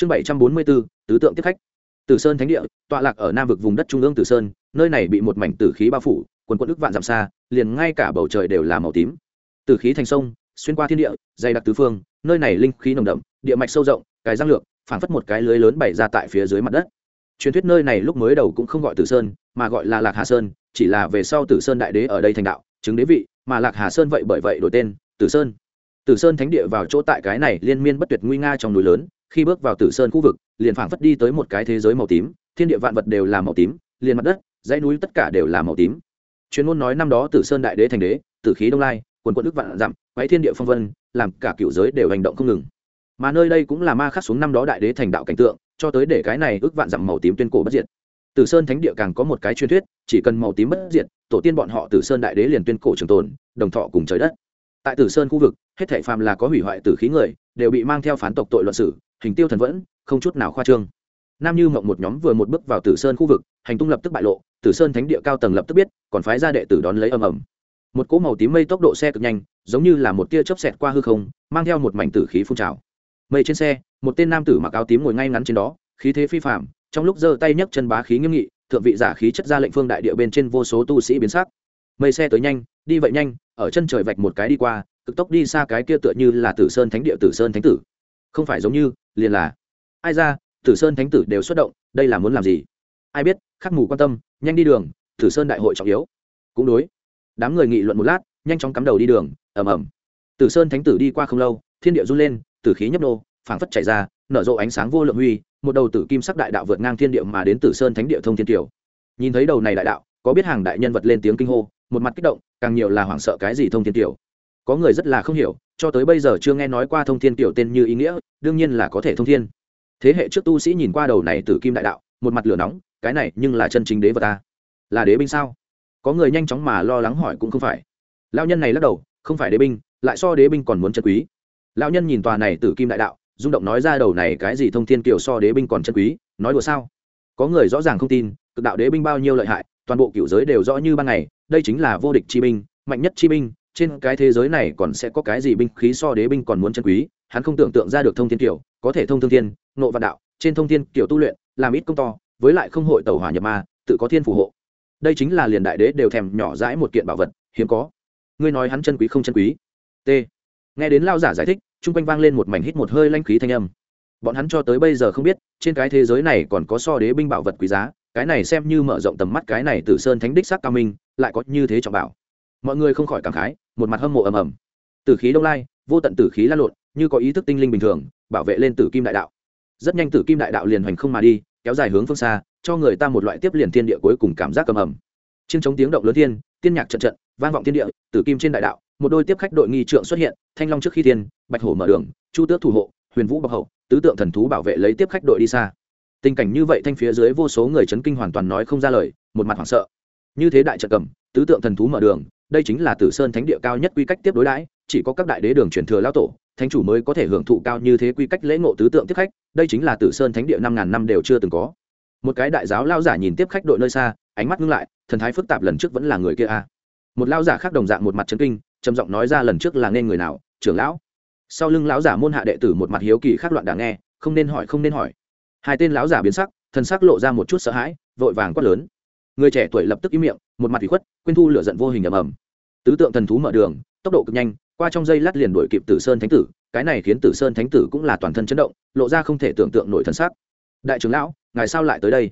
chương bảy trăm bốn mươi bốn tứ tượng tiếp khách. Tử sơn thánh địa, tọa lạc ở nam vực vùng đất trung ương tử sơn, nơi này bị một mảnh tử khí bao phủ, quần quận ức vạn dặm xa, liền ngay cả bầu trời đều là màu tím. Tử khí thành sông, xuyên qua thiên địa, dày đặc tứ phương, nơi này linh khí nồng đậm, địa mạch sâu rộng, cái răng lược, phảng phất một cái lưới lớn bày ra tại phía dưới mặt đất. Truyền thuyết nơi này lúc mới đầu cũng không gọi tử sơn, mà gọi là lạc hà sơn, chỉ là về sau tử sơn đại đế ở đây thành đạo, chứng đế vị, mà lạc hà sơn vậy bởi vậy đổi tên, tử sơn. Tử sơn thánh địa vào chỗ tại cái này liên miên bất tuyệt nguy nga trong núi lớn khi bước vào tử sơn khu vực, liền phảng phất đi tới một cái thế giới màu tím, thiên địa vạn vật đều là màu tím, liền mặt đất, dãy núi tất cả đều là màu tím. Chuyên môn nói năm đó tử sơn đại đế thành đế, tử khí đông lai, quần quận đức vạn dặm quáy thiên địa phong vân, làm cả cựu giới đều hành động không ngừng. Mà nơi đây cũng là ma khắc xuống năm đó đại đế thành đạo cảnh tượng, cho tới để cái này ước vạn dặm màu tím tuyên cổ bất diệt. Tử sơn thánh địa càng có một cái truyền thuyết, chỉ cần màu tím bất diệt, tổ tiên bọn họ tử sơn đại đế liền tuyên cổ trường tồn, đồng thọ cùng trời đất. Tại tử sơn khu vực, hết thảy phàm là có hủy hoại tử khí người, đều bị mang theo phán tộc tội luận sử hình tiêu thần vẫn, không chút nào khoa trương. Nam như mộng một nhóm vừa một bước vào tử sơn khu vực, hành tung lập tức bại lộ, tử sơn thánh địa cao tầng lập tức biết, còn phái ra đệ tử đón lấy ầm ầm. Một cỗ màu tím mây tốc độ xe cực nhanh, giống như là một tia chớp xẹt qua hư không, mang theo một mảnh tử khí phun trào. Mây trên xe, một tên nam tử mặc áo tím ngồi ngay ngắn trên đó, khí thế phi phạm trong lúc giơ tay nhấc chân bá khí nghiêm nghị, thượng vị giả khí chất ra lệnh phương đại địa bên trên vô số tu sĩ biến sắc. Mây xe tới nhanh, đi vậy nhanh, ở chân trời vạch một cái đi qua, cực tốc đi xa cái kia tựa như là tử sơn thánh địa, tử sơn thánh tử. Không phải giống như liền là, ai ra, tử sơn thánh tử đều xuất động, đây là muốn làm gì? Ai biết, khắc mù quan tâm, nhanh đi đường, tử sơn đại hội trọng yếu. Cũng đối. Đám người nghị luận một lát, nhanh chóng cắm đầu đi đường, ầm ầm. Tử sơn thánh tử đi qua không lâu, thiên địa run lên, tử khí nhấp nô, phảng phất chảy ra, nở rộ ánh sáng vô lượng huy, một đầu tử kim sắc đại đạo vượt ngang thiên địa mà đến tử sơn thánh địa thông thiên tiểu nhìn thấy đầu này đại đạo, có biết hàng đại nhân vật lên tiếng kinh hô, một mặt kích động, càng nhiều là hoảng sợ cái gì thông thiên tiểu có người rất là không hiểu, cho tới bây giờ chưa nghe nói qua thông thiên tiểu tên như ý nghĩa, đương nhiên là có thể thông thiên. Thế hệ trước tu sĩ nhìn qua đầu này tử kim đại đạo, một mặt lửa nóng, cái này nhưng là chân chính đế vật ta. Là đế binh sao? Có người nhanh chóng mà lo lắng hỏi cũng không phải. Lao nhân này lắc đầu, không phải đế binh, lại so đế binh còn muốn chân quý. Lao nhân nhìn tòa này tử kim đại đạo, rung động nói ra đầu này cái gì thông thiên kiều so đế binh còn chân quý, nói đùa sao? Có người rõ ràng không tin, cực đạo đế binh bao nhiêu lợi hại, toàn bộ cựu giới đều rõ như ban ngày, đây chính là vô địch chi binh, mạnh nhất chi binh trên cái thế giới này còn sẽ có cái gì binh khí so đế binh còn muốn chân quý, hắn không tưởng tượng ra được thông thiên kiều có thể thông thương thiên, nộ vạn đạo, trên thông thiên kiều tu luyện, làm ít công to, với lại không hội tàu hỏa nhập ma, tự có thiên phù hộ. Đây chính là liền đại đế đều thèm nhỏ dãi một kiện bảo vật, hiếm có. Ngươi nói hắn chân quý không chân quý? T. Nghe đến lao giả giải thích, chung quanh vang lên một mảnh hít một hơi lanh khí thanh âm. Bọn hắn cho tới bây giờ không biết, trên cái thế giới này còn có so đế binh bảo vật quý giá, cái này xem như mở rộng tầm mắt cái này từ sơn thánh đích sắc cao minh, lại có như thế trọng bảo. Mọi người không khỏi cảm khái một mặt hâm mộ ầm ầm. Từ khí đông lai, vô tận tử khí lan lộn, như có ý thức tinh linh bình thường, bảo vệ lên tử kim đại đạo. Rất nhanh tử kim đại đạo liền hoành không mà đi, kéo dài hướng phương xa, cho người ta một loại tiếp liền thiên địa cuối cùng cảm giác cầm ầm. Chiên chống tiếng động lớn thiên, tiên nhạc trận trận, vang vọng thiên địa, tử kim trên đại đạo, một đôi tiếp khách đội nghi trượng xuất hiện, thanh long trước khi thiên, bạch hổ mở đường, chu tước thủ hộ, huyền vũ bọc hậu, tứ tượng thần thú bảo vệ lấy tiếp khách đội đi xa. Tình cảnh như vậy thanh phía dưới vô số người chấn kinh hoàn toàn nói không ra lời, một mặt hoảng sợ. Như thế đại trận cầm, tứ tượng thần thú mở đường đây chính là tử sơn thánh địa cao nhất quy cách tiếp đối đãi, chỉ có các đại đế đường truyền thừa lao tổ, thánh chủ mới có thể hưởng thụ cao như thế quy cách lễ ngộ tứ tượng tiếp khách, đây chính là tử sơn thánh địa năm ngàn năm đều chưa từng có. Một cái đại giáo lao giả nhìn tiếp khách đội nơi xa, ánh mắt ngưng lại, thần thái phức tạp lần trước vẫn là người kia a. À. một lao giả khác đồng dạng một mặt trấn kinh, trầm giọng nói ra lần trước là nên người nào, trưởng lão. Sau lưng lão giả môn hạ đệ tử một mặt hiếu kỳ khác loạn đã nghe, không nên hỏi, không nên hỏi. Hai tên lão giả biến sắc, thần sắc lộ ra một chút sợ hãi, vội vàng quát lớn người trẻ tuổi lập tức im miệng, một mặt bị khuất, quên thu lửa giận vô hình ầm ầm. Tứ tượng thần thú mở đường, tốc độ cực nhanh, qua trong giây lát liền đuổi kịp tử sơn thánh tử, cái này khiến tử sơn thánh tử cũng là toàn thân chấn động, lộ ra không thể tưởng tượng nổi thân sắc. Đại trưởng lão, ngài sao lại tới đây?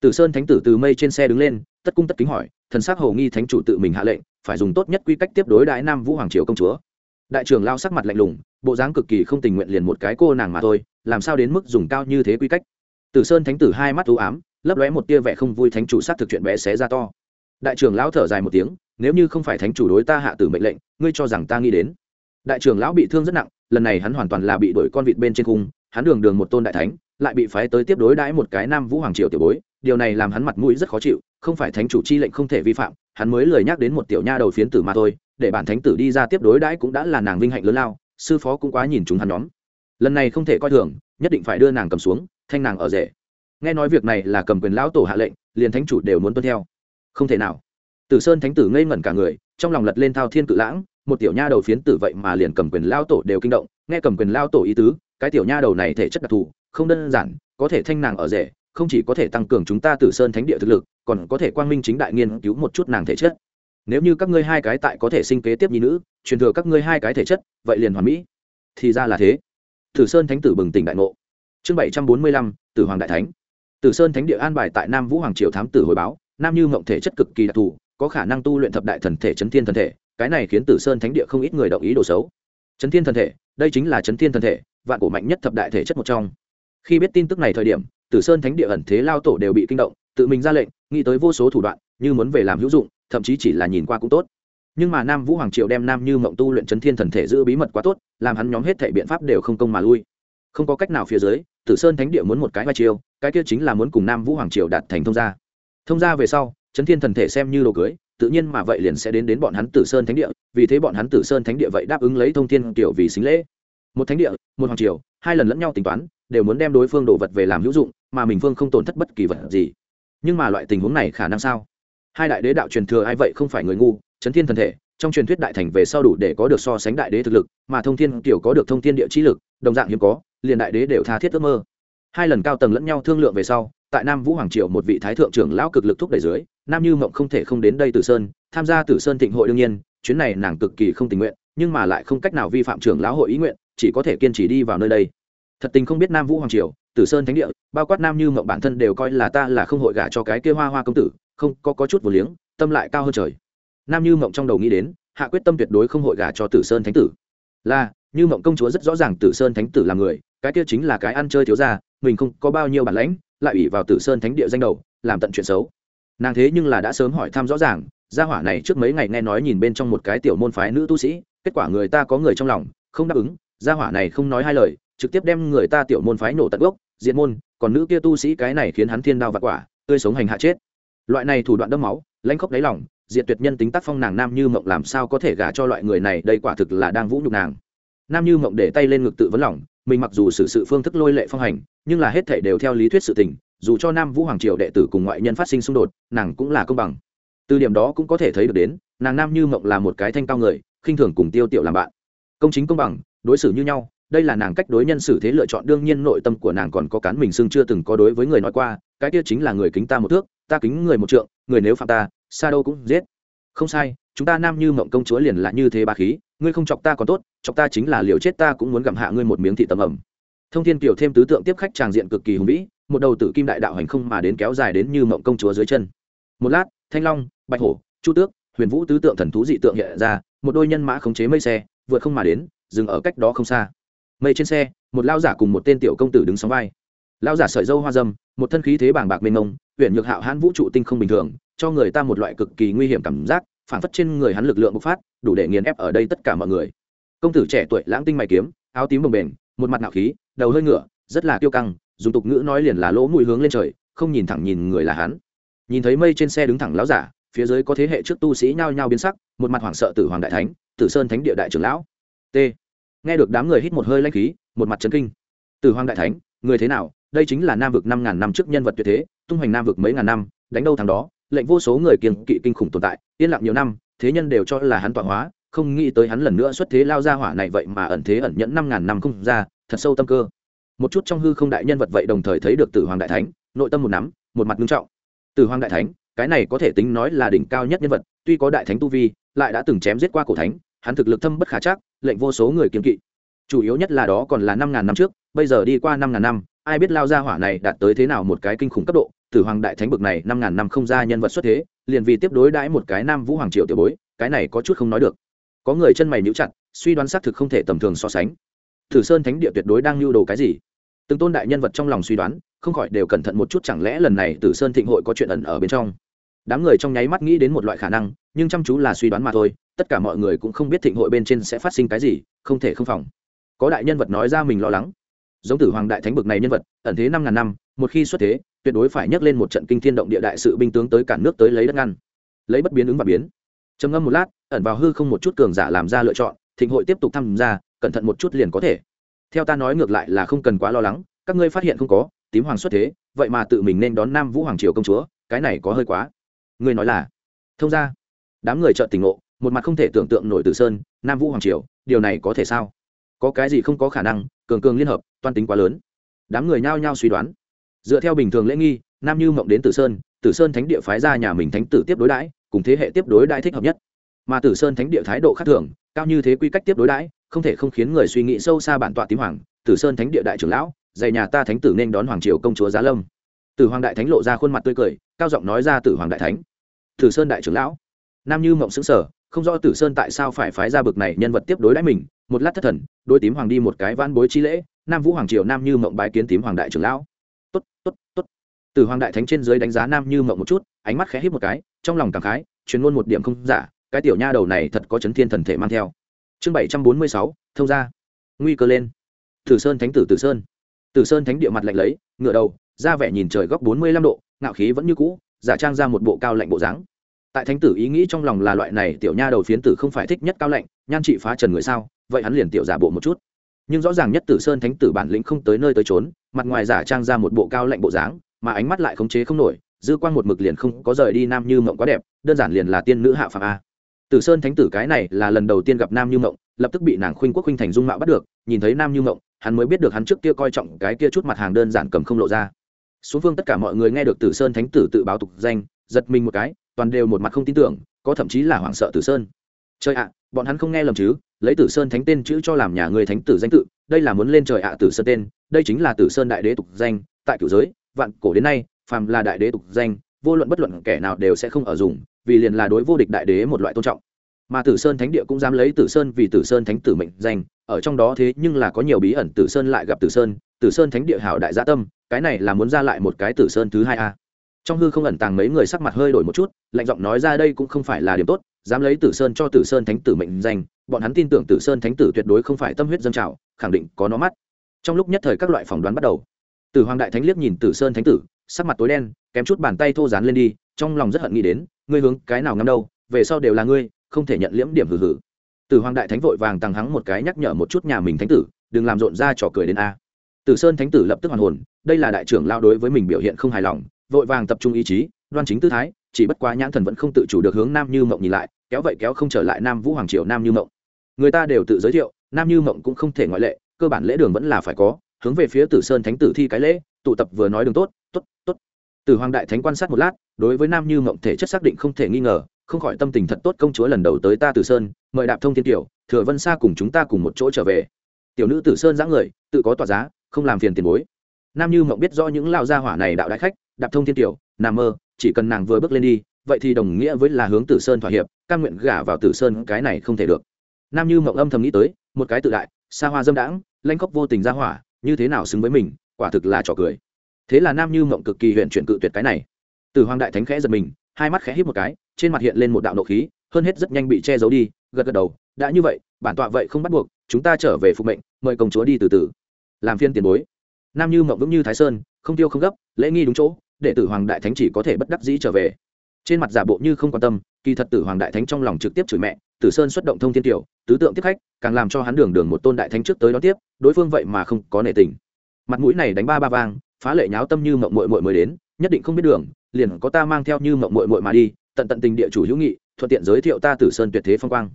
Tử sơn thánh tử từ mây trên xe đứng lên, tất cung tất kính hỏi, thần sắc hầu nghi thánh chủ tự mình hạ lệnh, phải dùng tốt nhất quy cách tiếp đối đại nam vũ hoàng triều công chúa. Đại trưởng lao sắc mặt lạnh lùng, bộ dáng cực kỳ không tình nguyện liền một cái cô nàng mà thôi, làm sao đến mức dùng cao như thế quy cách? Tử sơn thánh tử hai mắt u ám lấp lóe một tia vẻ không vui thánh chủ sát thực chuyện bé xé ra to. Đại trưởng lão thở dài một tiếng, nếu như không phải thánh chủ đối ta hạ tử mệnh lệnh, ngươi cho rằng ta nghĩ đến. Đại trưởng lão bị thương rất nặng, lần này hắn hoàn toàn là bị đuổi con vịt bên trên cung hắn đường đường một tôn đại thánh, lại bị phái tới tiếp đối đãi một cái nam vũ hoàng triều tiểu bối, điều này làm hắn mặt mũi rất khó chịu, không phải thánh chủ chi lệnh không thể vi phạm, hắn mới lời nhắc đến một tiểu nha đầu phiến tử mà thôi, để bản thánh tử đi ra tiếp đối đãi cũng đã là nàng vinh hạnh lớn lao, sư phó cũng quá nhìn chúng hắn nhóm. Lần này không thể coi thường, nhất định phải đưa nàng cầm xuống, thanh nàng ở rể nghe nói việc này là cầm quyền lão tổ hạ lệnh, liền thánh chủ đều muốn tuân theo. Không thể nào. Tử sơn thánh tử ngây ngẩn cả người, trong lòng lật lên thao thiên cự lãng, một tiểu nha đầu phiến tử vậy mà liền cầm quyền lao tổ đều kinh động, nghe cầm quyền lao tổ ý tứ, cái tiểu nha đầu này thể chất đặc thù, không đơn giản, có thể thanh nàng ở rể, không chỉ có thể tăng cường chúng ta tử sơn thánh địa thực lực, còn có thể quang minh chính đại nghiên cứu một chút nàng thể chất. Nếu như các ngươi hai cái tại có thể sinh kế tiếp nhi nữ, truyền thừa các ngươi hai cái thể chất, vậy liền hoàn mỹ. Thì ra là thế. Tử sơn thánh tử bừng tỉnh đại ngộ. Chương bảy trăm bốn mươi lăm, tử hoàng đại thánh tử sơn thánh địa an bài tại nam vũ hoàng triều thám tử hồi báo, nam như mộng thể chất cực kỳ đặc thù, có khả năng tu luyện thập đại thần thể chấn thiên thần thể, cái này khiến tử sơn thánh địa không ít người động ý đồ xấu. Chấn thiên thần thể, đây chính là chấn thiên thần thể, vạn cổ mạnh nhất thập đại thể chất một trong. Khi biết tin tức này thời điểm, tử sơn thánh địa ẩn thế lao tổ đều bị kinh động, tự mình ra lệnh, nghĩ tới vô số thủ đoạn, như muốn về làm hữu dụng, thậm chí chỉ là nhìn qua cũng tốt. Nhưng mà nam vũ hoàng triều đem nam như mộng tu luyện chấn thiên thần thể giữ bí mật quá tốt, làm hắn nhóm hết thảy biện pháp đều không công mà lui. Không có cách nào phía dưới, tử sơn thánh địa muốn một cái vai chiêu cái kia chính là muốn cùng nam vũ hoàng triều đạt thành thông gia. Thông gia về sau, chấn thiên thần thể xem như đồ cưới, tự nhiên mà vậy liền sẽ đến đến bọn hắn tử sơn thánh địa, vì thế bọn hắn tử sơn thánh địa vậy đáp ứng lấy thông thiên kiểu vì xính lễ. Một thánh địa, một hoàng triều, hai lần lẫn nhau tính toán, đều muốn đem đối phương đồ vật về làm hữu dụng, mà mình phương không tổn thất bất kỳ vật gì. Nhưng mà loại tình huống này khả năng sao? Hai đại đế đạo truyền thừa ai vậy không phải người ngu, chấn thiên thần thể, trong truyền thuyết đại thành về sau đủ để có được so sánh đại đế thực lực, mà thông thiên kiểu có được thông thiên địa chi lực, đồng dạng hiếm có, liền đại đế đều tha thiết ước mơ hai lần cao tầng lẫn nhau thương lượng về sau tại nam vũ hoàng triều một vị thái thượng trưởng lão cực lực thúc đẩy dưới nam như mộng không thể không đến đây tử sơn tham gia tử sơn thịnh hội đương nhiên chuyến này nàng cực kỳ không tình nguyện nhưng mà lại không cách nào vi phạm trưởng lão hội ý nguyện chỉ có thể kiên trì đi vào nơi đây. Thật tình không biết nam vũ hoàng triều tử sơn thánh địa bao quát nam như mộng bản thân đều coi là ta là không hội gả cho cái kia hoa hoa công tử không có, có chút vô liếng tâm lại cao hơn trời. Nam như mộng trong đầu nghĩ đến hạ quyết tâm tuyệt đối không hội gả cho tử sơn thánh tử. Là như mộng công chúa rất rõ ràng tử sơn thánh tử là người cái kia chính là cái ăn chơi thiếu ra mình không có bao nhiêu bản lãnh, lại ủy vào tử sơn thánh địa danh đầu, làm tận chuyện xấu. Nàng thế nhưng là đã sớm hỏi thăm rõ ràng, gia hỏa này trước mấy ngày nghe nói nhìn bên trong một cái tiểu môn phái nữ tu sĩ, kết quả người ta có người trong lòng, không đáp ứng, gia hỏa này không nói hai lời, trực tiếp đem người ta tiểu môn phái nổ tận gốc, diện môn, còn nữ kia tu sĩ cái này khiến hắn thiên đao vặt quả, tươi sống hành hạ chết. Loại này thủ đoạn đẫm máu, lãnh khốc đáy lòng diện tuyệt nhân tính tác phong nàng nam như mộng làm sao có thể gả cho loại người này, đây quả thực là đang vũ nhục nàng. Nam như mộng để tay lên ngực tự vấn lòng mình mặc dù xử sự phương thức lôi lệ phong hành, nhưng là hết thể đều theo lý thuyết sự tình, dù cho nam vũ hoàng triều đệ tử cùng ngoại nhân phát sinh xung đột, nàng cũng là công bằng. Từ điểm đó cũng có thể thấy được đến, nàng nam như mộng là một cái thanh cao người, khinh thường cùng tiêu tiểu làm bạn. Công chính công bằng, đối xử như nhau, đây là nàng cách đối nhân xử thế lựa chọn, đương nhiên nội tâm của nàng còn có cán mình xưng chưa từng có đối với người nói qua, cái kia chính là người kính ta một thước, ta kính người một trượng, người nếu phạm ta, xa đâu cũng giết. Không sai, chúng ta nam như mộng công chúa liền là như thế ba khí ngươi không chọc ta còn tốt, chọc ta chính là liều chết, ta cũng muốn gặm hạ ngươi một miếng thị tầm ẩm. Thông thiên kiều thêm tứ tượng tiếp khách tràng diện cực kỳ hùng vĩ, một đầu tử kim đại đạo hành không mà đến kéo dài đến như mộng công chúa dưới chân. Một lát, thanh long, bạch hổ, chu tước, huyền vũ tứ tượng thần thú dị tượng hiện ra, một đôi nhân mã khống chế mây xe, vượt không mà đến, dừng ở cách đó không xa. Mây trên xe, một lao giả cùng một tên tiểu công tử đứng sóng vai. Lao giả sợi dâu hoa dâm, một thân khí thế bảng bạc mênh mông huyện nhược hạo hãn vũ trụ tinh không bình thường, cho người ta một loại cực kỳ nguy hiểm cảm giác phản phất trên người hắn lực lượng bộc phát, đủ để nghiền ép ở đây tất cả mọi người. Công tử trẻ tuổi, lãng tinh mày kiếm, áo tím bồng bềnh, một mặt nạo khí, đầu hơi ngựa, rất là kiêu căng, dùng tục ngữ nói liền là lỗ mũi hướng lên trời, không nhìn thẳng nhìn người là hắn. Nhìn thấy mây trên xe đứng thẳng láo giả, phía dưới có thế hệ trước tu sĩ nhao nhao biến sắc, một mặt hoảng sợ tử hoàng đại thánh, tử sơn thánh địa đại trưởng lão. T. Nghe được đám người hít một hơi lanh khí, một mặt trấn kinh. Tử hoàng đại thánh, người thế nào? Đây chính là nam vực năm ngàn năm trước nhân vật tuyệt thế, tung hoành nam vực mấy ngàn năm, đánh đâu thằng đó? Lệnh vô số người kiên kỵ kinh khủng tồn tại, yên lặng nhiều năm, thế nhân đều cho là hắn tọa hóa, không nghĩ tới hắn lần nữa xuất thế lao ra hỏa này vậy mà ẩn thế ẩn nhẫn năm ngàn năm không ra, thật sâu tâm cơ. Một chút trong hư không đại nhân vật vậy đồng thời thấy được tử hoàng đại thánh, nội tâm một nắm, một mặt nghiêm trọng. Tử hoàng đại thánh, cái này có thể tính nói là đỉnh cao nhất nhân vật, tuy có đại thánh tu vi, lại đã từng chém giết qua cổ thánh, hắn thực lực thâm bất khả chắc, lệnh vô số người kiên kỵ. Chủ yếu nhất là đó còn là năm ngàn năm trước, bây giờ đi qua năm ngàn năm, ai biết lao ra hỏa này đạt tới thế nào một cái kinh khủng cấp độ tử hoàng đại thánh bực này năm ngàn năm không ra nhân vật xuất thế, liền vì tiếp đối đãi một cái nam vũ hoàng triều tiểu bối, cái này có chút không nói được. Có người chân mày níu chặt, suy đoán xác thực không thể tầm thường so sánh. Thử sơn thánh địa tuyệt đối đang lưu đồ cái gì? Từng tôn đại nhân vật trong lòng suy đoán, không khỏi đều cẩn thận một chút, chẳng lẽ lần này tử sơn thịnh hội có chuyện ẩn ở bên trong? Đám người trong nháy mắt nghĩ đến một loại khả năng, nhưng chăm chú là suy đoán mà thôi, tất cả mọi người cũng không biết thịnh hội bên trên sẽ phát sinh cái gì, không thể không phòng. Có đại nhân vật nói ra mình lo lắng giống tử hoàng đại thánh bực này nhân vật, ẩn thế năm ngàn năm, một khi xuất thế, tuyệt đối phải nhấc lên một trận kinh thiên động địa đại sự binh tướng tới cản nước tới lấy đất ngăn. Lấy bất biến ứng và biến. Trầm ngâm một lát, ẩn vào hư không một chút cường giả làm ra lựa chọn, thịnh hội tiếp tục tham gia, cẩn thận một chút liền có thể. Theo ta nói ngược lại là không cần quá lo lắng, các ngươi phát hiện không có, tím hoàng xuất thế, vậy mà tự mình nên đón nam vũ hoàng triều công chúa, cái này có hơi quá. Ngươi nói là? Thông ra, đám người chợt tỉnh ngộ, một mặt không thể tưởng tượng nổi từ sơn, nam vũ hoàng triều, điều này có thể sao? Có cái gì không có khả năng cường cường liên hợp, toan tính quá lớn. Đám người nhao nhao suy đoán. Dựa theo bình thường lễ nghi, nam như mộng đến tử sơn tử sơn thánh địa phái ra nhà mình thánh tử tiếp đối đãi, cùng thế hệ tiếp đối đãi thích hợp nhất. Mà tử sơn thánh địa thái độ khác thường, cao như thế quy cách tiếp đối đãi, không thể không khiến người suy nghĩ sâu xa bản tọa tím hoàng, tử sơn thánh địa đại trưởng lão, dạy nhà ta thánh tử nên đón hoàng triều công chúa giá lâm. Tử hoàng đại thánh lộ ra khuôn mặt tươi cười, cao giọng nói ra tử hoàng đại thánh. Tử sơn đại trưởng lão. Nam như mộng xứng sở không rõ tử sơn tại sao phải phái ra bực này nhân vật tiếp đối đãi mình một lát thất thần, đôi tím hoàng đi một cái van bối chi lễ, nam vũ hoàng triều nam như mộng bái kiến tím hoàng đại trưởng lão. Tốt tốt tốt. Từ hoàng đại thánh trên dưới đánh giá nam như mộng một chút, ánh mắt khẽ hít một cái, trong lòng cảm khái, truyền ngôn một điểm không giả, cái tiểu nha đầu này thật có chấn thiên thần thể mang theo. Chương bảy trăm bốn mươi sáu, thông ra nguy cơ lên. Tử sơn thánh tử tử sơn. Tử sơn thánh địa mặt lạnh lấy ngựa đầu ra vẻ nhìn trời góc bốn mươi lăm độ, ngạo khí vẫn như cũ, giả trang ra một bộ cao lạnh bộ dáng. Tại thánh tử ý nghĩ trong lòng là loại này tiểu nha đầu phiến tử không phải thích nhất cao lạnh, nhan trị phá trần người sao? Vậy hắn liền tiểu giả bộ một chút. Nhưng rõ ràng nhất tử sơn thánh tử bản lĩnh không tới nơi tới trốn mặt ngoài giả trang ra một bộ cao lạnh bộ dáng, mà ánh mắt lại khống chế không nổi, dư quang một mực liền không có rời đi nam như mộng quá đẹp, đơn giản liền là tiên nữ hạ phạm a. Tử sơn thánh tử cái này là lần đầu tiên gặp nam như mộng, lập tức bị nàng khuynh quốc khuynh thành dung mạo bắt được, nhìn thấy nam như mộng, hắn mới biết được hắn trước kia coi trọng cái kia chút mặt hàng đơn giản cầm không lộ ra. Xuống phương tất cả mọi người nghe được tử sơn thánh tử tự báo tục danh, giật mình một cái, toàn đều một mặt không tin tưởng, có thậm chí là hoảng sợ tử sơn trời ạ, bọn hắn không nghe lầm chứ, lấy tử sơn thánh tên chữ cho làm nhà người thánh tử danh tự, đây là muốn lên trời ạ, tử sơn tên, đây chính là tử sơn đại đế tục danh, tại cửu giới, vạn cổ đến nay, phàm là đại đế tục danh, vô luận bất luận kẻ nào đều sẽ không ở dùng, vì liền là đối vô địch đại đế một loại tôn trọng. Mà tử sơn thánh địa cũng dám lấy tử sơn vì tử sơn thánh tử mệnh danh, ở trong đó thế nhưng là có nhiều bí ẩn tử sơn lại gặp tử sơn tử sơn thánh địa hảo đại gia tâm, cái này là muốn ra lại một cái tử sơn thứ hai a trong hư không ẩn tàng mấy người sắc mặt hơi đổi một chút, lạnh giọng nói ra đây cũng không phải là điểm tốt, dám lấy tử sơn cho tử sơn thánh tử mệnh danh, bọn hắn tin tưởng tử sơn thánh tử tuyệt đối không phải tâm huyết dân trào, khẳng định có nó mắt. Trong lúc nhất thời các loại phỏng đoán bắt đầu, tử hoàng đại thánh liếc nhìn tử sơn thánh tử, sắc mặt tối đen, kém chút bàn tay thô dán lên đi, trong lòng rất hận nghĩ đến, ngươi hướng cái nào ngắm đâu, về sau đều là ngươi, không thể nhận liễm điểm hử hử tử hoàng đại thánh vội vàng tăng hắng một cái nhắc nhở một chút nhà mình thánh tử, đừng làm rộn ra trò cười đến a. Tử sơn thánh tử lập tức hoàn hồn, đây là đại trưởng lao đối với mình biểu hiện không hài lòng vội vàng tập trung ý chí, đoan chính tư thái, chỉ bất quá nhãn thần vẫn không tự chủ được hướng nam như mộng nhìn lại, kéo vậy kéo không trở lại nam vũ hoàng triều nam như mộng. Người ta đều tự giới thiệu, nam như mộng cũng không thể ngoại lệ, cơ bản lễ đường vẫn là phải có, hướng về phía tử sơn thánh tử thi cái lễ, tụ tập vừa nói đường tốt tốt tốt. Tử hoàng đại thánh quan sát một lát, đối với nam như mộng thể chất xác định không thể nghi ngờ, không khỏi tâm tình thật tốt công chúa lần đầu tới ta tử sơn, mời đạp thông thiên tiểu, thừa vân xa cùng chúng ta cùng một chỗ trở về. Tiểu nữ tử sơn giã người, tự có tòa giá, không làm phiền tiền bối. Nam như mộng biết rõ những lao gia hỏa này đạo đại khách đạp thông thiên tiểu nằm mơ, chỉ cần nàng vừa bước lên đi, vậy thì đồng nghĩa với là hướng tử sơn thỏa hiệp căn nguyện gả vào tử sơn, cái này không thể được. Nam như mộng âm thầm nghĩ tới, một cái tự đại, xa hoa dâm đãng, lanh cốc vô tình ra hỏa, như thế nào xứng với mình, quả thực là trò cười. Thế là nam như mộng cực kỳ huyện chuyển cự tuyệt cái này. Từ hoàng đại thánh khẽ giật mình, hai mắt khẽ hít một cái, trên mặt hiện lên một đạo nộ khí, hơn hết rất nhanh bị che giấu đi, gật gật đầu, đã như vậy, bản tọa vậy không bắt buộc, chúng ta trở về phục mệnh, mời công chúa đi từ từ. Làm phiên tiền bối. Nam như mộng vững như thái sơn, không tiêu không gấp, lễ nghi đúng chỗ đệ tử hoàng đại thánh chỉ có thể bất đắc dĩ trở về. Trên mặt giả bộ như không quan tâm, kỳ thật tử hoàng đại thánh trong lòng trực tiếp chửi mẹ, tử sơn xuất động thông thiên tiểu, tứ tượng tiếp khách, càng làm cho hắn đường đường một tôn đại thánh trước tới đó tiếp, đối phương vậy mà không có nể tình. Mặt mũi này đánh ba ba vang, phá lệ nháo tâm như mộng mội mội mới đến, nhất định không biết đường, liền có ta mang theo như mộng mội mội mà đi, tận tận tình địa chủ hữu nghị, thuận tiện giới thiệu ta tử sơn tuyệt thế phong quang.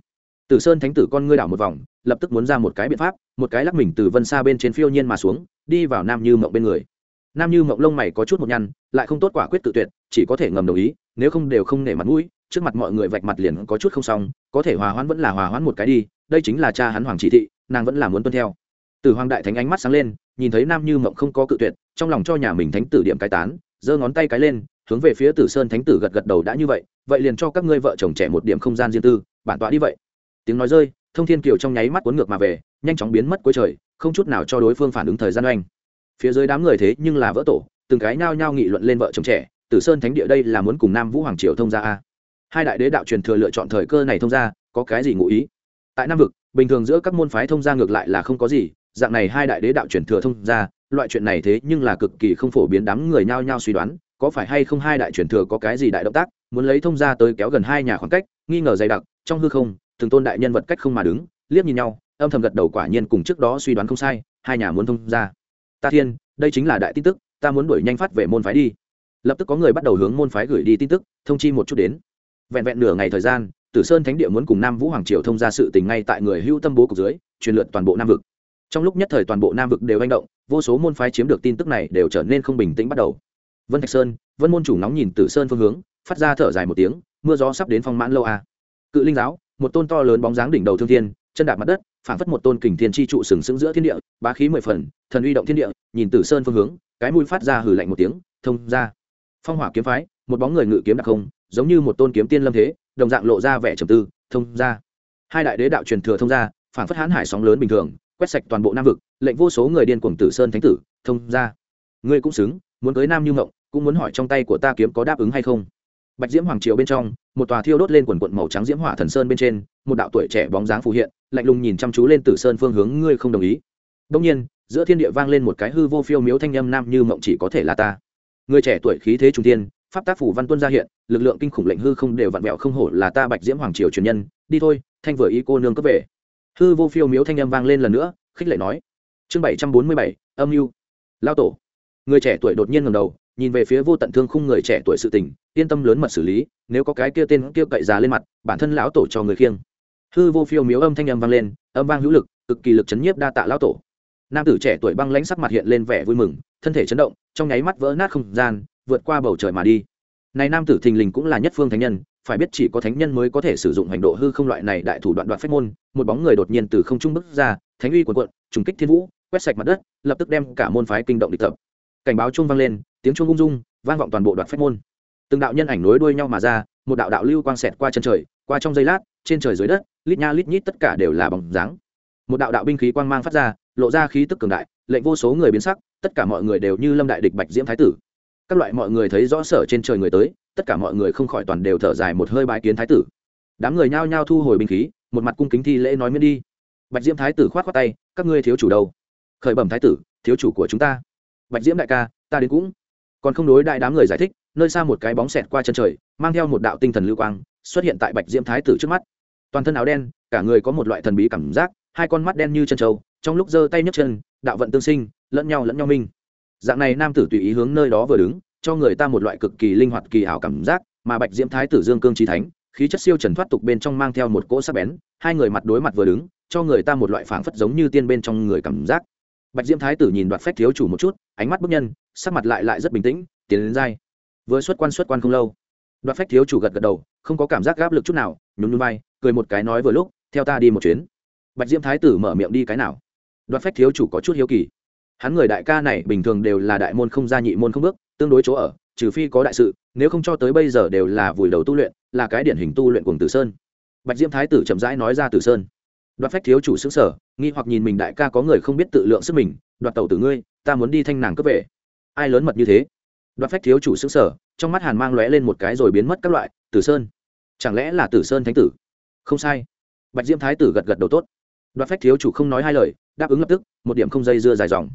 Tử sơn thánh tử con ngươi đảo một vòng, lập tức muốn ra một cái biện pháp, một cái lắc mình từ vân xa bên trên phiêu nhiên mà xuống, đi vào nam như mộng bên người nam như mộng lông mày có chút một nhăn, lại không tốt quả quyết tự tuyệt, chỉ có thể ngầm đồng ý, nếu không đều không nể mặt mũi, trước mặt mọi người vạch mặt liền có chút không xong, có thể hòa hoãn vẫn là hòa hoãn một cái đi, đây chính là cha hắn hoàng chỉ thị, nàng vẫn là muốn tuân theo. Từ hoàng đại thánh ánh mắt sáng lên, nhìn thấy nam như mộng không có cự tuyệt, trong lòng cho nhà mình thánh tử điểm cái tán, giơ ngón tay cái lên, hướng về phía tử sơn thánh tử gật gật đầu đã như vậy vậy liền cho các ngươi vợ chồng trẻ một điểm không gian riêng tư, bản tọa đi vậy. Tiếng nói rơi, thông thiên kiều trong nháy mắt cuốn ngược mà về, nhanh chóng biến mất cuối trời, không chút nào cho đối phương phản ứng thời gian oanh phía dưới đám người thế nhưng là vỡ tổ, từng cái nhao nhao nghị luận lên vợ chồng trẻ, tử sơn thánh địa đây là muốn cùng nam vũ hoàng triều thông gia a? Hai đại đế đạo truyền thừa lựa chọn thời cơ này thông gia, có cái gì ngụ ý? Tại nam vực, bình thường giữa các môn phái thông gia ngược lại là không có gì, dạng này hai đại đế đạo truyền thừa thông gia, loại chuyện này thế nhưng là cực kỳ không phổ biến đám người nhao nhao suy đoán, có phải hay không hai đại truyền thừa có cái gì đại động tác, muốn lấy thông gia tới kéo gần hai nhà khoảng cách, nghi ngờ dày đặc, trong hư không, từng tôn đại nhân vật cách không mà đứng, liếc nhìn nhau, âm thầm gật đầu quả nhiên cùng trước đó suy đoán không sai, hai nhà muốn thông gia ta thiên, đây chính là đại tin tức, ta muốn đuổi nhanh phát về môn phái đi. Lập tức có người bắt đầu hướng môn phái gửi đi tin tức, thông chi một chút đến. Vẹn vẹn nửa ngày thời gian, tử sơn thánh địa muốn cùng nam vũ hoàng triều thông ra sự tình ngay tại người hưu tâm bố cục dưới, truyền lượt toàn bộ nam vực. Trong lúc nhất thời toàn bộ nam vực đều manh động, vô số môn phái chiếm được tin tức này đều trở nên không bình tĩnh bắt đầu. Vân thạch sơn, vân môn chủ nóng nhìn tử sơn phương hướng, phát ra thở dài một tiếng, mưa gió sắp đến phong mãn lâu a. Cự linh giáo, một tôn to lớn bóng dáng đỉnh đầu thương thiên, chân đạp mặt đất, phảng phất một tôn kình thiên chi trụ sừng sững giữa thiên địa, bá khí mười phần thần uy động thiên địa, nhìn tử sơn phương hướng, cái mũi phát ra hừ lạnh một tiếng, thông ra. Phong hỏa kiếm phái, một bóng người ngự kiếm đặc không, giống như một tôn kiếm tiên lâm thế, đồng dạng lộ ra vẻ trầm tư, thông ra. Hai đại đế đạo truyền thừa thông ra phảng phất hãn hải sóng lớn bình thường, quét sạch toàn bộ nam vực, lệnh vô số người điên cuồng tử sơn thánh tử, thông ra. Ngươi cũng xứng, muốn cưới nam như ngộng cũng muốn hỏi trong tay của ta kiếm có đáp ứng hay không? Bạch diễm hoàng triều bên trong, một tòa thiêu đốt lên quần quận màu trắng diễm hỏa thần sơn bên trên, một đạo tuổi trẻ bóng dáng phù hiện, lạnh lùng nhìn chăm chú lên tử sơn phương hướng, ngươi không đồng ý đông nhiên, giữa thiên địa vang lên một cái hư vô phiêu miếu thanh âm nam như mộng chỉ có thể là ta. Người trẻ tuổi khí thế trung thiên, pháp tác phủ văn tuân ra hiện, lực lượng kinh khủng lệnh hư không đều vặn vẹo không hổ là ta bạch diễm hoàng triều truyền nhân, đi thôi, thanh vừa ý cô nương cấp về. Hư vô phiêu miếu thanh âm vang lên lần nữa, khích lệ nói. Chương bảy trăm bốn mươi bảy, âm mưu. Lao tổ. Người trẻ tuổi đột nhiên ngẩng đầu, nhìn về phía vô tận thương khung người trẻ tuổi sự tình, yên tâm lớn mật xử lý, nếu có cái kia tên kia cậy già lên mặt, bản thân lão tổ cho người khiêng. Hư vô phiêu miếu âm thanh âm vang lên, âm vang hữu lực, cực kỳ lực chấn nhiếp đa tạ lão tổ nam tử trẻ tuổi băng lãnh sắc mặt hiện lên vẻ vui mừng, thân thể chấn động, trong nháy mắt vỡ nát không gian, vượt qua bầu trời mà đi. Này nam tử thình lình cũng là nhất phương thánh nhân, phải biết chỉ có thánh nhân mới có thể sử dụng hành độ hư không loại này đại thủ đoạn đoạn phép môn, một bóng người đột nhiên từ không trung bước ra, thánh uy quần quận trùng kích thiên vũ, quét sạch mặt đất, lập tức đem cả môn phái kinh động địch tập. Cảnh báo chuông vang lên, tiếng chuông ung dung vang vọng toàn bộ đoạn phép môn. Từng đạo nhân ảnh nối đuôi nhau mà ra, một đạo đạo lưu quang xẹt qua chân trời, qua trong giây lát, trên trời dưới đất, lít nha lít nhít tất cả đều là bóng dáng. Một đạo đạo binh khí quang mang phát ra lộ ra khí tức cường đại, lệnh vô số người biến sắc, tất cả mọi người đều như lâm đại địch bạch diễm thái tử. Các loại mọi người thấy rõ sở trên trời người tới, tất cả mọi người không khỏi toàn đều thở dài một hơi bái kiến thái tử. Đám người nhao nhao thu hồi binh khí, một mặt cung kính thi lễ nói miễn đi. Bạch diễm thái tử khoát khoát tay, các ngươi thiếu chủ đâu? Khởi bẩm thái tử, thiếu chủ của chúng ta. Bạch diễm đại ca, ta đến cũng. Còn không đối đại đám người giải thích, nơi xa một cái bóng xẹt qua chân trời, mang theo một đạo tinh thần lưu quang, xuất hiện tại bạch diễm thái tử trước mắt. Toàn thân áo đen, cả người có một loại thần bí cảm giác, hai con mắt đen như chân trâu trong lúc giơ tay nhấc chân, đạo vận tương sinh, lẫn nhau lẫn nhau minh. Dạng này nam tử tùy ý hướng nơi đó vừa đứng, cho người ta một loại cực kỳ linh hoạt kỳ ảo cảm giác, mà bạch diễm thái tử dương cương trí thánh, khí chất siêu trần thoát tục bên trong mang theo một cỗ sắc bén, hai người mặt đối mặt vừa đứng, cho người ta một loại phảng phất giống như tiên bên trong người cảm giác. Bạch diễm thái tử nhìn đoạt phách thiếu chủ một chút, ánh mắt bức nhân, sắc mặt lại lại rất bình tĩnh, tiến đến dai. Vừa xuất quan xuất quan không lâu, đoạt phách thiếu chủ gật gật đầu, không có cảm giác gáp lực chút nào, nhún nhún vai, cười một cái nói vừa lúc, theo ta đi một chuyến. Bạch diễm thái tử mở miệng đi cái nào? Đoạt phách thiếu chủ có chút hiếu kỳ. Hắn người đại ca này bình thường đều là đại môn không gia nhị môn không bước, tương đối chỗ ở, trừ phi có đại sự, nếu không cho tới bây giờ đều là vùi đầu tu luyện, là cái điển hình tu luyện cùng tử sơn. Bạch diễm thái tử chậm rãi nói ra tử sơn. Đoạt phách thiếu chủ xứng sở nghi hoặc nhìn mình đại ca có người không biết tự lượng sức mình, đoạt tàu tử ngươi, ta muốn đi thanh nàng cướp về. Ai lớn mật như thế? Đoạt phách thiếu chủ xứng sở trong mắt hàn mang lóe lên một cái rồi biến mất các loại, tử sơn? Chẳng lẽ là tử sơn thánh tử? Không sai. Bạch diễm thái tử gật gật đầu tốt đoạt phách thiếu chủ không nói hai lời, đáp ứng lập tức, một điểm không dây dưa dài dòng.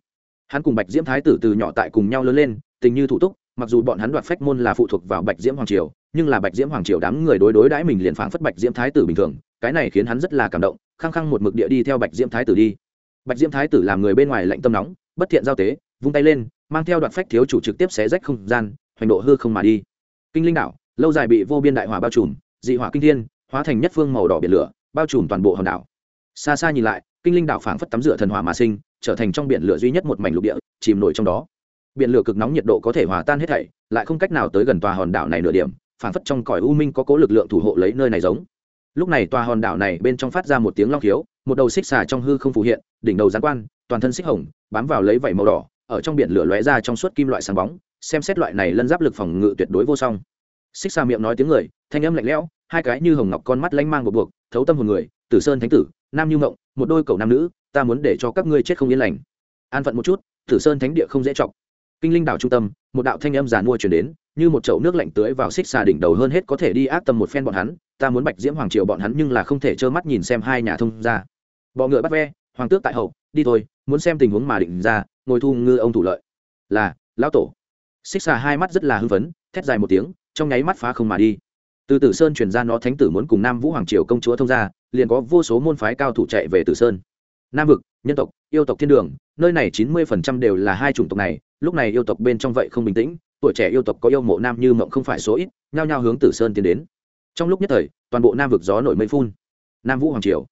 Hắn cùng bạch diễm thái tử từ nhỏ tại cùng nhau lớn lên, tình như thủ túc, mặc dù bọn hắn đoạt phách môn là phụ thuộc vào bạch diễm hoàng triều, nhưng là bạch diễm hoàng triều đám người đối đối đãi mình liền phảng phất bạch diễm thái tử bình thường, cái này khiến hắn rất là cảm động, khăng khăng một mực địa đi theo bạch diễm thái tử đi. Bạch diễm thái tử làm người bên ngoài lạnh tâm nóng, bất thiện giao tế, vung tay lên, mang theo đoạt phách thiếu chủ trực tiếp xé rách không gian, hoành độ hư không mà đi. Kinh linh đảo, lâu dài bị vô biên đại hỏa bao trùm, dị hỏa kinh thiên, hóa thành nhất phương màu đỏ biển lửa, bao trùm toàn bộ hòn đảo xa xa nhìn lại, kinh linh đảo phảng phất tắm rửa thần hỏa mà sinh, trở thành trong biển lửa duy nhất một mảnh lục địa, chìm nổi trong đó. Biển lửa cực nóng nhiệt độ có thể hòa tan hết thảy, lại không cách nào tới gần tòa hòn đảo này nửa điểm, phảng phất trong cõi u minh có cố lực lượng thủ hộ lấy nơi này giống. Lúc này tòa hòn đảo này bên trong phát ra một tiếng long khiếu, một đầu xích xà trong hư không phù hiện, đỉnh đầu gián quan, toàn thân xích hồng, bám vào lấy vảy màu đỏ, ở trong biển lửa lóe ra trong suốt kim loại sáng bóng, xem xét loại này lân giáp lực phòng ngự tuyệt đối vô song. Xích xà miệng nói tiếng người, thanh âm lạnh lẽo, hai cái như hồng ngọc con mắt lanh mang một buộc, thấu tâm hồn người, tử sơn thánh tử nam như mộng, một đôi cầu nam nữ, ta muốn để cho các ngươi chết không yên lành. An phận một chút, tử sơn thánh địa không dễ chọc. Kinh linh đảo trung tâm, một đạo thanh âm giàn mua chuyển đến, như một chậu nước lạnh tưới vào xích xà đỉnh đầu hơn hết có thể đi ác tâm một phen bọn hắn, ta muốn bạch diễm hoàng triều bọn hắn nhưng là không thể trơ mắt nhìn xem hai nhà thông ra bọ ngựa bắt ve, hoàng tước tại hậu, đi thôi, muốn xem tình huống mà định ra, ngồi thu ngư ông thủ lợi. Là, lão tổ. Xích xà hai mắt rất là hưng phấn, thét dài một tiếng, trong nháy mắt phá không mà đi. Từ tử sơn truyền ra nó thánh tử muốn cùng nam vũ hoàng triều công chúa thông ra liền có vô số môn phái cao thủ chạy về tử sơn. Nam vực, nhân tộc, yêu tộc thiên đường, nơi này chín mươi phần trăm đều là hai chủng tộc này, lúc này yêu tộc bên trong vậy không bình tĩnh, tuổi trẻ yêu tộc có yêu mộ nam như mộng không phải số ít, nhao nhao hướng tử sơn tiến đến. Trong lúc nhất thời, toàn bộ nam vực gió nổi mây phun. Nam vũ hoàng triều,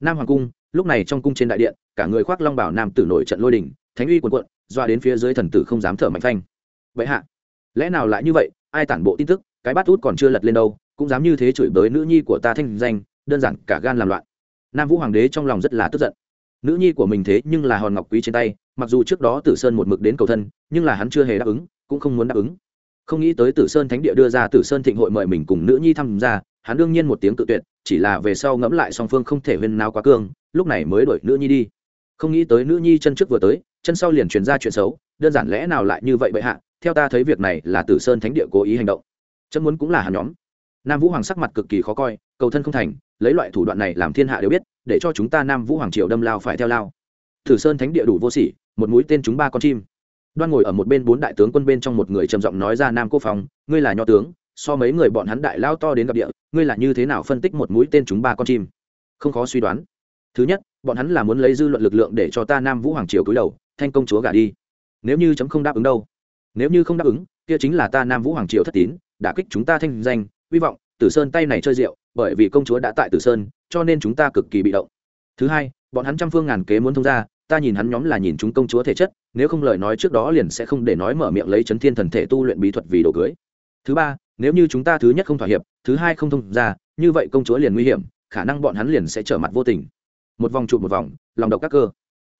nam hoàng cung, lúc này trong cung trên đại điện, cả người khoác long bảo nam tử nổi trận lôi đình, thánh uy cuồn quận doa đến phía dưới thần tử không dám thở mạnh phanh. Vậy hạ, lẽ nào lại như vậy, ai tản bộ tin tức, cái bát út còn chưa lật lên đâu, cũng dám như thế chửi bới nữ nhi của ta thanh danh đơn giản cả gan làm loạn. Nam vũ hoàng đế trong lòng rất là tức giận. Nữ nhi của mình thế nhưng là hòn ngọc quý trên tay, mặc dù trước đó tử sơn một mực đến cầu thân, nhưng là hắn chưa hề đáp ứng, cũng không muốn đáp ứng. Không nghĩ tới tử sơn thánh địa đưa ra tử sơn thịnh hội mời mình cùng nữ nhi tham gia, hắn đương nhiên một tiếng tự tuyệt, chỉ là về sau ngẫm lại song phương không thể huyên nào quá cương, lúc này mới đuổi nữ nhi đi. Không nghĩ tới nữ nhi chân trước vừa tới, chân sau liền truyền ra chuyện xấu, đơn giản lẽ nào lại như vậy bệ hạ, theo ta thấy việc này là tử sơn thánh địa cố ý hành động. Chấm muốn cũng là hắn nhóm. Nam vũ hoàng sắc mặt cực kỳ khó coi, cầu thân không thành lấy loại thủ đoạn này làm thiên hạ đều biết, để cho chúng ta nam vũ hoàng triều đâm lao phải theo lao. Thử sơn thánh địa đủ vô sỉ, một mũi tên chúng ba con chim. Đoan ngồi ở một bên bốn đại tướng quân bên trong một người trầm giọng nói ra nam cô phòng ngươi là nho tướng, so mấy người bọn hắn đại lao to đến gặp địa, ngươi là như thế nào phân tích một mũi tên chúng ba con chim? Không khó suy đoán. Thứ nhất, bọn hắn là muốn lấy dư luận lực lượng để cho ta nam vũ hoàng triều cúi đầu, thanh công chúa gả đi. Nếu như chấm không đáp ứng đâu. Nếu như không đáp ứng, kia chính là ta nam vũ hoàng triều thất tín, đả kích chúng ta thanh danh, hy vọng tử sơn tay này chơi rượu, bởi vì công chúa đã tại tử sơn, cho nên chúng ta cực kỳ bị động. Thứ hai, bọn hắn trăm phương ngàn kế muốn thông ra ta nhìn hắn nhóm là nhìn chúng công chúa thể chất, nếu không lời nói trước đó liền sẽ không để nói mở miệng lấy chấn thiên thần thể tu luyện bí thuật vì đồ cưới. Thứ ba, nếu như chúng ta thứ nhất không thỏa hiệp, thứ hai không thông ra như vậy công chúa liền nguy hiểm, khả năng bọn hắn liền sẽ trở mặt vô tình. Một vòng trụ một vòng, lòng độc các cơ.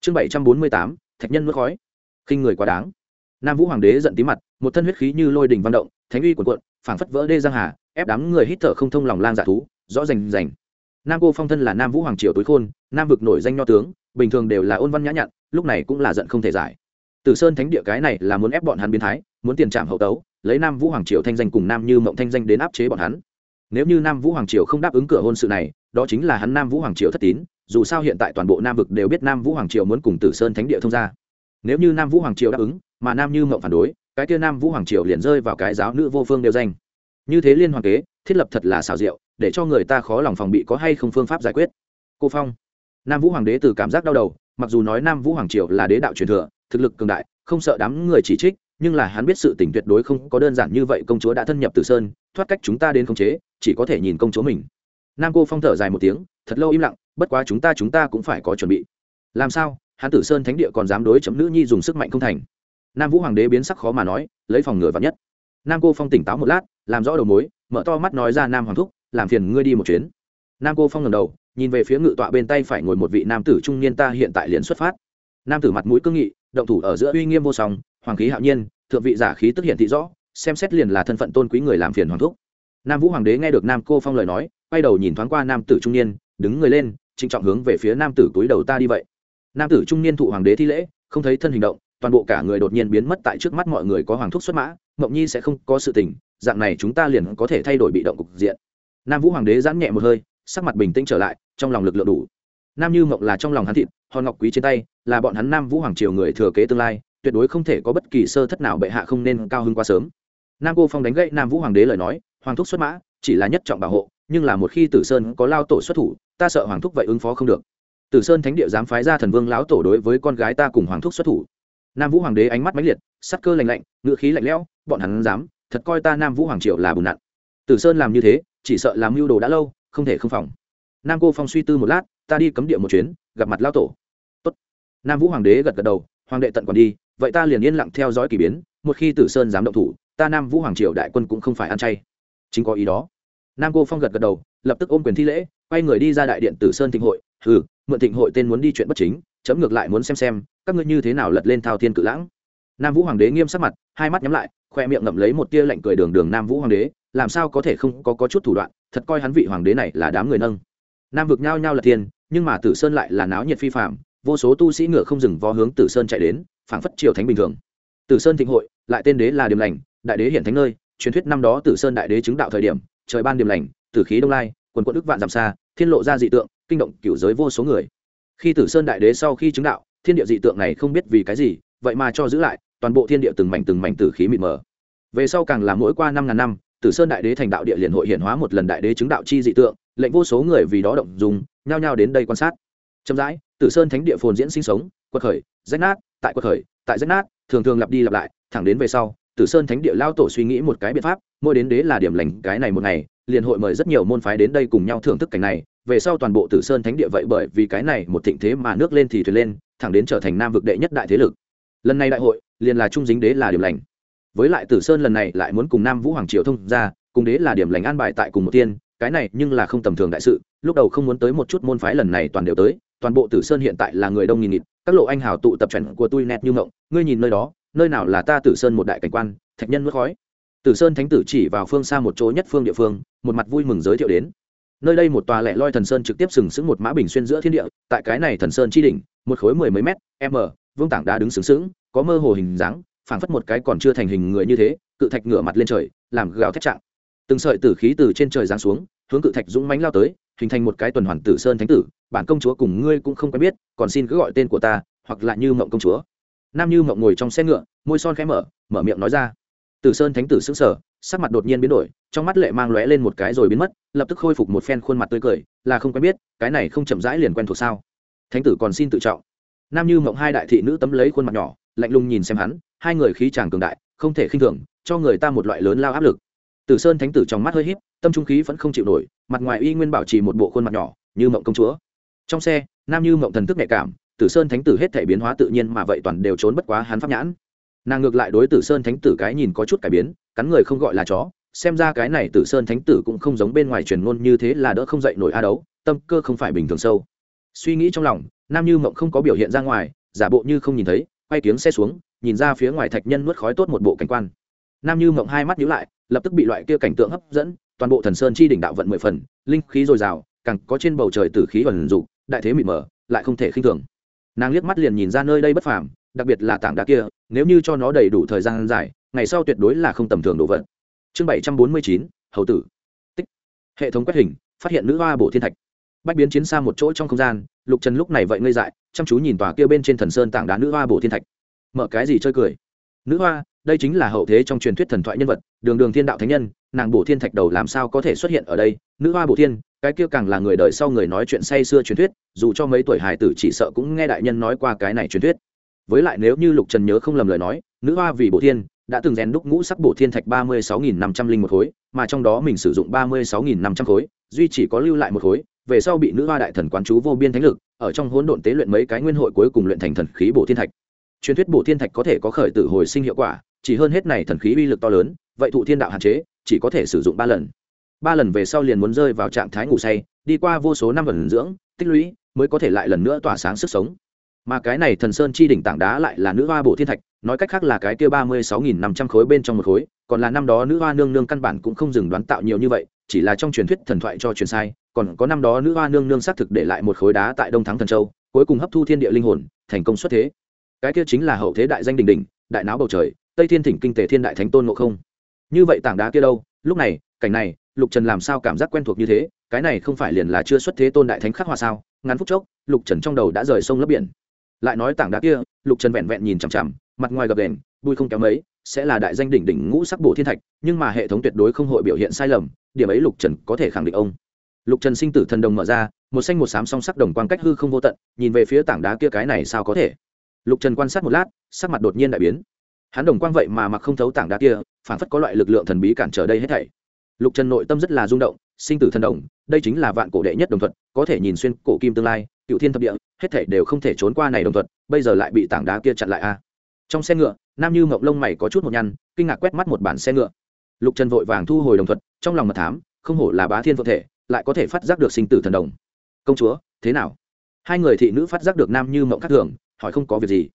Chương bảy trăm bốn mươi tám, thạch nhân mất khói. Khinh người quá đáng. Nam vũ hoàng đế giận tí mặt, một thân huyết khí như lôi đình văn động, thánh uy quần quận phảng phất vỡ đê giang hà ép đám người hít thở không thông lòng lang dạ thú, rõ rành rành. Nam cô phong thân là nam vũ hoàng triều tối khôn, nam vực nổi danh nho tướng, bình thường đều là ôn văn nhã nhặn, lúc này cũng là giận không thể giải. Tử sơn thánh địa cái này là muốn ép bọn hắn biến thái, muốn tiền trạm hậu tấu, lấy nam vũ hoàng triều thanh danh cùng nam như mộng thanh danh đến áp chế bọn hắn. Nếu như nam vũ hoàng triều không đáp ứng cửa hôn sự này, đó chính là hắn nam vũ hoàng triều thất tín, dù sao hiện tại toàn bộ nam vực đều biết nam vũ hoàng triều muốn cùng tử sơn thánh địa thông ra nếu như nam vũ hoàng triều đáp ứng, mà nam như mộng phản đối, cái kia nam vũ hoàng triều liền rơi vào cái giáo nữ vô phương đều danh như thế liên hoàng kế, thiết lập thật là xảo diệu, để cho người ta khó lòng phòng bị có hay không phương pháp giải quyết. Cô phong. Nam vũ hoàng đế từ cảm giác đau đầu, mặc dù nói nam vũ hoàng triều là đế đạo truyền thừa, thực lực cường đại, không sợ đám người chỉ trích, nhưng là hắn biết sự tình tuyệt đối không có đơn giản như vậy, công chúa đã thân nhập từ sơn, thoát cách chúng ta đến khống chế, chỉ có thể nhìn công chúa mình. Nam cô phong thở dài một tiếng, thật lâu im lặng, bất quá chúng ta chúng ta cũng phải có chuẩn bị. Làm sao, hắn tử sơn thánh địa còn dám đối chấm nữ nhi dùng sức mạnh không thành? Nam vũ hoàng đế biến sắc khó mà nói, lấy phòng ngừa vắn nhất. Nam cô phong tỉnh táo một lát làm rõ đầu mối, mở to mắt nói ra nam hoàng thúc, làm phiền ngươi đi một chuyến. Nam cô phong ngầm đầu, nhìn về phía ngự tọa bên tay phải ngồi một vị nam tử trung niên ta hiện tại liền xuất phát. Nam tử mặt mũi cương nghị, động thủ ở giữa uy nghiêm vô song, hoàng khí hạo nhiên, thượng vị giả khí tức hiện thị rõ, xem xét liền là thân phận tôn quý người làm phiền hoàng thúc. Nam vũ hoàng đế nghe được nam cô phong lời nói, quay đầu nhìn thoáng qua nam tử trung niên, đứng người lên, trịnh trọng hướng về phía nam tử túi đầu ta đi vậy. Nam tử trung niên thụ hoàng đế thi lễ, không thấy thân hình động, toàn bộ cả người đột nhiên biến mất tại trước mắt mọi người có hoàng thúc xuất mã ngậm nhi sẽ không có sự tình dạng này chúng ta liền có thể thay đổi bị động cục diện. Nam vũ hoàng đế giãn nhẹ một hơi, sắc mặt bình tĩnh trở lại, trong lòng lực lượng đủ. Nam như mộng là trong lòng hắn thịt, hòn ngọc quý trên tay, là bọn hắn nam vũ hoàng triều người thừa kế tương lai, tuyệt đối không thể có bất kỳ sơ thất nào bệ hạ không nên cao hơn quá sớm. Nam cô phong đánh gậy nam vũ hoàng đế lời nói, hoàng thúc xuất mã, chỉ là nhất trọng bảo hộ, nhưng là một khi tử sơn có lao tổ xuất thủ, ta sợ hoàng thúc vậy ứng phó không được. Tử sơn thánh địa dám phái ra thần vương lão tổ đối với con gái ta cùng hoàng thúc xuất thủ. Nam vũ hoàng đế ánh mắt mãnh liệt, sắc cơ lạnh lạnh ngựa khí lạnh lẽo, bọn hắn dám thật coi ta nam vũ hoàng triều là bùn nặn. Tử sơn làm như thế, chỉ sợ làm mưu đồ đã lâu, không thể không phòng. Nam cô phong suy tư một lát, ta đi cấm địa một chuyến, gặp mặt lao tổ. Tốt. nam vũ hoàng đế gật gật đầu, hoàng đệ tận còn đi, vậy ta liền yên lặng theo dõi k ỳ biến, một khi tử sơn dám động thủ, ta nam vũ hoàng triều đại quân cũng không phải ăn chay. Chính có ý đó. Nam cô phong gật gật đầu, lập tức ôm quyền thi lễ, quay người đi ra đại điện tử sơn thịnh hội. Ừ mượn thịnh hội tên muốn đi chuyện bất chính, chấm ngược lại muốn xem xem, các ngươi như thế nào lật lên thao thiên cự lãng. Nam vũ hoàng đế nghiêm sắc mặt hai mắt nhắm lại khoe miệng ngậm lấy một tia lạnh cười đường đường nam vũ hoàng đế làm sao có thể không có, có chút thủ đoạn thật coi hắn vị hoàng đế này là đám người nâng. Nam vực nhao nhao là tiền nhưng mà tử sơn lại là náo nhiệt phi phạm vô số tu sĩ ngựa không dừng vó hướng tử sơn chạy đến phảng phất triều thánh bình thường. Tử sơn thịnh hội lại tên đế là điểm lành đại đế hiển thánh nơi truyền thuyết năm đó tử sơn đại đế chứng đạo thời điểm trời ban điểm lành tử khí đông lai quần quận đức vạn giảm xa thiên lộ ra dị tượng kinh động cựu giới vô số người. Khi tử sơn đại đế sau khi chứng đạo thiên địa dị tượng này không biết vì cái gì vậy mà cho giữ lại toàn bộ thiên địa từng mảnh từng mảnh tử khí mịt mờ. Về sau càng là mỗi qua năm ngàn năm, tử sơn đại đế thành đạo địa liền hội hiện hóa một lần đại đế chứng đạo chi dị tượng, lệnh vô số người vì đó động dùng nhao nhao đến đây quan sát. Chậm rãi, tử sơn thánh địa phồn diễn sinh sống, quật khởi, rách nát, tại quật khởi, tại rách nát, thường thường lặp đi lặp lại, thẳng đến về sau, tử sơn thánh địa lao tổ suy nghĩ một cái biện pháp, mỗi đến đế là điểm lành cái này một ngày, liền hội mời rất nhiều môn phái đến đây cùng nhau thưởng thức cảnh này. Về sau toàn bộ tử sơn thánh địa vậy bởi vì cái này một thịnh thế mà nước lên thì thuyền lên, thẳng đến trở thành nam vực đệ nhất đại thế lực. Lần này đại hội liền là trung dính đế là điểm lành. Với lại tử sơn lần này lại muốn cùng nam vũ hoàng triều thông ra cùng đế là điểm lành an bài tại cùng một tiên, cái này nhưng là không tầm thường đại sự, lúc đầu không muốn tới một chút môn phái lần này toàn đều tới, toàn bộ tử sơn hiện tại là người đông nghìn nghịt, các lộ anh hào tụ tập chuẩn của tôi nét như ngộng ngươi nhìn nơi đó, nơi nào là ta tử sơn một đại cảnh quan, thạch nhân mất khói. Tử sơn thánh tử chỉ vào phương xa một chỗ nhất phương địa phương, một mặt vui mừng giới thiệu đến. Nơi đây một tòa lẻ loi thần sơn trực tiếp sừng sững một mã bình xuyên giữa thiên địa, tại cái này thần sơn chi đỉnh, một khối mười mấy mét, m, vương tảng đá đứng sừng sững có mơ hồ hình dáng, phảng phất một cái còn chưa thành hình người như thế, cự thạch ngửa mặt lên trời, làm gào thét trạng. Từng sợi tử khí từ trên trời giáng xuống, hướng cự thạch dũng mãnh lao tới, hình thành một cái tuần hoàn tử sơn thánh tử, bản công chúa cùng ngươi cũng không quen biết, còn xin cứ gọi tên của ta, hoặc là như mộng công chúa. Nam như mộng ngồi trong xe ngựa, môi son khẽ mở mở miệng nói ra. Tử sơn thánh tử sững sờ, sắc mặt đột nhiên biến đổi, trong mắt lệ mang lóe lên một cái rồi biến mất, lập tức khôi phục một phen khuôn mặt tươi cười, là không quen biết, cái này không chậm rãi liền quen thuộc sao? Thánh tử còn xin tự trọng. Nam như mộng hai đại thị nữ tấm lấy khuôn mặt nhỏ lạnh lùng nhìn xem hắn, hai người khí chàng cường đại, không thể khinh thường, cho người ta một loại lớn lao áp lực. Tử sơn thánh tử trong mắt hơi híp, tâm trung khí vẫn không chịu nổi, mặt ngoài y nguyên bảo trì một bộ khuôn mặt nhỏ, như mộng công chúa. Trong xe, nam như mộng thần thức nhạy cảm, tử sơn thánh tử hết thể biến hóa tự nhiên mà vậy toàn đều trốn bất quá hắn pháp nhãn. Nàng ngược lại đối tử sơn thánh tử cái nhìn có chút cải biến, cắn người không gọi là chó, xem ra cái này tử sơn thánh tử cũng không giống bên ngoài truyền ngôn như thế là đỡ không dậy nổi a đấu, tâm cơ không phải bình thường sâu. Suy nghĩ trong lòng, nam như mộng không có biểu hiện ra ngoài, giả bộ như không nhìn thấy quay tiếng xe xuống, nhìn ra phía ngoài thạch nhân nuốt khói tốt một bộ cảnh quan. Nam như mộng hai mắt nhíu lại, lập tức bị loại kia cảnh tượng hấp dẫn, toàn bộ thần sơn chi đỉnh đạo vận mười phần, linh khí dồi dào, càng có trên bầu trời tử khí ẩn dục đại thế mịt mờ, lại không thể khinh thường. Nàng liếc mắt liền nhìn ra nơi đây bất phàm, đặc biệt là tảng đá kia, nếu như cho nó đầy đủ thời gian dài, ngày sau tuyệt đối là không tầm thường đồ vật. Chương bảy trăm bốn mươi chín, hầu tử. Tích. Hệ thống quét hình, phát hiện nữ hoa bổ thiên thạch. Bách biến chiến xa một chỗ trong không gian, lục trần lúc này vậy ngây dại chăm chú nhìn tòa kia bên trên thần sơn tảng đá nữ hoa bổ thiên thạch. Mở cái gì chơi cười? Nữ hoa, đây chính là hậu thế trong truyền thuyết thần thoại nhân vật, đường đường thiên đạo thánh nhân, nàng bổ thiên thạch đầu làm sao có thể xuất hiện ở đây? Nữ hoa bổ thiên, cái kia càng là người đời sau người nói chuyện say xưa truyền thuyết, dù cho mấy tuổi hải tử chỉ sợ cũng nghe đại nhân nói qua cái này truyền thuyết. Với lại nếu như lục trần nhớ không lầm lời nói, nữ hoa vì bổ thiên, đã từng rèn đúc ngũ sắc bổ thiên thạch ba mươi sáu nghìn năm trăm linh một khối, mà trong đó mình sử dụng ba mươi sáu nghìn năm trăm khối, duy chỉ có lưu lại một khối về sau bị nữ hoa đại thần quán chú vô biên thánh lực, ở trong hỗn độn tế luyện mấy cái nguyên hội cuối cùng luyện thành thần khí bổ thiên thạch. Truyền thuyết bổ thiên thạch có thể có khởi tử hồi sinh hiệu quả, chỉ hơn hết này thần khí uy lực to lớn, vậy thụ thiên đạo hạn chế, chỉ có thể sử dụng ba lần. Ba lần về sau liền muốn rơi vào trạng thái ngủ say, đi qua vô số năm vần dưỡng, tích lũy, mới có thể lại lần nữa tỏa sáng sức sống. Mà cái này thần sơn chi đỉnh tảng đá lại là nữ hoa bổ thiên thạch, nói cách khác là cái kia ba mươi sáu nghìn năm trăm khối bên trong một khối, còn là năm đó nữ hoa nương nương căn bản cũng không dừng đoán tạo nhiều như vậy, chỉ là trong truyền thuyết thần thoại cho truyền sai còn có năm đó nữ hoa nương nương xác thực để lại một khối đá tại đông thắng thần châu, cuối cùng hấp thu thiên địa linh hồn, thành công xuất thế. Cái kia chính là hậu thế đại danh đình đình đại não bầu trời, tây thiên thỉnh kinh tế thiên đại thánh tôn ngộ không. Như vậy tảng đá kia đâu? Lúc này, cảnh này, lục trần làm sao cảm giác quen thuộc như thế? Cái này không phải liền là chưa xuất thế tôn đại thánh khắc hoa sao? Ngắn phút chốc, lục trần trong đầu đã rời sông lấp biển. Lại nói tảng đá kia, lục trần vẹn vẹn nhìn chằm chằm, mặt ngoài gập đèn bùi không kéo mấy, sẽ là đại danh đỉnh đỉnh ngũ sắc bổ thiên thạch, nhưng mà hệ thống tuyệt đối không hội biểu hiện sai lầm, điểm ấy lục trần có thể khẳng định ông lục trần sinh tử thần đồng mở ra, một xanh một xám song sắc đồng quang cách hư không vô tận, nhìn về phía tảng đá kia cái này sao có thể? Lục trần quan sát một lát, sắc mặt đột nhiên đại biến. Hắn đồng quang vậy mà mặc không thấu tảng đá kia phản phất có loại lực lượng thần bí cản trở đây hết thảy. Lục trần nội tâm rất là rung động, sinh tử thần đồng, đây chính là vạn cổ đệ nhất đồng thuật, có thể nhìn xuyên cổ kim tương lai, cựu thiên thập địa, hết thảy đều không thể trốn qua này đồng thuật, bây giờ lại bị tảng đá kia chặn lại a. Trong xe ngựa, nam như mộng lông mày có chút một nhăn, kinh ngạc quét mắt một bản xe ngựa. Lục trần vội vàng thu hồi đồng thuật, trong lòng mật thám, không hổ là bá thiên vô thể lại có thể phát giác được sinh tử thần đồng. Công chúa, thế nào? Hai người thị nữ phát giác được nam như mộng khác thường, hỏi không có việc gì.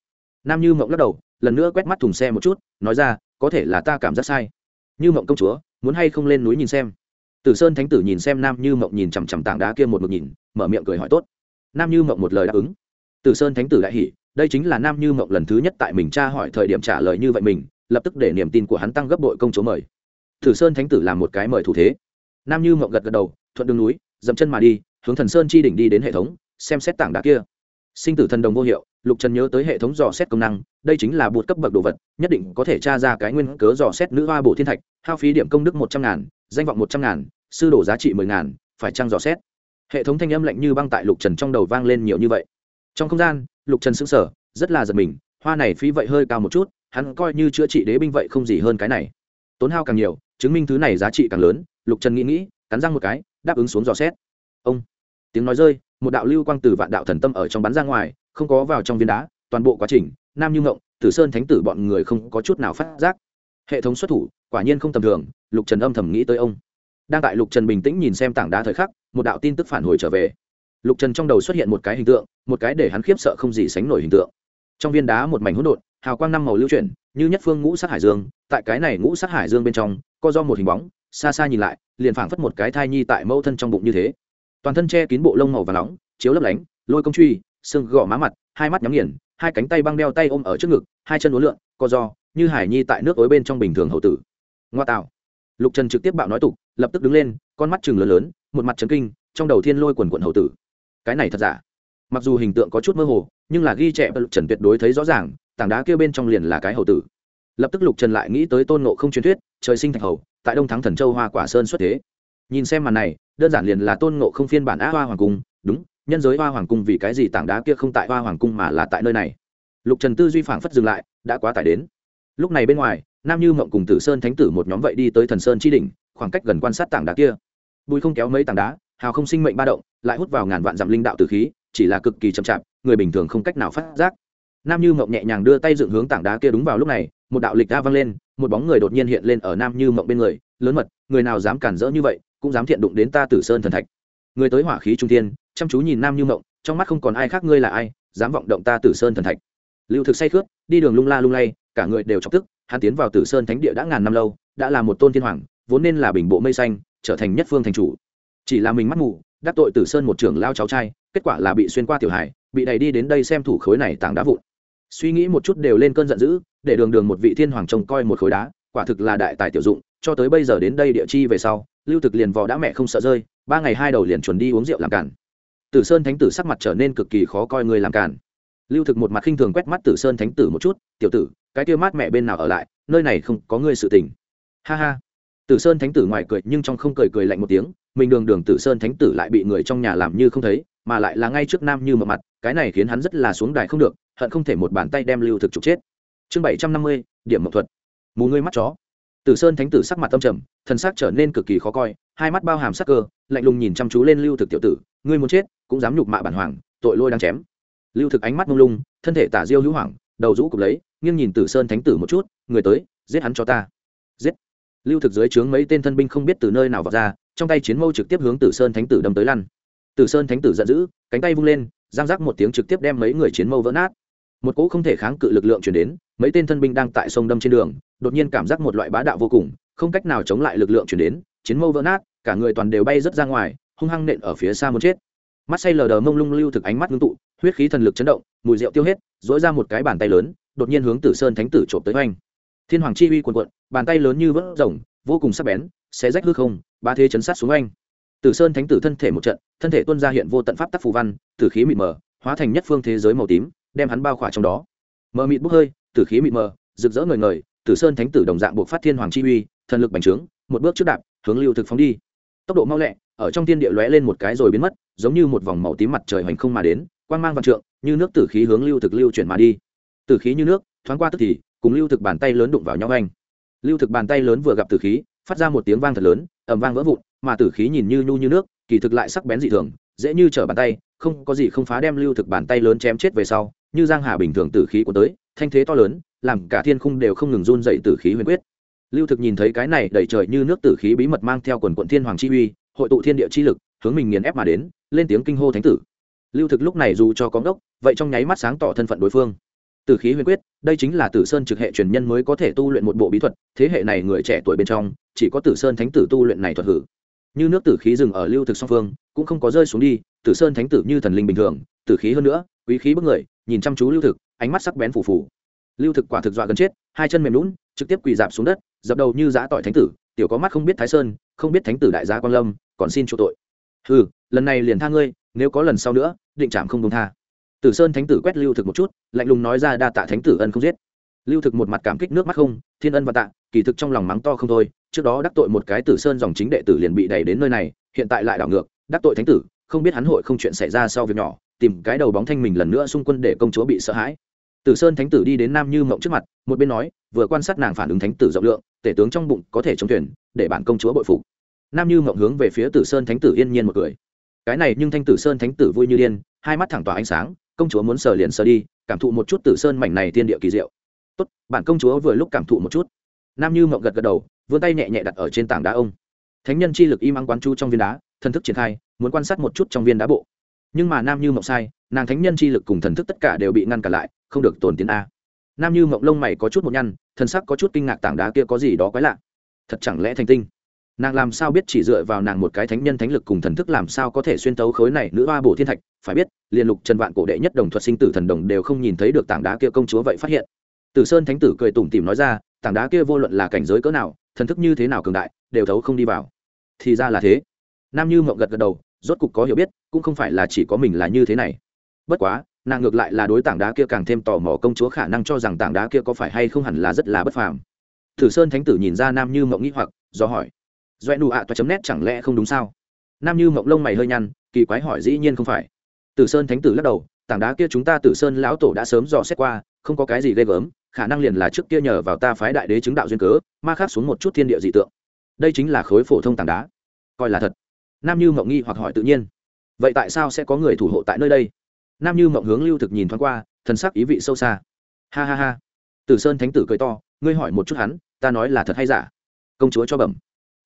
Nam như mộng lắc đầu, lần nữa quét mắt thùng xe một chút, nói ra, có thể là ta cảm giác sai. Như mộng công chúa, muốn hay không lên núi nhìn xem? Tử sơn thánh tử nhìn xem nam như mộng nhìn chằm chằm tảng đá kia một mực nhìn, mở miệng cười hỏi tốt. Nam như mộng một lời đáp ứng. Tử sơn thánh tử đại hỉ, đây chính là nam như mộng lần thứ nhất tại mình tra hỏi thời điểm trả lời như vậy mình, lập tức để niềm tin của hắn tăng gấp bội công chúa mời. Tử sơn thánh tử làm một cái mời thủ thế. Nam như mộng gật gật đầu thuận đường núi, dậm chân mà đi, hướng thần sơn chi đỉnh đi đến hệ thống, xem xét tảng đá kia. Sinh tử thần đồng vô hiệu, lục trần nhớ tới hệ thống dò xét công năng, đây chính là bột cấp bậc đồ vật, nhất định có thể tra ra cái nguyên cớ dò xét nữ hoa bổ thiên thạch, hao phí điểm công đức một trăm ngàn, danh vọng một trăm ngàn, sư đổ giá trị mười ngàn, phải trăng dò xét? Hệ thống thanh âm lạnh như băng tại lục trần trong đầu vang lên nhiều như vậy. Trong không gian, lục trần xứng sở rất là giật mình, hoa này phí vậy hơi cao một chút, hắn coi như chữa trị đế binh vậy không gì hơn cái này. Tốn hao càng nhiều, chứng minh thứ này giá trị càng lớn, lục trần nghĩ nghĩ, cắn răng một cái đáp ứng xuống dò xét. Ông. Tiếng nói rơi, một đạo lưu quang từ vạn đạo thần tâm ở trong bắn ra ngoài, không có vào trong viên đá, toàn bộ quá trình, nam như ngộng, tử sơn thánh tử bọn người không có chút nào phát giác. Hệ thống xuất thủ, quả nhiên không tầm thường, lục trần âm thầm nghĩ tới ông. Đang tại lục trần bình tĩnh nhìn xem tảng đá thời khắc, một đạo tin tức phản hồi trở về. Lục trần trong đầu xuất hiện một cái hình tượng, một cái để hắn khiếp sợ không gì sánh nổi hình tượng. Trong viên đá một mảnh hỗn độn, hào quang năm màu lưu chuyển, như nhất phương ngũ sát hải dương, tại cái này ngũ sát hải dương bên trong, co do một hình bóng xa xa nhìn lại, liền phảng phất một cái thai nhi tại mẫu thân trong bụng như thế. Toàn thân che kín bộ lông màu và nóng, chiếu lấp lánh, lôi công truy, xương gò má mặt, hai mắt nhắm nghiền, hai cánh tay băng đeo tay ôm ở trước ngực, hai chân uốn lượn, co do, như hải nhi tại nước ối bên trong bình thường hậu tử. Ngoa tạo. Lục trần trực tiếp bạo nói tục, lập tức đứng lên, con mắt chừng lớn lớn, một mặt trấn kinh, trong đầu thiên lôi quần quận hậu tử. Cái này thật giả? Mặc dù hình tượng có chút mơ hồ, nhưng là ghi chép lục trần tuyệt đối thấy rõ ràng, tảng đá kia bên trong liền là cái hậu tử. Lập tức lục trần lại nghĩ tới tôn nộ không truyền thuyết, trời sinh thạch hầu tại đông thắng thần châu hoa quả sơn xuất thế. Nhìn xem màn này, đơn giản liền là tôn ngộ không phiên bản á hoa hoàng cung. Đúng, nhân giới hoa hoàng cung vì cái gì tảng đá kia không tại hoa hoàng cung mà là tại nơi này? Lục trần tư duy phảng phất dừng lại, đã quá tải đến. Lúc này bên ngoài, nam như mộng cùng tử sơn thánh tử một nhóm vậy đi tới thần sơn chi đỉnh, khoảng cách gần quan sát tảng đá kia. Bùi không kéo mấy tảng đá, hào không sinh mệnh ba động, lại hút vào ngàn vạn dặm linh đạo từ khí, chỉ là cực kỳ chậm chạp, người bình thường không cách nào phát giác. Nam như mộng nhẹ nhàng đưa tay dựng hướng tảng đá kia đúng vào lúc này một đạo lịch đa vang lên một bóng người đột nhiên hiện lên ở nam như mộng bên người lớn mật người nào dám cản rỡ như vậy cũng dám thiện đụng đến ta tử sơn thần thạch. Người tới hỏa khí trung thiên, chăm chú nhìn nam như mộng trong mắt không còn ai khác ngươi là ai dám vọng động ta tử sơn thần thạch. Lưu thực say khướt đi đường lung la lung lay cả người đều chọc tức hắn tiến vào tử sơn thánh địa đã ngàn năm lâu đã là một tôn thiên hoàng vốn nên là bình bộ mây xanh trở thành nhất phương thành chủ. Chỉ là mình mắt mù đắc tội tử sơn một trưởng lao cháu trai kết quả là bị xuyên qua tiểu hải bị đẩy đi đến đây xem thủ khối này tảng đá vụn suy nghĩ một chút đều lên cơn giận dữ, để đường đường một vị thiên hoàng trông coi một khối đá, quả thực là đại tài tiểu dụng, cho tới bây giờ đến đây địa chi về sau, lưu thực liền vò đã mẹ không sợ rơi, ba ngày hai đầu liền chuẩn đi uống rượu làm cản tử sơn thánh tử sắc mặt trở nên cực kỳ khó coi người làm cản lưu thực một mặt khinh thường quét mắt tử sơn thánh tử một chút, tiểu tử, cái kia mát mẹ bên nào ở lại, nơi này không có ngươi sự tình. Ha ha. Tử sơn thánh tử ngoài cười nhưng trong không cười cười lạnh một tiếng, mình đường đường tử sơn thánh tử lại bị người trong nhà làm như không thấy, mà lại là ngay trước nam như mập mặt cái này khiến hắn rất là xuống đài không được, hận không thể một bàn tay đem lưu thực trục chết. Chương bảy trăm năm mươi, điểm mậu thuật. Mù ngươi mắt chó. Tử sơn thánh tử sắc mặt tâm trầm thân xác trở nên cực kỳ khó coi, hai mắt bao hàm sắc cơ, lạnh lùng nhìn chăm chú lên lưu thực tiểu tử, ngươi muốn chết, cũng dám nhục mạ bản hoàng, tội lôi đang chém. Lưu thực ánh mắt mông lung, thân thể tả diêu hữu hoảng, đầu rũ cục lấy, nghiêng nhìn tử sơn thánh tử một chút, người tới, giết hắn cho ta. Giết. Lưu thực dưới trướng mấy tên thân binh không biết từ nơi nào vào ra, trong tay chiến mâu trực tiếp hướng tử sơn thánh tử đâm tới lăn. Tử sơn thánh tử giận dữ, cánh tay vung lên giang giác một tiếng trực tiếp đem mấy người chiến mâu vỡ nát. Một cỗ không thể kháng cự lực lượng chuyển đến, mấy tên thân binh đang tại sông đâm trên đường, đột nhiên cảm giác một loại bá đạo vô cùng, không cách nào chống lại lực lượng chuyển đến, chiến mâu vỡ nát, cả người toàn đều bay rớt ra ngoài, hung hăng nện ở phía xa muốn chết. Mắt say lờ đờ mông lung lưu thực ánh mắt ngưng tụ, huyết khí thần lực chấn động, mùi rượu tiêu hết dỗi ra một cái bàn tay lớn, đột nhiên hướng tử sơn thánh tử trộm tới oanh. Thiên hoàng chi uy quần quận bàn tay lớn như vỡ rồng, vô cùng sắc bén, xé rách hư không, ba thế chấn sát xuống oanh tử sơn thánh tử thân thể một trận thân thể tuôn ra hiện vô tận pháp tắc phù văn tử khí mịt mờ hóa thành nhất phương thế giới màu tím đem hắn bao khỏa trong đó. Mờ mịt bốc hơi tử khí mịt mờ rực rỡ người người, tử sơn thánh tử đồng dạng buộc phát thiên hoàng chi uy thần lực bành trướng một bước trước đạp hướng lưu thực phóng đi. Tốc độ mau lẹ ở trong thiên địa lóe lên một cái rồi biến mất giống như một vòng màu tím mặt trời hoành không mà đến quang mang vạn trượng như nước tử khí hướng lưu thực lưu chuyển mà đi. Tử khí như nước thoáng qua tức thì cùng lưu thực bàn tay lớn đụng vào nhau anh lưu thực bàn tay lớn vừa gặp tử khí phát ra một tiếng vang thật lớn ầm vang vỡ vụn mà tử khí nhìn như nhu như nước, kỳ thực lại sắc bén dị thường, dễ như trở bàn tay, không có gì không phá đem lưu thực bàn tay lớn chém chết về sau, như giang hà bình thường tử khí của tới, thanh thế to lớn, làm cả thiên khung đều không ngừng run dậy tử khí huyền quyết. Lưu thực nhìn thấy cái này đẩy trời như nước tử khí bí mật mang theo quần quận thiên hoàng chi uy, hội tụ thiên địa chi lực, hướng mình nghiền ép mà đến, lên tiếng kinh hô thánh tử. Lưu thực lúc này dù cho có ngốc, vậy trong nháy mắt sáng tỏ thân phận đối phương. Tử khí huyền quyết, đây chính là tử sơn trực hệ truyền nhân mới có thể tu luyện một bộ bí thuật, thế hệ này người trẻ tuổi bên trong, chỉ có tử sơn thánh tử tu luyện này thuật hử như nước tử khí dừng ở lưu thực song phương, cũng không có rơi xuống đi, tử sơn thánh tử như thần linh bình thường, tử khí hơn nữa, quý khí bức người, nhìn chăm chú lưu thực, ánh mắt sắc bén phủ phủ lưu thực quả thực dọa gần chết, hai chân mềm lún trực tiếp quỳ dạp xuống đất, dập đầu như giã tỏi thánh tử, tiểu có mắt không biết thái sơn, không biết thánh tử đại gia quan lâm, còn xin chỗ tội. Ừ lần này liền tha ngươi, nếu có lần sau nữa, định trảm không công tha. Tử sơn thánh tử quét lưu thực một chút, lạnh lùng nói ra đa tạ thánh tử ân không giết. Lưu thực một mặt cảm kích nước mắt không, thiên ân và tạ, kỳ thực trong lòng mắng to không thôi trước đó đắc tội một cái tử sơn dòng chính đệ tử liền bị đẩy đến nơi này, hiện tại lại đảo ngược, đắc tội thánh tử, không biết hắn hội không chuyện xảy ra sau việc nhỏ, tìm cái đầu bóng thanh mình lần nữa xung quân để công chúa bị sợ hãi. Tử sơn thánh tử đi đến nam như mộng trước mặt, một bên nói, vừa quan sát nàng phản ứng thánh tử rộng lượng, tể tướng trong bụng có thể chống thuyền, để bản công chúa bội phục. Nam như mộng hướng về phía tử sơn thánh tử yên nhiên một cười. Cái này nhưng thanh tử sơn thánh tử vui như điên, hai mắt thẳng tỏa ánh sáng, công chúa muốn sờ liền sờ đi, cảm thụ một chút tử sơn mảnh này thiên địa kỳ diệu. Tốt, bản công chúa vừa lúc cảm thụ một chút. Nam như mộng gật gật đầu vươn tay nhẹ nhẹ đặt ở trên tảng đá ông. Thánh nhân chi lực im ắng quán chu trong viên đá, thần thức triển khai, muốn quan sát một chút trong viên đá bộ. Nhưng mà nam như mộng sai, nàng thánh nhân chi lực cùng thần thức tất cả đều bị ngăn cản lại, không được tồn tiến a. Nam như mộng lông mày có chút một nhăn, thần sắc có chút kinh ngạc tảng đá kia có gì đó quái lạ. Thật chẳng lẽ thành tinh? Nàng làm sao biết chỉ dựa vào nàng một cái thánh nhân thánh lực cùng thần thức làm sao có thể xuyên tấu khối này nữ hoa bổ thiên thạch? Phải biết, liền lục trần vạn cổ đệ nhất đồng thuật sinh tử thần đồng đều không nhìn thấy được tảng đá kia công chúa vậy phát hiện. Tử sơn thánh tử cười tủm tỉm nói ra, tảng đá kia vô luận là cảnh giới cỡ nào thần thức như thế nào cường đại, đều thấu không đi vào. Thì ra là thế. Nam như mộng gật gật đầu, rốt cục có hiểu biết, cũng không phải là chỉ có mình là như thế này. Bất quá, nàng ngược lại là đối tảng đá kia càng thêm tò mò công chúa khả năng cho rằng tảng đá kia có phải hay không hẳn là rất là bất phàm. Thử sơn thánh tử nhìn ra nam như mộng nghĩ hoặc, do hỏi. Doẹ nụ ạ toa chấm nét chẳng lẽ không đúng sao? Nam như mộng lông mày hơi nhăn, kỳ quái hỏi dĩ nhiên không phải. Tử sơn thánh tử lắc đầu, tảng đá kia chúng ta tử sơn lão tổ đã sớm dò xét qua, không có cái gì ghê gớm khả năng liền là trước kia nhờ vào ta phái đại đế chứng đạo duyên cớ, ma khác xuống một chút thiên địa dị tượng. Đây chính là khối phổ thông tảng đá. Coi là thật. Nam như mộng nghi hoặc hỏi tự nhiên. Vậy tại sao sẽ có người thủ hộ tại nơi đây? Nam như mộng hướng lưu thực nhìn thoáng qua, thần sắc ý vị sâu xa. Ha ha ha. Tử sơn thánh tử cười to, ngươi hỏi một chút hắn, ta nói là thật hay giả? Công chúa cho bẩm.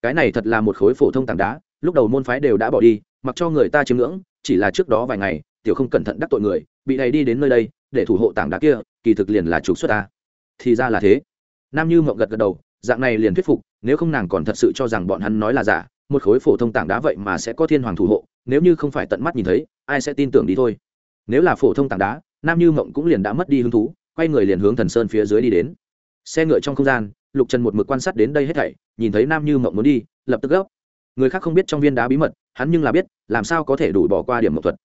Cái này thật là một khối phổ thông tảng đá, lúc đầu môn phái đều đã bỏ đi, mặc cho người ta chiếm ngưỡng, chỉ là trước đó vài ngày, tiểu không cẩn thận đắc tội người, bị đầy đi đến nơi đây để thủ hộ tảng đá kia, kỳ thực liền là trục xuất ta. Thì ra là thế. Nam như mộng gật gật đầu, dạng này liền thuyết phục, nếu không nàng còn thật sự cho rằng bọn hắn nói là giả, một khối phổ thông tảng đá vậy mà sẽ có thiên hoàng thủ hộ, nếu như không phải tận mắt nhìn thấy, ai sẽ tin tưởng đi thôi. Nếu là phổ thông tảng đá, nam như mộng cũng liền đã mất đi hứng thú, quay người liền hướng thần sơn phía dưới đi đến. Xe ngựa trong không gian, lục trần một mực quan sát đến đây hết thảy, nhìn thấy nam như mộng muốn đi, lập tức gấp. Người khác không biết trong viên đá bí mật, hắn nhưng là biết, làm sao có thể đủ bỏ qua điểm mộng thuật.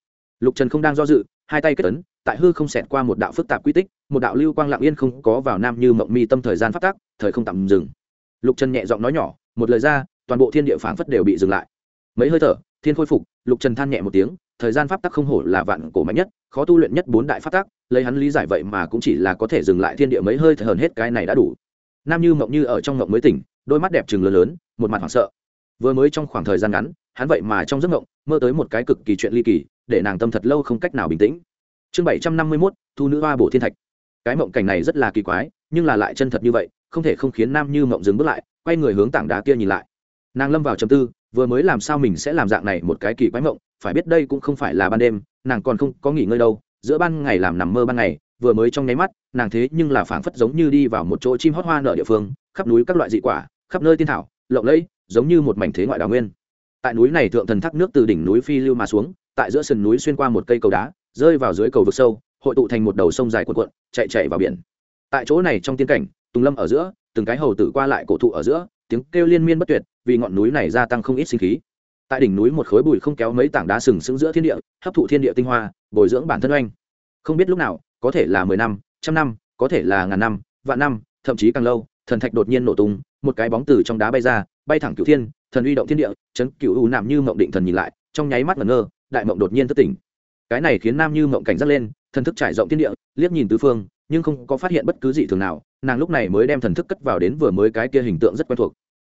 Lục trần không đang do dự, hai tay kết tấn tại hư không xẹt qua một đạo phức tạp quy tích, một đạo lưu quang lặng yên không có vào nam như mộng mi tâm thời gian phát tác thời không tạm dừng. Lục trần nhẹ giọng nói nhỏ, một lời ra, toàn bộ thiên địa phảng phất đều bị dừng lại. Mấy hơi thở, thiên khôi phục, lục trần than nhẹ một tiếng, thời gian pháp tắc không hổ là vạn cổ mạnh nhất, khó tu luyện nhất bốn đại pháp tắc, lấy hắn lý giải vậy mà cũng chỉ là có thể dừng lại thiên địa mấy hơi thở hơn hết cái này đã đủ. Nam như mộng như ở trong mộng mới tỉnh, đôi mắt đẹp trừng lớn lớn, một mặt hoảng sợ. Vừa mới trong khoảng thời gian ngắn, hắn vậy mà trong giấc mộng, mơ tới một cái cực kỳ chuyện ly kỳ, để nàng tâm thật lâu không cách nào bình tĩnh chương bảy trăm năm mươi mốt, thu nữ hoa bổ thiên thạch. Cái mộng cảnh này rất là kỳ quái, nhưng là lại chân thật như vậy, không thể không khiến nam như mộng dừng bước lại, quay người hướng tảng đá kia nhìn lại. Nàng lâm vào chầm tư, vừa mới làm sao mình sẽ làm dạng này một cái kỳ quái mộng, phải biết đây cũng không phải là ban đêm, nàng còn không có nghỉ ngơi đâu, giữa ban ngày làm nằm mơ ban ngày, vừa mới trong nháy mắt, nàng thế nhưng là phảng phất giống như đi vào một chỗ chim hót hoa nở địa phương, khắp núi các loại dị quả, khắp nơi tiên thảo, lộng lẫy, giống như một mảnh thế ngoại đào nguyên. Tại núi này thượng thần thác nước từ đỉnh núi phi lưu mà xuống, tại giữa sườn núi xuyên qua một cây cầu đá rơi vào dưới cầu vực sâu, hội tụ thành một đầu sông dài cuộn cuộn, chạy chạy vào biển. Tại chỗ này trong tiên cảnh, tùng lâm ở giữa, từng cái hầu tử qua lại cổ thụ ở giữa, tiếng kêu liên miên bất tuyệt, vì ngọn núi này gia tăng không ít sinh khí. Tại đỉnh núi một khối bụi không kéo mấy tảng đá sừng sững giữa thiên địa, hấp thụ thiên địa tinh hoa, bồi dưỡng bản thân oanh. Không biết lúc nào, có thể là mười năm, trăm năm, có thể là ngàn năm, vạn năm, thậm chí càng lâu, thần thạch đột nhiên nổ tung, một cái bóng từ trong đá bay ra, bay thẳng cửu thiên, thần uy động thiên địa, chấn cửu u nằm như mộng định thần nhìn lại, trong nháy mắt ngẩn ngơ, đại mộng đột nhiên thất tỉnh cái này khiến nam như mộng cảnh giác lên, thần thức trải rộng thiên địa, liếc nhìn tứ phương, nhưng không có phát hiện bất cứ gì thường nào, nàng lúc này mới đem thần thức cất vào đến vừa mới cái kia hình tượng rất quen thuộc.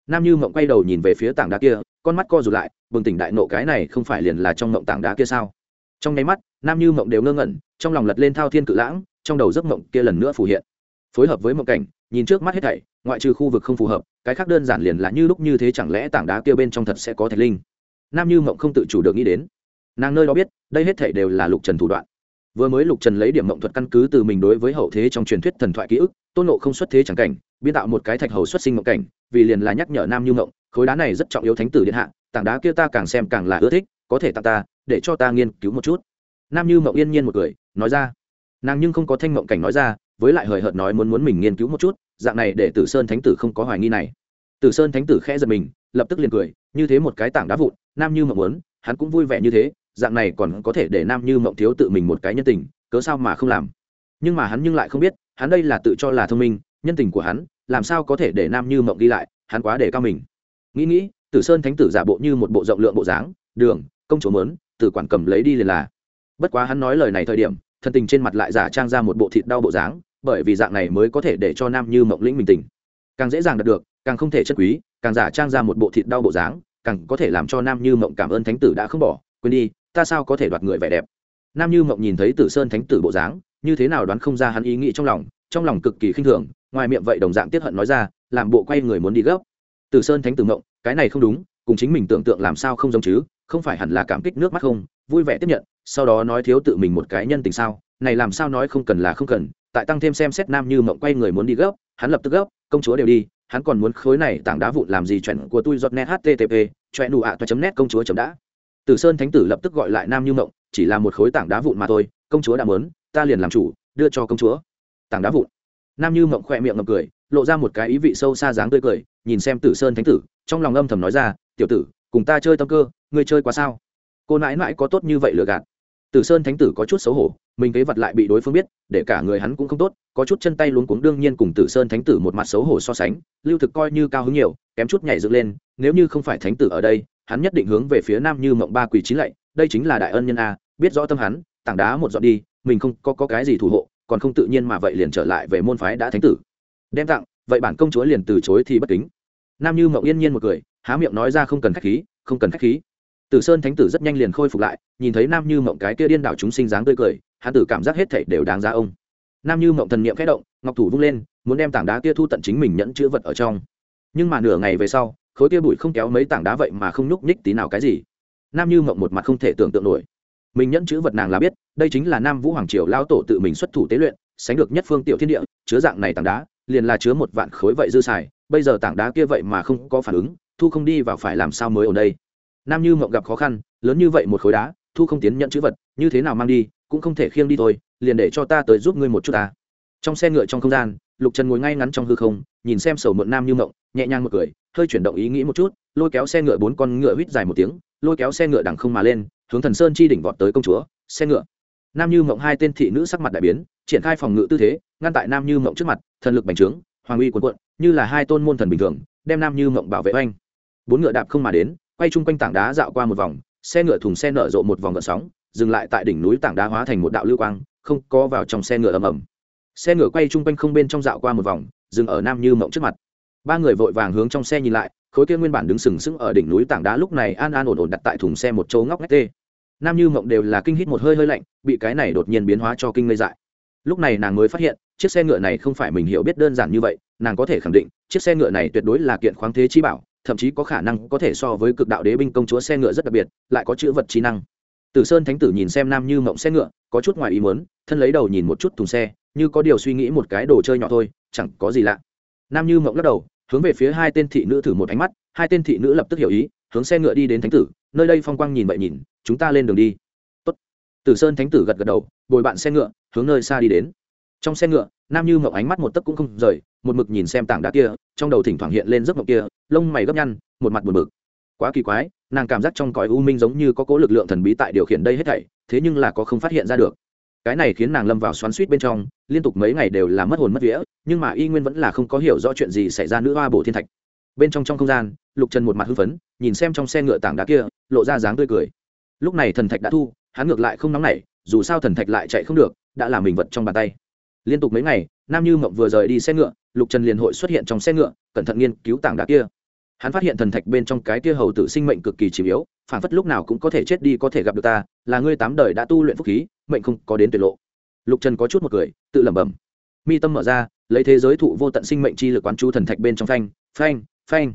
Nam như mộng quay đầu nhìn về phía tảng đá kia, con mắt co rụt lại, bừng tỉnh đại nộ cái này không phải liền là trong mộng tảng đá kia sao? Trong nháy mắt, nam như mộng đều ngơ ngẩn, trong lòng lật lên thao thiên cự lãng, trong đầu giấc mộng kia lần nữa phù hiện. Phối hợp với mộng cảnh, nhìn trước mắt hết thảy, ngoại trừ khu vực không phù hợp, cái khác đơn giản liền là như lúc như thế chẳng lẽ tảng đá kia bên trong thật sẽ có thạch linh? Nam như mộng không tự chủ được nghĩ đến nàng nơi đó biết, đây hết thể đều là lục trần thủ đoạn. Vừa mới lục trần lấy điểm mộng thuật căn cứ từ mình đối với hậu thế trong truyền thuyết thần thoại ký ức, tôn nộ không xuất thế chẳng cảnh, biên tạo một cái thạch hầu xuất sinh mộng cảnh, vì liền là nhắc nhở nam như mộng khối đá này rất trọng yếu thánh tử điện hạ, tảng đá kia ta càng xem càng là ưa thích, có thể tặng ta, để cho ta nghiên cứu một chút. Nam như mộng yên nhiên một cười, nói ra. Nàng nhưng không có thanh mộng cảnh nói ra, với lại hời hợt nói muốn muốn mình nghiên cứu một chút, dạng này để tử sơn thánh tử không có hoài nghi này. Tử sơn thánh tử khẽ giật mình, lập tức liền cười, như thế một cái tảng đá vụn, nam như mộng muốn, hắn cũng vui vẻ như thế dạng này còn có thể để nam như mộng thiếu tự mình một cái nhân tình, cớ sao mà không làm? Nhưng mà hắn nhưng lại không biết, hắn đây là tự cho là thông minh, nhân tình của hắn, làm sao có thể để nam như mộng đi lại, hắn quá để cao mình. Nghĩ nghĩ, tử sơn thánh tử giả bộ như một bộ rộng lượng bộ dáng, đường, công chúa mớn tử quản cầm lấy đi liền là. Bất quá hắn nói lời này thời điểm, thân tình trên mặt lại giả trang ra một bộ thịt đau bộ dáng, bởi vì dạng này mới có thể để cho nam như mộng lĩnh mình tình. Càng dễ dàng đạt được, càng không thể chất quý, càng giả trang ra một bộ thịt đau bộ dáng, càng có thể làm cho nam như mộng cảm ơn thánh tử đã không bỏ, quên đi ta sao có thể đoạt người vẻ đẹp? Nam như mộng nhìn thấy tử sơn thánh tử bộ dáng, như thế nào đoán không ra hắn ý nghĩ trong lòng trong lòng cực kỳ khinh thường, ngoài miệng vậy đồng dạng tiếp hận nói ra, làm bộ quay người muốn đi gấp. Tử sơn thánh tử mộng, cái này không đúng, cùng chính mình tưởng tượng làm sao không giống chứ, không phải hẳn là cảm kích nước mắt không? Vui vẻ tiếp nhận, sau đó nói thiếu tự mình một cái nhân tình sao? Này làm sao nói không cần là không cần, tại tăng thêm xem xét nam như mộng quay người muốn đi gấp, hắn lập tức gấp, công chúa đều đi, hắn còn muốn khối này tảng đá vụn làm gì chuẩn của tôi giọt net http chuyện đủ ạ toa chấm net công chúa chấm đã tử sơn thánh tử lập tức gọi lại nam như mộng, chỉ là một khối tảng đá vụn mà thôi, công chúa đã mớn, ta liền làm chủ, đưa cho công chúa. Tảng đá vụn. Nam như mộng khỏe miệng ngập cười, lộ ra một cái ý vị sâu xa dáng tươi cười, nhìn xem tử sơn thánh tử, trong lòng âm thầm nói ra, tiểu tử, cùng ta chơi tâm cơ, ngươi chơi quá sao? Cô nãi nãi có tốt như vậy lừa gạt. Tử sơn thánh tử có chút xấu hổ, mình kế vật lại bị đối phương biết, để cả người hắn cũng không tốt, có chút chân tay luống cuống đương nhiên cùng tử sơn thánh tử một mặt xấu hổ so sánh, lưu thực coi như cao hứng nhiều, kém chút nhảy dựng lên, nếu như không phải thánh tử ở đây hắn nhất định hướng về phía nam như mộng ba quỳ chín lạy đây chính là đại ân nhân a biết rõ tâm hắn tảng đá một dọn đi mình không có, có cái gì thủ hộ còn không tự nhiên mà vậy liền trở lại về môn phái đã thánh tử. Đem tặng vậy bản công chúa liền từ chối thì bất kính. Nam như mộng yên nhiên một cười há miệng nói ra không cần khách khí không cần khách khí. Tử sơn thánh tử rất nhanh liền khôi phục lại nhìn thấy nam như mộng cái kia điên đảo chúng sinh dáng tươi cười hắn tử cảm giác hết thảy đều đáng giá ông. Nam như mộng thần niệm khẽ động ngọc thủ vung lên muốn đem tảng đá kia thu tận chính mình nhẫn chữ vật ở trong. Nhưng mà nửa ngày về sau khối kia bụi không kéo mấy tảng đá vậy mà không nhúc nhích tí nào cái gì. Nam như mộng một mặt không thể tưởng tượng nổi. Mình nhẫn chữ vật nàng là biết, đây chính là nam vũ hoàng triều lao tổ tự mình xuất thủ tế luyện, sánh được nhất phương tiểu thiên địa, chứa dạng này tảng đá, liền là chứa một vạn khối vậy dư xài, bây giờ tảng đá kia vậy mà không có phản ứng, thu không đi vào phải làm sao mới ở đây? Nam như mộng gặp khó khăn, lớn như vậy một khối đá, thu không tiến nhận chữ vật, như thế nào mang đi, cũng không thể khiêng đi thôi, liền để cho ta tới giúp ngươi một chút ta. Trong xe ngựa trong không gian lục trần ngồi ngay ngắn trong hư không, nhìn xem sầu mượn nam như mộng nhẹ nhàng một cười, hơi chuyển động ý nghĩ một chút, lôi kéo xe ngựa bốn con ngựa huýt dài một tiếng, lôi kéo xe ngựa đằng không mà lên, hướng thần sơn chi đỉnh vọt tới công chúa, xe ngựa. Nam như mộng hai tên thị nữ sắc mặt đại biến, triển khai phòng ngự tư thế, ngăn tại nam như mộng trước mặt, thần lực bành trướng, hoàng uy quần quận như là hai tôn môn thần bình thường, đem nam như mộng bảo vệ oanh. Bốn ngựa đạp không mà đến, quay chung quanh tảng đá dạo qua một vòng, xe ngựa thùng xe nở rộ một vòng gợn sóng, dừng lại tại đỉnh núi tảng đá hóa thành một đạo lưu quang, không có vào trong xe ngựa ầm ầm xe ngựa quay chung quanh không bên trong dạo qua một vòng, dừng ở nam như mộng trước mặt. Ba người vội vàng hướng trong xe nhìn lại, khối kia nguyên bản đứng sừng sững ở đỉnh núi tảng đá lúc này an an ổn ổn đặt tại thùng xe một chỗ ngóc ngách tê. Nam như mộng đều là kinh hít một hơi hơi lạnh, bị cái này đột nhiên biến hóa cho kinh ngây dại. Lúc này nàng mới phát hiện, chiếc xe ngựa này không phải mình hiểu biết đơn giản như vậy, nàng có thể khẳng định, chiếc xe ngựa này tuyệt đối là kiện khoáng thế chi bảo, thậm chí có khả năng có thể so với cực đạo đế binh công chúa xe ngựa rất đặc biệt, lại có chữ vật trí năng. Tử sơn thánh tử nhìn xem nam như mộng xe ngựa, có chút ngoài ý muốn, thân lấy đầu nhìn một chút thùng xe như có điều suy nghĩ một cái đồ chơi nhỏ thôi, chẳng có gì lạ. Nam như mộng lắc đầu, hướng về phía hai tên thị nữ thử một ánh mắt, hai tên thị nữ lập tức hiểu ý, hướng xe ngựa đi đến thánh tử, nơi đây phong quang nhìn vậy nhìn, chúng ta lên đường đi. Tốt. tử sơn thánh tử gật gật đầu, bồi bạn xe ngựa, hướng nơi xa đi đến. Trong xe ngựa, nam như mộng ánh mắt một tấc cũng không rời, một mực nhìn xem tảng đá kia, trong đầu thỉnh thoảng hiện lên giấc mộng kia, lông mày gấp nhăn, một mặt buồn bực. Quá kỳ quái, nàng cảm giác trong cõi u minh giống như có cố lực lượng thần bí tại điều khiển đây hết thảy, thế nhưng là có không phát hiện ra được cái này khiến nàng lâm vào xoắn suýt bên trong, liên tục mấy ngày đều là mất hồn mất vía, nhưng mà y nguyên vẫn là không có hiểu rõ chuyện gì xảy ra nữ hoa bổ thiên thạch. Bên trong trong không gian, lục trần một mặt hưng phấn, nhìn xem trong xe ngựa tảng đá kia, lộ ra dáng tươi cười. Lúc này thần thạch đã thu, hắn ngược lại không nóng nảy, dù sao thần thạch lại chạy không được, đã làm mình vật trong bàn tay. Liên tục mấy ngày, nam như mộng vừa rời đi xe ngựa, lục trần liền hội xuất hiện trong xe ngựa, cẩn thận nghiên cứu tảng đá kia. Hắn phát hiện thần thạch bên trong cái kia hầu tử sinh mệnh cực kỳ chìm yếu phản phất lúc nào cũng có thể chết đi có thể gặp được ta, là ngươi tám đời đã tu luyện phúc khí mệnh không có đến tuyệt lộ. Lục trần có chút một cười, tự lẩm bẩm. Mi tâm mở ra, lấy thế giới thụ vô tận sinh mệnh chi lực quán chú thần thạch bên trong phanh phanh phanh.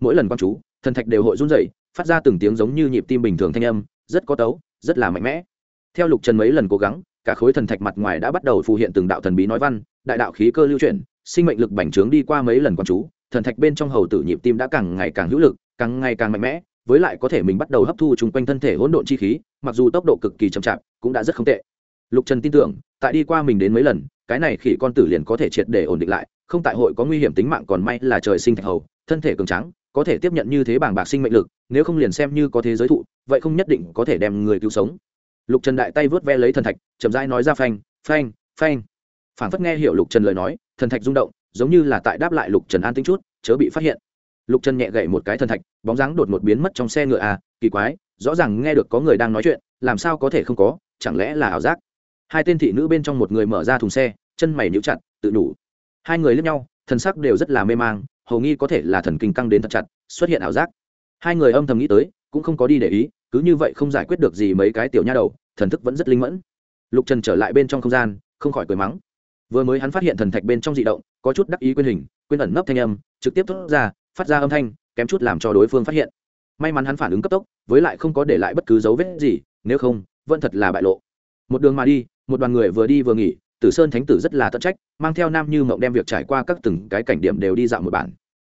Mỗi lần quán chú, thần thạch đều hội run dậy phát ra từng tiếng giống như nhịp tim bình thường thanh âm, rất có tấu, rất là mạnh mẽ. Theo lục trần mấy lần cố gắng, cả khối thần thạch mặt ngoài đã bắt đầu phù hiện từng đạo thần bí nói văn, đại đạo khí cơ lưu chuyển, sinh mệnh lực bành trướng đi qua mấy lần quán chú, thần thạch bên trong hầu tử nhịp tim đã càng ngày càng hữu lực, càng ngày càng mạnh mẽ, với lại có thể mình bắt đầu hấp thu chung quanh thân thể hỗn độn chi khí, mặc dù tốc độ cực kỳ chậm chạp cũng đã rất không tệ. Lục trần tin tưởng, tại đi qua mình đến mấy lần, cái này khỉ con tử liền có thể triệt để ổn định lại, không tại hội có nguy hiểm tính mạng còn may là trời sinh thạch hầu, thân thể cường trắng có thể tiếp nhận như thế bảng bạc sinh mệnh lực, nếu không liền xem như có thế giới thụ, vậy không nhất định có thể đem người cứu sống. Lục trần đại tay vớt ve lấy thần thạch, chậm rãi nói ra phanh phanh phanh. Phản phất nghe hiểu lục trần lời nói, thần thạch rung động, giống như là tại đáp lại lục trần an tính chút, chớ bị phát hiện. Lục trần nhẹ gậy một cái thần thạch, bóng dáng đột ngột biến mất trong xe ngựa à kỳ quái, rõ ràng nghe được có người đang nói chuyện, làm sao có thể không có chẳng lẽ là ảo giác? Hai tên thị nữ bên trong một người mở ra thùng xe, chân mày níu chặt, tự đủ hai người lướt nhau, thần sắc đều rất là mê mang, hầu nghi có thể là thần kinh căng đến thật chặt, xuất hiện ảo giác. Hai người âm thầm nghĩ tới, cũng không có đi để ý, cứ như vậy không giải quyết được gì mấy cái tiểu nha đầu, thần thức vẫn rất linh mẫn. Lục trần trở lại bên trong không gian, không khỏi cười mắng. Vừa mới hắn phát hiện thần thạch bên trong dị động, có chút đắc ý quyên hình quyên ẩn nấp thanh âm, trực tiếp thốt ra, phát ra âm thanh, kém chút làm cho đối phương phát hiện. May mắn hắn phản ứng cấp tốc, với lại không có để lại bất cứ dấu vết gì, nếu không vẫn thật là bại lộ. Một đường mà đi, một đoàn người vừa đi vừa nghỉ, tử sơn thánh tử rất là tận trách, mang theo nam như mộng đem việc trải qua các từng cái cảnh điểm đều đi dạo một bản.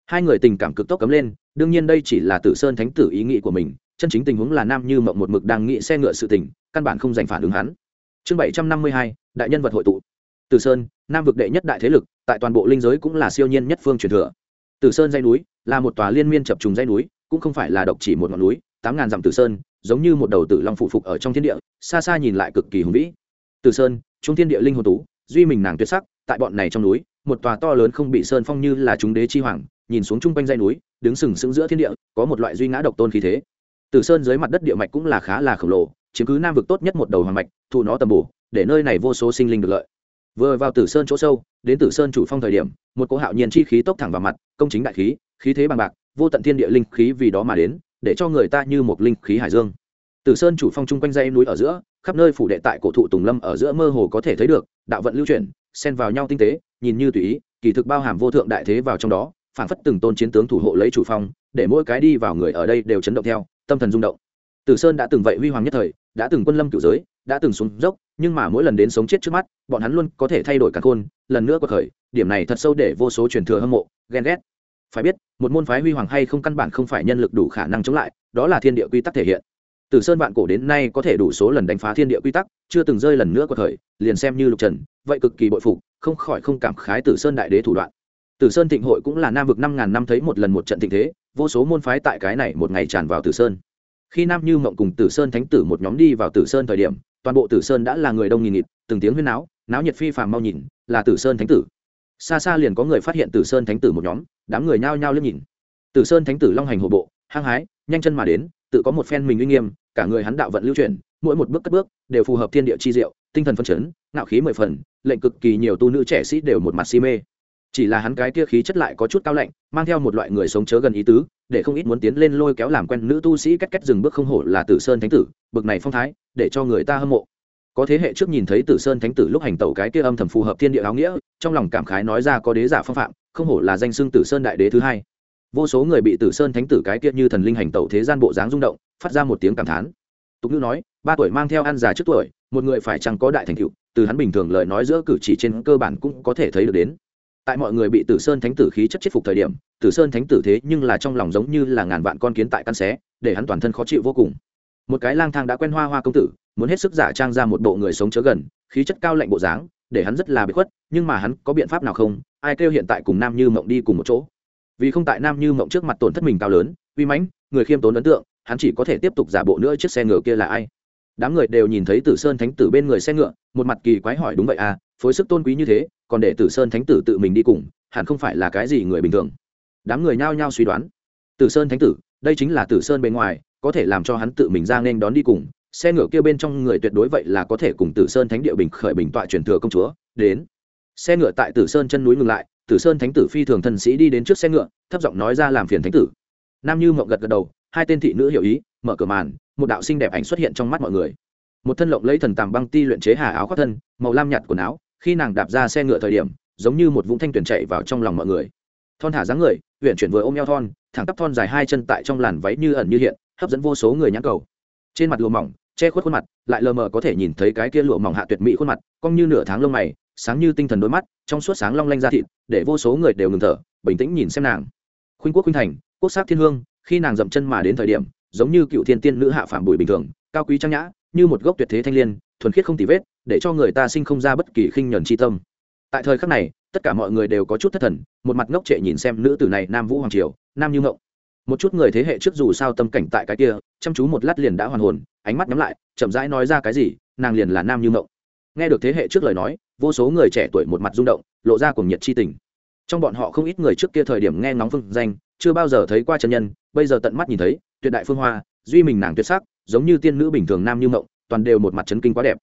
Hai người tình cảm cực tốc cấm lên, đương nhiên đây chỉ là tử sơn thánh tử ý nghĩ của mình, chân chính tình huống là nam như mộng một mực đang nghĩ xe ngựa sự tình, căn bản không dành phản ứng hắn. Chương bảy trăm năm mươi hai, đại nhân vật hội tụ. Tử sơn, nam vực đệ nhất đại thế lực, tại toàn bộ linh giới cũng là siêu nhiên nhất phương truyền thừa. Tử sơn dây núi là một tòa liên miên chập trùng dây núi, cũng không phải là độc chỉ một ngọn núi, tám ngàn dặm tử sơn giống như một đầu tử long phụ phục ở trong thiên địa, xa xa nhìn lại cực kỳ hùng vĩ. Tử sơn, trung thiên địa linh hồn tú, duy mình nàng tuyệt sắc, tại bọn này trong núi, một tòa to lớn không bị sơn phong như là chúng đế chi hoàng, nhìn xuống chung quanh dây núi, đứng sừng sững giữa thiên địa, có một loại duy ngã độc tôn khí thế. Tử sơn dưới mặt đất địa mạch cũng là khá là khổng lồ, chiếm cứ nam vực tốt nhất một đầu hoàng mạch, thụ nó tầm bổ, để nơi này vô số sinh linh được lợi. Vừa vào tử sơn chỗ sâu, đến tử sơn chủ phong thời điểm, một cỗ hạo nhiên chi khí tốc thẳng vào mặt, công chính đại khí khí thế bằng bạc, vô tận thiên địa linh khí vì đó mà đến để cho người ta như một linh khí hải dương. Từ sơn chủ phong chung quanh dây núi ở giữa, khắp nơi phủ đệ tại cổ thụ tùng lâm ở giữa mơ hồ có thể thấy được, đạo vận lưu chuyển, xen vào nhau tinh tế, nhìn như tùy ý, kỳ thực bao hàm vô thượng đại thế vào trong đó phản phất từng tôn chiến tướng thủ hộ lấy chủ phong, để mỗi cái đi vào người ở đây đều chấn động theo, tâm thần rung động. Từ sơn đã từng vậy huy hoàng nhất thời, đã từng quân lâm cửu giới, đã từng xuống dốc, nhưng mà mỗi lần đến sống chết trước mắt, bọn hắn luôn có thể thay đổi cả khôn, lần nữa quật khởi, điểm này thật sâu để vô số truyền thừa hâm mộ, ghen ghét phải biết, một môn phái huy hoàng hay không căn bản không phải nhân lực đủ khả năng chống lại, đó là thiên địa quy tắc thể hiện. Từ sơn vạn cổ đến nay có thể đủ số lần đánh phá thiên địa quy tắc, chưa từng rơi lần nữa của thời, liền xem như lục trần, vậy cực kỳ bội phục, không khỏi không cảm khái tử sơn đại đế thủ đoạn. Tử sơn thịnh hội cũng là nam vực năm ngàn năm thấy một lần một trận thịnh thế, vô số môn phái tại cái này một ngày tràn vào tử sơn. Khi nam như mộng cùng tử sơn thánh tử một nhóm đi vào tử sơn thời điểm, toàn bộ tử sơn đã là người đông nghìn nghịt, từng tiếng huyên náo náo nhiệt phi phàm mau nhìn, là tử sơn thánh tử xa xa liền có người phát hiện tử sơn thánh tử một nhóm, đám người nhao nhao lên nhìn. Tử sơn thánh tử long hành hộ bộ, hăng hái, nhanh chân mà đến, tự có một phen mình uy nghiêm, cả người hắn đạo vận lưu truyền mỗi một bước cất bước đều phù hợp thiên địa chi diệu, tinh thần phân chấn, ngạo khí mười phần, lệnh cực kỳ nhiều tu nữ trẻ sĩ đều một mặt si mê. Chỉ là hắn cái kia khí chất lại có chút cao lạnh, mang theo một loại người sống chớ gần ý tứ, để không ít muốn tiến lên lôi kéo làm quen nữ tu sĩ cách cách dừng bước không hổ là tử sơn thánh tử, bực này phong thái, để cho người ta hâm mộ có thế hệ trước nhìn thấy tử sơn thánh tử lúc hành tẩu cái kia âm thầm phù hợp thiên địa áo nghĩa, trong lòng cảm khái nói ra có đế giả phong phạm, không hổ là danh xưng tử sơn đại đế thứ hai. Vô số người bị tử sơn thánh tử cái kia như thần linh hành tẩu thế gian bộ dáng rung động, phát ra một tiếng cảm thán. Tục ngữ nói, ba tuổi mang theo ăn già trước tuổi, một người phải chăng có đại thành tựu, từ hắn bình thường lời nói giữa cử chỉ trên cơ bản cũng có thể thấy được đến. Tại mọi người bị tử sơn thánh tử khí chất chết phục thời điểm, tử sơn thánh tử thế nhưng là trong lòng giống như là ngàn vạn con kiến tại căn xé, để hắn toàn thân khó chịu vô cùng. Một cái lang thang đã quen hoa hoa công tử muốn hết sức giả trang ra một bộ người sống chớ gần, khí chất cao lạnh bộ dáng, để hắn rất là bị khuất, nhưng mà hắn có biện pháp nào không? Ai kêu hiện tại cùng nam như mộng đi cùng một chỗ? Vì không tại nam như mộng trước mặt tổn thất mình cao lớn, uy mãnh, người khiêm tốn ấn tượng, hắn chỉ có thể tiếp tục giả bộ nữa chiếc xe ngựa kia là ai? Đám người đều nhìn thấy tử sơn thánh tử bên người xe ngựa, một mặt kỳ quái hỏi đúng vậy à phối sức tôn quý như thế, còn để tử sơn thánh tử tự mình đi cùng, hẳn không phải là cái gì người bình thường. Đám người nhao nhao suy đoán. Tử sơn thánh tử, đây chính là tử sơn bên ngoài, có thể làm cho hắn tự mình ra nên đón đi cùng xe ngựa kia bên trong người tuyệt đối vậy là có thể cùng tử sơn thánh địa bình khởi bình tọa truyền thừa công chúa, đến. Xe ngựa tại tử sơn chân núi ngừng lại, tử sơn thánh tử phi thường thần sĩ đi đến trước xe ngựa, thấp giọng nói ra làm phiền thánh tử. Nam như mộng gật gật đầu, hai tên thị nữ hiểu ý, mở cửa màn, một đạo xinh đẹp ảnh xuất hiện trong mắt mọi người. Một thân lộng lấy thần tàm băng ti luyện chế hà áo khoác thân, màu lam nhạt quần áo, khi nàng đạp ra xe ngựa thời điểm, giống như một vũng thanh tuyển chạy vào trong lòng mọi người. Thon thả dáng người huyện chuyển vừa ôm eo thon, thẳng tắp thon dài hai chân tại trong làn váy như ẩn như hiện, hấp dẫn vô số người nhãn cầu. Trên mặt lụa mỏng che khuất khuôn mặt, lại lờ mờ có thể nhìn thấy cái kia lụa mỏng hạ tuyệt mỹ khuôn mặt, cong như nửa tháng lông mày, sáng như tinh thần đôi mắt, trong suốt sáng long lanh ra thịt, để vô số người đều ngừng thở, bình tĩnh nhìn xem nàng. Khuynh quốc khuynh thành, quốc sắc thiên hương, khi nàng dậm chân mà đến thời điểm, giống như cựu thiên tiên nữ hạ phạm bùi bình thường, cao quý trang nhã, như một gốc tuyệt thế thanh liên, thuần khiết không tì vết, để cho người ta sinh không ra bất kỳ khinh nhẫn chi tâm. Tại thời khắc này, tất cả mọi người đều có chút thất thần, một mặt ngốc trệ nhìn xem nữ tử này nam vũ hoàng triều, nam như ngộng một chút người thế hệ trước dù sao tâm cảnh tại cái kia, chăm chú một lát liền đã hoàn hồn, ánh mắt nhắm lại, chậm rãi nói ra cái gì, nàng liền là nam như mộng nghe được thế hệ trước lời nói, vô số người trẻ tuổi một mặt rung động, lộ ra cùng nhiệt chi tình. Trong bọn họ không ít người trước kia thời điểm nghe ngóng phương danh, chưa bao giờ thấy qua chân nhân, bây giờ tận mắt nhìn thấy, tuyệt đại phương hoa, duy mình nàng tuyệt sắc, giống như tiên nữ bình thường nam như mộng toàn đều một mặt chấn kinh quá đẹp.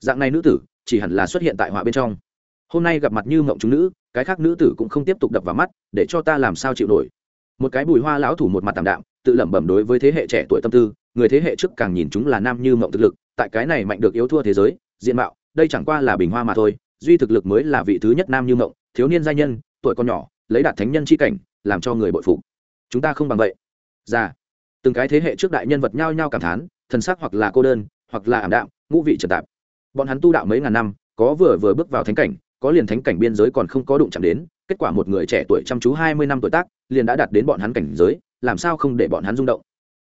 Dạng này nữ tử, chỉ hẳn là xuất hiện tại họa bên trong. Hôm nay gặp mặt như mộng chúng nữ, cái khác nữ tử cũng không tiếp tục đập vào mắt, để cho ta làm sao chịu nổi một cái bùi hoa lão thủ một mặt tạm đạm, tự lẩm bẩm đối với thế hệ trẻ tuổi tâm tư, người thế hệ trước càng nhìn chúng là nam như mộng thực lực, tại cái này mạnh được yếu thua thế giới, diện mạo, đây chẳng qua là bình hoa mà thôi, duy thực lực mới là vị thứ nhất nam như mộng, thiếu niên gia nhân, tuổi con nhỏ, lấy đạt thánh nhân c h i cảnh, làm cho người bội phục. Chúng ta không bằng vậy. Già từng cái thế hệ trước đại nhân vật nhao nhao cảm thán, thần sắc hoặc là cô đơn, hoặc là ảm đạm, ngũ vị trật tạp. Bọn hắn tu đạo mấy ngàn năm, có vừa vừa bước vào thánh cảnh, có liền thánh cảnh biên giới còn không có đụng chạm đến kết quả một người trẻ tuổi chăm chú hai mươi năm tuổi tác, liền đã đạt đến bọn hắn cảnh giới, làm sao không để bọn hắn rung động?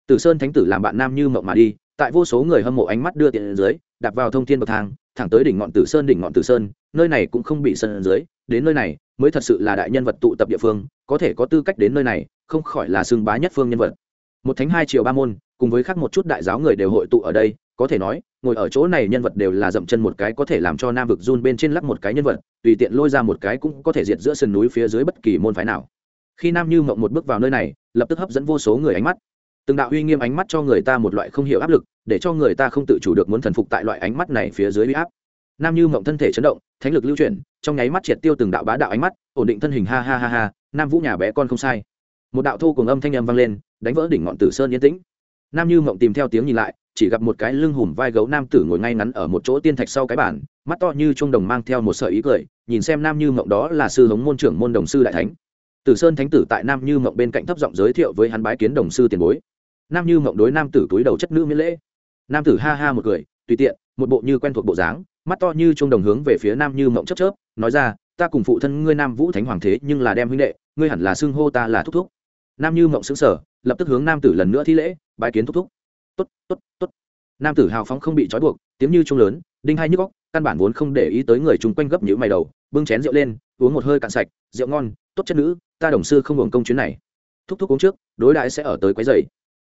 Tử sơn thánh tử làm bạn nam như mộng mà đi, tại vô số người hâm mộ ánh mắt đưa tiền dưới, đạp vào thông thiên bậc thang, thẳng tới đỉnh ngọn tử sơn, đỉnh ngọn tử sơn, nơi này cũng không bị sơn dưới, đến nơi này mới thật sự là đại nhân vật tụ tập địa phương, có thể có tư cách đến nơi này, không khỏi là xương bá nhất phương nhân vật. Một thánh hai triệu ba môn, cùng với khác một chút đại giáo người đều hội tụ ở đây, có thể nói ngồi ở chỗ này nhân vật đều là dậm chân một cái có thể làm cho nam vực run bên trên lắc một cái nhân vật, tùy tiện lôi ra một cái cũng có thể diệt giữa sườn núi phía dưới bất kỳ môn phái nào. Khi nam như mộng một bước vào nơi này, lập tức hấp dẫn vô số người ánh mắt. Từng đạo uy nghiêm ánh mắt cho người ta một loại không hiểu áp lực, để cho người ta không tự chủ được muốn thần phục tại loại ánh mắt này phía dưới uy áp. Nam như mộng thân thể chấn động, thánh lực lưu chuyển, trong nháy mắt triệt tiêu từng đạo bá đạo ánh mắt, ổn định thân hình, ha ha ha ha, nam vũ nhà bé con không sai. Một đạo thu cùng âm thanh âm vang lên, đánh vỡ đỉnh ngọn tử sơn yên tĩnh. Nam như mộng tìm theo tiếng nhìn lại chỉ gặp một cái lưng hùm vai gấu nam tử ngồi ngay ngắn ở một chỗ tiên thạch sau cái bản mắt to như trung đồng mang theo một sợi ý cười, nhìn xem nam như mộng đó là sư hống môn trưởng môn đồng sư đại thánh. Tử sơn thánh tử tại nam như mộng bên cạnh thấp giọng giới thiệu với hắn bái kiến đồng sư tiền bối. Nam như mộng đối nam tử túi đầu chất nữ miễn lễ. Nam tử ha ha một cười, tùy tiện, một bộ như quen thuộc bộ dáng, mắt to như trung đồng hướng về phía nam như mộng chấp chớp, nói ra, ta cùng phụ thân ngươi nam vũ thánh hoàng thế nhưng là đem huynh đệ, ngươi hẳn là xưng hô ta là thúc thúc. Nam như mộng xứng sở lập tức hướng nam tử lần nữa thi lễ, bái kiến thúc thúc tốt tốt tốt. Nam tử hào phóng không bị trói buộc, tiếng như trung lớn, đinh hai nhức góc căn bản vốn không để ý tới người chung quanh gấp nhữ mày đầu, bưng chén rượu lên, uống một hơi cạn sạch, rượu ngon, tốt chất nữ, ta đồng sư không hưởng công chuyến này. Thúc thúc uống trước, đối đại sẽ ở tới quấy giày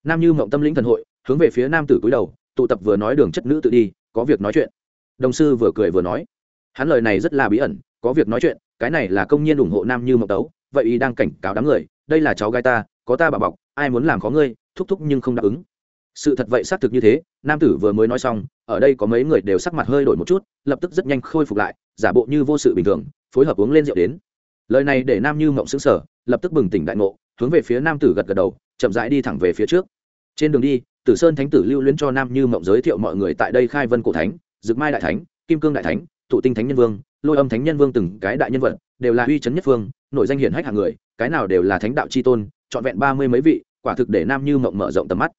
nam như mộng tâm lĩnh thần hội, hướng về phía nam tử cúi đầu, tụ tập vừa nói đường chất nữ tự đi, có việc nói chuyện. Đồng sư vừa cười vừa nói, hắn lời này rất là bí ẩn, có việc nói chuyện, cái này là công nhiên ủng hộ nam như mộng tấu vậy y đang cảnh cáo đám người, đây là cháu gái ta, có ta bà bọc, ai muốn làm khó ngươi? Thúc thúc nhưng không đáp ứng sự thật vậy xác thực như thế, nam tử vừa mới nói xong, ở đây có mấy người đều sắc mặt hơi đổi một chút, lập tức rất nhanh khôi phục lại, giả bộ như vô sự bình thường, phối hợp uống lên rượu đến. Lời này để nam như mộng xứng sở lập tức bừng tỉnh đại ngộ, hướng về phía nam tử gật gật đầu, chậm rãi đi thẳng về phía trước. Trên đường đi, tử sơn thánh tử lưu luyến cho nam như mộng giới thiệu mọi người tại đây khai vân cổ thánh, dực mai đại thánh, kim cương đại thánh thụ tinh thánh nhân vương, lôi âm thánh nhân vương từng cái đại nhân vật, đều là uy chấn nhất phương, nội danh hiển hách hàng người, cái nào đều là thánh đạo c h i tôn, trọn vẹn ba mươi mấy vị, quả thực để nam như mộng mở rộng tầm mắt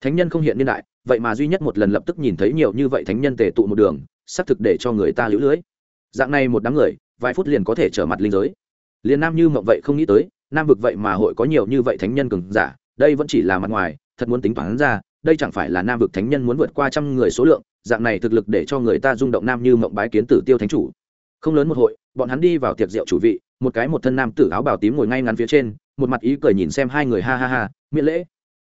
thánh nhân không hiện niên đại, vậy mà duy nhất một lần lập tức nhìn thấy nhiều như vậy thánh nhân tề tụ một đường, xác thực để cho người ta lũ lưới. Dạng này một đám người, vài phút liền có thể trở mặt linh giới. Liền nam như mộng vậy không nghĩ tới, nam vực vậy mà hội có nhiều như vậy thánh nhân cường giả, đây vẫn chỉ là mặt ngoài, thật muốn tính toán ra, đây chẳng phải là nam vực thánh nhân muốn vượt qua trăm người số lượng, dạng này thực lực để cho người ta rung động nam như mộng bái kiến tử tiêu thánh chủ. Không lớn một hội, bọn hắn đi vào tiệc rượu chủ vị, một cái một thân nam tử áo bào tím ngồi ngay ngắn phía trên, một mặt ý cười nhìn xem hai người, ha ha ha, miễn lễ.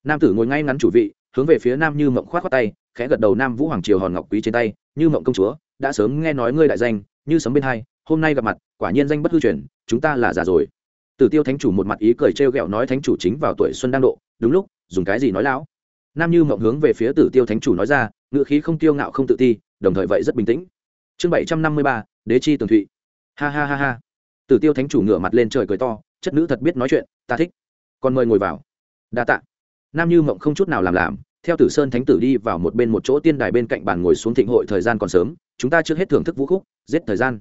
Nam tử ngồi ngay ngắn chủ vị hướng về phía nam như mộng khoát khoát tay, khẽ gật đầu nam vũ hoàng triều hòn ngọc quý trên tay, như mộng công chúa, đã sớm nghe nói ngươi đại danh, như sấm bên hai, hôm nay gặp mặt, quả nhiên danh bất hư truyền, chúng ta là già rồi. Tử tiêu thánh chủ một mặt ý cười trêu ghẹo nói thánh chủ chính vào tuổi xuân đang độ, đúng lúc, dùng cái gì nói lão? Nam như mộng hướng về phía tử tiêu thánh chủ nói ra, ngựa khí không tiêu ngạo không tự ti, đồng thời vậy rất bình tĩnh. Chương bảy trăm năm mươi ba, đế chi tường thụy. Ha ha ha ha. Tử tiêu thánh chủ ngửa mặt lên trời cười to, chất nữ thật biết nói chuyện, ta thích. Còn mời ngồi vào. Đa tạ. Nam như mộng không chút nào làm làm theo tử sơn thánh tử đi vào một bên một chỗ tiên đài bên cạnh bàn ngồi xuống thịnh hội thời gian còn sớm, chúng ta trước hết thưởng thức vũ khúc, giết thời gian.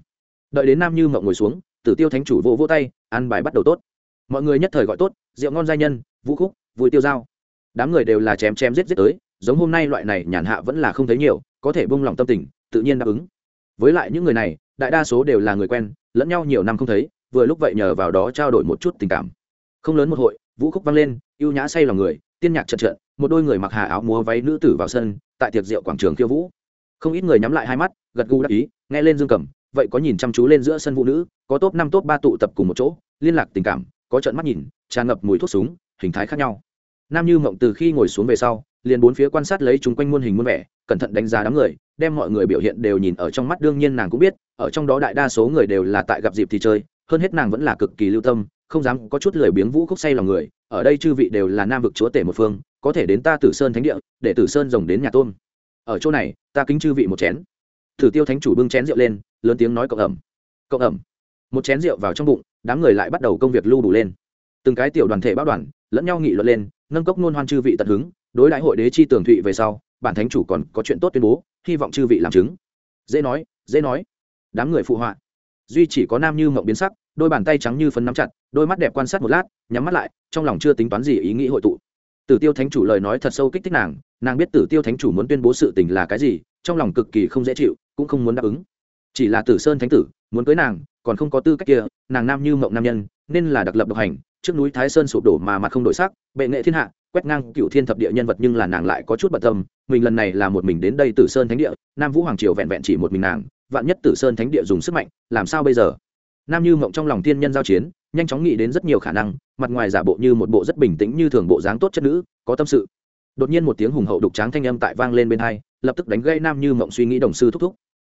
Đợi đến nam như mộng ngồi xuống, tử tiêu thánh chủ vỗ vỗ tay ăn bài bắt đầu tốt. Mọi người nhất thời gọi tốt, rượu ngon giai nhân, vũ khúc, vui tiêu dao. Đám người đều là chém chém giết giết tới, giống hôm nay loại này nhàn hạ vẫn là không thấy nhiều, có thể bông lòng tâm tình, tự nhiên đáp ứng. Với lại những người này, đại đa số đều là người quen, lẫn nhau nhiều năm không thấy, vừa lúc vậy nhờ vào đó trao đổi một chút tình cảm. Không lớn một hội, vũ khúc vang lên, ưu nhã say lòng người, tiên nhạc trận trận một đôi người mặc hà áo múa váy nữ tử vào sân, tại tiệc rượu quảng trường khiêu vũ. Không ít người nhắm lại hai mắt, gật gù đắc ý, nghe lên dương cầm, vậy có nhìn chăm chú lên giữa sân vũ nữ, có top năm, top ba tụ tập cùng một chỗ, liên lạc tình cảm, có trận mắt nhìn, tràn ngập mùi thuốc súng, hình thái khác nhau. Nam như mộng từ khi ngồi xuống về sau, liền bốn phía quan sát lấy chúng quanh muôn hình muôn vẻ, cẩn thận đánh giá đám người, đem mọi người biểu hiện đều nhìn ở trong mắt, đương nhiên nàng cũng biết, ở trong đó đại đa số người đều là tại gặp dịp thì chơi, hơn hết nàng vẫn là cực kỳ lưu tâm, không dám có chút lười biếng vũ khúc say lòng người, ở đây chư vị đều là nam vực chúa tể một phương có thể đến ta tử sơn thánh địa, để tử sơn rồng đến nhà tôn ở chỗ này, ta kính chư vị một chén. Thử tiêu thánh chủ bưng chén rượu lên, lớn tiếng nói cộng ẩm. Cộng ẩm. Một chén rượu vào trong bụng, đám người lại bắt đầu công việc lưu đủ lên. Từng cái tiểu đoàn thể báo đoàn, lẫn nhau nghị luận lên, nâng cốc nôn hoan chư vị tận hứng, đối đại hội đế chi tường thụy về sau, bản thánh chủ còn có chuyện tốt tuyên bố, hy vọng chư vị làm chứng. Dễ nói dễ nói. Đám người phụ họa. Duy chỉ có nam như mộng biến sắc, đôi bàn tay trắng như phấn nắm chặt, đôi mắt đẹp quan sát một lát, nhắm mắt lại, trong lòng chưa tính toán gì ý nghĩ hội tụ tử tiêu thánh chủ lời nói thật sâu kích thích nàng nàng biết tử tiêu thánh chủ muốn tuyên bố sự tình là cái gì, trong lòng cực kỳ không dễ chịu, cũng không muốn đáp ứng. Chỉ là tử sơn thánh tử, muốn cưới nàng, còn không có tư cách kia, nàng nam như mộng nam nhân, nên là đặc lập độc hành, trước núi thái sơn sụp đổ mà mặt không đổi sắc, bệ nghệ thiên hạ, quét ngang cựu thiên thập địa nhân vật nhưng là nàng lại có chút bận tâm, mình lần này là một mình đến đây tử sơn thánh địa, nam vũ hoàng triều vẹn vẹn chỉ một mình nàng, vạn nhất tử sơn thánh địa dùng sức mạnh, làm sao bây giờ? Nam như mộng trong lòng tiên nhân giao chiến, nhanh chóng nghĩ đến rất nhiều khả năng, mặt ngoài giả bộ như một bộ rất bình tĩnh như thường bộ dáng tốt chất nữ, có tâm sự. Đột nhiên một tiếng hùng hậu đục tráng thanh âm tại vang lên bên hai, lập tức đánh gây nam như mộng suy nghĩ đồng sư thúc thúc.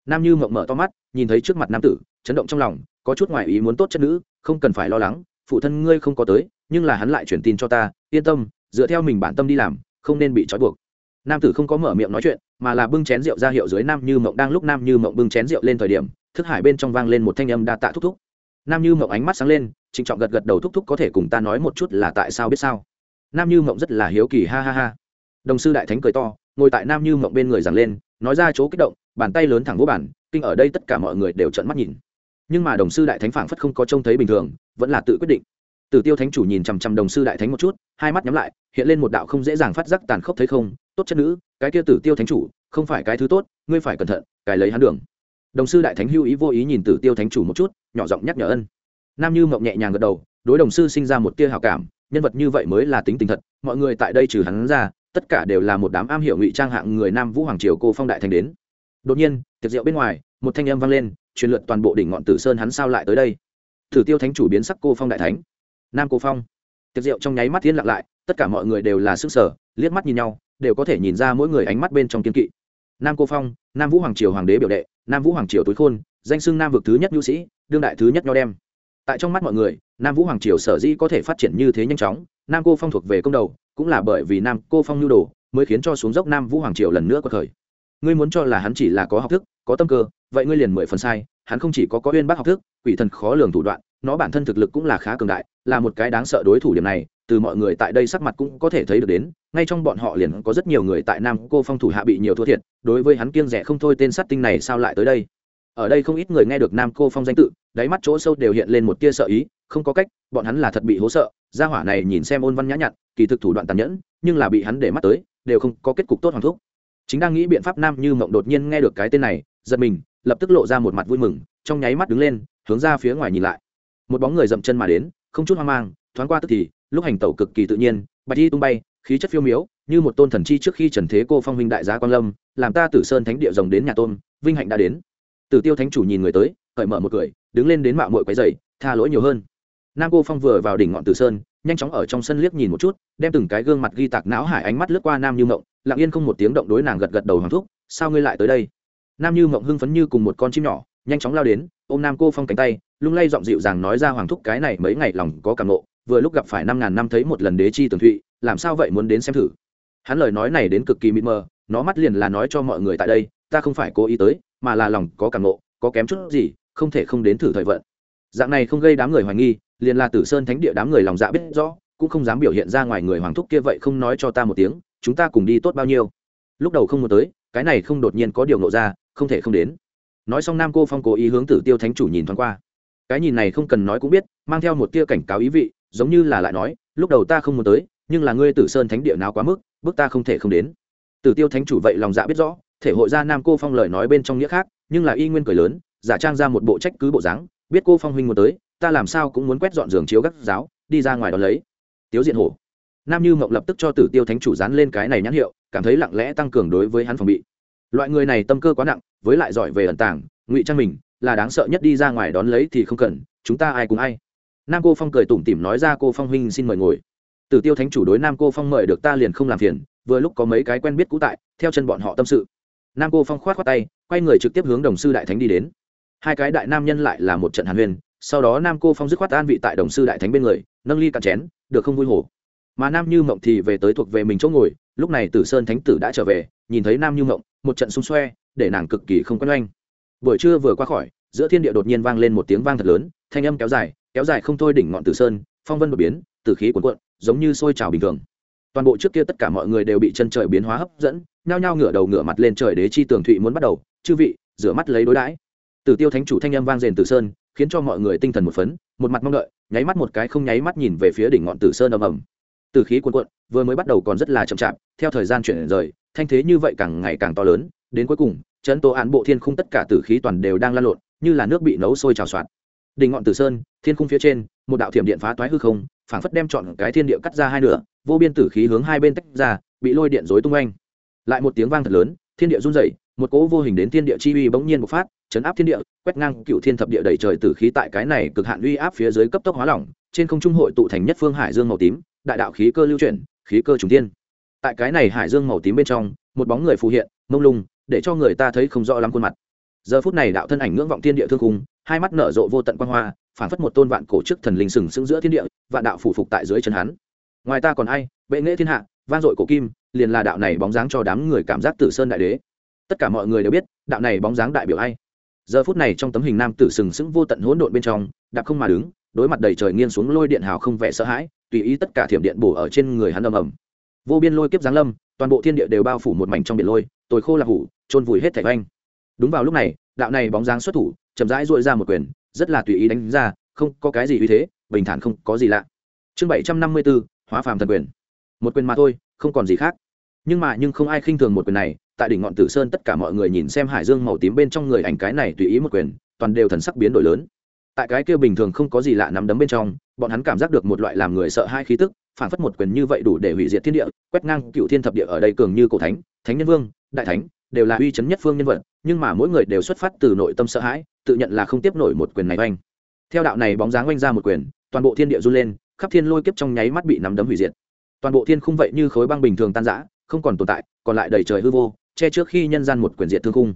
Nam như mộng mở to mắt, nhìn thấy trước mặt nam tử, chấn động trong lòng, có chút ngoại ý muốn tốt chất nữ, không cần phải lo lắng, phụ thân ngươi không có tới, nhưng là hắn lại truyền tin cho ta, yên tâm, dựa theo mình bản tâm đi làm, không nên bị trói buộc nam tử không có mở miệng nói chuyện, mà là bưng chén rượu ra hiệu dưới nam như mộng đang lúc nam như mộng bưng chén rượu lên thời điểm, thức hải bên trong vang lên một thanh âm đa tạ thúc thúc. Nam như mộng ánh mắt sáng lên, trịnh trọng gật gật đầu thúc thúc có thể cùng ta nói một chút là tại sao biết sao. Nam như mộng rất là hiếu kỳ, ha ha ha. Đồng sư đại thánh cười to, ngồi tại nam như mộng bên người giằng lên, nói ra chỗ kích động, bàn tay lớn thẳng vô bản kinh ở đây tất cả mọi người đều trợn mắt nhìn. Nhưng mà đồng sư đại thánh phảng phất không có trông thấy bình thường, vẫn là tự quyết định. Tử tiêu thánh chủ nhìn chằm chằm đồng sư đại thánh một chút, hai mắt nhắm lại, hiện lên một đạo không dễ dàng phát giác tàn khốc thấy không tốt chất nữ, cái kia tử tiêu thánh chủ, không phải cái thứ tốt, ngươi phải cẩn thận cài lấy hắn đường. Đồng sư đại thánh hưu ý vô ý nhìn tử tiêu thánh chủ một chút, nhỏ giọng nhắc nhở ân. Nam như mộng nhẹ nhàng gật đầu, đối đồng sư sinh ra một tia hào cảm, nhân vật như vậy mới là tính tình thật, mọi người tại đây trừ hắn ra, tất cả đều là một đám am hiểu ngụy trang hạng người nam vũ hoàng triều cô phong đại thành đến. Đột nhiên, tiệc rượu bên ngoài, một thanh âm vang lên, truyền lượt toàn bộ đỉnh ngọn tử sơn hắn sao lại tới đây? Thử tiêu thánh chủ biến sắc cô phong đại thánh. Nam cô phong. Tiệc rượu trong nháy mắt thiên lặng lại, tất cả mọi người đều là sức sở liếc mắt nhìn nhau đều có thể nhìn ra mỗi người ánh mắt bên trong kiên kỵ. Nam cô phong, nam vũ hoàng triều hoàng đế biểu đệ, nam vũ hoàng triều tối khôn, danh xưng nam vực thứ nhất nhu sĩ, đương đại thứ nhất nho đem. Tại trong mắt mọi người, nam vũ hoàng triều sở dĩ có thể phát triển như thế nhanh chóng, nam cô phong thuộc về công đầu, cũng là bởi vì nam cô phong nhu đồ, mới khiến cho xuống dốc nam vũ hoàng triều lần nữa có thời. Ngươi muốn cho là hắn chỉ là có học thức, có tâm cơ, vậy ngươi liền mười phần sai, hắn không chỉ có có uyên bác học thức, quỷ thần khó lường thủ đoạn, nó bản thân thực lực cũng là khá cường đại, là một cái đáng sợ đối thủ điểm này từ mọi người tại đây sắc mặt cũng có thể thấy được đến, ngay trong bọn họ liền có rất nhiều người tại nam cô phong thủ hạ bị nhiều thua thiệt, đối với hắn kiêng rẻ không thôi tên sát tinh này sao lại tới đây? Ở đây không ít người nghe được nam cô phong danh tự, đáy mắt chỗ sâu đều hiện lên một tia sợ ý, không có cách, bọn hắn là thật bị hố sợ, gia hỏa này nhìn xem ôn văn nhã nhặn, kỳ thực thủ đoạn tàn nhẫn, nhưng là bị hắn để mắt tới, đều không có kết cục tốt hoàng thúc. Chính đang nghĩ biện pháp nam như mộng đột nhiên nghe được cái tên này, giật mình, lập tức lộ ra một mặt vui mừng, trong nháy mắt đứng lên, hướng ra phía ngoài nhìn lại. Một bóng người dậm chân mà đến, không chút hoang mang, thoáng qua tức thì lúc hành tẩu cực kỳ tự nhiên, bạch y tung bay, khí chất phiêu miếu như một tôn thần chi trước khi trần thế cô phong huynh đại giá quan lâm, làm ta tử sơn thánh địa rồng đến nhà tôn, vinh hạnh đã đến. Tử tiêu thánh chủ nhìn người tới, cởi mở một cười, đứng lên đến mạo mội quấy dày tha lỗi nhiều hơn. Nam cô phong vừa vào đỉnh ngọn tử sơn, nhanh chóng ở trong sân liếc nhìn một chút, đem từng cái gương mặt ghi tạc não hải ánh mắt lướt qua nam như mộng, lặng yên không một tiếng động đối nàng gật gật đầu hoàng thúc, sao ngươi lại tới đây? Nam như mộng hưng phấn như cùng một con chim nhỏ, nhanh chóng lao đến, ôm nam cô phong cánh tay, lung lay giọng dịu dàng nói ra hoàng thúc cái này mấy ngày lòng có cảm nộ vừa lúc gặp phải năm ngàn năm thấy một lần đế chi tường thụy, làm sao vậy muốn đến xem thử? Hắn lời nói này đến cực kỳ mịt mờ, nó mắt liền là nói cho mọi người tại đây, ta không phải cố ý tới, mà là lòng có cảm nộ có kém chút gì, không thể không đến thử thời vận. Dạng này không gây đám người hoài nghi, liền là tử sơn thánh địa đám người lòng dạ biết rõ, cũng không dám biểu hiện ra ngoài người hoàng thúc kia vậy không nói cho ta một tiếng, chúng ta cùng đi tốt bao nhiêu. Lúc đầu không muốn tới, cái này không đột nhiên có điều nộ ra, không thể không đến. Nói xong nam cô phong cố ý hướng tử tiêu thánh chủ nhìn thoáng qua. Cái nhìn này không cần nói cũng biết, mang theo một tia cảnh cáo ý vị giống như là lại nói, lúc đầu ta không muốn tới, nhưng là ngươi tử sơn thánh địa nào quá mức bước ta không thể không đến. Tử tiêu thánh chủ vậy lòng dạ biết rõ, thể hội ra nam cô phong lời nói bên trong nghĩa khác, nhưng là y nguyên cười lớn, giả trang ra một bộ trách cứ bộ dáng, biết cô phong huynh muốn tới, ta làm sao cũng muốn quét dọn giường chiếu gắt giáo, đi ra ngoài đó lấy. Tiếu diện hổ. Nam như mộng lập tức cho tử tiêu thánh chủ dán lên cái này nhãn hiệu, cảm thấy lặng lẽ tăng cường đối với hắn phòng bị. Loại người này tâm cơ quá nặng, với lại giỏi về ẩn tàng, ngụy trang mình, là đáng sợ nhất đi ra ngoài đón lấy thì không cần, chúng ta ai cùng ai nam cô phong cười tủm tỉm nói ra, cô phong huynh xin mời ngồi. Tử tiêu thánh chủ đối nam cô phong mời được ta liền không làm phiền, vừa lúc có mấy cái quen biết cũ tại, theo chân bọn họ tâm sự. Nam cô phong khoát khoát tay, quay người trực tiếp hướng đồng sư đại thánh đi đến. Hai cái đại nam nhân lại là một trận hàn huyền, sau đó nam cô phong dứt khoát an vị tại đồng sư đại thánh bên người, nâng ly cạn chén, được không vui hồ mà nam như mộng thì về tới thuộc về mình chỗ ngồi, lúc này tử sơn thánh tử đã trở về, nhìn thấy nam như mộng, một trận xung xoe, để nàng cực kỳ không quen oanh. Buổi trưa vừa qua khỏi, giữa thiên địa đột nhiên vang lên một tiếng vang thật lớn, thanh âm kéo dài kéo dài không thôi đỉnh ngọn tử sơn, phong vân đột biến, tử khí cuồn cuộn, giống như sôi trào bình thường. Toàn bộ trước kia tất cả mọi người đều bị chân trời biến hóa hấp dẫn, nhao nhao ngửa đầu ngửa mặt lên trời đế chi tường thụy muốn bắt đầu, chư vị, rửa mắt lấy đối đãi. Tử tiêu thánh chủ thanh âm vang rền tử sơn, khiến cho mọi người tinh thần một phấn, một mặt mong đợi, nháy mắt một cái không nháy mắt nhìn về phía đỉnh ngọn tử sơn ầm ầm. Từ khí cuồn cuộn, vừa mới bắt đầu còn rất là chậm chạp, theo thời gian chuyển rời, thanh thế như vậy càng ngày càng to lớn, đến cuối cùng, chấn tố án bộ thiên khung tất cả tử khí toàn đều đang lan lộn, như là nước bị nấu sôi trào soạt đỉnh ngọn tử sơn, thiên khung phía trên, một đạo thiểm điện phá toái hư không, phảng phất đem chọn cái thiên địa cắt ra hai nửa, vô biên tử khí hướng hai bên tách ra, bị lôi điện rối tung oanh. Lại một tiếng vang thật lớn, thiên địa run rẩy, một cỗ vô hình đến thiên địa chi uy bỗng nhiên bộc phát, chấn áp thiên địa, quét ngang cựu thiên thập địa đầy trời tử khí tại cái này cực hạn uy áp phía dưới cấp tốc hóa lỏng, trên không trung hội tụ thành nhất phương hải dương màu tím, đại đạo khí cơ lưu chuyển, khí cơ trùng thiên. Tại cái này hải dương màu tím bên trong, một bóng người phù hiện, mông lung, để cho người ta thấy không rõ lắm khuôn mặt. Giờ phút này đạo thân ảnh ngưỡng vọng thiên địa thương khung hai mắt nở rộ vô tận quan hoa phản phất một tôn vạn cổ chức thần linh sừng sững giữa thiên địa, vạn đạo phủ phục tại dưới chân hắn. Ngoài ta còn ai, bệ nghệ thiên hạ, vang dội cổ kim, liền là đạo này bóng dáng cho đám người cảm giác tử sơn đại đế. Tất cả mọi người đều biết, đạo này bóng dáng đại biểu ai. Giờ phút này trong tấm hình nam tử sừng sững vô tận hỗn độn bên trong đạp không mà đứng, đối mặt đầy trời nghiêng xuống lôi điện hào không vẻ sợ hãi, tùy ý tất cả thiểm điện bổ ở trên người hắn ầm ầm. Vô biên lôi kiếp giáng lâm, toàn bộ thiên địa đều bao phủ một mảnh trong biển lôi, tồi khô là hủ trôn vùi hết thảy anh đúng vào lúc này, đạo này bóng dáng xuất thủ chậm rãi duỗi ra một quyền, rất là tùy ý đánh ra, không có cái gì uy thế, bình thản không có gì lạ. Chương bảy trăm năm mươi bốn hóa phàm thần quyền. Một quyền mà thôi, không còn gì khác. Nhưng mà nhưng không ai khinh thường một quyền này, tại đỉnh ngọn tử sơn tất cả mọi người nhìn xem hải dương màu tím bên trong người ảnh cái này tùy ý một quyền, toàn đều thần sắc biến đổi lớn. Tại cái kia bình thường không có gì lạ nắm đấm bên trong, bọn hắn cảm giác được một loại làm người sợ hai khí tức phản phất một quyền như vậy đủ để hủy diệt thiên địa, quét ngang cựu thiên thập địa ở đây cường như cổ thánh thánh nhân vương, đại thánh, đều là uy chấn nhất phương nhân vật, nhưng mà mỗi người đều xuất phát từ nội tâm sợ hãi tự nhận là không tiếp nổi một quyền này oanh. Theo đạo này bóng dáng oanh ra một quyền, toàn bộ thiên địa run lên, khắp thiên lôi kiếp trong nháy mắt bị nắm đấm hủy diệt. Toàn bộ thiên không vậy như khối băng bình thường tan rã, không còn tồn tại, còn lại đầy trời hư vô, che trước khi nhân gian một quyền diệt thương khung.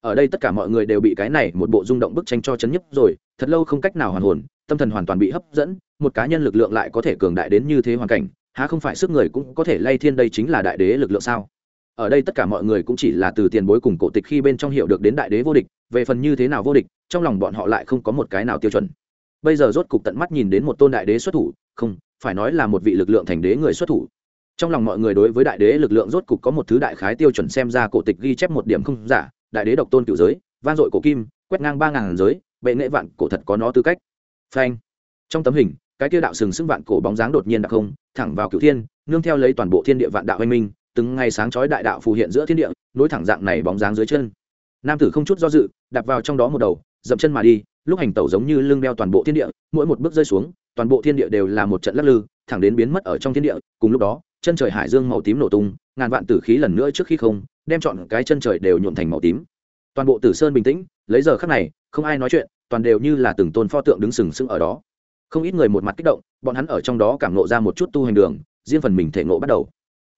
Ở đây tất cả mọi người đều bị cái này một bộ rung động bức tranh cho chấn nhấp rồi, thật lâu không cách nào hoàn hồn, tâm thần hoàn toàn bị hấp dẫn, một cá nhân lực lượng lại có thể cường đại đến như thế hoàn cảnh, há không phải sức người cũng có thể lay thiên đây chính là đại đế lực lượng sao? Ở đây tất cả mọi người cũng chỉ là từ tiền bối cùng cổ tịch khi bên trong hiểu được đến đại đế vô địch về phần như thế nào vô địch, trong lòng bọn họ lại không có một cái nào tiêu chuẩn. Bây giờ rốt cục tận mắt nhìn đến một tôn đại đế xuất thủ, không, phải nói là một vị lực lượng thành đế người xuất thủ. Trong lòng mọi người đối với đại đế lực lượng rốt cục có một thứ đại khái tiêu chuẩn xem ra cổ tịch ghi chép một điểm không giả, đại đế độc tôn cựu giới van dội cổ kim, quét ngang ba ngàn giới, bệ nghệ vạn cổ thật có nó tư cách. Phanh. Trong tấm hình, cái tiêu đạo sừng sững vạn cổ bóng dáng đột nhiên đặc không, thẳng vào cựu thiên, nương theo lấy toàn bộ thiên địa vạn đạo anh minh, từng ngày sáng chói đại đạo phù hiện giữa thiên địa, nối thẳng dạng này bóng dáng dưới chân nam tử không chút do dự, đạp vào trong đó một đầu, dậm chân mà đi, lúc hành tẩu giống như lưng đeo toàn bộ thiên địa, mỗi một bước rơi xuống, toàn bộ thiên địa đều là một trận lắc lư, thẳng đến biến mất ở trong thiên địa, cùng lúc đó, chân trời hải dương màu tím nổ tung, ngàn vạn tử khí lần nữa trước khi không, đem chọn cái chân trời đều nhuộn thành màu tím. Toàn bộ tử sơn bình tĩnh, lấy giờ khắc này, không ai nói chuyện, toàn đều như là từng tôn pho tượng đứng sừng sững ở đó. Không ít người một mặt kích động, bọn hắn ở trong đó cảm nộ ra một chút tu hành đường, riêng phần mình thể nộ bắt đầu.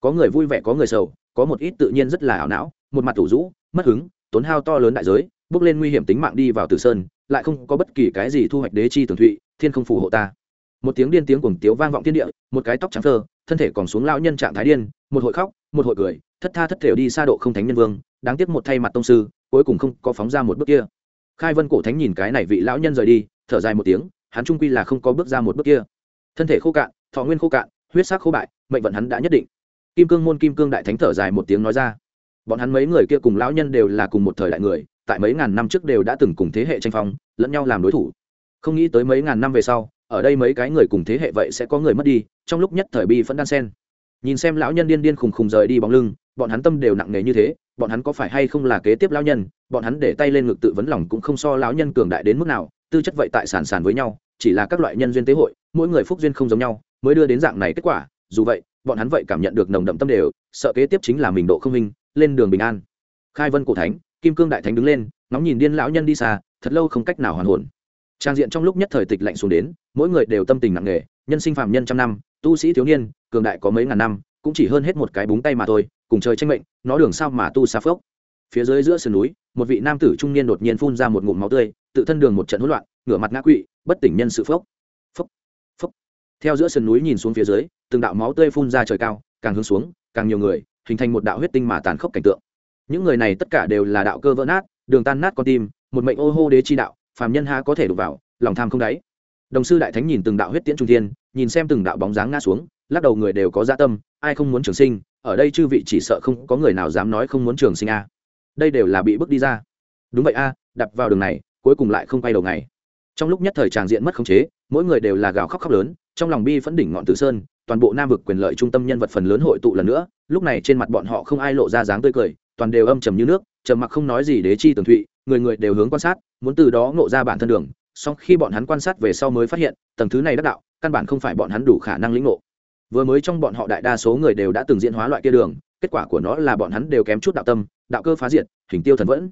Có người vui vẻ, có người sầu, có một ít tự nhiên rất là ảo não, một mặt tủ rũ, mất hứng tốn hao to lớn đại giới, bước lên nguy hiểm tính mạng đi vào tử sơn, lại không có bất kỳ cái gì thu hoạch đế chi tường thụy, thiên không phù hộ ta. Một tiếng điên tiếng cuồng tiếu vang vọng thiên địa, một cái tóc trắng thơ thân thể còn xuống lão nhân trạng thái điên, một hội khóc, một hội cười, thất tha thất thểu đi xa độ không thánh nhân vương, đáng tiếc một thay mặt tông sư, cuối cùng không có phóng ra một bước kia. Khai vân cổ thánh nhìn cái này vị lão nhân rời đi, thở dài một tiếng, hắn trung quy là không có bước ra một bước kia. Thân thể khô cạn, thọ nguyên khô cạn, huyết sắc khô bại, mệnh vận hắn đã nhất định. Kim cương môn kim cương đại thánh thở dài một tiếng nói ra bọn hắn mấy người kia cùng lão nhân đều là cùng một thời đại người, tại mấy ngàn năm trước đều đã từng cùng thế hệ tranh phong, lẫn nhau làm đối thủ. Không nghĩ tới mấy ngàn năm về sau, ở đây mấy cái người cùng thế hệ vậy sẽ có người mất đi, trong lúc nhất thời bi vẫn đan sen. Nhìn xem lão nhân điên điên khùng khùng rời đi bóng lưng, bọn hắn tâm đều nặng nề như thế, bọn hắn có phải hay không là kế tiếp lão nhân, bọn hắn để tay lên ngực tự vấn lòng cũng không so lão nhân cường đại đến mức nào, tư chất vậy tại sản sản với nhau, chỉ là các loại nhân duyên tế hội, mỗi người phúc duyên không giống nhau, mới đưa đến dạng này kết quả, dù vậy, bọn hắn vậy cảm nhận được nồng đậm tâm đều, sợ kế tiếp chính là mình độ không minh lên đường bình an. Khai vân cổ thánh, kim cương đại thánh đứng lên, ngóng nhìn điên lão nhân đi xa, thật lâu không cách nào hoàn hồn. Trang diện trong lúc nhất thời tịch lạnh xuống đến, mỗi người đều tâm tình nặng nề, nhân sinh phạm nhân trăm năm, tu sĩ thiếu niên, cường đại có mấy ngàn năm, cũng chỉ hơn hết một cái búng tay mà thôi, cùng trời tranh mệnh, nó đường sao mà tu xa phước phía dưới giữa sườn núi, một vị nam tử trung niên đột nhiên phun ra một ngụm máu tươi, tự thân đường một trận hỗn loạn, ngửa mặt ngã quỵ, bất tỉnh nhân sự phước phước phước theo giữa sườn núi nhìn xuống phía dưới, từng đạo máu tươi phun ra trời cao, càng hướng xuống, càng nhiều người hình thành một đạo huyết tinh mà tàn khốc cảnh tượng. Những người này tất cả đều là đạo cơ vỡ nát, đường tan nát con tim, một mệnh ô hô đế chi đạo, phàm nhân há có thể đụng vào, lòng tham không đáy. Đồng sư đại thánh nhìn từng đạo huyết tiễn trung thiên, nhìn xem từng đạo bóng dáng ngã xuống, lắc đầu người đều có dạ tâm, ai không muốn trường sinh, ở đây chư vị chỉ sợ không có người nào dám nói không muốn trường sinh a. À. Đây đều là bị bước đi ra. Đúng vậy a à, đập vào đường này, cuối cùng lại không quay đầu ngày. Trong lúc nhất thời tràng diện mất khống chế, mỗi người đều là gào khóc khóc lớn, trong lòng bi phẫn đỉnh ngọn tử sơn toàn bộ nam vực quyền lợi trung tâm nhân vật phần lớn hội tụ lần nữa, lúc này trên mặt bọn họ không ai lộ ra dáng tươi cười, toàn đều âm trầm như nước, trầm mặc không nói gì đế chi tường thụy, người người đều hướng quan sát, muốn từ đó ngộ ra bản thân đường, song khi bọn hắn quan sát về sau mới phát hiện, tầng thứ này đắc đạo, căn bản không phải bọn hắn đủ khả năng lĩnh ngộ. Vừa mới trong bọn họ đại đa số người đều đã từng diễn hóa loại kia đường, kết quả của nó là bọn hắn đều kém chút đạo tâm, đạo cơ phá diệt, hình tiêu thần vẫn.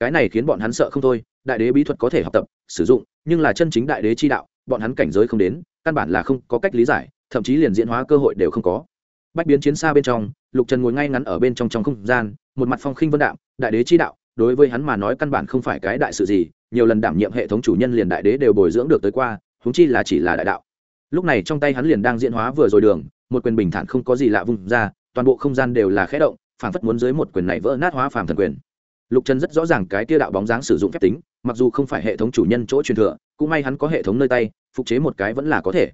Cái này khiến bọn hắn sợ không thôi, đại đế bí thuật có thể học tập, sử dụng, nhưng là chân chính đại đế chi đạo, bọn hắn cảnh giới không đến, căn bản là không có cách lý giải thậm chí liền diễn hóa cơ hội đều không có. Bách biến chiến xa bên trong, lục trần ngồi ngay ngắn ở bên trong trong không gian, một mặt phong khinh vân đạm, đại đế chi đạo, đối với hắn mà nói căn bản không phải cái đại sự gì, nhiều lần đảm nhiệm hệ thống chủ nhân liền đại đế đều bồi dưỡng được tới qua húng chi là chỉ là đại đạo. Lúc này trong tay hắn liền đang diễn hóa vừa rồi đường, một quyền bình thản không có gì lạ vung ra, toàn bộ không gian đều là khẽ động, phảng phất muốn dưới một quyền này vỡ nát hóa phàm thần quyền. Lục trần rất rõ ràng cái tia đạo bóng dáng sử dụng phép tính, mặc dù không phải hệ thống chủ nhân chỗ truyền thừa, cũng may hắn có hệ thống nơi tay, phục chế một cái vẫn là có thể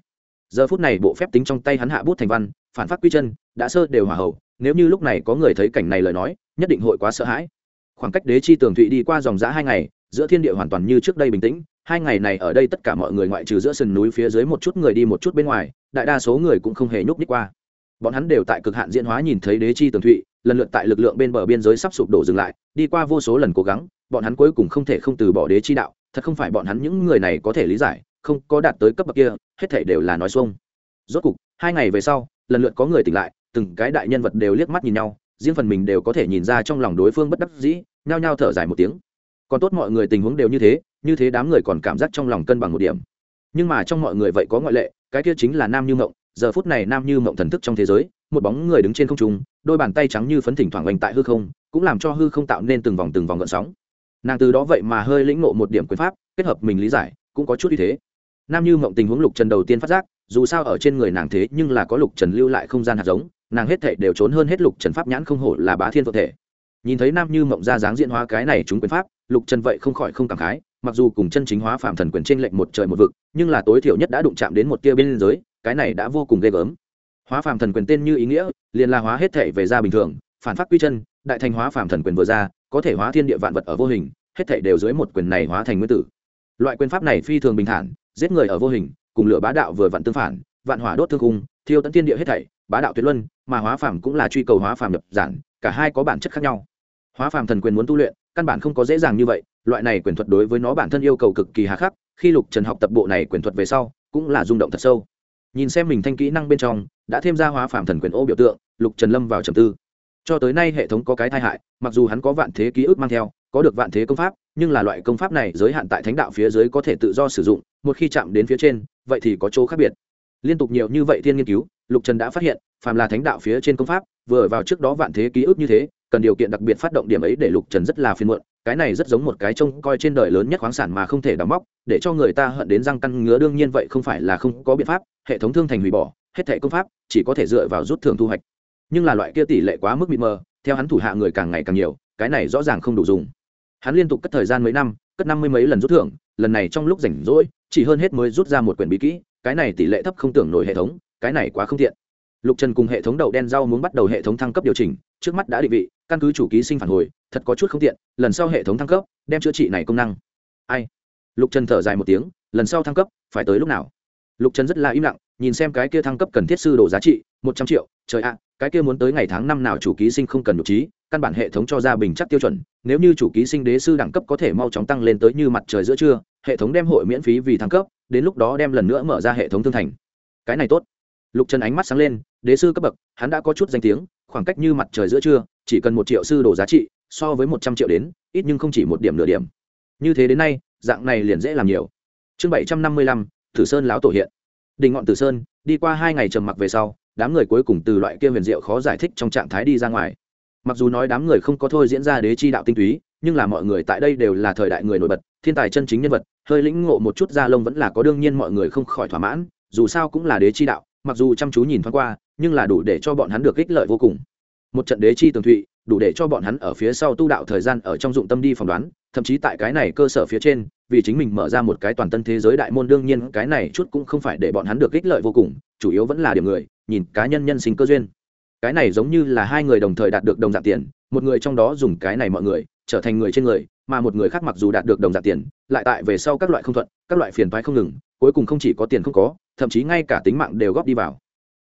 giờ phút này bộ phép tính trong tay hắn hạ bút thành văn, phản phát quy chân, đã sơ đều hỏa hậu nếu như lúc này có người thấy cảnh này lời nói, nhất định hội quá sợ hãi. Khoảng cách đế chi tường thụy đi qua dòng giã hai ngày, giữa thiên địa hoàn toàn như trước đây bình tĩnh, hai ngày này ở đây tất cả mọi người ngoại trừ giữa sườn núi phía dưới một chút người đi một chút bên ngoài, đại đa số người cũng không hề nhúc nhích qua. Bọn hắn đều tại cực hạn diễn hóa nhìn thấy đế chi tường thụy, lần lượt tại lực lượng bên bờ biên giới sắp sụp đổ dừng lại, đi qua vô số lần cố gắng, bọn hắn cuối cùng không thể không từ bỏ đế chi đạo, thật không phải bọn hắn những người này có thể lý giải không có đạt tới cấp bậc kia, hết thể đều là nói xuông. Rốt cục, hai ngày về sau, lần lượt có người tỉnh lại, từng cái đại nhân vật đều liếc mắt nhìn nhau, riêng phần mình đều có thể nhìn ra trong lòng đối phương bất đắc dĩ, nhao nhao thở dài một tiếng. Còn tốt mọi người tình huống đều như thế như thế đám người còn cảm giác trong lòng cân bằng một điểm. Nhưng mà trong mọi người vậy có ngoại lệ, cái kia chính là nam như mộng, giờ phút này nam như mộng thần thức trong thế giới, một bóng người đứng trên không trung, đôi bàn tay trắng như phấn thỉnh thoảng oanh tại hư không, cũng làm cho hư không tạo nên từng vòng từng vòng gợn sóng. Nàng từ đó vậy mà hơi lĩnh ngộ một điểm quyền pháp, kết hợp mình lý giải, cũng có chút như thế nam như mộng tình huống lục trần đầu tiên phát giác, dù sao ở trên người nàng thế nhưng là có lục trần lưu lại không gian hạt giống, nàng hết thể đều trốn hơn hết lục trần pháp nhãn không hổ là bá thiên vợ thể. Nhìn thấy nam như mộng ra dáng diễn hóa cái này chúng quyền pháp, lục trần vậy không khỏi không cảm khái, mặc dù cùng chân chính hóa phạm thần quyền trên lệnh một trời một vực, nhưng là tối thiểu nhất đã đụng chạm đến một tia bên giới cái này đã vô cùng ghê gớm. Hóa phạm thần quyền tên như ý nghĩa, liền là hóa hết thể về ra bình thường, phản phát quy chân, đại thành hóa phạm thần quyền vừa ra, có thể hóa thiên địa vạn vật ở vô hình, hết thể đều dưới một quyền này hóa thành nguyên tử. Loại quyền pháp này phi thường bình thản giết người ở vô hình, cùng lửa bá đạo vừa vặn tương phản, vạn hỏa đốt thương cung thiêu tận thiên địa hết thảy, bá đạo tuyệt luân, mà hóa phàm cũng là truy cầu hóa phàm nhập giản, cả hai có bản chất khác nhau. Hóa phàm thần quyền muốn tu luyện, căn bản không có dễ dàng như vậy, loại này quyền thuật đối với nó bản thân yêu cầu cực kỳ hà khắc, khi lục trần học tập bộ này quyền thuật về sau, cũng là rung động thật sâu. Nhìn xem mình thanh kỹ năng bên trong, đã thêm ra hóa phàm thần quyền ô biểu tượng, lục trần lâm vào trầm tư. Cho tới nay hệ thống có cái tai hại, mặc dù hắn có vạn thế ký ức mang theo, có được vạn thế công pháp nhưng là loại công pháp này giới hạn tại thánh đạo phía dưới có thể tự do sử dụng, một khi chạm đến phía trên, vậy thì có chỗ khác biệt. Liên tục nhiều như vậy thiên nghiên cứu, lục trần đã phát hiện, phàm là thánh đạo phía trên công pháp, vừa vào trước đó vạn thế ký ức như thế, cần điều kiện đặc biệt phát động điểm ấy để lục trần rất là phiền muộn, cái này rất giống một cái trông coi trên đời lớn nhất khoáng sản mà không thể đóng móc, để cho người ta hận đến răng căn ngứa, đương nhiên vậy không phải là không có biện pháp, hệ thống thương thành hủy bỏ, hết thẻ công pháp chỉ có thể dựa vào rút thưởng thu hoạch. Nhưng là loại kia tỷ lệ quá mức mịt mờ, theo hắn thủ hạ người càng ngày càng nhiều, cái này rõ ràng không đủ dùng hắn liên tục cất thời gian mấy năm, cất năm mươi mấy lần rút thưởng, lần này trong lúc rảnh rỗi, chỉ hơn hết mới rút ra một quyển bí kỹ, cái này tỷ lệ thấp không tưởng nổi hệ thống, cái này quá không thiện. lục trần cùng hệ thống đậu đen rau muốn bắt đầu hệ thống thăng cấp điều chỉnh, trước mắt đã định vị, căn cứ chủ ký sinh phản hồi, thật có chút không tiện, lần sau hệ thống thăng cấp, đem chữa trị này công năng. Ai? Lục trần thở dài một tiếng, lần sau thăng cấp, phải tới lúc nào? Lục trần rất là im lặng, nhìn xem cái kia thăng cấp cần thiết sư đồ giá trị, một trăm triệu, trời ạ cái kia muốn tới ngày tháng năm nào chủ ký sinh không cần nhục trí, căn bản hệ thống cho ra bình chắc tiêu chuẩn, nếu như chủ ký sinh đế sư đẳng cấp có thể mau chóng tăng lên tới như mặt trời giữa trưa, hệ thống đem hội miễn phí vì thăng cấp, đến lúc đó đem lần nữa mở ra hệ thống thương thành. Cái này tốt. Lục trần ánh mắt sáng lên, đế sư cấp bậc, hắn đã có chút danh tiếng, khoảng cách như mặt trời giữa trưa, chỉ cần một triệu sư đồ giá trị, so với một trăm triệu đến, ít nhưng không chỉ một điểm nửa điểm. Như thế đến nay, dạng này liền dễ làm nhiều. Chương bảy trăm năm mươi lăm, tử sơn lão tổ hiện. Đình ngọn tử sơn, đi qua hai ngày trầm mặc về sau đám người cuối cùng từ loại kia huyền diệu khó giải thích trong trạng thái đi ra ngoài. Mặc dù nói đám người không có thôi diễn ra đế chi đạo tinh túy, nhưng là mọi người tại đây đều là thời đại người nổi bật, thiên tài chân chính nhân vật, hơi lĩnh ngộ một chút da lông vẫn là có đương nhiên mọi người không khỏi thỏa mãn, dù sao cũng là đế chi đạo, mặc dù chăm chú nhìn thoáng qua, nhưng là đủ để cho bọn hắn được ích lợi vô cùng. Một trận đế chi tường thụy, đủ để cho bọn hắn ở phía sau tu đạo thời gian ở trong dụng tâm đi phỏng đoán, thậm chí tại cái này cơ sở phía trên, vì chính mình mở ra một cái toàn tân thế giới đại môn, đương nhiên cái này chút cũng không phải để bọn hắn được ích lợi vô cùng, chủ yếu vẫn là điểm người nhìn cá nhân nhân sinh cơ duyên. Cái này giống như là hai người đồng thời đạt được đồng dạng tiền, một người trong đó dùng cái này mọi người, trở thành người trên người, mà một người khác mặc dù đạt được đồng dạng tiền, lại tại về sau các loại không thuận, các loại phiền thoái không ngừng, cuối cùng không chỉ có tiền không có, thậm chí ngay cả tính mạng đều góp đi vào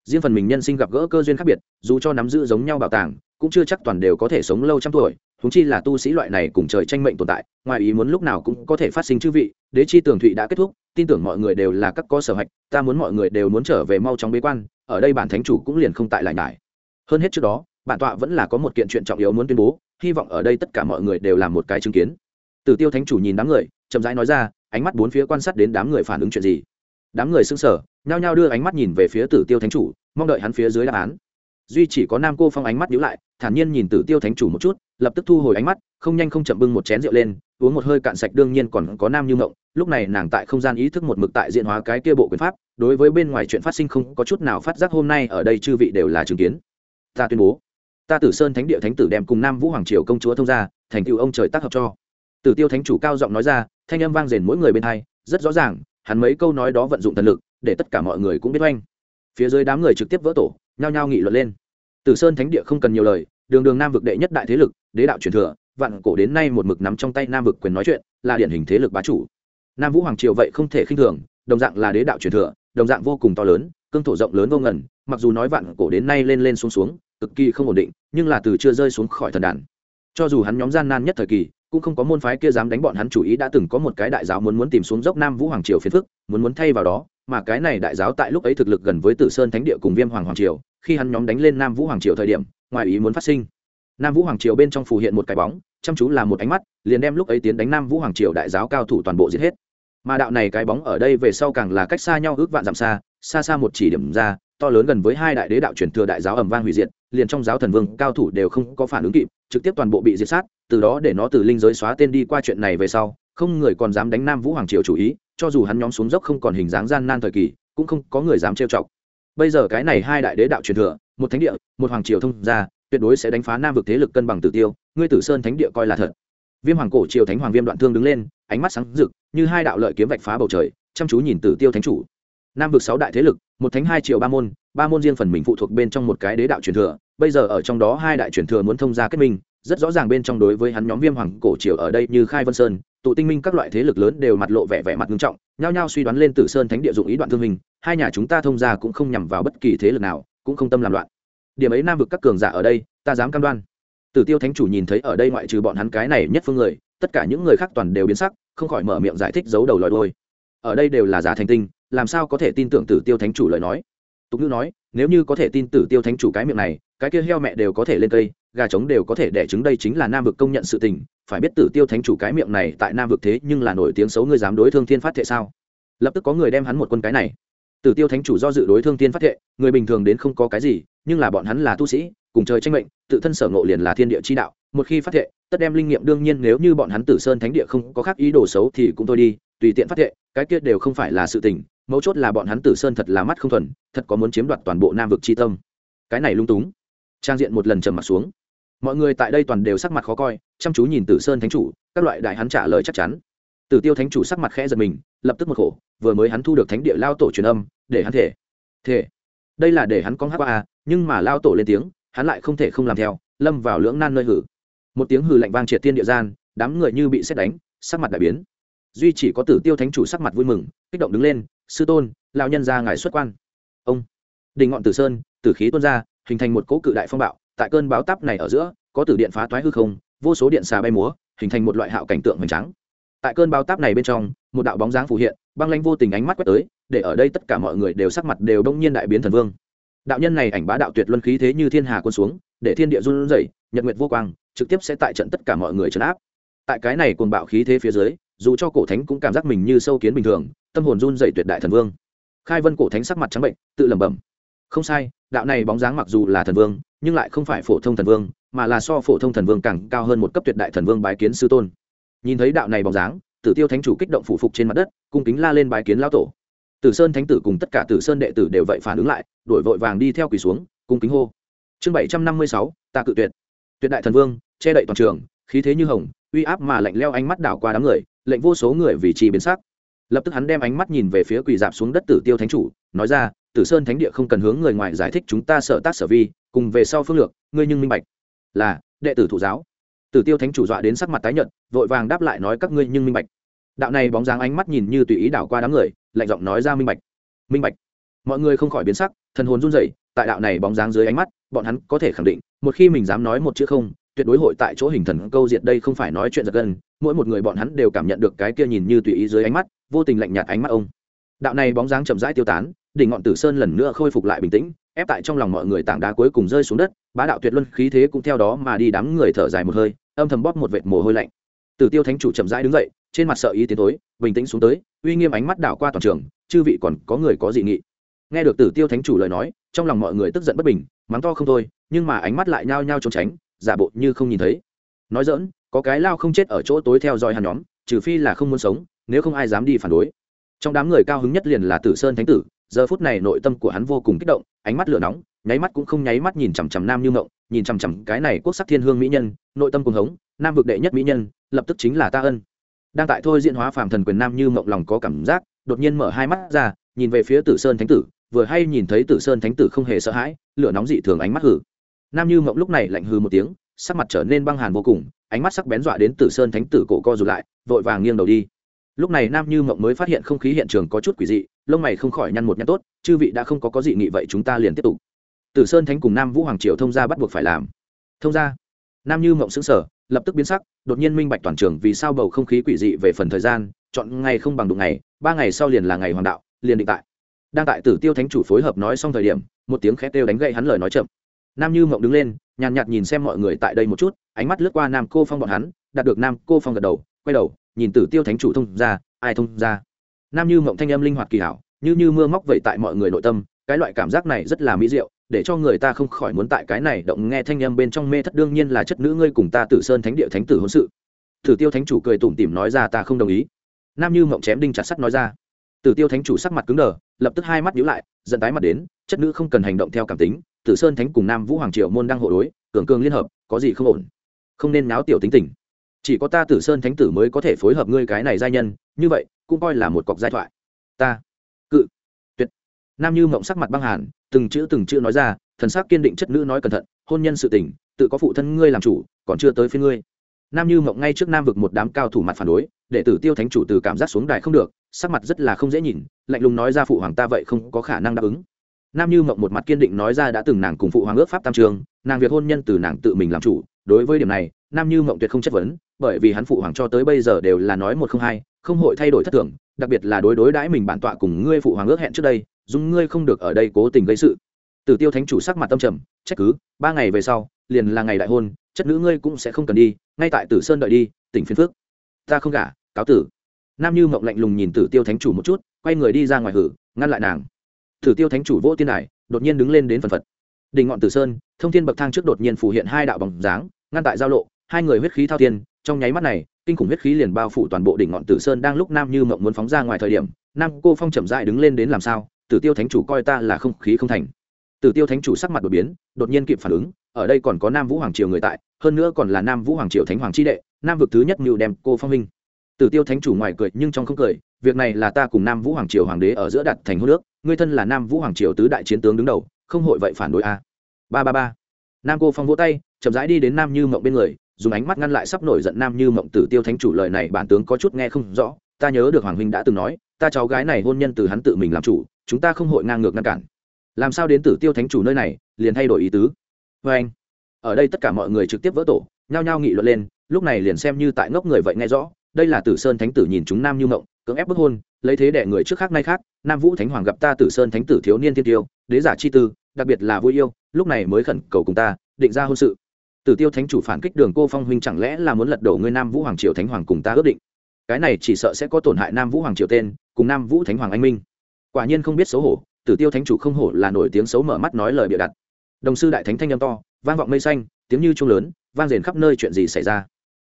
riêng phần mình nhân sinh gặp gỡ cơ duyên khác biệt, dù cho nắm giữ giống nhau bảo tàng, cũng chưa chắc toàn đều có thể sống lâu trăm tuổi húng chi là tu sĩ loại này cùng trời tranh mệnh tồn tại, ngoài ý muốn lúc nào cũng có thể phát sinh chư vị, đế chi tường thụy đã kết thúc, tin tưởng mọi người đều là các có sở hạch, ta muốn mọi người đều muốn trở về mau chóng bế quan, ở đây bản thánh chủ cũng liền không tại lại nhải. Hơn hết trước đó, bản tọa vẫn là có một kiện chuyện trọng yếu muốn tuyên bố, hy vọng ở đây tất cả mọi người đều làm một cái chứng kiến. Tử tiêu thánh chủ nhìn đám người, chậm rãi nói ra, ánh mắt bốn phía quan sát đến đám người phản ứng chuyện gì. Đám người xưng sở nhao nhao đưa ánh mắt nhìn về phía tử tiêu thánh chủ mong đợi hắn phía dưới đáp án. Duy chỉ có nam cô phong ánh mắt nhíu lại, thản nhiên nhìn tử tiêu thánh chủ một chút, lập tức thu hồi ánh mắt, không nhanh không chậm bưng một chén rượu lên, uống một hơi cạn sạch đương nhiên còn có nam như ngộng, lúc này nàng tại không gian ý thức một mực tại diện hóa cái kia bộ quyền pháp, đối với bên ngoài chuyện phát sinh không có chút nào phát giác hôm nay ở đây chư vị đều là chứng kiến. Ta tuyên bố, ta tử sơn thánh địa thánh tử đem cùng nam vũ hoàng triều công chúa thông gia, thành tựu ông trời tác hợp cho. Tử tiêu thánh chủ cao giọng nói ra, thanh âm vang rền mỗi người bên hai rất rõ ràng, hắn mấy câu nói đó vận dụng thần lực, để tất cả mọi người cũng biết oanh phía dưới đám người trực tiếp vỡ tổ, nhao nhao nghị luận lên. Tử sơn thánh địa không cần nhiều lời, đường đường nam vực đệ nhất đại thế lực, đế đạo truyền thừa, vạn cổ đến nay một mực nắm trong tay nam vực quyền nói chuyện, là điển hình thế lực bá chủ. Nam vũ hoàng triều vậy không thể khinh thường, đồng dạng là đế đạo truyền thừa, đồng dạng vô cùng to lớn, cương thổ rộng lớn vô ngần, mặc dù nói vạn cổ đến nay lên lên xuống xuống, cực kỳ không ổn định, nhưng là từ chưa rơi xuống khỏi thần đàn. Cho dù hắn nhóm gian nan nhất thời kỳ, cũng không có môn phái kia dám đánh bọn hắn chủ ý đã từng có một cái đại giáo muốn muốn tìm xuống dốc nam vũ hoàng triều phiền phức, muốn muốn thay vào đó mà cái này đại giáo tại lúc ấy thực lực gần với tử sơn thánh địa cùng viêm hoàng hoàng triều, khi hắn nhóm đánh lên nam vũ hoàng triều thời điểm, ngoài ý muốn phát sinh. Nam vũ hoàng triều bên trong phù hiện một cái bóng, chăm chú là một ánh mắt, liền đem lúc ấy tiến đánh nam vũ hoàng triều đại giáo cao thủ toàn bộ giết hết. Mà đạo này cái bóng ở đây về sau càng là cách xa nhau ước vạn dặm xa xa xa một chỉ điểm ra, to lớn gần với hai đại đế đạo truyền thừa đại giáo ầm vang hủy diệt, liền trong giáo thần vương, cao thủ đều không có phản ứng kịp, trực tiếp toàn bộ bị diệt sát, từ đó để nó từ linh giới xóa tên đi qua chuyện này về sau, không người còn dám đánh nam vũ hoàng triều chủ ý cho dù hắn nhóm xuống dốc không còn hình dáng gian nan thời kỳ, cũng không có người dám trêu chọc. Bây giờ cái này hai đại đế đạo truyền thừa, một thánh địa, một hoàng triều thông ra tuyệt đối sẽ đánh phá nam vực thế lực cân bằng tử tiêu, ngươi tử sơn thánh địa coi là thật. Viêm hoàng cổ triều thánh hoàng viêm đoạn thương đứng lên, ánh mắt sáng rực, như hai đạo lợi kiếm vạch phá bầu trời, chăm chú nhìn tử tiêu thánh chủ. Nam vực sáu đại thế lực, một thánh hai triều ba môn ba môn riêng phần mình phụ thuộc bên trong một cái đế đạo truyền thừa, bây giờ ở trong đó hai đại truyền thừa muốn thông gia kết minh, rất rõ ràng bên trong đối với hắn nhóm viêm hoàng cổ triều ở đây như khai vân sơn tụ tinh minh các loại thế lực lớn đều mặt lộ vẻ vẻ mặt nghiêm trọng, nhao nhao suy đoán lên tử sơn thánh địa dụng ý đoạn thương hình, hai nhà chúng ta thông gia cũng không nhằm vào bất kỳ thế lực nào, cũng không tâm làm loạn. Điểm ấy nam vực các cường giả ở đây, ta dám cam đoan. Tử tiêu thánh chủ nhìn thấy ở đây ngoại trừ bọn hắn cái này nhất phương người, tất cả những người khác toàn đều biến sắc, không khỏi mở miệng giải thích giấu đầu lòi đôi ở đây đều là giả thành tinh, làm sao có thể tin tưởng tử tiêu thánh chủ lời nói? Tục ngữ nói, nếu như có thể tin tử tiêu thánh chủ cái miệng này, cái kia heo mẹ đều có thể lên cây gà trống đều có thể đẻ trứng đây chính là nam vực công nhận sự tình, phải biết tử tiêu thánh chủ cái miệng này tại nam vực thế nhưng là nổi tiếng xấu, ngươi dám đối thương thiên phát thệ sao? Lập tức có người đem hắn một quân cái này. Tử tiêu thánh chủ do dự đối thương thiên phát thệ, người bình thường đến không có cái gì, nhưng là bọn hắn là tu sĩ, cùng trời tranh mệnh, tự thân sở ngộ liền là thiên địa chi đạo, một khi phát thệ, tất đem linh nghiệm đương nhiên nếu như bọn hắn tử sơn thánh địa không có khác ý đồ xấu thì cũng thôi đi, tùy tiện phát thệ, cái kia đều không phải là sự tình, mấu chốt là bọn hắn tử sơn thật là mắt không thuần, thật có muốn chiếm đoạt toàn bộ nam vực chi tâm. Cái này lung túng. Trang diện một lần trầm mặt xuống mọi người tại đây toàn đều sắc mặt khó coi, chăm chú nhìn tử sơn thánh chủ, các loại đại hắn trả lời chắc chắn. Tử tiêu thánh chủ sắc mặt khẽ giật mình, lập tức một khổ, vừa mới hắn thu được thánh địa lao tổ truyền âm, để hắn thể. Thể. Đây là để hắn có hát qua à nhưng mà lao tổ lên tiếng, hắn lại không thể không làm theo, lâm vào lưỡng nan nơi hử. Một tiếng hừ lạnh vang triệt tiên địa gian, đám người như bị xét đánh, sắc mặt đại biến. Duy chỉ có tử tiêu thánh chủ sắc mặt vui mừng, kích động đứng lên, sư tôn lao nhân ra ngài xuất quan. Ông. Đình ngọn tử sơn, tử khí tuôn ra, hình thành một cỗ cự đại phong bạo tại cơn báo táp này ở giữa, có tử điện phá toái hư không, vô số điện xà bay múa, hình thành một loại hạo cảnh tượng hoành trắng tại cơn báo táp này bên trong, một đạo bóng dáng phù hiện, băng lanh vô tình ánh mắt quét tới, để ở đây tất cả mọi người đều sắc mặt đều đông nhiên đại biến thần vương. Đạo nhân này ảnh bá đạo tuyệt luân khí thế như thiên hà quân xuống, để thiên địa run rẩy, nhật nguyệt vô quang, trực tiếp sẽ tại trận tất cả mọi người trấn áp. Tại cái này cuồng bạo khí thế phía dưới, dù cho cổ thánh cũng cảm giác mình như sâu kiến bình thường, tâm hồn run rẩy tuyệt đại thần vương. Khai vân cổ thánh sắc mặt trắng bệnh, tự lẩm bẩm. Không sai, đạo này bóng dáng mặc dù là thần vương nhưng lại không phải phổ thông thần vương, mà là so phổ thông thần vương càng cao hơn một cấp tuyệt đại thần vương bái kiến sư tôn. Nhìn thấy đạo này bóng dáng, tử tiêu thánh chủ kích động phụ phục trên mặt đất, cung kính la lên bái kiến lao tổ. Tử sơn thánh tử cùng tất cả tử sơn đệ tử đều vậy phản ứng lại đổi vội vàng đi theo quỳ xuống, cung kính hô. Chương bảy trăm năm mươi sáu, ta cự tuyệt. Tuyệt đại thần vương, che đậy toàn trường, khí thế như hồng, uy áp mà lạnh leo ánh mắt đảo qua đám người, lệnh vô số người vì trì biến sắc. Lập tức hắn đem ánh mắt nhìn về phía quỳ dạp xuống đất tử tiêu thánh chủ, nói ra tử sơn thánh địa không cần hướng người ngoài giải thích chúng ta sợ tác sở vi, cùng về sau phương lược, ngươi nhưng minh bạch. Là, đệ tử thụ giáo. Tử tiêu thánh chủ dọa đến sắc mặt tái nhợt, vội vàng đáp lại nói các ngươi nhưng minh bạch. Đạo này bóng dáng ánh mắt nhìn như tùy ý đảo qua đám người, lạnh giọng nói ra minh bạch. Minh bạch. Mọi người không khỏi biến sắc, thần hồn run rẩy, tại đạo này bóng dáng dưới ánh mắt, bọn hắn có thể khẳng định, một khi mình dám nói một chữ không, tuyệt đối hội tại chỗ hình thần câu diệt đây không phải nói chuyện giật gân, mỗi một người bọn hắn đều cảm nhận được cái kia nhìn như tùy ý dưới ánh mắt, vô tình lạnh nhạt ánh mắt ông. Đạo này bóng dáng chậm rãi tiêu tán đỉnh ngọn tử sơn lần nữa khôi phục lại bình tĩnh, ép tại trong lòng mọi người tảng đá cuối cùng rơi xuống đất, bá đạo tuyệt luân khí thế cũng theo đó mà đi đám người thở dài một hơi, âm thầm bóp một vệt mồ hôi lạnh. Tử tiêu thánh chủ chậm rãi đứng dậy, trên mặt sợ ý tiến tối bình tĩnh xuống tới, uy nghiêm ánh mắt đảo qua toàn trường, chư vị còn có người có dị nghị. Nghe được tử tiêu thánh chủ lời nói, trong lòng mọi người tức giận bất bình, mắng to không thôi, nhưng mà ánh mắt lại nhao nhao trốn tránh, giả bộ như không nhìn thấy. Nói dỡn có cái lao không chết ở chỗ tối theo dõi hàn nhóm, trừ phi là không muốn sống, nếu không ai dám đi phản đối. Trong đám người cao hứng nhất liền là tử sơn thánh tử giờ phút này nội tâm của hắn vô cùng kích động, ánh mắt lửa nóng, nháy mắt cũng không nháy mắt nhìn chằm chằm nam như mộng nhìn chằm chằm cái này quốc sắc thiên hương mỹ nhân, nội tâm cùng hống, nam vực đệ nhất mỹ nhân, lập tức chính là ta ân. Đang tại thôi diễn hóa phàm thần quyền nam như mộng lòng có cảm giác, đột nhiên mở hai mắt ra, nhìn về phía tử sơn thánh tử, vừa hay nhìn thấy tử sơn thánh tử không hề sợ hãi, lửa nóng dị thường ánh mắt hử. Nam như mộng lúc này lạnh hư một tiếng, sắc mặt trở nên băng hàn vô cùng, ánh mắt sắc bén dọa đến tử sơn thánh tử cổ co rụt lại, vội vàng nghiêng đầu đi lúc này nam như mộng mới phát hiện không khí hiện trường có chút quỷ dị, lông mày không khỏi nhăn một nhăn tốt, chư vị đã không có có dị nghị vậy chúng ta liền tiếp tục. Tử sơn thánh cùng nam vũ hoàng triều thông gia bắt buộc phải làm. Thông gia? Nam như mộng xứng sở lập tức biến sắc, đột nhiên minh bạch toàn trường vì sao bầu không khí quỷ dị về phần thời gian, chọn ngày không bằng đụng ngày, ba ngày sau liền là ngày hoàng đạo, liền định tại. Đang tại tử tiêu thánh chủ phối hợp nói xong thời điểm, một tiếng khét kêu đánh gậy hắn lời nói chậm. Nam như mộng đứng lên, nhàn nhạt nhìn xem mọi người tại đây một chút, ánh mắt lướt qua nam cô phong bọn hắn, đạt được nam cô phong gật đầu, quay đầu nhìn tử tiêu thánh chủ thông ra ai thông ra nam như mộng thanh âm linh hoạt kỳ hảo, như như mưa móc vậy tại mọi người nội tâm, cái loại cảm giác này rất là mỹ diệu, để cho người ta không khỏi muốn tại cái này động nghe thanh âm bên trong mê thất đương nhiên là chất nữ ngươi cùng ta tử sơn thánh địa thánh tử hôn sự. Tử tiêu thánh chủ cười tủm tỉm nói ra ta không đồng ý. Nam như mộng chém đinh chặt sắt nói ra. Tử tiêu thánh chủ sắc mặt cứng đờ, lập tức hai mắt nhíu lại dẫn tái mặt đến, chất nữ không cần hành động theo cảm tính, tử sơn thánh cùng nam vũ hoàng triều môn đang hộ đối, cường cường liên hợp, có gì không ổn? Không nên náo tiểu tính tình chỉ có ta tử sơn thánh tử mới có thể phối hợp ngươi cái này giai nhân, như vậy, cũng coi là một cọc giai thoại. Ta, cự, tuyệt. Nam như mộng sắc mặt băng hàn, từng chữ từng chữ nói ra, thần sắc kiên định chất nữ nói cẩn thận, hôn nhân sự tình, tự có phụ thân ngươi làm chủ, còn chưa tới phía ngươi. Nam như mộng ngay trước nam vực một đám cao thủ mặt phản đối, để tử tiêu thánh chủ từ cảm giác xuống đài không được, sắc mặt rất là không dễ nhìn, lạnh lùng nói ra phụ hoàng ta vậy không có khả năng đáp ứng. Nam như mộng một mặt kiên định nói ra đã từng nàng cùng phụ hoàng ước pháp tam trường, nàng việc hôn nhân từ nàng tự mình làm chủ, đối với điểm này, nam như mộng tuyệt không chất vấn bởi vì hắn phụ hoàng cho tới bây giờ đều là nói một không hai, không hội thay đổi thất thường, đặc biệt là đối đối đãi mình bản tọa cùng ngươi phụ hoàng ước hẹn trước đây, dùng ngươi không được ở đây cố tình gây sự. Tử tiêu thánh chủ sắc mặt tâm trầm, trách cứ, ba ngày về sau, liền là ngày đại hôn, chất nữ ngươi cũng sẽ không cần đi, ngay tại tử sơn đợi đi, tỉnh phiên phước ta không gả, cáo tử. Nam như mộng lạnh lùng nhìn tử tiêu thánh chủ một chút, quay người đi ra ngoài hử, ngăn lại nàng. Tử tiêu thánh chủ vỗ tiên đài, đột nhiên đứng lên đến phần phật. Đỉnh ngọn tử sơn, thông thiên bậc thang trước đột nhiên phủ hiện hai đạo bóng dáng, ngăn tại giao lộ, hai người huyết khí thao tiên trong nháy mắt này, kinh khủng huyết khí liền bao phủ toàn bộ đỉnh ngọn tử sơn đang lúc nam như mộng muốn phóng ra ngoài thời điểm, nam cô phong chậm dại đứng lên đến làm sao, tử tiêu thánh chủ coi ta là không khí không thành. Tử tiêu thánh chủ sắc mặt đột biến, đột nhiên kịp phản ứng, ở đây còn có nam vũ hoàng triều người tại, hơn nữa còn là nam vũ hoàng triều thánh hoàng chi đệ, nam vực thứ nhất mưu đem cô phong minh tử tiêu thánh chủ ngoài cười nhưng trong không cười, việc này là ta cùng nam vũ hoàng triều hoàng đế ở giữa đặt thành hô nước ngươi thân là nam vũ hoàng triều tứ đại chiến tướng đứng đầu, không hội vậy phản đối a. Ba ba ba. Nam cô phong vỗ tay, chậm rãi đi đến nam như mộng bên người dùng ánh mắt ngăn lại sắp nổi giận nam như mộng tử tiêu thánh chủ lời này, bản tướng có chút nghe không rõ. Ta nhớ được hoàng huynh đã từng nói, ta cháu gái này hôn nhân từ hắn tự mình làm chủ, chúng ta không hội ngang ngược ngăn cản. Làm sao đến tử tiêu thánh chủ nơi này, liền thay đổi ý tứ? Vê anh, ở đây tất cả mọi người trực tiếp vỡ tổ, nhao nhao nghị luận lên, lúc này liền xem như tại ngốc người vậy nghe rõ, đây là tử sơn thánh tử nhìn chúng nam như mộng, cưỡng ép bức hôn, lấy thế đẻ người trước khác nay khác, nam vũ thánh hoàng gặp ta tử sơn thánh tử thiếu niên thiên tiêu, đế giả chi tư, đặc biệt là vui yêu, lúc này mới khẩn cầu cùng ta, định ra hôn sự tử tiêu thánh chủ phản kích đường cô phong huynh chẳng lẽ là muốn lật đổ ngươi nam vũ hoàng triều thánh hoàng cùng ta ước định? Cái này chỉ sợ sẽ có tổn hại nam vũ hoàng triều tên, cùng nam vũ thánh hoàng anh minh. Quả nhiên không biết xấu hổ, tử tiêu thánh chủ không hổ là nổi tiếng xấu mở mắt nói lời bịa đặt. Đồng sư đại thánh thanh âm to, vang vọng mây xanh, tiếng như trung lớn, vang rền khắp nơi chuyện gì xảy ra.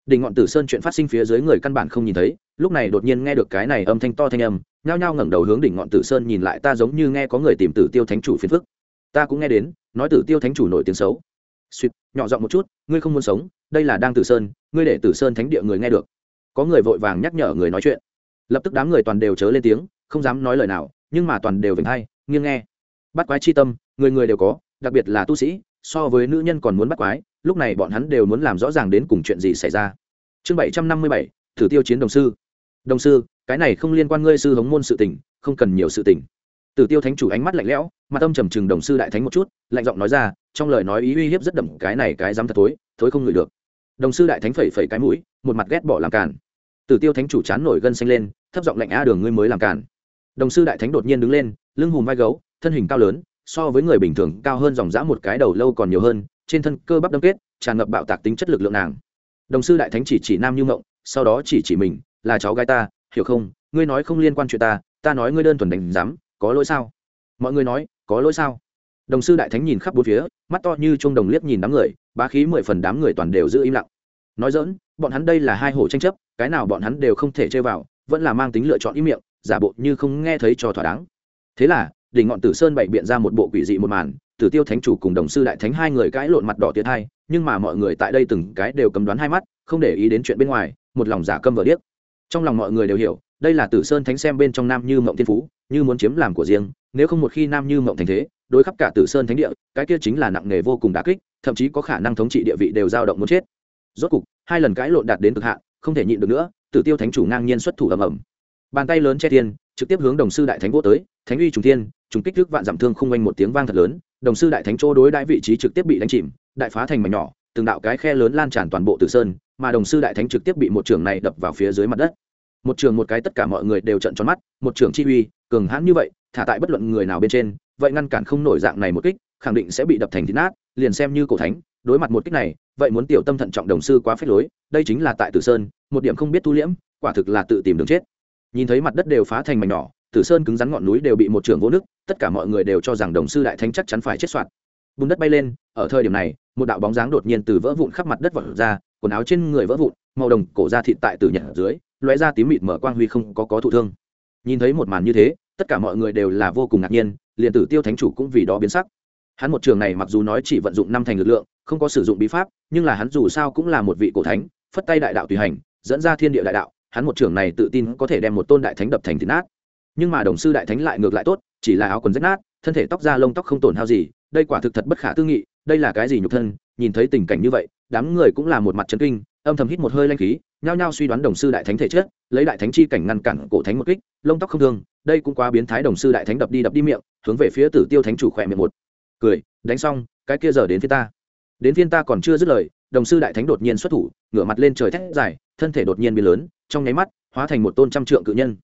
Đỉnh ngọn tử sơn chuyện phát sinh phía dưới người căn bản không nhìn thấy, lúc này đột nhiên nghe được cái này âm thanh to thanh âm, nhao nhao ngẩng đầu hướng đỉnh ngọn tử sơn nhìn lại, ta giống như nghe có người tìm tử tiêu thánh chủ phiền phức. Ta cũng nghe đến, nói tử tiêu thánh chủ nổi tiếng xấu suýt nhỏ giọng một chút, ngươi không muốn sống, đây là đang tử sơn, ngươi để tử sơn thánh địa người nghe được. Có người vội vàng nhắc nhở người nói chuyện. Lập tức đám người toàn đều chớ lên tiếng, không dám nói lời nào, nhưng mà toàn đều vểnh hay nghiêng nghe. Bắt quái chi tâm, người người đều có, đặc biệt là tu sĩ, so với nữ nhân còn muốn bắt quái, lúc này bọn hắn đều muốn làm rõ ràng đến cùng chuyện gì xảy ra. Chương bảy trăm năm mươi bảy, thử tiêu chiến đồng sư. Đồng sư, cái này không liên quan ngươi sư hống môn sự tình, không cần nhiều sự tình tử tiêu thánh chủ ánh mắt lạnh lẽo, mặt âm trầm trừng đồng sư đại thánh một chút, lạnh giọng nói ra, trong lời nói ý uy hiếp rất đậm, cái này cái dám thật tối thối không ngửi được. Đồng sư đại thánh phẩy phẩy cái mũi, một mặt ghét bỏ làm cản tử tiêu thánh chủ chán nổi gân xanh lên, thấp giọng lạnh a đường ngươi mới làm cản đồng sư đại thánh đột nhiên đứng lên, lưng hùm vai gấu, thân hình cao lớn, so với người bình thường cao hơn dòng dã một cái đầu lâu còn nhiều hơn, trên thân cơ bắp đâm kết, tràn ngập bạo tạc tính chất lực lượng nàng. Đồng sư đại thánh chỉ chỉ nam như ngộng sau đó chỉ chỉ mình, là cháu gái ta, hiểu không? Ngươi nói không liên quan chuyện ta ta nói ngươi đơn thuần đánh giám có lỗi sao? Mọi người nói, có lỗi sao? Đồng sư đại thánh nhìn khắp bốn phía, mắt to như chuông đồng liếc nhìn đám người, bá khí mười phần đám người toàn đều giữ im lặng. Nói dỡn bọn hắn đây là hai hổ tranh chấp, cái nào bọn hắn đều không thể chơi vào, vẫn là mang tính lựa chọn ý miệng, giả bộ như không nghe thấy cho thỏa đáng. Thế là, đỉnh ngọn tử sơn bày biện ra một bộ quỷ dị một màn, tử tiêu thánh chủ cùng đồng sư đại thánh hai người cãi lộn mặt đỏ tiết hai nhưng mà mọi người tại đây từng cái đều cầm đoán hai mắt, không để ý đến chuyện bên ngoài, một lòng giả câm vờ điếc. Trong lòng mọi người đều hiểu, đây là tử sơn thánh xem bên trong nam như mộng thiên phú như muốn chiếm làm của riêng, nếu không một khi nam như mộng thành thế, đối khắp cả tử sơn thánh địa, cái kia chính là nặng nghề vô cùng đà kích, thậm chí có khả năng thống trị địa vị đều dao động muốn chết. Rốt cục, hai lần cãi lộn đạt đến cực hạn, không thể nhịn được nữa, tử tiêu thánh chủ ngang nhiên xuất thủ ầm ầm. Bàn tay lớn che thiên, trực tiếp hướng đồng sư đại thánh vô tới, thánh uy trùng thiên, trùng kích thước vạn giảm thương không quanh một tiếng vang thật lớn, đồng sư đại thánh chỗ đối đại vị trí trực tiếp bị đánh chìm, đại phá thành mảnh nhỏ, từng đạo cái khe lớn lan tràn toàn bộ tử sơn, mà đồng sư đại thánh trực tiếp bị một trường này đập vào phía dưới mặt đất. Một trường một cái tất cả mọi người đều trận tròn mắt, một trường chi uy cường hãn như vậy, thả tại bất luận người nào bên trên, vậy ngăn cản không nổi dạng này một kích, khẳng định sẽ bị đập thành thịt nát, liền xem như cổ thánh, đối mặt một kích này, vậy muốn tiểu tâm thận trọng đồng sư quá phết lối, đây chính là tại tử sơn, một điểm không biết thu liễm, quả thực là tự tìm đường chết. Nhìn thấy mặt đất đều phá thành mảnh nhỏ, tử sơn cứng rắn ngọn núi đều bị một trường vô nước tất cả mọi người đều cho rằng đồng sư đại thánh chắc chắn phải chết soạn. Bùn đất bay lên, ở thời điểm này, một đạo bóng dáng đột nhiên từ vỡ vụn khắp mặt đất vọt ra, quần áo trên người vỡ vụn, màu đồng cổ ra thịt tại tử nhật dưới, lóe ra tím mịt mở quang huy không có có thụ thương nhìn thấy một màn như thế, tất cả mọi người đều là vô cùng ngạc nhiên, liền tử tiêu thánh chủ cũng vì đó biến sắc. Hắn một trường này mặc dù nói chỉ vận dụng năm thành lực lượng, không có sử dụng bí pháp, nhưng là hắn dù sao cũng là một vị cổ thánh, phất tay đại đạo tùy hành, dẫn ra thiên địa đại đạo, hắn một trường này tự tin có thể đem một tôn đại thánh đập thành thịt nát. Nhưng mà đồng sư đại thánh lại ngược lại tốt, chỉ là áo quần rách nát, thân thể tóc da lông tóc không tổn hao gì, đây quả thực thật bất khả tư nghị, đây là cái gì nhục thân, nhìn thấy tình cảnh như vậy, đám người cũng là một mặt chấn kinh, âm thầm hít một hơi lanh khí nhao nhao suy đoán đồng sư đại thánh thể chất lấy đại thánh chi cảnh ngăn cản cổ thánh một kích lông tóc không thương đây cũng quá biến thái đồng sư đại thánh đập đi đập đi miệng hướng về phía tử tiêu thánh chủ khỏe miệng một. Cười đánh xong cái kia giờ đến phía ta. Đến phiên ta còn chưa dứt lời đồng sư đại thánh đột nhiên xuất thủ ngửa mặt lên trời thét dài thân thể đột nhiên biến lớn trong nháy mắt hóa thành một tôn trăm trượng cự nhân.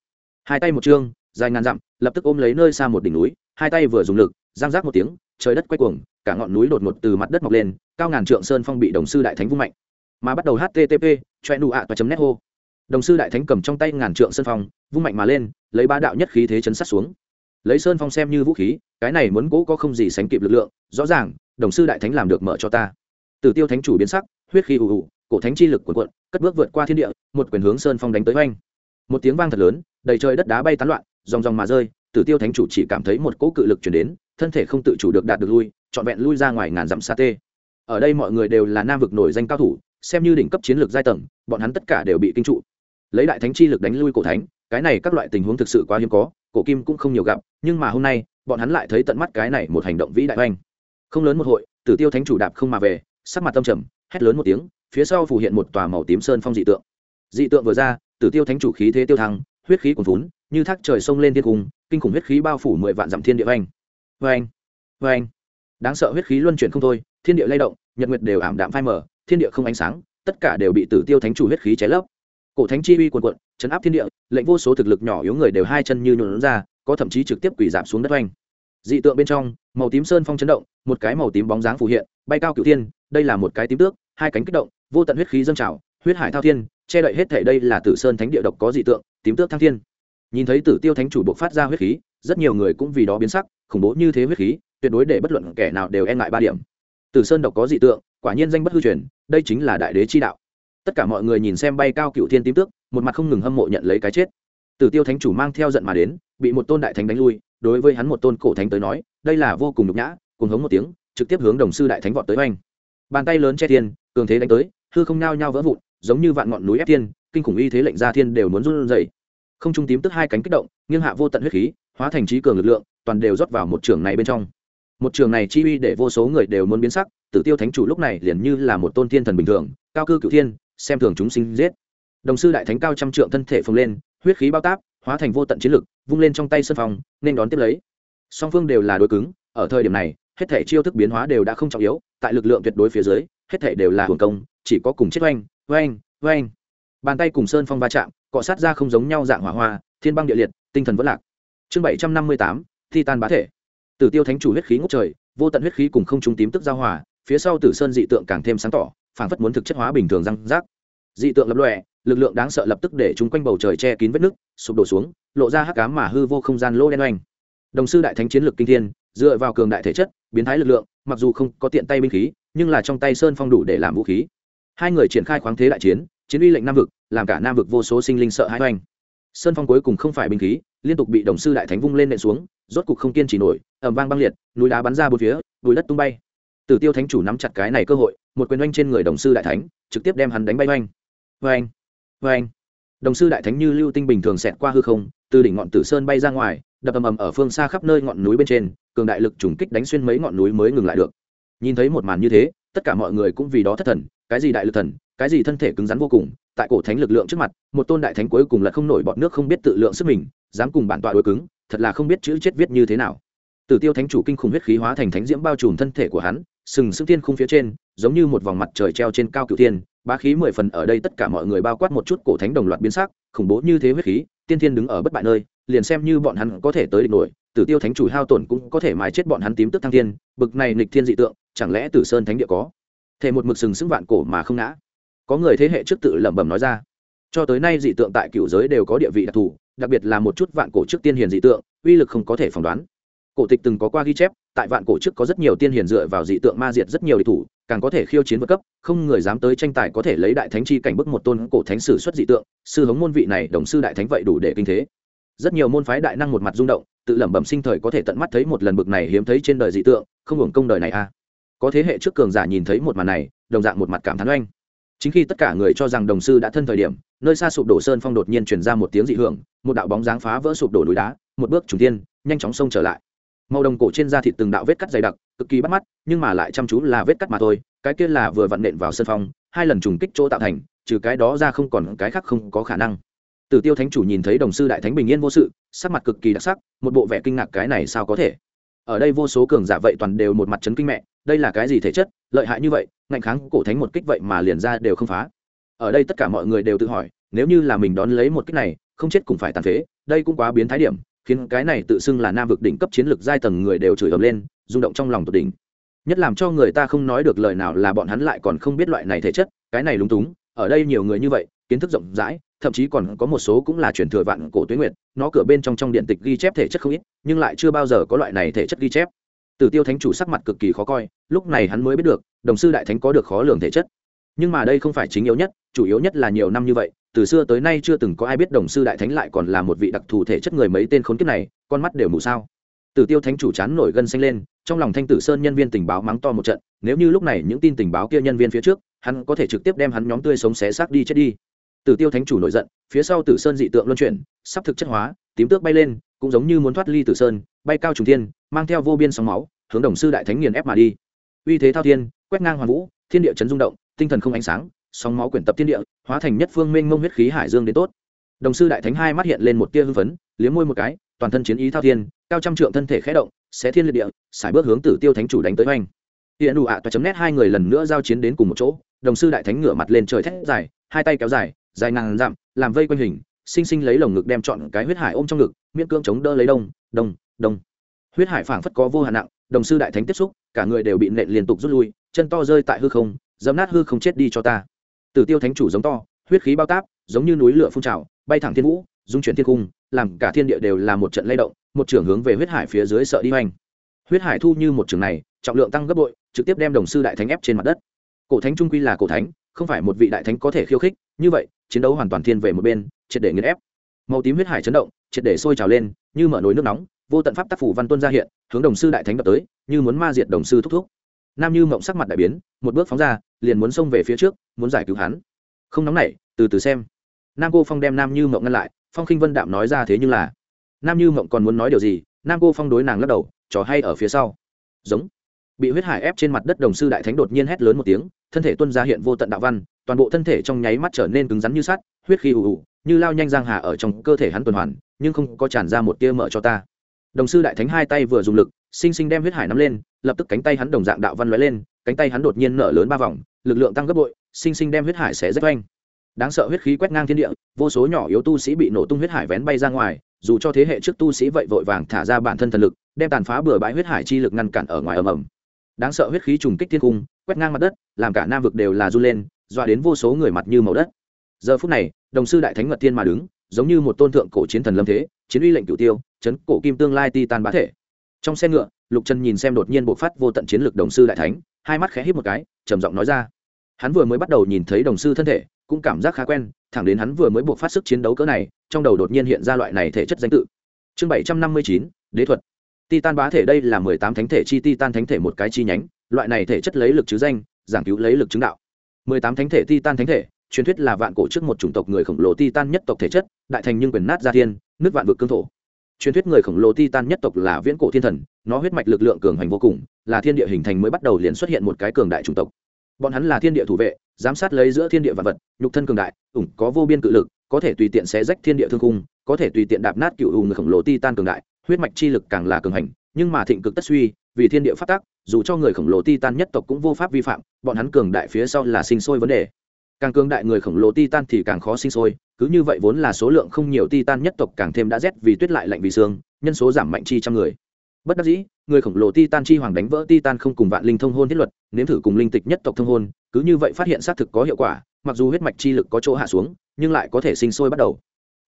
Hai tay một trương, dài ngàn dặm lập tức ôm lấy nơi xa một đỉnh núi hai tay vừa dùng lực giang giác một tiếng trời đất quay cuồng cả ngọn núi đột ngột từ mặt đất mọc lên cao ngàn trượng sơn phong bị đồng sư đại thánh vung mạnh mà bắt đầu http choe nụ ạ toa net hô. Đồng sư đại thánh cầm trong tay ngàn trượng sơn phong, vung mạnh mà lên, lấy ba đạo nhất khí thế chấn sát xuống. Lấy sơn phong xem như vũ khí, cái này muốn cố có không gì sánh kịp lực lượng, rõ ràng, đồng sư đại thánh làm được mở cho ta. Từ tiêu thánh chủ biến sắc, huyết khí ù ù, cổ thánh chi lực quần quận cất bước vượt qua thiên địa, một quyền hướng sơn phong đánh tới oanh. Một tiếng vang thật lớn, đầy trời đất đá bay tán loạn dòng dòng mà rơi tử tiêu thánh chủ chỉ cảm thấy một cỗ cự lực chuyển đến, thân thể không tự chủ được đạt được lui, trọn vẹn lui ra ngoài ngàn dặm xa tê. Ở đây mọi người đều là nam vực nổi danh cao thủ xem như đỉnh cấp chiến lược giai tầng, bọn hắn tất cả đều bị kinh trụ. Lấy đại thánh chi lực đánh lui cổ thánh, cái này các loại tình huống thực sự quá hiếm có, cổ kim cũng không nhiều gặp, nhưng mà hôm nay, bọn hắn lại thấy tận mắt cái này một hành động vĩ đại oanh. Không lớn một hội, tử tiêu thánh chủ đạp không mà về, sắc mặt tâm trầm, hét lớn một tiếng, phía sau phủ hiện một tòa màu tím sơn phong dị tượng. Dị tượng vừa ra, tử tiêu thánh chủ khí thế tiêu thăng, huyết khí cuồn vốn như thác trời sông lên thiên cung, kinh khủng huyết khí bao phủ mười vạn dặm thiên địa oanh. Oanh oanh. Đáng sợ huyết khí luân chuyển không thôi, thiên địa lay động, nhật nguyệt đều ảm đạm phai mờ thiên địa không ánh sáng, tất cả đều bị tử tiêu thánh chủ huyết khí cháy lấp. Cổ thánh chi uy quần quận chấn áp thiên địa, lệnh vô số thực lực nhỏ yếu người đều hai chân như nhuộn ra, có thậm chí trực tiếp quỳ giảm xuống đất oanh. Dị tượng bên trong, màu tím sơn phong chấn động, một cái màu tím bóng dáng phù hiện, bay cao cửu thiên, đây là một cái tím tước, hai cánh kích động, vô tận huyết khí dâng trào, huyết hải thao thiên, che đậy hết thể đây là tử sơn thánh địa độc có dị tượng, tím tước thăng thiên. Nhìn thấy tử tiêu thánh chủ buộc phát ra huyết khí, rất nhiều người cũng vì đó biến sắc, khủng bố như thế huyết khí, tuyệt đối để bất luận kẻ nào đều e ngại ba điểm. Tử sơn độc có dị tượng, quả nhiên danh bất hư truyền đây chính là đại đế chi đạo. Tất cả mọi người nhìn xem bay cao cựu thiên tím tước, một mặt không ngừng hâm mộ nhận lấy cái chết. Tử tiêu thánh chủ mang theo giận mà đến, bị một tôn đại thánh đánh lui, đối với hắn một tôn cổ thánh tới nói, đây là vô cùng nhục nhã cùng hống một tiếng, trực tiếp hướng đồng sư đại thánh vọt tới oanh. Bàn tay lớn che thiên, cường thế đánh tới, hư không nao nhao vỡ vụn, giống như vạn ngọn núi ép thiên, kinh khủng y thế lệnh ra thiên đều muốn run dậy không trung tím tức hai cánh kích động, nghiêng hạ vô tận huyết khí, hóa thành trí cường lực lượng, toàn đều rót vào một trường này bên trong. Một trường này chi uy để vô số người đều muốn biến sắc tử tiêu thánh chủ lúc này liền như là một tôn thiên thần bình thường, cao cư cựu thiên, xem thường chúng sinh giết. Đồng sư đại thánh cao trăm trượng thân thể phồng lên, huyết khí bao táp, hóa thành vô tận chiến lực, vung lên trong tay sân phòng, nên đón tiếp lấy. Song phương đều là đối cứng, ở thời điểm này, hết thể chiêu thức biến hóa đều đã không trọng yếu, tại lực lượng tuyệt đối phía dưới, hết thể đều là hưởng công, chỉ có cùng chết oanh oanh oanh. Bàn tay cùng sơn phong va chạm, cọ sát ra không giống nhau dạng hỏa hoa, thiên băng địa liệt, tinh thần vẫn lạc. Chương bảy trăm năm mươi tám, thi tan bá thể. Tử tiêu thánh chủ huyết khí ngốc trời, vô tận huyết khí cùng không trung tím tức giao hòa phía sau tử sơn dị tượng càng thêm sáng tỏ, phảng phất muốn thực chất hóa bình thường răng rác. Dị tượng lập lòe, lực lượng đáng sợ lập tức để chúng quanh bầu trời che kín vết nứt sụp đổ xuống, lộ ra hắc cám mà hư vô không gian lỗ đen oanh. Đồng sư đại thánh chiến lực kinh thiên, dựa vào cường đại thể chất, biến thái lực lượng, mặc dù không có tiện tay binh khí, nhưng là trong tay sơn phong đủ để làm vũ khí. Hai người triển khai khoáng thế đại chiến chiến uy lệnh nam vực, làm cả nam vực vô số sinh linh sợ hãi oanh. Sơn phong cuối cùng không phải binh khí, liên tục bị đồng sư đại thánh vung lên nện xuống, rốt cục không kiên trì nổi ẩm vang băng liệt, núi đá bắn ra bốn phía, bùi đất tung bay tử tiêu thánh chủ nắm chặt cái này cơ hội, một quyền oanh trên người đồng sư đại thánh, trực tiếp đem hắn đánh bay oanh. Oanh oanh. Đồng sư đại thánh như lưu tinh bình thường xẹt qua hư không, từ đỉnh ngọn tử sơn bay ra ngoài, đập ầm ầm ở phương xa khắp nơi ngọn núi bên trên, cường đại lực trùng kích đánh xuyên mấy ngọn núi mới ngừng lại được. Nhìn thấy một màn như thế, tất cả mọi người cũng vì đó thất thần, cái gì đại lực thần, cái gì thân thể cứng rắn vô cùng, tại cổ thánh lực lượng trước mặt, một tôn đại thánh cuối cùng là không nổi bọt nước không biết tự lượng sức mình, dám cùng bản tọa đối cứng, thật là không biết chữ chết viết như thế nào. Tử tiêu thánh chủ kinh khủng huyết khí hóa thành thánh diễm bao trùm thân thể của hắn sừng sững tiên khung phía trên, giống như một vòng mặt trời treo trên cao cửu thiên, bá khí mười phần ở đây tất cả mọi người bao quát một chút cổ thánh đồng loạt biến sắc, khủng bố như thế huyết khí, tiên thiên đứng ở bất bại nơi, liền xem như bọn hắn có thể tới địch nổi, tử tiêu thánh chủ hao tổn cũng có thể mài chết bọn hắn tím tức thăng thiên, bực này nghịch thiên dị tượng, chẳng lẽ tử sơn thánh địa có? Thể một mực sừng sững vạn cổ mà không ngã. Có người thế hệ trước tự lẩm bẩm nói ra, cho tới nay dị tượng tại cựu giới đều có địa vị đặc thù, đặc biệt là một chút vạn cổ trước tiên hiền dị tượng, uy lực không có thể phỏng đoán. Cổ tịch từng có qua ghi chép tại vạn cổ trước có rất nhiều tiên hiền dựa vào dị tượng ma diệt rất nhiều địch thủ, càng có thể khiêu chiến vượt cấp, không người dám tới tranh tài có thể lấy đại thánh chi cảnh bức một tôn cổ thánh sử xuất dị tượng, sư hống môn vị này đồng sư đại thánh vậy đủ để kinh thế. Rất nhiều môn phái đại năng một mặt rung động, tự lẩm bẩm sinh thời có thể tận mắt thấy một lần bực này hiếm thấy trên đời dị tượng, không hưởng công đời này a à. có thế hệ trước cường giả nhìn thấy một màn này, đồng dạng một mặt cảm thán oanh. Chính khi tất cả người cho rằng đồng sư đã thân thời điểm, nơi xa sụp đổ sơn phong đột nhiên truyền ra một tiếng dị hưởng, một đạo bóng dáng phá vỡ sụp đổ núi đá, một bước trùng tiên, nhanh chóng xông trở lại màu đồng cổ trên da thịt từng đạo vết cắt dày đặc, cực kỳ bắt mắt, nhưng mà lại chăm chú là vết cắt mà thôi, cái kia là vừa vặn nện vào sân phong, hai lần trùng kích chỗ tạo thành, trừ cái đó ra không còn cái khác không có khả năng. Tử tiêu thánh chủ nhìn thấy đồng sư đại thánh bình yên vô sự, sắc mặt cực kỳ đặc sắc, một bộ vẻ kinh ngạc cái này sao có thể? Ở đây vô số cường giả vậy toàn đều một mặt chấn kinh mẹ, đây là cái gì thể chất, lợi hại như vậy, ngạnh kháng cổ thánh một kích vậy mà liền ra đều không phá. Ở đây tất cả mọi người đều tự hỏi, nếu như là mình đón lấy một kích này, không chết cũng phải tàn phế, đây cũng quá biến thái điểm khiến cái này tự xưng là nam vực đỉnh cấp chiến lược giai tầng người đều chửi ầm lên, rung động trong lòng tột đỉnh. Nhất làm cho người ta không nói được lời nào là bọn hắn lại còn không biết loại này thể chất, cái này lúng túng, ở đây nhiều người như vậy, kiến thức rộng rãi, thậm chí còn có một số cũng là truyền thừa vạn cổ tuyến nguyệt, nó cửa bên trong trong điện tịch ghi chép thể chất không ít, nhưng lại chưa bao giờ có loại này thể chất ghi chép. Tử tiêu thánh chủ sắc mặt cực kỳ khó coi, lúc này hắn mới biết được, đồng sư đại thánh có được khó lường thể chất. Nhưng mà đây không phải chính yếu nhất, chủ yếu nhất là nhiều năm như vậy từ xưa tới nay chưa từng có ai biết đồng sư đại thánh lại còn là một vị đặc thù thể chất người mấy tên khốn kiếp này, con mắt đều mù sao. Tử tiêu thánh chủ chán nổi gân xanh lên, trong lòng thanh tử sơn nhân viên tình báo mắng to một trận, nếu như lúc này những tin tình báo kia nhân viên phía trước, hắn có thể trực tiếp đem hắn nhóm tươi sống xé xác đi chết đi. Tử tiêu thánh chủ nổi giận, phía sau tử sơn dị tượng luân chuyển, sắp thực chất hóa, tím tước bay lên, cũng giống như muốn thoát ly tử sơn, bay cao trùng thiên, mang theo vô biên sóng máu, hướng đồng sư đại thánh nghiền ép mà đi. Uy thế thao thiên, quét ngang hoàn vũ, thiên địa chấn rung động, tinh thần không ánh sáng sóng máu quyển tập thiên địa, hóa thành nhất phương minh mông huyết khí hải dương đến tốt. Đồng sư đại thánh hai mắt hiện lên một tia hưng phấn, liếm môi một cái, toàn thân chiến ý thao thiên, cao trăm trượng thân thể khẽ động, xé thiên liệt địa xài bước hướng tử tiêu thánh chủ đánh tới oanh hiện đủ ạ toa chấm nét hai người lần nữa giao chiến đến cùng một chỗ, đồng sư đại thánh ngửa mặt lên trời thét dài, hai tay kéo dài dài ngàn dặm, làm vây quanh hình, sinh sinh lấy lồng ngực đem chọn cái huyết hải ôm trong ngực, miễn cưỡng chống đỡ lấy đông đông đông. Huyết hải phảng phất có vô hạn nặng, đồng sư đại thánh tiếp xúc, cả người đều bị nện liên tục rút lui, chân to rơi tại hư không, dẫm nát hư không chết đi cho ta tử tiêu thánh chủ giống to, huyết khí bao táp, giống như núi lửa phun trào, bay thẳng thiên vũ, dung chuyển thiên cung, làm cả thiên địa đều là một trận lay động, một trường hướng về huyết hải phía dưới sợ đi hoành. Huyết hải thu như một trường này, trọng lượng tăng gấp bội, trực tiếp đem đồng sư đại thánh ép trên mặt đất. Cổ thánh trung quy là cổ thánh, không phải một vị đại thánh có thể khiêu khích, như vậy, chiến đấu hoàn toàn thiên về một bên, triệt để nghiền ép. Màu tím huyết hải chấn động, triệt để sôi trào lên, như mở nồi nước nóng, vô tận pháp tác phủ văn tuân ra hiện, hướng đồng sư đại thánh đập tới, như muốn ma diệt đồng sư thúc thúc nam như mộng sắc mặt đại biến, một bước phóng ra, liền muốn xông về phía trước, muốn giải cứu hắn. Không nóng nảy, từ từ xem. Nam cô phong đem nam như mộng ngăn lại, phong khinh vân đạm nói ra thế nhưng là, nam như mộng còn muốn nói điều gì? Nam cô phong đối nàng lắc đầu, trò hay ở phía sau. Giống. Bị huyết hải ép trên mặt đất đồng sư đại thánh đột nhiên hét lớn một tiếng, thân thể tuân ra hiện vô tận đạo văn, toàn bộ thân thể trong nháy mắt trở nên cứng rắn như sắt, huyết khí ù ù, như lao nhanh giang hà ở trong cơ thể hắn tuần hoàn, nhưng không có tràn ra một tia mở cho ta đồng sư đại thánh hai tay vừa dùng lực, sinh sinh đem huyết hải nắm lên, lập tức cánh tay hắn đồng dạng đạo văn lóe lên, cánh tay hắn đột nhiên nở lớn ba vòng, lực lượng tăng gấp bội, sinh sinh đem huyết hải xé rách oanh. Đáng sợ huyết khí quét ngang thiên địa, vô số nhỏ yếu tu sĩ bị nổ tung huyết hải vén bay ra ngoài, dù cho thế hệ trước tu sĩ vậy vội vàng thả ra bản thân thần lực, đem tàn phá bừa bãi huyết hải chi lực ngăn cản ở ngoài ầm ầm. Đáng sợ huyết khí trùng kích thiên cung, quét ngang mặt đất, làm cả nam vực đều là r u lên, dọa đến vô số người mặt như màu đất. Giờ phút này, đồng sư đại thánh ngật thiên mà đứng giống như một tôn thượng cổ chiến thần lâm thế, chiến uy lệnh cửu tiêu, chấn cổ kim tương lai ti tan bá thể. Trong xe ngựa, lục trần nhìn xem đột nhiên bộc phát vô tận chiến lược đồng sư đại thánh, hai mắt khẽ hít một cái, trầm giọng nói ra. Hắn vừa mới bắt đầu nhìn thấy đồng sư thân thể, cũng cảm giác khá quen, thẳng đến hắn vừa mới buộc phát sức chiến đấu cỡ này, trong đầu đột nhiên hiện ra loại này thể chất danh tự. Chương bảy trăm năm mươi chín, đế thuật. Titan bá thể đây là mười tám thánh thể chi titan thánh thể một cái chi nhánh, loại này thể chất lấy lực chứ danh, giảng cứu lấy lực chứng đạo. mười tám thánh thể titan thánh thể truyền thuyết là vạn cổ trước một chủng tộc người khổng lồ titan nhất tộc thể chất, đại thành nhưng quyền nát gia thiên, nước vạn vực cương thổ. Truyền thuyết người khổng lồ titan nhất tộc là viễn cổ thiên thần, nó huyết mạch lực lượng cường hành vô cùng, là thiên địa hình thành mới bắt đầu liền xuất hiện một cái cường đại chủng tộc. Bọn hắn là thiên địa thủ vệ, giám sát lấy giữa thiên địa vật vật, nhục thân cường đại, ủng có vô biên cự lực, có thể tùy tiện xé rách thiên địa thương cung có thể tùy tiện đạp nát cựu người khổng lồ titan cường đại, huyết mạch chi lực càng là cường hành, nhưng mà thịnh cực tất suy, vì thiên địa phát tác, dù cho người khổng lồ titan nhất tộc cũng vô pháp vi phạm, bọn hắn cường đại phía sau là sinh sôi vấn đề càng cường đại người khổng lồ titan thì càng khó sinh sôi, cứ như vậy vốn là số lượng không nhiều titan nhất tộc càng thêm đã rét vì tuyết lại lạnh vì xương nhân số giảm mạnh chi trăm người. Bất đắc dĩ, người khổng lồ titan chi hoàng đánh vỡ titan không cùng vạn linh thông hôn thiết luật, nếm thử cùng linh tịch nhất tộc thông hôn, cứ như vậy phát hiện xác thực có hiệu quả, mặc dù huyết mạch chi lực có chỗ hạ xuống, nhưng lại có thể sinh sôi bắt đầu.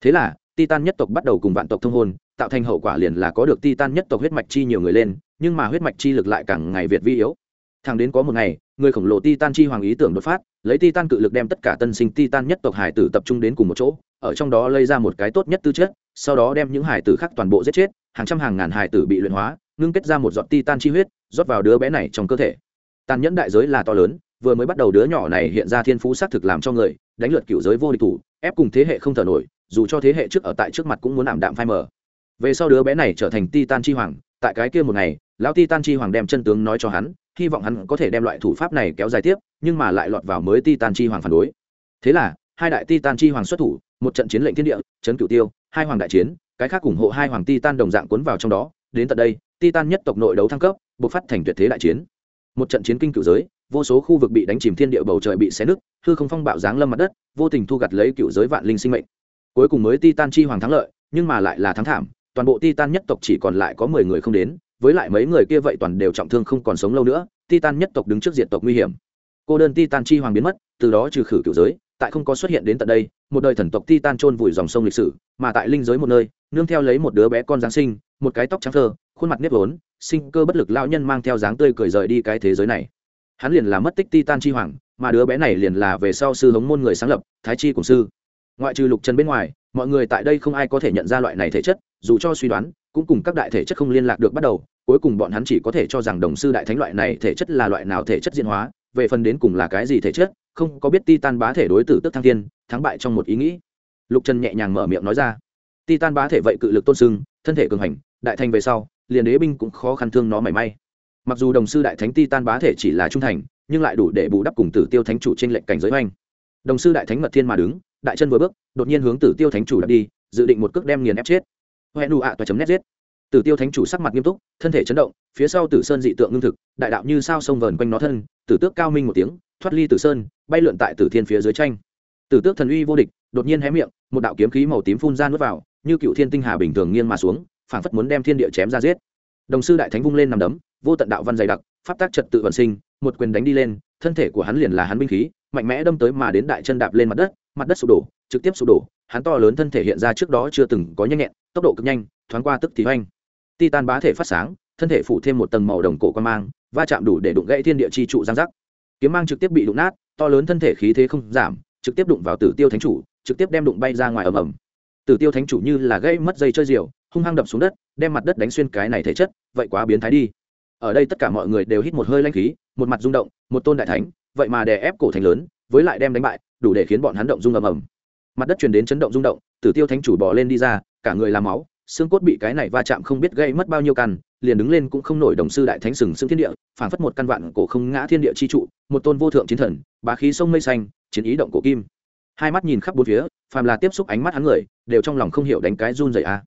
Thế là, titan nhất tộc bắt đầu cùng vạn tộc thông hôn, tạo thành hậu quả liền là có được titan nhất tộc huyết mạch chi nhiều người lên, nhưng mà huyết mạch chi lực lại càng ngày việt vi yếu. Thẳng đến có một ngày người khổng lồ titan chi hoàng ý tưởng đột phát, lấy titan cự lực đem tất cả tân sinh titan nhất tộc hải tử tập trung đến cùng một chỗ, ở trong đó lây ra một cái tốt nhất tư chất, sau đó đem những hải tử khác toàn bộ giết chết, hàng trăm hàng ngàn hải tử bị luyện hóa, ngưng kết ra một giọt titan chi huyết, rót vào đứa bé này trong cơ thể. Tàn nhẫn đại giới là to lớn, vừa mới bắt đầu đứa nhỏ này hiện ra thiên phú xác thực làm cho người đánh lượt cựu giới vô địch thủ, ép cùng thế hệ không thở nổi, dù cho thế hệ trước ở tại trước mặt cũng muốn ảm đạm phai mờ. Về sau đứa bé này trở thành titan chi hoàng, tại cái kia một ngày lão titan chi hoàng đem chân tướng nói cho hắn, hy vọng hắn có thể đem loại thủ pháp này kéo dài tiếp, nhưng mà lại lọt vào mới titan chi hoàng phản đối. Thế là, hai đại titan chi hoàng xuất thủ, một trận chiến lệnh thiên địa, chấn cửu tiêu, hai hoàng đại chiến, cái khác ủng hộ hai hoàng titan đồng dạng cuốn vào trong đó. Đến tận đây, titan nhất tộc nội đấu thăng cấp, bộc phát thành tuyệt thế đại chiến. Một trận chiến kinh cựu giới, vô số khu vực bị đánh chìm thiên địa bầu trời bị xé nứt, hư không phong bạo giáng lâm mặt đất, vô tình thu gặt lấy cựu giới vạn linh sinh mệnh. Cuối cùng mới titan chi hoàng thắng lợi, nhưng mà lại là thắng thảm, toàn bộ titan nhất tộc chỉ còn lại có mười người không đến với lại mấy người kia vậy toàn đều trọng thương không còn sống lâu nữa, titan nhất tộc đứng trước diện tộc nguy hiểm. Cô đơn titan chi hoàng biến mất, từ đó trừ khử cựu giới, tại không có xuất hiện đến tận đây, một đời thần tộc titan trôn vùi dòng sông lịch sử, mà tại linh giới một nơi, nương theo lấy một đứa bé con giáng sinh, một cái tóc trắng thơ, khuôn mặt nếp vốn, sinh cơ bất lực lao nhân mang theo dáng tươi cười rời đi cái thế giới này. Hắn liền là mất tích titan chi hoàng, mà đứa bé này liền là về sau sư hống môn người sáng lập, thái chi cùng sư. Ngoại trừ lục trần bên ngoài, mọi người tại đây không ai có thể nhận ra loại này thể chất, dù cho suy đoán cũng cùng các đại thể chất không liên lạc được bắt đầu, cuối cùng bọn hắn chỉ có thể cho rằng đồng sư đại thánh loại này thể chất là loại nào thể chất diễn hóa, về phần đến cùng là cái gì thể chất, không có biết titan bá thể đối tử tức thăng thiên, thắng bại trong một ý nghĩ. Lục trần nhẹ nhàng mở miệng nói ra. Titan bá thể vậy cự lực tôn sưng, thân thể cường hành, đại thành về sau, liền đế binh cũng khó khăn thương nó mảy may. Mặc dù đồng sư đại thánh titan bá thể chỉ là trung thành, nhưng lại đủ để bù đắp cùng tử tiêu thánh chủ trên lệnh cảnh giới oanh đồng sư đại thánh mật thiên mà đứng, đại chân vừa bước, đột nhiên hướng tử tiêu thánh chủ đặt đi, dự định một cước đem nghiền ép chết hẹn đủ ạ toa chấm nét giết. Tử tiêu thánh chủ sắc mặt nghiêm túc, thân thể chấn động, phía sau tử sơn dị tượng ngưng thực, đại đạo như sao sông vờn quanh nó thân, tử tước cao minh một tiếng, thoát ly tử sơn, bay lượn tại tử thiên phía dưới tranh. Tử tước thần uy vô địch, đột nhiên hé miệng, một đạo kiếm khí màu tím phun ra nuốt vào, như cựu thiên tinh hà bình thường nghiêng mà xuống, phảng phất muốn đem thiên địa chém ra giết. Đồng sư đại thánh vung lên nằm đấm, vô tận đạo văn dày đặc, pháp tác trật tự vận sinh, một quyền đánh đi lên, thân thể của hắn liền là hắn binh khí, mạnh mẽ đâm tới mà đến đại chân đạp lên mặt đất mặt đất sụp đổ, trực tiếp sụp đổ, hắn to lớn thân thể hiện ra trước đó chưa từng có nhanh nhẹn tốc độ cực nhanh, thoáng qua tức thì oanh titan bá thể phát sáng, thân thể phủ thêm một tầng màu đồng cổ quan mang, va chạm đủ để đụng gãy thiên địa chi trụ giang giác. Kiếm mang trực tiếp bị đụng nát, to lớn thân thể khí thế không giảm, trực tiếp đụng vào tử tiêu thánh chủ, trực tiếp đem đụng bay ra ngoài ầm ầm. Tử tiêu thánh chủ như là gây mất dây chơi diều, hung hăng đập xuống đất, đem mặt đất đánh xuyên cái này thể chất, vậy quá biến thái đi. Ở đây tất cả mọi người đều hít một hơi lanh khí, một mặt rung động, một tôn đại thánh, vậy mà đè ép cổ thành lớn, với lại đem đánh bại, đủ để khiến bọn hắn động rung ầm ầm. Mặt đất truyền đến chấn động rung động, tử tiêu thánh chủ bỏ lên đi ra cả người làm máu, xương cốt bị cái này va chạm không biết gây mất bao nhiêu căn, liền đứng lên cũng không nổi đồng sư đại thánh sừng sững thiên địa, phảng phất một căn vạn cổ không ngã thiên địa chi trụ, một tôn vô thượng chiến thần, bá khí sông mây xanh, chiến ý động cổ kim. Hai mắt nhìn khắp bốn phía, phàm là tiếp xúc ánh mắt hắn người, đều trong lòng không hiểu đánh cái run dậy a.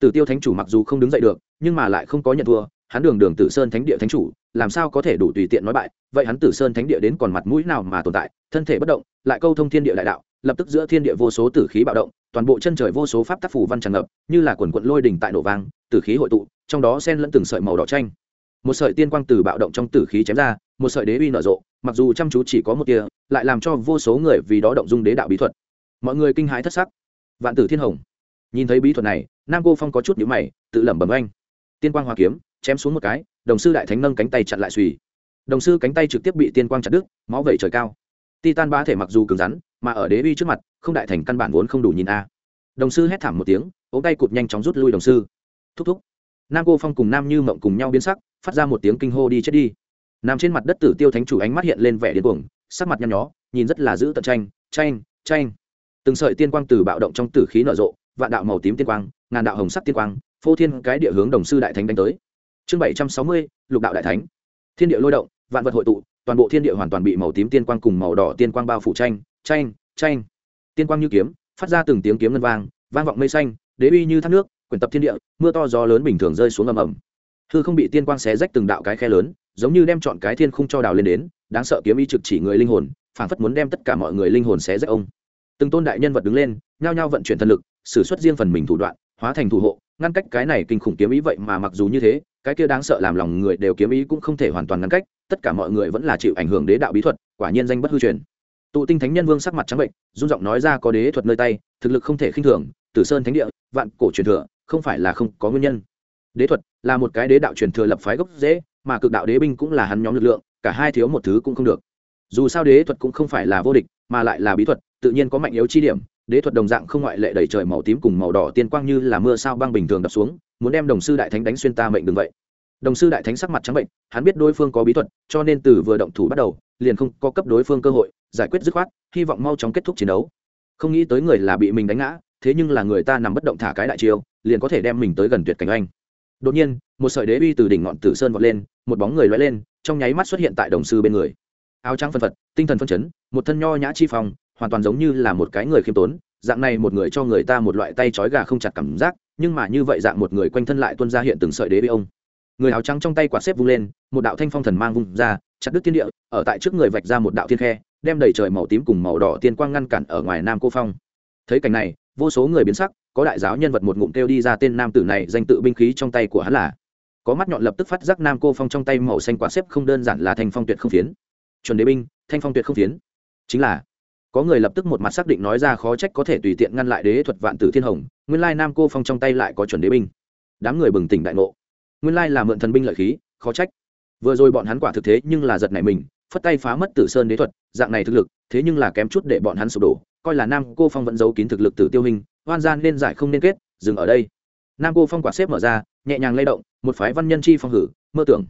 Tử tiêu thánh chủ mặc dù không đứng dậy được, nhưng mà lại không có nhận thua, hắn đường đường tử sơn thánh địa thánh chủ, làm sao có thể đủ tùy tiện nói bại, vậy hắn tử sơn thánh địa đến còn mặt mũi nào mà tồn tại, thân thể bất động, lại câu thông thiên địa đại đạo, lập tức giữa thiên địa vô số tử khí bạo động toàn bộ chân trời vô số pháp tác phủ văn tràn ngập, như là quần quận lôi đỉnh tại nổ vang, tử khí hội tụ, trong đó xen lẫn từng sợi màu đỏ tranh một sợi tiên quang từ bạo động trong tử khí chém ra, một sợi đế uy nở rộ, mặc dù chăm chú chỉ có một tia, lại làm cho vô số người vì đó động dung đế đạo bí thuật. Mọi người kinh hãi thất sắc. Vạn tử thiên hồng. Nhìn thấy bí thuật này, nam cô phong có chút nhíu mày, tự lẩm bẩm anh tiên quang hoa kiếm, chém xuống một cái, đồng sư đại thánh nâng cánh tay chặn lại suy đồng sư cánh tay trực tiếp bị tiên quang chặt đứt, máu vẩy trời cao. Titan ba thể mặc dù cứng rắn mà ở đế uy trước mặt, không đại thành căn bản vốn không đủ nhìn a. Đồng sư hét thảm một tiếng, ống tay cụt nhanh chóng rút lui đồng sư. Thúc thúc. Nam cô phong cùng nam như mộng cùng nhau biến sắc, phát ra một tiếng kinh hô đi chết đi. Nằm trên mặt đất tử tiêu thánh chủ ánh mắt hiện lên vẻ điên cuồng, sắc mặt nhăn nhó, nhìn rất là giữ tận tranh tranh tranh. Từng sợi tiên quang từ bạo động trong tử khí nở rộ, vạn đạo màu tím tiên quang, ngàn đạo hồng sắc tiên quang, phô thiên cái địa hướng đồng sư đại thánh đánh tới. Chương bảy trăm sáu mươi, lục đạo đại thánh. Thiên địa lôi động, vạn vật hội tụ toàn bộ thiên địa hoàn toàn bị màu tím tiên quang cùng màu đỏ tiên quang bao phủ tranh tranh tranh. Tiên quang như kiếm, phát ra từng tiếng kiếm ngân vang vang vọng mây xanh, đế uy như thác nước, quyển tập thiên địa, mưa to gió lớn bình thường rơi xuống ầm ầm. Hư không bị tiên quang xé rách từng đạo cái khe lớn, giống như đem chọn cái thiên khung cho đào lên đến, đáng sợ kiếm ý trực chỉ người linh hồn, phảng phất muốn đem tất cả mọi người linh hồn xé rách ông. Từng tôn đại nhân vật đứng lên, nhao nhao vận chuyển thần lực, sử xuất riêng phần mình thủ đoạn, hóa thành thủ hộ, ngăn cách cái này kinh khủng kiếm ý vậy mà mặc dù như thế cái kia đáng sợ làm lòng người đều kiếm ý cũng không thể hoàn toàn ngăn cách, tất cả mọi người vẫn là chịu ảnh hưởng đế đạo bí thuật, quả nhiên danh bất hư truyền. Tụ tinh thánh nhân vương sắc mặt trắng bệnh, run giọng nói ra có đế thuật nơi tay, thực lực không thể khinh thường, tử sơn thánh địa, vạn cổ truyền thừa, không phải là không có nguyên nhân. Đế thuật là một cái đế đạo truyền thừa lập phái gốc dễ mà cực đạo đế binh cũng là hắn nhóm lực lượng, cả hai thiếu một thứ cũng không được. Dù sao đế thuật cũng không phải là vô địch, mà lại là bí thuật, tự nhiên có mạnh yếu chi điểm, đế thuật đồng dạng không ngoại lệ đầy trời màu tím cùng màu đỏ tiên quang như là mưa sao băng bình thường đập xuống muốn đem đồng sư đại thánh đánh xuyên ta mệnh đừng vậy. Đồng sư đại thánh sắc mặt trắng bệnh, hắn biết đối phương có bí thuật, cho nên từ vừa động thủ bắt đầu, liền không có cấp đối phương cơ hội, giải quyết dứt khoát, hy vọng mau chóng kết thúc chiến đấu. Không nghĩ tới người là bị mình đánh ngã, thế nhưng là người ta nằm bất động thả cái đại chiêu, liền có thể đem mình tới gần tuyệt cảnh anh đột nhiên, một sợi đế uy từ đỉnh ngọn tử sơn vọt lên, một bóng người loay lên, trong nháy mắt xuất hiện tại đồng sư bên người. Áo trắng phân phật, tinh thần phân chấn, một thân nho nhã chi phong, hoàn toàn giống như là một cái người khiêm tốn dạng này một người cho người ta một loại tay trói gà không chặt cảm giác, nhưng mà như vậy dạng một người quanh thân lại tuân ra hiện từng sợi đế uy ông. Người áo trắng trong tay quạt xếp vung lên, một đạo thanh phong thần mang vung ra, chặt đứt thiên địa, ở tại trước người vạch ra một đạo thiên khe, đem đầy trời màu tím cùng màu đỏ tiên quang ngăn cản ở ngoài nam cô phong. Thấy cảnh này, vô số người biến sắc, có đại giáo nhân vật một ngụm kêu đi ra tên nam tử này, danh tự binh khí trong tay của hắn là. Có mắt nhọn lập tức phát giác nam cô phong trong tay màu xanh quạt xếp không đơn giản là thanh phong tuyệt không phiến. Chuẩn đế binh, thanh phong tuyệt không phiến. Chính là có người lập tức một mặt xác định nói ra khó trách có thể tùy tiện ngăn lại đế thuật vạn tử thiên hồng, nguyên lai nam cô phong trong tay lại có chuẩn đế binh. Đám người bừng tỉnh đại ngộ. Nguyên lai là mượn thần binh lợi khí, khó trách. Vừa rồi bọn hắn quả thực thế nhưng là giật này mình, phất tay phá mất tử sơn đế thuật, dạng này thực lực, thế nhưng là kém chút để bọn hắn sụp đổ, coi là nam cô phong vẫn giấu kín thực lực tử tiêu hình hoan gian nên giải không nên kết, dừng ở đây. Nam cô phong quả xếp mở ra, nhẹ nhàng lay động, một phái văn nhân chi phong hử, mơ tưởng.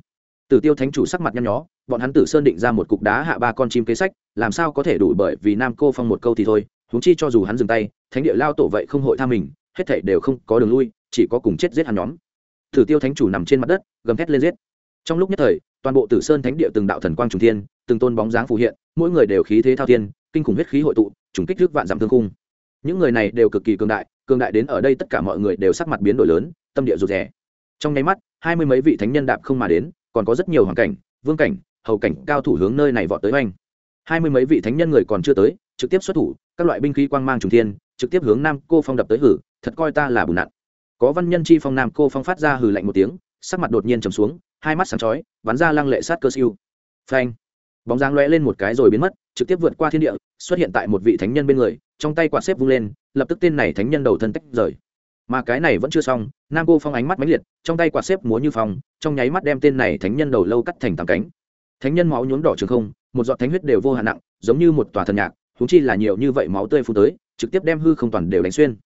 Tử tiêu thánh chủ sắc mặt nhăn nhó, bọn hắn tử sơn định ra một cục đá hạ ba con chim kế sách làm sao có thể đủ bởi vì nam cô phong một câu thì thôi, huống chi cho dù hắn dừng tay, thánh địa lao tổ vậy không hội tha mình, hết thảy đều không có đường lui, chỉ có cùng chết giết hắn nhóm. Thử tiêu thánh chủ nằm trên mặt đất, gầm thét lên giết. Trong lúc nhất thời, toàn bộ tử sơn thánh địa từng đạo thần quang trùng thiên, từng tôn bóng dáng phù hiện, mỗi người đều khí thế thao thiên, kinh khủng huyết khí hội tụ, trùng kích trước vạn dặm thương khung. Những người này đều cực kỳ cường đại cường đại đến ở đây tất cả mọi người đều sắc mặt biến đổi lớn, tâm địa rụt rè. Trong nháy mắt, hai mươi mấy vị thánh nhân đạp không mà đến, còn có rất nhiều hoàn cảnh, vương cảnh, hầu cảnh, cao thủ hướng nơi này vọt tới oanh hai mươi mấy vị thánh nhân người còn chưa tới, trực tiếp xuất thủ, các loại binh khí quang mang trùng thiên, trực tiếp hướng nam cô phong đập tới hử, thật coi ta là bùn nặn. Có văn nhân chi phong nam cô phong phát ra hừ lạnh một tiếng, sắc mặt đột nhiên trầm xuống, hai mắt sáng chói, bắn ra lăng lệ sát cơ siêu. Phanh. Bóng dáng lóe lên một cái rồi biến mất, trực tiếp vượt qua thiên địa, xuất hiện tại một vị thánh nhân bên người, trong tay quạt xếp vung lên, lập tức tên này thánh nhân đầu thân tách rời. Mà cái này vẫn chưa xong, nam cô phong ánh mắt mãnh liệt, trong tay quạt xếp múa như phong, trong nháy mắt đem tên này thánh nhân đầu lâu cắt thành tàm cánh thánh nhân máu nhuốm đỏ trường không, một giọt thánh huyết đều vô hạn nặng, giống như một tòa thần nhạc húng chi là nhiều như vậy máu tươi phun tới, trực tiếp đem hư không toàn đều đánh xuyên.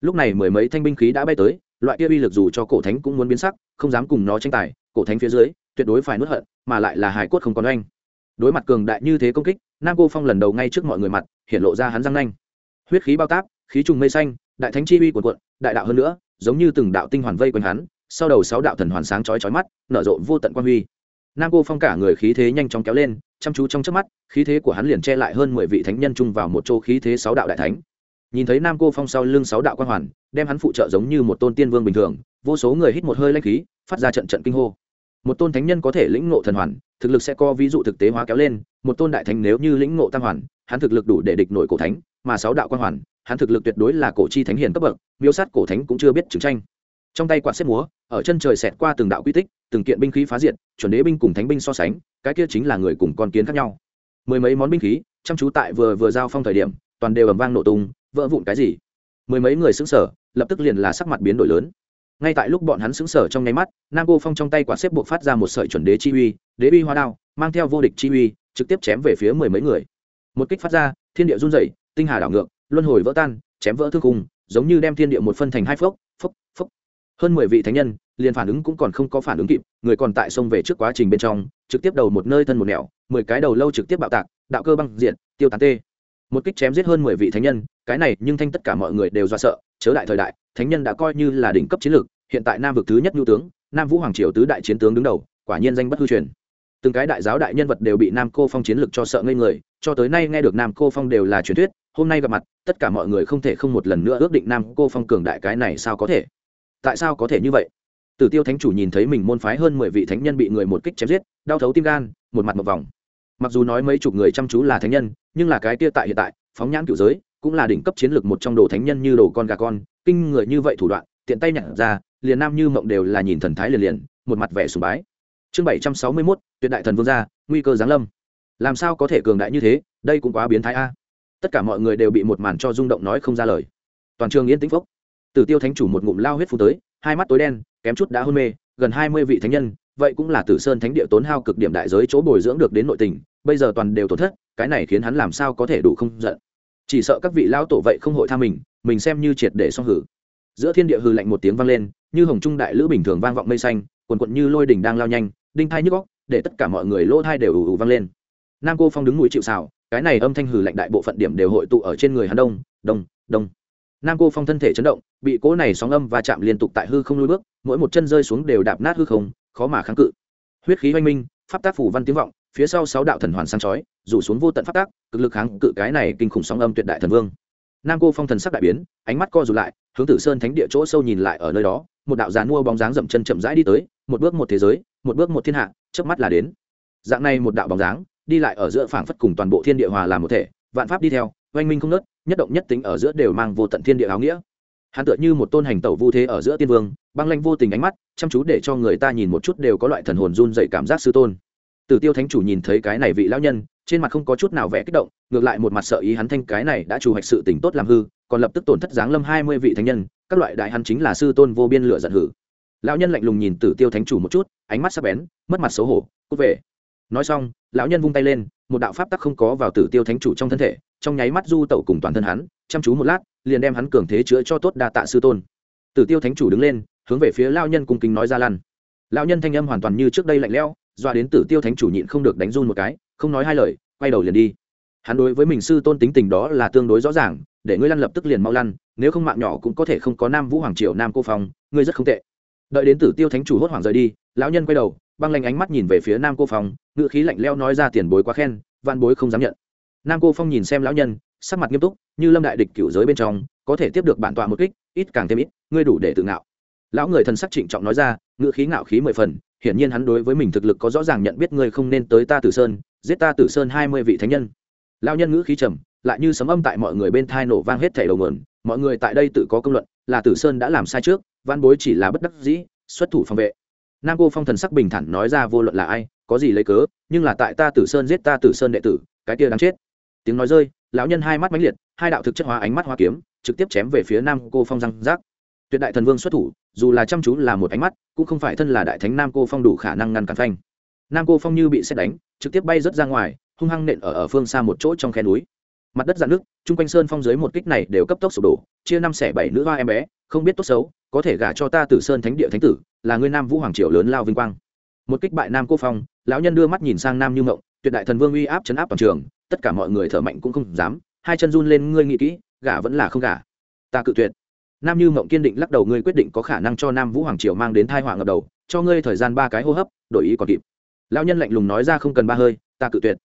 Lúc này mười mấy thanh binh khí đã bay tới, loại kia uy lực dù cho cổ thánh cũng muốn biến sắc, không dám cùng nó tranh tài, cổ thánh phía dưới, tuyệt đối phải nuốt hận, mà lại là hải cốt không còn oanh. Đối mặt cường đại như thế công kích, nam cô phong lần đầu ngay trước mọi người mặt, hiện lộ ra hắn răng nanh. Huyết khí bao táp, khí trùng mây xanh, đại thánh chi uy cuộn cuộn, đại đạo hơn nữa, giống như từng đạo tinh hoàn vây quanh hắn, sau đầu sáu đạo thần hoàn sáng chói chói mắt, nở rộ vô tận quan huy nam cô phong cả người khí thế nhanh chóng kéo lên, chăm chú trong trước mắt, khí thế của hắn liền che lại hơn mười vị thánh nhân chung vào một chỗ khí thế sáu đạo đại thánh. Nhìn thấy nam cô phong sau lưng sáu đạo quan hoàn, đem hắn phụ trợ giống như một tôn tiên vương bình thường, vô số người hít một hơi lanh khí, phát ra trận trận kinh hô. Một tôn thánh nhân có thể lĩnh ngộ thần hoàn, thực lực sẽ co ví dụ thực tế hóa kéo lên, một tôn đại thánh nếu như lĩnh ngộ tam hoàn, hắn thực lực đủ để địch nổi cổ thánh, mà sáu đạo quan hoàn, hắn thực lực tuyệt đối là cổ chi thánh hiền cấp bậc, miêu sát cổ thánh cũng chưa biết chứng tranh. Trong tay quạt xếp múa, ở chân trời xẹt qua từng đạo quy tích từng kiện binh khí phá diệt chuẩn đế binh cùng thánh binh so sánh cái kia chính là người cùng con kiến khác nhau. Mười mấy món binh khí chăm chú tại vừa vừa giao phong thời điểm toàn đều ầm vang nổ tung vỡ vụn cái gì. Mười mấy người xứng sở lập tức liền là sắc mặt biến đổi lớn. Ngay tại lúc bọn hắn xứng sở trong nháy mắt nam cô phong trong tay quả xếp buộc phát ra một sợi chuẩn đế chi uy đế uy hoa đao mang theo vô địch chi uy trực tiếp chém về phía mười mấy người. Một kích phát ra thiên địa run rẩy, tinh hà đảo ngược luân hồi vỡ tan chém vỡ thương khung giống như đem thiên địa một phân thành hai phốc phốc phốc. Hơn mười vị thánh nhân liền phản ứng cũng còn không có phản ứng kịp, người còn tại sông về trước quá trình bên trong, trực tiếp đầu một nơi thân một nẻo, mười cái đầu lâu trực tiếp bạo tạc, đạo cơ băng diện tiêu tán tê. Một kích chém giết hơn mười vị thánh nhân, cái này nhưng thanh tất cả mọi người đều do sợ, chớ đại thời đại, thánh nhân đã coi như là đỉnh cấp chiến lược, hiện tại nam vực thứ nhất nhu tướng, nam vũ hoàng triều tứ đại chiến tướng đứng đầu, quả nhiên danh bất hư truyền. Từng cái đại giáo đại nhân vật đều bị nam cô phong chiến lược cho sợ ngây người, cho tới nay nghe được nam cô phong đều là truyền thuyết, hôm nay gặp mặt, tất cả mọi người không thể không một lần nữa ước định nam cô phong cường đại cái này sao có thể? Tại sao có thể như vậy? Tử tiêu thánh chủ nhìn thấy mình môn phái hơn mười vị thánh nhân bị người một kích chém giết, đau thấu tim gan, một mặt một vòng. Mặc dù nói mấy chục người chăm chú là thánh nhân, nhưng là cái kia tại hiện tại, phóng nhãn cửu giới, cũng là đỉnh cấp chiến lược một trong đồ thánh nhân như đồ con gà con, kinh người như vậy thủ đoạn, tiện tay nhặt ra, liền nam như mộng đều là nhìn thần thái liền liền, một mặt vẻ sùng bái. Chương bảy trăm sáu mươi mốt, tuyệt đại thần vương gia, nguy cơ giáng lâm. Làm sao có thể cường đại như thế, đây cũng quá biến thái a. Tất cả mọi người đều bị một màn cho rung động nói không ra lời. Toàn trường yên tĩnh phốc. Tử tiêu thánh chủ một ngụm lao huyết phun tới, hai mắt tối đen kém chút đã hôn mê, gần hai mươi vị thánh nhân, vậy cũng là tử sơn thánh địa tốn hao cực điểm đại giới chỗ bồi dưỡng được đến nội tình, bây giờ toàn đều tổn thất, cái này khiến hắn làm sao có thể đủ không giận. Chỉ sợ các vị lao tổ vậy không hội tha mình mình xem như triệt để xong hử. Giữa thiên địa hư lạnh một tiếng vang lên, như hồng trung đại lữ bình thường vang vọng mây xanh, quần quận như lôi đỉnh đang lao nhanh, đinh thai nhức góc để tất cả mọi người lỗ thai đều ù ù vang lên. Nam cô phong đứng núi chịu xào cái này âm thanh hử lạnh đại bộ phận điểm đều hội tụ ở trên người hắn đông đông đông nam cô phong thân thể chấn động, bị cỗ này sóng âm và chạm liên tục tại hư không lui bước, mỗi một chân rơi xuống đều đạp nát hư không, khó mà kháng cự. Huyết khí oanh minh, pháp tác phủ văn tiếng vọng, phía sau sáu đạo thần hoàn sáng chói, rủ xuống vô tận pháp tác, cực lực kháng cự cái này kinh khủng sóng âm tuyệt đại thần vương. Nam cô phong thần sắc đại biến, ánh mắt co rụt lại, hướng tử sơn thánh địa chỗ sâu nhìn lại ở nơi đó, một đạo giàn mua bóng dáng dậm chân chậm rãi đi tới, một bước một thế giới, một bước một thiên hạ trước mắt là đến. Dạng này một đạo bóng dáng, đi lại ở giữa phảng phất cùng toàn bộ thiên địa hòa làm một thể, vạn pháp đi theo oanh minh không nớt, nhất động nhất tính ở giữa đều mang vô tận thiên địa áo nghĩa. Hắn tựa như một tôn hành tẩu vu thế ở giữa tiên vương, băng lanh vô tình ánh mắt, chăm chú để cho người ta nhìn một chút đều có loại thần hồn run dậy cảm giác sư tôn. Tử tiêu thánh chủ nhìn thấy cái này vị lão nhân, trên mặt không có chút nào vẽ kích động, ngược lại một mặt sợ ý hắn thanh cái này đã trù hoạch sự tỉnh tốt làm hư, còn lập tức tổn thất giáng lâm hai mươi vị thánh nhân, các loại đại hắn chính là sư tôn vô biên lửa giận hử. Lão nhân lạnh lùng nhìn tử tiêu thánh chủ một chút, ánh mắt sắc bén, mất mặt xấu hổ cút về nói xong, lão nhân vung tay lên, một đạo pháp tắc không có vào tử tiêu thánh chủ trong thân thể, trong nháy mắt du tẩu cùng toàn thân hắn, chăm chú một lát, liền đem hắn cường thế chữa cho tốt đa tạ sư tôn. Tử tiêu thánh chủ đứng lên, hướng về phía lao nhân cung kính nói ra lăn. Lao nhân thanh âm hoàn toàn như trước đây lạnh lẽo doa đến tử tiêu thánh chủ nhịn không được đánh run một cái, không nói hai lời, quay đầu liền đi. Hắn đối với mình sư tôn tính tình đó là tương đối rõ ràng, để ngươi lăn lập tức liền mau lăn, nếu không mạng nhỏ cũng có thể không có nam vũ hoàng triều, nam cô phong, ngươi rất không tệ đợi đến tử tiêu thánh chủ hốt hoảng rời đi, lão nhân quay đầu, băng lanh ánh mắt nhìn về phía nam cô phong ngự khí lạnh leo nói ra tiền bối quá khen van bối không dám nhận. Nam cô phong nhìn xem lão nhân, sắc mặt nghiêm túc, như lâm đại địch cựu giới bên trong, có thể tiếp được bản tọa một kích, ít càng thêm ít, ngươi đủ để tự ngạo. Lão người thần sắc trịnh trọng nói ra ngự khí ngạo khí mười phần, hiển nhiên hắn đối với mình thực lực có rõ ràng nhận biết ngươi không nên tới ta tử sơn, giết ta tử sơn hai mươi vị thánh nhân. Lão nhân ngữ khí trầm, lại như sấm âm tại mọi người bên thai nổ vang hết thảy đầu mượn mọi người tại đây tự có công luận, là tử sơn đã làm sai trước văn bối chỉ là bất đắc dĩ, xuất thủ phòng vệ. Nam cô phong thần sắc bình thản nói ra vô luận là ai, có gì lấy cớ, nhưng là tại ta tử sơn giết ta tử sơn đệ tử, cái kia đáng chết. Tiếng nói rơi, lão nhân hai mắt mãnh liệt, hai đạo thực chất hóa ánh mắt hoa kiếm, trực tiếp chém về phía nam cô phong răng rác. Tuyệt đại thần vương xuất thủ, dù là chăm chú là một ánh mắt, cũng không phải thân là đại thánh nam cô phong đủ khả năng ngăn cản phanh. Nam cô phong như bị xét đánh, trực tiếp bay rớt ra ngoài, hung hăng nện ở ở phương xa một chỗ trong khe núi mặt đất dạn nước, chung quanh sơn phong dưới một kích này đều cấp tốc sụp đổ, chia năm xẻ bảy nữ hoa em bé, không biết tốt xấu, có thể gả cho ta tử sơn thánh địa thánh tử, là người nam vũ hoàng triều lớn lao vinh quang. Một kích bại nam cô phong, lão nhân đưa mắt nhìn sang nam như mộng, tuyệt đại thần vương uy áp chấn áp toàn trường, tất cả mọi người thở mạnh cũng không dám, hai chân run lên, ngươi nghĩ kỹ, gả vẫn là không gả. Ta cự tuyệt. Nam như mộng kiên định lắc đầu, ngươi quyết định có khả năng cho nam vũ hoàng triều mang đến thai họa ngập đầu, cho ngươi thời gian ba cái hô hấp, đổi ý còn kịp. Lão nhân lạnh lùng nói ra không cần ba hơi, ta cự tuyệt.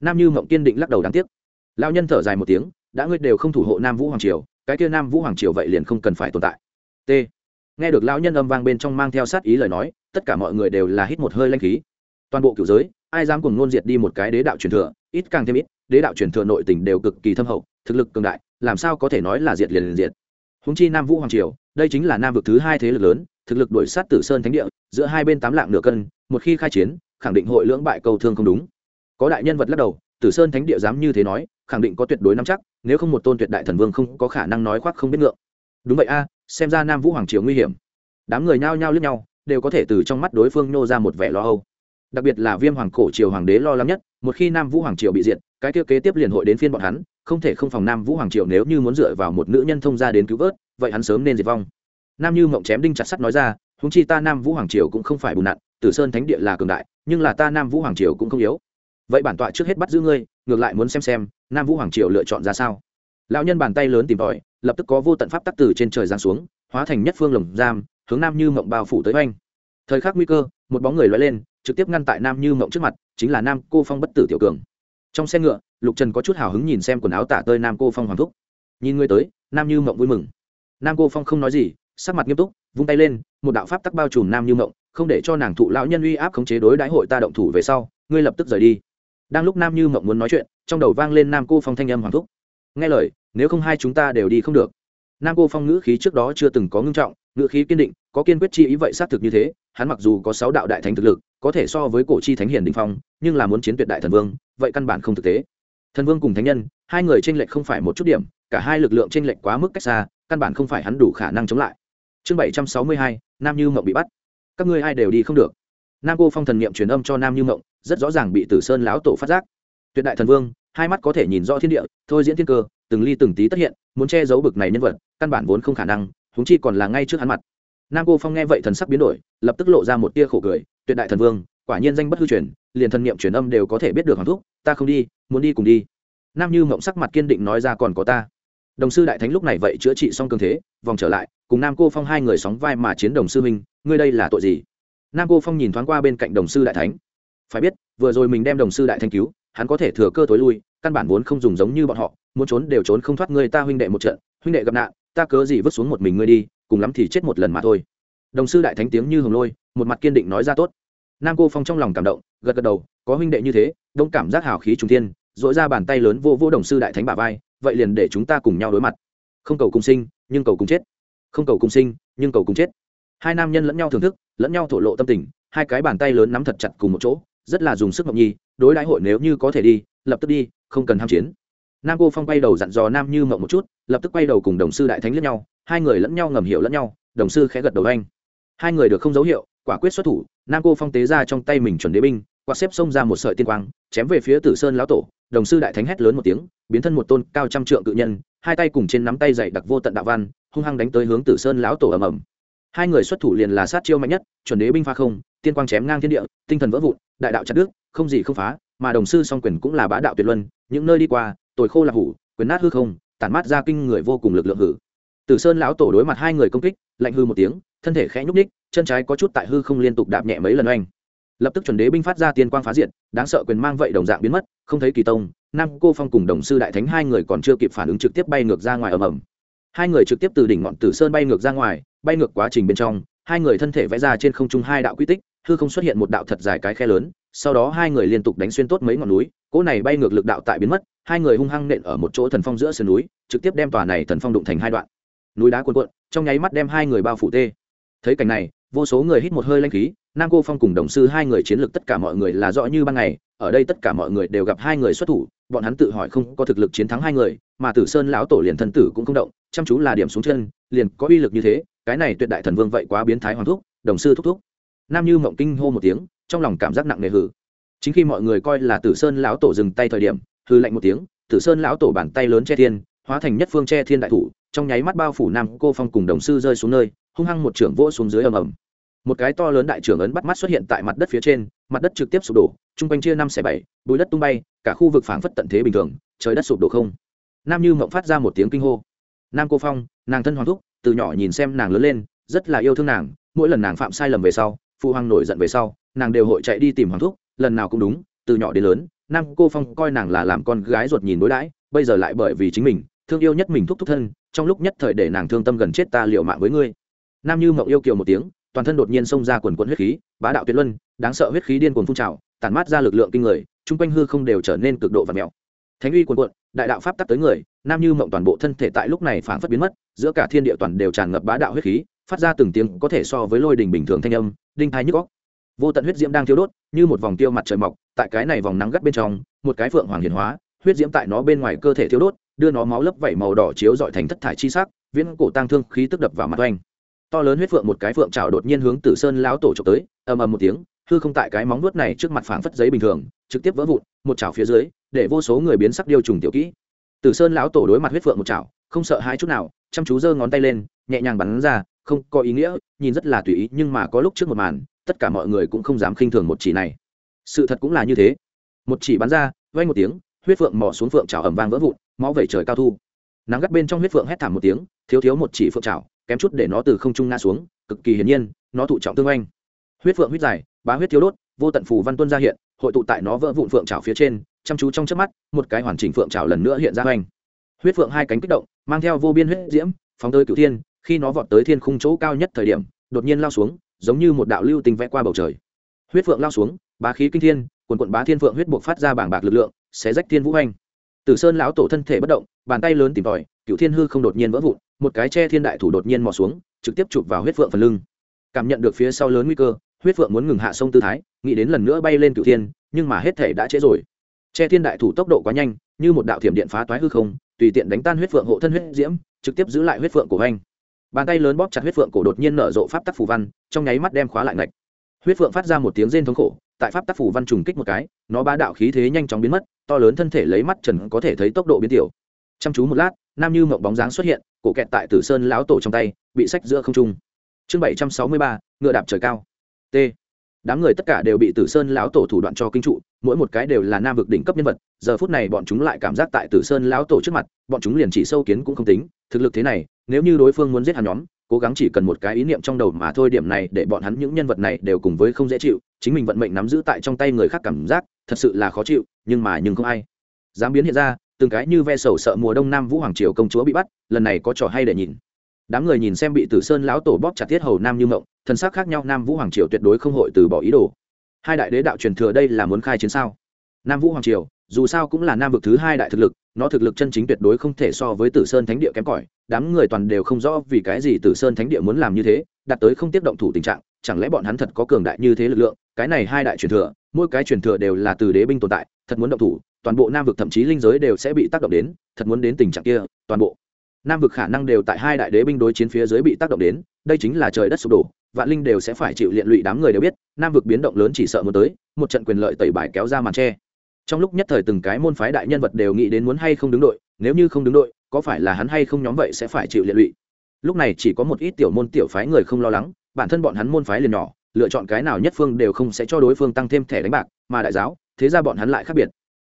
Nam như mộng kiên định lắc đầu đáng tiếc lao nhân thở dài một tiếng, đã ngươi đều không thủ hộ nam vũ hoàng triều, cái kia nam vũ hoàng triều vậy liền không cần phải tồn tại. T. Nghe được lao nhân âm vang bên trong mang theo sát ý lời nói, tất cả mọi người đều là hít một hơi lanh khí. Toàn bộ cựu giới, ai dám cùng nôn diệt đi một cái đế đạo truyền thừa, ít càng thêm ít, đế đạo truyền thừa nội tình đều cực kỳ thâm hậu, thực lực cường đại, làm sao có thể nói là diệt liền liền diệt. Húng chi nam vũ hoàng triều, đây chính là nam vực thứ hai thế lực lớn, thực lực đổi sát tử sơn thánh địa, giữa hai bên tám lạng nửa cân, một khi khai chiến, khẳng định hội lưỡng bại cầu thương không đúng. Có đại nhân vật lắc đầu tử sơn thánh địa dám như thế nói, khẳng định có tuyệt đối nắm chắc, nếu không một tôn tuyệt đại thần vương không có khả năng nói khoác không biết ngượng. Đúng vậy a, xem ra nam vũ hoàng triều nguy hiểm. Đám người nhao nhao lướt nhau, đều có thể từ trong mắt đối phương nô ra một vẻ lo âu. Đặc biệt là viêm hoàng cổ triều hoàng đế lo lắng nhất, một khi nam vũ hoàng triều bị diệt, cái kia kế tiếp liền hội đến phiên bọn hắn, không thể không phòng nam vũ hoàng triều nếu như muốn dựa vào một nữ nhân thông gia đến cứu vớt, vậy hắn sớm nên diệt vong. Nam như mộng chém đinh chặt sắt nói ra húng chi ta nam vũ hoàng triều cũng không phải bùn nặn, tử sơn thánh địa là cường đại, nhưng là ta nam vũ hoàng triều cũng không yếu vậy bản tọa trước hết bắt giữ ngươi, ngược lại muốn xem xem, nam vũ hoàng triều lựa chọn ra sao. Lão nhân bàn tay lớn tìm tòi, lập tức có vô tận pháp tắc từ trên trời giáng xuống, hóa thành nhất phương lồng giam, hướng nam như mộng bao phủ tới oanh. Thời khắc nguy cơ, một bóng người loay lên, trực tiếp ngăn tại nam như mộng trước mặt, chính là nam cô phong bất tử tiểu cường. Trong xe ngựa, lục trần có chút hào hứng nhìn xem quần áo tả tơi nam cô phong hoàng thúc. Nhìn ngươi tới, nam như mộng vui mừng. Nam cô phong không nói gì, sắc mặt nghiêm túc, vung tay lên, một đạo pháp tắc bao trùm nam như mộng, không để cho nàng thụ lão nhân uy áp khống chế đối đãi hội ta động thủ về sau, ngươi lập tức rời đi đang lúc nam như mộng muốn nói chuyện, trong đầu vang lên nam cô phong thanh âm hoàng thúc. Nghe lời, nếu không hai chúng ta đều đi không được. Nam cô phong ngữ khí trước đó chưa từng có ngưng trọng, ngữ khí kiên định, có kiên quyết chi ý vậy xác thực như thế, hắn mặc dù có sáu đạo đại thánh thực lực, có thể so với cổ chi thánh hiền đình phong, nhưng là muốn chiến tuyệt đại thần vương, vậy căn bản không thực tế. Thần vương cùng thánh nhân, hai người tranh lệch không phải một chút điểm, cả hai lực lượng tranh lệch quá mức cách xa, căn bản không phải hắn đủ khả năng chống lại. Chương bảy trăm sáu mươi hai, nam như mộng bị bắt. Các ngươi ai đều đi không được. Nam cô phong thần niệm truyền âm cho nam như mộng rất rõ ràng bị tử sơn lão tổ phát giác. Tuyệt đại thần vương, hai mắt có thể nhìn rõ thiên địa, thôi diễn thiên cơ, từng ly từng tí tất hiện, muốn che giấu bực này nhân vật, căn bản vốn không khả năng húng chi còn là ngay trước hắn mặt. Nam cô phong nghe vậy thần sắc biến đổi, lập tức lộ ra một tia khổ cười, tuyệt đại thần vương, quả nhiên danh bất hư truyền, liền thần niệm truyền âm đều có thể biết được hoàng thúc, ta không đi, muốn đi cùng đi. Nam như mộng sắc mặt kiên định nói ra, còn có ta. Đồng sư đại thánh lúc này vậy chữa trị xong cường thế, vòng trở lại, cùng nam cô phong hai người sóng vai mà chiến đồng sư minh ngươi đây là tội gì? Nam cô phong nhìn thoáng qua bên cạnh đồng sư đại thánh phải biết, vừa rồi mình đem đồng sư đại thánh cứu, hắn có thể thừa cơ tối lui, căn bản vốn không dùng giống như bọn họ, muốn trốn đều trốn không thoát ngươi ta huynh đệ một trận, huynh đệ gặp nạn, ta cớ gì vứt xuống một mình ngươi đi, cùng lắm thì chết một lần mà thôi. Đồng sư đại thánh tiếng như hồng lôi, một mặt kiên định nói ra tốt. Nam cô phong trong lòng cảm động, gật gật đầu, có huynh đệ như thế, đông cảm giác hào khí trung thiên dội ra bàn tay lớn vô vô đồng sư đại thánh bà vai, vậy liền để chúng ta cùng nhau đối mặt. Không cầu cùng sinh, nhưng cầu cùng chết. Không cầu cùng sinh, nhưng cầu cùng chết. Hai nam nhân lẫn nhau thưởng thức, lẫn nhau thổ lộ tâm tình, hai cái bàn tay lớn nắm thật chặt cùng một chỗ rất là dùng sức ngọc nhi, đối đãi hội nếu như có thể đi, lập tức đi, không cần ham chiến. Nam cô phong quay đầu dặn dò nam như mộng một chút, lập tức quay đầu cùng đồng sư đại thánh lẫn nhau, hai người lẫn nhau ngầm hiểu lẫn nhau, đồng sư khẽ gật đầu anh. Hai người được không dấu hiệu, quả quyết xuất thủ, nam cô phong tế ra trong tay mình chuẩn đế binh, quạt xếp xông ra một sợi tiên quang, chém về phía tử sơn lão tổ, đồng sư đại thánh hét lớn một tiếng, biến thân một tôn cao trăm trượng cự nhân, hai tay cùng trên nắm tay dày đặc vô tận đạo văn, hung hăng đánh tới hướng tử sơn lão tổ ầm ầm. Hai người xuất thủ liền là sát chiêu mạnh nhất, chuẩn đế binh pha không tiên quang chém ngang thiên địa, tinh thần vỡ vụn, đại đạo chặt đức không gì không phá, mà đồng sư song quyền cũng là bá đạo tuyệt luân, những nơi đi qua, tồi khô là hủ, quyền nát hư không, tản mát ra kinh người vô cùng lực lượng hử. Tử sơn lão tổ đối mặt hai người công kích, lạnh hư một tiếng, thân thể khẽ nhúc ních chân trái có chút tại hư không liên tục đạp nhẹ mấy lần oanh. Lập tức chuẩn đế binh phát ra tiên quang phá diện đáng sợ quyền mang vậy đồng dạng biến mất, không thấy kỳ tông, nam cô phong cùng đồng sư đại thánh hai người còn chưa kịp phản ứng trực tiếp bay ngược ra ngoài ầm ầm. Hai người trực tiếp từ đỉnh ngọn tử sơn bay ngược ra ngoài, bay ngược quá trình bên trong, hai người thân thể vẽ ra trên không trung hai đạo quy tích hư không xuất hiện một đạo thật dài cái khe lớn, sau đó hai người liên tục đánh xuyên tốt mấy ngọn núi, cỗ này bay ngược lực đạo tại biến mất, hai người hung hăng nện ở một chỗ thần phong giữa sườn núi, trực tiếp đem tòa này thần phong đụng thành hai đoạn. Núi đá cuồn cuộn, trong nháy mắt đem hai người bao phủ tê. Thấy cảnh này, vô số người hít một hơi lanh khí, nam cô phong cùng đồng sư hai người chiến lược tất cả mọi người là rõ như ban ngày, ở đây tất cả mọi người đều gặp hai người xuất thủ, bọn hắn tự hỏi không có thực lực chiến thắng hai người, mà tử sơn lão tổ liền thân tử cũng không động, chăm chú là điểm xuống chân, liền có uy lực như thế, cái này tuyệt đại thần vương vậy quá biến thái hoàng thúc, đồng sư thúc thúc nam như mộng kinh hô một tiếng, trong lòng cảm giác nặng nề hử chính khi mọi người coi là tử sơn lão tổ dừng tay thời điểm hư lạnh một tiếng, tử sơn lão tổ bàn tay lớn che thiên, hóa thành nhất phương che thiên đại thủ, trong nháy mắt bao phủ nam cô phong cùng đồng sư rơi xuống nơi, hung hăng một trưởng vỗ xuống dưới ầm ầm. Một cái to lớn đại trưởng ấn bắt mắt xuất hiện tại mặt đất phía trên, mặt đất trực tiếp sụp đổ, chung quanh chia năm xẻ bảy bụi đất tung bay, cả khu vực phảng phất tận thế bình thường, trời đất sụp đổ không. Nam như mộng phát ra một tiếng kinh hô. Nam cô phong, nàng thân hoàng thúc, từ nhỏ nhìn xem nàng lớn lên, rất là yêu thương nàng, mỗi lần nàng phạm sai lầm về sau phụ hoàng nổi giận về sau, nàng đều hội chạy đi tìm hoàng thúc, lần nào cũng đúng, từ nhỏ đến lớn, nam cô phong coi nàng là làm con gái ruột nhìn đối đãi, bây giờ lại bởi vì chính mình, thương yêu nhất mình thúc thúc thân, trong lúc nhất thời để nàng thương tâm gần chết ta liệu mạng với ngươi. Nam như mộng yêu kiều một tiếng, toàn thân đột nhiên xông ra quần quận huyết khí, bá đạo tuyệt luân, đáng sợ huyết khí điên cuồng phun trào, tản mát ra lực lượng kinh người, chung quanh hư không đều trở nên cực độ và mèo. Thánh uy quần quận đại đạo pháp tắc tới người, nam như mộng toàn bộ thân thể tại lúc này phảng phất biến mất, giữa cả thiên địa toàn đều tràn ngập bá đạo huyết khí phát ra từng tiếng có thể so với lôi đình bình thường thanh âm, đinh thái nhức góc vô tận huyết diễm đang thiêu đốt, như một vòng tiêu mặt trời mọc, tại cái này vòng nắng gắt bên trong, một cái phượng hoàng hiền hóa, huyết diễm tại nó bên ngoài cơ thể thiêu đốt, đưa nó máu lấp vẩy màu đỏ chiếu dọi thành thất thải chi sắc, viễn cổ tăng thương khí tức đập vào mặt oanh. To lớn huyết phượng một cái phượng trào đột nhiên hướng tử sơn lão tổ trộm tới, ầm ầm một tiếng, hư không tại cái móng nuốt này trước mặt phảng phất giấy bình thường, trực tiếp vỡ vụn, một chảo phía dưới, để vô số người biến sắc điêu trùng tiểu kỹ. Tử sơn lão tổ đối mặt huyết phượng một chảo không sợ hai chút nào, chăm chú giơ ngón tay lên, nhẹ nhàng bắn ra không có ý nghĩa, nhìn rất là tùy ý, nhưng mà có lúc trước một màn, tất cả mọi người cũng không dám khinh thường một chỉ này. Sự thật cũng là như thế. Một chỉ bắn ra vay một tiếng, huyết phượng mò xuống phượng trào ẩm vang vỡ vụn, máu vẩy trời cao thu. Nắng gắt bên trong huyết phượng hét thảm một tiếng, thiếu thiếu một chỉ phượng trào kém chút để nó từ không trung nga xuống, cực kỳ hiển nhiên, nó thụ trọng tương oanh. Huyết phượng huyết dài, bá huyết thiếu đốt, vô tận phù văn tuân ra hiện, hội tụ tại nó vỡ vụn phượng trào phía trên, chăm chú trong trước mắt, một cái hoàn chỉnh phượng trào lần nữa hiện ra oanh. Huyết phượng hai cánh kích động, mang theo vô biên huyết diễm, phóng tới cửu thiên khi nó vọt tới thiên khung chỗ cao nhất thời điểm, đột nhiên lao xuống, giống như một đạo lưu tình vẽ qua bầu trời. Huyết phượng lao xuống, bá khí kinh thiên, quần quận bá thiên phượng huyết buộc phát ra bảng bạc lực lượng, xé rách thiên vũ hành. Tử sơn lão tổ thân thể bất động, bàn tay lớn tìm tòi cựu thiên hư không đột nhiên vỡ vụn, một cái che thiên đại thủ đột nhiên mò xuống, trực tiếp chụp vào huyết phượng phần lưng. Cảm nhận được phía sau lớn nguy cơ, huyết phượng muốn ngừng hạ sông tư thái, nghĩ đến lần nữa bay lên cựu thiên, nhưng mà hết thể đã trễ rồi. Che thiên đại thủ tốc độ quá nhanh, như một đạo thiểm điện phá toái hư không, tùy tiện đánh tan huyết phượng hộ thân huyết diễm, trực tiếp giữ lại huyết phượng của anh bàn tay lớn bóp chặt huyết phượng cổ đột nhiên nở rộ pháp tắc phù văn, trong nháy mắt đem khóa lại ngạch. Huyết phượng phát ra một tiếng rên thống khổ, tại pháp tắc phù văn trùng kích một cái, nó ba đạo khí thế nhanh chóng biến mất, to lớn thân thể lấy mắt trần có thể thấy tốc độ biến tiểu. Chăm chú một lát, nam như mộng bóng dáng xuất hiện, cổ kẹt tại tử sơn lão tổ trong tay, bị sách giữa không trung. Chương bảy trăm sáu mươi ba, ngựa đạp trời cao. T. Đám người tất cả đều bị tử sơn lão tổ thủ đoạn cho kinh trụ, mỗi một cái đều là nam vực đỉnh cấp nhân vật, giờ phút này bọn chúng lại cảm giác tại tử sơn lão tổ trước mặt, bọn chúng liền chỉ sâu kiến cũng không tính, thực lực thế này nếu như đối phương muốn giết hắn nhóm, cố gắng chỉ cần một cái ý niệm trong đầu mà thôi, điểm này để bọn hắn những nhân vật này đều cùng với không dễ chịu, chính mình vận mệnh nắm giữ tại trong tay người khác cảm giác, thật sự là khó chịu, nhưng mà nhưng không ai. Dám biến hiện ra, từng cái như ve sầu sợ mùa đông nam vũ hoàng triều công chúa bị bắt, lần này có trò hay để nhìn. Đám người nhìn xem bị tử sơn lão tổ bóp chặt tiết hầu nam như mộng, thân xác khác nhau, nam vũ hoàng triều tuyệt đối không hội từ bỏ ý đồ. Hai đại đế đạo truyền thừa đây là muốn khai chiến sao? Nam vũ hoàng triều, dù sao cũng là nam vực thứ hai đại thực lực, nó thực lực chân chính tuyệt đối không thể so với tử sơn thánh địa kém cỏi đám người toàn đều không rõ vì cái gì tử sơn thánh địa muốn làm như thế, đạt tới không tiếp động thủ tình trạng, chẳng lẽ bọn hắn thật có cường đại như thế lực lượng cái này hai đại truyền thừa, mỗi cái truyền thừa đều là từ đế binh tồn tại, thật muốn động thủ, toàn bộ nam vực thậm chí linh giới đều sẽ bị tác động đến, thật muốn đến tình trạng kia, toàn bộ nam vực khả năng đều tại hai đại đế binh đối chiến phía dưới bị tác động đến, đây chính là trời đất sụp đổ, vạn linh đều sẽ phải chịu liện lụy, đám người đều biết, nam vực biến động lớn chỉ sợ muốn tới, một trận quyền lợi tẩy bài kéo ra màn che. trong lúc nhất thời từng cái môn phái đại nhân vật đều nghĩ đến muốn hay không đứng đội, nếu như không đứng đội có phải là hắn hay không nhóm vậy sẽ phải chịu liệt lụy? Lúc này chỉ có một ít tiểu môn tiểu phái người không lo lắng, bản thân bọn hắn môn phái liền nhỏ, lựa chọn cái nào nhất phương đều không sẽ cho đối phương tăng thêm thẻ đánh bạc, mà đại giáo, thế ra bọn hắn lại khác biệt.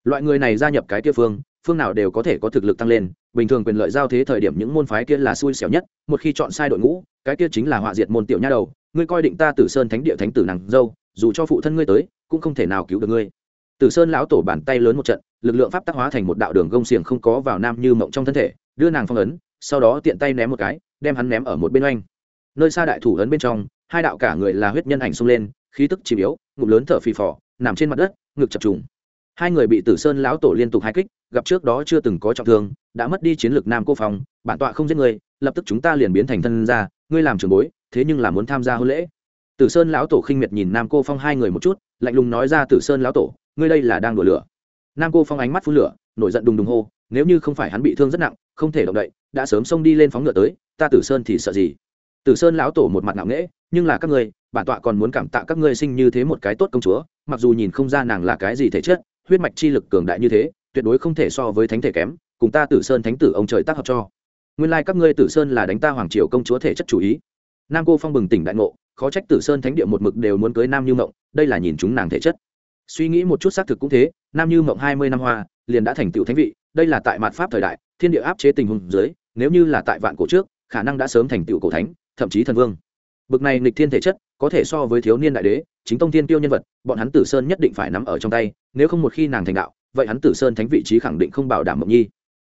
Loại người này gia nhập cái kia phương phương nào đều có thể có thực lực tăng lên, bình thường quyền lợi giao thế thời điểm những môn phái kia là xui xẻo nhất, một khi chọn sai đội ngũ, cái kia chính là họa diệt môn tiểu nha đầu, ngươi coi định ta tử sơn thánh địa thánh tử nàng dâu, dù cho phụ thân ngươi tới, cũng không thể nào cứu được ngươi tử sơn lão tổ bàn tay lớn một trận, lực lượng pháp tác hóa thành một đạo đường gông xiềng không có vào nam như mộng trong thân thể, đưa nàng phong ấn, sau đó tiện tay ném một cái, đem hắn ném ở một bên oanh. Nơi xa đại thủ ấn bên trong, hai đạo cả người là huyết nhân ảnh xông lên, khí tức chìm yếu, ngụm lớn thở phì phò, nằm trên mặt đất, ngực chập trùng. Hai người bị tử sơn lão tổ liên tục hai kích, gặp trước đó chưa từng có trọng thương, đã mất đi chiến lược nam cô phòng bản tọa không giết người, lập tức chúng ta liền biến thành thân ra ngươi làm trường bối, thế nhưng là muốn tham gia hôn lễ. Tử sơn lão tổ khinh miệt nhìn nam cô phong hai người một chút lạnh lùng nói ra tử sơn lão tổ, ngươi đây là đang đùa lửa. Nam cô phong ánh mắt phun lửa, nổi giận đùng đùng hô, nếu như không phải hắn bị thương rất nặng, không thể động đậy, đã sớm xông đi lên phóng ngựa tới, ta tử sơn thì sợ gì? Tử sơn lão tổ một mặt ngạo nghễ, nhưng là các ngươi, bản tọa còn muốn cảm tạ các ngươi sinh như thế một cái tốt công chúa, mặc dù nhìn không ra nàng là cái gì thể chất, huyết mạch chi lực cường đại như thế, tuyệt đối không thể so với thánh thể kém, cùng ta tử sơn thánh tử ông trời tác hợp cho. Nguyên lai các ngươi tử sơn là đánh ta hoàng triều công chúa thể chất chủ ý. Nam cô phong bừng tỉnh đại ngộ khó trách tử sơn thánh địa một mực đều muốn cưới nam như mộng, đây là nhìn chúng nàng thể chất. Suy nghĩ một chút xác thực cũng thế, nam như mộng hai mươi năm hoa, liền đã thành tựu thánh vị, đây là tại mạt pháp thời đại, thiên địa áp chế tình huống dưới, nếu như là tại vạn cổ trước, khả năng đã sớm thành tựu cổ thánh, thậm chí thần vương. Bực này nghịch thiên thể chất, có thể so với thiếu niên đại đế, chính tông thiên tiêu nhân vật, bọn hắn tử sơn nhất định phải nắm ở trong tay, nếu không một khi nàng thành đạo, vậy hắn tử sơn thánh vị trí khẳng định không bảo đảm mộng nhi.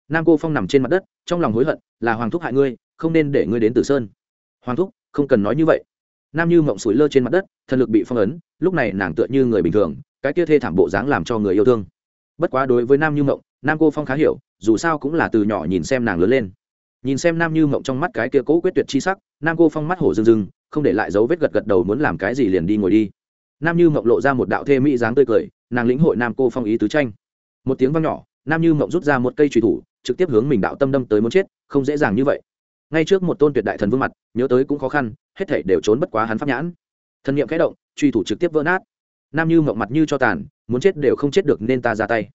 Nam cô phong nằm trên mặt đất, trong lòng hối hận, là hoàng thúc hại ngươi, không nên để ngươi đến tử sơn. Hoàng thúc, không cần nói như vậy nam như mộng sủi lơ trên mặt đất, thần lực bị phong ấn, lúc này nàng tựa như người bình thường, cái kia thê thảm bộ dáng làm cho người yêu thương. Bất quá đối với nam như mộng, nam cô phong khá hiểu, dù sao cũng là từ nhỏ nhìn xem nàng lớn lên. Nhìn xem nam như mộng trong mắt cái kia cố quyết tuyệt chi sắc, nam cô phong mắt hổ rưng rưng, không để lại dấu vết gật gật đầu muốn làm cái gì liền đi ngồi đi. Nam như mộng lộ ra một đạo thê mỹ dáng tươi cười, nàng lĩnh hội nam cô phong ý tứ tranh. Một tiếng vang nhỏ, nam như mộng rút ra một cây trùy thủ, trực tiếp hướng mình đạo tâm đâm tới muốn chết, không dễ dàng như vậy. Ngay trước một tôn tuyệt đại thần vương mặt, nhớ tới cũng khó khăn hết thể đều trốn bất quá hắn pháp nhãn. Thần niệm khẽ động, truy thủ trực tiếp vỡ nát. Nam như mộng mặt như cho tàn, muốn chết đều không chết được nên ta ra tay.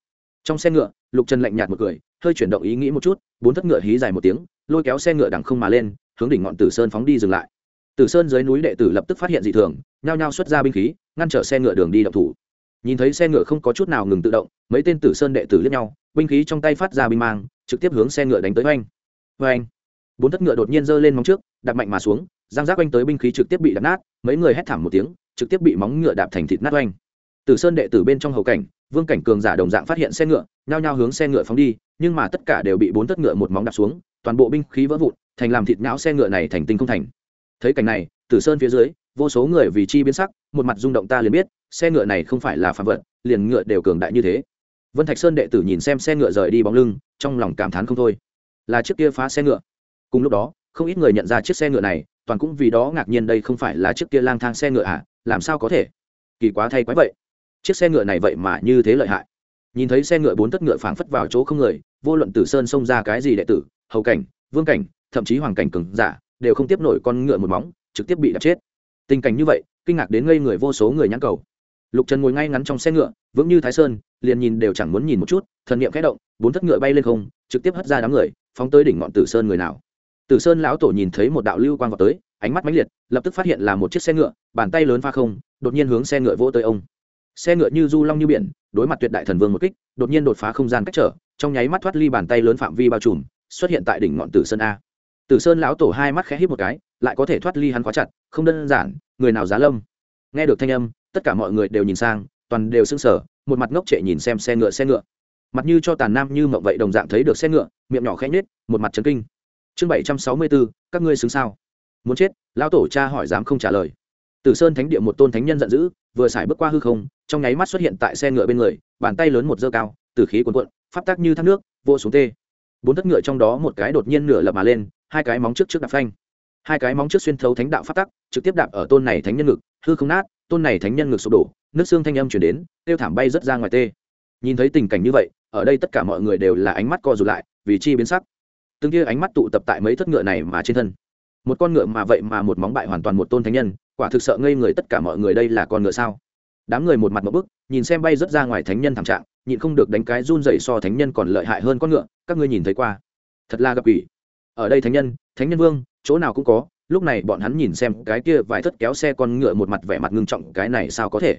Trong xe ngựa, lục trần lạnh nhạt một cười, hơi chuyển động ý nghĩ một chút, bốn thất ngựa hí dài một tiếng, lôi kéo xe ngựa đằng không mà lên, hướng đỉnh ngọn tử sơn phóng đi dừng lại. Tử sơn dưới núi đệ tử lập tức phát hiện dị thường, nhao nhao xuất ra binh khí, ngăn trở xe ngựa đường đi động thủ. Nhìn thấy xe ngựa không có chút nào ngừng tự động, mấy tên tử sơn đệ tử liếc nhau, binh khí trong tay phát ra binh mang, trực tiếp hướng xe ngựa đánh tới oanh. Oanh! Bốn thất ngựa đột nhiên giơ lên móng trước, đạp mạnh mà xuống giang giác oanh tới binh khí trực tiếp bị đập nát, mấy người hét thảm một tiếng, trực tiếp bị móng ngựa đạp thành thịt nát oanh. Tử sơn đệ tử bên trong hầu cảnh, vương cảnh cường giả đồng dạng phát hiện xe ngựa, nhao nhao hướng xe ngựa phóng đi, nhưng mà tất cả đều bị bốn tất ngựa một móng đạp xuống, toàn bộ binh khí vỡ vụn, thành làm thịt não xe ngựa này thành tinh không thành. Thấy cảnh này tử sơn phía dưới, vô số người vì chi biến sắc, một mặt rung động ta liền biết, xe ngựa này không phải là phạm vật, liền ngựa đều cường đại như thế. Vân thạch sơn đệ tử nhìn xem xe ngựa rời đi bóng lưng, trong lòng cảm thán không thôi. Là chiếc kia phá xe ngựa. Cùng lúc đó không ít người nhận ra chiếc xe ngựa này, toàn cũng vì đó ngạc nhiên đây không phải là chiếc kia lang thang xe ngựa à làm sao có thể? Kỳ quá thay quái vậy. Chiếc xe ngựa này vậy mà như thế lợi hại. Nhìn thấy xe ngựa bốn tất ngựa phảng phất vào chỗ không người, vô luận tử sơn xông ra cái gì đệ tử, hầu cảnh, vương cảnh, thậm chí hoàng cảnh cường giả, đều không tiếp nổi con ngựa một móng, trực tiếp bị đập chết. Tình cảnh như vậy, kinh ngạc đến ngây người vô số người nhãn cầu. Lục trần ngồi ngay ngắn trong xe ngựa, vững như thái sơn, liền nhìn đều chẳng muốn nhìn một chút, thần niệm khẽ động, bốn thất ngựa bay lên không, trực tiếp hất ra đám người, phóng tới đỉnh ngọn tử sơn người nào tử sơn lão tổ nhìn thấy một đạo lưu quang vọt tới, ánh mắt mãnh liệt, lập tức phát hiện là một chiếc xe ngựa, bàn tay lớn pha không, đột nhiên hướng xe ngựa vỗ tới ông. Xe ngựa như du long như biển, đối mặt tuyệt đại thần vương một kích, đột nhiên đột phá không gian cách trở, trong nháy mắt thoát ly bàn tay lớn phạm vi bao trùm, xuất hiện tại đỉnh ngọn tử sơn a. Tử sơn lão tổ hai mắt khẽ híp một cái, lại có thể thoát ly hắn quá chặt, không đơn giản, người nào giá lâm? Nghe được thanh âm, tất cả mọi người đều nhìn sang, toàn đều sững sờ, một mặt ngốc trệ nhìn xem xe ngựa xe ngựa. Mặt như cho tàn nam như mộng vậy đồng dạng thấy được xe ngựa, miệng nhỏ khẽ nhếch, một mặt chấn kinh chương bảy trăm sáu mươi bốn các ngươi xứng sao? Muốn chết, lão tổ cha hỏi dám không trả lời. Tử sơn thánh địa một tôn thánh nhân giận dữ, vừa xài bước qua hư không, trong nháy mắt xuất hiện tại xe ngựa bên người, bàn tay lớn một dơ cao, tử khí cuồn cuộn, pháp tác như thác nước, vô xuống tê. Bốn thất ngựa trong đó một cái đột nhiên nửa lập mà lên, hai cái móng trước trước đạp phanh. Hai cái móng trước xuyên thấu thánh đạo pháp tắc, trực tiếp đạp ở tôn này thánh nhân ngực, hư không nát, tôn này thánh nhân ngực sụp đổ, nước xương thanh âm chuyển đến tiêu thảm bay rất ra ngoài tê. Nhìn thấy tình cảnh như vậy, ở đây tất cả mọi người đều là ánh mắt co rụt lại, vì chi biến sắc tương kia ánh mắt tụ tập tại mấy thất ngựa này mà trên thân. Một con ngựa mà vậy mà một móng bại hoàn toàn một tôn thánh nhân, quả thực sợ ngây người tất cả mọi người đây là con ngựa sao? Đám người một mặt một bức, nhìn xem bay rất ra ngoài thánh nhân thảm trạng, nhịn không được đánh cái run dày so thánh nhân còn lợi hại hơn con ngựa, các ngươi nhìn thấy qua. Thật là gặp ủy ở đây thánh nhân thánh nhân vương, chỗ nào cũng có, lúc này bọn hắn nhìn xem cái kia vài thất kéo xe con ngựa một mặt vẻ mặt ngưng trọng, cái này sao có thể?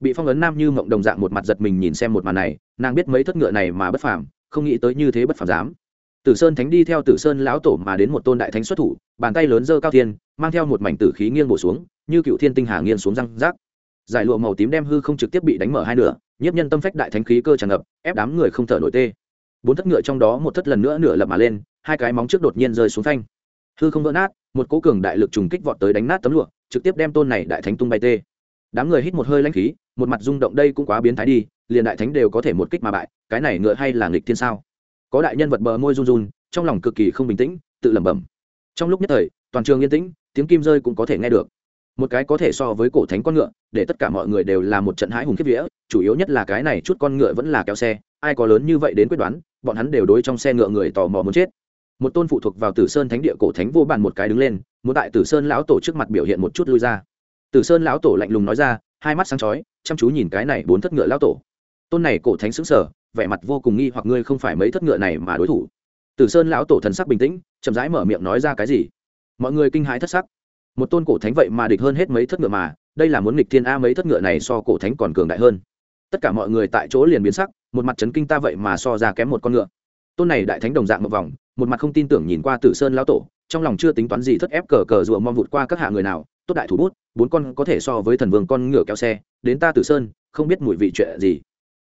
Bị phong ấn nam như mộng đồng dạng một mặt giật mình nhìn xem một màn này, nàng biết mấy thất ngựa này mà bất phàm, không nghĩ tới như thế bất phàm dám tử sơn thánh đi theo tử sơn lão tổ mà đến một tôn đại thánh xuất thủ, bàn tay lớn dơ cao thiên, mang theo một mảnh tử khí nghiêng bổ xuống, như cựu thiên tinh hà nghiêng xuống răng rác. Giải lụa màu tím đem hư không trực tiếp bị đánh mở hai nửa, nhiếp nhân tâm phách đại thánh khí cơ tràn ngập, ép đám người không thở nổi tê. Bốn thất ngựa trong đó một thất lần nữa nửa lập mà lên, hai cái móng trước đột nhiên rơi xuống phanh. Hư không vỡ nát, một cố cường đại lực trùng kích vọt tới đánh nát tấm lụa, trực tiếp đem tôn này đại thánh tung bay tê. Đám người hít một hơi lãnh khí, một mặt rung động đây cũng quá biến thái đi, liền đại thánh đều có thể một kích mà bại, cái này ngựa hay là nghịch thiên sao? Có đại nhân vật bờ môi run run, trong lòng cực kỳ không bình tĩnh, tự lẩm bẩm. Trong lúc nhất thời, toàn trường yên tĩnh, tiếng kim rơi cũng có thể nghe được. Một cái có thể so với cổ thánh con ngựa, để tất cả mọi người đều là một trận hãi hùng kiếp vía, chủ yếu nhất là cái này chút con ngựa vẫn là kéo xe, ai có lớn như vậy đến quyết đoán, bọn hắn đều đối trong xe ngựa người tò mò muốn chết. Một tôn phụ thuộc vào tử sơn thánh địa cổ thánh vô bàn một cái đứng lên, muốn tại tử sơn lão tổ trước mặt biểu hiện một chút lui ra. Tử sơn lão tổ lạnh lùng nói ra, hai mắt sáng chói, chăm chú nhìn cái này bốn thất ngựa lão tổ. Tôn này cổ thánh xứng sở vẻ mặt vô cùng nghi hoặc ngươi không phải mấy thất ngựa này mà đối thủ. Tử sơn lão tổ thần sắc bình tĩnh, chậm rãi mở miệng nói ra cái gì? Mọi người kinh hãi thất sắc. Một tôn cổ thánh vậy mà địch hơn hết mấy thất ngựa mà, đây là muốn nghịch thiên a mấy thất ngựa này so cổ thánh còn cường đại hơn. Tất cả mọi người tại chỗ liền biến sắc, một mặt chấn kinh ta vậy mà so ra kém một con ngựa. Tôn này đại thánh đồng dạng một vòng, một mặt không tin tưởng nhìn qua tử sơn lão tổ, trong lòng chưa tính toán gì thất ép cờ cờ rùa mong vụt qua các hạ người nào, tốt đại thủ bút, bốn con có thể so với thần vương con ngựa kéo xe, đến ta tử sơn, không biết mùi vị chuyện gì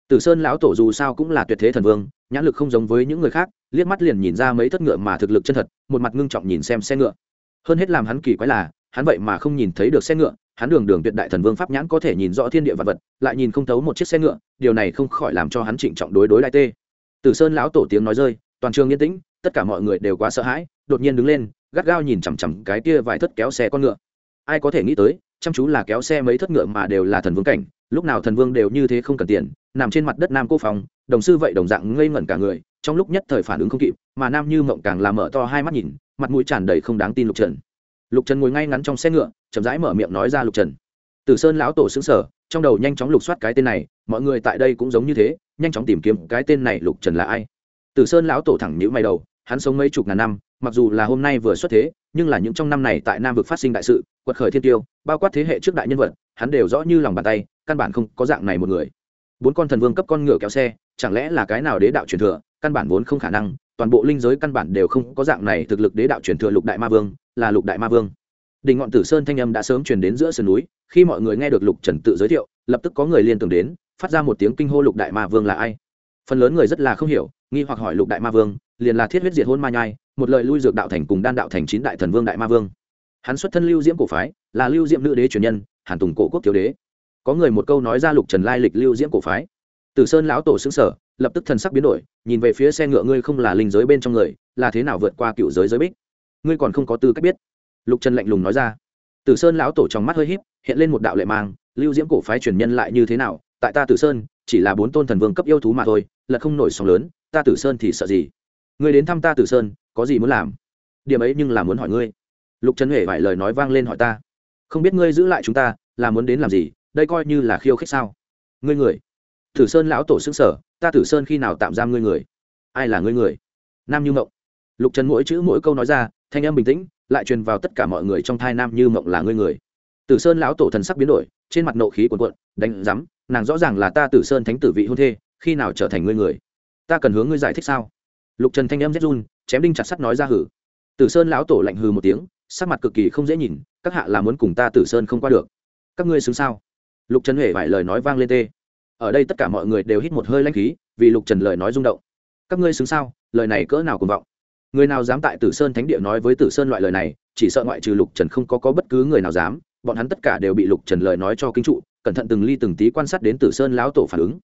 tử sơn lão tổ dù sao cũng là tuyệt thế thần vương, nhãn lực không giống với những người khác, liếc mắt liền nhìn ra mấy thất ngựa mà thực lực chân thật, một mặt ngưng trọng nhìn xem xe ngựa. Hơn hết làm hắn kỳ quái là, hắn vậy mà không nhìn thấy được xe ngựa, hắn đường đường tuyệt đại thần vương pháp nhãn có thể nhìn rõ thiên địa vật vật, lại nhìn không thấu một chiếc xe ngựa, điều này không khỏi làm cho hắn trịnh trọng đối đối đại tê. Tử sơn lão tổ tiếng nói rơi, toàn trường yên tĩnh, tất cả mọi người đều quá sợ hãi, đột nhiên đứng lên, gắt gao nhìn chằm chằm cái kia vài thất kéo xe con ngựa. Ai có thể nghĩ tới, chăm chú là kéo xe mấy thất ngựa mà đều là thần vương cảnh lúc nào thần vương đều như thế không cần tiền, nằm trên mặt đất nam cô phòng đồng sư vậy đồng dạng ngây ngẩn cả người, trong lúc nhất thời phản ứng không kịp, mà nam như mộng càng làm mở to hai mắt nhìn, mặt mũi tràn đầy không đáng tin lục trần. Lục trần ngồi ngay ngắn trong xe ngựa, chậm rãi mở miệng nói ra lục trần. Tử sơn lão tổ xứng sở, trong đầu nhanh chóng lục soát cái tên này, mọi người tại đây cũng giống như thế, nhanh chóng tìm kiếm cái tên này lục trần là ai. Tử sơn lão tổ thẳng nhữ mày đầu, hắn sống mấy chục ngàn năm, mặc dù là hôm nay vừa xuất thế, nhưng là những trong năm này tại nam vực phát sinh đại sự, quật khởi thiên tiêu, bao quát thế hệ trước đại nhân vật, hắn đều rõ như lòng bàn tay căn bản không có dạng này một người. Bốn con thần vương cấp con ngựa kéo xe, chẳng lẽ là cái nào đế đạo truyền thừa, căn bản vốn không khả năng, toàn bộ linh giới căn bản đều không có dạng này thực lực đế đạo truyền thừa lục đại ma vương, là lục đại ma vương. Đỉnh ngọn tử sơn thanh âm đã sớm truyền đến giữa sườn núi, khi mọi người nghe được lục trần tự giới thiệu, lập tức có người liên tưởng đến, phát ra một tiếng kinh hô lục đại ma vương là ai. Phần lớn người rất là không hiểu, nghi hoặc hỏi lục đại ma vương, liền là thiết huyết diệt hôn ma nhai, một lời lui dược đạo thành cùng đan đạo thành chín đại thần vương đại ma vương. Hắn xuất thân lưu diễm cổ phái, là lưu diễm nữ đế truyền nhân, hàn tùng cổ quốc thiếu đế có người một câu nói ra lục trần lai lịch lưu diễm cổ phái. Tử sơn lão tổ xứng sở, lập tức thần sắc biến đổi, nhìn về phía xe ngựa ngươi không là linh giới bên trong người, là thế nào vượt qua cựu giới giới bích? Ngươi còn không có tư cách biết. Lục trần lạnh lùng nói ra. Tử sơn lão tổ trong mắt hơi híp, hiện lên một đạo lệ mang, lưu diễm cổ phái truyền nhân lại như thế nào? Tại ta tử sơn, chỉ là bốn tôn thần vương cấp yêu thú mà thôi, là không nổi sóng lớn, ta tử sơn thì sợ gì? Ngươi đến thăm ta tử sơn, có gì muốn làm? Điểm ấy nhưng là muốn hỏi ngươi. Lục trần huệ vài lời nói vang lên hỏi ta. Không biết ngươi giữ lại chúng ta, là muốn đến làm gì? Đây coi như là khiêu khích sao? Ngươi người. Tử sơn lão tổ xứng sở ta tử sơn khi nào tạm giam ngươi người? Ai là ngươi người? Nam như mộng. Lục trần mỗi chữ mỗi câu nói ra, thanh âm bình tĩnh, lại truyền vào tất cả mọi người trong thai nam như mộng là ngươi người. Tử sơn lão tổ thần sắc biến đổi, trên mặt nộ khí cuồn cuộn, đánh rắm nàng rõ ràng là ta tử sơn thánh tử vị hôn thê, khi nào trở thành ngươi người? Ta cần hướng ngươi giải thích sao? Lục trần thanh âm rét run, chém đinh chặt sắt nói ra hử. Tử sơn lão tổ lạnh hừ một tiếng, sắc mặt cực kỳ không dễ nhìn, các hạ là muốn cùng ta tử sơn không qua được. Các ngươi xứng sao? Lục trần huệ vài lời nói vang lên tê. Ở đây tất cả mọi người đều hít một hơi lanh khí, vì lục trần lời nói rung động. Các ngươi xứng sao? Lời này cỡ nào cùng vọng? Người nào dám tại tử sơn thánh địa nói với tử sơn loại lời này, chỉ sợ ngoại trừ lục trần không có có bất cứ người nào dám. Bọn hắn tất cả đều bị lục trần lời nói cho kinh trụ, cẩn thận từng ly từng tí quan sát đến tử sơn lão tổ phản ứng.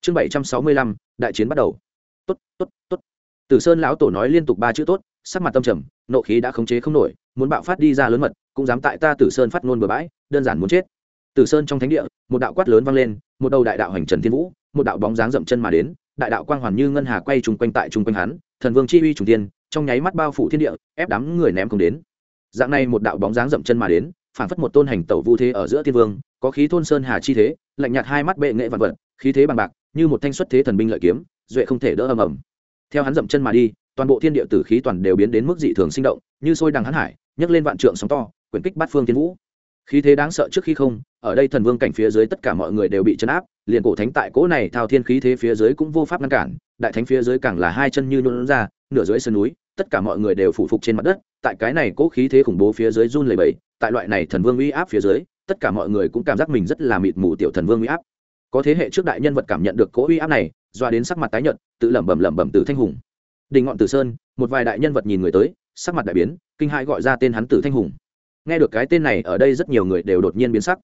Chương bảy trăm sáu mươi lăm, đại chiến bắt đầu. Tốt tốt tốt. Tử sơn lão tổ nói liên tục ba chữ tốt, sắc mặt tâm trầm, nộ khí đã khống chế không nổi, muốn bạo phát đi ra lớn mật, cũng dám tại ta tử sơn phát ngôn bừa bãi, đơn giản muốn chết tử sơn trong thánh địa một đạo quát lớn vang lên một đầu đại đạo hành trần thiên vũ một đạo bóng dáng dậm chân mà đến đại đạo quang hoàn như ngân hà quay trùng quanh tại trùng quanh hắn thần vương chi uy trùng thiên, trong nháy mắt bao phủ thiên địa ép đám người ném không đến. Dạng này một đạo bóng dáng dậm chân mà đến phản phất một tôn hành tẩu vu thế ở giữa thiên vương có khí thôn sơn hà chi thế lạnh nhạt hai mắt bệ nghệ vạn vật khí thế bằng bạc như một thanh xuất thế thần binh lợi kiếm duệ không thể đỡ ầm ầm. Theo hắn dậm chân mà đi toàn bộ thiên địa tử khí toàn đều biến đến mức dị thường sinh động như sôi đằng hắn hải nhấc lên vạn trượng sóng to quyển kích bát phương thiên vũ. Khí thế đáng sợ trước khi không ở đây thần vương cảnh phía dưới tất cả mọi người đều bị chấn áp, liền cổ thánh tại cỗ này thao thiên khí thế phía dưới cũng vô pháp ngăn cản, đại thánh phía dưới càng là hai chân như nôn ra, nửa dưới sườn núi, tất cả mọi người đều phủ phục trên mặt đất, tại cái này cỗ khí thế khủng bố phía dưới run lẩy bẩy, tại loại này thần vương uy áp phía dưới, tất cả mọi người cũng cảm giác mình rất là mịt mù tiểu thần vương uy áp. Có thế hệ trước đại nhân vật cảm nhận được cỗ uy áp này, doa đến sắc mặt tái nhợt, tự lẩm bẩm lẩm bẩm từ thanh hùng. Đình ngọn tử sơn, một vài đại nhân vật nhìn người tới, sắc mặt đại biến, kinh hãi gọi ra tên hắn tử thanh hùng. Nghe được cái tên này, ở đây rất nhiều người đều đột nhiên biến sắc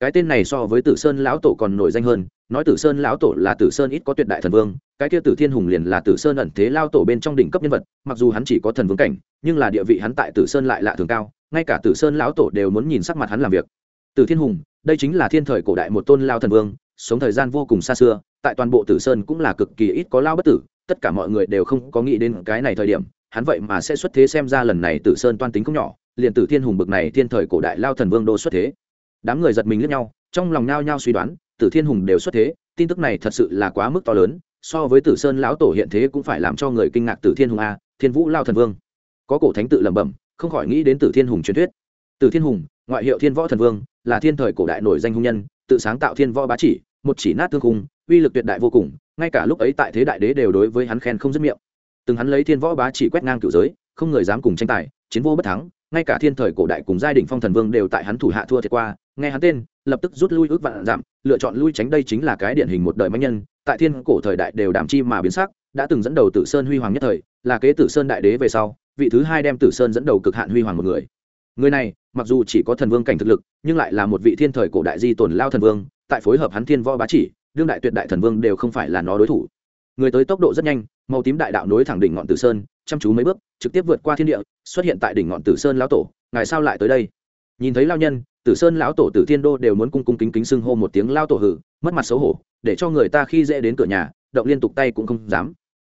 cái tên này so với tử sơn lão tổ còn nổi danh hơn, nói tử sơn lão tổ là tử sơn ít có tuyệt đại thần vương, cái kia tử thiên hùng liền là tử sơn ẩn thế lao tổ bên trong đỉnh cấp nhân vật, mặc dù hắn chỉ có thần vương cảnh, nhưng là địa vị hắn tại tử sơn lại lạ thường cao, ngay cả tử sơn lão tổ đều muốn nhìn sắc mặt hắn làm việc. Tử thiên hùng, đây chính là thiên thời cổ đại một tôn lao thần vương, sống thời gian vô cùng xa xưa, tại toàn bộ tử sơn cũng là cực kỳ ít có lao bất tử, tất cả mọi người đều không có nghĩ đến cái này thời điểm, hắn vậy mà sẽ xuất thế xem ra lần này tử sơn toan tính không nhỏ, liền tử thiên hùng bực này thiên thời cổ đại lao thần vương đô xuất thế đám người giật mình lẫn nhau, trong lòng nao nhao suy đoán, tử thiên hùng đều xuất thế, tin tức này thật sự là quá mức to lớn, so với tử sơn lão tổ hiện thế cũng phải làm cho người kinh ngạc tử thiên hùng a, thiên vũ lao thần vương. Có cổ thánh tự lẩm bẩm, không khỏi nghĩ đến tử thiên hùng truyền thuyết. Tử thiên hùng, ngoại hiệu thiên võ thần vương, là thiên thời cổ đại nổi danh hùng nhân, tự sáng tạo thiên võ bá chỉ, một chỉ nát thương hùng uy lực tuyệt đại vô cùng, ngay cả lúc ấy tại thế đại đế đều đối với hắn khen không dứt miệng. Từng hắn lấy thiên võ bá chỉ quét ngang cựu giới, không người dám cùng tranh tài, chiến vô bất thắng ngay cả thiên thời cổ đại cùng giai đình phong thần vương đều tại hắn thủ hạ thua thiệt qua, nghe hắn tên, lập tức rút lui ước vạn giảm lựa chọn lui tránh đây chính là cái điển hình một đời mạnh nhân, tại thiên cổ thời đại đều đảm chi mà biến sắc, đã từng dẫn đầu tử sơn huy hoàng nhất thời, là kế tử sơn đại đế về sau, vị thứ hai đem tử sơn dẫn đầu cực hạn huy hoàng một người. Người này, mặc dù chỉ có thần vương cảnh thực lực, nhưng lại là một vị thiên thời cổ đại di tồn lao thần vương, tại phối hợp hắn thiên võ bá chỉ, đương đại tuyệt đại thần vương đều không phải là nó đối thủ. Người tới tốc độ rất nhanh, màu tím đại đạo nối thẳng đỉnh ngọn tử sơn chăm chú mấy bước, trực tiếp vượt qua thiên địa, xuất hiện tại đỉnh ngọn tử sơn lão tổ, ngài sao lại tới đây? Nhìn thấy lao nhân, tử sơn lão tổ tử thiên đô đều muốn cung cung kính kính xưng hô một tiếng lao tổ hử, mất mặt xấu hổ, để cho người ta khi dễ đến cửa nhà, động liên tục tay cũng không dám.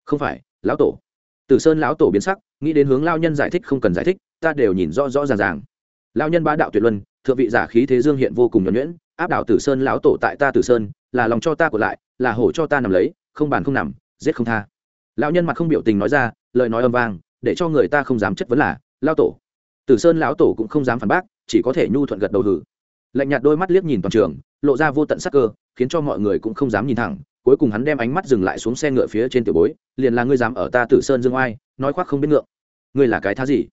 Không phải, lão tổ. Tử sơn lão tổ biến sắc, nghĩ đến hướng lao nhân giải thích không cần giải thích, ta đều nhìn rõ rõ ràng ràng. Lao nhân bá đạo tuyệt luân, thượng vị giả khí thế dương hiện vô cùng nhuẩn nhuyễn, áp đảo tử sơn lão tổ tại ta tử sơn, là lòng cho ta của lại, là hổ cho ta nằm lấy, không bàn không nằm, giết không tha. Lão nhân mặt không biểu tình nói ra lời nói âm vang, để cho người ta không dám chất vấn là lao tổ. Tử sơn lão tổ cũng không dám phản bác, chỉ có thể nhu thuận gật đầu hử lạnh nhạt đôi mắt liếc nhìn toàn trường, lộ ra vô tận sắc cơ, khiến cho mọi người cũng không dám nhìn thẳng, cuối cùng hắn đem ánh mắt dừng lại xuống xe ngựa phía trên tiểu bối, liền là ngươi dám ở ta tử sơn dương oai, nói khoác không biết ngượng. Ngươi là cái thá gì?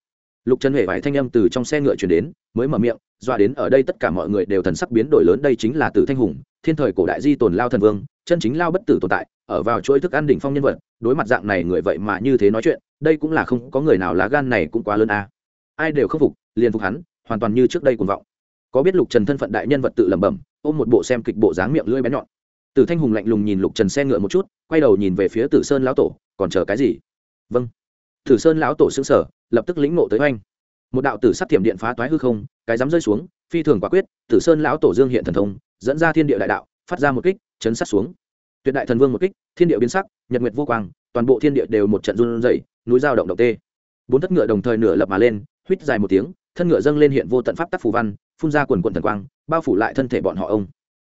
Lục trần huệ vải thanh âm từ trong xe ngựa chuyển đến, mới mở miệng, dọa đến ở đây tất cả mọi người đều thần sắc biến đổi lớn, đây chính là tử thanh hùng thiên thời cổ đại di tồn lao thần vương, chân chính lao bất tử tồn tại, ở vào chuỗi thức ăn đỉnh phong nhân vật, đối mặt dạng này người vậy mà như thế nói chuyện, đây cũng là không có người nào lá gan này cũng quá lớn à. ai đều khâm phục, liền phục hắn, hoàn toàn như trước đây cuồng vọng. Có biết lục trần thân phận đại nhân vật tự lẩm bẩm, ôm một bộ xem kịch bộ dáng miệng lưỡi bé nhọn. Tử thanh hùng lạnh lùng nhìn lục trần xe ngựa một chút, quay đầu nhìn về phía tử sơn lão tổ, còn chờ cái gì? Vâng. Tử sơn lão tổ xứng sở lập tức lĩnh ngộ tới oanh. Một đạo tử sắc thiểm điện phá toái hư không, cái dám rơi xuống, phi thường quả quyết, tử sơn lão tổ dương hiện thần thông dẫn ra thiên địa đại đạo, phát ra một kích, chấn sát xuống. Tuyệt đại thần vương một kích, thiên địa biến sắc, nhật nguyệt vô quang, toàn bộ thiên địa đều một trận run rẩy, núi dao động động tê. Bốn thất ngựa đồng thời nửa lập mà lên, huýt dài một tiếng, thân ngựa dâng lên hiện vô tận pháp tắc phù văn, phun ra quần quần thần quang, bao phủ lại thân thể bọn họ ông.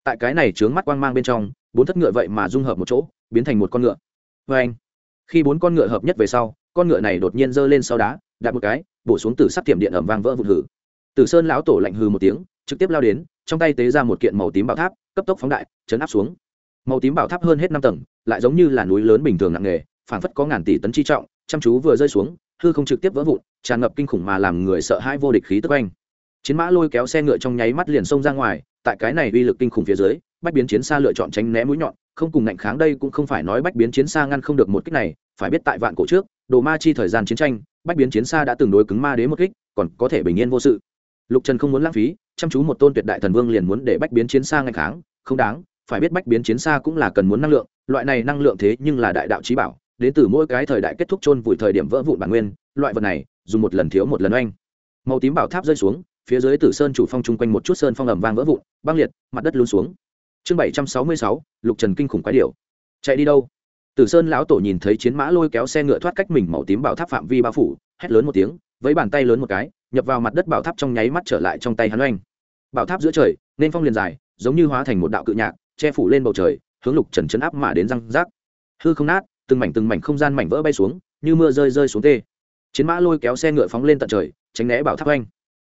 Tại cái này trướng mắt quang mang bên trong, bốn thất ngựa vậy mà dung hợp một chỗ, biến thành một con ngựa. Vê anh, khi bốn con ngựa hợp nhất về sau, con ngựa này đột nhiên giơ lên sau đá, đạp một cái, bổ xuống từ sắt tiệm điện ẩm vang vỡ vụn hử. Từ sơn lão tổ lạnh hừ một tiếng, trực tiếp lao đến trong tay tế ra một kiện màu tím bảo tháp cấp tốc phóng đại chấn áp xuống. Màu tím bảo tháp hơn hết năm tầng lại giống như là núi lớn bình thường nặng nghề, phảng phất có ngàn tỷ tấn chi trọng chăm chú vừa rơi xuống hư không trực tiếp vỡ vụn tràn ngập kinh khủng mà làm người sợ hãi vô địch khí tức anh chiến mã lôi kéo xe ngựa trong nháy mắt liền xông ra ngoài tại cái này uy lực kinh khủng phía dưới bách biến chiến xa lựa chọn tránh né mũi nhọn không cùng ngạnh kháng đây cũng không phải nói bách biến chiến xa ngăn không được một kích này phải biết tại vạn cổ trước đồ ma chi thời gian chiến tranh bách biến chiến xa đã từng đối cứng ma đế một kích còn có thể bình yên vô sự. Lục trần không muốn lãng phí chăm chú một tôn tuyệt đại thần vương liền muốn để bách biến chiến xa ngày kháng, không đáng, phải biết bách biến chiến xa cũng là cần muốn năng lượng, loại này năng lượng thế nhưng là đại đạo trí bảo, đến từ mỗi cái thời đại kết thúc chôn vùi thời điểm vỡ vụn bản nguyên, loại vật này, dùng một lần thiếu một lần oanh. Màu tím bảo tháp rơi xuống, phía dưới tử sơn chủ phong chung quanh một chút sơn phong ẩm vang vỡ vụn, băng liệt, mặt đất luôn xuống. Chương bảy trăm sáu mươi sáu, lục trần kinh khủng quái điệu chạy đi đâu? Tử sơn lão tổ nhìn thấy chiến mã lôi kéo xe ngựa thoát cách mình màu tím bảo tháp phạm vi bao phủ, hét lớn một tiếng với bàn tay lớn một cái nhập vào mặt đất bảo tháp trong nháy mắt trở lại trong tay hắn oanh. Bảo tháp giữa trời, nên phong liền dài, giống như hóa thành một đạo cự nhạc, che phủ lên bầu trời, hướng lục trần chấn áp mà đến răng rác. Hư không nát, từng mảnh từng mảnh không gian mảnh vỡ bay xuống, như mưa rơi rơi xuống tê. Chiến mã lôi kéo xe ngựa phóng lên tận trời, tránh né bảo tháp oanh.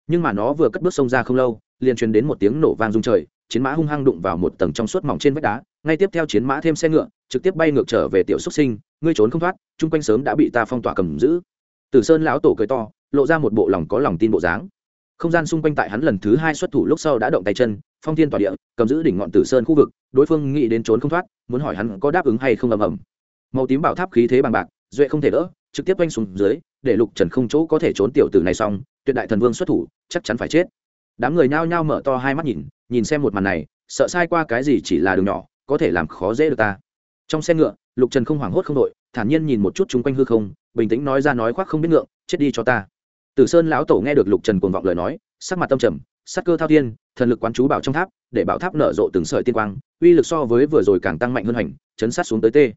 Nhưng mà nó vừa cất bước sông ra không lâu, liền truyền đến một tiếng nổ vang rung trời, chiến mã hung hăng đụng vào một tầng trong suốt mỏng trên vách đá, ngay tiếp theo chiến mã thêm xe ngựa, trực tiếp bay ngược trở về tiểu xuất sinh, ngươi trốn không thoát, chung quanh sớm đã bị ta phong tỏa cầm giữ. Tử sơn lão tổ cười to lộ ra một bộ lòng có lòng tin bộ dáng. Không gian xung quanh tại hắn lần thứ hai xuất thủ lúc sau đã động tay chân, phong thiên tỏa địa, cầm giữ đỉnh ngọn tử sơn khu vực, đối phương nghĩ đến trốn không thoát, muốn hỏi hắn có đáp ứng hay không ầm ầm. Màu tím bảo tháp khí thế bằng bạc, duệ không thể đỡ, trực tiếp oanh xuống dưới, để lục trần không chỗ có thể trốn tiểu tử này xong, tuyệt đại thần vương xuất thủ, chắc chắn phải chết. Đám người nhao nhao mở to hai mắt nhìn nhìn xem một màn này, sợ sai qua cái gì chỉ là đường nhỏ, có thể làm khó dễ được ta. Trong xe ngựa, lục trần không hoảng hốt không đội, thản nhiên nhìn một chút chung quanh hư không, bình tĩnh nói ra nói khoác không biết ngượng, chết đi cho ta tử sơn lão tổ nghe được lục trần cuồng vọng lời nói, sắc mặt tâm trầm, sắc cơ thao thiên, thần lực quán chú bảo trong tháp, để bảo tháp nở rộ từng sợi tiên quang, uy lực so với vừa rồi càng tăng mạnh hơn hành, chấn sát xuống tới tê.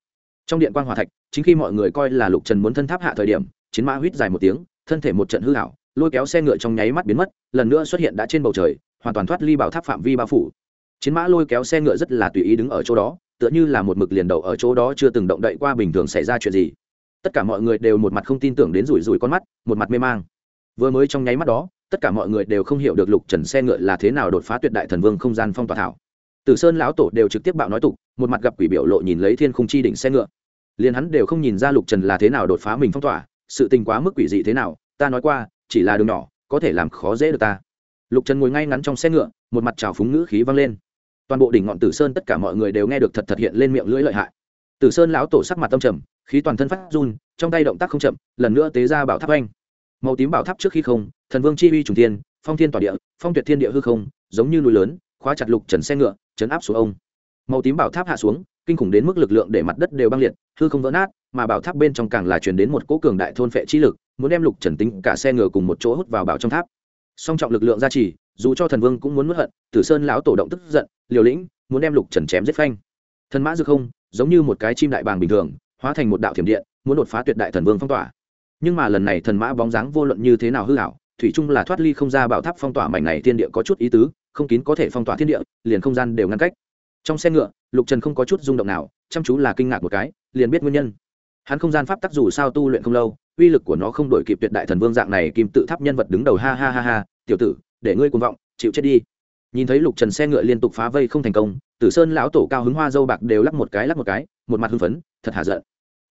Trong điện Quan hòa thạch, chính khi mọi người coi là lục trần muốn thân tháp hạ thời điểm, chiến mã huýt dài một tiếng, thân thể một trận hư hảo lôi kéo xe ngựa trong nháy mắt biến mất, lần nữa xuất hiện đã trên bầu trời, hoàn toàn thoát ly bảo tháp phạm vi bao phủ. Chiến mã lôi kéo xe ngựa rất là tùy ý đứng ở chỗ đó, tựa như là một mực liền đầu ở chỗ đó chưa từng động đậy qua bình thường xảy ra chuyện gì. Tất cả mọi người đều một mặt không tin tưởng đến rủi rủi con mắt, một mặt mê mang vừa mới trong nháy mắt đó, tất cả mọi người đều không hiểu được lục trần xe ngựa là thế nào đột phá tuyệt đại thần vương không gian phong tỏa thảo. Tử sơn lão tổ đều trực tiếp bạo nói tục, một mặt gặp quỷ biểu lộ nhìn lấy thiên khung chi đỉnh xe ngựa. Liền hắn đều không nhìn ra lục trần là thế nào đột phá mình phong tỏa, sự tình quá mức quỷ dị thế nào, ta nói qua, chỉ là đường nhỏ, có thể làm khó dễ được ta. Lục trần ngồi ngay ngắn trong xe ngựa, một mặt trào phúng ngữ khí vang lên. Toàn bộ đỉnh ngọn tử sơn tất cả mọi người đều nghe được thật thật hiện lên miệng lưỡi lợi hại. Tử sơn lão tổ sắc mặt tâm trầm, khí toàn thân phát run, trong tay động tác không chậm, lần nữa tế ra bảo tháp anh màu tím bảo tháp trước khi không, thần vương chi uy trùng thiên, phong thiên tỏa địa, phong tuyệt thiên địa hư không, giống như núi lớn, khóa chặt lục trần xe ngựa, chấn áp xuống ông. Màu tím bảo tháp hạ xuống, kinh khủng đến mức lực lượng để mặt đất đều băng liệt, hư không vỡ nát, mà bảo tháp bên trong càng là truyền đến một cỗ cường đại thôn phệ chi lực, muốn đem lục trần tính cả xe ngựa cùng một chỗ hút vào bảo trong tháp. Song trọng lực lượng gia trì, dù cho thần vương cũng muốn mất hận, tử sơn lão tổ động tức giận, liều lĩnh, muốn đem lục trần chém giết phanh. Thần mã dư không, giống như một cái chim đại bàng bình thường, hóa thành một đạo thiểm điện, muốn đột phá tuyệt đại thần vương phong tỏa nhưng mà lần này thần mã bóng dáng vô luận như thế nào hư hảo, thủy chung là thoát ly không ra bảo tháp phong tỏa mảnh này thiên địa có chút ý tứ, không kín có thể phong tỏa thiên địa, liền không gian đều ngăn cách. Trong xe ngựa, lục trần không có chút rung động nào, chăm chú là kinh ngạc một cái, liền biết nguyên nhân. Hắn không gian pháp tắc dù sao tu luyện không lâu, uy lực của nó không đổi kịp tuyệt đại thần vương dạng này kim tự tháp nhân vật đứng đầu ha ha ha ha, tiểu tử, để ngươi cuồng vọng, chịu chết đi. Nhìn thấy lục trần xe ngựa liên tục phá vây không thành công, tử sơn lão tổ cao hứng hoa dâu bạc đều lắc một cái lắc một cái, một mặt hưng phấn, thật hạ giận.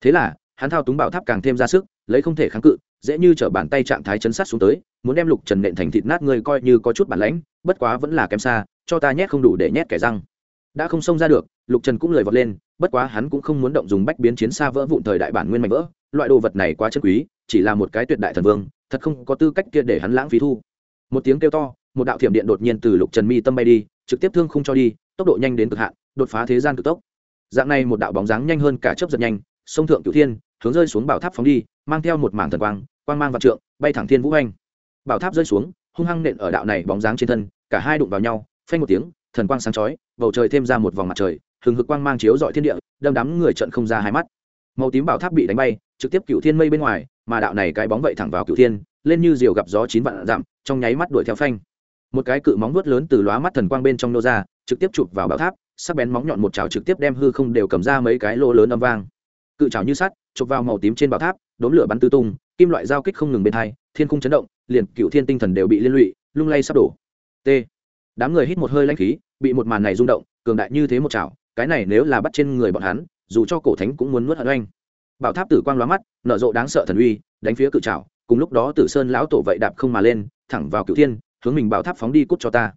Thế là hắn thao túng bảo tháp càng thêm ra sức, lấy không thể kháng cự, dễ như t bàn tay trạng thái chấn sát xuống tới, muốn đem lục trần nện thành thịt nát ngươi coi như có chút bản lãnh, bất quá vẫn là kém xa, cho ta nhét không đủ để nhét kẻ răng. Đã không xông ra được, lục trần cũng lời vọt lên, bất quá hắn cũng không muốn động dùng bách biến chiến xa vỡ vụn thời đại bản nguyên mạnh vỡ, loại đồ vật này quá chân quý, chỉ là một cái tuyệt đại thần vương, thật không có tư cách kia để hắn lãng phí thu. Một tiếng kêu to, một đạo thiểm điện đột nhiên từ lục trần mi tâm bay đi, trực tiếp thương không cho đi, tốc độ nhanh đến cực hạn, đột phá thế gian cực tốc. Dạng này một đạo bóng dáng nhanh hơn cả chớp giật nhanh sông thượng cửu thiên, hướng rơi xuống bảo tháp phóng đi, mang theo một mảng thần quang quang mang vạn trượng, bay thẳng thiên vũ anh bảo tháp rơi xuống, hung hăng nện ở đạo này bóng dáng trên thân, cả hai đụng vào nhau, phanh một tiếng, thần quang sáng chói, bầu trời thêm ra một vòng mặt trời, hừng hực quang mang chiếu dọi thiên địa, đâm đắm người trận không ra hai mắt. Màu tím bảo tháp bị đánh bay, trực tiếp cửu thiên mây bên ngoài, mà đạo này cái bóng vậy thẳng vào cửu thiên, lên như diều gặp gió chín vạn dặm, trong nháy mắt đuổi theo phanh. Một cái cự móng vuốt lớn từ lóa mắt thần quang bên trong nô ra, trực tiếp chụp vào bảo tháp, sắc bén móng nhọn một chảo trực tiếp đem hư không đều cầm ra mấy cái lỗ lớn âm vang cự chảo như sắt chụp vào màu tím trên bảo tháp, đốm lửa bắn tứ tung, kim loại giao kích không ngừng bên thai thiên khung chấn động, liền cựu thiên tinh thần đều bị liên lụy, lung lay sắp đổ. T. Đám người hít một hơi lãnh khí, bị một màn này rung động, cường đại như thế một chảo cái này nếu là bắt trên người bọn hắn, dù cho cổ thánh cũng muốn nuốt hận oanh. Bảo tháp tử quang lóa mắt, nở rộ đáng sợ thần uy, đánh phía cự trảo, cùng lúc đó tử sơn lão tổ vậy đạp không mà lên, thẳng vào cựu thiên, hướng mình bảo tháp phóng đi cút cho ta.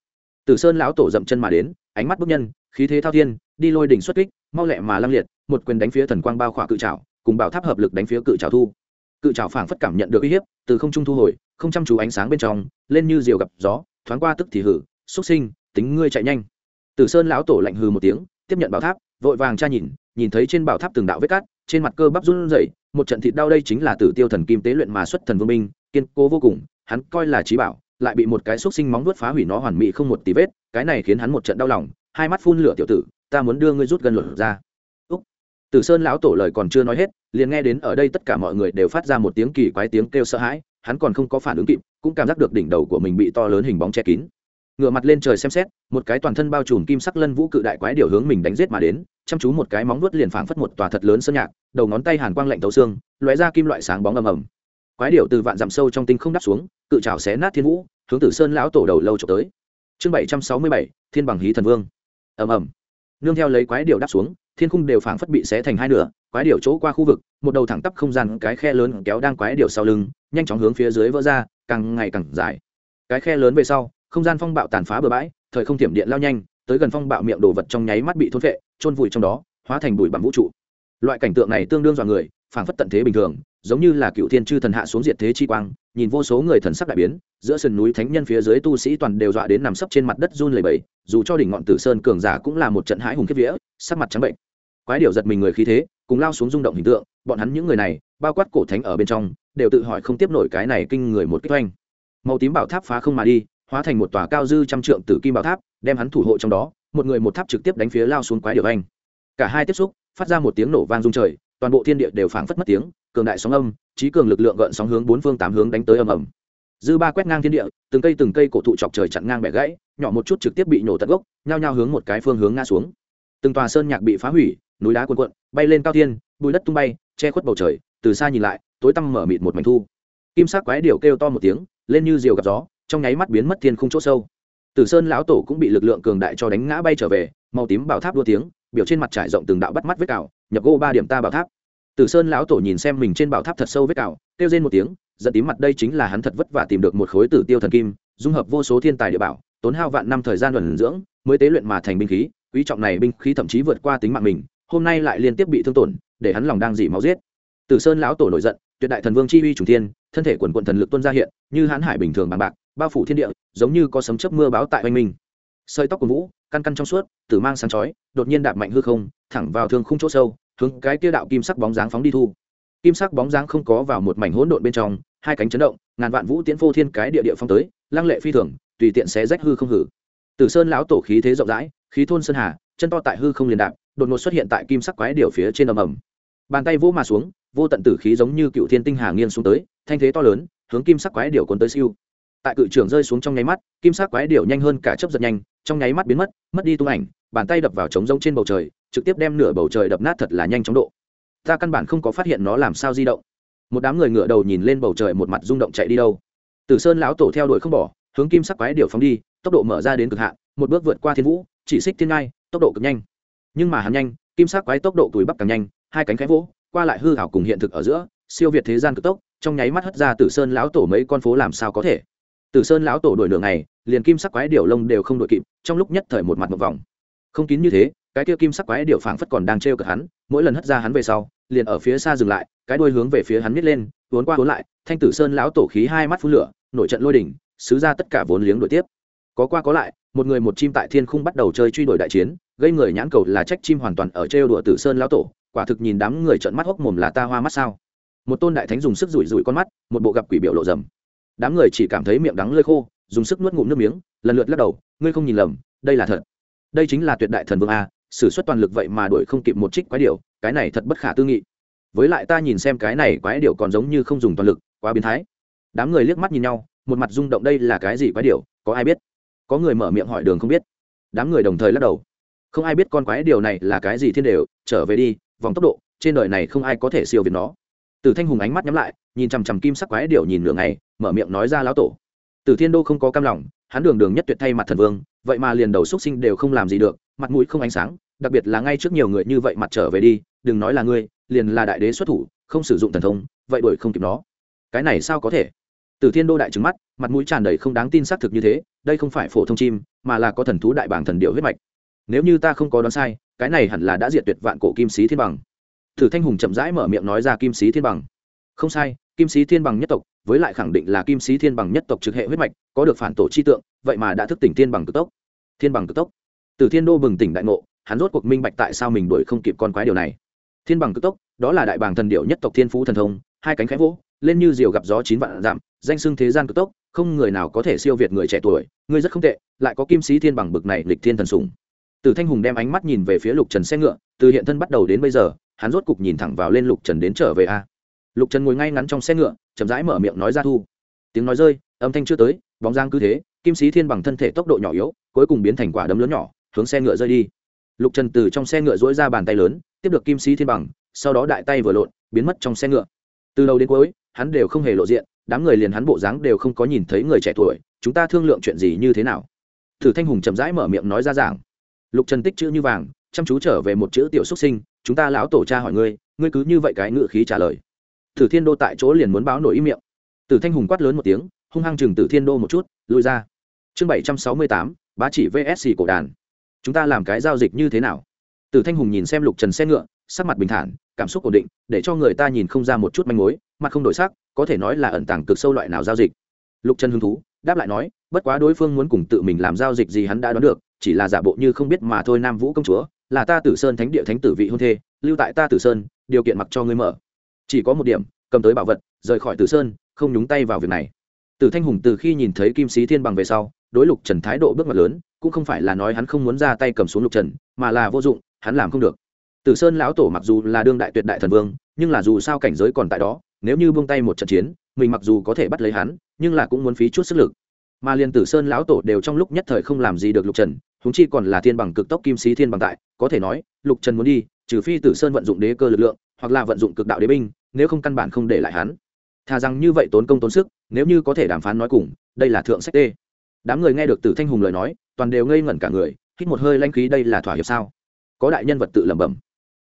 Tử sơn lão tổ dậm chân mà đến, ánh mắt bức nhân, khí thế thao thiên, đi lôi đỉnh xuất kích, mau lẹ mà lăng liệt một quyền đánh phía thần quang bao khỏa cự trảo, cùng bảo tháp hợp lực đánh phía cự trảo thu. Cự trảo phảng phất cảm nhận được uy hiếp, từ không trung thu hồi, không chăm chú ánh sáng bên trong, lên như diều gặp gió, thoáng qua tức thì hử xuất sinh, tính ngươi chạy nhanh. Tử sơn lão tổ lạnh hừ một tiếng, tiếp nhận bảo tháp, vội vàng tra nhìn nhìn thấy trên bảo tháp từng đạo vết cát, trên mặt cơ bắp run rẩy, một trận thịt đau đây chính là tử tiêu thần kim tế luyện mà xuất thần vương minh kiên cố vô cùng, hắn coi là trí bảo, lại bị một cái xúc sinh móng vuốt phá hủy nó hoàn mỹ không một tí vết, cái này khiến hắn một trận đau lòng, hai mắt phun lửa tiểu tử, ta muốn đưa ngươi rút gần luật ra tử sơn lão tổ lời còn chưa nói hết, liền nghe đến ở đây tất cả mọi người đều phát ra một tiếng kỳ quái tiếng kêu sợ hãi, hắn còn không có phản ứng kịp, cũng cảm giác được đỉnh đầu của mình bị to lớn hình bóng che kín. Ngửa mặt lên trời xem xét, một cái toàn thân bao trùm kim sắc lân vũ cự đại quái điều hướng mình đánh giết mà đến, chăm chú một cái móng vuốt liền phảng phất một tòa thật lớn sơn nhạc, đầu ngón tay hàn quang lạnh tấu xương, lóe ra kim loại sáng bóng ầm ầm. Quái điểu từ vạn dặm sâu trong tinh không đắp xuống, cự trào xé nát thiên vũ, hướng tử sơn lão tổ đầu lâu trộm tới. Chương bảy trăm sáu mươi bảy, thiên bằng hí thần vương. Ầm ầm nương theo lấy quái điệu đắp xuống, thiên khung đều phảng phất bị xé thành hai nửa, quái điệu chỗ qua khu vực, một đầu thẳng tắp không gian cái khe lớn kéo đang quái điệu sau lưng, nhanh chóng hướng phía dưới vỡ ra, càng ngày càng dài. Cái khe lớn về sau, không gian phong bạo tàn phá bừa bãi, thời không tiềm điện lao nhanh, tới gần phong bạo miệng đồ vật trong nháy mắt bị thôn vệ trôn vùi trong đó, hóa thành bụi bằng vũ trụ. Loại cảnh tượng này tương đương dọa người, phảng phất tận thế bình thường, giống như là cựu thiên chư thần hạ xuống diệt thế chi quang nhìn vô số người thần sắc đại biến, giữa sườn núi thánh nhân phía dưới tu sĩ toàn đều dọa đến nằm sấp trên mặt đất run lẩy bẩy, dù cho đỉnh ngọn tử sơn cường giả cũng là một trận hãi hùng kiếp vía, sắc mặt trắng bệnh. Quái điều giật mình người khí thế, cùng lao xuống rung động hình tượng, bọn hắn những người này, bao quát cổ thánh ở bên trong, đều tự hỏi không tiếp nổi cái này kinh người một kích oanh. Màu tím bảo tháp phá không mà đi, hóa thành một tòa cao dư trăm trượng tử kim bảo tháp, đem hắn thủ hộ trong đó, một người một tháp trực tiếp đánh phía lao xuống quái điều anh cả hai tiếp xúc, phát ra một tiếng nổ vang rung trời toàn bộ thiên địa đều phảng phất mất tiếng, cường đại sóng âm, trí cường lực lượng gợn sóng hướng bốn phương tám hướng đánh tới ầm ầm. Dư ba quét ngang thiên địa, từng cây từng cây cổ thụ chọc trời chặn ngang bẻ gãy, nhỏ một chút trực tiếp bị nổ tận gốc, nhao nhao hướng một cái phương hướng ngã xuống. Từng tòa sơn nhạc bị phá hủy, núi đá cuồn cuộn, bay lên cao thiên bùi đất tung bay, che khuất bầu trời, từ xa nhìn lại, tối tăm mở mịt một mảnh thu. Kim sắc quái điểu kêu to một tiếng, lên như diều gặp gió, trong nháy mắt biến mất thiên khung chỗ sâu. Tử sơn lão tổ cũng bị lực lượng cường đại cho đánh ngã bay trở về, màu tím bảo tháp đua tiếng biểu trên mặt trải rộng từng đạo bắt mắt vết cào, nhập gô ba điểm ta bảo tháp. Tử sơn lão tổ nhìn xem mình trên bảo tháp thật sâu vết cào, kêu rên một tiếng, giận tím mặt đây chính là hắn thật vất vả tìm được một khối tử tiêu thần kim, dung hợp vô số thiên tài địa bảo, tốn hao vạn năm thời gian luận dưỡng, mới tế luyện mà thành binh khí, quý trọng này binh khí thậm chí vượt qua tính mạng mình, hôm nay lại liên tiếp bị thương tổn, để hắn lòng đang dỉ máu giết. Tử sơn lão tổ nổi giận, tuyệt đại thần vương chi uy trùng thiên, thân thể quần quận thần lực tuân ra hiện, như hãn hải bình thường bằng bạc, bao phủ thiên địa, giống như có sấm chớp mưa báo tại oanh minh sợi tóc của vũ, căn căn trong suốt, tử mang sáng chói, đột nhiên đạp mạnh hư không, thẳng vào thương khung chỗ sâu, hướng cái tiêu đạo kim sắc bóng dáng phóng đi thu. Kim sắc bóng dáng không có vào một mảnh hỗn độn bên trong, hai cánh chấn động, ngàn vạn vũ tiễn phô thiên cái địa địa phong tới, lăng lệ phi thường, tùy tiện xé rách hư không hử. Tử sơn lão tổ khí thế rộng rãi, khí thôn sơn hà, chân to tại hư không liền đạp, đột ngột xuất hiện tại kim sắc quái điểu phía trên ầm ầm. Bàn tay vỗ mà xuống, vô tận tử khí giống như cựu thiên tinh hà nghiêng xuống tới, thanh thế to lớn, hướng kim sắc quái điểu cuốn tới siêu. Tại cự trưởng rơi xuống trong nháy mắt, kim sắc quái điểu nhanh hơn cả chớp giật nhanh trong nháy mắt biến mất mất đi tung ảnh, bàn tay đập vào trống rông trên bầu trời, trực tiếp đem nửa bầu trời đập nát thật là nhanh chóng độ. Ta căn bản không có phát hiện nó làm sao di động. Một đám người ngựa đầu nhìn lên bầu trời một mặt rung động chạy đi đâu. Tử sơn lão tổ theo đuổi không bỏ, hướng kim sắc quái điều phóng đi, tốc độ mở ra đến cực hạn, một bước vượt qua thiên vũ, chỉ xích thiên ngai, tốc độ cực nhanh. Nhưng mà hắn nhanh, kim sắc quái tốc độ túi bắp càng nhanh, hai cánh khẽ vỗ, qua lại hư hảo cùng hiện thực ở giữa, siêu việt thế gian cực tốc, trong nháy mắt hất ra tử sơn lão tổ mấy con phố làm sao có thể tử sơn lão tổ đổi nửa này liền kim sắc quái điểu lông đều không đội kịp, trong lúc nhất thời một mặt một vòng. Không kín như thế, cái kia kim sắc quái điểu phảng phất còn đang trêu cợt hắn, mỗi lần hất ra hắn về sau, liền ở phía xa dừng lại, cái đuôi hướng về phía hắn miết lên vốn qua vốn lại, thanh tử sơn lão tổ khí hai mắt phun lửa, nổi trận lôi đỉnh xứ ra tất cả vốn liếng đổi tiếp. Có qua có lại, một người một chim tại thiên khung bắt đầu chơi truy đuổi đại chiến, gây người nhãn cầu là trách chim hoàn toàn ở trêu đùa tử sơn lão tổ, quả thực nhìn đám người trợn mắt hốc mồm là ta hoa mắt sao. Một tôn đại thánh dùng sức rủi rủi con mắt, một bộ gặp quỷ biểu lộ rầm đám người chỉ cảm thấy miệng đắng lơi khô, dùng sức nuốt ngụm nước miếng, lần lượt lắc đầu, ngươi không nhìn lầm, đây là thật. Đây chính là tuyệt đại thần vương a, sử xuất toàn lực vậy mà đuổi không kịp một trích quái điều cái này thật bất khả tư nghị. Với lại ta nhìn xem cái này quái điều còn giống như không dùng toàn lực, quá biến thái. Đám người liếc mắt nhìn nhau, một mặt rung động, đây là cái gì quái điều có ai biết? Có người mở miệng hỏi đường không biết. Đám người đồng thời lắc đầu. Không ai biết con quái điều này là cái gì thiên đều, trở về đi, vòng tốc độ, trên đời này không ai có thể siêu việt nó. Từ thanh hùng ánh mắt nhắm lại, nhìn chằm chằm kim sắc quái điều nhìn nửa ngày mở miệng nói ra lão tổ. Từ thiên đô không có cam lòng, hắn đường đường nhất tuyệt thay mặt thần vương, vậy mà liền đầu xuất sinh đều không làm gì được, mặt mũi không ánh sáng, đặc biệt là ngay trước nhiều người như vậy mặt trở về đi, đừng nói là ngươi, liền là đại đế xuất thủ, không sử dụng thần thông, vậy đuổi không kịp nó. Cái này sao có thể? Từ thiên đô đại trứng mắt, mặt mũi tràn đầy không đáng tin xác thực như thế, đây không phải phổ thông chim, mà là có thần thú đại bảng thần điệu huyết mạch. Nếu như ta không có đoán sai, cái này hẳn là đã diệt tuyệt vạn cổ kim sĩ thiên bằng. Thử thanh hùng chậm rãi mở miệng nói ra kim sĩ thiên bằng không sai, kim sĩ thiên bằng nhất tộc, với lại khẳng định là kim sĩ thiên bằng nhất tộc trực hệ huyết mạch, có được phản tổ chi tượng, vậy mà đã thức tỉnh thiên bằng cực tốc. Thiên bằng cực tốc. Từ thiên đô bừng tỉnh đại ngộ, hắn rốt cuộc minh bạch tại sao mình đuổi không kịp con quái điều này. Thiên bằng cực tốc, đó là đại bàng thần điệu nhất tộc thiên phú thần thông, hai cánh khẽ vỗ, lên như diều gặp gió chín vạn giảm danh xưng thế gian cực tốc, không người nào có thể siêu việt người trẻ tuổi ngươi rất không tệ, lại có kim sĩ thiên bằng bực này lịch thiên thần sùng từ thanh hùng đem ánh mắt nhìn về phía lục trần xe ngựa, từ hiện thân bắt đầu đến bây giờ, hắn rốt cục nhìn thẳng vào lên lục trần đến trở về a lục trần ngồi ngay ngắn trong xe ngựa, chậm rãi mở miệng nói ra thu. Tiếng nói rơi, âm thanh chưa tới, bóng giang cứ thế, kim sĩ thiên bằng thân thể tốc độ nhỏ yếu, cuối cùng biến thành quả đấm lớn nhỏ, hướng xe ngựa rơi đi. Lục trần từ trong xe ngựa dỗi ra bàn tay lớn, tiếp được kim sĩ thiên bằng, sau đó đại tay vừa lộn, biến mất trong xe ngựa. Từ đầu đến cuối, hắn đều không hề lộ diện, đám người liền hắn bộ dáng đều không có nhìn thấy người trẻ tuổi, chúng ta thương lượng chuyện gì như thế nào? Thử thanh hùng chậm rãi mở miệng nói ra giảng. Lục trần tích chữ như vàng, chăm chú trở về một chữ tiểu xuất sinh, chúng ta lão tổ cha hỏi ngươi ngươi cứ như vậy cái ngự khí trả lời tử thiên đô tại chỗ liền muốn báo nổi ý miệng. Tử thanh hùng quát lớn một tiếng, hung hăng chừng tử thiên đô một chút, lùi ra. Chương bảy trăm sáu mươi tám, bá chỉ vsc cổ đàn. Chúng ta làm cái giao dịch như thế nào? Tử thanh hùng nhìn xem lục trần xe ngựa, sắc mặt bình thản, cảm xúc ổn định, để cho người ta nhìn không ra một chút manh mối, mặt không đổi sắc, có thể nói là ẩn tàng cực sâu loại nào giao dịch. Lục trần hứng thú, đáp lại nói, bất quá đối phương muốn cùng tự mình làm giao dịch gì hắn đã đoán được, chỉ là giả bộ như không biết mà thôi nam vũ công chúa, là ta tử sơn thánh địa thánh tử vị hôn thê, lưu tại ta tử sơn, điều kiện mặc cho ngươi mở chỉ có một điểm, cầm tới bảo vật, rời khỏi tử sơn, không nhúng tay vào việc này. Tử thanh hùng từ khi nhìn thấy kim sĩ thiên bằng về sau, đối lục trần thái độ bước ngoặt lớn, cũng không phải là nói hắn không muốn ra tay cầm xuống lục trần, mà là vô dụng, hắn làm không được. Tử sơn lão tổ mặc dù là đương đại tuyệt đại thần vương, nhưng là dù sao cảnh giới còn tại đó, nếu như buông tay một trận chiến, mình mặc dù có thể bắt lấy hắn, nhưng là cũng muốn phí chút sức lực. Mà liền tử sơn lão tổ đều trong lúc nhất thời không làm gì được lục trần húng chi còn là thiên bằng cực tốc kim sĩ thiên bằng tại, có thể nói, lục trần muốn đi, trừ phi tử sơn vận dụng đế cơ lực lượng, hoặc là vận dụng cực đạo đế binh nếu không căn bản không để lại hắn. Thà rằng như vậy tốn công tốn sức, nếu như có thể đàm phán nói cùng, đây là thượng sách tê. Đám người nghe được tử thanh hùng lời nói, toàn đều ngây ngẩn cả người, hít một hơi lanh khí đây là thỏa hiệp sao? Có đại nhân vật tự lẩm bẩm.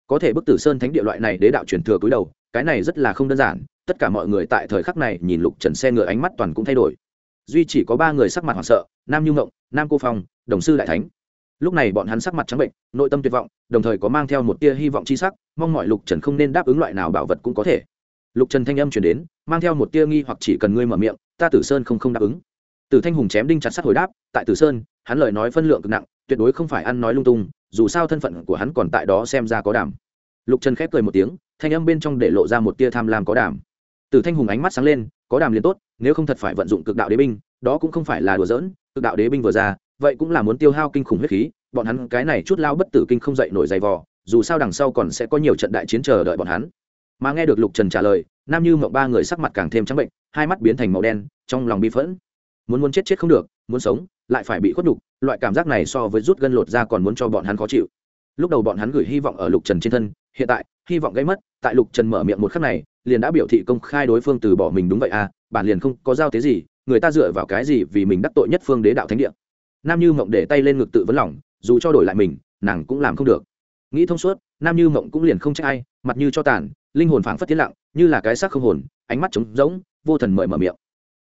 Có thể bức tử sơn thánh địa loại này đế đạo truyền thừa cúi đầu, cái này rất là không đơn giản, tất cả mọi người tại thời khắc này nhìn lục trần xe ngựa ánh mắt toàn cũng thay đổi. Duy chỉ có ba người sắc mặt hoảng sợ, nam như ngộng, nam cô phong, đồng sư đại thánh lúc này bọn hắn sắc mặt trắng bệnh, nội tâm tuyệt vọng, đồng thời có mang theo một tia hy vọng c h i sắc, mong mọi lục trần không nên đáp ứng loại nào bảo vật cũng có thể. Lục trần thanh âm chuyển đến, mang theo một tia nghi hoặc chỉ cần ngươi mở miệng, ta tử sơn không không đáp ứng. Tử thanh hùng chém đinh chặt sắt hồi đáp, tại tử sơn, hắn lời nói phân lượng cực nặng, tuyệt đối không phải ăn nói lung tung, dù sao thân phận của hắn còn tại đó xem ra có đảm. Lục trần khép cười một tiếng, thanh âm bên trong để lộ ra một tia tham lam có đảm. Tử thanh hùng ánh mắt sáng lên, có đàm liền tốt, nếu không thật phải vận dụng cực đạo đế binh, đó cũng không phải là đùa giỡn, cực đạo đế binh vừa ra vậy cũng là muốn tiêu hao kinh khủng huyết khí, bọn hắn cái này chút lao bất tử kinh không dậy nổi dày vò, dù sao đằng sau còn sẽ có nhiều trận đại chiến chờ đợi bọn hắn. Mà nghe được lục trần trả lời, nam như mộng ba người sắc mặt càng thêm trắng bệnh, hai mắt biến thành màu đen, trong lòng bi phẫn. Muốn muốn chết chết không được, muốn sống, lại phải bị khuất nhục, loại cảm giác này so với rút gân lột ra còn muốn cho bọn hắn khó chịu. Lúc đầu bọn hắn gửi hy vọng ở lục trần trên thân, hiện tại, hy vọng gây mất, tại lục trần mở miệng một khắc này, liền đã biểu thị công khai đối phương từ bỏ mình đúng vậy à bản liền không có giao thế gì, người ta dựa vào cái gì vì mình đắc tội nhất phương đế đạo thánh địa nam như mộng để tay lên ngực tự vấn lòng, dù cho đổi lại mình, nàng cũng làm không được. Nghĩ thông suốt, nam như mộng cũng liền không trách ai, mặt như cho tàn, linh hồn phảng phất tiến lặng, như là cái xác không hồn, ánh mắt trống rỗng, vô thần mời mở miệng.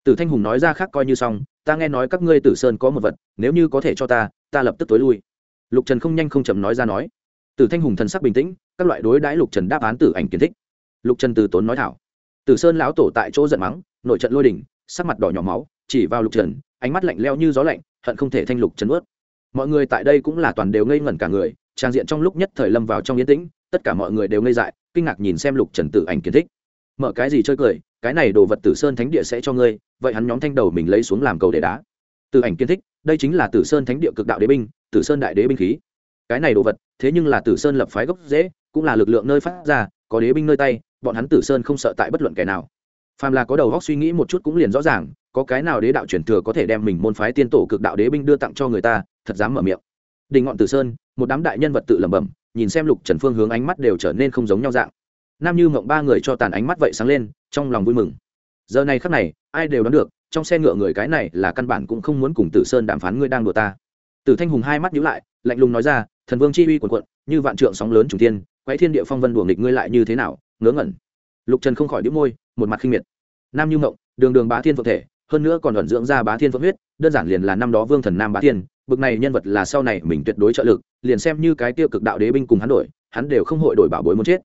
Tử thanh hùng nói ra khác coi như xong, ta nghe nói các ngươi tử sơn có một vật, nếu như có thể cho ta ta lập tức tối lui. Lục trần không nhanh không chậm nói ra nói. Tử thanh hùng thần sắc bình tĩnh, các loại đối đãi lục trần đáp án tử ảnh kiến thích. Lục trần từ tốn nói thảo. Tử sơn lão tổ tại chỗ giận mắng, nội trận lôi đỉnh, sắc mặt đỏ nhỏ máu, chỉ vào lục trần, ánh mắt lạnh leo như gió lạnh hận không thể thanh lục chấn ướt. Mọi người tại đây cũng là toàn đều ngây ngẩn cả người, trang diện trong lúc nhất thời lâm vào trong yên tĩnh, tất cả mọi người đều ngây dại, kinh ngạc nhìn xem lục trần tử ảnh kiến thích. Mở cái gì chơi cười, cái này đồ vật tử sơn thánh địa sẽ cho ngươi, vậy hắn nhóm thanh đầu mình lấy xuống làm cầu để đá. Tử ảnh kiến thích, đây chính là tử sơn thánh địa cực đạo đế binh, tử sơn đại đế binh khí. Cái này đồ vật, thế nhưng là tử sơn lập phái gốc dễ cũng là lực lượng nơi phát ra, có đế binh nơi tay, bọn hắn tử sơn không sợ tại bất luận kẻ nào. Phàm là có đầu góc suy nghĩ một chút cũng liền rõ ràng có cái nào đế đạo truyền thừa có thể đem mình môn phái tiên tổ cực đạo đế binh đưa tặng cho người ta, thật dám mở miệng. Đình ngọn tử sơn, một đám đại nhân vật tự lẩm bẩm, nhìn xem lục trần phương hướng ánh mắt đều trở nên không giống nhau dạng. Nam như mộng ba người cho tàn ánh mắt vậy sáng lên, trong lòng vui mừng. Giờ này khắc này, ai đều đoán được, trong xe ngựa người cái này là căn bản cũng không muốn cùng tử sơn đàm phán ngươi đang đùa ta. Tử thanh hùng hai mắt nhíu lại, lạnh lùng nói ra, thần vương chi uy quần quận như vạn trượng sóng lớn trùng tiên quái thiên địa phong vân đùa nghịch ngươi lại như thế nào, ngớ ngẩn. Lục trần không khỏi đĩu môi, một mặt khinh miệt. Nam như mộng, đường đường bá thiên phượng thể hơn nữa còn ẩn dưỡng ra bá thiên phượng huyết, đơn giản liền là năm đó vương thần nam bá thiên, bực này nhân vật là sau này mình tuyệt đối trợ lực, liền xem như cái tiêu cực đạo đế binh cùng hắn đổi, hắn đều không hội đổi bảo bối muốn chết.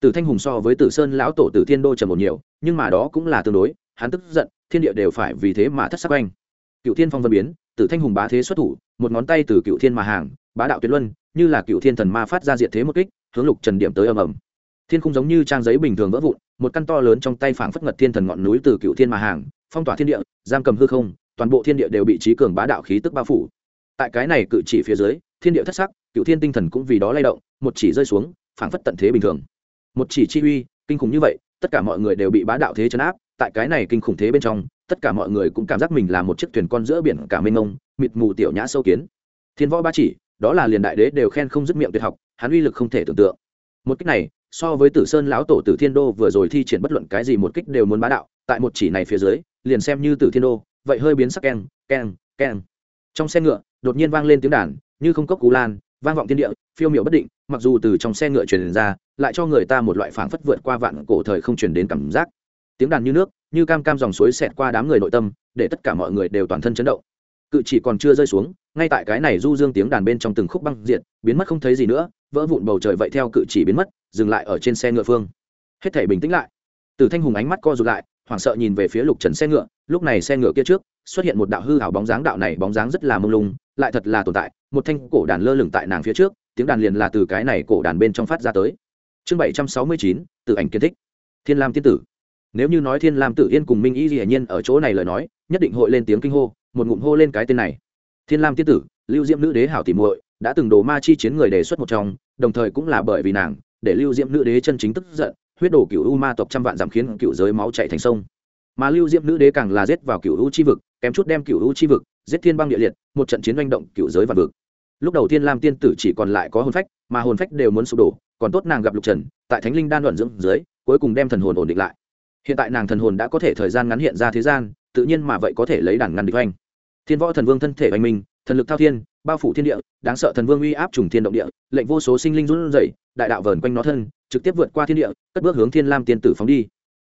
Tử thanh hùng so với tử sơn lão tổ tử thiên đô trầm một nhiều, nhưng mà đó cũng là tương đối, hắn tức giận, thiên địa đều phải vì thế mà thất sắc anh cựu thiên phong vân biến, tử thanh hùng bá thế xuất thủ, một ngón tay từ cựu thiên mà hàng, bá đạo tuyệt luân, như là cựu thiên thần ma phát ra diện thế một kích, hướng lục trần điểm tới ầm ầm. Thiên không giống như trang giấy bình thường vỡ vụn, một căn to lớn trong tay phảng phất ngật thiên thần ngọn núi từ cựu thiên mà hàng phong tỏa thiên địa, giam cầm hư không, toàn bộ thiên địa đều bị trí cường bá đạo khí tức bao phủ. Tại cái này cự chỉ phía dưới, thiên địa thất sắc, cựu thiên tinh thần cũng vì đó lay động, một chỉ rơi xuống, phảng phất tận thế bình thường. Một chỉ chi uy, kinh khủng như vậy, tất cả mọi người đều bị bá đạo thế chấn áp, tại cái này kinh khủng thế bên trong, tất cả mọi người cũng cảm giác mình là một chiếc thuyền con giữa biển cả mênh mông, mịt mù tiểu nhã sâu kiến. Thiên võ ba chỉ, đó là liền đại đế đều khen không dứt miệng tuyệt học, hắn uy lực không thể tưởng tượng. Một cách này, so với tử sơn lão tổ tử thiên đô vừa rồi thi triển bất luận cái gì một kích đều muốn bá đạo tại một chỉ này phía dưới, liền xem như tử thiên đô, vậy hơi biến sắc keng keng keng. Trong xe ngựa, đột nhiên vang lên tiếng đàn, như không cốc cú lan, vang vọng thiên địa, phiêu miểu bất định, mặc dù từ trong xe ngựa truyền ra, lại cho người ta một loại phảng phất vượt qua vạn cổ thời không truyền đến cảm giác. Tiếng đàn như nước, như cam cam dòng suối xẹt qua đám người nội tâm, để tất cả mọi người đều toàn thân chấn động. Cự chỉ còn chưa rơi xuống, ngay tại cái này du dương tiếng đàn bên trong từng khúc băng diện biến mất không thấy gì nữa, vỡ vụn bầu trời vậy theo cự chỉ biến mất, dừng lại ở trên xe ngựa phương. Hết thể bình tĩnh lại. Từ thanh hùng ánh mắt co rụt lại hoảng sợ nhìn về phía lục trần xe ngựa, lúc này xe ngựa kia trước, xuất hiện một đạo hư hảo bóng dáng, đạo này bóng dáng rất là mông lung, lại thật là tồn tại, một thanh cổ đàn lơ lửng tại nàng phía trước, tiếng đàn liền là từ cái này cổ đàn bên trong phát ra tới. Chương bảy trăm sáu mươi chín, tự ảnh kiến thích. Thiên lam tiên tử. Nếu như nói thiên lam tự yên cùng minh y dĩ nhiên ở chỗ này lời nói, nhất định hội lên tiếng kinh hô, một ngụm hô lên cái tên này. Thiên lam tiên tử, lưu diễm nữ đế hảo tìm muội, đã từng đồ ma chi chiến người đề xuất một trong, đồng thời cũng là bởi vì nàng, để lưu diễm nữ đế chân chính tức giận huyết đổ cựu u ma tộc trăm vạn giảm khiến cựu giới máu chạy thành sông. Mà lưu diễm nữ đế càng là giết vào cựu u chi vực, kém chút đem cựu u chi vực, giết thiên băng địa liệt, một trận chiến manh động cựu giới và vực. Lúc đầu thiên lam tiên tử chỉ còn lại có hồn phách, mà hồn phách đều muốn sụp đổ, còn tốt nàng gặp lục trần, tại thánh linh đan luận dưỡng dưới, cuối cùng đem thần hồn ổn định lại. Hiện tại nàng thần hồn đã có thể thời gian ngắn hiện ra thế gian, tự nhiên mà vậy có thể lấy đàn ngăn địch oanh. Thiên võ thần vương thân thể oanh minh, thần lực thao thiên bao phủ thiên địa, đáng sợ thần vương uy áp trùng thiên động địa, lệnh vô số sinh linh run rẩy, đại đạo vờn quanh nó thân, trực tiếp vượt qua thiên địa, cất bước hướng thiên lam tiên tử phóng đi.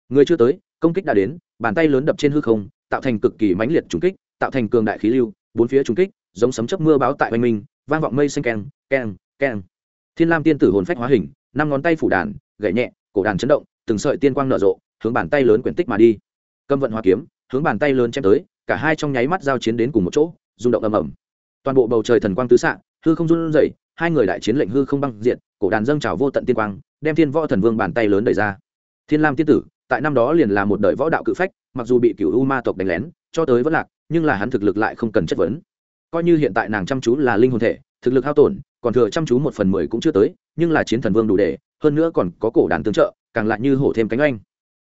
Người chưa tới, công kích đã đến, bàn tay lớn đập trên hư không, tạo thành cực kỳ mãnh liệt trùng kích, tạo thành cường đại khí lưu, bốn phía trùng kích, giống sấm chớp mưa báo tại oanh minh vang vọng mây xanh keng keng keng. Thiên lam tiên tử hồn phách hóa hình, năm ngón tay phủ đàn gậy nhẹ, cổ đàn chấn động, từng sợi tiên quang nở rộ, hướng bàn tay lớn quyển tích mà đi. Cầm vận hoa kiếm, hướng bàn tay lớn chém tới, cả hai trong nháy mắt giao chiến đến cùng một chỗ, rung động ầm ầm toàn bộ bầu trời thần quang tứ xạ, hư không run rẩy, hai người đại chiến lệnh hư không băng diện cổ đàn dâng trào vô tận tiên quang, đem thiên võ thần vương bàn tay lớn đẩy ra. Thiên lam tiên tử, tại năm đó liền là một đời võ đạo cự phách, mặc dù bị cựu u ma tộc đánh lén, cho tới vẫn lạc, nhưng là hắn thực lực lại không cần chất vấn. Coi như hiện tại nàng chăm chú là linh hồn thể, thực lực hao tổn, còn thừa chăm chú một phần mười cũng chưa tới, nhưng là chiến thần vương đủ để, hơn nữa còn có cổ đàn tương trợ, càng lại như hổ thêm cánh oanh.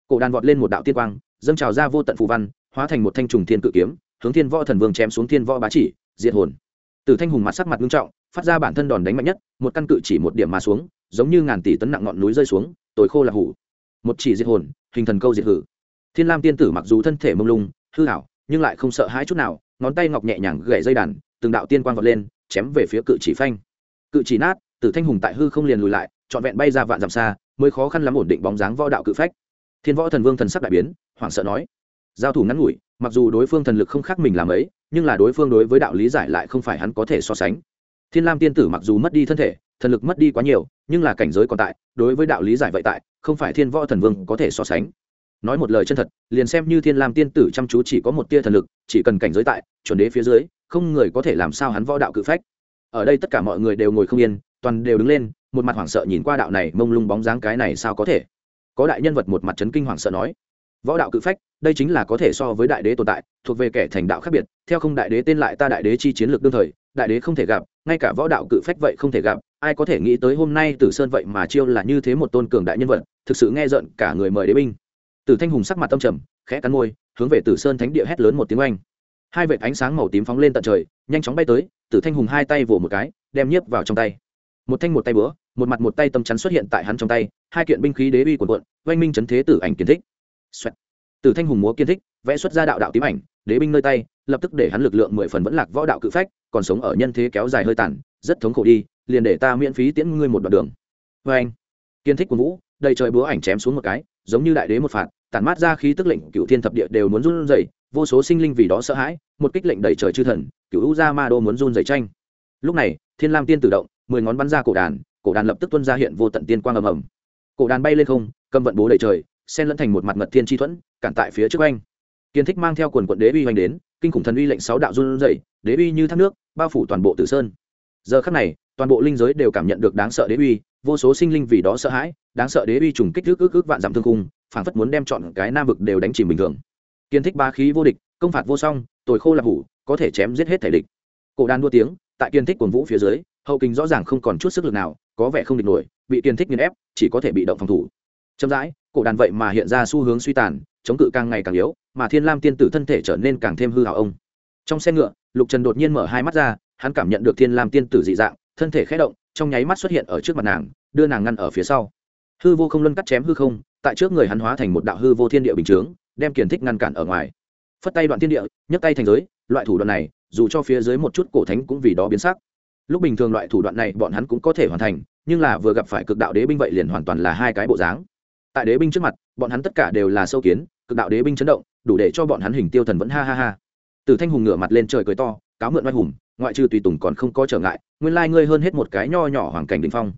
Cổ đàn vọt lên một đạo tiên quang, dâng trào ra vô tận phù văn, hóa thành một thanh trùng thiên cự kiếm, hướng thiên võ thần vương chém xuống thiên võ bá chỉ, diệt hồn. Tử thanh hùng mặt sắc mặt nghiêm trọng, phát ra bản thân đòn đánh mạnh nhất, một căn cự chỉ một điểm mà xuống, giống như ngàn tỷ tấn nặng ngọn núi rơi xuống tối khô là hủ. Một chỉ diệt hồn, hình thần câu diệt hử. Thiên lam tiên tử mặc dù thân thể mông lung, hư hảo nhưng lại không sợ hãi chút nào, ngón tay ngọc nhẹ nhàng gảy dây đàn, từng đạo tiên quang vọt lên, chém về phía cự chỉ phanh. Cự chỉ nát, tử thanh hùng tại hư không liền lùi lại, trọn vẹn bay ra vạn dặm xa, mới khó khăn lắm ổn định bóng dáng võ đạo cự phách. Thiên võ thần vương thần sắc đại biến, hoảng sợ nói, giao thủ ngắn ngủi, mặc dù đối phương thần lực không khác mình làm ấy nhưng là đối phương đối với đạo lý giải lại không phải hắn có thể so sánh. Thiên lam tiên tử mặc dù mất đi thân thể, thần lực mất đi quá nhiều, nhưng là cảnh giới còn tại, đối với đạo lý giải vậy tại, không phải thiên võ thần vương có thể so sánh. Nói một lời chân thật, liền xem như thiên lam tiên tử chăm chú chỉ có một tia thần lực, chỉ cần cảnh giới tại, chuẩn đế phía dưới, không người có thể làm sao hắn võ đạo cự phách. Ở đây tất cả mọi người đều ngồi không yên, toàn đều đứng lên, một mặt hoảng sợ nhìn qua đạo này mông lung bóng dáng cái này sao có thể. Có đại nhân vật một mặt chấn kinh hoảng sợ nói võ đạo cự phách, đây chính là có thể so với đại đế tồn tại, thuộc về kẻ thành đạo khác biệt. Theo không đại đế tên lại ta đại đế chi chiến lược đương thời, đại đế không thể gặp, ngay cả võ đạo cự phách vậy không thể gặp. Ai có thể nghĩ tới hôm nay tử sơn vậy mà chiêu là như thế một tôn cường đại nhân vật, thực sự nghe giận cả người mời đế binh. Tử thanh hùng sắc mặt tâm trầm, khẽ cắn môi, hướng về tử sơn thánh địa hét lớn một tiếng oanh. Hai vệt ánh sáng màu tím phóng lên tận trời, nhanh chóng bay tới, tử thanh hùng hai tay vỗ một cái, đem nhiếp vào trong tay. Một thanh một tay búa, một mặt một tay tâm chắn xuất hiện tại hắn trong tay, hai kiện binh khí đế uy quần quận oanh minh chấn thế tử ảnh kiến thích. Xoẹt. Từ thanh hùng múa kiên thích, vẽ xuất ra đạo đạo tím ảnh, đế binh nơi tay, lập tức để hắn lực lượng mười phần vẫn lạc võ đạo cự phách, còn sống ở nhân thế kéo dài hơi tàn, rất thống khổ đi, liền để ta miễn phí tiễn ngươi một đoạn đường. Vê anh. Kiên thích của vũ, đầy trời búa ảnh chém xuống một cái, giống như đại đế một phạt, tản mát ra khí tức lệnh cựu thiên thập địa đều muốn run rẩy, vô số sinh linh vì đó sợ hãi, một kích lệnh đầy trời chư thần cựu u gia ma đô muốn run rẩy tranh. Lúc này, thiên lam tiên tự động, mười ngón bắn ra cổ đàn cổ đàn lập tức tuôn ra hiện vô tận tiên quang ầm ầm. Cổ đàn bay lên không cầm vận bố đầy trời xen lẫn thành một mặt mật thiên chi thuẫn, cản tại phía trước anh kiến thích mang theo quần quận đế uy hoành đến, kinh khủng thần uy lệnh sáu đạo run rẩy, đế uy như thác nước, bao phủ toàn bộ tử sơn. Giờ khắc này, toàn bộ linh giới đều cảm nhận được đáng sợ đế uy, vô số sinh linh vì đó sợ hãi, đáng sợ đế uy trùng kích thước ước ước vạn dặm thương cung phảng phất muốn đem chọn cái nam vực đều đánh chìm bình thường. Kiến thích ba khí vô địch, công phạt vô song tồi khô lạp hủ, có thể chém giết hết thể địch. Cổ đan đua tiếng, tại kiên thích quần vũ phía dưới, hậu kinh rõ ràng không còn chút sức lực nào, có vẻ không địch nổi, bị kiên thích nghiền ép, chỉ có thể bị động phòng thủ. Chậm rãi cổ đàn vậy mà hiện ra xu hướng suy tàn, chống cự càng ngày càng yếu, mà thiên lam tiên tử thân thể trở nên càng thêm hư hào ông. Trong xe ngựa, lục trần đột nhiên mở hai mắt ra, hắn cảm nhận được thiên lam tiên tử dị dạng, thân thể khẽ động, trong nháy mắt xuất hiện ở trước mặt nàng, đưa nàng ngăn ở phía sau. Hư vô không luân cắt chém hư không, tại trước người hắn hóa thành một đạo hư vô thiên địa bình chướng, đem kiển thích ngăn cản ở ngoài. Phất tay đoạn thiên địa, nhấc tay thành giới, loại thủ đoạn này, dù cho phía dưới một chút cổ thánh cũng vì đó biến sắc. Lúc bình thường loại thủ đoạn này bọn hắn cũng có thể hoàn thành, nhưng là vừa gặp phải cực đạo đế binh vậy liền hoàn toàn là hai cái bộ dáng tại đế binh trước mặt bọn hắn tất cả đều là sâu kiến cực đạo đế binh chấn động đủ để cho bọn hắn hình tiêu thần vẫn ha ha ha. Từ thanh hùng ngửa mặt lên trời cười to cáo mượn oai hùng ngoại trừ tùy tùng còn không có trở ngại nguyên lai ngươi hơn hết một cái nho nhỏ hoàng cảnh đình phong.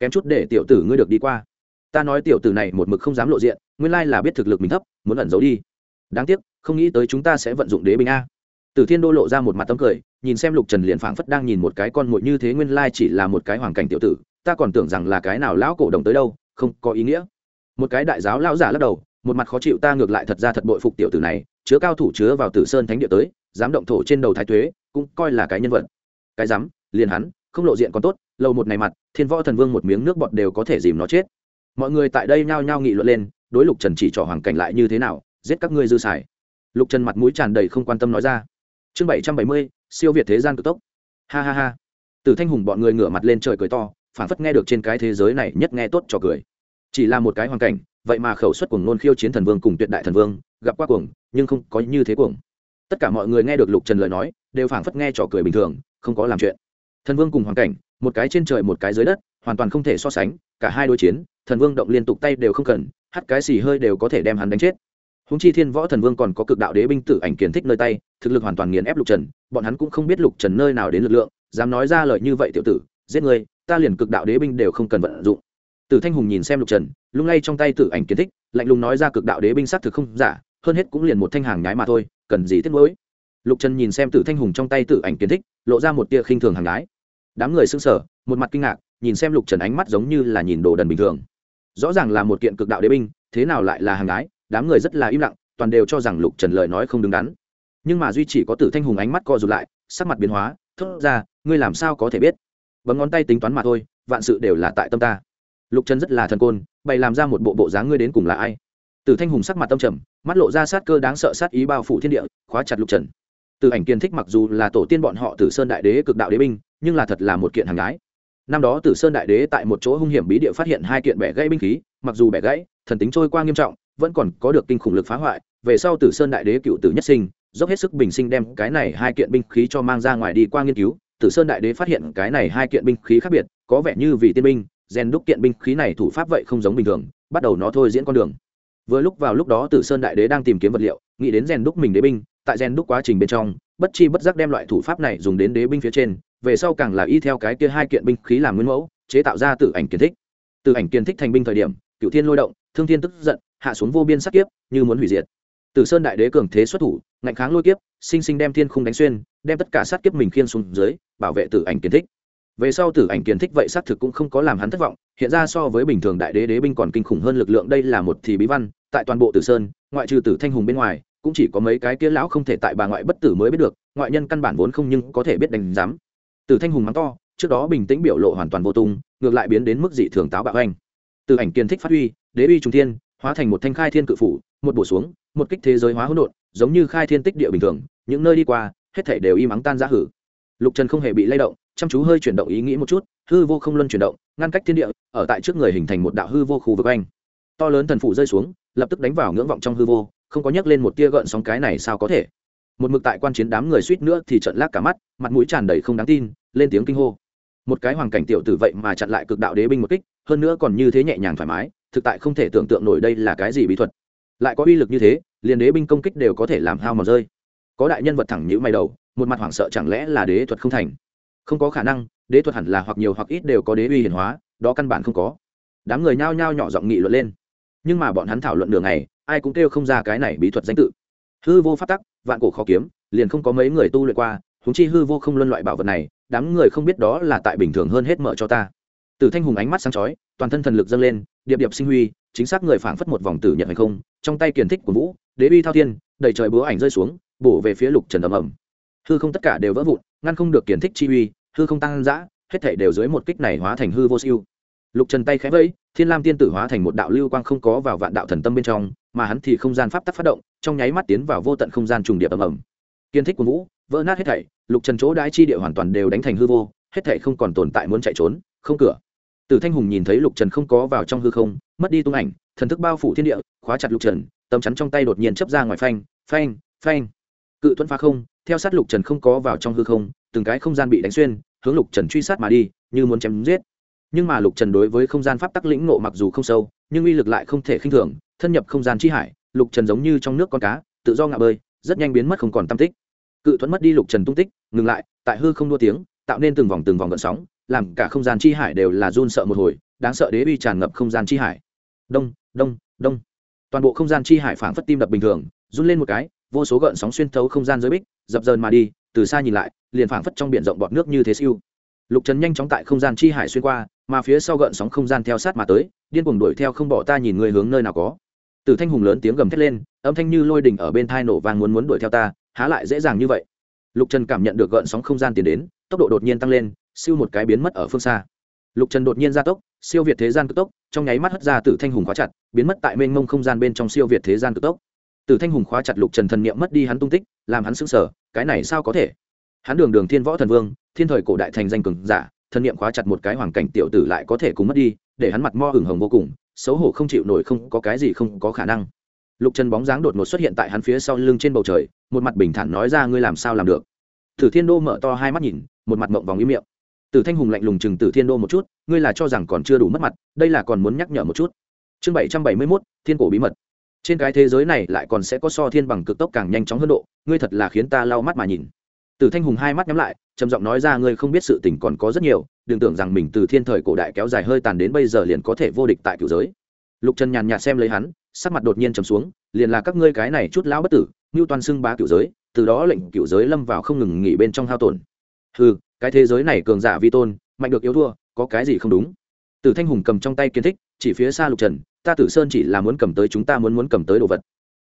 Kém chút để tiểu tử ngươi được đi qua. Ta nói tiểu tử này một mực không dám lộ diện nguyên lai là biết thực lực mình thấp muốn ẩn giấu đi. Đáng tiếc không nghĩ tới chúng ta sẽ vận dụng đế binh a. Tử Thiên Đô lộ ra một mặt tấm cười, nhìn xem Lục Trần liền phảng phất đang nhìn một cái con muội như thế nguyên lai chỉ là một cái hoàng cảnh tiểu tử, ta còn tưởng rằng là cái nào lão cổ đồng tới đâu, không có ý nghĩa. Một cái đại giáo lão giả lắc đầu, một mặt khó chịu ta ngược lại thật ra thật bội phục tiểu tử này, chứa cao thủ chứa vào Tử Sơn Thánh địa tới, dám động thổ trên đầu thái tuế, cũng coi là cái nhân vật. Cái dám, liền hắn, không lộ diện còn tốt, lâu một này mặt, Thiên Võ Thần Vương một miếng nước bọt đều có thể dìm nó chết. Mọi người tại đây nhao nhao nghị luận lên, đối Lục Trần chỉ trỏ hoàng cảnh lại như thế nào, giết các ngươi dư xài. Lục Trần mặt mũi tràn đầy không quan tâm nói ra chương bảy trăm bảy mươi siêu việt thế gian cực tốc ha ha ha từ thanh hùng bọn người ngửa mặt lên trời cười to phản phất nghe được trên cái thế giới này nhất nghe tốt cho cười chỉ là một cái hoàn cảnh, vậy mà khẩu suất cuồng nôn khiêu chiến thần vương cùng tuyệt đại thần vương, gặp qua cuồng, nhưng không có như thế cuồng. Tất cả mọi người nghe được lục trần lời nói, đều phảng phất nghe trò cười bình thường, không có làm chuyện. Thần vương cùng hoàn cảnh, một cái trên trời một cái dưới đất, hoàn toàn không thể so sánh, cả hai đối chiến, thần vương động liên tục tay đều không cần, hắt cái xì hơi đều có thể đem hắn đánh chết. Húng chi thiên võ thần vương còn có cực đạo đế binh tử ảnh kiến thích nơi tay, thực lực hoàn toàn nghiền ép lục trần, bọn hắn cũng không biết lục trần nơi nào đến lực lượng, dám nói ra lời như vậy tiểu tử, giết người, ta liền cực đạo đế binh đều không cần vận dụng tử thanh hùng nhìn xem lục trần lung lay trong tay tử ảnh kiến thích lạnh lùng nói ra cực đạo đế binh sát thực không giả hơn hết cũng liền một thanh hàng nhái mà thôi cần gì thiết nuối. lục trần nhìn xem tử thanh hùng trong tay tử ảnh kiến thích lộ ra một tia khinh thường hàng nhái. Đám người sững sờ, một mặt kinh ngạc nhìn xem lục trần ánh mắt giống như là nhìn đồ đần bình thường. Rõ ràng là một kiện cực đạo đế binh thế nào lại là hàng nhái đám người rất là im lặng toàn đều cho rằng lục trần lời nói không đứng đắn. Nhưng mà duy chỉ có tử thanh hùng ánh mắt co rụt lại sắc mặt biến hóa thốt ra ngươi làm sao có thể biết? Bấm ngón tay tính toán mà thôi vạn sự đều là tại tâm ta lục trần rất là thần côn, bày làm ra một bộ bộ dáng ngươi đến cùng là ai? Tử thanh hùng sắc mặt tâm trầm, mắt lộ ra sát cơ đáng sợ sát ý bao phủ thiên địa, khóa chặt lục trần. Từ ảnh kiên thích mặc dù là tổ tiên bọn họ tử sơn đại đế cực đạo đế binh, nhưng là thật là một kiện hàng gái. Năm đó tử sơn đại đế tại một chỗ hung hiểm bí địa phát hiện hai kiện bẻ gãy binh khí, mặc dù bẻ gãy, thần tính trôi qua nghiêm trọng, vẫn còn có được kinh khủng lực phá hoại, về sau tử sơn đại đế cựu tử nhất sinh, dốc hết sức bình sinh đem cái này hai kiện binh khí cho mang ra ngoài đi qua nghiên cứu, tử sơn đại đế phát hiện cái này hai kiện binh khí khác biệt, có vẻ như vì tiên binh rèn đúc kiện binh khí này thủ pháp vậy không giống bình thường, bắt đầu nó thôi diễn con đường. Vừa lúc vào lúc đó tử sơn đại đế đang tìm kiếm vật liệu, nghĩ đến rèn đúc mình đế binh, tại rèn đúc quá trình bên trong, bất chi bất giác đem loại thủ pháp này dùng đến đế binh phía trên, về sau càng là y theo cái kia hai kiện binh khí làm nguyên mẫu, chế tạo ra tử ảnh kiến thích. Từ ảnh kiến thích thành binh thời điểm cựu thiên lôi động, thương thiên tức giận, hạ xuống vô biên sát kiếp, như muốn hủy diệt. Tử sơn đại đế cường thế xuất thủ, ngạnh kháng lôi kiếp, sinh sinh đem thiên khung đánh xuyên, đem tất cả sát kiếp mình khiên xuống dưới, bảo vệ tử ảnh kiến thích về sau tử ảnh kiến thích vậy xác thực cũng không có làm hắn thất vọng, hiện ra so với bình thường đại đế đế binh còn kinh khủng hơn lực lượng đây là một thì bí văn, tại toàn bộ tử sơn, ngoại trừ tử thanh hùng bên ngoài, cũng chỉ có mấy cái kia lão không thể tại bà ngoại bất tử mới biết được, ngoại nhân căn bản vốn không nhưng có thể biết đánh giám. Tử thanh hùng mắng to, trước đó bình tĩnh biểu lộ hoàn toàn vô tung, ngược lại biến đến mức dị thường táo bạo anh. Từ ảnh kiến thích phát huy, đế uy trung thiên, hóa thành một thanh khai thiên cự phủ, một bổ xuống, một kích thế giới hóa hỗn độn, giống như khai thiên tích địa bình thường, những nơi đi qua, hết thảy đều im ắng tan ra hử. Lục trần không hề bị lay động chăm chú hơi chuyển động ý nghĩ một chút, hư vô không luân chuyển động, ngăn cách thiên địa, ở tại trước người hình thành một đạo hư vô khu vực anh. To lớn thần phủ rơi xuống, lập tức đánh vào ngưỡng vọng trong hư vô, không có nhấc lên một tia gợn sóng cái này sao có thể. Một mực tại quan chiến đám người suýt nữa thì trận lác cả mắt, mặt mũi tràn đầy không đáng tin, lên tiếng kinh hô. Một cái hoàng cảnh tiểu tử vậy mà chặn lại cực đạo đế binh một kích, hơn nữa còn như thế nhẹ nhàng thoải mái, thực tại không thể tưởng tượng nổi đây là cái gì bí thuật. Lại có uy lực như thế, liền đế binh công kích đều có thể làm hao mà rơi. Có đại nhân vật thẳng nhữ mày đầu, một mặt hoảng sợ chẳng lẽ là đế thuật không thành không có khả năng, đế thuật hẳn là hoặc nhiều hoặc ít đều có đế uy hiển hóa, đó căn bản không có. Đám người nhao nhao nhỏ giọng nghị luận lên. Nhưng mà bọn hắn thảo luận đường này ai cũng kêu không ra cái này bí thuật danh tự. Hư vô phát tắc, vạn cổ khó kiếm, liền không có mấy người tu luyện qua húng chi hư vô không luân loại bảo vật này, đám người không biết đó là tại bình thường hơn hết mở cho ta. Từ thanh hùng ánh mắt sáng chói, toàn thân thần lực dâng lên, điệp điệp sinh huy, chính xác người phảng phất một vòng tử nhận hay không, trong tay kiển thích của vũ, đế uy thao thiên, đầy trời búa ảnh rơi xuống, bổ về phía lục trần ầm ầm. Hư không tất cả đều vỡ vụn, ngăn không được kiển thích chi uy hư không tăng dã hết thảy đều dưới một kích này hóa thành hư vô siêu. Lục trần tay khẽ vẫy thiên lam tiên tử hóa thành một đạo lưu quang không có vào vạn đạo thần tâm bên trong mà hắn thì không gian pháp tắc phát động trong nháy mắt tiến vào vô tận không gian trùng điệp ầm ầm. Kiên thích của vũ vỡ nát hết thảy lục trần chỗ đái chi địa hoàn toàn đều đánh thành hư vô hết thảy không còn tồn tại muốn chạy trốn không cửa. Tử Thanh Hùng nhìn thấy Lục Trần không có vào trong hư không, mất đi tung ảnh, thần thức bao phủ thiên địa, khóa chặt Lục Trần, tấm chắn trong tay đột nhiên chớp ra ngoài phanh, phanh, phanh. Cự tuấn phá không, theo sát Lục Trần không có vào trong hư không, từng cái không gian bị đánh xuyên, hướng Lục Trần truy sát mà đi, như muốn chém giết. Nhưng mà Lục Trần đối với không gian pháp tắc lĩnh ngộ mặc dù không sâu, nhưng uy lực lại không thể khinh thường, thân nhập không gian chi hải, Lục Trần giống như trong nước con cá, tự do ngạ bơi, rất nhanh biến mất không còn tam tích. Cự thuẫn mất đi Lục Trần tung tích, ngừng lại, tại hư không đua tiếng, tạo nên từng vòng từng vòng gợn sóng, làm cả không gian chi hải đều là run sợ một hồi đáng sợ đế uy tràn ngập không gian chi hải đông đông đông toàn bộ không gian chi hải phảng phất tim đập bình thường run lên một cái vô số gợn sóng xuyên thấu không gian giới bích dập dờn mà đi từ xa nhìn lại, liền phảng phất trong biển rộng bọt nước như thế siêu. Lục trần nhanh chóng tại không gian chi hải xuyên qua, mà phía sau gợn sóng không gian theo sát mà tới, điên cuồng đuổi theo không bỏ ta nhìn người hướng nơi nào có. Từ thanh hùng lớn tiếng gầm thét lên, âm thanh như lôi đình ở bên thai nổ vàng muốn muốn đuổi theo ta, há lại dễ dàng như vậy. Lục trần cảm nhận được gợn sóng không gian tiến đến, tốc độ đột nhiên tăng lên, siêu một cái biến mất ở phương xa. Lục trần đột nhiên gia tốc, siêu việt thế gian cực tốc, trong nháy mắt hất ra từ thanh hùng khóa chặt, biến mất tại mênh mông không gian bên trong siêu việt thế gian cực tốc tử thanh hùng khóa chặt lục trần thần niệm mất đi hắn tung tích, làm hắn sững sờ, cái này sao có thể? Hắn đường đường thiên võ thần vương, thiên thời cổ đại thành danh cường giả, thần niệm khóa chặt một cái hoàng cảnh tiểu tử lại có thể cùng mất đi, để hắn mặt mo hừng hồng vô cùng, xấu hổ không chịu nổi không có cái gì không có khả năng. Lục trần bóng dáng đột ngột xuất hiện tại hắn phía sau lưng trên bầu trời, một mặt bình thản nói ra ngươi làm sao làm được. Tử thiên đô mở to hai mắt nhìn, một mặt mộng vòng im miệng. Tử thanh hùng lạnh lùng chừng tử thiên đô một chút, ngươi là cho rằng còn chưa đủ mất mặt, đây là còn muốn nhắc nhở một chút. Chương bảy trăm bảy mươi mốt, thiên cổ bí mật trên cái thế giới này lại còn sẽ có so thiên bằng cực tốc càng nhanh chóng hơn độ, ngươi thật là khiến ta lau mắt mà nhìn. Từ thanh hùng hai mắt nhắm lại, trầm giọng nói ra ngươi không biết sự tình còn có rất nhiều, đừng tưởng rằng mình từ thiên thời cổ đại kéo dài hơi tàn đến bây giờ liền có thể vô địch tại cựu giới. Lục trần nhàn nhạt xem lấy hắn, sắc mặt đột nhiên trầm xuống, liền là các ngươi cái này chút lão bất tử, ngưu toàn xưng bá cựu giới, từ đó lệnh cựu giới lâm vào không ngừng nghỉ bên trong hao tổn. Ừ cái thế giới này cường giả vi tôn, mạnh được yếu thua, có cái gì không đúng? Từ thanh hùng cầm trong tay kiến thích, chỉ phía xa lục trần ta tử sơn chỉ là muốn cầm tới chúng ta muốn muốn cầm tới đồ vật.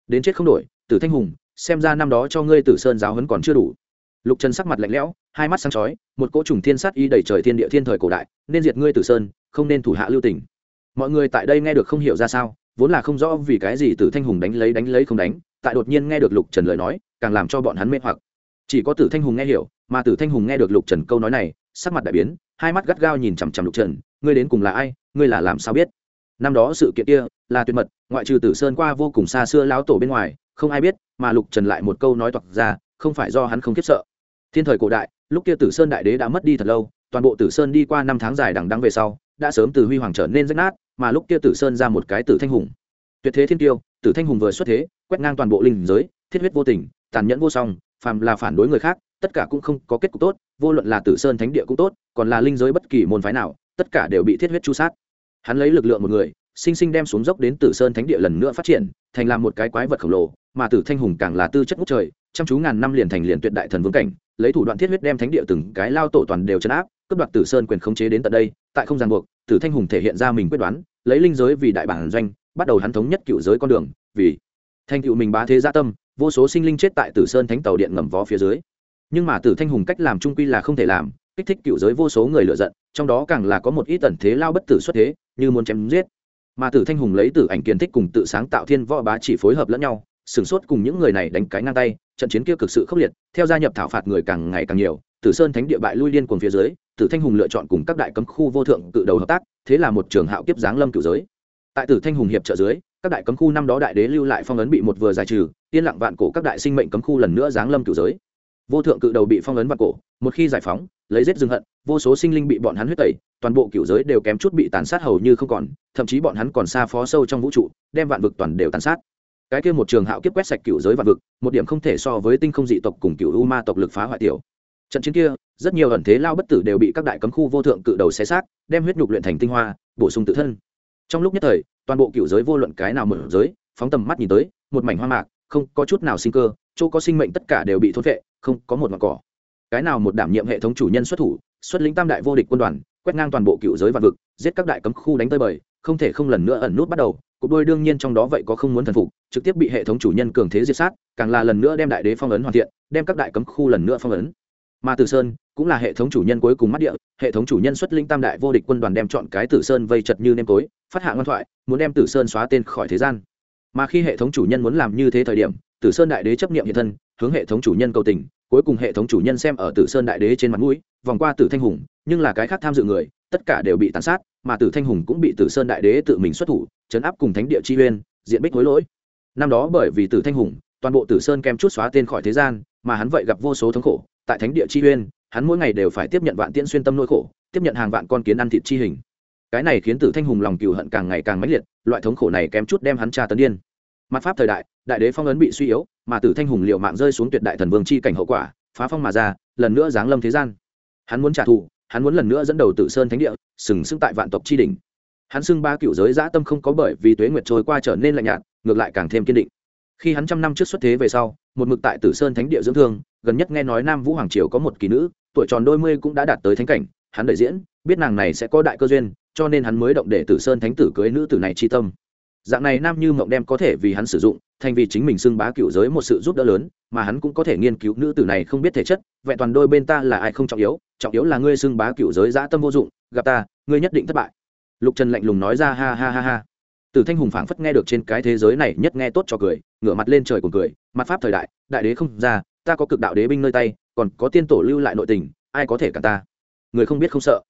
Đến chết không đổi, tử thanh hùng, xem ra năm đó cho ngươi tử sơn giáo hấn còn chưa đủ. Lục trần sắc mặt lạnh lẽo, hai mắt sáng chói, một cỗ trùng thiên sát y đầy trời thiên địa thiên thời cổ đại, nên diệt ngươi tử sơn, không nên thủ hạ lưu tình. Mọi người tại đây nghe được không hiểu ra sao, vốn là không rõ vì cái gì tử thanh hùng đánh lấy đánh lấy không đánh, tại đột nhiên nghe được lục trần lời nói, càng làm cho bọn hắn mê hoặc. Chỉ có tử thanh hùng nghe hiểu, mà tử thanh hùng nghe được lục trần câu nói này, sắc mặt đại biến, hai mắt gắt gao nhìn chằm chằm lục trần, ngươi đến cùng là ai? Ngươi là làm sao biết? Năm đó sự kiện kia là tuyệt mật, ngoại trừ tử sơn qua vô cùng xa xưa lão tổ bên ngoài, không ai biết, mà lục trần lại một câu nói toạc ra, không phải do hắn không khiếp sợ. Thiên thời cổ đại, lúc kia tử sơn đại đế đã mất đi thật lâu, toàn bộ tử sơn đi qua năm tháng dài đằng đắng về sau, đã sớm từ huy hoàng trở nên rách nát, mà lúc kia tử sơn ra một cái tử thanh hùng. Tuyệt thế thiên tiêu, tử thanh hùng vừa xuất thế, quét ngang toàn bộ linh giới, thiết huyết vô tình, tàn nhẫn vô song, phàm là phản đối người khác, tất cả cũng không có kết cục tốt, vô luận là tử sơn thánh địa cũng tốt, còn là linh giới bất kỳ môn phái nào, tất cả đều bị thiết huyết chu sát hắn lấy lực lượng một người, sinh sinh đem xuống dốc đến tử sơn thánh địa lần nữa phát triển, thành làm một cái quái vật khổng lồ, mà tử thanh hùng càng là tư chất ngút trời, chăm chú ngàn năm liền thành liền tuyệt đại thần vương cảnh, lấy thủ đoạn thiết huyết đem thánh địa từng cái lao tổ toàn đều chấn áp, cướp đoạt tử sơn quyền khống chế đến tận đây, tại không ràng buộc, tử thanh hùng thể hiện ra mình quyết đoán, lấy linh giới vì đại bản doanh, bắt đầu hắn thống nhất cựu giới con đường, vì thanh cựu mình bá thế gia tâm, vô số sinh linh chết tại tử sơn thánh tàu điện ngầm vó phía dưới. Nhưng mà tử thanh hùng cách làm trung quy là không thể làm kích thích cựu giới vô số người lựa giận, trong đó càng là có một ít tần thế lao bất tử xuất thế, như muốn chém giết. Mà tử thanh hùng lấy tử ảnh kiến thích cùng tự sáng tạo thiên võ bá chỉ phối hợp lẫn nhau, sửng sốt cùng những người này đánh cái ngang tay, trận chiến kia cực sự khốc liệt, theo gia nhập thảo phạt người càng ngày càng nhiều, tử sơn thánh địa bại lui liên cùng phía dưới, tử thanh hùng lựa chọn cùng các đại cấm khu vô thượng cự đầu hợp tác, thế là một trường hạo kiếp giáng lâm cựu giới. Tại tử thanh hùng hiệp trợ dưới, các đại cấm khu năm đó đại đế lưu lại phong ấn bị một vừa giải trừ, yên lặng vạn cổ các đại sinh mệnh cấm khu lần nữa giáng lâm cựu giới vô thượng cự đầu bị phong ấn vào cổ, một khi giải phóng, lấy giết rừng hận, vô số sinh linh bị bọn hắn huyết tẩy, toàn bộ cựu giới đều kém chút bị tàn sát hầu như không còn, thậm chí bọn hắn còn xa phó sâu trong vũ trụ, đem vạn vực toàn đều tàn sát. Cái kia một trường hạo kiếp quét sạch cựu giới vạn vực, một điểm không thể so với tinh không dị tộc cùng cựu u ma tộc lực phá hoại tiểu. Trận chiến kia, rất nhiều ẩn thế lao bất tử đều bị các đại cấm khu vô thượng cự đầu xé xác, đem huyết nhục luyện thành tinh hoa, bổ sung tự thân. Trong lúc nhất thời, toàn bộ cựu giới vô luận cái nào mở giới, phóng tầm mắt nhìn tới, một mảnh hoa mạc, không có chút nào sinh cơ, chỗ có sinh mệnh tất cả đều bị thốt vệ không có một ngọn cỏ. Cái nào một đảm nhiệm hệ thống chủ nhân xuất thủ, xuất lĩnh tam đại vô địch quân đoàn, quét ngang toàn bộ cựu giới vạn vực, giết các đại cấm khu đánh tơi bời, không thể không lần nữa ẩn nút bắt đầu. Cuộc đôi đương nhiên trong đó vậy có không muốn thần phục, trực tiếp bị hệ thống chủ nhân cường thế diệt sát, càng là lần nữa đem đại đế phong ấn hoàn thiện, đem các đại cấm khu lần nữa phong ấn. Mà tử sơn cũng là hệ thống chủ nhân cuối cùng mắt địa, hệ thống chủ nhân xuất linh tam đại vô địch quân đoàn đem chọn cái tử sơn vây chật như nêm tối, phát hạ ngoan thoại, muốn đem tử sơn xóa tên khỏi thế gian. Mà khi hệ thống chủ nhân muốn làm như thế thời điểm, tử sơn đại đế chấp niệm hiện thân, hướng hệ thống chủ nhân cầu tình cuối cùng hệ thống chủ nhân xem ở tử sơn đại đế trên mặt mũi, vòng qua tử thanh hùng, nhưng là cái khác tham dự người, tất cả đều bị tàn sát, mà tử thanh hùng cũng bị tử sơn đại đế tự mình xuất thủ, chấn áp cùng thánh địa chi uyên, diện bích hối lỗi. Năm đó bởi vì tử thanh hùng, toàn bộ tử sơn kem chút xóa tên khỏi thế gian, mà hắn vậy gặp vô số thống khổ, tại thánh địa chi uyên, hắn mỗi ngày đều phải tiếp nhận vạn tiễn xuyên tâm nỗi khổ, tiếp nhận hàng vạn con kiến ăn thịt chi hình. Cái này khiến tử thanh hùng lòng cừu hận càng ngày càng mãnh liệt, loại thống khổ này kém chút đem hắn tra tấn điên mặt pháp thời đại đại đế phong ấn bị suy yếu, mà tử thanh hùng liệu mạng rơi xuống tuyệt đại thần vương chi cảnh hậu quả, phá phong mà ra, lần nữa giáng lâm thế gian. Hắn muốn trả thù, hắn muốn lần nữa dẫn đầu tử sơn thánh địa, sừng sững tại vạn tộc tri đỉnh. Hắn xưng ba cựu giới dã tâm không có bởi vì tuế nguyệt trôi qua trở nên lạnh nhạt, ngược lại càng thêm kiên định. Khi hắn trăm năm trước xuất thế về sau, một mực tại tử sơn thánh địa dưỡng thương, gần nhất nghe nói nam vũ hoàng triều có một kỳ nữ, tuổi tròn đôi mươi cũng đã đạt tới thánh cảnh, hắn đợi diễn, biết nàng này sẽ có đại cơ duyên, cho nên hắn mới động để tử sơn thánh tử cưới nữ tử này chi tâm dạng này nam như mộng đem có thể vì hắn sử dụng, thành vì chính mình xưng bá cựu giới một sự giúp đỡ lớn, mà hắn cũng có thể nghiên cứu nữ tử này không biết thể chất, vẹn toàn đôi bên ta là ai không trọng yếu trọng yếu là ngươi xưng bá cựu giới dã tâm vô dụng, gặp ta, ngươi nhất định thất bại. Lục trần lạnh lùng nói ra ha ha ha ha. Từ thanh hùng phảng phất nghe được trên cái thế giới này nhất nghe tốt cho cười, ngửa mặt lên trời cùng cười, mặt pháp thời đại đại đế không ra, ta có cực đạo đế binh nơi tay, còn có tiên tổ lưu lại nội tình, ai có thể cả ta? Người không biết không sợ.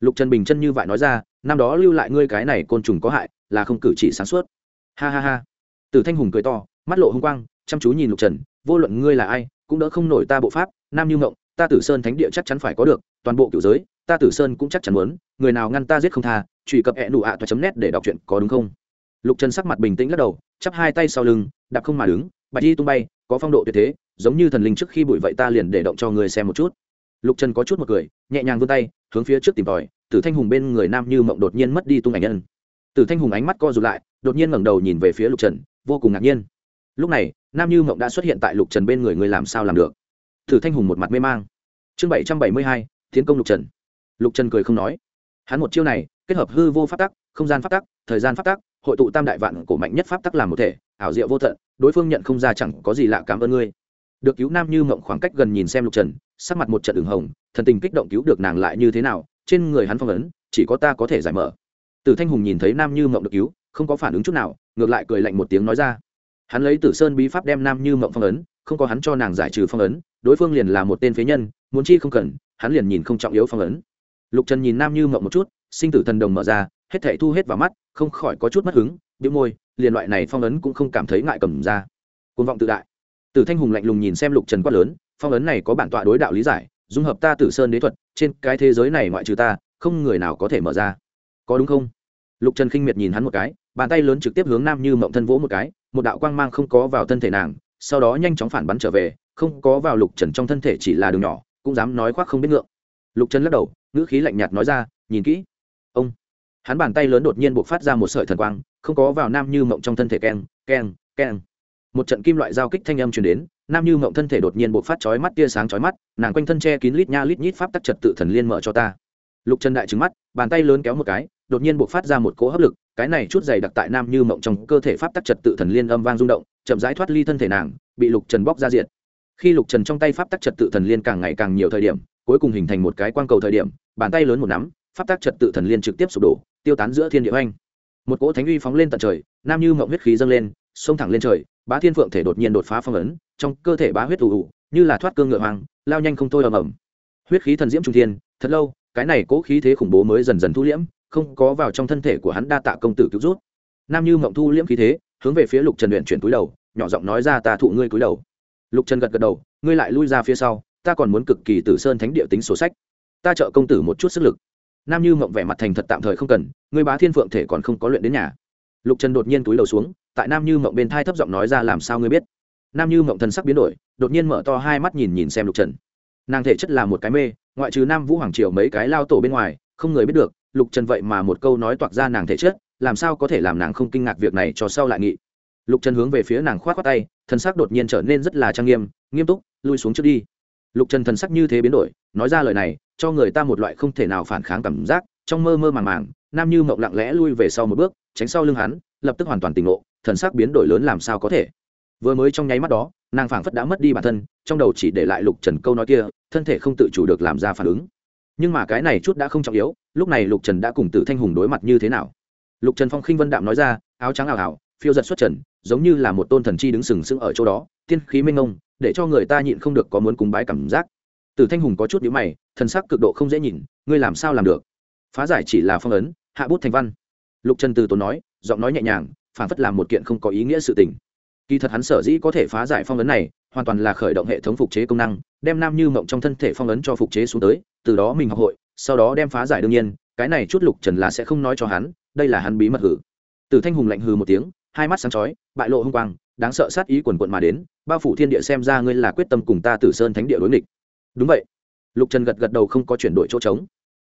Lục trần bình chân như vậy nói ra, năm đó lưu lại ngươi cái này côn trùng có hại là không cử chỉ sáng suốt. Ha ha ha. Từ thanh hùng cười to, mắt lộ hung quang, chăm chú nhìn lục trần, vô luận ngươi là ai, cũng đỡ không nổi ta bộ pháp, nam như mộng ta tử sơn thánh địa chắc chắn phải có được, toàn bộ cựu giới, ta tử sơn cũng chắc chắn muốn, người nào ngăn ta giết không tha, truy cập hẹ đủ ạ toa chấm nét để đọc chuyện có đúng không? Lục trần sắc mặt bình tĩnh lắc đầu, chắp hai tay sau lưng, đạp không mà đứng, bạch đi tung bay, có phong độ tuyệt thế, giống như thần linh trước khi bụi vậy ta liền để động cho người xem một chút. Lục trần có chút một cười, nhẹ nhàng vươn tay, hướng phía trước tìm tòi, tử thanh hùng bên người nam như mộng đột nhiên mất đi tung ảnh nhân tử thanh hùng ánh mắt co rụt lại, đột nhiên ngẩng đầu nhìn về phía lục trần, vô cùng ngạc nhiên. Lúc này, nam như mộng đã xuất hiện tại lục trần bên người người làm sao làm được? Tử thanh hùng một mặt mê mang. Chương bảy trăm bảy mươi hai, tiến công lục trần. Lục trần cười không nói. Hắn một chiêu này, kết hợp hư vô pháp tắc, không gian pháp tắc, thời gian pháp tắc, hội tụ tam đại vạn cổ mạnh nhất pháp tắc làm một thể, ảo diệu vô tận, đối phương nhận không ra chẳng có gì lạ cảm ơn ngươi. Được cứu nam như mộng khoảng cách gần nhìn xem lục trần, sắc mặt một trận đường hồng, thần tình kích động cứu được nàng lại như thế nào, trên người hắn phong ấn, chỉ có ta có thể giải mở. Tử thanh hùng nhìn thấy nam như mộng được cứu, không có phản ứng chút nào, ngược lại cười lạnh một tiếng nói ra. Hắn lấy tử sơn bí pháp đem nam như mộng phong ấn, không có hắn cho nàng giải trừ phong ấn, đối phương liền là một tên phế nhân, muốn chi không cần, hắn liền nhìn không trọng yếu phong ấn. Lục trần nhìn nam như mộng một chút, sinh tử thần đồng mở ra, hết thảy thu hết vào mắt, không khỏi có chút mất hứng đĩu môi, liền loại này phong ấn cũng không cảm thấy ngại cầm ra. Côn vọng tự đại. Tử thanh hùng lạnh lùng nhìn xem lục trần quát lớn, phong ấn này có bản tọa đối đạo lý giải, dung hợp ta tử sơn đế thuật, trên cái thế giới này ngoại trừ ta, không người nào có thể mở ra. Có đúng không? Lục trần khinh miệt nhìn hắn một cái, bàn tay lớn trực tiếp hướng nam như mộng thân vỗ một cái, một đạo quang mang không có vào thân thể nàng, sau đó nhanh chóng phản bắn trở về, không có vào lục trần trong thân thể chỉ là đường nhỏ, cũng dám nói khoác không biết ngượng. Lục trần lắc đầu, ngữ khí lạnh nhạt nói ra, nhìn kỹ. Ông. Hắn bàn tay lớn đột nhiên buộc phát ra một sợi thần quang, không có vào nam như mộng trong thân thể keng keng keng. Một trận kim loại giao kích thanh âm truyền đến, nam như mộng thân thể đột nhiên buộc phát chói mắt, tia sáng chói mắt, nàng quanh thân che kín lít nha lít nhít pháp tắc trật tự thần liên mở cho ta. Lục trần đại trứng mắt, bàn tay lớn kéo một cái đột nhiên buộc phát ra một cỗ hấp lực, cái này chút dày đặc tại nam như mộng trong cơ thể pháp tắc trật tự thần liên âm vang rung động, chậm rãi thoát ly thân thể nàng, bị lục trần bóc ra diện khi lục trần trong tay pháp tắc trật tự thần liên càng ngày càng nhiều thời điểm, cuối cùng hình thành một cái quang cầu thời điểm, bàn tay lớn một nắm, pháp tắc trật tự thần liên trực tiếp sụp đổ, tiêu tán giữa thiên địa oanh. Một cỗ thánh uy phóng lên tận trời, nam như mộng huyết khí dâng lên, xông thẳng lên trời, bá thiên phượng thể đột nhiên đột phá phong ấn, trong cơ thể bá huyết ù ù, như là thoát cương ngựa hoang, lao nhanh không thôi ầm ầm. Huyết khí thần diễm trung thiên, thật lâu, cái này cỗ khí thế khủng bố mới dần dần thu liễm không có vào trong thân thể của hắn đa tạ công tử cứu rút nam như mộng thu liễm khí thế, hướng về phía lục trần luyện chuyển túi đầu, nhỏ giọng nói ra, ta thụ ngươi túi đầu. Lục trần gật gật đầu, ngươi lại lui ra phía sau, ta còn muốn cực kỳ tử sơn thánh địa tính sổ sách. Ta trợ công tử một chút sức lực. Nam như mộng vẻ mặt thành thật tạm thời không cần, ngươi bá thiên phượng thể còn không có luyện đến nhà. Lục trần đột nhiên túi đầu xuống, tại nam như mộng bên thai thấp giọng nói ra, làm sao ngươi biết? Nam như mộng thần sắc biến đổi, đột nhiên mở to hai mắt nhìn nhìn xem lục trần. Nàng thể chất là một cái mê, ngoại trừ nam vũ hoàng triều mấy cái lao tổ bên ngoài, không người biết được lục trần vậy mà một câu nói toạc ra nàng thể chất, làm sao có thể làm nàng không kinh ngạc việc này cho sau lại nghị? Lục trần hướng về phía nàng k h o á t khoác tay, thần sắc đột nhiên trở nên rất là trang nghiêm nghiêm túc, lui xuống trước đi. Lục trần thần sắc như thế biến đổi, nói ra lời này, cho người ta một loại không thể nào phản kháng cảm giác, trong mơ mơ màng màng, nam như mộng lặng lẽ lui về sau một bước, tránh sau lưng hắn, lập tức hoàn toàn tỉnh ngộ, thần sắc biến đổi lớn làm sao có thể. Vừa mới trong nháy mắt đó, nàng phảng phất đã mất đi bản thân, trong đầu chỉ để lại lục trần câu nói kia, thân thể không tự chủ được làm ra phản ứng nhưng mà cái này chút đã không trọng yếu, lúc này lục trần đã cùng tử thanh hùng đối mặt như thế nào? Lục trần phong khinh vân đạm nói ra, áo trắng ảo ảo, phiêu giật xuất trần, giống như là một tôn thần chi đứng sừng sững ở chỗ đó, tiên khí minh ông để cho người ta nhịn không được có muốn cúng bái cảm giác. Tử thanh hùng có chút nhíu mày, thần sắc cực độ không dễ nhìn, ngươi làm sao làm được? Phá giải chỉ là phong ấn, hạ bút thành văn. Lục trần từ tốn nói, giọng nói nhẹ nhàng, phản phất làm một kiện không có ý nghĩa sự tình. Kỳ thật hắn sở dĩ có thể phá giải phong ấn này hoàn toàn là khởi động hệ thống phục chế công năng, đem nam như mộng trong thân thể phong ấn cho phục chế xuống tới, từ đó mình học hội, sau đó đem phá giải đương nhiên, cái này chút lục trần là sẽ không nói cho hắn, đây là hắn bí mật hử. Từ thanh hùng lạnh hừ một tiếng, hai mắt sáng chói, bại lộ hung quang, đáng sợ sát ý quần quận mà đến, bao phủ thiên địa xem ra ngươi là quyết tâm cùng ta tử sơn thánh địa đối nghịch. Đúng vậy. Lục trần gật gật đầu không có chuyển đổi chỗ trống.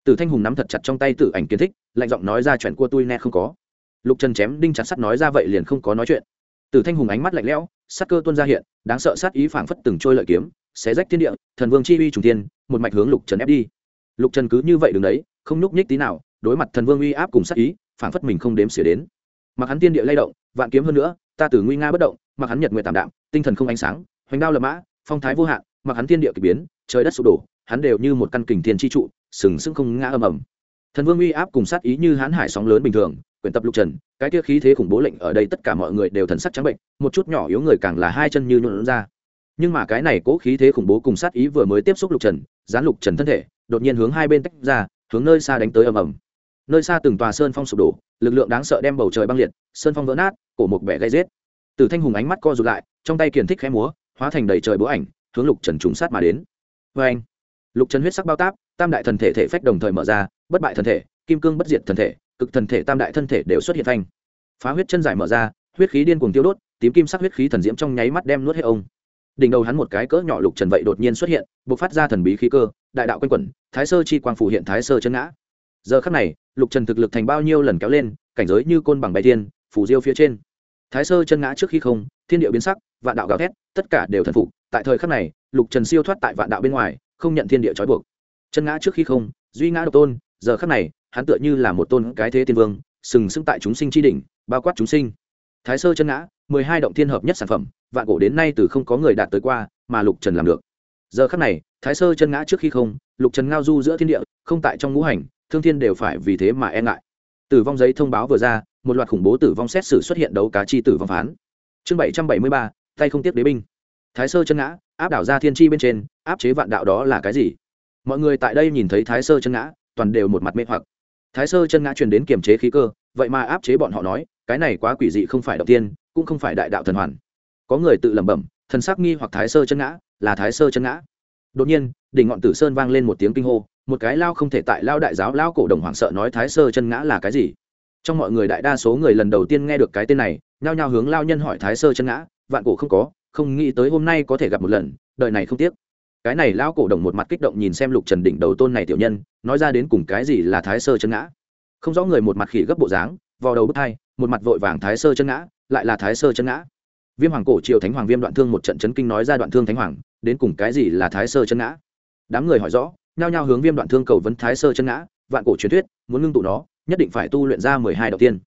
Từ thanh hùng nắm thật chặt trong tay tử ảnh kiến thích, lạnh giọng nói ra chuyện của tôi nè không có. Lục trần chém đinh chặt sắt nói ra vậy liền không có nói chuyện từ thanh hùng ánh mắt lạnh lẽo sát cơ tuôn ra hiện, đáng sợ sát ý phảng phất từng trôi lợi kiếm, xé rách thiên địa, thần vương chi uy trùng thiên, một mạch hướng lục trần ép đi. Lục trần cứ như vậy đứng đấy, không nhúc nhích tí nào, đối mặt thần vương uy áp cùng sát ý, phảng phất mình không đếm xỉa đến. Mặc hắn tiên địa lay động, vạn kiếm hơn nữa, ta từ nguy nga bất động, mặc hắn nhật nguyện tạm đạm, tinh thần không ánh sáng, hoành đao lập mã, phong thái vô hạn, mặc hắn tiên địa kỳ biến, trời đất sụp đổ, hắn đều như một căn kình thiên chi trụ, sừng sững không ngã ầm ầm thần vương uy áp cùng sát ý như hãn hải sóng lớn bình thường, quyển tập lục trần, cái kia khí thế khủng bố lệnh ở đây tất cả mọi người đều thần sắc trắng bệnh, một chút nhỏ yếu người càng là hai chân như nhuộn ra. Nhưng mà cái này cố khí thế khủng bố cùng sát ý vừa mới tiếp xúc lục trần gián lục trần thân thể, đột nhiên hướng hai bên tách ra, hướng nơi xa đánh tới ầm ầm. Nơi xa từng tòa sơn phong sụp đổ, lực lượng đáng sợ đem bầu trời băng liệt, sơn phong vỡ nát, cổ một bẻ gây rết. Từ thanh hùng ánh mắt co rụt lại, trong tay kiền thích khẽ múa, hóa thành đầy trời bố ảnh, hướng lục trần trùng sát mà đến. Vê anh lục trần huyết sắc bao táp tam đại thần thể thể phách đồng thời mở ra, bất bại thần thể, kim cương bất diệt thần thể, cực thần thể tam đại thân thể đều xuất hiện thanh phá huyết chân giải mở ra, huyết khí điên cuồng tiêu đốt, tím kim sắc huyết khí thần diễm trong nháy mắt đem nuốt hết ông. Đỉnh đầu hắn một cái cỡ nhỏ lục trần vậy đột nhiên xuất hiện b ộ c phát ra thần bí khí cơ, đại đạo quanh quẩn, thái sơ chi quang phủ hiện thái sơ chân ngã. Giờ khắc này, lục trần thực lực thành bao nhiêu lần kéo lên, cảnh giới như côn bằng bay thiên, phủ diêu phía trên. Thái sơ chân ngã trước khi không, thiên địa biến sắc, vạn đạo gào thét, tất cả đều thần phục. Tại thời khắc này, lục trần siêu thoát tại vạn đạo bên ngoài, không nhận thiên địa trói buộc chân ngã trước khi không, duy ngã độc tôn, giờ khắc này, hắn tựa như là một tôn cái thế tiên vương, sừng sững tại chúng sinh tri đỉnh, bao quát chúng sinh. Thái sơ chân ngã, mười hai động thiên hợp nhất sản phẩm, vạn cổ đến nay từ không có người đạt tới qua, mà lục trần làm được. Giờ khắc này, thái sơ chân ngã trước khi không, lục trần ngao du giữa thiên địa, không tại trong ngũ hành, thương thiên đều phải vì thế mà e ngại. Tử vong giấy thông báo vừa ra, một loạt khủng bố tử vong xét xử xuất hiện đấu cá chi tử vong phán. Chương bảy trăm bảy mươi ba, tay không tiếp đế binh. Thái sơ chân ngã, áp đảo ra thiên tri bên trên, áp chế vạn đạo đó là cái gì? Mọi người tại đây nhìn thấy thái sơ chân ngã, toàn đều một mặt mê hoặc. Thái sơ chân ngã truyền đến kiềm chế khí cơ, vậy mà áp chế bọn họ nói, cái này quá quỷ dị không phải đầu tiên, cũng không phải đại đạo thần hoàn. Có người tự lẩm bẩm, thần sắc nghi hoặc thái sơ chân ngã, là thái sơ chân ngã. Đột nhiên, đỉnh ngọn tử sơn vang lên một tiếng kinh hô, một cái lao không thể tại lao đại giáo, lao cổ đồng hoảng sợ nói thái sơ chân ngã là cái gì? Trong mọi người đại đa số người lần đầu tiên nghe được cái tên này, nhao nhao hướng lao nhân hỏi thái sơ chân ngã, vạn cổ không có, không nghĩ tới hôm nay có thể gặp một lần, đời này không tiếc cái này lão cổ đồng một mặt kích động nhìn xem lục trần đỉnh đầu tôn này tiểu nhân, nói ra đến cùng cái gì là thái sơ chân ngã. Không rõ người một mặt khỉ gấp bộ dáng vào đầu bước hai, một mặt vội vàng thái sơ chân ngã, lại là thái sơ chân ngã. Viêm hoàng cổ triều thánh hoàng viêm đoạn thương một trận chấn kinh nói ra đoạn thương thánh hoàng, đến cùng cái gì là thái sơ chân ngã? Đám người hỏi rõ, nhao nhao hướng viêm đoạn thương cầu vấn thái sơ chân ngã, vạn cổ truyền thuyết, muốn ngưng tụ nó, nhất định phải tu luyện ra mười hai đầu tiên.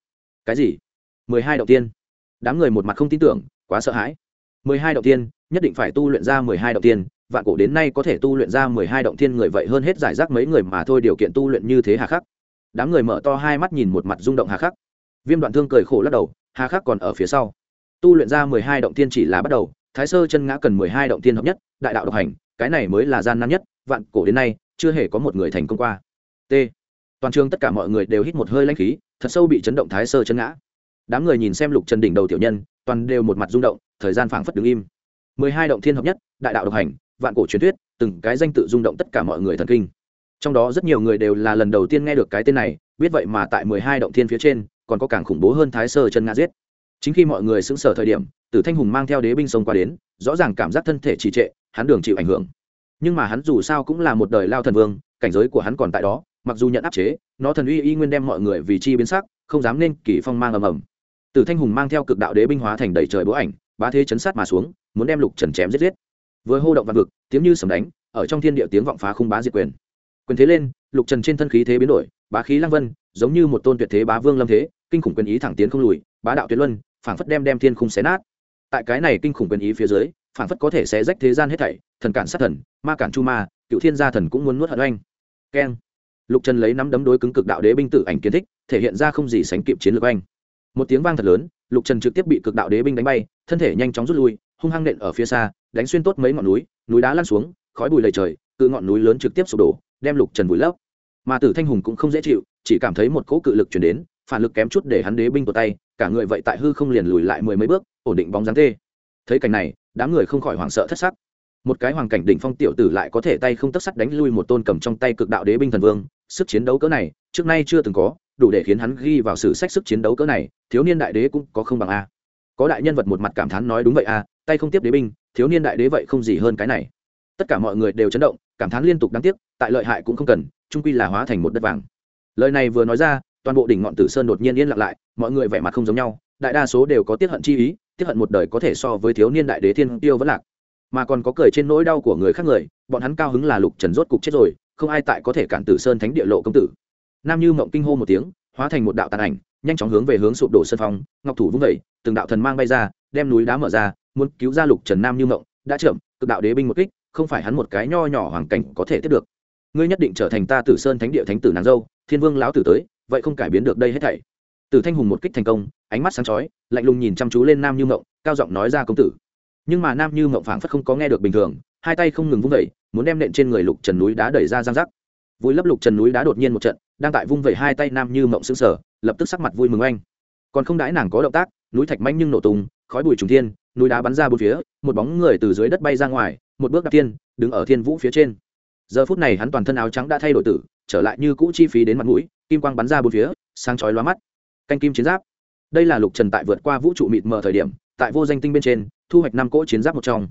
Cái gì? Mười hai đầu tiên? Đám người một mặt không tin tưởng, quá sợ hãi. Mười hai đầu tiên, nhất định phải tu luyện ra mười hai đầu tiên vạn cổ đến nay có thể tu luyện ra mười hai động thiên người vậy hơn hết giải rác mấy người mà thôi, điều kiện tu luyện như thế hà khắc. Đám người mở to hai mắt nhìn một mặt rung động hà khắc. Viêm đoạn thương cười khổ lắc đầu, hà khắc còn ở phía sau. Tu luyện ra mười hai động thiên chỉ là bắt đầu, thái sơ chân ngã cần mười hai động thiên hợp nhất, đại đạo độc hành, cái này mới là gian nan nhất, vạn cổ đến nay, chưa hề có một người thành công qua. T. Toàn trường tất cả mọi người đều hít một hơi lãnh khí, thật sâu bị chấn động thái sơ chân ngã. Đám người nhìn xem lục trần đỉnh đầu tiểu nhân, toàn đều một mặt rung động, thời gian phảng phất đứng im. mười hai động thiên hợp nhất, đại đạo độc hành vạn cổ truyền thuyết, từng cái danh tự rung động tất cả mọi người thần kinh. Trong đó rất nhiều người đều là lần đầu tiên nghe được cái tên này, biết vậy mà tại mười hai động thiên phía trên, còn có càng khủng bố hơn thái sơ chân ngã giết. Chính khi mọi người xứng sở thời điểm, tử thanh hùng mang theo đế binh sông qua đến, rõ ràng cảm giác thân thể trì trệ, hắn đường chịu ảnh hưởng. Nhưng mà hắn dù sao cũng là một đời lao thần vương, cảnh giới của hắn còn tại đó, mặc dù nhận áp chế, nó thần uy y nguyên đem mọi người vì chi biến sắc, không dám nên kỳ phong mang ầm ầm. Tử thanh hùng mang theo cực đạo đế binh hóa thành đầy trời bố ảnh, bá thế chấn sát mà xuống, muốn đem lục trần chém giết giết vừa hô động vạn vực, tiếng như sầm đánh, ở trong thiên địa tiếng vọng phá khung bá diệt quyền. Quyền thế lên, lục trần trên thân khí thế biến đổi, bá khí lăng vân, giống như một tôn tuyệt thế bá vương lâm thế, kinh khủng quyền ý thẳng tiến không lùi, bá đạo tuyệt luân, phảng phất đem đem thiên khung xé nát. Tại cái này kinh khủng quyền ý phía dưới, phảng phất có thể xé rách thế gian hết thảy, thần cản sát thần, ma cản chu ma, cựu thiên gia thần cũng muốn nuốt hận oanh. Keng. Lục trần lấy nắm đấm đối cứng cực đạo đế binh tử ảnh kiến thích, thể hiện ra không gì sánh kịp chiến lược oanh. Một tiếng vang thật lớn, lục trần trực tiếp bị cực đạo đế binh đánh bay, thân thể nhanh chóng rút lui hung hăng nện ở phía xa, đánh xuyên tốt mấy ngọn núi núi đá lăn xuống, khói bụi lầy trời cự ngọn núi lớn trực tiếp sụp đổ, đem lục trần vùi lấp. Mà tử thanh hùng cũng không dễ chịu, chỉ cảm thấy một cỗ cự lực chuyển đến, phản lực kém chút để hắn đế binh vào tay, cả người vậy tại hư không liền lùi lại mười mấy bước, ổn định bóng dáng tê. Thấy cảnh này, đám người không khỏi hoảng sợ thất sắc. Một cái hoàng cảnh đỉnh phong tiểu tử lại có thể tay không tất sắt đánh lui một tôn cầm trong tay cực đạo đế binh thần vương, sức chiến đấu cỡ này, trước nay chưa từng có, đủ để khiến hắn ghi vào sử sách sức chiến đấu cỡ này, thiếu niên đại đế cũng có không bằng a. Có đại nhân vật một mặt cảm thán nói đúng vậy a tay không tiếp đế binh, thiếu niên đại đế vậy không gì hơn cái này. Tất cả mọi người đều chấn động, cảm thán liên tục đáng tiếc, tại lợi hại cũng không cần trung quy là hóa thành một đất vàng. Lời này vừa nói ra, toàn bộ đỉnh ngọn tử sơn đột nhiên yên lặng lại, mọi người vẻ mặt không giống nhau, đại đa số đều có tiết hận chi ý, tiết hận một đời có thể so với thiếu niên đại đế thiên tiêu vẫn lạc. Mà còn có cười trên nỗi đau của người khác người, bọn hắn cao hứng là lục trần rốt cục chết rồi, không ai tại có thể cản tử sơn thánh địa lộ công tử. Nam như mộng kinh hô một tiếng, hóa thành một đạo tàn ảnh, nhanh chóng hướng về hướng sụp đổ sân phong, ngọc thủ vung vẩy từng đạo thần mang bay ra, đem núi đá mở ra muốn cứu ra lục trần nam như mộng, đã chậm, cực đạo đế binh một kích, không phải hắn một cái nho nhỏ hoàng cảnh có thể tiếp được. Ngươi nhất định trở thành ta tử sơn thánh địa thánh tử nàng dâu, thiên vương lão tử tới, vậy không cải biến được đây hết thảy. Tử thanh hùng một kích thành công, ánh mắt sáng chói, lạnh lùng nhìn chăm chú lên nam như mộng, cao giọng nói ra công tử. Nhưng mà nam như mộng phảng phất không có nghe được bình thường, hai tay không ngừng vung vẩy, muốn đem nện trên người lục trần núi đá đẩy ra giang rắc vui lấp lục trần núi đá đột nhiên một trận, đang tại vung vẩy hai tay nam như mộng xương sở lập tức sắc mặt vui mừng oanh còn không đãi nàng có động tác, núi thạch manh nhưng nổ tung, khói bụi trùng thiên núi đá bắn ra bốn phía, một bóng người từ dưới đất bay ra ngoài, một bước đạp tiên đứng ở thiên vũ phía trên. Giờ phút này hắn toàn thân áo trắng đã thay đổi tử, trở lại như cũ chi phí đến mặt mũi, kim quang bắn ra bốn phía, sáng chói lóa mắt. Canh kim chiến giáp. Đây là lục trần tại vượt qua vũ trụ mịt mờ thời điểm, tại vô danh tinh bên trên, thu hoạch năm cỗ chiến giáp một trong.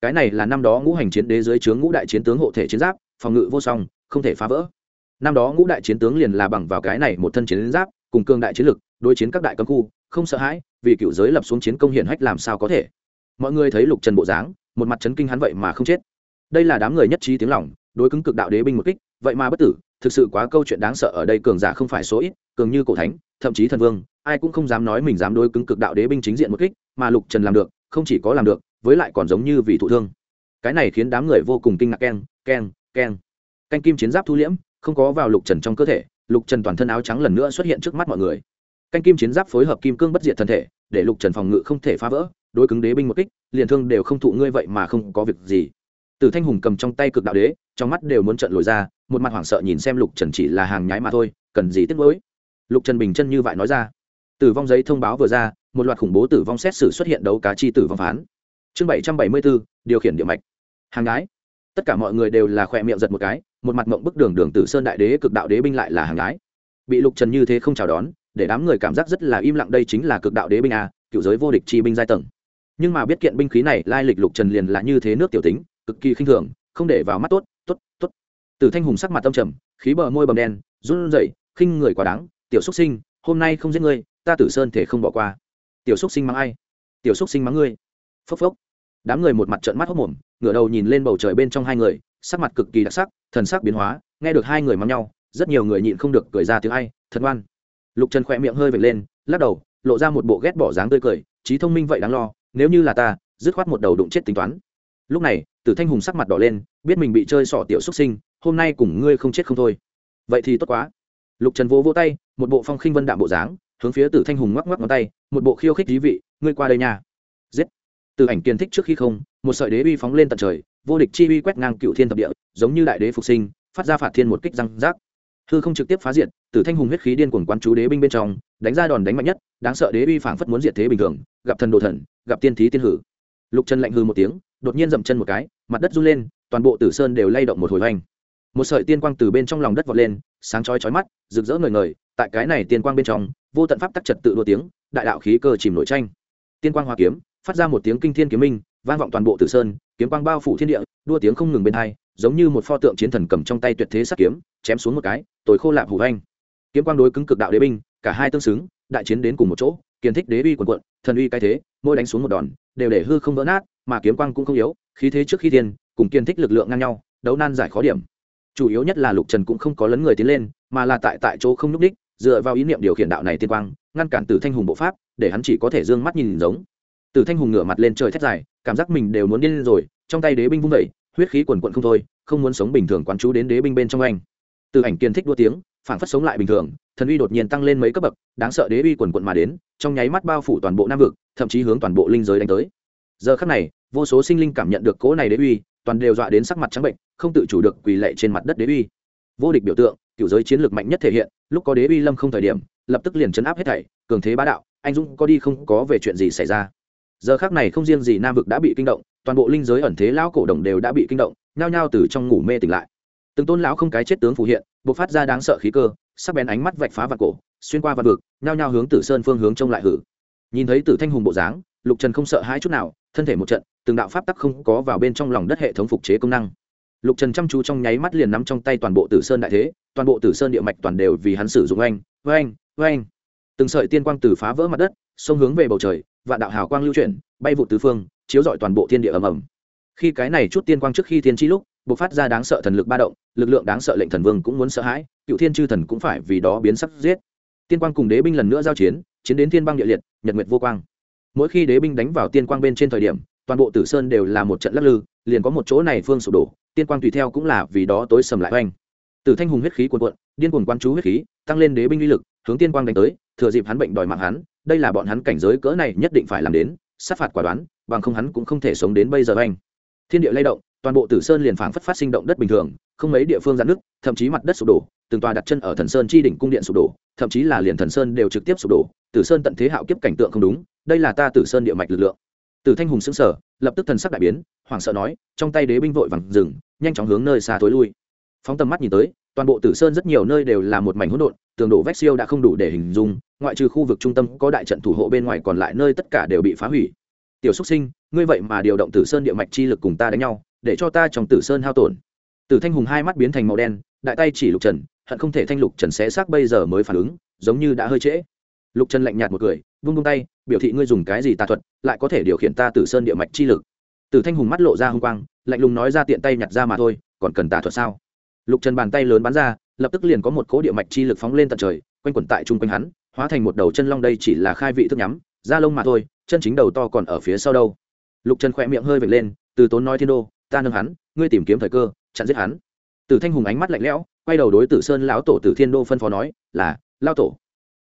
Cái này là năm đó ngũ hành chiến đế dưới trướng ngũ đại chiến tướng hộ thể chiến giáp, phòng ngự vô song, không thể phá vỡ. Năm đó ngũ đại chiến tướng liền là bằng vào cái này một thân chiến giáp, cùng cương đại chiến lực, đối chiến các đại cấm khu, không sợ hãi vì cựu giới lập xuống chiến công hiển hách làm sao có thể. Mọi người thấy lục trần bộ dáng, một mặt chấn kinh hắn vậy mà không chết. Đây là đám người nhất trí tiếng lòng, đối cứng cực đạo đế binh một kích, vậy mà bất tử, thực sự quá câu chuyện đáng sợ ở đây cường giả không phải số ít, cường như cổ thánh, thậm chí thần vương, ai cũng không dám nói mình dám đối cứng cực đạo đế binh chính diện một kích, mà lục trần làm được, không chỉ có làm được, với lại còn giống như vì thụ thương. Cái này khiến đám người vô cùng kinh ngạc, keng keng keng. Canh kim chiến giáp thu liễm, không có vào lục trần trong cơ thể, lục trần toàn thân áo trắng lần nữa xuất hiện trước mắt mọi người. Canh kim chiến giáp phối hợp kim cương bất diệt thân thể để lục trần phòng ngự không thể phá vỡ, đối cứng đế binh một kích, liền thương đều không thụ ngươi vậy mà không có việc gì. Tử thanh hùng cầm trong tay cực đạo đế, trong mắt đều muốn trận lồi ra, một mặt hoảng sợ nhìn xem lục trần chỉ là hàng nhái mà thôi, cần gì tiếc mới lục trần bình chân như vậy nói ra. Tử vong giấy thông báo vừa ra, một loạt khủng bố tử vong xét xử xuất hiện đấu cá chi tử vong phán. Chương bảy trăm bảy mươi bốn điều khiển địa mạch. Hàng nhái. Tất cả mọi người đều là khỏe miệng giật một cái, một mặt mộng bức đường đường tử sơn đại đế cực đạo đế binh lại là hàng nhái. Bị lục trần như thế không chào đón để đám người cảm giác rất là im lặng đây chính là cực đạo đế binh a, cựu giới vô địch chi binh giai tầng. Nhưng mà biết kiện binh khí này, lai lịch lục trần liền là như thế nước tiểu tính, cực kỳ khinh thường, không để vào mắt tốt tốt tốt. Từ thanh hùng sắc mặt tâm trầm, khí bờ môi bầm đen, run rẩy, khinh người quá đáng, tiểu xúc sinh, hôm nay không giết ngươi, ta tử sơn thể không bỏ qua. Tiểu xúc sinh mắng ai? Tiểu xúc sinh mắng ngươi. Phốc phốc. Đám người một mặt trợn mắt hốc mồm ngửa đầu nhìn lên bầu trời bên trong hai người, sắc mặt cực kỳ đặc sắc, thần sắc biến hóa, nghe được hai người mắng nhau, rất nhiều người nhịn không được cười ra tiếng ai, thật ngoan lục trần khỏe miệng hơi vệt lên, lắc đầu, lộ ra một bộ ghét bỏ dáng tươi cười trí thông minh vậy đáng lo, nếu như là ta, dứt khoát một đầu đụng chết tính toán. Lúc này, tử thanh hùng sắc mặt đỏ lên, biết mình bị chơi sỏ tiểu xuất sinh, hôm nay cùng ngươi không chết không thôi. Vậy thì tốt quá. Lục trần vỗ vỗ tay, một bộ phong khinh vân đạm bộ dáng, hướng phía tử thanh hùng ngoắc ngoắc ngón tay, một bộ khiêu khích dí vị, ngươi qua đây nha. Giết. Từ ảnh kiên thích trước khi không, một sợi đế uy phóng lên tận trời, vô địch chi uy quét ngang cựu thiên thập địa, giống như đại đế phục sinh, phát ra phạt thiên một kích răng rác hư không trực tiếp phá diệt, tử thanh hùng huyết khí điên cuồng quán chú đế binh bên trong, đánh ra đòn đánh mạnh nhất, đáng sợ đế uy phảng phất muốn diệt thế bình thường, gặp thần đồ thần, gặp tiên thí tiên hử. Lục chân lạnh hư một tiếng, đột nhiên dậm chân một cái, mặt đất run lên, toàn bộ tử sơn đều lay động một hồi hoành. Một sợi tiên quang từ bên trong lòng đất vọt lên, sáng chói chói mắt, rực rỡ ngời ngời, tại cái này tiên quang bên trong, vô tận pháp tắc trật tự đua tiếng, đại đạo khí cơ chìm nổi tranh. Tiên quang hoa kiếm, phát ra một tiếng kinh thiên kiếm minh, vang vọng toàn bộ tử sơn, kiếm quang bao phủ thiên địa, đua tiếng không ngừng bên hai giống như một pho tượng chiến thần cầm trong tay tuyệt thế sắc kiếm, chém xuống một cái tối khô lạp hủ anh kiếm quang đối cứng cực đạo đế binh, cả hai tương xứng, đại chiến đến cùng một chỗ, kiên thích đế uy quần quận, thần uy cái thế, mỗi đánh xuống một đòn, đều để hư không vỡ nát, mà kiếm quang cũng không yếu, khí thế trước khi thiên, cùng kiên thích lực lượng ngang nhau, đấu nan giải khó điểm. Chủ yếu nhất là lục trần cũng không có lấn người tiến lên, mà là tại tại chỗ không n ú c đích dựa vào ý niệm điều khiển đạo này tiên quang, ngăn cản từ thanh hùng bộ pháp, để hắn chỉ có thể d ư ơ n g mắt nhìn giống. Từ thanh hùng ngửa mặt lên trời thét dài, cảm giác mình đều muốn điên lên rồi, trong tay đế binh vung vẩy huyết khí quần quận không thôi, không muốn sống bình thường quán chú đến đế binh bên trong anh. Từ ảnh kiên thích đua tiếng phản phất sống lại bình thường, thần uy đột nhiên tăng lên mấy cấp bậc, đáng sợ đế uy quần quận mà đến, trong nháy mắt bao phủ toàn bộ nam vực, thậm chí hướng toàn bộ linh giới đánh tới. Giờ khắc này, vô số sinh linh cảm nhận được cỗ này đế uy, toàn đều dọa đến sắc mặt trắng bệnh, không tự chủ được quỳ lệ trên mặt đất đế uy. Vô địch biểu tượng, cựu giới chiến lược mạnh nhất thể hiện, lúc có đế uy lâm không thời điểm, lập tức liền chấn áp hết thảy, cường thế bá đạo, anh dũng có đi không có về chuyện gì xảy ra giờ khác này không riêng gì nam vực đã bị kinh động, toàn bộ linh giới ẩn thế lão cổ đồng đều đã bị kinh động, nhao nhao từ trong ngủ mê tỉnh lại. Từng tôn lão không cái chết tướng phù hiện buộc phát ra đáng sợ khí cơ, sắc bén ánh mắt vạch phá vạt cổ, xuyên qua vạt vực, nhao nhao hướng tử sơn phương hướng trông lại hử. Nhìn thấy tử thanh hùng bộ dáng, lục trần không sợ hãi chút nào, thân thể một trận, từng đạo pháp tắc không có vào bên trong lòng đất hệ thống phục chế công năng. Lục trần chăm chú trong nháy mắt liền nắm trong tay toàn bộ tử sơn đại thế, toàn bộ tử sơn địa mạch toàn đều vì hắn sử dụng oanh oanh oanh. Từng sợi tiên quang từ phá vỡ mặt đất, xông hướng về bầu trời và đạo hào quang lưu chuyển, bay vụ tứ phương, chiếu rọi toàn bộ thiên địa ầm ầm. Khi cái này chút tiên quang trước khi thiên chi lúc, bộc phát ra đáng sợ thần lực ba động, lực lượng đáng sợ lệnh thần vương cũng muốn sợ hãi, cựu thiên chư thần cũng phải vì đó biến sắc giết. Tiên quang cùng đế binh lần nữa giao chiến chiến đến thiên băng địa liệt, nhật nguyệt vô quang. Mỗi khi đế binh đánh vào tiên quang bên trên thời điểm, toàn bộ tử sơn đều là một trận lắc lư, liền có một chỗ này phương sụp đổ, tiên quang tùy theo cũng là vì đó tối sầm lại oanh. Tử thanh hùng huyết khí cuồn cuộn, điên cuồng quan chú huyết khí, tăng lên đế binh uy lực, hướng tiên quang đánh tới, thừa dịp hắn bệnh đòi mạng hắn đây là bọn hắn cảnh giới cỡ này nhất định phải làm đến sát phạt quả đoán bằng không hắn cũng không thể sống đến bây giờ anh. Thiên địa lay động toàn bộ tử sơn liền phảng phất phát sinh động đất bình thường không mấy địa phương giãn nước thậm chí mặt đất sụp đổ từng tòa đặt chân ở thần sơn chi đỉnh cung điện sụp đổ thậm chí là liền thần sơn đều trực tiếp sụp đổ tử sơn tận thế hạo kiếp cảnh tượng không đúng đây là ta tử sơn địa mạch lực lượng. Tử thanh hùng sững sờ, lập tức thần sắc đại biến hoảng sợ nói trong tay đế binh vội vàng dừng nhanh chóng hướng nơi xa tối lui. Phóng tầm mắt nhìn tới toàn bộ tử sơn rất nhiều nơi đều là một mảnh hỗn độn, tường đổ vách siêu đã không đủ để hình dung, ngoại trừ khu vực trung tâm có đại trận thủ hộ bên ngoài còn lại nơi tất cả đều bị phá hủy. Tiểu xúc sinh, ngươi vậy mà điều động tử sơn địa mạch chi lực cùng ta đánh nhau, để cho ta trong tử sơn hao tổn. Tử thanh hùng hai mắt biến thành màu đen, đại tay chỉ lục trần, hận không thể thanh lục trần xé xác bây giờ mới phản ứng, giống như đã hơi trễ. Lục trần lạnh nhạt một cười, vung vung tay, biểu thị ngươi dùng cái gì tà thuật, lại có thể điều khiển ta tử sơn địa mạch chi lực. Tử thanh hùng mắt lộ ra h u n g quang, lạnh lùng nói ra tiện tay nhặt ra mà thôi, còn cần tà thuật sao? Lục trần bàn tay lớn bắn ra, lập tức liền có một cỗ địa mạch chi lực phóng lên tận trời, quanh quẩn tại chung quanh hắn, hóa thành một đầu chân long đây chỉ là khai vị thức nhắm, da lông mà thôi, chân chính đầu to còn ở phía sau đâu. Lục trần khỏe miệng hơi vệt lên, từ tốn nói thiên đô, ta nâng hắn, ngươi tìm kiếm thời cơ, chặn giết hắn. Tử thanh hùng ánh mắt lạnh lẽo, quay đầu đối tử sơn lão tổ tử thiên đô phân phó nói, là, lao tổ.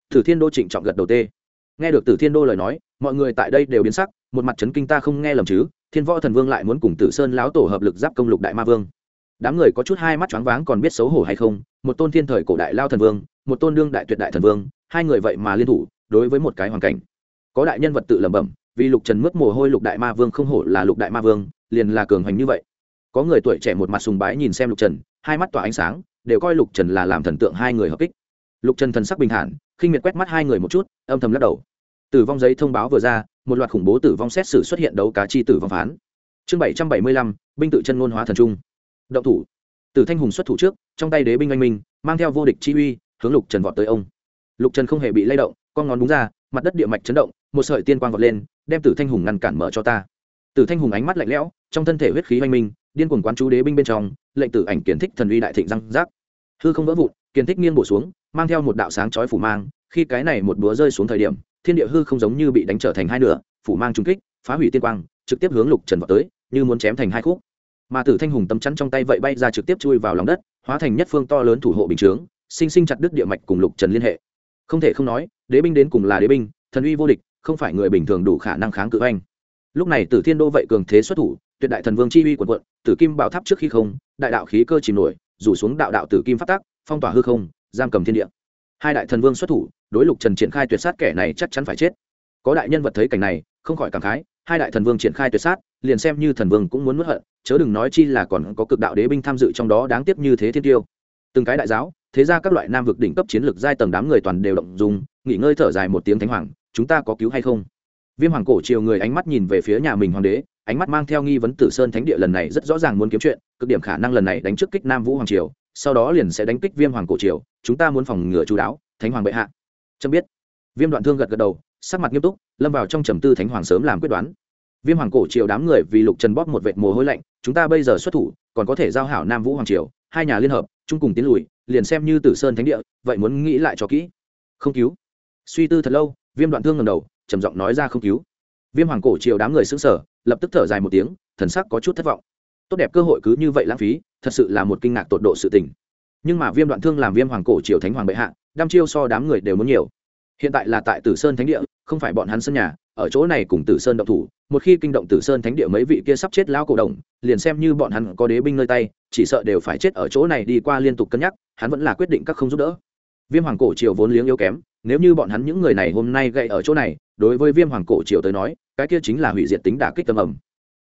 Tử thiên đô trịnh trọng gật đầu tê. Nghe được tử thiên đô lời nói, mọi người tại đây đều biến sắc, một mặt chấn kinh ta không nghe lầm chứ, thiên võ thần vương lại muốn cùng tử sơn lão tổ hợp lực giáp công lục đại ma vương đám người có chút hai mắt choáng váng còn biết xấu hổ hay không, một tôn thiên thời cổ đại lao thần vương, một tôn đương đại tuyệt đại thần vương, hai người vậy mà liên thủ, đối với một cái hoàn cảnh. Có đại nhân vật tự lẩm bẩm, vì lục trần mất mồ hôi lục đại ma vương không hổ là lục đại ma vương, liền là cường hành như vậy. Có người tuổi trẻ một mặt sùng bái nhìn xem lục trần, hai mắt tỏa ánh sáng, đều coi lục trần là làm thần tượng hai người hợp kích. Lục trần thần sắc bình thản, khinh miệt quét mắt hai người một chút, âm thầm lắc đầu. Tử vong giấy thông báo vừa ra, một loạt khủng bố tử vong xét xử xuất hiện đấu cá chi tử vong phán. Chương bảy trăm bảy mươi lăm, binh tự chân ngôn hóa thần trung động thủ. Tử thanh hùng xuất thủ trước, trong tay đế binh anh minh, mang theo vô địch chi uy, hướng lục trần vọt tới ông. Lục trần không hề bị lay động, con ngón đúng ra, mặt đất địa mạch chấn động, một sợi tiên quang vọt lên, đem tử thanh hùng ngăn cản mở cho ta. Tử thanh hùng ánh mắt lạnh lẽo, trong thân thể huyết khí oanh minh, điên cuồng quán chú đế binh bên trong, lệnh tử ảnh kiến thích thần uy đại thịnh răng rác. Hư không vỡ vụn kiến thích nghiêng bổ xuống, mang theo một đạo sáng chói phủ mang, khi cái này một búa rơi xuống thời điểm, thiên địa hư không giống như bị đánh trở thành hai nửa, phủ mang trung kích, phá hủy tiên quang, trực tiếp hướng lục trần vào tới, như muốn chém thành hai khúc mà tử thanh hùng tấm chắn trong tay vậy bay ra trực tiếp chui vào lòng đất, hóa thành nhất phương to lớn thủ hộ bình chướng, sinh sinh chặt đứt địa mạch cùng lục trần liên hệ. Không thể không nói, đế binh đến cùng là đế binh, thần uy vô địch, không phải người bình thường đủ khả năng kháng cự anh. Lúc này tử thiên đô vậy cường thế xuất thủ, tuyệt đại thần vương chi uy quần quận, tử kim bảo tháp trước khi không, đại đạo khí cơ chìm nổi, rủ xuống đạo đạo tử kim phát tác phong tỏa hư không, giam cầm thiên địa. Hai đại thần vương xuất thủ, đối lục trần triển khai tuyệt sát kẻ này chắc chắn phải chết. Có đại nhân vật thấy cảnh này, không khỏi cảm khái hai đại thần vương triển khai tuyệt sát, liền xem như thần vương cũng muốn mất hận, chớ đừng nói chi là còn có cực đạo đế binh tham dự trong đó đáng tiếc như thế thiên tiêu. Từng cái đại giáo, thế ra các loại nam vực đỉnh cấp chiến lược giai tầng đám người toàn đều động dùng nghỉ ngơi thở dài một tiếng thánh hoàng, chúng ta có cứu hay không? Viêm hoàng cổ chiều người ánh mắt nhìn về phía nhà mình hoàng đế, ánh mắt mang theo nghi vấn tử sơn thánh địa lần này rất rõ ràng muốn kiếm chuyện, cực điểm khả năng lần này đánh trước kích nam vũ hoàng triều, sau đó liền sẽ đánh kích viêm hoàng cổ triều, chúng ta muốn phòng ngừa chú đáo, thánh hoàng bệ hạ. Trâm biết. Viêm đoạn thương gật gật đầu sắc mặt nghiêm túc, lâm vào trong trầm tư thánh hoàng sớm làm quyết đoán. Viêm hoàng cổ triều đám người vì lục trần bóp một vệt mồ hôi lạnh, chúng ta bây giờ xuất thủ, còn có thể giao hảo nam vũ hoàng triều, hai nhà liên hợp, chung cùng tiến lùi, liền xem như tử sơn thánh địa, vậy muốn nghĩ lại cho kỹ. Không cứu. Suy tư thật lâu, viêm đoạn thương ngầm đầu, trầm giọng nói ra không cứu. Viêm hoàng cổ triều đám người xứng sở lập tức thở dài một tiếng, thần sắc có chút thất vọng. Tốt đẹp cơ hội cứ như vậy lãng phí, thật sự là một kinh ngạc tột độ sự tình. Nhưng mà viêm đoạn thương làm viêm hoàng cổ triều thánh hoàng bệ hạ, đăm chiêu so đám người đều muốn nhiều. Hiện tại là tại tử sơn thánh địa không phải bọn hắn sân nhà, ở chỗ này cùng tử sơn động thủ, một khi kinh động tử sơn thánh địa mấy vị kia sắp chết lao cổ đồng liền xem như bọn hắn có đế binh nơi tay, chỉ sợ đều phải chết ở chỗ này đi qua liên tục cân nhắc, hắn vẫn là quyết định các không giúp đỡ. Viêm hoàng cổ triều vốn liếng yếu kém, nếu như bọn hắn những người này hôm nay gậy ở chỗ này, đối với viêm hoàng cổ triều tới nói, cái kia chính là hủy diệt tính đả kích tâm ẩm.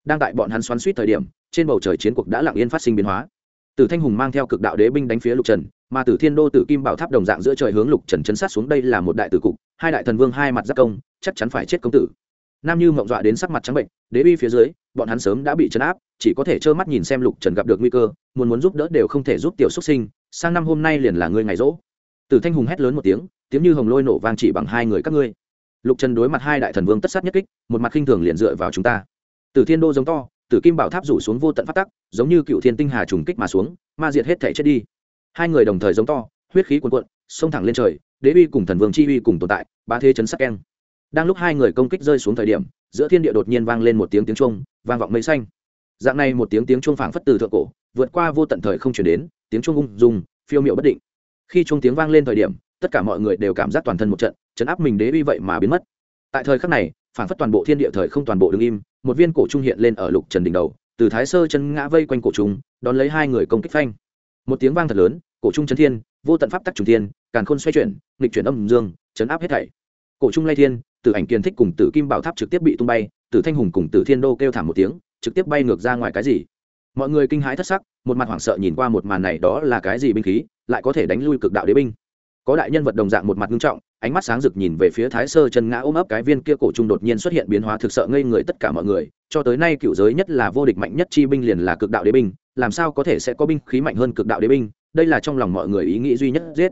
Đang tại bọn hắn xoắn suýt thời điểm, trên bầu trời chiến cuộc đã lặng yên phát sinh biến hóa. Tử thanh hùng mang theo cực đạo đế binh đánh phía lục trần, mà tử thiên đô tử kim bảo tháp đồng dạng giữa trời hướng lục trần chấn sát xuống đây là một đại tử cục hai đại thần vương hai mặt giác công, chắc chắn phải chết công tử. Nam như mộng dọa đến sắc mặt trắng bệnh, đế uy phía dưới, bọn hắn sớm đã bị chấn áp, chỉ có thể trơ mắt nhìn xem lục trần gặp được nguy cơ, muốn muốn giúp đỡ đều không thể giúp tiểu xuất sinh, sang năm hôm nay liền là ngươi ngày rỗ. Tử thanh hùng hét lớn một tiếng tiếng như hồng lôi nổ vang chỉ bằng hai người các ngươi. Lục trần đối mặt hai đại thần vương tất sát nhất kích, một mặt khinh thường liền dựa vào chúng ta. Tử thiên đô giống to, tử kim bảo tháp rủ xuống vô tận phát tắc, giống như cựu thiên tinh hà trùng kích mà xuống, ma diệt hết thể chết đi. Hai người đồng thời giống to, huyết khí cuồn cuộn xông thẳng lên trời đế uy cùng thần vương chi uy cùng tồn tại ba thế chấn sắc keng. Đang lúc hai người công kích rơi xuống thời điểm, giữa thiên địa đột nhiên vang lên một tiếng tiếng trung vang vọng mây xanh. Dạng này một tiếng tiếng trung phảng phất từ thượng cổ, vượt qua vô tận thời không chuyển đến, tiếng trung ung dung, phiêu miệu bất định. Khi trung tiếng vang lên thời điểm, tất cả mọi người đều cảm giác toàn thân một trận, chấn áp mình đế uy vậy mà biến mất. Tại thời khắc này, phảng phất toàn bộ thiên địa thời không toàn bộ đứng im, một viên cổ trung hiện lên ở lục trần đỉnh đầu, từ thái sơ chân ngã vây quanh cổ trung, đón lấy hai người công kích phanh. Một tiếng vang thật lớn, cổ trung chấn thiên, vô tận pháp tắc trùng thiên càn khôn xoay chuyển, nghịch chuyển âm dương, chấn áp hết thảy. Cổ trung lay thiên, tử ảnh kiên thích cùng tử kim bảo tháp trực tiếp bị tung bay, tử thanh hùng cùng tử thiên đô kêu thảm một tiếng, trực tiếp bay ngược ra ngoài cái gì? Mọi người kinh hãi thất sắc, một mặt hoảng sợ nhìn qua một màn này đó là cái gì binh khí, lại có thể đánh lui cực đạo đế binh. Có đại nhân vật đồng dạng một mặt nghiêm trọng, ánh mắt sáng rực nhìn về phía thái sơ chân ngã ôm ấp cái viên kia cổ trung đột nhiên xuất hiện biến hóa thực sợ ngây người tất cả mọi người, cho tới nay cựu giới nhất là vô địch mạnh nhất chi binh liền là cực đạo đế binh, làm sao có thể sẽ có binh khí mạnh hơn cực đạo đế binh? Đây là trong lòng mọi người ý nghĩ duy nhất giết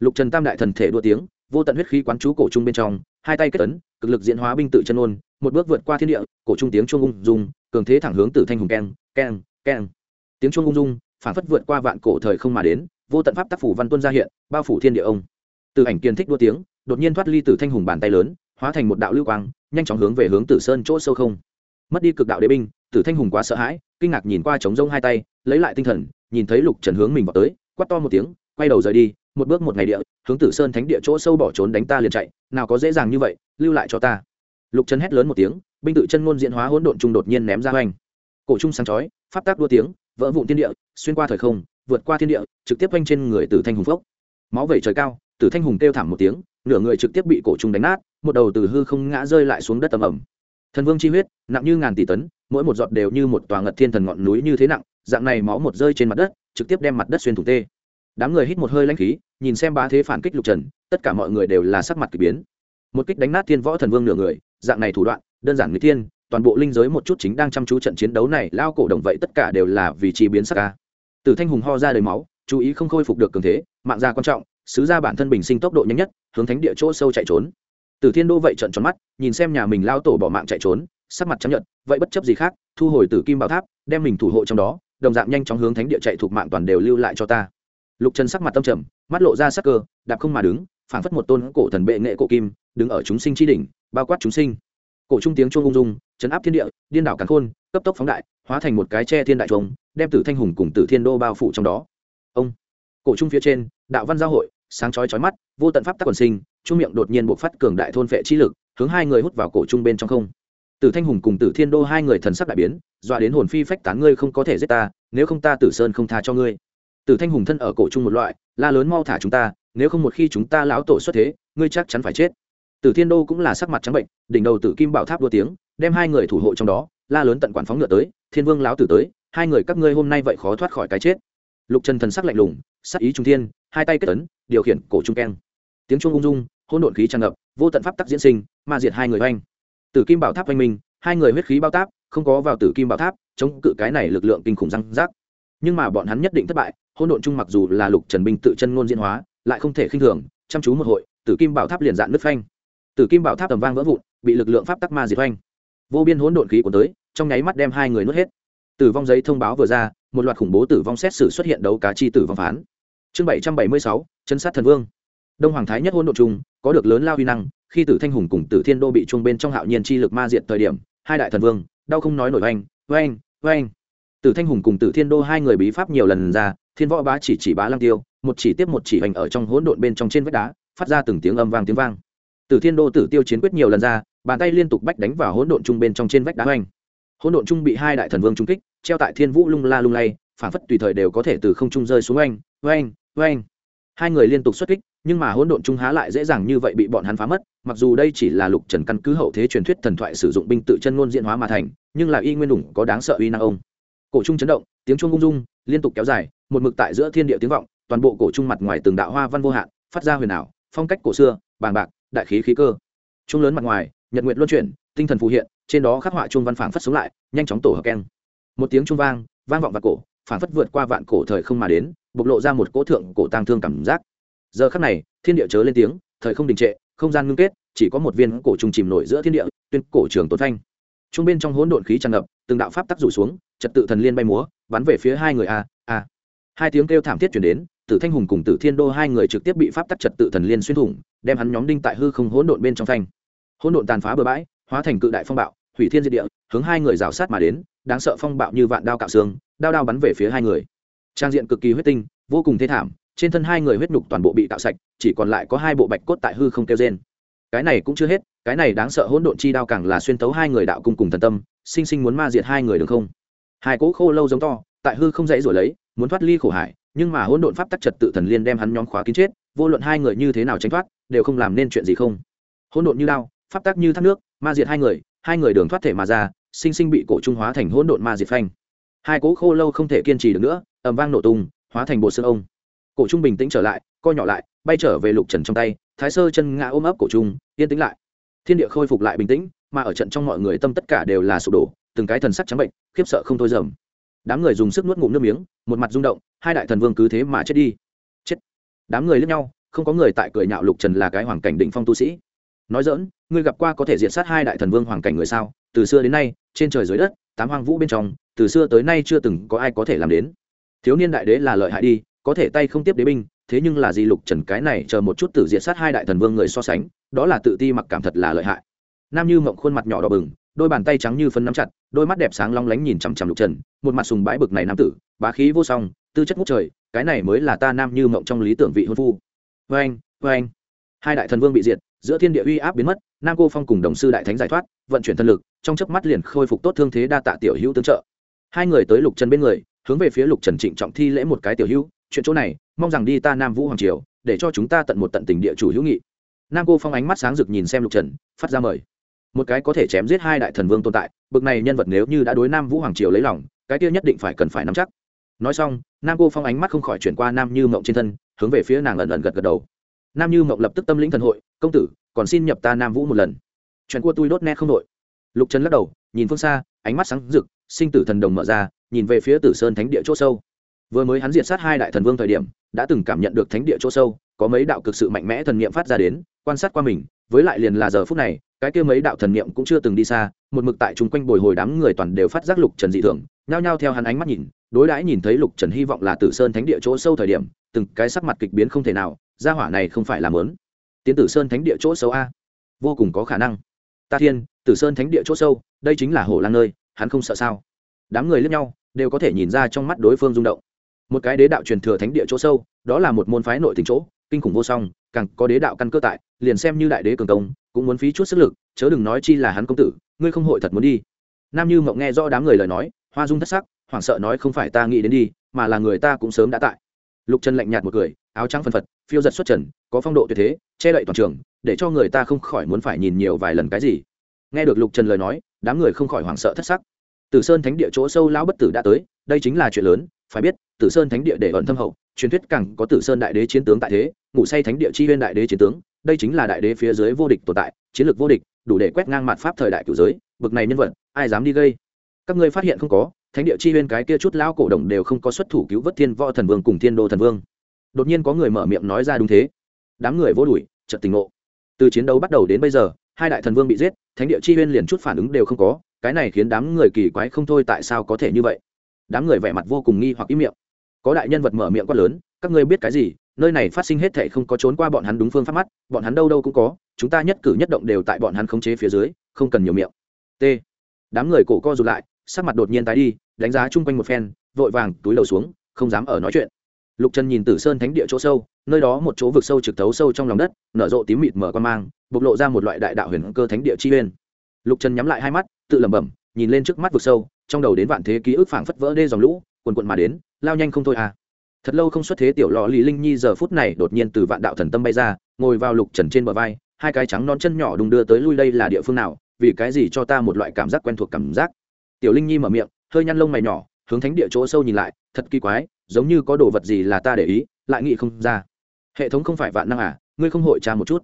lục trần tam đại thần thể đua tiếng, vô tận huyết khí quán chú cổ trung bên trong, hai tay kết ấn, cực lực diễn hóa binh tự chân ôn, một bước vượt qua thiên địa, cổ trung tiếng chuông ung dung, cường thế thẳng hướng từ thanh hùng keng keng keng. Tiếng chuông ung dung, phản phất vượt qua vạn cổ thời không mà đến, vô tận pháp tác phủ văn tuân ra hiện, bao phủ thiên địa ông. Từ ảnh kiên thích đua tiếng, đột nhiên thoát ly từ thanh hùng bàn tay lớn, hóa thành một đạo lưu quang, nhanh chóng hướng về hướng tử sơn chỗ sâu không. Mất đi cực đạo đế binh, tử thanh hùng quá sợ hãi, kinh ngạc nhìn qua trống rông hai tay, lấy lại tinh thần, nhìn thấy lục trần hướng mình vào tới, quát to một tiếng quay đầu rời đi, một bước một ngày địa, hướng tử sơn thánh địa chỗ sâu bỏ trốn đánh ta liền chạy, nào có dễ dàng như vậy, lưu lại cho ta. Lục trần hét lớn một tiếng, binh tự chân ngôn diễn hóa hỗn độn trung đột nhiên ném ra hoành. Cổ trung sáng chói, pháp tác đua tiếng, vỡ vụn thiên địa, xuyên qua thời không, vượt qua thiên địa, trực tiếp quanh trên người tử thanh hùng phốc. Máu vẩy trời cao, tử thanh hùng kêu thảm một tiếng, nửa người trực tiếp bị cổ trung đánh nát, một đầu từ hư không ngã rơi lại xuống đất tầm ẩm thần vương chi huyết, nặng như ngàn tỷ tấn, mỗi một giọt đều như một tòa ngật thiên thần ngọn núi như thế nặng, dạng này máu một rơi trên mặt đất, trực tiếp đem mặt đất xuyên thủng tê đám người hít một hơi lãnh khí, nhìn xem ba thế phản kích lục trần, tất cả mọi người đều là sắc mặt k ỳ biến. Một kích đánh nát thiên võ thần vương nửa người, dạng này thủ đoạn, đơn giản người thiên, toàn bộ linh giới một chút chính đang chăm chú trận chiến đấu này, lao cổ đồng vậy tất cả đều là vì chi biến sắc ca từ thanh hùng ho ra đầy máu, chú ý không khôi phục được cường thế, mạng ra quan trọng, sứ ra bản thân bình sinh tốc độ nhanh nhất, hướng thánh địa chỗ sâu chạy trốn. Từ thiên đô vậy trận tròn mắt, nhìn xem nhà mình lao tổ bỏ mạng chạy trốn, sắc mặt chấp nhận vậy bất chấp gì khác, thu hồi từ kim bảo tháp, đem mình thủ hộ trong đó, đồng dạng nhanh chóng hướng thánh địa chạy thuộc mạng toàn đều lưu lại cho ta lục trần sắc mặt tâm trầm mắt lộ ra sắc cơ đạp không mà đứng phảng phất một tôn cổ thần bệ nghệ cổ kim đứng ở chúng sinh tri đỉnh bao quát chúng sinh. Cổ trung tiếng chuông ung dung chấn áp thiên địa điên đảo càn khôn cấp tốc phóng đại hóa thành một cái tre thiên đại trống, đem tử thanh hùng cùng tử thiên đô bao phủ trong đó. Ông cổ trung phía trên đạo văn giao hội sáng chói chói mắt vô tận pháp tắc quần sinh trung miệng đột nhiên buộc phát cường đại thôn vệ chi lực hướng hai người hút vào cổ trung bên trong không. Tử thanh hùng cùng tử thiên đô hai người thần sắc đại biến dọa đến hồn phi phách tán ngươi không có thể giết ta nếu không ta tử sơn không tha cho ngươi tử thanh hùng thân ở cổ trung một loại, la lớn mau thả chúng ta, nếu không một khi chúng ta lão tổ xuất thế, ngươi chắc chắn phải chết. Tử thiên đô cũng là sắc mặt trắng bệnh, đỉnh đầu tử kim bảo tháp đua tiếng, đem hai người thủ hộ trong đó, la lớn tận quản phóng ngựa tới, thiên vương lão tử tới, hai người các ngươi hôm nay vậy khó thoát khỏi cái chết. Lục trần thần sắc lạnh lùng, sắc ý trung thiên, hai tay kết tấn điều khiển cổ trung keng. Tiếng chuông ung dung hôn độn khí tràn ngập, vô tận pháp tắc diễn sinh, ma diệt hai người oanh. Tử kim bảo tháp oanh minh, hai người huyết khí bao táp, không có vào tử kim bảo tháp, chống cự cái này lực lượng kinh khủng răng rác. Nhưng mà bọn hắn nhất định thất bại Hỗn độn chung mặc dù là lục trần binh tự chân ngôn diễn hóa, lại không thể khinh thường, chăm chú một hội, tử kim bảo tháp liền dạn nứt phanh. Tử kim bảo tháp tầm vang vỡ vụn, bị lực lượng pháp tắc ma diệt oanh. Vô biên hỗn độn khí của tới, trong nháy mắt đem hai người nuốt hết. Tử vong giấy thông báo vừa ra, một loạt khủng bố tử vong xét xử xuất hiện đấu cá chi tử vong phán. Chương bảy trăm bảy mươi sáu, chân sát thần vương. Đông hoàng thái nhất hỗn độn chung, có được lớn lao uy năng, khi tử thanh hùng cùng tử thiên đô bị chuông bên trong hạo nhiên chi lực ma diệt thời điểm, hai đại thần vương, đau không nói nổi oanh oanh oanh. Tử thanh hùng cùng tử thiên đô hai người bí pháp nhiều lần ra thiên võ bá chỉ chỉ bá lăng tiêu, một chỉ tiếp một chỉ hành ở trong hỗn độn bên trong trên vách đá, phát ra từng tiếng âm vang tiếng vang. Tử thiên đô tử tiêu chiến quyết nhiều lần ra, bàn tay liên tục bách đánh vào hỗn độn trung bên trong trên vách đá hoành. Hỗn độn trung bị hai đại thần vương trung kích, treo tại thiên vũ lung la lung lay, phản phất tùy thời đều có thể từ không trung rơi xuống oanh oanh oanh. Hai người liên tục xuất kích, nhưng mà hỗn độn trung há lại dễ dàng như vậy bị bọn hắn phá mất, mặc dù đây chỉ là lục trần căn cứ hậu thế truyền thuyết thần thoại sử dụng binh tự chân ngôn diễn hóa mà thành, nhưng là y nguyên đủng có đáng sợ uy năng ông. Cổ trung chấn động tiếng chuông ung dung, liên tục kéo dài, một mực tại giữa thiên địa tiếng vọng, toàn bộ cổ trung mặt ngoài từng đạo hoa văn vô hạn, phát ra huyền ảo, phong cách cổ xưa, bàng bạc, đại khí khí cơ. Trung lớn mặt ngoài, nhật nguyện luân chuyển, tinh thần phù hiện, trên đó khắc họa trung văn phảng phất sống lại, nhanh chóng tổ hợp keng. Một tiếng trung vang vang vọng vào cổ, phảng phất vượt qua vạn cổ thời không mà đến, bộc lộ ra một cỗ thượng cổ tang thương cảm giác. Giờ khắc này, thiên địa chớ lên tiếng, thời không đình trệ, không gian ngưng kết, chỉ có một viên cổ trùng chìm nổi giữa thiên địa, tuyên cổ trường tốn thanh trung bên trong hỗn độn khí tràn ngập, từng đạo pháp tắc rủ xuống, trật tự thần liên bay múa, bắn về phía hai người a a. Hai tiếng kêu thảm thiết chuyển đến, tử thanh hùng cùng tử thiên đô hai người trực tiếp bị pháp tắc trật tự thần liên xuyên thủng, đem hắn nhóm đinh tại hư không hỗn độn bên trong thanh hỗn độn tàn phá bờ bãi, hóa thành cự đại phong bạo, hủy thiên diệt địa, hướng hai người rào sát mà đến, đáng sợ phong bạo như vạn đao cạo xương, đao đao bắn về phía hai người. Trang diện cực kỳ huyết tinh, vô cùng thê thảm, trên thân hai người huyết nhục toàn bộ bị cạo sạch, chỉ còn lại có hai bộ bạch cốt tại hư không kêu trên cái này cũng chưa hết cái này đáng sợ hỗn độn chi đao càng là xuyên tấu hai người đạo cung cùng thần tâm, sinh sinh muốn ma diệt hai người được không. Hai cỗ khô lâu giống to, tại hư không dãy rồi lấy, muốn thoát ly khổ hải, nhưng mà hỗn độn pháp tắc trật tự thần liên đem hắn nhóm khóa kín chết, vô luận hai người như thế nào tránh thoát, đều không làm nên chuyện gì không. Hỗn độn như đao, pháp tắc như thác nước, ma diệt hai người hai người đường thoát thể mà ra, sinh sinh bị cổ trung hóa thành hỗn độn ma diệt phanh. Hai cỗ khô lâu không thể kiên trì được nữa, ầm vang nổ tung, hóa thành bộ xương ông. Cổ trung bình tĩnh trở lại, co nhỏ lại, bay trở về lục trần trong tay, thái sơ chân ngã ôm ấp cổ trung, yên tĩnh lại thiên địa khôi phục lại bình tĩnh, mà ở trận trong mọi người tâm tất cả đều là sụp đổ, từng cái thần sắc trắng bệnh, khiếp sợ không thôi dầm. Đám người dùng sức nuốt ngụm nước miếng, một mặt rung động, hai đại thần vương cứ thế mà chết đi. Chết. Đám người lướt nhau, không có người tại cười nhạo lục trần là cái hoàng cảnh đỉnh phong tu sĩ. Nói dỡn ngươi gặp qua có thể diện sát hai đại thần vương hoàng cảnh người sao? Từ xưa đến nay, trên trời dưới đất, tám hoàng vũ bên trong, từ xưa tới nay chưa từng có ai có thể làm đến. Thiếu niên đại đế là lợi hại đi, có thể tay không tiếp đế binh thế nhưng là di lục trần cái này chờ một chút tử diện sát hai đại thần vương người so sánh, đó là tự ti mặc cảm thật là lợi hại. Nam như mộng khuôn mặt nhỏ đỏ bừng, đôi bàn tay trắng như phân nắm chặt, đôi mắt đẹp sáng long lánh nhìn chằm chằm lục trần, một mặt sùng bãi bực này nam tử, bá khí vô song, tư chất ngút trời, cái này mới là ta nam như mộng trong lý tưởng vị hôn phu. Vê anh vê anh hai đại thần vương bị diệt, giữa thiên địa uy áp biến mất, nam cô phong cùng đồng sư đại thánh giải thoát, vận chuyển thân lực, trong chớp mắt liền khôi phục tốt thương thế đa tạ tiểu hữu tương trợ. Hai người tới lục trần bên người, hướng về phía lục trần trịnh trọng thi lễ một cái tiểu hữu, chuyện chỗ này mong rằng đi ta nam vũ hoàng triều, để cho chúng ta tận một tận tình địa chủ hữu nghị. Nam cô phong ánh mắt sáng rực nhìn xem lục trần, phát ra mời. Một cái có thể chém giết hai đại thần vương tồn tại, bực này nhân vật nếu như đã đối nam vũ hoàng triều lấy lòng, cái kia nhất định phải cần phải nắm chắc. Nói xong, nam cô phong ánh mắt không khỏi chuyển qua nam như mộng trên thân, hướng về phía nàng ẩn ẩn gật gật đầu. Nam như mộng lập tức tâm lĩnh thần hội, công tử, còn xin nhập ta nam vũ một lần. Chuyện cua tôi đốt nét không đội lục trần lắc đầu, nhìn phương xa, ánh mắt sáng rực, sinh tử thần đồng mở ra, nhìn về phía tử sơn thánh địa chỗ sâu. Vừa mới hắn diệt sát hai đại thần vương thời điểm đã từng cảm nhận được thánh địa chỗ sâu, có mấy đạo cực sự mạnh mẽ thần niệm phát ra đến, quan sát qua mình, với lại liền là giờ phút này, cái kia mấy đạo thần niệm cũng chưa từng đi xa, một mực tại chung quanh bồi hồi đám người toàn đều phát giác lục trần dị thường, nhao nhao theo hắn ánh mắt nhìn, đối đãi nhìn thấy lục trần hy vọng là tử sơn thánh địa chỗ sâu thời điểm, từng cái sắc mặt kịch biến không thể nào, gia hỏa này không phải là mớn. Tiến tử sơn thánh địa chỗ sâu a? Vô cùng có khả năng. Ta thiên, tử sơn thánh địa chỗ sâu, đây chính là hồ lang nơi, hắn không sợ sao? Đám người lướt nhau, đều có thể nhìn ra trong mắt đối phương rung động một cái đế đạo truyền thừa thánh địa chỗ sâu, đó là một môn phái nội tình chỗ, kinh khủng vô song, càng có đế đạo căn cơ tại, liền xem như đại đế cường công, cũng muốn phí chút sức lực, chớ đừng nói chi là hắn công tử, ngươi không hội thật muốn đi. Nam như mộng nghe rõ đám người lời nói, hoa dung thất sắc, hoảng sợ nói không phải ta nghĩ đến đi, mà là người ta cũng sớm đã tại. Lục trần lạnh nhạt một cười, áo trắng phân phật, phiêu giật xuất trần, có phong độ tuyệt thế, che đậy toàn trường, để cho người ta không khỏi muốn phải nhìn nhiều vài lần cái gì. Nghe được lục trần lời nói, đám người không khỏi hoảng sợ thất sắc. Tử sơn thánh địa chỗ sâu lão bất tử đã tới, đây chính là chuyện lớn phải biết, tử sơn thánh địa để ẩn thâm hậu, truyền thuyết càng có tử sơn đại đế chiến tướng tại thế, ngủ say thánh địa chi huyên đại đế chiến tướng, đây chính là đại đế phía dưới vô địch tồn tại, chiến lược vô địch, đủ để quét ngang mặt pháp thời đại cửu giới, bực này nhân vật, ai dám đi gây? Các ngươi phát hiện không có, thánh địa chi huyên cái kia chút lão cổ đồng đều không có xuất thủ cứu vớt thiên võ thần vương cùng thiên đô thần vương. Đột nhiên có người mở miệng nói ra đúng thế. Đám người vô đuổi trận tình ngộ. Từ chiến đấu bắt đầu đến bây giờ, hai đại thần vương bị giết, thánh địa chi huyên liền chút phản ứng đều không có, cái này khiến đám người kỳ quái không thôi tại sao có thể như vậy? Đám người vẻ mặt vô cùng nghi hoặc ý miệng. Có đại nhân vật mở miệng quát lớn, các ngươi biết cái gì? Nơi này phát sinh hết thể không có trốn qua bọn hắn đúng phương pháp mắt, bọn hắn đâu đâu cũng có, chúng ta nhất cử nhất động đều tại bọn hắn khống chế phía dưới, không cần nhiều miệng. T. Đám người cổ co rụt lại, sắc mặt đột nhiên tái đi, đánh giá chung quanh một phen, vội vàng túi lầu xuống, không dám ở nói chuyện. Lục trần nhìn tử sơn thánh địa chỗ sâu, nơi đó một chỗ vực sâu trực thấu sâu trong lòng đất, nở rộ tím mịt mở con mang, bộc lộ ra một loại đại đạo huyền cơ thánh địa chi uyên lục trần nhắm lại hai mắt, tự lẩm bẩm, nhìn lên trước mắt vực sâu trong đầu đến vạn thế ký ức phảng phất vỡ đê dòng lũ quần quận mà đến, lao nhanh không thôi à. Thật lâu không xuất thế tiểu lò lì linh nhi giờ phút này đột nhiên từ vạn đạo thần tâm bay ra, ngồi vào lục trần trên bờ vai, hai cái trắng non chân nhỏ đùng đưa tới lui đây là địa phương nào, vì cái gì cho ta một loại cảm giác quen thuộc cảm giác. Tiểu linh nhi mở miệng, hơi nhăn lông mày nhỏ, hướng thánh địa chỗ sâu nhìn lại, thật kỳ quái, giống như có đồ vật gì là ta để ý, lại nghĩ không ra. Hệ thống không phải vạn năng à ngươi không hội tra một chút.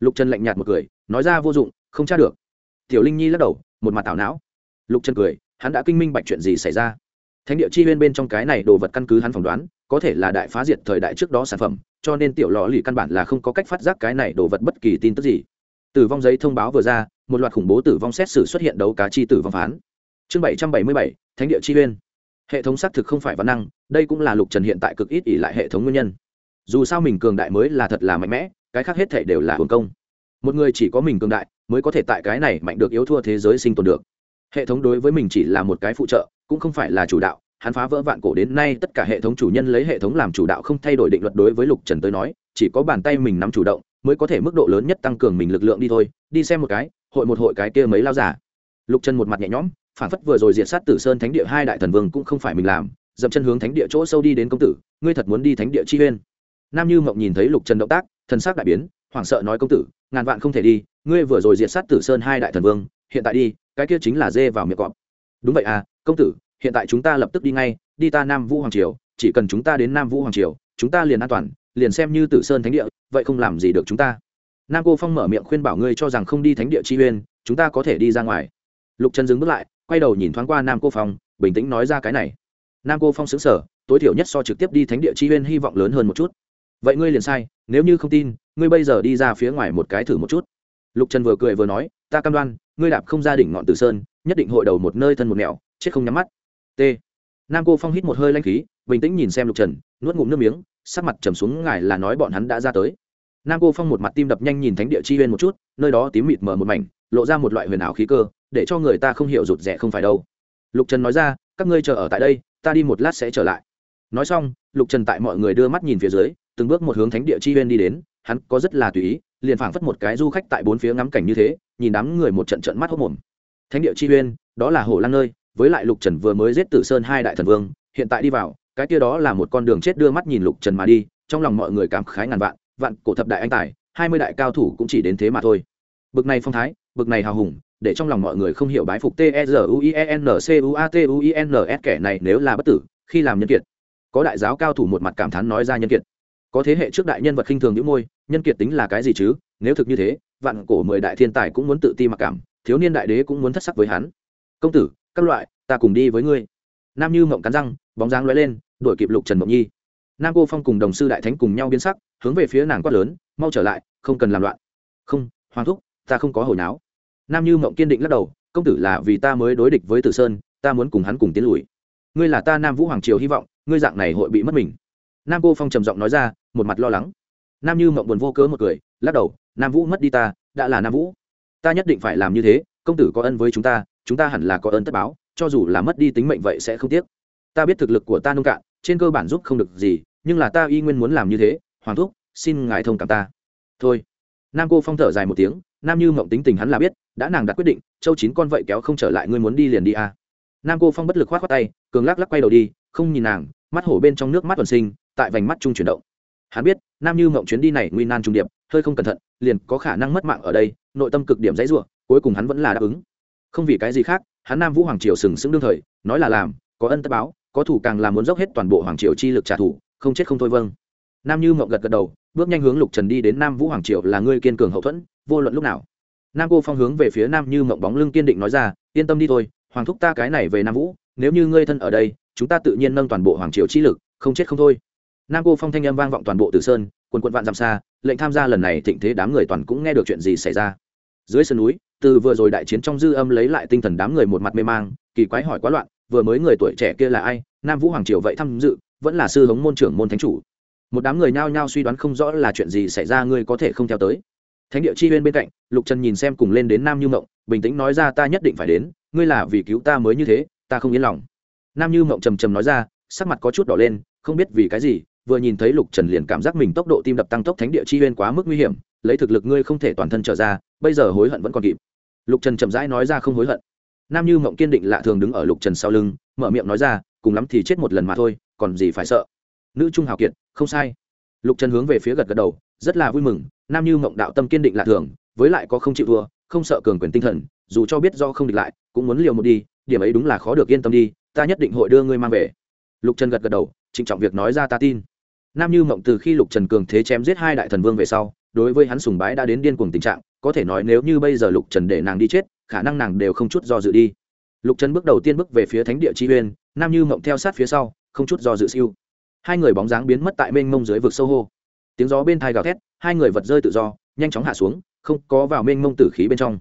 Lục trần lạnh nhạt một cười, nói ra vô dụng, không tra được. Tiểu linh nhi lắc đầu, một mặt tảo não. Lục trần cười hắn đã kinh minh bạch chuyện gì xảy ra. Thánh địa chi huyên bên trong cái này đồ vật căn cứ hắn phỏng đoán, có thể là đại phá diệt thời đại trước đó sản phẩm, cho nên tiểu lò lì căn bản là không có cách phát giác cái này đồ vật bất kỳ tin tức gì. Tử vong giấy thông báo vừa ra, một loạt khủng bố tử vong xét xử xuất hiện đấu cá chi tử vong phán. Chương bảy trăm bảy mươi bảy, thánh địa chi huyên. Hệ thống xác thực không phải văn năng, đây cũng là lục trần hiện tại cực ít ỉ lại hệ thống nguyên nhân. Dù sao mình cường đại mới là thật là mạnh mẽ, cái khác hết thể đều là hồn công. Một người chỉ có mình cường đại, mới có thể tại cái này mạnh được yếu thua thế giới sinh tồn được hệ thống đối với mình chỉ là một cái phụ trợ, cũng không phải là chủ đạo. Hắn phá vỡ vạn cổ đến nay tất cả hệ thống chủ nhân lấy hệ thống làm chủ đạo không thay đổi định luật đối với lục trần tới nói, chỉ có bàn tay mình nắm chủ động, mới có thể mức độ lớn nhất tăng cường mình lực lượng đi thôi. Đi xem một cái, hội một hội cái kia mấy lao giả. Lục trần một mặt nhẹ nhõm, phản phất vừa rồi diệt sát tử sơn thánh địa hai đại thần vương cũng không phải mình làm, dậm chân hướng thánh địa chỗ sâu đi đến công tử, ngươi thật muốn đi thánh địa chi uyên nam như mộng nhìn thấy lục trần động tác, thần sắc đại biến, hoảng sợ nói công tử, ngàn vạn không thể đi, ngươi vừa rồi diệt sát tử sơn hai đại thần vương, hiện tại đi cái kia chính là dê vào miệng cọp. Đúng vậy à công tử, hiện tại chúng ta lập tức đi ngay, đi ta nam vũ hoàng triều, chỉ cần chúng ta đến nam vũ hoàng triều, chúng ta liền an toàn, liền xem như tử sơn thánh địa, vậy không làm gì được chúng ta. Nam cô phong mở miệng khuyên bảo ngươi cho rằng không đi thánh địa chi uyên, chúng ta có thể đi ra ngoài. Lục trần dừng bước lại, quay đầu nhìn thoáng qua nam cô phong, bình tĩnh nói ra cái này. Nam cô phong xứng sở tối thiểu nhất so trực tiếp đi thánh địa chi uyên hy vọng lớn hơn một chút. Vậy ngươi liền sai, nếu như không tin, ngươi bây giờ đi ra phía ngoài một cái thử một chút. Lục trần vừa cười vừa nói ta cam đoan, ngươi đạp không ra đỉnh ngọn tử sơn, nhất định hội đầu một nơi thân một mẹo chết không nhắm mắt. T. Nam cô phong hít một hơi lanh khí, bình tĩnh nhìn xem lục trần, nuốt ngụm nước miếng, sắc mặt trầm xuống ngài là nói bọn hắn đã ra tới. Nam cô phong một mặt tim đập nhanh nhìn thánh địa chi huyên một chút, nơi đó tím mịt mờ một mảnh, lộ ra một loại huyền ảo khí cơ, để cho người ta không hiểu rụt rẻ không phải đâu. Lục trần nói ra, các ngươi chờ ở tại đây, ta đi một lát sẽ trở lại. Nói xong, lục trần tại mọi người đưa mắt nhìn phía dưới, từng bước một hướng thánh địa chi huyên đi đến, hắn có rất là tùy ý liền phảng phất một cái du khách tại bốn phía ngắm cảnh như thế, nhìn đám người một trận trận mắt hốc mồm. Thánh địa chi uyên, đó là hồ Lan nơi, với lại lục trần vừa mới giết tử sơn hai đại thần vương, hiện tại đi vào, cái kia đó là một con đường chết đưa mắt nhìn lục trần mà đi, trong lòng mọi người cảm khái ngàn vạn vạn cổ thập đại anh tài, hai mươi đại cao thủ cũng chỉ đến thế mà thôi. Bực này phong thái, bực này hào hùng, để trong lòng mọi người không hiểu bái phục t e r u i e n c u a t u i n s, kẻ này nếu là bất tử, khi làm nhân kiệt, có đại giáo cao thủ một mặt cảm thán nói ra nhân kiệt có thế hệ trước đại nhân vật khinh thường những môi, nhân kiệt tính là cái gì chứ? Nếu thực như thế, vạn cổ mười đại thiên tài cũng muốn tự ti mặc cảm, thiếu niên đại đế cũng muốn thất sắc với hắn. Công tử, các loại, ta cùng đi với ngươi. Nam như mộng cắn răng, bóng dáng lóe lên, đuổi kịp lục trần mộng nhi. Nam cô phong cùng đồng sư đại thánh cùng nhau biến sắc, hướng về phía nàng quát lớn, mau trở lại, không cần làm loạn. Không, hoàng thúc, ta không có hồi náo. Nam như mộng kiên định lắc đầu, công tử là vì ta mới đối địch với tử sơn, ta muốn cùng hắn cùng tiến lùi. Ngươi là ta nam vũ hoàng triều hy vọng, ngươi dạng này hội bị mất mình nam cô phong trầm giọng nói ra, một mặt lo lắng. Nam như mộng buồn vô cớ một cười, lắc đầu, nam vũ mất đi ta, đã là nam vũ. Ta nhất định phải làm như thế, công tử có ân với chúng ta chúng ta hẳn là có ơn tất báo, cho dù là mất đi tính mệnh vậy sẽ không tiếc. Ta biết thực lực của ta nông cạn, trên cơ bản giúp không được gì, nhưng là ta y nguyên muốn làm như thế, hoàng thúc, xin ngài thông cảm ta. Thôi. Nam cô phong thở dài một tiếng, nam như mộng tính tình hắn là biết, đã nàng đặt quyết định, châu chín con vậy kéo không trở lại, ngươi muốn đi liền đi à. nam cô phong bất lực k h o á t khoác tay, cường lắc lắc quay đầu đi, không nhìn nàng, mắt hổ bên trong nước mắt tuần sinh tại vành mắt trung chuyển động. Hắn biết, nam như mộng chuyến đi này nguy nan trung điệp, hơi không cẩn thận, liền có khả năng mất mạng ở đây, nội tâm cực điểm dãy ruộng cuối cùng hắn vẫn là đáp ứng. Không vì cái gì khác, hắn nam vũ hoàng triều sừng sững đương thời, nói là làm, có ân tất báo, có thủ càng là muốn dốc hết toàn bộ hoàng triều chi lực trả thù, không chết không thôi vâng. Nam như mộng gật gật đầu, bước nhanh hướng lục trần đi đến nam vũ hoàng triều là ngươi kiên cường hậu thuẫn, vô luận lúc nào. Nam cô phong hướng về phía nam như mộng bóng lưng kiên định nói ra, yên tâm đi thôi, hoàng thúc ta cái này về nam vũ, nếu như ngươi thân ở đây, chúng ta tự nhiên nâng toàn bộ hoàng triều chi lực, không chết không thôi nam cô phong thanh âm vang vọng toàn bộ tử sơn, quần quận vạn dặm xa, lệnh tham gia lần này thịnh thế đám người toàn cũng nghe được chuyện gì xảy ra. Dưới sườn núi, từ vừa rồi đại chiến trong dư âm lấy lại tinh thần đám người một mặt mê mang, kỳ quái hỏi quá loạn, vừa mới người tuổi trẻ kia là ai? Nam vũ hoàng triều vậy tham dự, vẫn là sư hống môn trưởng môn thánh chủ. Một đám người nhao nhao suy đoán không rõ là chuyện gì xảy ra, ngươi có thể không theo tới. Thánh địa chi huyên bên cạnh, lục trần nhìn xem cùng lên đến nam như mộng, bình tĩnh nói ra ta nhất định phải đến, ngươi là vì cứu ta mới như thế, ta không yên lòng. Nam như mộng trầm trầm nói ra, sắc mặt có chút đỏ lên, không biết vì cái gì vừa nhìn thấy lục trần liền cảm giác mình tốc độ tim đập tăng tốc thánh địa chi huyên quá mức nguy hiểm, lấy thực lực ngươi không thể toàn thân trở ra, bây giờ hối hận vẫn còn kịp. Lục trần chậm rãi nói ra không hối hận. Nam như mộng kiên định lạ thường đứng ở lục trần sau lưng, mở miệng nói ra, cùng lắm thì chết một lần mà thôi, còn gì phải sợ. Nữ trung hào kiệt, không sai. Lục trần hướng về phía gật gật đầu, rất là vui mừng, nam như mộng đạo tâm kiên định lạ thường, với lại có không chịu thua, không sợ cường quyền tinh thần, dù cho biết do không địch lại, cũng muốn liều một đi, điểm ấy đúng là khó được yên tâm đi, ta nhất định hội đưa ngươi mang về. Lục trần gật gật đầu, trịnh trọng việc nói ra ta tin nam như mộng từ khi lục trần cường thế chém giết hai đại thần vương về sau, đối với hắn sùng bái đã đến điên cuồng tình trạng, có thể nói nếu như bây giờ lục trần để nàng đi chết, khả năng nàng đều không chút do dự đi. Lục trần bước đầu tiên bước về phía thánh địa chi uyên, nam như mộng theo sát phía sau, không chút do dự siêu. Hai người bóng dáng biến mất tại mênh mông dưới vực sâu hô. Tiếng gió bên thai gào thét, hai người vật rơi tự do, nhanh chóng hạ xuống, không có vào mênh mông tử khí bên trong.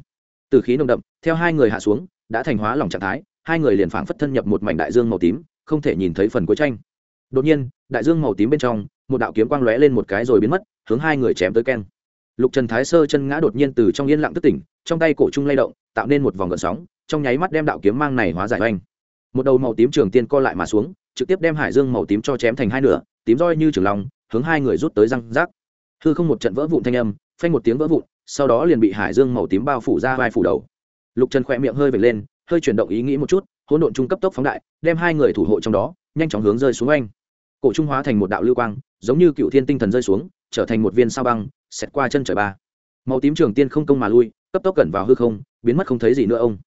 Tử khí nồng đậm, theo hai người hạ xuống, đã thành hóa lòng trạng thái, hai người liền phảng phất thân nhập một mảnh đại dương màu tím, không thể nhìn thấy phần cuối tranh đột nhiên, đại dương màu tím bên trong, một đạo kiếm quang lóe lên một cái rồi biến mất, hướng hai người chém tới keng. Lục trần thái sơ chân ngã đột nhiên từ trong yên lặng tức tỉnh, trong tay cổ trung lay động, tạo nên một vòng gợn sóng, trong nháy mắt đem đạo kiếm mang này hóa giải oanh. Một đầu màu tím trường tiên co lại mà xuống, trực tiếp đem hải dương màu tím cho chém thành hai nửa, tím roi như trường lòng hướng hai người rút tới răng rác. Hư không một trận vỡ vụn thanh âm, phanh một tiếng vỡ vụn, sau đó liền bị hải dương màu tím bao phủ ra vai phủ đầu. Lục trần khỏe miệng hơi vệt lên, hơi chuyển động ý nghĩ một chút, hỗn độn trung cấp tốc phóng đại, đem hai người thủ hộ trong đó nhanh chóng hướng rơi xuống anh cổ trung hóa thành một đạo lưu quang, giống như cựu thiên tinh thần rơi xuống, trở thành một viên sao băng, xẹt qua chân trời ba. Màu tím trường tiên không công mà lui, cấp tốc gần vào hư không, biến mất không thấy gì nữa ông.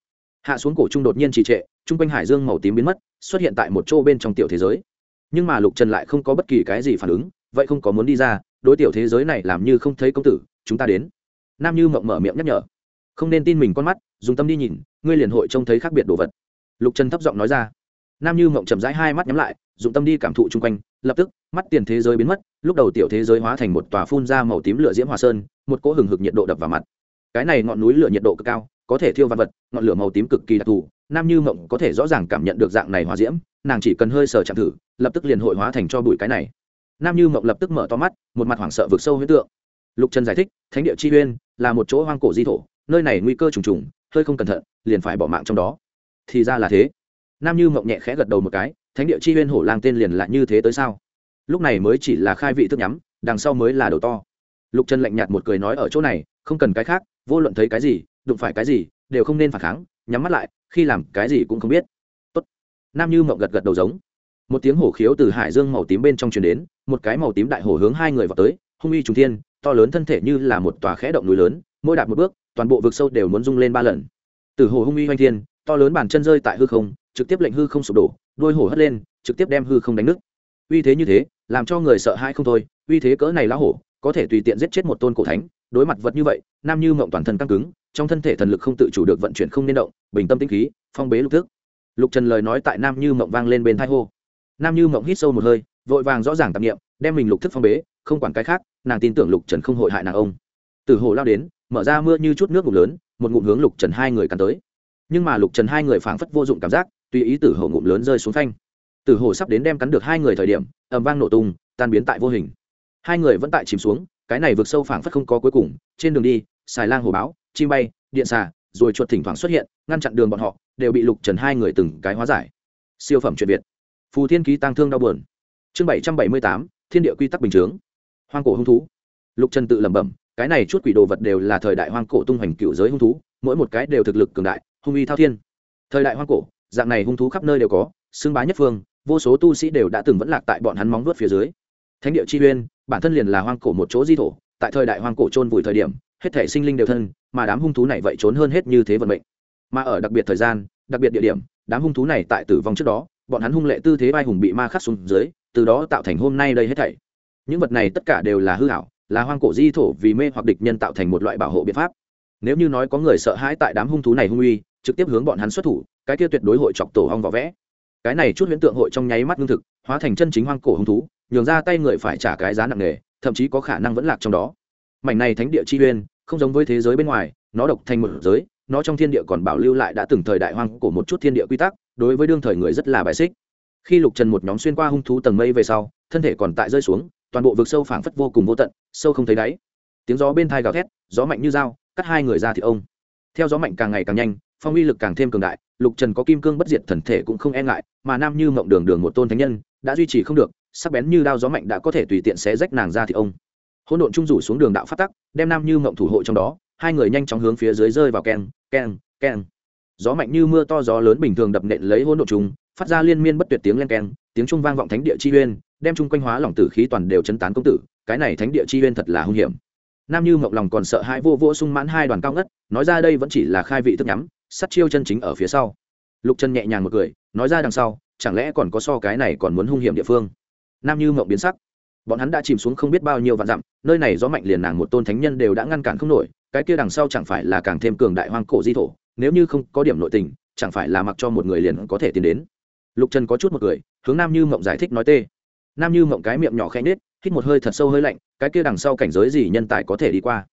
Hạ xuống cổ trung đột nhiên trì trệ, trung quanh hải dương màu tím biến mất, xuất hiện tại một chỗ bên trong tiểu thế giới. Nhưng mà lục trần lại không có bất kỳ cái gì phản ứng, vậy không có muốn đi ra, đối tiểu thế giới này làm như không thấy công tử, chúng ta đến. Nam như mộng mở miệng nhắc nhở. Không nên tin mình con mắt, dùng tâm đi nhìn, ngươi liền hội trông thấy khác biệt đồ vật. Lục trần thấp giọng nói ra nam như mộng chậm rãi hai mắt nhắm lại, dụng tâm đi cảm thụ chung quanh, lập tức, mắt tiền thế giới biến mất, lúc đầu tiểu thế giới hóa thành một tòa phun ra màu tím lửa diễm hòa sơn, một cỗ hừng hực nhiệt độ đập vào mặt. Cái này ngọn núi lửa nhiệt độ cực cao, có thể thiêu văn vật, ngọn lửa màu tím cực kỳ đặc thù, nam như mộng có thể rõ ràng cảm nhận được dạng này hòa diễm, nàng chỉ cần hơi sờ chạm thử, lập tức liền hội hóa thành cho bụi cái này. Nam như mộng lập tức mở to mắt, một mặt hoảng sợ vượt sâu huyết tượng. Lục trần giải thích, thánh địa chi uyên là một chỗ hoang cổ di thổ, nơi này nguy cơ trùng trùng, hơi không cẩn thận, liền phải bỏ mạng trong đó. Thì ra là thế nam như mộng nhẹ khẽ gật đầu một cái, thánh địa chi Huyên hổ lang tên liền lại như thế tới sao? Lúc này mới chỉ là khai vị thức nhắm, đằng sau mới là đầu to. Lục trần lạnh nhạt một cười nói ở chỗ này, không cần cái khác, vô luận thấy cái gì, đụng phải cái gì, đều không nên phản kháng, nhắm mắt lại, khi làm cái gì cũng không biết. Tốt. nam như mộng gật gật đầu giống. Một tiếng hổ khiếu từ hải dương màu tím bên trong truyền đến, một cái màu tím đại hổ hướng hai người vào tới, hung uy trùng thiên, to lớn thân thể như là một tòa khẽ động núi lớn, mỗi đạp một bước, toàn bộ vực sâu đều muốn rung lên ba lần. Từ hồ hung uy hoanh thiên, to lớn bàn chân rơi tại hư không trực tiếp lệnh hư không sụp đổ, đôi hổ hất lên, trực tiếp đem hư không đánh nứt. Uy thế như thế, làm cho người sợ hãi không thôi, uy thế cỡ này lá hổ, có thể tùy tiện giết chết một tôn cổ thánh, đối mặt vật như vậy, nam như mộng toàn thân căng cứng, trong thân thể thần lực không tự chủ được vận chuyển không nên động, bình tâm tĩnh khí, phong bế lục thức. Lục trần lời nói tại nam như mộng vang lên bên thai hô. Nam như mộng hít sâu một hơi, vội vàng rõ ràng tạp nghiệm đem mình lục thức phong bế, không quản cái khác, nàng tin tưởng lục trần không hội hại nàng ông. Từ hồ lao đến, mở ra mưa như chút nước ngụm lớn, một ngụm hướng lục trần hai người cắn tới. Nhưng mà lục trần hai người phảng phất vô dụng cảm giác tùy ý tử hổ ngụm lớn rơi xuống phanh. Tử hổ sắp đến đem cắn được hai người thời điểm ẩm vang nổ tung, tan biến tại vô hình. Hai người vẫn tại chìm xuống, cái này vượt sâu phảng phất không có cuối cùng, trên đường đi, xài lang hồ báo, chim bay, điện xà, rồi chuột thỉnh thoảng xuất hiện, ngăn chặn đường bọn họ, đều bị lục trần hai người từng cái hóa giải. Siêu phẩm chuyện việt. Phù thiên ký tăng thương đau buồn. Chương bảy trăm bảy mươi tám, thiên địa quy tắc bình chướng. Hoang cổ hung thú. Lục trần tự lẩm bẩm, cái này chút quỷ đồ vật đều là thời đại hoang cổ tung hoành cựu giới hung thú, mỗi một cái đều thực lực cường đại, hung uy thao thiên. Thời đại hoang cổ dạng này hung thú khắp nơi đều có, xưng bá nhất phương, vô số tu sĩ đều đã từng vẫn lạc tại bọn hắn móng vuốt phía dưới. Thánh địa chi uyên, bản thân liền là hoang cổ một chỗ di thổ, tại thời đại hoang cổ trôn vùi thời điểm, hết thể sinh linh đều thân, mà đám hung thú này vậy trốn hơn hết như thế vận mệnh. Mà ở đặc biệt thời gian, đặc biệt địa điểm, đám hung thú này tại tử vong trước đó, bọn hắn hung lệ tư thế vai hùng bị ma khắc xuống dưới, từ đó tạo thành hôm nay đây hết thảy. Những vật này tất cả đều là hư hảo là hoang cổ di thổ vì mê hoặc địch nhân tạo thành một loại bảo hộ biện pháp. Nếu như nói có người sợ hãi tại đám hung thú này hung uy trực tiếp hướng bọn hắn xuất thủ, cái kia tuyệt đối hội chọc tổ hong vỏ vẽ. Cái này chút huyễn tượng hội trong nháy mắt ngưng thực, hóa thành chân chính hoang cổ hung thú, nhường ra tay người phải trả cái giá nặng nề, thậm chí có khả năng vẫn lạc trong đó. Mảnh này thánh địa chi uyên, không giống với thế giới bên ngoài, nó độc thành một giới, nó trong thiên địa còn bảo lưu lại đã từng thời đại hoang cổ một chút thiên địa quy tắc, đối với đương thời người rất là bài xích. Khi lục trần một nhóm xuyên qua hung thú tầng mây về sau, thân thể còn tại rơi xuống, toàn bộ vực sâu phảng phất vô cùng vô tận, sâu không thấy đáy. Tiếng gió bên thai gào thét, gió mạnh như dao, cắt hai người ra thì ông. Theo gió mạnh càng ngày càng nhanh phong uy lực càng thêm cường đại, lục trần có kim cương bất diệt thần thể cũng không e ngại, mà nam như mộng đường đường một tôn thánh nhân, đã duy trì không được, sắc bén như đao gió mạnh đã có thể tùy tiện xé rách nàng ra thì ông. Hỗn độn trung rủ xuống đường đạo phát tắc, đem nam như mộng thủ hộ trong đó, hai người nhanh chóng hướng phía dưới rơi vào keng keng keng. Gió mạnh như mưa to gió lớn bình thường đập nện lấy hỗn độn trung, phát ra liên miên bất tuyệt tiếng len keng, tiếng trung vang vọng thánh địa chi uyên, đem chung quanh hóa lỏng tử khí toàn đều chấn tán công tử, cái này thánh địa chi uyên thật là hung hiểm. Nam như mộng lòng còn sợ hãi vô vô sung mãn hai đoàn cao ngất, nói ra đây vẫn chỉ là khai vị thức nhắm sắt chiêu chân chính ở phía sau. Lục chân nhẹ nhàng một cười, nói ra đằng sau, chẳng lẽ còn có so cái này còn muốn hung hiểm địa phương? Nam như mộng biến sắc. Bọn hắn đã chìm xuống không biết bao nhiêu vạn dặm, nơi này gió mạnh liền nàng một tôn thánh nhân đều đã ngăn cản không nổi, cái kia đằng sau chẳng phải là càng thêm cường đại hoang cổ di thổ, nếu như không có điểm nội tình, chẳng phải là mặc cho một người liền có thể tiến đến. Lục trần có chút một cười, hướng nam như mộng giải thích nói tê. Nam như mộng cái miệng nhỏ khẽ nết hít một hơi thật sâu hơi lạnh, cái kia đằng sau cảnh giới gì nhân tài có thể đi qua?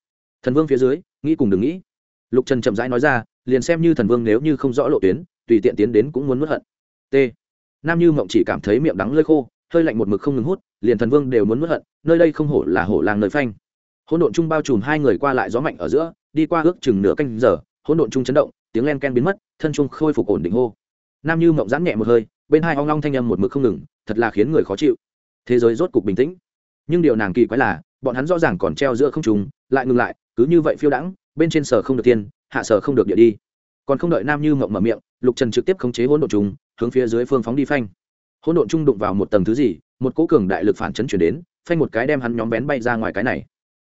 Thần vương phía dưới, nghĩ cùng đừng nghĩ. Lục trần chậm rãi nói ra liền xem như thần vương nếu như không rõ lộ tuyến, tùy tiện tiến đến cũng muốn mất hận. T. Nam như mộng chỉ cảm thấy miệng đắng lơi khô, hơi lạnh một mực không ngừng hút, liền thần vương đều muốn mất hận, nơi đây không hổ là hổ làng nơi phanh. Hỗn độn chung bao trùm hai người qua lại gió mạnh ở giữa, đi qua ước chừng nửa canh giờ, hỗn độn chung chấn động, tiếng len ken biến mất, thân chung khôi phục ổn định hô. Nam như mộng giãn nhẹ một hơi, bên hai hoang long thanh âm một mực không ngừng, thật là khiến người khó chịu. Thế giới rốt cục bình tĩnh. Nhưng điều nàng kỳ quái là, bọn hắn rõ ràng còn treo giữa không trùng lại ngừng lại, cứ như vậy phiêu đãng, bên trên sở không được tiên hạ sở không được địa đi. Còn không đợi nam như mộng mở miệng lục trần trực tiếp khống chế hỗn độn trung, hướng phía dưới phương phóng đi phanh. Hỗn độn trung đụng vào một tầng thứ gì một cỗ cường đại lực phản chấn chuyển đến phanh một cái đem hắn nhóm bén bay ra ngoài cái này.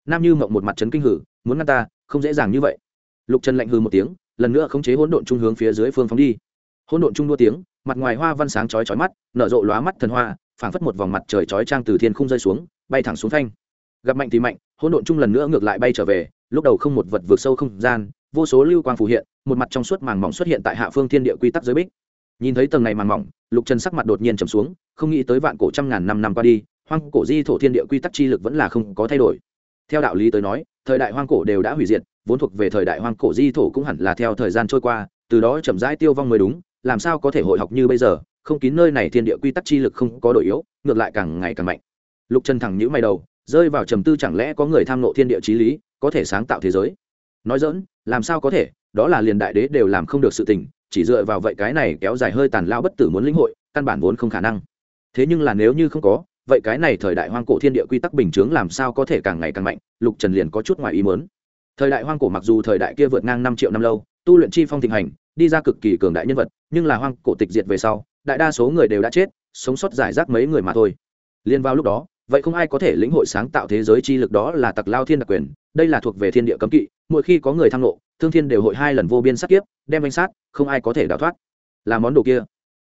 Nam như mộng một mặt chấn kinh hử muốn ngăn ta không dễ dàng như vậy. Lục trần lạnh hư một tiếng lần nữa khống chế hỗn độn trung hướng phía dưới phương phóng đi. Hỗn độn trung đua tiếng mặt ngoài hoa văn sáng chói chói mắt nở rộ lóa mắt thần hoa phảng phất một vòng mặt trời chói trang từ thiên không rơi xuống bay thẳng xuống phanh. Gặp mạnh thì mạnh hỗn độn trung lần nữa ngược lại bay trở về lúc đầu không một vật vượt sâu không gian vô số lưu quang phù hiện, một mặt trong suốt màng mỏng xuất hiện tại hạ phương thiên địa quy tắc giới bích. Nhìn thấy tầng này màng mỏng, lục trần sắc mặt đột nhiên trầm xuống, không nghĩ tới vạn cổ trăm ngàn năm năm qua đi, hoang cổ di thổ thiên địa quy tắc chi lực vẫn là không có thay đổi. Theo đạo lý tới nói, thời đại hoang cổ đều đã hủy diệt, vốn thuộc về thời đại hoang cổ di thổ cũng hẳn là theo thời gian trôi qua, từ đó chậm rãi tiêu vong mới đúng, làm sao có thể hội học như bây giờ, không kín nơi này thiên địa quy tắc chi lực không có đổi yếu, ngược lại càng ngày càng mạnh. Lục trần thẳng nhữ mày đầu, rơi vào trầm tư chẳng lẽ có người tham nộ thiên địa trí lý, có thể sáng tạo thế giới? Nói dỡn, làm sao có thể, đó là liền đại đế đều làm không được sự tình, chỉ dựa vào vậy cái này kéo dài hơi tàn lao bất tử muốn lĩnh hội, căn bản vốn không khả năng. Thế nhưng là nếu như không có, vậy cái này thời đại hoang cổ thiên địa quy tắc bình chướng làm sao có thể càng ngày càng mạnh, lục trần liền có chút ngoài ý mớn thời đại hoang cổ mặc dù thời đại kia vượt ngang năm triệu năm lâu, tu luyện chi phong thịnh hành, đi ra cực kỳ cường đại nhân vật, nhưng là hoang cổ tịch diệt về sau, đại đa số người đều đã chết, sống sót giải rác mấy người mà thôi. Liên vào lúc đó vậy không ai có thể lĩnh hội sáng tạo thế giới chi lực đó là tặc lao thiên đặc quyền, đây là thuộc về thiên địa cấm kỵ, mỗi khi có người tham lộ thương thiên đều hội hai lần vô biên sát kiếp, đem danh sát, không ai có thể đào thoát. Là món đồ kia.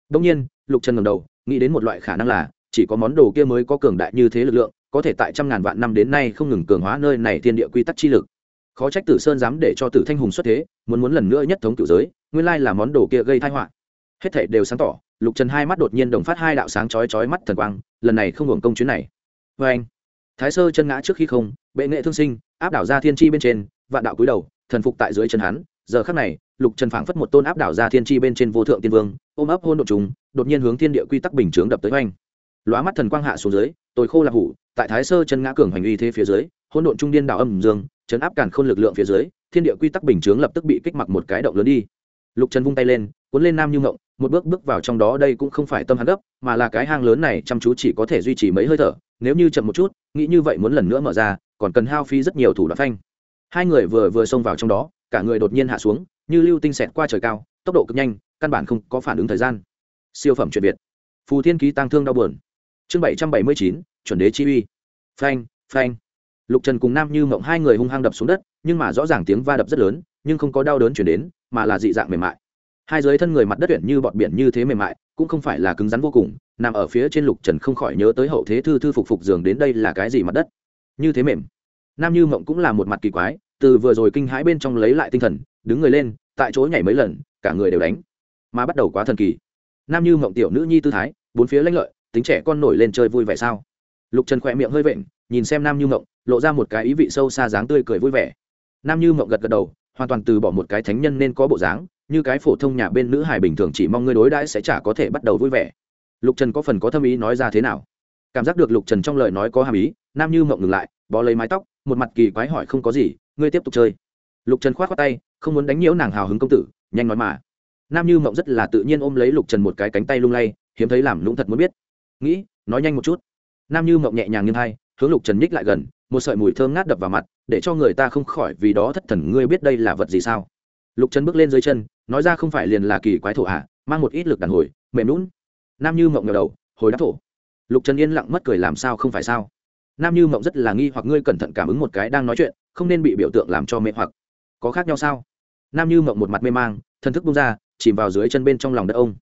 Đông nhiên, lục trần ngầm đầu, nghĩ đến một loại khả năng là, chỉ có món đồ kia mới có cường đại như thế lực lượng, có thể tại trăm ngàn vạn năm đến nay không ngừng cường hóa nơi này thiên địa quy tắc chi lực. Khó trách tử sơn dám để cho tử thanh hùng xuất thế, muốn muốn lần nữa nhất thống cửu giới, nguyên lai là món đồ kia gây thai họa. Hết thể đều sáng tỏ, lục trần hai mắt đột nhiên đồng phát hai đạo sáng chói chói mắt thần quang, lần này không hưởng công chuyến này vê anh, thái sơ chân ngã trước khi không, bệ nghệ thương sinh, áp đảo ra thiên tri bên trên, vạn đạo cúi đầu, thần phục tại dưới chân hắn. Giờ khắc này, lục trần phảng phất một tôn áp đảo ra thiên tri bên trên vô thượng tiên vương, ôm ấp hôn đ ộ chúng, đột nhiên hướng thiên địa quy tắc bình chướng đập tới oanh. Lóa mắt thần quang hạ xuống dưới, tôi khô lạc hủ, tại thái sơ chân ngã cường hành uy thế phía dưới, hôn độn trung điên đảo âm dương, chấn áp cản khôn lực lượng phía dưới, thiên địa quy tắc bình chướng lập tức bị kích mặc một cái động lớn đi. Lục trần vung tay lên, cuốn lên nam như ngộng một bước bước vào trong đó đây cũng không phải tâm hắn gấp, mà là cái hang lớn này chăm chú chỉ có thể duy trì mấy hơi thở, nếu như chậm một chút, nghĩ như vậy muốn lần nữa mở ra, còn cần hao phí rất nhiều thủ đoạn phanh. Hai người vừa vừa xông vào trong đó, cả người đột nhiên hạ xuống, như lưu tinh xẹt qua trời cao, tốc độ cực nhanh, căn bản không có phản ứng thời gian. Siêu phẩm chuyện việt. Phù thiên ký tăng thương đau buồn. Chương bảy trăm bảy mươi chín, chuẩn đế chi uy. Phanh phanh. Lục trần cùng nam như mộng hai người hung hăng đập xuống đất, nhưng mà rõ ràng tiếng va đập rất lớn, nhưng không có đau đớn chuyển đến, mà là dị dạng mềm mại hai dưới thân người mặt đất tuyển như bọt biển như thế mềm mại, cũng không phải là cứng rắn vô cùng, nằm ở phía trên lục trần không khỏi nhớ tới hậu thế thư thư phục phục giường đến đây là cái gì mặt đất. Như thế mềm. Nam như mộng cũng là một mặt kỳ quái, từ vừa rồi kinh hãi bên trong lấy lại tinh thần, đứng người lên, tại chỗ nhảy mấy lần, cả người đều đánh. Mà bắt đầu quá thần kỳ. Nam như mộng tiểu nữ nhi tư thái, bốn phía lãnh lợi, tính trẻ con nổi lên chơi vui vẻ sao? Lục trần khỏe miệng hơi vện, nhìn xem nam như mộng, lộ ra một cái ý vị sâu xa dáng tươi cười vui vẻ. Nam như mộng gật gật đầu, hoàn toàn từ bỏ một cái thánh nhân nên có bộ dáng như cái phổ thông nhà bên nữ hài bình thường chỉ mong ngươi đối đãi sẽ chả có thể bắt đầu vui vẻ. Lục trần có phần có thâm ý nói ra thế nào? Cảm giác được lục trần trong lời nói có hàm ý, nam như mộng ngừng lại, bó lấy mái tóc, một mặt kỳ quái hỏi không có gì, ngươi tiếp tục chơi. Lục trần k h o á t tay, không muốn đánh nhiễu nàng hào hứng công tử, nhanh nói mà. Nam như mộng rất là tự nhiên ôm lấy lục trần một cái cánh tay lung lay, hiếm thấy làm lũng thật muốn biết. Nghĩ, nói nhanh một chút. Nam như mộng nhẹ nhàng nghiêng hai hướng lục trần nhích lại gần, một sợi mùi thơm ngát đập vào mặt, để cho người ta không khỏi vì đó thất thần, ngươi biết đây là vật gì sao? Lục trần bước lên dưới chân nói ra không phải liền là kỳ quái thổ hạ, mang một ít lực đàn hồi, mềm lún nam như mộng ngờ đầu, hồi đáp thổ. Lục trần yên lặng mất cười làm sao không phải sao? Nam như mộng rất là nghi hoặc ngươi cẩn thận cảm ứng một cái đang nói chuyện, không nên bị biểu tượng làm cho mê hoặc. Có khác nhau sao? Nam như mộng một mặt mê mang, thần thức bung ra, chìm vào dưới chân bên trong lòng đất ông.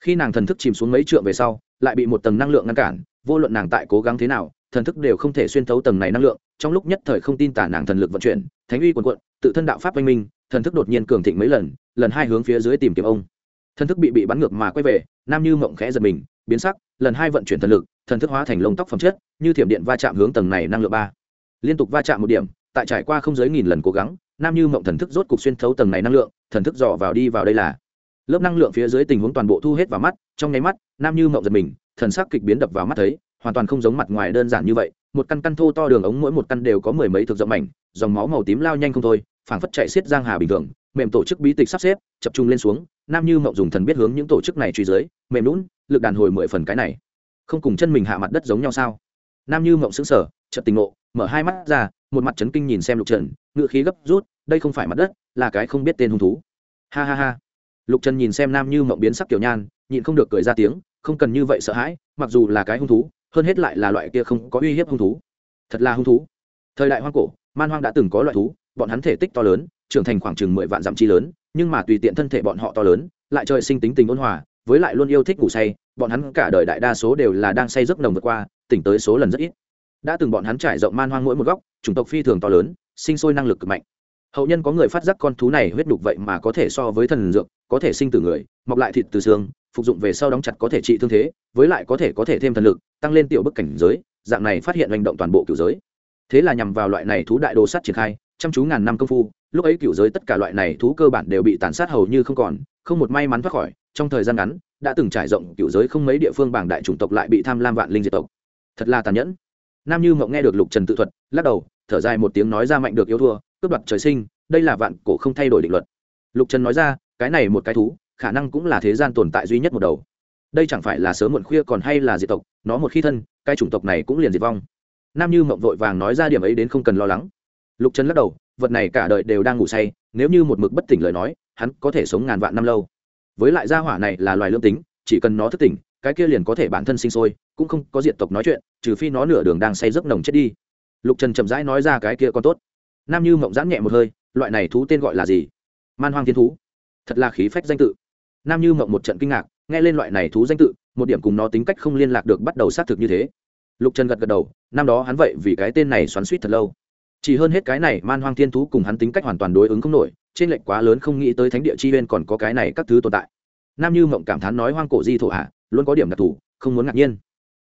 Khi nàng thần thức chìm xuống mấy trượng về sau, lại bị một tầng năng lượng ngăn cản, vô luận nàng tại cố gắng thế nào, thần thức đều không thể xuyên thấu tầng này năng lượng, trong lúc nhất thời không tin tả nàng thần lực vận chuyển, thánh uy quần quận tự thân đạo pháp oanh minh, thần thức đột nhiên cường thịnh mấy lần lần hai hướng phía dưới tìm kiếm ông. Thần thức bị bị bắn ngược mà quay về, nam như mộng khẽ giật mình, biến sắc, lần hai vận chuyển thần lực, thần thức hóa thành lông tóc phẩm chất, như thiểm điện va chạm hướng tầng này năng lượng ba. Liên tục va chạm một điểm, tại trải qua không dưới nghìn lần cố gắng, nam như mộng thần thức rốt cục xuyên thấu tầng này năng lượng, thần thức dò vào đi vào đây là. Lớp năng lượng phía dưới tình huống toàn bộ thu hết vào mắt, trong nháy mắt, nam như mộng giật mình, thần sắc kịch biến đập vào mắt thấy, hoàn toàn không giống mặt ngoài đơn giản như vậy, một căn căn thô to đường ống mỗi một căn đều có mười mấy thực rộng mảnh, dòng máu màu tím lao nhanh không thôi, phảng phất chạy xiết giang hà bình thường mềm tổ chức bí tịch sắp xếp, chập trung lên xuống, nam như mộng dùng thần biết hướng những tổ chức này truy dưới, mềm lún lực đàn hồi mười phần cái này. Không cùng chân mình hạ mặt đất giống nhau sao? Nam như mộng sững sờ, chợt tình ngộ, mở hai mắt ra, một mặt chấn kinh nhìn xem lục trần, ngựa khí gấp rút, đây không phải mặt đất, là cái không biết tên hung thú. Ha ha ha. Lục trần nhìn xem nam như mộng biến sắc kiểu nhan, nhịn không được cười ra tiếng, không cần như vậy sợ hãi, mặc dù là cái hung thú, hơn hết lại là loại kia không có uy hiếp hung thú. Thật là hung thú. Thời đại hoang cổ, man hoang đã từng có loại thú, bọn hắn thể tích to lớn trưởng thành khoảng chừng mười vạn dặm chi lớn, nhưng mà tùy tiện thân thể bọn họ to lớn, lại trời sinh tính tình ôn hòa, với lại luôn yêu thích ngủ say, bọn hắn cả đời đại đa số đều là đang say giấc nồng vượt qua, tỉnh tới số lần rất ít. Đã từng bọn hắn trải rộng man hoang mỗi một góc, chủng tộc phi thường to lớn, sinh sôi năng lực cực mạnh. Hậu nhân có người phát giác con thú này huyết đục vậy mà có thể so với thần dược, có thể sinh từ người, mọc lại thịt từ xương, phục dụng về sau đóng chặt có thể trị thương thế, với lại có thể có thể thêm thần lực, tăng lên tiểu bức cảnh giới, dạng này phát hiện hành động toàn bộ cựu giới. Thế là nhằm vào loại này thú đại đồ sắt triển khai chăm chú ngàn năm công phu, lúc ấy cựu giới tất cả loại này thú cơ bản đều bị tàn sát hầu như không còn, không một may mắn thoát khỏi, trong thời gian ngắn, đã từng trải rộng cựu giới không mấy địa phương bảng đại chủng tộc lại bị tham lam vạn linh diệt tộc. Thật là tàn nhẫn. Nam như mộng nghe được lục trần tự thuật, lắc đầu, thở dài một tiếng nói ra mạnh được yêu thua, cướp đoạt trời sinh, đây là vạn cổ không thay đổi định luật. Lục trần nói ra, cái này một cái thú, khả năng cũng là thế gian tồn tại duy nhất một đầu. Đây chẳng phải là sớm muộn khuya còn hay là diệt tộc, nó một khi thân, cái chủng tộc này cũng liền diệt vong. Nam như mộng vội vàng nói ra điểm ấy đến không cần lo lắng lục trần lắc đầu, vật này cả đời đều đang ngủ say, nếu như một mực bất tỉnh lời nói, hắn có thể sống ngàn vạn năm lâu. Với lại gia hỏa này là loài lương tính, chỉ cần nó thức tỉnh, cái kia liền có thể bản thân sinh sôi, cũng không có diện tộc nói chuyện, trừ phi nó nửa đường đang say giấc nồng chết đi. Lục trần chậm rãi nói ra cái kia còn tốt. Nam như mộng giãn nhẹ một hơi, loại này thú tên gọi là gì? Man hoang thiên thú. Thật là khí phách danh tự. Nam như mộng một trận kinh ngạc, nghe lên loại này thú danh tự, một điểm cùng nó tính cách không liên lạc được bắt đầu xác thực như thế. Lục trần gật gật đầu, năm đó hắn vậy vì cái tên này xoắn suýt thật lâu chỉ hơn hết cái này, man hoang thiên thú cùng hắn tính cách hoàn toàn đối ứng không nổi, trên lệnh quá lớn không nghĩ tới thánh địa chi huyên còn có cái này các thứ tồn tại. Nam như mộng cảm thán nói hoang cổ di thổ hạ, luôn có điểm đặc thù, không muốn ngạc nhiên.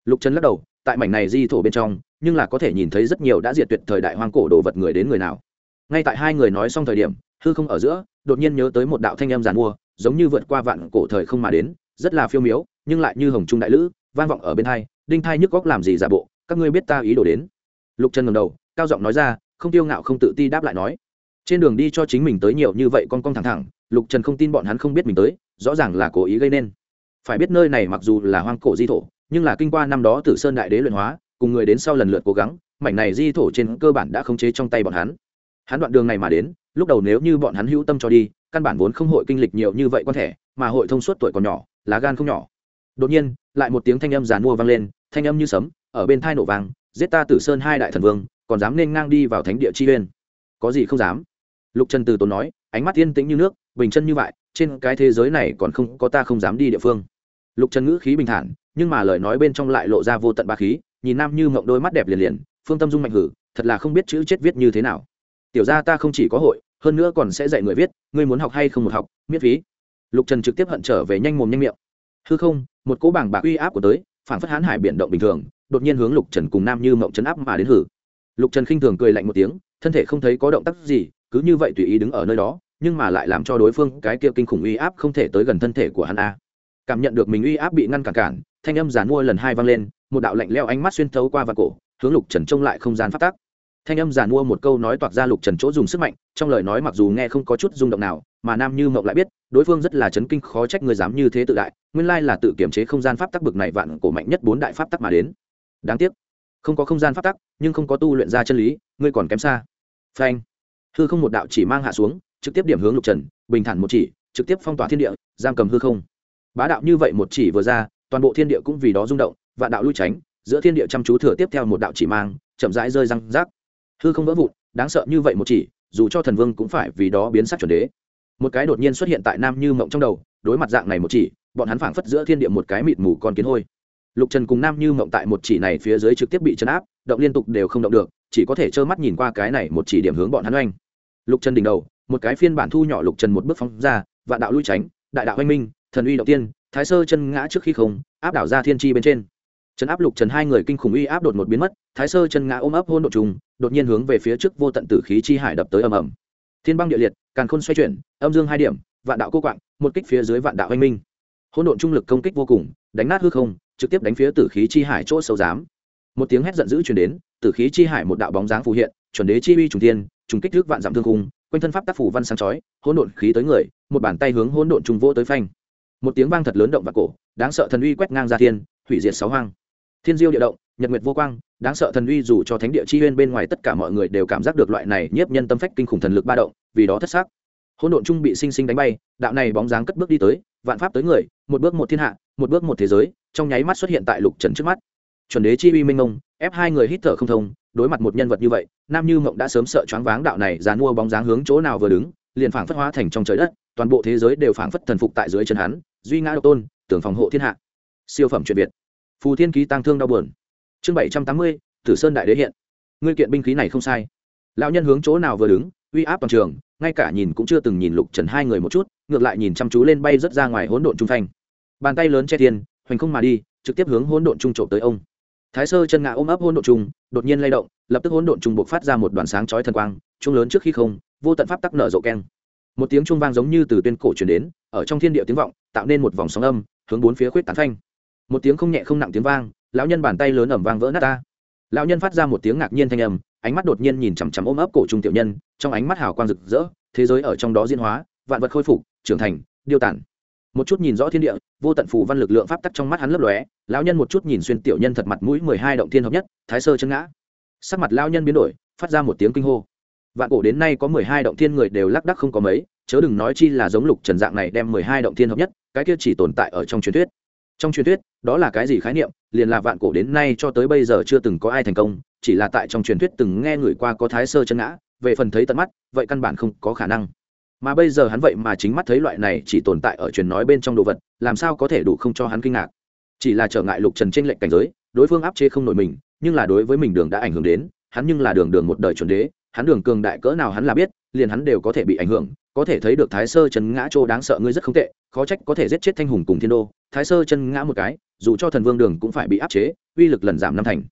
Lục trần lắc đầu, tại mảnh này di thổ bên trong, nhưng là có thể nhìn thấy rất nhiều đã diệt tuyệt thời đại hoang cổ đồ vật người đến người nào. Ngay tại hai người nói xong thời điểm, hư không ở giữa, đột nhiên nhớ tới một đạo thanh âm giàn mua, giống như vượt qua vạn cổ thời không mà đến, rất là phiêu miếu nhưng lại như hồng trung đại lữ, vang vọng ở bên hai, đinh thai nhức góc làm gì giả bộ, các ngươi biết ta ý đồ đến. Lục trần ngầm đầu, cao giọng nói ra không tiêu ngạo không tự ti đáp lại nói. Trên đường đi cho chính mình tới nhiều như vậy con con thẳng thẳng, lục trần không tin bọn hắn không biết mình tới, rõ ràng là cố ý gây nên. Phải biết nơi này mặc dù là hoang cổ di thổ, nhưng là kinh qua năm đó tử sơn đại đế luyện hóa, cùng người đến sau lần lượt cố gắng, mảnh này di thổ trên cơ bản đã khống chế trong tay bọn hắn. Hắn đoạn đường này mà đến, lúc đầu nếu như bọn hắn hữu tâm cho đi, căn bản vốn không hội kinh lịch nhiều như vậy quan thể, mà hội thông suốt tuổi còn nhỏ, lá gan không nhỏ. Đột nhiên, lại một tiếng thanh âm giàn mua vang lên, thanh âm như sấm, ở bên thai nổ vàng giết ta tử sơn hai đại thần vương còn dám nên ngang đi vào thánh địa chi uyên? Có gì không dám? Lục trần từ tốn nói, ánh mắt yên tĩnh như nước, bình chân như vậy trên cái thế giới này còn không có ta không dám đi địa phương. Lục trần ngữ khí bình thản, nhưng mà lời nói bên trong lại lộ ra vô tận ba khí, nhìn nam như mộng đôi mắt đẹp liền liền, phương tâm dung mạnh hử, thật là không biết chữ chết viết như thế nào. Tiểu ra ta không chỉ có hội, hơn nữa còn sẽ dạy người viết, ngươi muốn học hay không một học, miễn phí. Lục trần trực tiếp hận trở về nhanh mồm nhanh miệng. Hư không, một cỗ bảng bạc uy áp của tới, phản phất hán hải biển động bình thường, đột nhiên hướng lục trần cùng nam như mộng chấn áp mà đến hử lục trần khinh thường cười lạnh một tiếng, thân thể không thấy có động tác gì, cứ như vậy tùy ý đứng ở nơi đó, nhưng mà lại làm cho đối phương cái kia kinh khủng uy áp không thể tới gần thân thể của hắn a. Cảm nhận được mình uy áp bị ngăn cản cản, thanh âm giàn mua lần hai vang lên, một đạo lạnh leo ánh mắt xuyên thấu qua và cổ, hướng lục trần trông lại không gian phát tác. Thanh âm giàn mua một câu nói toạc ra lục trần chỗ dùng sức mạnh, trong lời nói mặc dù nghe không có chút rung động nào, mà nam như mộng lại biết, đối phương rất là chấn kinh, khó trách người dám như thế tự đại, nguyên lai là tự kiểm chế không gian pháp tắc bực này vạn cổ mạnh nhất bốn đại pháp tắc mà đến. Đáng tiếc không có không gian pháp tắc, nhưng không có tu luyện ra chân lý, ngươi còn kém xa. Phanh. Hư không một đạo chỉ mang hạ xuống, trực tiếp điểm hướng lục trần, bình thản một chỉ, trực tiếp phong tỏa thiên địa, giam cầm hư không. Bá đạo như vậy một chỉ vừa ra, toàn bộ thiên địa cũng vì đó rung động, vạn đạo lui tránh, giữa thiên địa chăm chú thừa tiếp theo một đạo chỉ mang, chậm rãi rơi răng rác. Hư không vỡ vụn, đáng sợ như vậy một chỉ, dù cho thần vương cũng phải vì đó biến sắc chuẩn đế. Một cái đột nhiên xuất hiện tại nam như mộng trong đầu, đối mặt dạng này một chỉ, bọn hắn phảng phất giữa thiên địa một cái mịt mù con kiến hôi lục trần cùng nam như mộng tại một chỉ này phía dưới trực tiếp bị chấn áp, động liên tục đều không động được, chỉ có thể trơ mắt nhìn qua cái này một chỉ điểm hướng bọn hắn oanh. Lục trần đỉnh đầu, một cái phiên bản thu nhỏ lục trần một bước phóng ra, vạn đạo lui tránh, đại đạo oanh minh, thần uy đầu tiên, thái sơ chân ngã trước khi không, áp đảo ra thiên tri bên trên. Trấn áp lục trần hai người kinh khủng uy áp đột một biến mất, thái sơ chân ngã ôm ấp hôn đ ộ trùng, đột nhiên hướng về phía trước vô tận tử khí chi hải đập tới ầm ầm. Thiên băng địa liệt, càn khôn xoay chuyển, âm dương hai điểm, vạn đạo cô quạng, một kích phía dưới vạn đạo anh minh. Hôn độn trung lực công kích vô cùng, đánh nát hư không trực tiếp đánh phía tử khí chi hải chỗ sâu giám. Một tiếng hét giận dữ chuyển đến, tử khí chi hải một đạo bóng dáng phù hiện, chuẩn đế chi uy trùng tiên trùng kích trước vạn dặm thương cung quanh thân pháp tác phủ văn sáng chói, hỗn độn khí tới người, một bàn tay hướng hỗn độn trùng vô tới phanh. Một tiếng vang thật lớn động vào cổ, đáng sợ thần uy quét ngang ra thiên, hủy diệt sáu hoang. Thiên diêu địa động, nhật nguyệt vô quang, đáng sợ thần uy dù cho thánh địa chi uyên bên ngoài tất cả mọi người đều cảm giác được loại này nhiếp nhân tâm phách kinh khủng thần lực ba động, vì đó thất xác hỗn độn trung bị sinh sinh đánh bay, đạo này bóng dáng cất bước đi tới, vạn pháp tới người, một bước một thiên hạ, một bước một thế giới trong nháy mắt xuất hiện tại lục trần trước mắt. Chuẩn đế chi uy minh ông, ép hai người hít thở không thông, đối mặt một nhân vật như vậy, nam như mộng đã sớm sợ choáng váng đạo này dán mua bóng dáng hướng chỗ nào vừa đứng, liền phảng phất hóa thành trong trời đất, toàn bộ thế giới đều phảng phất thần phục tại dưới chân hắn, duy ngã độc tôn, tưởng phòng hộ thiên hạ. Siêu phẩm chuyện việt. Phù thiên ký tăng thương đau buồn. Chương bảy trăm tám mươi, tử sơn đại đế hiện. Ngươi kiện binh khí này không sai. Lão nhân hướng chỗ nào vừa đứng, uy áp toàn trường, ngay cả nhìn cũng chưa từng nhìn lục trần hai người một chút, ngược lại nhìn chăm chú lên bay rớt ra ngoài hỗn độn trung phanh bàn tay lớn che thiên hoành không mà đi, trực tiếp hướng hỗn độn trung trộm tới ông. Thái sơ chân ngã ôm ấp hỗn độn trung, đột nhiên lay động, lập tức hỗn độn trung buộc phát ra một đoàn sáng chói thần quang, trung lớn trước khi không, vô tận pháp tắc nở rộ keng. Một tiếng trung vang giống như từ tuyên cổ truyền đến, ở trong thiên địa tiếng vọng, tạo nên một vòng sóng âm, hướng bốn phía khuyết tán phanh. Một tiếng không nhẹ không nặng tiếng vang, lão nhân bàn tay lớn ẩm vang vỡ nát ta. Lão nhân phát ra một tiếng ngạc nhiên thanh âm, ánh mắt đột nhiên nhìn chằm chằm ôm ấp cổ trung tiểu nhân, trong ánh mắt hào quang rực rỡ, thế giới ở trong đó diễn hóa, vạn vật khôi phục, trưởng thành điêu tản một chút nhìn rõ thiên địa, vô tận phù văn lực lượng pháp tắc trong mắt hắn lấp lóe, lão nhân một chút nhìn xuyên tiểu nhân thật mặt mũi mười hai động thiên hợp nhất, thái sơ chân ngã. Sắc mặt lão nhân biến đổi, phát ra một tiếng kinh hô. Vạn cổ đến nay có mười hai động thiên người đều lác đắc không có mấy, chớ đừng nói chi là giống lục trần dạng này đem mười hai động thiên hợp nhất, cái kia chỉ tồn tại ở trong truyền thuyết. Trong truyền thuyết, đó là cái gì khái niệm, liền là vạn cổ đến nay cho tới bây giờ chưa từng có ai thành công, chỉ là tại trong truyền thuyết từng nghe người qua có thái sơ chân ngã, về phần thấy tận mắt, vậy căn bản không có khả năng mà bây giờ hắn vậy mà chính mắt thấy loại này chỉ tồn tại ở truyền nói bên trong đồ vật, làm sao có thể đủ không cho hắn kinh ngạc? Chỉ là trở ngại lục trần trên lệnh cảnh giới, đối phương áp chế không nổi mình, nhưng là đối với mình đường đã ảnh hưởng đến, hắn nhưng là đường đường một đời chuẩn đế, hắn đường cường đại cỡ nào hắn là biết, liền hắn đều có thể bị ảnh hưởng, có thể thấy được thái sơ chân ngã chỗ đáng sợ ngươi rất không tệ, khó trách có thể giết chết thanh hùng cùng thiên đô, thái sơ chân ngã một cái, dù cho thần vương đường cũng phải bị áp chế, uy lực lần giảm năm thành.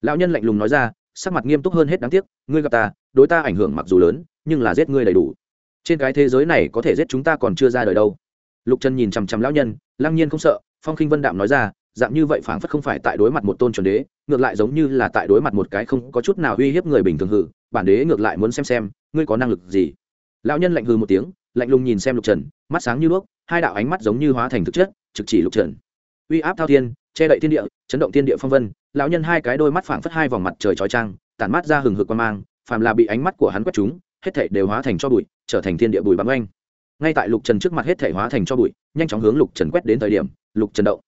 Lão nhân lạnh lùng nói ra, sắc mặt nghiêm túc hơn hết đáng tiếc, ngươi gặp ta, đối ta ảnh hưởng mặc dù lớn, nhưng là giết ngươi đầy đủ trên cái thế giới này có thể giết chúng ta còn chưa ra đời đâu. Lục trần nhìn chằm chằm lão nhân, lăng nhiên không sợ, phong khinh vân đạm nói ra, dạng như vậy phảng phất không phải tại đối mặt một tôn chuẩn đế, ngược lại giống như là tại đối mặt một cái không có chút nào uy hiếp người bình thường hử, bản đế ngược lại muốn xem xem, ngươi có năng lực gì? Lão nhân lạnh hư một tiếng, lạnh lùng nhìn xem lục trần, mắt sáng như đuốc, hai đạo ánh mắt giống như hóa thành thực chất, trực chỉ lục trần. Uy áp thao thiên, che đậy thiên địa, chấn động thiên địa phong vân, lão nhân hai cái đôi mắt phảng phất hai vòng mặt trời trói trang tản mắt ra hừng hực quan mang, phàm là bị ánh mắt của hắn quét chúng hết thảy đều hóa thành cho bụi, trở thành thiên địa bụi bám oanh. Ngay tại lục trần trước mặt hết thảy hóa thành cho bụi, nhanh chóng hướng lục trần quét đến thời điểm, lục trần động.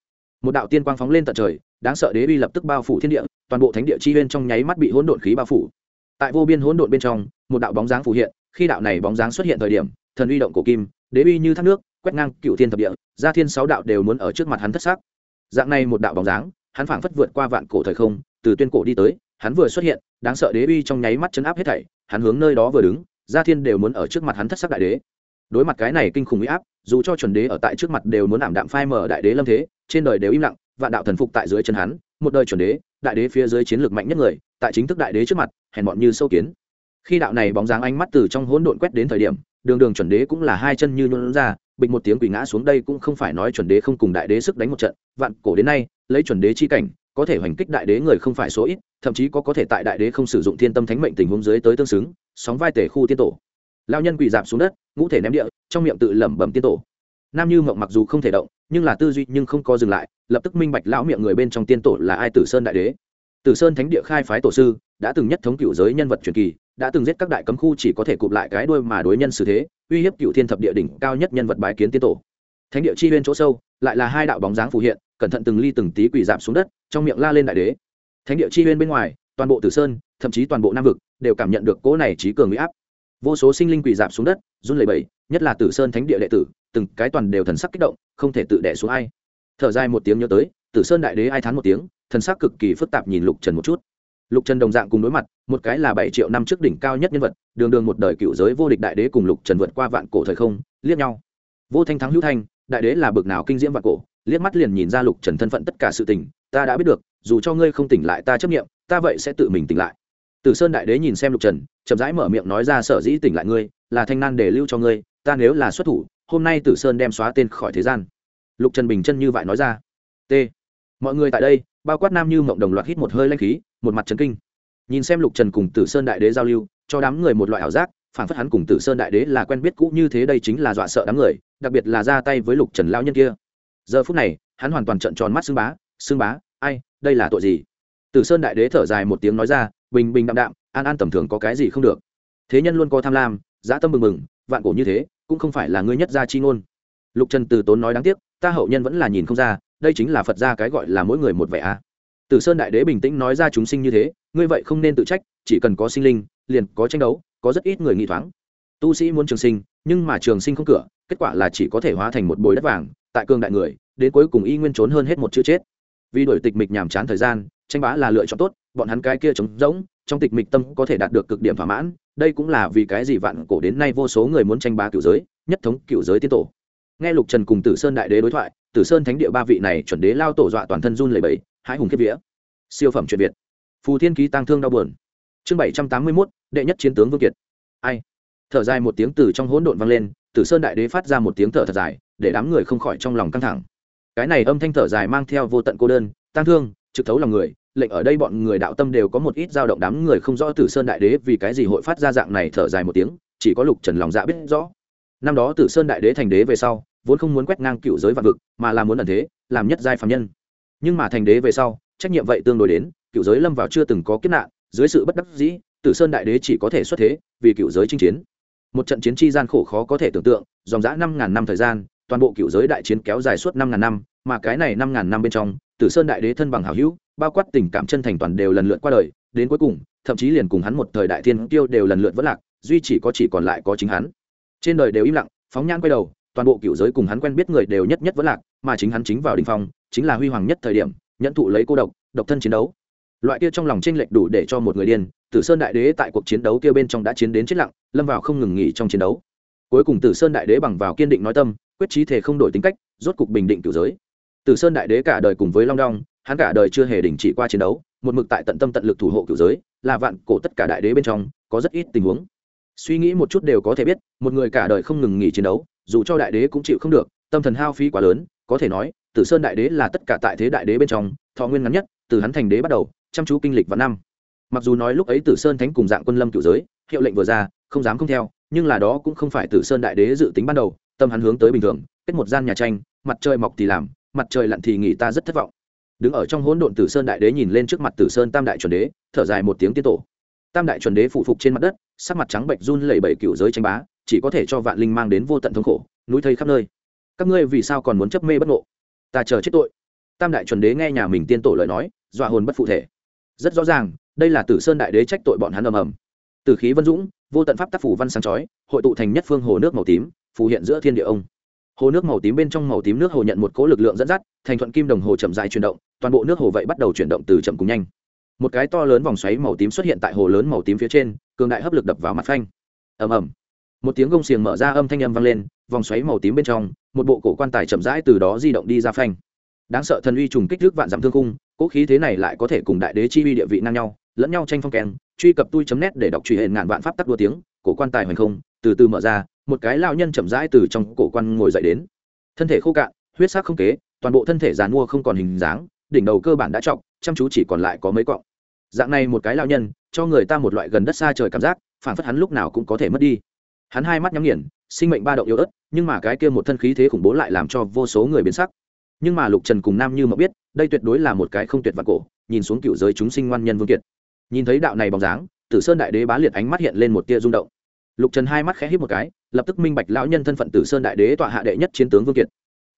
Một đạo tiên quang phóng lên tận trời, đáng sợ đế uy lập tức bao phủ thiên địa, toàn bộ thánh địa chi bên trong nháy mắt bị hỗn độn khí bao phủ. Tại vô biên hỗn độn bên trong, một đạo bóng dáng phù hiện, khi đạo này bóng dáng xuất hiện thời điểm, thần uy động cổ kim, đế uy như thác nước, quét ngang cựu thiên thập địa, gia thiên sáu đạo đều muốn ở trước mặt hắn thất sắc. Dạng này một đạo bóng dáng, hắn phảng phất vượt qua vạn cổ thời không, từ tuyên cổ đi tới, hắn vừa xuất hiện, đáng sợ đế uy trong nháy mắt chấn áp hết thảy hắn hướng nơi đó vừa đứng, gia thiên đều muốn ở trước mặt hắn thất sắc đại đế. Đối mặt cái này kinh khủng uy áp, dù cho chuẩn đế ở tại trước mặt đều muốn ảm đạm phai mở đại đế lâm thế, trên đời đều im lặng, vạn đạo thần phục tại dưới chân hắn, một đời chuẩn đế, đại đế phía dưới chiến lược mạnh nhất người, tại chính thức đại đế trước mặt, hèn bọn như sâu kiến. Khi đạo này bóng dáng ánh mắt từ trong hỗn độn quét đến thời điểm, đường đường chuẩn đế cũng là hai chân như nhuận ra, bịch một tiếng quỷ ngã xuống đây cũng không phải nói chuẩn đế không cùng đại đế sức đánh một trận, vạn cổ đến nay, lấy chuẩn đế chi cảnh có thể hoành kích đại đế người không phải số ít, thậm chí có có thể tại đại đế không sử dụng thiên tâm thánh mệnh tình huống dưới tới tương xứng, sóng vai tể khu tiên tổ. Lao nhân quỳ dạp xuống đất, ngũ thể ném địa, trong miệng tự lẩm bẩm tiên tổ. Nam như mộng mặc dù không thể động, nhưng là tư duy nhưng không có dừng lại, lập tức minh bạch lão miệng người bên trong tiên tổ là ai, tử sơn đại đế. Tử sơn thánh địa khai phái tổ sư, đã từng nhất thống cựu giới nhân vật truyền kỳ, đã từng giết các đại cấm khu chỉ có thể cụp lại cái đuôi mà đối nhân xử thế, uy hiếp cựu thiên thập địa đỉnh cao nhất nhân vật bái kiến tiên tổ. Thánh địa chi bên chỗ sâu, lại là hai đạo bóng dáng phù hiện cẩn thận từng ly từng tí quỳ giảm xuống đất, trong miệng la lên đại đế. Thánh địa chi bên bên ngoài, toàn bộ tử sơn, thậm chí toàn bộ nam vực, đều cảm nhận được cỗ này trí cường huy áp. Vô số sinh linh quỳ giảm xuống đất, run lẩy bẩy, nhất là tử sơn thánh địa đệ tử, từng cái toàn đều thần sắc kích động, không thể tự đẻ xuống ai. Thở dài một tiếng nhớ tới, tử sơn đại đế ai thán một tiếng, thần sắc cực kỳ phức tạp nhìn lục trần một chút. Lục trần đồng dạng cùng đối mặt, một cái là bảy triệu năm trước đỉnh cao nhất nhân vật, đường đường một đời cựu giới vô địch đại đế cùng lục trần vượt qua vạn cổ thời không, liếc nhau. Vô thanh thắng hữu thanh, đại đế là bực nào kinh diễm vạn cổ liếc mắt liền nhìn ra lục trần thân phận tất cả sự tình, ta đã biết được, dù cho ngươi không tỉnh lại ta chấp nghiệm ta vậy sẽ tự mình tỉnh lại. Từ sơn đại đế nhìn xem lục trần, chậm rãi mở miệng nói ra sở dĩ tỉnh lại ngươi, là thanh nan để lưu cho ngươi, ta nếu là xuất thủ, hôm nay tử sơn đem xóa tên khỏi thế gian. Lục trần bình chân như vậy nói ra. T. Mọi người tại đây, bao quát nam như mộng đồng loạt hít một hơi lanh khí, một mặt trấn kinh. Nhìn xem lục trần cùng tử sơn đại đế giao lưu, cho đám người một loại ảo giác, phản phất hắn cùng tử sơn đại đế là quen biết cũ như thế đây chính là dọa sợ đám người, đặc biệt là ra tay với lục trần lao nhân kia giờ phút này, hắn hoàn toàn trận tròn mắt xương bá xương bá, ai, đây là tội gì? Tử sơn đại đế thở dài một tiếng nói ra, bình bình đạm đạm, an an tầm thường có cái gì không được? Thế nhân luôn có tham lam, dã tâm mừng mừng vạn cổ như thế, cũng không phải là ngươi nhất gia chi ngôn. Lục trần từ tốn nói đáng tiếc, ta hậu nhân vẫn là nhìn không ra, đây chính là phật gia cái gọi là mỗi người một vẻ a. Tử sơn đại đế bình tĩnh nói ra chúng sinh như thế, ngươi vậy không nên tự trách, chỉ cần có sinh linh, liền có tranh đấu, có rất ít người nghi thoáng tu sĩ muốn trường sinh, nhưng mà trường sinh không cửa, kết quả là chỉ có thể hóa thành một bồi đất vàng, tại cương đại người, đến cuối cùng y nguyên trốn hơn hết một chữ chết. Vì đổi tịch mịch nhàm chán thời gian, tranh bá là lựa chọn tốt, bọn hắn cái kia trống rỗng, trong tịch mịch tâm có thể đạt được cực điểm thỏa mãn, đây cũng là vì cái gì vạn cổ đến nay vô số người muốn tranh bá cựu giới, nhất thống cựu giới tiên tổ. Nghe lục trần cùng tử sơn đại đế đối thoại, tử sơn thánh địa ba vị này chuẩn đế lao tổ dọa toàn thân run lẩy bẩy, hãi hùng kiếp vía. Siêu phẩm chuyện việt. Phù thiên ký tăng thương đau buồn. Chương bảy trăm tám mươi mốt, đệ nhất chiến tướng vương kiệt. Ai? Thở dài một tiếng từ trong hỗn độn vang lên, tử sơn đại đế phát ra một tiếng thở thật dài, để đám người không khỏi trong lòng căng thẳng. Cái này âm thanh thở dài mang theo vô tận cô đơn tăng thương, trực thấu lòng người, lệnh ở đây bọn người đạo tâm đều có một ít dao động đám người không rõ tử sơn đại đế vì cái gì hội phát ra dạng này thở dài một tiếng, chỉ có lục trần lòng dạ biết rõ. Năm đó tử sơn đại đế thành đế về sau, vốn không muốn quét ngang cựu giới vạn vực, mà là muốn ẩn thế, làm nhất giai phạm nhân. Nhưng mà thành đế về sau, trách nhiệm vậy tương đối đến, cựu giới lâm vào chưa từng có kiếp nạn, dưới sự bất đắc dĩ, tử sơn đại đế chỉ có thể xuất thế, vì cựu giới chinh chiến một trận chiến chi gian khổ khó có thể tưởng tượng, dòng dã năm ngàn năm thời gian, toàn bộ cựu giới đại chiến kéo dài suốt năm ngàn năm, mà cái này năm ngàn năm bên trong, tử sơn đại đế thân bằng hảo hữu, bao quát tình cảm chân thành toàn đều lần lượt qua đời, đến cuối cùng, thậm chí liền cùng hắn một thời đại thiên tiêu đều lần lượt vất lạc, duy chỉ có chỉ còn lại có chính hắn. Trên đời đều im lặng, phóng nhãn quay đầu, toàn bộ cựu giới cùng hắn quen biết người đều nhất nhất vất lạc, mà chính hắn chính vào đình phong, chính là huy hoàng nhất thời điểm nhận thụ lấy cô độc độc thân chiến đấu loại kia trong lòng tranh lệch đủ để cho một người điên, tử sơn đại đế tại cuộc chiến đấu kia bên trong đã chiến đến chết lặng, lâm vào không ngừng nghỉ trong chiến đấu. Cuối cùng tử sơn đại đế bằng vào kiên định nói tâm, quyết trí thể không đổi tính cách, rốt cục bình định cửu giới. Tử sơn đại đế cả đời cùng với long đong, hắn cả đời chưa hề đình chỉ qua chiến đấu, một mực tại tận tâm tận lực thủ hộ cửu giới, là vạn cổ tất cả đại đế bên trong, có rất ít tình huống. Suy nghĩ một chút đều có thể biết, một người cả đời không ngừng nghỉ chiến đấu, dù cho đại đế cũng chịu không được, tâm thần hao phí quá lớn, có thể nói, tử sơn đại đế là tất cả tại thế đại đế bên trong, thọ nguyên ngắn nhất, từ hắn thành đế bắt đầu chăm chú kinh lịch vào năm. Mặc dù nói lúc ấy tử sơn thánh cùng dạng quân lâm cựu giới, hiệu lệnh vừa ra, không dám không theo, nhưng là đó cũng không phải tử sơn đại đế dự tính ban đầu, tâm hắn hướng tới bình thường, kết một gian nhà tranh, mặt trời mọc thì làm, mặt trời lặn thì nghỉ ta rất thất vọng. Đứng ở trong hỗn độn tử sơn đại đế nhìn lên trước mặt tử sơn tam đại chuẩn đế, thở dài một tiếng tiết tổ. Tam đại chuẩn đế phụ phục trên mặt đất, sắc mặt trắng bệnh run lẩy bẩy cựu giới tranh bá, chỉ có thể cho vạn linh mang đến vô tận thống khổ, núi thây khắp nơi. Các ngươi vì sao còn muốn chấp mê bất ngộ? Ta chờ chết tội. Tam đại chuẩn đế nghe nhà mình tiên tổ lời nói, dọa hồn bất phụ thể rất rõ ràng, đây là tử sơn đại đế trách tội bọn hắn ầm ầm. Từ khí vân dũng, vô tận pháp tác phủ văn sáng chói, hội tụ thành nhất phương hồ nước màu tím, phù hiện giữa thiên địa ông. Hồ nước màu tím bên trong màu tím nước hồ nhận một cỗ lực lượng dẫn dắt, thành thuận kim đồng hồ chậm dài chuyển động, toàn bộ nước hồ vậy bắt đầu chuyển động từ chậm cùng nhanh. Một cái to lớn vòng xoáy màu tím xuất hiện tại hồ lớn màu tím phía trên, cường đại hấp lực đập vào mặt phanh. Ầm ầm. Một tiếng gông xiềng mở ra âm thanh âm vang lên, vòng xoáy màu tím bên trong, một bộ cổ quan tài chậm rãi từ đó di động đi ra phanh đáng sợ thần uy trùng kích thước vạn dặm thương cung cỗ khí thế này lại có thể cùng đại đế chi uy địa vị ngang nhau, lẫn nhau tranh phong kèn truy cập tui chấm nét để đọc truy hệ ngàn vạn pháp tắc đua tiếng, cổ quan tài hoành không, từ từ mở ra, một cái lao nhân chậm rãi từ trong cổ quan ngồi dậy đến. Thân thể khô cạn, huyết sắc không kế, toàn bộ thân thể giàn mua không còn hình dáng, đỉnh đầu cơ bản đã trọng chăm chú chỉ còn lại có mấy cọng dạng này một cái lao nhân, cho người ta một loại gần đất xa trời cảm giác phản phất hắn lúc nào cũng có thể mất đi. Hắn hai mắt nhắm nghiền, sinh mệnh ba động yếu ớt, nhưng mà cái kia một thân khí thế khủng bố lại làm cho vô số người biến sắc nhưng mà lục trần cùng nam như mà biết, đây tuyệt đối là một cái không tuyệt vạn cổ, nhìn xuống cựu giới chúng sinh ngoan nhân vương kiệt. Nhìn thấy đạo này bóng dáng, tử sơn đại đế bá liệt ánh mắt hiện lên một tia rung động. Lục trần hai mắt khẽ hít một cái, lập tức minh bạch lão nhân thân phận tử sơn đại đế tọa hạ đệ nhất chiến tướng vương kiệt.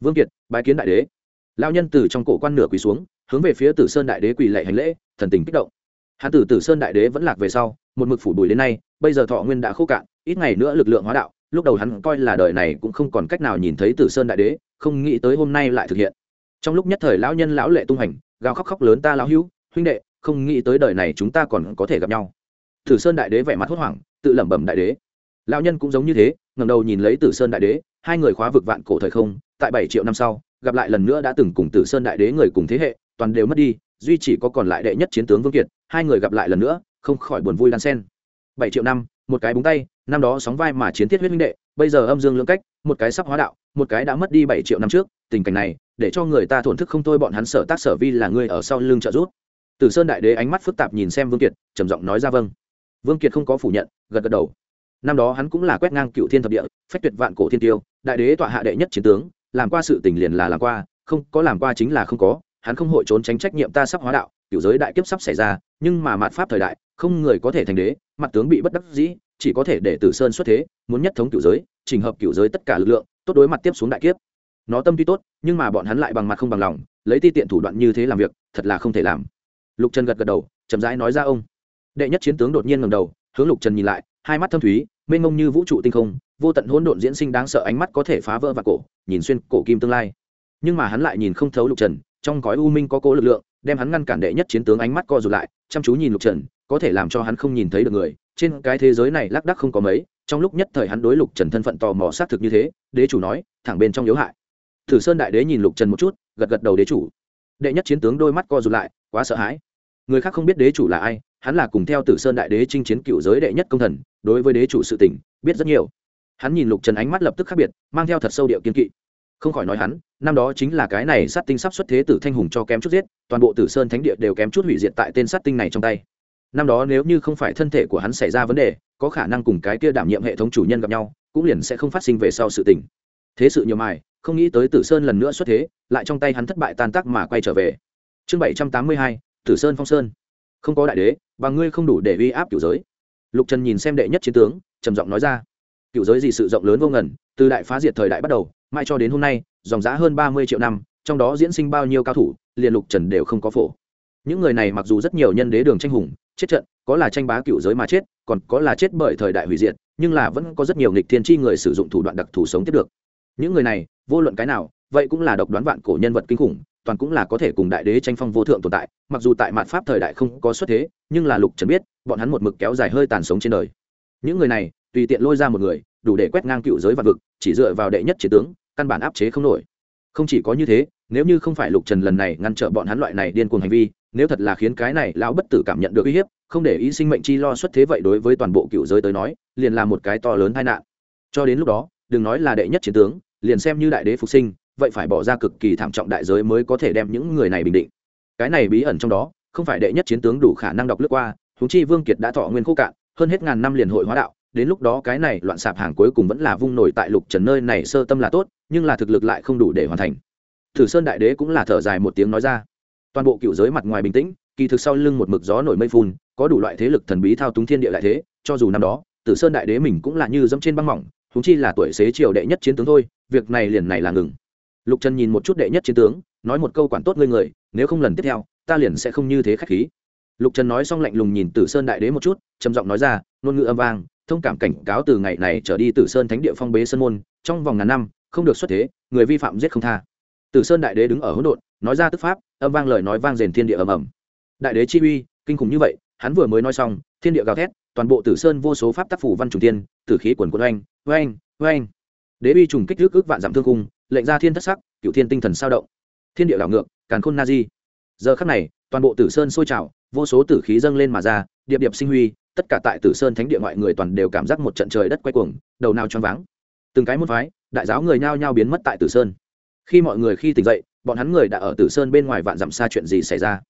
Vương kiệt, bái kiến đại đế. Lão nhân từ trong cổ quan nửa quỳ xuống, hướng về phía tử sơn đại đế quỳ lệ hành lễ, thần tình kích động. Hạ tử tử sơn đại đế vẫn lạc về sau, một mực phủ bùi đến nay, bây giờ thọ nguyên đã khô cạn, ít ngày nữa lực lượng hóa đạo lúc đầu hắn coi là đời này cũng không còn cách nào nhìn thấy tử sơn đại đế, không nghĩ tới hôm nay lại thực hiện. Trong lúc nhất thời lão nhân lão lệ tung hành, gào khóc khóc lớn ta lão hữu, huynh đệ, không nghĩ tới đời này chúng ta còn có thể gặp nhau. Tử sơn đại đế vẻ mặt hốt hoảng, tự lẩm bẩm đại đế. Lão nhân cũng giống như thế ngầm đầu nhìn lấy tử sơn đại đế, hai người khóa vực vạn cổ thời không, tại bảy triệu năm sau, gặp lại lần nữa đã từng cùng tử sơn đại đế người cùng thế hệ, toàn đều mất đi, duy chỉ có còn lại đệ nhất chiến tướng vương kiệt, hai người gặp lại lần nữa, không khỏi buồn vui đan sen bảy triệu năm, một cái búng tay năm đó sóng vai mà chiến thiết huyết huynh đệ, bây giờ âm dương lưỡng cách, một cái sắp hóa đạo, một cái đã mất đi bảy triệu năm trước, tình cảnh này, để cho người ta thổn thức không thôi, bọn hắn sở tác sở vi là người ở sau lưng trợ giúp. Tử sơn đại đế ánh mắt phức tạp nhìn xem vương kiệt, trầm giọng nói ra vâng. Vương kiệt không có phủ nhận, gật gật đầu. Năm đó hắn cũng là quét ngang cựu thiên thập địa, phách tuyệt vạn cổ thiên tiêu, đại đế tọa hạ đệ nhất chiến tướng, làm qua sự tình liền là làm qua, không, có làm qua chính là không có, hắn không hội trốn tránh trách nhiệm ta sắp hóa đạo cựu giới đại kiếp sắp xảy ra, nhưng mà mạt pháp thời đại, không người có thể thành đế, mặt tướng bị bất đắc dĩ chỉ có thể để tử sơn xuất thế, muốn nhất thống cựu giới, chỉnh hợp cựu giới tất cả lực lượng, tốt đối mặt tiếp xuống đại kiếp. Nó tâm tuy tốt, nhưng mà bọn hắn lại bằng mặt không bằng lòng, lấy ti tiện thủ đoạn như thế làm việc, thật là không thể làm. Lục trần gật gật đầu, chậm rãi nói ra ông. Đệ nhất chiến tướng đột nhiên ngẩng đầu, hướng lục trần nhìn lại, hai mắt thâm thúy, mênh mông như vũ trụ tinh không, vô tận hỗn độn diễn sinh đáng sợ ánh mắt có thể phá vỡ và cổ, nhìn xuyên cổ kim tương lai. Nhưng mà hắn lại nhìn không thấu lục trần, trong gói u minh có cố lực lượng, đem hắn ngăn cản đệ nhất chiến tướng ánh mắt co rụt lại, chăm chú nhìn lục trần, có thể làm cho hắn không nhìn thấy được người trên cái thế giới này lác đác không có mấy, trong lúc nhất thời hắn đối lục trần thân phận tò mò xác thực như thế, đế chủ nói, thẳng bên trong yếu hại. Thử sơn đại đế nhìn lục trần một chút, gật gật đầu đế chủ. Đệ nhất chiến tướng đôi mắt co rụt lại, quá sợ hãi. Người khác không biết đế chủ là ai, hắn là cùng theo tử sơn đại đế chinh chiến cựu giới đệ nhất công thần, đối với đế chủ sự tỉnh biết rất nhiều. Hắn nhìn lục trần ánh mắt lập tức khác biệt, mang theo thật sâu điệu kiên kỵ. Không khỏi nói hắn, năm đó chính là cái này sát tinh sắp xuất thế tử thanh hùng cho kém chút giết, toàn bộ tử sơn thánh địa đều kém chút hủy diệt tại tên sát tinh này trong tay năm đó nếu như không phải thân thể của hắn xảy ra vấn đề, có khả năng cùng cái kia đảm nhiệm hệ thống chủ nhân gặp nhau, cũng liền sẽ không phát sinh về sau sự tình. Thế sự nhiều mài, không nghĩ tới tử sơn lần nữa xuất thế, lại trong tay hắn thất bại tan tác mà quay trở về. Chương bảy trăm tám mươi hai, tử sơn phong sơn. Không có đại đế, và ngươi không đủ để uy áp cửu giới. Lục trần nhìn xem đệ nhất chiến tướng, trầm giọng nói ra. Cựu giới gì sự rộng lớn vô ngần, từ đại phá diệt thời đại bắt đầu, mãi cho đến hôm nay, dòng giá hơn ba mươi triệu năm, trong đó diễn sinh bao nhiêu cao thủ, liền lục trần đều không có phổ những người này mặc dù rất nhiều nhân đế đường tranh hùng, chết trận, có là tranh bá cựu giới mà chết, còn có là chết bởi thời đại hủy diệt, nhưng là vẫn có rất nhiều nghịch thiên tri người sử dụng thủ đoạn đặc thù sống tiếp được. Những người này, vô luận cái nào, vậy cũng là độc đoán vạn cổ nhân vật kinh khủng, toàn cũng là có thể cùng đại đế tranh phong vô thượng tồn tại, mặc dù tại mạt pháp thời đại không có xuất thế, nhưng là lục trần biết, bọn hắn một mực kéo dài hơi tàn sống trên đời. Những người này, tùy tiện lôi ra một người, đủ để quét ngang cựu giới vạn vực, chỉ dựa vào đệ nhất chiến tướng, căn bản áp chế không nổi. Không chỉ có như thế, nếu như không phải lục trần lần này ngăn trở bọn hắn loại này điên cuồng hành vi nếu thật là khiến cái này lão bất tử cảm nhận được uy hiếp, không để ý sinh mệnh chi lo xuất thế vậy đối với toàn bộ cựu giới tới nói, liền là một cái to lớn tai nạn. Cho đến lúc đó, đừng nói là đệ nhất chiến tướng, liền xem như đại đế phục sinh, vậy phải bỏ ra cực kỳ thảm trọng đại giới mới có thể đem những người này bình định. Cái này bí ẩn trong đó, không phải đệ nhất chiến tướng đủ khả năng đọc lướt qua thúng chi vương kiệt đã thọ nguyên khô cạn, hơn hết ngàn năm liền hội hóa đạo, đến lúc đó cái này loạn sạp hàng cuối cùng vẫn là vung nổi tại lục trần nơi này sơ tâm là tốt, nhưng là thực lực lại không đủ để hoàn thành. Thử sơn đại đế cũng là thở dài một tiếng nói ra toàn bộ cựu giới mặt ngoài bình tĩnh, kỳ thực sau lưng một mực gió nổi mây phun, có đủ loại thế lực thần bí thao túng thiên địa lại thế, cho dù năm đó, tử sơn đại đế mình cũng là như dẫm trên băng mỏng thúng chi là tuổi xế triều đệ nhất chiến tướng thôi, việc này liền này là ngừng. Lục trần nhìn một chút đệ nhất chiến tướng, nói một câu quản tốt ngươi người, nếu không lần tiếp theo, ta liền sẽ không như thế khách khí. Lục trần nói xong lạnh lùng nhìn tử sơn đại đế một chút, trầm giọng nói ra, ngôn ngữ âm vang, thông cảm cảnh cáo từ ngày này trở đi tử sơn thánh địa phong bế sơn môn, trong vòng ngàn năm, không được xuất thế, người vi phạm giết không tha. Tử sơn đại đế đứng ở hỗn độn, nói ra tức pháp âm vang lời nói vang rền thiên địa ầm ầm. Đại đế chi uy, kinh khủng như vậy, hắn vừa mới nói xong, thiên địa gào thét, toàn bộ tử sơn vô số pháp tác phủ văn trùng tiên tử khí quần quân oanh oanh oanh. Đế uy trùng kích thước ước vạn giảm thương cung lệnh ra thiên thất sắc cựu thiên tinh thần sao động. Thiên địa đảo ngược, càn khôn na di. Giờ khắc này, toàn bộ tử sơn sôi trào, vô số tử khí dâng lên mà ra, điệp điệp sinh huy, tất cả tại tử sơn thánh địa ngoại người toàn đều cảm giác một trận trời đất quay cuồng, đầu nào choáng váng. Từng cái môn phái, đại giáo người nhao nhao biến mất tại tử sơn. Khi mọi người khi tỉnh dậy bọn hắn người đã ở tử sơn bên ngoài vạn dặm xa chuyện gì xảy ra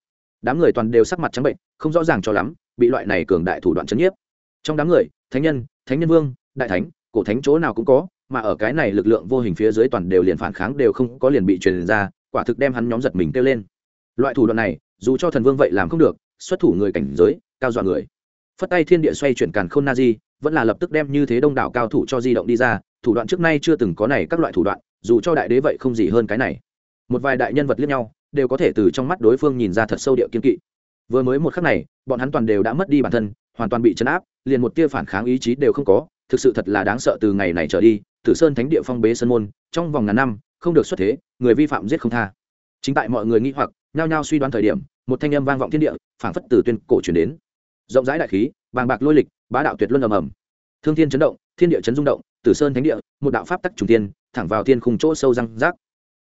đám người toàn đều sắc mặt trắng bệnh không rõ ràng cho lắm bị loại này cường đại thủ đoạn chấn nhiếp trong đám người thánh nhân thánh nhân vương đại thánh cổ thánh chỗ nào cũng có mà ở cái này lực lượng vô hình phía dưới toàn đều liền phản kháng đều không có liền bị truyền ra quả thực đem hắn nhóm giật mình kêu lên loại thủ đoạn này dù cho thần vương vậy làm không được xuất thủ người cảnh giới cao dọa người phất tay thiên địa xoay chuyển càn khôn na di vẫn là lập tức đem như thế đông đảo cao thủ cho di động đi ra thủ đoạn trước nay chưa từng có này các loại thủ đoạn dù cho đại đế vậy không gì hơn cái này một vài đại nhân vật liếc nhau, đều có thể từ trong mắt đối phương nhìn ra thật sâu điệu kiên kỵ. Vừa mới một khắc này, bọn hắn toàn đều đã mất đi bản thân, hoàn toàn bị chấn áp, liền một tia phản kháng ý chí đều không có, thực sự thật là đáng sợ từ ngày này trở đi, tử sơn thánh địa phong bế sơn môn, trong vòng ngàn năm, không được xuất thế, người vi phạm giết không tha. Chính tại mọi người nghĩ hoặc, nhao nhao suy đoán thời điểm, một thanh âm vang vọng thiên địa, phảng phất từ tuyên cổ truyền đến. Rộng rãi đại khí, bàng bạc lôi lịch, bá đạo tuyệt luân ầm ầm. Thương thiên chấn động, thiên địa chấn rung động, tử sơn thánh địa, một đạo pháp tắc trùng tiên thẳng vào thiên khung chỗ sâu răng rác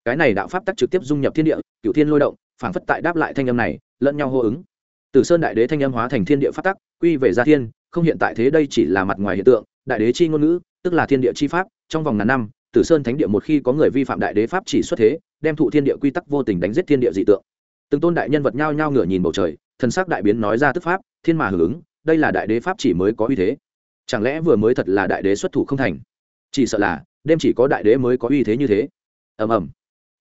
cái này đạo pháp tắc trực tiếp dung nhập thiên địa cựu thiên lôi động, phảng phất tại đáp lại thanh âm này, lẫn nhau hô ứng. Tử sơn đại đế thanh âm hóa thành thiên địa pháp tắc, quy về gia thiên, không hiện tại thế đây chỉ là mặt ngoài hiện tượng, đại đế chi ngôn ngữ, tức là thiên địa chi pháp, trong vòng ngàn năm tử sơn thánh địa một khi có người vi phạm đại đế pháp chỉ xuất thế, đem thụ thiên địa quy tắc vô tình đánh giết thiên địa dị tượng. Từng tôn đại nhân vật nhao nhao ngửa nhìn bầu trời, thần sắc đại biến nói ra tức pháp, thiên mà hưởng ứng, đây là đại đế pháp chỉ mới có uy thế. Chẳng lẽ vừa mới thật là đại đế xuất thủ không thành? Chỉ sợ là, đêm chỉ có đại đế mới có uy thế như thế. Ầm ầm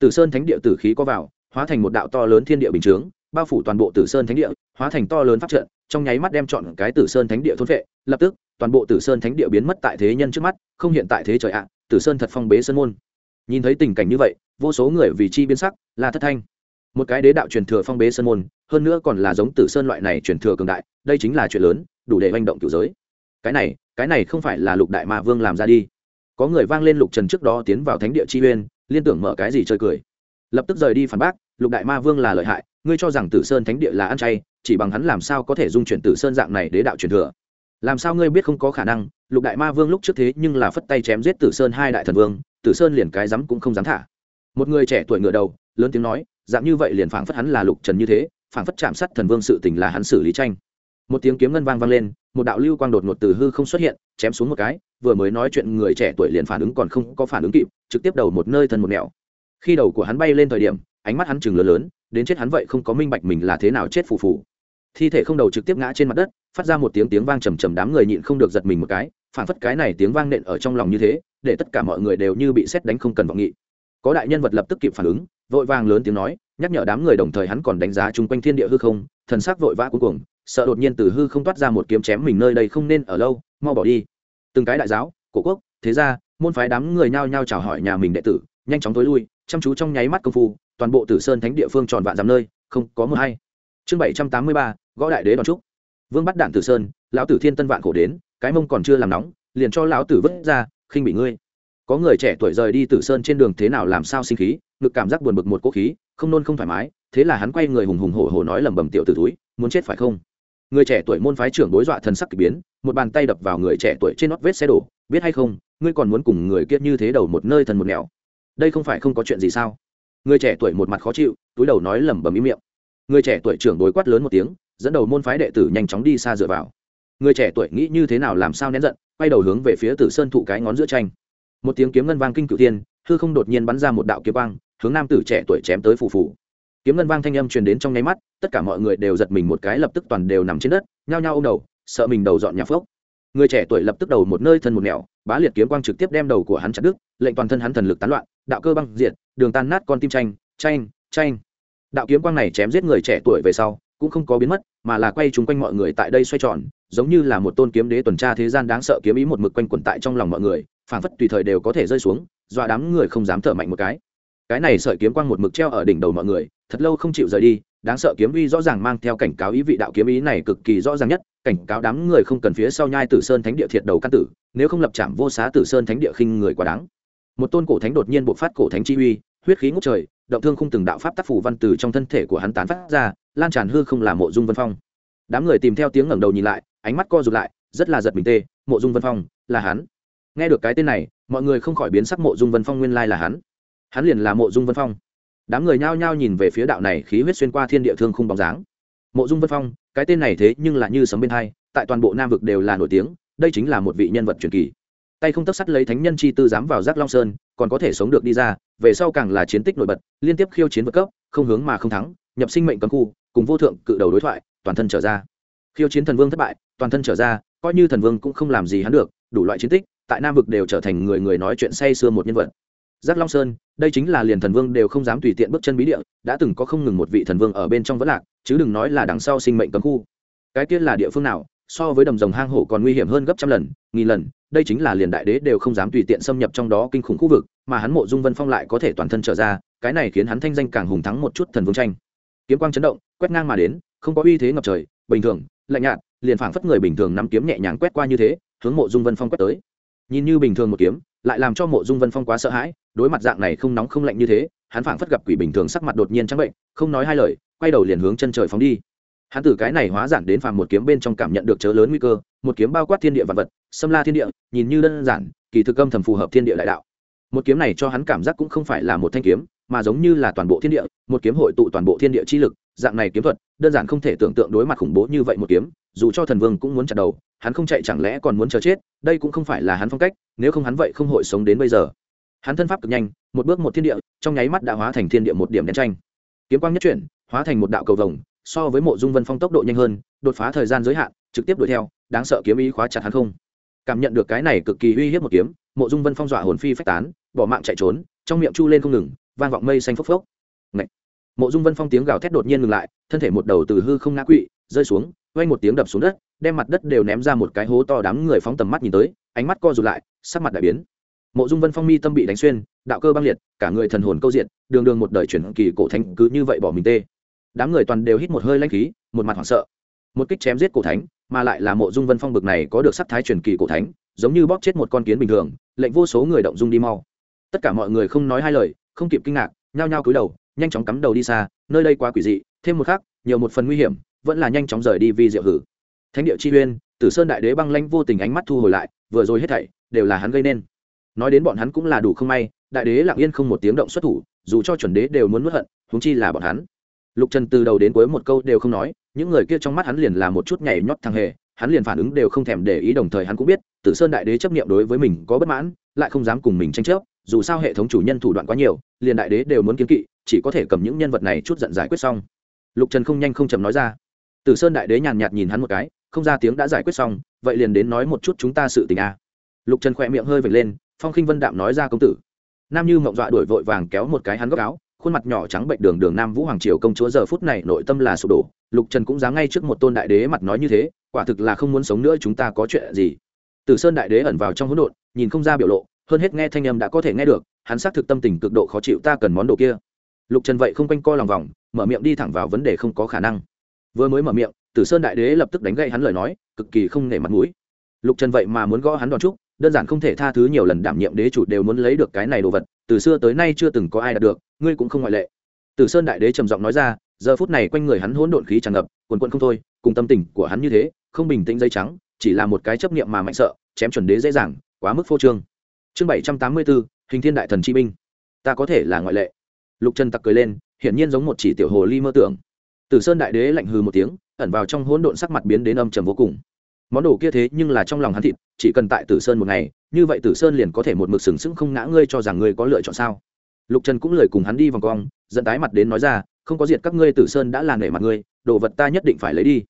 tử sơn thánh địa tử khí có vào, hóa thành một đạo to lớn thiên địa bình chướng, bao phủ toàn bộ tử sơn thánh địa, hóa thành to lớn pháp trận, trong nháy mắt đem chọn cái tử sơn thánh địa thôn vệ, lập tức, toàn bộ tử sơn thánh địa biến mất tại thế nhân trước mắt, không hiện tại thế trời ạ, tử sơn thật phong bế sơn môn. Nhìn thấy tình cảnh như vậy, vô số người vì chi biến sắc là thất thanh. Một cái đế đạo truyền thừa phong bế sơn môn, hơn nữa còn là giống tử sơn loại này truyền thừa cường đại, đây chính là chuyện lớn, đủ để manh động cửu giới. Cái này cái này không phải là lục đại ma vương làm ra đi. Có người vang lên lục trần trước đó tiến vào thánh địa chi uyên liên tưởng mở cái gì chơi cười. Lập tức rời đi phản bác, lục đại ma vương là lợi hại, ngươi cho rằng tử sơn thánh địa là ăn chay, chỉ bằng hắn làm sao có thể dung chuyển tử sơn dạng này đế đạo truyền thừa? Làm sao ngươi biết không có khả năng, lục đại ma vương lúc trước thế nhưng là phất tay chém giết tử sơn hai đại thần vương, tử sơn liền cái rắm cũng không dám thả. Một người trẻ tuổi ngựa đầu, lớn tiếng nói, dạng như vậy liền phảng phất hắn là lục trần như thế, phảng phất chạm sát thần vương sự tình là hắn xử lý tranh một tiếng kiếm ngân vang vang lên, một đạo lưu quang đột ngột từ hư không xuất hiện, chém xuống một cái, vừa mới nói chuyện người trẻ tuổi liền phản ứng còn không có phản ứng kịp, trực tiếp đầu một nơi thân một nẻo. Khi đầu của hắn bay lên thời điểm, ánh mắt hắn chừng lớn lớn, đến chết hắn vậy không có minh bạch mình là thế nào chết phù phù. Thi thể không đầu trực tiếp ngã trên mặt đất, phát ra một tiếng tiếng vang trầm trầm đám người nhịn không được giật mình một cái, phản phất cái này tiếng vang nện ở trong lòng như thế, để tất cả mọi người đều như bị xét đánh không cần vọng nghị. Có đại nhân vật lập tức kịp phản ứng, vội vàng lớn tiếng nói, nhắc nhở đám người đồng thời hắn còn đánh giá chung quanh thiên địa hư không, thần sắc vội vã cuối cùng sợ đột nhiên từ hư không toát ra một kiếm chém mình nơi đây không nên ở lâu, mau bỏ đi. Từng cái đại giáo, cổ quốc, thế ra môn phái đám người nhao nhao chào hỏi nhà mình đệ tử, nhanh chóng tối lui, chăm chú trong nháy mắt công phu, toàn bộ tử sơn thánh địa phương tròn vạn dặm nơi, không có mưa hay. Chương bảy trăm tám mươi ba, gõ đại đế đón trúc. Vương bắt đạn tử sơn, lão tử thiên tân vạn khổ đến, cái mông còn chưa làm nóng, liền cho lão tử vứt ra, khinh bị ngươi. Có người trẻ tuổi rời đi tử sơn trên đường thế nào làm sao sinh khí, ngực cảm giác buồn bực một cỗ khí, không nôn không thoải mái, thế là hắn quay người hùng hùng hổ hổ nói lẩm bẩm tiểu tử túi muốn chết phải không? Người trẻ tuổi môn phái trưởng đối dọa thần sắc kỳ biến, một bàn tay đập vào người trẻ tuổi trên nót vết xe đổ, biết hay không, ngươi còn muốn cùng người kia như thế đầu một nơi thần một nẻo. Đây không phải không có chuyện gì sao? Người trẻ tuổi một mặt khó chịu, túi đầu nói lẩm bẩm ý miệng. Người trẻ tuổi trưởng đối quát lớn một tiếng, dẫn đầu môn phái đệ tử nhanh chóng đi xa dựa vào. Người trẻ tuổi nghĩ như thế nào làm sao nén giận, quay đầu hướng về phía tử sơn thụ cái ngón giữa tranh. Một tiếng kiếm ngân vang kinh cựu tiên hư không đột nhiên bắn ra một đạo kiếm quang, hướng nam tử trẻ tuổi chém tới phù phù kiếm ngân vang thanh âm truyền đến trong nháy mắt, tất cả mọi người đều giật mình một cái lập tức toàn đều nằm trên đất, nhao nhao ô m đầu, sợ mình đầu dọn nhà phước người trẻ tuổi lập tức đầu một nơi thân một nẻo, bá liệt kiếm quang trực tiếp đem đầu của hắn chặt đứt, lệnh toàn thân hắn thần lực tán loạn, đạo cơ băng diệt, đường tan nát con tim tranh tranh tranh. Đạo kiếm quang này chém giết người trẻ tuổi về sau, cũng không có biến mất, mà là quay chung quanh mọi người tại đây xoay tròn, giống như là một tôn kiếm đế tuần tra thế gian đáng sợ kiếm ý một mực quanh quẩn tại trong lòng mọi người, phảng phất tùy thời đều có thể rơi xuống, dọa đám người không dám thở mạnh một cái cái này sợi kiếm quang một mực treo ở đỉnh đầu mọi người, thật lâu không chịu rời đi, đáng sợ kiếm uy rõ ràng mang theo cảnh cáo ý vị đạo kiếm ý này cực kỳ rõ ràng nhất, cảnh cáo đám người không cần phía sau nhai tử sơn thánh địa thiệt đầu căn tử, nếu không lập trảm vô xá tử sơn thánh địa khinh người quá đáng. Một tôn cổ thánh đột nhiên bộc phát cổ thánh chi uy, huyết khí ngút trời, động thương không từng đạo pháp tác phủ văn từ trong thân thể của hắn tán phát ra, lan tràn hư không là mộ dung vân phong. Đám người tìm theo tiếng ngẩng đầu nhìn lại, ánh mắt co rụt lại, rất là giật mình tê, mộ dung vân phong, là hắn. Nghe được cái tên này, mọi người không khỏi biến sắc mộ dung vân phong nguyên lai là hắn hắn liền là mộ dung vân phong. Đám người nhao nhao nhìn về phía đạo này khí huyết xuyên qua thiên địa thương khung bóng dáng. Mộ dung vân phong, cái tên này thế nhưng là như sấm bên hai, tại toàn bộ nam vực đều là nổi tiếng, đây chính là một vị nhân vật truyền kỳ. Tay không tất sắt lấy thánh nhân chi tư dám vào giác long sơn, còn có thể sống được đi ra, về sau càng là chiến tích nổi bật, liên tiếp khiêu chiến vượt cấp, không hướng mà không thắng, nhập sinh mệnh cấm khu, cùng vô thượng cự đầu đối thoại, toàn thân trở ra. Khiêu chiến thần vương thất bại, toàn thân trở ra, coi như thần vương cũng không làm gì hắn được, đủ loại chiến tích, tại nam vực đều trở thành người người nói chuyện say sưa một nhân vật giác long sơn, đây chính là liền thần vương đều không dám tùy tiện bước chân bí địa, đã từng có không ngừng một vị thần vương ở bên trong vẫn lạc, chứ đừng nói là đằng sau sinh mệnh cấm khu. Cái kia là địa phương nào, so với đầm rồng hang hổ còn nguy hiểm hơn gấp trăm lần, nghìn lần, đây chính là liền đại đế đều không dám tùy tiện xâm nhập trong đó kinh khủng khu vực, mà hắn mộ dung vân phong lại có thể toàn thân trở ra, cái này khiến hắn thanh danh càng hùng thắng một chút thần vương tranh. Kiếm quang chấn động, quét ngang mà đến, không có uy thế ngập trời, bình thường, lạnh nhạt, liền phảng phất người bình thường nắm kiếm nhẹ nhàng quét qua như thế, hướng mộ dung vân phong quét tới. Nhìn như bình thường một kiếm, lại làm cho mộ dung vân phong quá sợ hãi đối mặt dạng này không nóng không lạnh như thế, hắn phảng phất gặp quỷ bình thường sắc mặt đột nhiên trắng bệnh, không nói hai lời, quay đầu liền hướng chân trời phóng đi. Hắn từ cái này hóa giản đến phàm một kiếm bên trong cảm nhận được chớ lớn nguy cơ, một kiếm bao quát thiên địa vật vật, xâm la thiên địa, nhìn như đơn giản, kỳ thực âm thầm phù hợp thiên địa đại đạo. Một kiếm này cho hắn cảm giác cũng không phải là một thanh kiếm, mà giống như là toàn bộ thiên địa, một kiếm hội tụ toàn bộ thiên địa chi lực, dạng này kiếm thuật, đơn giản không thể tưởng tượng đối mặt khủng bố như vậy một kiếm, dù cho thần vương cũng muốn chặt đầu, hắn không chạy chẳng lẽ còn muốn chờ chết, đây cũng không phải là hắn phong cách, nếu không hắn vậy không hội sống đến bây giờ hắn thân pháp cực nhanh, một bước một thiên địa, trong nháy mắt đã hóa thành thiên địa một điểm đen tranh. Kiếm quang nhất chuyển, hóa thành một đạo cầu vồng, so với mộ dung vân phong tốc độ nhanh hơn, đột phá thời gian giới hạn, trực tiếp đuổi theo, đáng sợ kiếm ý khóa chặt hắn không. Cảm nhận được cái này cực kỳ uy hiếp một kiếm, mộ dung vân phong dọa hồn phi phách tán, bỏ mạng chạy trốn, trong miệng chu lên không ngừng, vang vọng mây xanh phốc phốc. Ngậy. mộ dung vân phong tiếng gào thét đột nhiên ngừng lại, thân thể một đầu từ hư không ngã quỵ, rơi xuống, vang một tiếng đập xuống đất, đem mặt đất đều ném ra một cái hố to đám người phóng tầm mắt nhìn tới, ánh mắt co rụt lại, sắc mặt đại biến mộ dung vân phong mi tâm bị đánh xuyên, đạo cơ băng liệt, cả người thần hồn câu diện đường đường một đời chuyển kỳ cổ thánh cứ như vậy bỏ mình tê. Đám người toàn đều hít một hơi lanh khí, một mặt hoảng sợ. Một kích chém giết cổ thánh, mà lại là mộ dung vân phong bực này có được sắc thái truyền kỳ cổ thánh, giống như bóp chết một con kiến bình thường, lệnh vô số người động dung đi mau. Tất cả mọi người không nói hai lời, không kịp kinh ngạc, nhao nhao cúi đầu, nhanh chóng cắm đầu đi xa, nơi đây quá quỷ dị, thêm một khắc, nhiều một phần nguy hiểm, vẫn là nhanh chóng rời đi vì diệu hử. Thánh địa chi uyên, tử sơn đại đế băng lãnh vô tình ánh mắt thu hồi lại, vừa rồi hết thảy đều là hắn gây nên nói đến bọn hắn cũng là đủ không may, đại đế lặng yên không một tiếng động xuất thủ, dù cho chuẩn đế đều muốn nuốt hận húng chi là bọn hắn. Lục trần từ đầu đến cuối một câu đều không nói, những người kia trong mắt hắn liền là một chút nhảy nhót thằng hề, hắn liền phản ứng đều không thèm để ý đồng thời hắn cũng biết, tử sơn đại đế chấp niệm đối với mình có bất mãn, lại không dám cùng mình tranh chấp, dù sao hệ thống chủ nhân thủ đoạn quá nhiều, liền đại đế đều muốn kiến kỵ, chỉ có thể cầm những nhân vật này chút giận giải quyết xong. Lục trần không nhanh không chậm nói ra. Tử sơn đại đế nhàn nhạt nhìn hắn một cái, không ra tiếng đã giải quyết xong, vậy liền đến nói một chút chúng ta sự tình a. Lục trần khỏe miệng hơi vệt lên phong khinh vân đạm nói ra công tử. Nam như mộng dọa đuổi vội vàng kéo một cái hắn góc áo, khuôn mặt nhỏ trắng bệnh đường đường nam vũ hoàng triều công chúa giờ phút này nội tâm là sụp đổ, lục trần cũng dám ngay trước một tôn đại đế mặt nói như thế, quả thực là không muốn sống nữa chúng ta có chuyện gì. Từ sơn đại đế ẩn vào trong hỗn độn, nhìn không ra biểu lộ, hơn hết nghe thanh âm đã có thể nghe được, hắn xác thực tâm tình cực độ khó chịu ta cần món đồ kia. Lục trần vậy không quanh co lòng vòng, mở miệng đi thẳng vào vấn đề không có khả năng. Vừa mới mở miệng tử sơn đại đế lập tức đánh gậy hắn lời nói, cực kỳ không nể mặt mũi. Lục trần vậy mà muốn gõ hắn đòn trúc đơn giản không thể tha thứ nhiều lần đảm nhiệm đế chủ đều muốn lấy được cái này đồ vật, từ xưa tới nay chưa từng có ai đạt được, ngươi cũng không ngoại lệ. Từ sơn đại đế trầm giọng nói ra, giờ phút này quanh người hắn hỗn độn khí tràn ngập, quần quận không thôi, cùng tâm tình của hắn như thế, không bình tĩnh dây trắng, chỉ là một cái chấp niệm mà mạnh sợ, chém chuẩn đế dễ dàng, quá mức phô trương. Chương bảy trăm tám mươi bốn hình thiên đại thần chi binh. Ta có thể là ngoại lệ. Lục trần tặc cười lên, hiển nhiên giống một chỉ tiểu hồ ly mơ tưởng. Tử sơn đại đế lạnh hừ một tiếng, ẩn vào trong hỗn độn sắc mặt biến đến âm trầm vô cùng món đồ kia thế nhưng là trong lòng hắn thịt, chỉ cần tại tử sơn một ngày, như vậy tử sơn liền có thể một mực sừng sững không ngã ngươi cho rằng ngươi có lựa chọn sao? Lục trần cũng lời cùng hắn đi vòng cong dẫn tái mặt đến nói ra, không có diệt các ngươi, tử sơn đã là nể mặt ngươi, đồ vật ta nhất định phải lấy đi.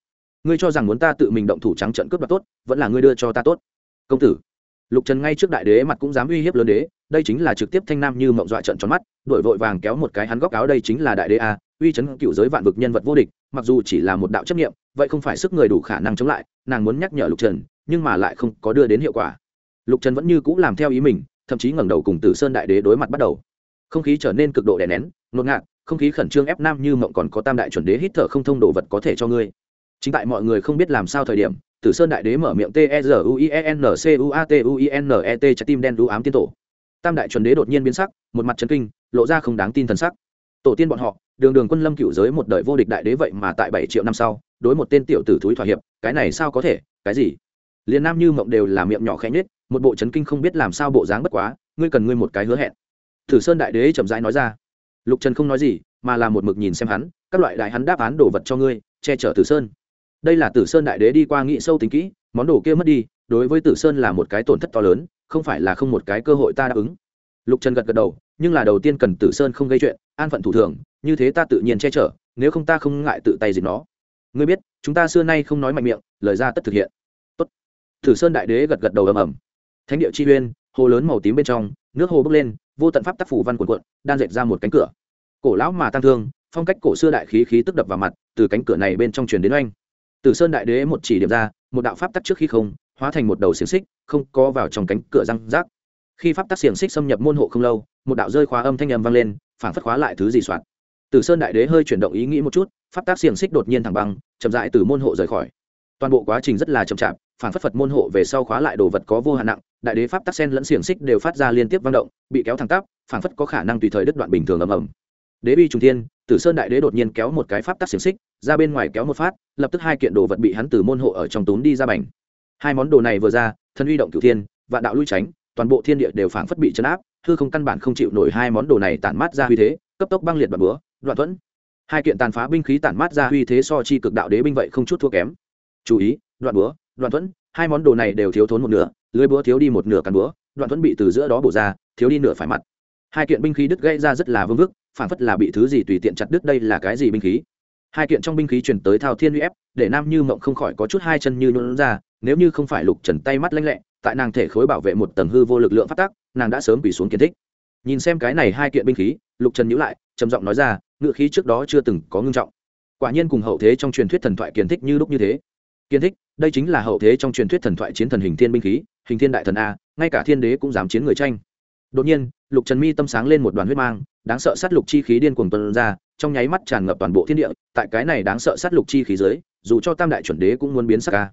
Ngươi cho rằng muốn ta tự mình động thủ trắng trận cướp đoạt tốt, vẫn là ngươi đưa cho ta tốt. Công tử. Lục trần ngay trước đại đế mặt cũng dám uy hiếp lớn đế, đây chính là trực tiếp thanh nam như mộng dọa trận tròn mắt, đổi vội vàng kéo một cái hắn góc áo, đây chính là đại đế a, uy chấn cựu giới vạn vực nhân vật vô địch, mặc dù chỉ là một đạo chấp nghiệm vậy không phải sức người đủ khả năng chống lại nàng muốn nhắc nhở lục trần, nhưng mà lại không có đưa đến hiệu quả. Lục trần vẫn như c ũ làm theo ý mình, thậm chí ngẩng đầu cùng tử sơn đại đế đối mặt bắt đầu. Không khí trở nên cực độ đè nén, ngột ngạt, không khí khẩn trương ép nam như mộng còn có tam đại chuẩn đế hít thở không thông đồ vật có thể cho ngươi. Chính tại mọi người không biết làm sao thời điểm, tử sơn đại đế mở miệng t e r u i e n c u a t u i n e t trái tim đen đu ám tiên tổ. Tam đại chuẩn đế đột nhiên biến sắc, một mặt trấn kinh, lộ ra không đáng tin thần sắc tổ tiên bọn họ, đường đường quân lâm cựu giới một đời vô địch đại đế vậy mà tại bảy triệu năm sau, đối một tên tiểu tử thúi thỏa hiệp, cái này sao có thể, cái gì? Liền nam như mộng đều là miệng nhỏ khẽ nhết một bộ chấn kinh không biết làm sao bộ dáng bất quá, ngươi cần ngươi một cái hứa hẹn. Thử sơn đại đế chậm rãi nói ra. Lục trần không nói gì, mà là một mực nhìn xem hắn, các loại đại hắn đáp án đồ vật cho ngươi, che chở tử sơn. Đây là tử sơn đại đế đi qua nghị sâu tính kỹ, món đồ kia mất đi, đối với tử sơn là một cái tổn thất to lớn, không phải là không một cái cơ hội ta đáp ứng. Lục trần gật gật đầu, nhưng là đầu tiên cần tử sơn không gây chuyện an phận thủ thường, như thế ta tự nhiên che chở, nếu không ta không ngại tự tay dịp nó. Ngươi biết, chúng ta xưa nay không nói mạnh miệng, lời ra tất thực hiện. Tốt. tử sơn đại đế gật gật đầu ầm ầm. Thánh địa chi uyên, hồ lớn màu tím bên trong, nước hồ bốc lên, vô tận pháp tác phủ văn quần quận đang dệt ra một cánh cửa. Cổ lão mà tăng thương, phong cách cổ xưa đại khí khí tức đập vào mặt, từ cánh cửa này bên trong truyền đến oanh. Tử sơn đại đế một chỉ điểm ra, một đạo pháp tắc trước khi không, hóa thành một đầu xiềng xích, không có vào trong cánh cửa răng rác. Khi pháp tắc xiềng xích xâm nhập môn hộ không lâu, một đạo rơi khóa âm thanh âm vang lên phản phất khóa lại thứ gì soạn tử sơn đại đế hơi chuyển động ý nghĩ một chút, pháp tác xiềng xích đột nhiên thẳng băng, chậm rãi từ môn hộ rời khỏi. Toàn bộ quá trình rất là chậm chạp phản phất phật môn hộ về sau khóa lại đồ vật có vô hạn nặng, đại đế pháp tắc sen lẫn xiềng xích đều phát ra liên tiếp vang động, bị kéo thẳng tắp phản phất có khả năng tùy thời đứt đoạn bình thường ầm ầm. Đế bi trùng thiên tử sơn đại đế đột nhiên kéo một cái pháp tắc xiềng xích, ra bên ngoài kéo một phát, lập tức hai kiện đồ vật bị hắn từ môn hộ ở trong túm đi ra bành. Hai món đồ này vừa ra thân uy động cửu thiên, vạn đạo lui tránh, toàn bộ thiên địa đều phảng phất bị chấn áp hư không căn bản không chịu nổi hai món đồ này tản mát ra uy thế, cấp tốc băng liệt đoạn búa, đoạn thuẫn. Hai kiện tàn phá binh khí tản mát ra uy thế so chi cực đạo đế binh vậy không chút thua kém. Chú ý, đoạn búa, đoạn thuẫn, hai món đồ này đều thiếu thốn một nửa, lưới búa thiếu đi một nửa cắn búa, đoạn thuẫn bị từ giữa đó bổ ra, thiếu đi nửa phải mặt. Hai kiện binh khí đứt gây ra rất là vương vức phản phất là bị thứ gì tùy tiện chặt đứt đây là cái gì binh khí? Hai kiện trong binh khí chuyển tới thao thiên uy ép, để nam như mộng không khỏi có chút hai chân như nhuận ra, nếu như không phải lục trần tay mắt lanh lẹ, tại nàng thể khối bảo vệ một tầng hư vô lực lượng phát tác nàng đã sớm quỳ xuống kiến thích. Nhìn xem cái này hai kiện binh khí, lục trần nhữ lại, trầm giọng nói ra, ngự khí trước đó chưa từng có ngưng trọng. Quả nhiên cùng hậu thế trong truyền thuyết thần thoại kiến thích như lúc như thế. Kiến thích, đây chính là hậu thế trong truyền thuyết thần thoại chiến thần hình thiên binh khí, hình thiên đại thần a, ngay cả thiên đế cũng dám chiến người tranh. Đột nhiên, lục trần mi tâm sáng lên một đoàn huyết mang, đáng sợ sát lục chi khí điên cuồng tuần ra, trong nháy mắt tràn ngập toàn bộ thiên địa, tại cái này đáng sợ sát lục chi khí dưới, dù cho tam đại chuẩn đế cũng muốn biến sắc ca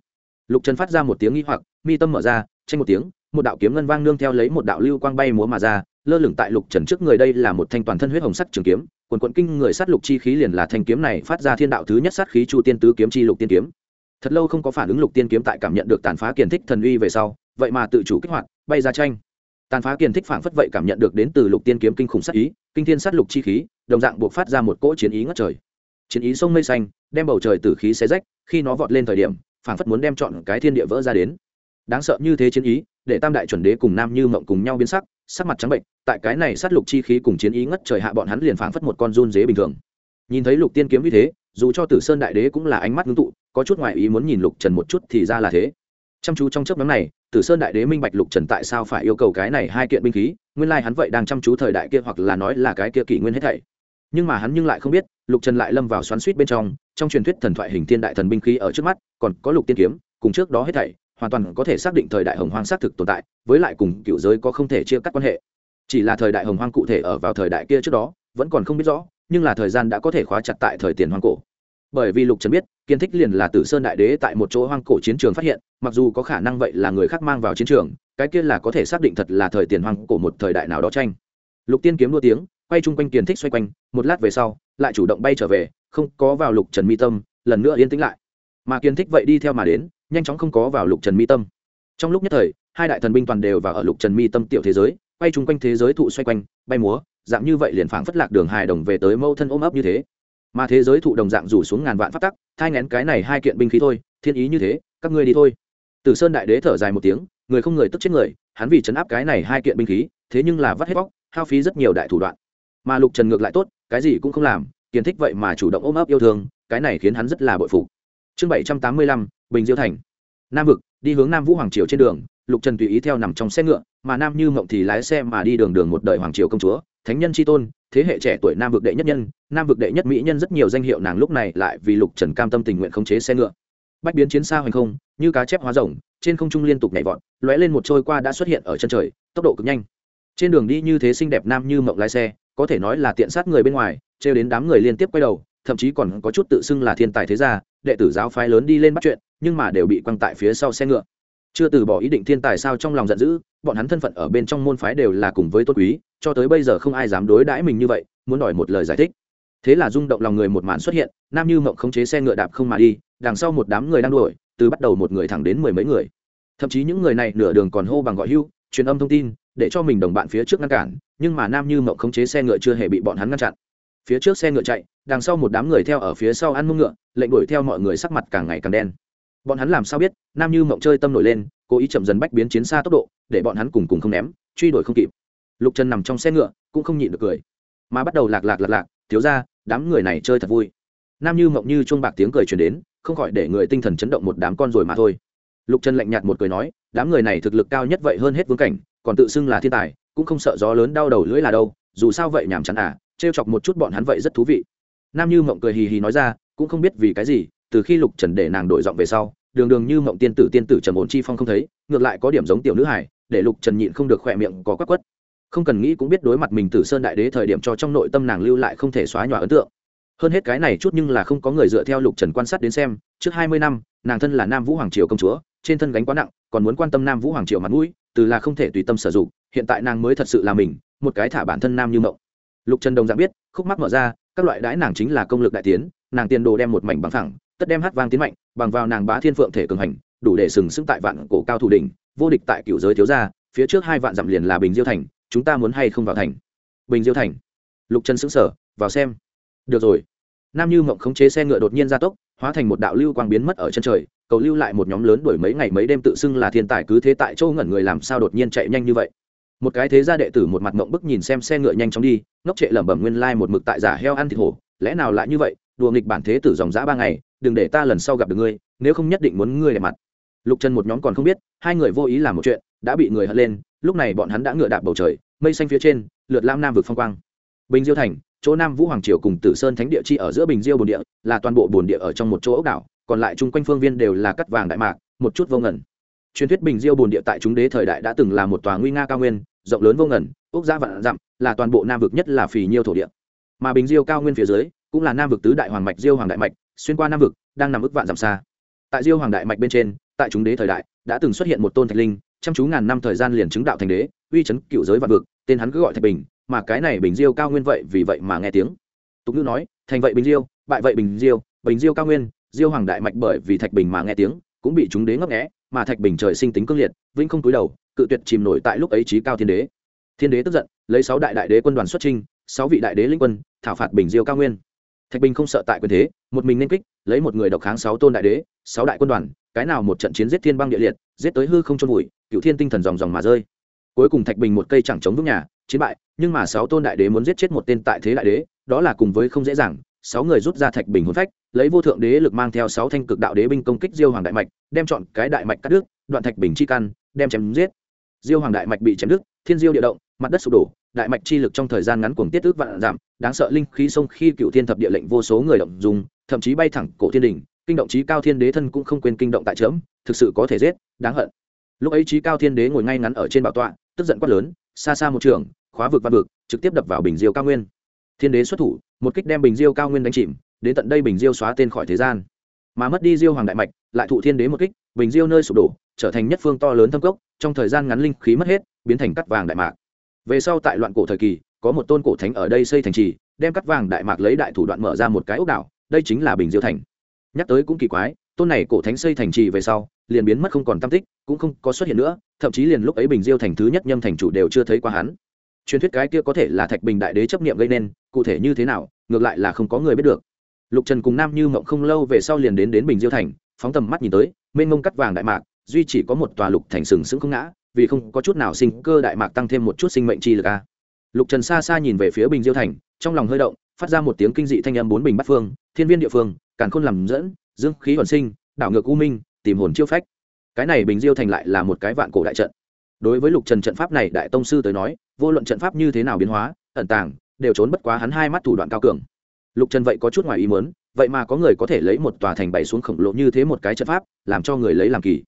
lục trần phát ra một tiếng nghi hoặc, mi tâm mở ra tranh một tiếng một đạo kiếm ngân vang nương theo lấy một đạo lưu quang bay múa mà ra, lơ lửng tại lục trần trước người đây là một thanh toàn thân huyết hồng sắc trường kiếm, quần quận kinh người sát lục chi khí liền là thanh kiếm này phát ra thiên đạo thứ nhất sát khí chu tiên tứ kiếm chi lục tiên kiếm. Thật lâu không có phản ứng lục tiên kiếm tại cảm nhận được tàn phá kiền thích thần uy về sau, vậy mà tự chủ kích hoạt, bay ra tranh. Tàn phá kiền thích phản phất vậy cảm nhận được đến từ lục tiên kiếm kinh khủng sát ý, kinh thiên sát lục chi khí, đồng dạng buộc phát ra một cỗ chiến ý ngất trời. Chiến ý sông mây xanh, đem bầu trời tử khí xé rách, khi nó vọt lên thời điểm phản phất muốn đem chọn cái thiên địa vỡ ra đến. Đáng sợ như thế chiến ý để tam đại chuẩn đế cùng nam như mộng cùng nhau biến sắc sắc mặt trắng bệnh, tại cái này sát lục chi khí cùng chiến ý ngất trời hạ bọn hắn liền phảng phất một con run dế bình thường. Nhìn thấy lục tiên kiếm như thế, dù cho tử sơn đại đế cũng là ánh mắt ngưng tụ, có chút ngoại ý muốn nhìn lục trần một chút thì ra là thế. Chăm chú trong chấp nhóm này, tử sơn đại đế minh bạch lục trần tại sao phải yêu cầu cái này hai kiện binh khí, nguyên lai hắn vậy đang chăm chú thời đại kia hoặc là nói là cái kia kỷ nguyên hết thảy. Nhưng mà hắn nhưng lại không biết, lục trần lại lâm vào xoắn suýt bên trong trong truyền thuyết thần thoại hình thiên đại thần binh khí ở trước mắt, còn có lục tiên kiếm, cùng trước đó hết thảy hoàn toàn có thể xác định thời đại hồng hoang xác thực tồn tại, với lại cùng cựu giới có không thể chia cắt quan hệ. Chỉ là thời đại hồng hoang cụ thể ở vào thời đại kia trước đó, vẫn còn không biết rõ, nhưng là thời gian đã có thể khóa chặt tại thời tiền hoang cổ. Bởi vì lục trần biết, kiến thích liền là tử sơn đại đế tại một chỗ hoang cổ chiến trường phát hiện, mặc dù có khả năng vậy là người khác mang vào chiến trường, cái kia là có thể xác định thật là thời tiền hoang cổ một thời đại nào đó tranh. Lục tiên kiếm đua tiếng, quay chung quanh kiến thích xoay quanh, một lát về sau, lại chủ động bay trở về, không có vào lục trần mi tâm, lần nữa yên tĩnh lại mà kiến thích vậy đi theo mà đến, nhanh chóng không có vào lục trần mi tâm. Trong lúc nhất thời, hai đại thần binh toàn đều vào ở lục trần mi tâm tiểu thế giới, quay chung quanh thế giới thụ xoay quanh, bay múa, dạng như vậy liền phảng phất lạc đường hài đồng về tới mâu thân ôm ấp như thế. Mà thế giới thụ đồng dạng rủ xuống ngàn vạn phát tắc, thai ngén cái này hai kiện binh khí thôi, thiên ý như thế, các ngươi đi thôi. Từ sơn đại đế thở dài một tiếng, người không người tức chết người, hắn vì chấn áp cái này hai kiện binh khí, thế nhưng là vắt hết vóc hao phí rất nhiều đại thủ đoạn. Mà lục trần ngược lại tốt, cái gì cũng không làm, kiến thích vậy mà chủ động ôm ấp yêu thương, cái này khiến hắn rất là bội phục chương bảy trăm tám mươi lăm, bình diêu thành. Nam vực, đi hướng nam vũ hoàng triều trên đường, lục trần tùy ý theo nằm trong xe ngựa, mà nam như mộng thì lái xe mà đi đường đường một đời hoàng triều công chúa, thánh nhân tri tôn, thế hệ trẻ tuổi nam vực đệ nhất nhân, nam vực đệ nhất mỹ nhân rất nhiều danh hiệu nàng lúc này lại vì lục trần cam tâm tình nguyện khống chế xe ngựa. Bách biến chiến xa hoành không, như cá chép hóa rồng, trên không trung liên tục nhảy vọt, lóe lên một trôi qua đã xuất hiện ở chân trời, tốc độ cực nhanh. Trên đường đi như thế xinh đẹp nam như mộng lái xe, có thể nói là tiện sát người bên ngoài, trêu đến đám người liên tiếp quay đầu thậm chí còn có chút tự xưng là thiên tài thế gia, đệ tử giáo phái lớn đi lên bắt chuyện, nhưng mà đều bị quăng tại phía sau xe ngựa. Chưa từ bỏ ý định thiên tài sao trong lòng giận dữ, bọn hắn thân phận ở bên trong môn phái đều là cùng với tôn quý, cho tới bây giờ không ai dám đối đãi mình như vậy, muốn đòi một lời giải thích. Thế là rung động lòng người một màn xuất hiện, nam như mộng khống chế xe ngựa đạp không mà đi, đằng sau một đám người đang đuổi, từ bắt đầu một người thẳng đến mười mấy người. Thậm chí những người này nửa đường còn hô bằng gọi hưu, truyền âm thông tin, để cho mình đồng bạn phía trước ngăn cản, nhưng mà nam như mộng khống chế xe ngựa chưa hề bị bọn hắn ngăn chặn phía trước xe ngựa chạy, đằng sau một đám người theo ở phía sau ăn mông ngựa, lệnh đuổi theo mọi người sắc mặt càng ngày càng đen. Bọn hắn làm sao biết, nam như mộng chơi tâm nổi lên, cố ý chậm dần bách biến chiến xa tốc độ, để bọn hắn cùng cùng không ném, truy đuổi không kịp. Lục trần nằm trong xe ngựa, cũng không nhịn được cười. Mà bắt đầu lạc lạc lạc lạc, thiếu ra đám người này chơi thật vui. Nam như mộng như chuông bạc tiếng cười truyền đến, không khỏi để người tinh thần chấn động một đám con rồi mà thôi. Lục trần lạnh nhạt một cười nói, đám người này thực lực cao nhất vậy hơn hết vương cảnh, còn tự xưng là thiên tài, cũng không sợ gió lớn đau đầu lưỡi là đâu, dù sao vậy nhàm chán à trêu chọc một chút bọn hắn vậy rất thú vị. Nam như mộng cười hì hì nói ra, cũng không biết vì cái gì, từ khi lục trần để nàng đổi giọng về sau, đường đường như mộng tiên tử tiên tử trầm ổn chi phong không thấy, ngược lại có điểm giống tiểu nữ hải để lục trần nhịn không được khỏe miệng có quắc quất. Không cần nghĩ cũng biết đối mặt mình tử sơn đại đế thời điểm cho trong nội tâm nàng lưu lại không thể xóa nhòa ấn tượng. Hơn hết cái này chút nhưng là không có người dựa theo lục trần quan sát đến xem, trước hai mươi năm, nàng thân là nam vũ hoàng triều công chúa, trên thân gánh quá nặng, còn muốn quan tâm nam vũ hoàng triều mặt mũi, từ là không thể tùy tâm sử dụng, hiện tại nàng mới thật sự là mình, một cái thả bản thân nam như mộng lục trần đồng dạng biết, khúc mắc mở ra, các loại đãi nàng chính là công lực đại tiến, nàng tiền đồ đem một mảnh bằng thẳng tất đem hát vang tiến mạnh, bằng vào nàng bá thiên phượng thể cường hành, đủ để sừng sững tại vạn cổ cao thủ đỉnh, vô địch tại cựu giới thiếu gia, phía trước hai vạn dặm liền là bình diêu thành, chúng ta muốn hay không vào thành? Bình diêu thành. Lục trần xứng sở vào xem. Được rồi. Nam như mộng khống chế xe ngựa đột nhiên ra tốc, hóa thành một đạo lưu quang biến mất ở chân trời, cầu lưu lại một nhóm lớn đuổi mấy ngày mấy đêm tự xưng là thiên tài cứ thế tại châu ngẩn người làm sao đột nhiên chạy nhanh như vậy? Một cái thế gia đệ tử một mặt mộng bức nhìn xem xe ngựa nhanh chóng đi, ngốc trệ lẩm bẩm nguyên lai một mực tại giả heo ăn thịt hổ, lẽ nào lại như vậy? Đùa nghịch bản thế tử dòng dã ba ngày, đừng để ta lần sau gặp được ngươi, nếu không nhất định muốn ngươi đẹp mặt. Lục trần một nhóm còn không biết, hai người vô ý làm một chuyện, đã bị người hất lên, lúc này bọn hắn đã ngựa đạp bầu trời, mây xanh phía trên, lượt lam nam vực phong quang. Bình diêu thành, chỗ nam vũ hoàng triều cùng tử sơn thánh địa chi ở giữa bình diêu bồn địa, là toàn bộ bồn địa ở trong một chỗ ốc đảo, còn lại chung quanh phương viên đều là cắt vàng đại mạc, một chút vô ngẩn truyền thuyết bình diêu bồn địa tại chúng đế thời đại đã từng là một tòa nguy nga cao nguyên rộng lớn vô ngần, ốc gia vạn dặm, là toàn bộ nam vực nhất là phì nhiêu thổ địa. Mà bình diêu cao nguyên phía dưới, cũng là nam vực tứ đại hoàng mạch diêu hoàng đại mạch, xuyên qua nam vực, đang nằm ức vạn dặm xa. Tại diêu hoàng đại mạch bên trên, tại chúng đế thời đại, đã từng xuất hiện một tôn thạch linh, chăm chú ngàn năm thời gian liền chứng đạo thành đế, uy chấn cựu giới vạn vực, tên hắn cứ gọi thạch bình, mà cái này bình diêu cao nguyên vậy vì vậy mà nghe tiếng. Tục ngữ nói, thành vậy bình diêu, bại vậy bình diêu bình diêu cao nguyên, diêu hoàng đại mạch bởi vì thạch bình mà nghe tiếng, cũng bị chúng đế ngấp nghẽ mà thạch bình trời sinh tính cương liệt, vĩnh không túi đầu cự tuyệt chìm nổi tại lúc ấy trí cao thiên đế. Thiên đế tức giận, lấy sáu đại đại đế quân đoàn xuất trinh sáu vị đại đế linh quân, thảo phạt bình diêu cao nguyên. Thạch bình không sợ tại quyền thế, một mình nên kích, lấy một người độc kháng sáu tôn đại đế, sáu đại quân đoàn, cái nào một trận chiến giết thiên băng địa liệt, giết tới hư không trôn vùi cựu thiên tinh thần dòng dòng mà rơi. Cuối cùng thạch bình một cây chẳng chống vững nhà, chiến bại, nhưng mà sáu tôn đại đế muốn giết chết một tên tại thế đại đế, đó là cùng với không dễ dàng, sáu người rút ra thạch bình hồn phách, lấy vô thượng đế lực mang theo sáu thanh cực đạo đế binh công kích diêu hoàng đại mạch, đem chọn cái đại mạch cắt đứt, đoạn thạch bình chi căn, đem chém giết diêu hoàng đại mạch bị chém đứt, thiên diêu địa động, mặt đất sụp đổ, đại mạch chi lực trong thời gian ngắn cuồng tiết ước vạn giảm, đáng sợ linh khí sông khi cựu thiên thập địa lệnh vô số người động dùng, thậm chí bay thẳng cổ thiên đình kinh động trí cao thiên đế thân cũng không quên kinh động tại trẫm thực sự có thể giết, đáng hận. Lúc ấy trí cao thiên đế ngồi ngay ngắn ở trên bảo tọa, tức giận quát lớn, xa xa một trường, khóa vực văn vực, trực tiếp đập vào bình diêu cao nguyên. Thiên đế xuất thủ, một kích đem bình diêu cao nguyên đánh chìm, đến tận đây bình diêu xóa tên khỏi thế gian. Mà mất đi diêu hoàng đại mạch, lại thụ thiên đế một kích, bình diêu nơi sụp đổ trở thành nhất phương to lớn thâm cốc, trong thời gian ngắn linh khí mất hết, biến thành cắt vàng đại mạc. Về sau tại loạn cổ thời kỳ, có một tôn cổ thánh ở đây xây thành trì, đem cắt vàng đại mạc lấy đại thủ đoạn mở ra một cái ốc đảo, đây chính là bình diêu thành. Nhắc tới cũng kỳ quái, tôn này cổ thánh xây thành trì về sau, liền biến mất không còn tam tích, cũng không có xuất hiện nữa, thậm chí liền lúc ấy bình diêu thành thứ nhất nhâm thành chủ đều chưa thấy qua hắn. Truyền thuyết cái kia có thể là thạch bình đại đế chấp niệm gây nên, cụ thể như thế nào, ngược lại là không có người biết được. Lục trần cùng nam như mộng không lâu về sau liền đến đến bình diêu thành, phóng tầm mắt nhìn tới, mênh mông cắt vàng đại mạc duy chỉ có một tòa lục thành sừng sững không ngã, vì không có chút nào sinh cơ đại mạc tăng thêm một chút sinh mệnh chi lực a. Lục trần xa xa nhìn về phía bình diêu thành, trong lòng hơi động, phát ra một tiếng kinh dị thanh âm bốn bình bắt phương, thiên viên địa phương, càn khôn làm dẫn, dương khí hoàn sinh, đảo ngược u minh, tìm hồn chiêu phách. Cái này bình diêu thành lại là một cái vạn cổ đại trận. Đối với lục trần trận pháp này, đại tông sư tới nói, vô luận trận pháp như thế nào biến hóa, ẩn tàng, đều trốn bất quá hắn hai mắt thủ đoạn cao cường. Lục trần vậy có chút ngoài ý muốn, vậy mà có người có thể lấy một tòa thành bày xuống khổng lồ như thế một cái trận pháp, làm cho người lấy làm kỳ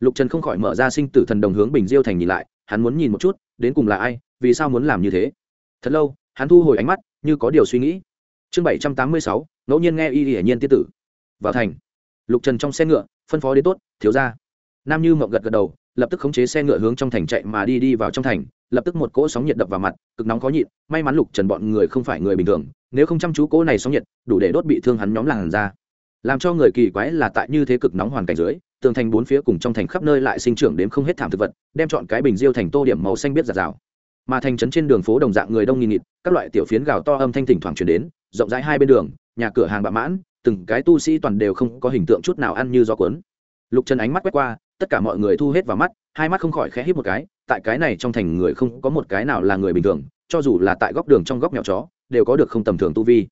lục trần không khỏi mở ra sinh tử thần đồng hướng bình diêu thành nhìn lại, hắn muốn nhìn một chút, đến cùng là ai, vì sao muốn làm như thế. Thật lâu, hắn thu hồi ánh mắt, như có điều suy nghĩ. Chương bảy trăm tám mươi sáu, ngẫu nhiên nghe y hiển nhiên tiết tử. Vào thành. Lục trần trong xe ngựa, phân phó đến tốt, thiếu ra nam như mộng gật gật đầu, lập tức khống chế xe ngựa hướng trong thành chạy mà đi đi vào trong thành, lập tức một cỗ sóng nhiệt đập vào mặt, cực nóng khó nhịn, may mắn lục trần bọn người không phải người bình thường, nếu không chăm chú cỗ này sóng nhiệt, đủ để đốt bị thương hắn nhóm làn ra làm cho người kỳ quái là tại như thế cực nóng hoàn cảnh dưới tường thành bốn phía cùng trong thành khắp nơi lại sinh trưởng đến không hết thảm thực vật, đem chọn cái bình diêu thành tô điểm màu xanh biết giạt rào. Mà thành trấn trên đường phố đồng dạng người đông nghìn nghịt, các loại tiểu phiến gào to âm thanh thỉnh thoảng chuyển đến, rộng rãi hai bên đường, nhà cửa hàng bạ mãn, từng cái tu sĩ toàn đều không có hình tượng chút nào ăn như gió cuốn. Lục trần ánh mắt quét qua, tất cả mọi người thu hết vào mắt, hai mắt không khỏi khẽ hít một cái, tại cái này trong thành người không có một cái nào là người bình thường, cho dù là tại góc đường trong góc nhỏ chó, đều có được không tầm thường tu vi.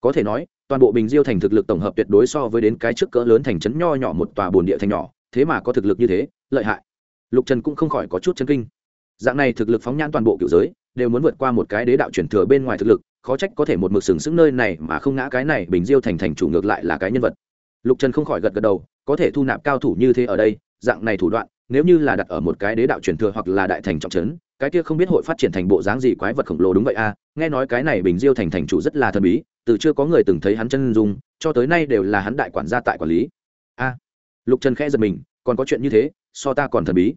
Có thể nói toàn bộ bình diêu thành thực lực tổng hợp tuyệt đối so với đến cái trước cỡ lớn thành trấn nho nhỏ một tòa bồn địa thành nhỏ thế mà có thực lực như thế lợi hại. Lục trần cũng không khỏi có chút chân kinh. Dạng này thực lực phóng nhãn toàn bộ cựu giới đều muốn vượt qua một cái đế đạo chuyển thừa bên ngoài thực lực khó trách có thể một mực sừng sững nơi này mà không ngã cái này bình diêu thành thành chủ ngược lại là cái nhân vật. Lục trần không khỏi gật gật đầu có thể thu nạp cao thủ như thế ở đây dạng này thủ đoạn nếu như là đặt ở một cái đế đạo truyền thừa hoặc là đại thành trọng trấn cái kia không biết hội phát triển thành bộ dáng gì quái vật khổng lồ đúng vậy a à, nghe nói cái này bình diêu thành thành chủ rất là thần bí từ chưa có người từng thấy hắn chân dung, cho tới nay đều là hắn đại quản gia tại quản lý. A, lục trần khẽ giật mình, còn có chuyện như thế, so ta còn thần bí.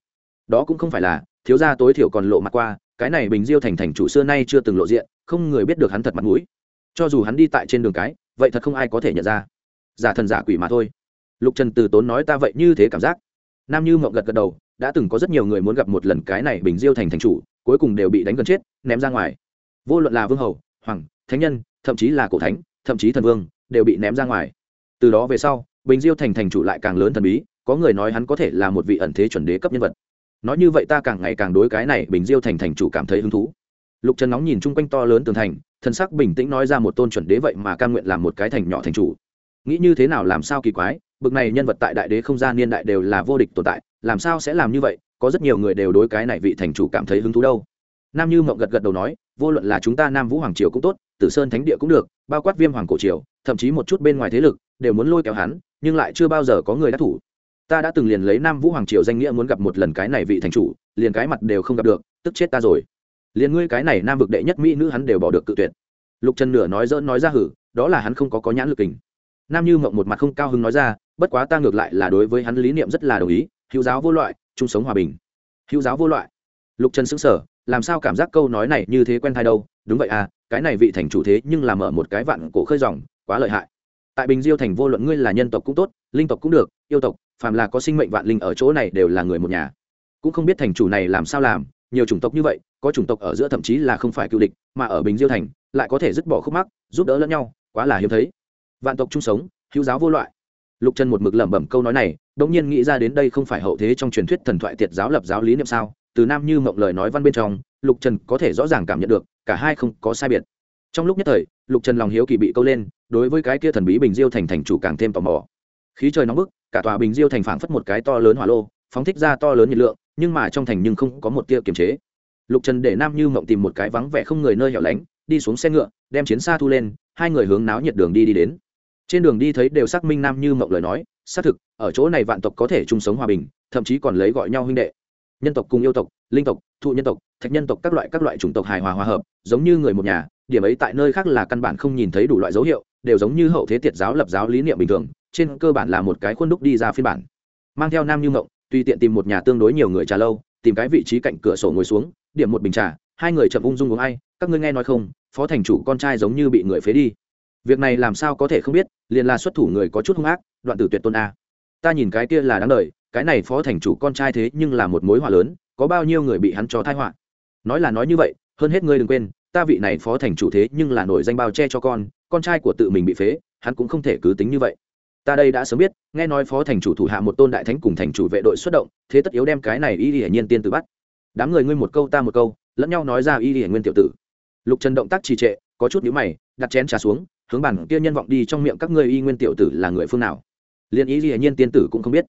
Đó cũng không phải là, thiếu gia tối thiểu còn lộ mặt qua, cái này bình diêu thành thành chủ xưa nay chưa từng lộ diện, không người biết được hắn thật mặt mũi. Cho dù hắn đi tại trên đường cái, vậy thật không ai có thể nhận ra. Giả thần giả quỷ mà thôi. Lục trần từ tốn nói ta vậy như thế cảm giác. Nam như mộng gật gật đầu, đã từng có rất nhiều người muốn gặp một lần cái này bình diêu thành thành chủ, cuối cùng đều bị đánh gần chết, ném ra ngoài. Vô luận là vương hầu, hoàng, thánh nhân thậm chí là cổ thánh, thậm chí thần vương, đều bị ném ra ngoài. Từ đó về sau, bình diêu thành thành chủ lại càng lớn thần bí, có người nói hắn có thể là một vị ẩn thế chuẩn đế cấp nhân vật. Nói như vậy ta càng ngày càng đối cái này bình diêu thành thành chủ cảm thấy hứng thú. Lục trần nóng nhìn chung quanh to lớn tường thành, thần sắc bình tĩnh nói ra một tôn chuẩn đế vậy mà cam nguyện làm một cái thành nhỏ thành chủ. Nghĩ như thế nào làm sao kỳ quái, bực này nhân vật tại đại đế không gian niên đại đều là vô địch tồn tại, làm sao sẽ làm như vậy, có rất nhiều người đều đối cái này vị thành chủ cảm thấy hứng thú đâu. Nam như mộng gật gật đầu nói vô luận là chúng ta nam vũ hoàng triều cũng tốt, tử sơn thánh địa cũng được, bao quát viêm hoàng cổ triều, thậm chí một chút bên ngoài thế lực, đều muốn lôi kéo hắn, nhưng lại chưa bao giờ có người đã thủ. Ta đã từng liền lấy nam vũ hoàng triều danh nghĩa muốn gặp một lần cái này vị thành chủ, liền cái mặt đều không gặp được, tức chết ta rồi. Liền ngươi cái này nam vực đệ nhất mỹ nữ hắn đều bỏ được cự tuyệt. Lục trần nửa nói dỡn nói ra hử, đó là hắn không có có nhãn lực kình. Nam như mộng một mặt không cao hứng nói ra, bất quá ta ngược lại là đối với hắn lý niệm rất là đồng ý, hữu giáo vô loại, chung sống hòa bình. Hữu giáo vô loại. Lục trần xứng sở làm sao cảm giác câu nói này như thế quen thai đâu? Đúng vậy à cái này vị thành chủ thế nhưng làm ở một cái vạn cổ khơi dòng, quá lợi hại. Tại bình diêu thành vô luận ngươi là nhân tộc cũng tốt, linh tộc cũng được, yêu tộc, phàm là có sinh mệnh vạn linh ở chỗ này đều là người một nhà. Cũng không biết thành chủ này làm sao làm, nhiều chủng tộc như vậy, có chủng tộc ở giữa thậm chí là không phải cựu địch, mà ở bình diêu thành, lại có thể dứt bỏ khúc mắc, giúp đỡ lẫn nhau, quá là hiếm thấy. Vạn tộc chung sống, hữu giáo vô loại. Lục trần một mực lẩm bẩm câu nói này đ nhiên nghĩ ra đến đây không phải hậu thế trong truyền thuyết thần thoại tiệt giáo lập giáo lý niệm sao? Từ nam như mộng lời nói văn bên trong, lục trần có thể rõ ràng cảm nhận được, cả hai không có sai biệt. Trong lúc nhất thời, lục trần lòng hiếu kỳ bị câu lên, đối với cái kia thần bí bình diêu thành thành chủ càng thêm tò mò. Khí trời nóng bức, cả tòa bình diêu thành phảng phất một cái to lớn hỏa lô, phóng thích ra to lớn nhiệt lượng, nhưng mà trong thành nhưng không có một tia kiềm chế. Lục trần để nam như mộng tìm một cái vắng vẻ không người nơi hẻo lánh, đi xuống xe ngựa, đem chiến xa thu lên, hai người hướng náo nhiệt đường đi đi đến. Trên đường đi thấy đều xác minh nam như mộng lời nói, xác thực, ở chỗ này vạn tộc có thể chung sống hòa bình, thậm chí còn lấy gọi nhau huynh đệ nhân tộc cùng yêu tộc, linh tộc, thụ nhân tộc, thạch nhân tộc các loại các loại chủng tộc hài hòa hòa hợp, giống như người một nhà, điểm ấy tại nơi khác là căn bản không nhìn thấy đủ loại dấu hiệu, đều giống như hậu thế tiệt giáo lập giáo lý niệm bình thường, trên cơ bản là một cái khuôn đúc đi ra phiên bản. Mang theo nam như mộng, tùy tiện tìm một nhà tương đối nhiều người trà lâu, tìm cái vị trí cạnh cửa sổ ngồi xuống, điểm một bình trà, hai người chậm ung dung uống ai, các ngươi nghe nói không, phó thành chủ con trai giống như bị người phế đi. Việc này làm sao có thể không biết, liền là xuất thủ người có chút hung ác, đoạn tử tuyệt tôn a ta nhìn cái kia là đáng đời, cái này phó thành chủ con trai thế nhưng là một mối họa lớn, có bao nhiêu người bị hắn cho thai họa? Nói là nói như vậy, hơn hết ngươi đừng quên, ta vị này phó thành chủ thế nhưng là nổi danh bao che cho con con trai của tự mình bị phế, hắn cũng không thể cứ tính như vậy. Ta đây đã sớm biết, nghe nói phó thành chủ thủ hạ một tôn đại thánh cùng thành chủ vệ đội xuất động, thế tất yếu đem cái này y hiển nhiên tiên tử bắt. Đám người ngươi một câu ta một câu, lẫn nhau nói ra y hiển nguyên tiểu tử. Lục trần động tác trì trệ, có chút nhữ mày, đặt chén trà xuống, hướng bản kia nhân vọng đi trong miệng các ngươi y nguyên tiểu tử là người phương nào? Liên y hiển nhiên tiên tử cũng không biết.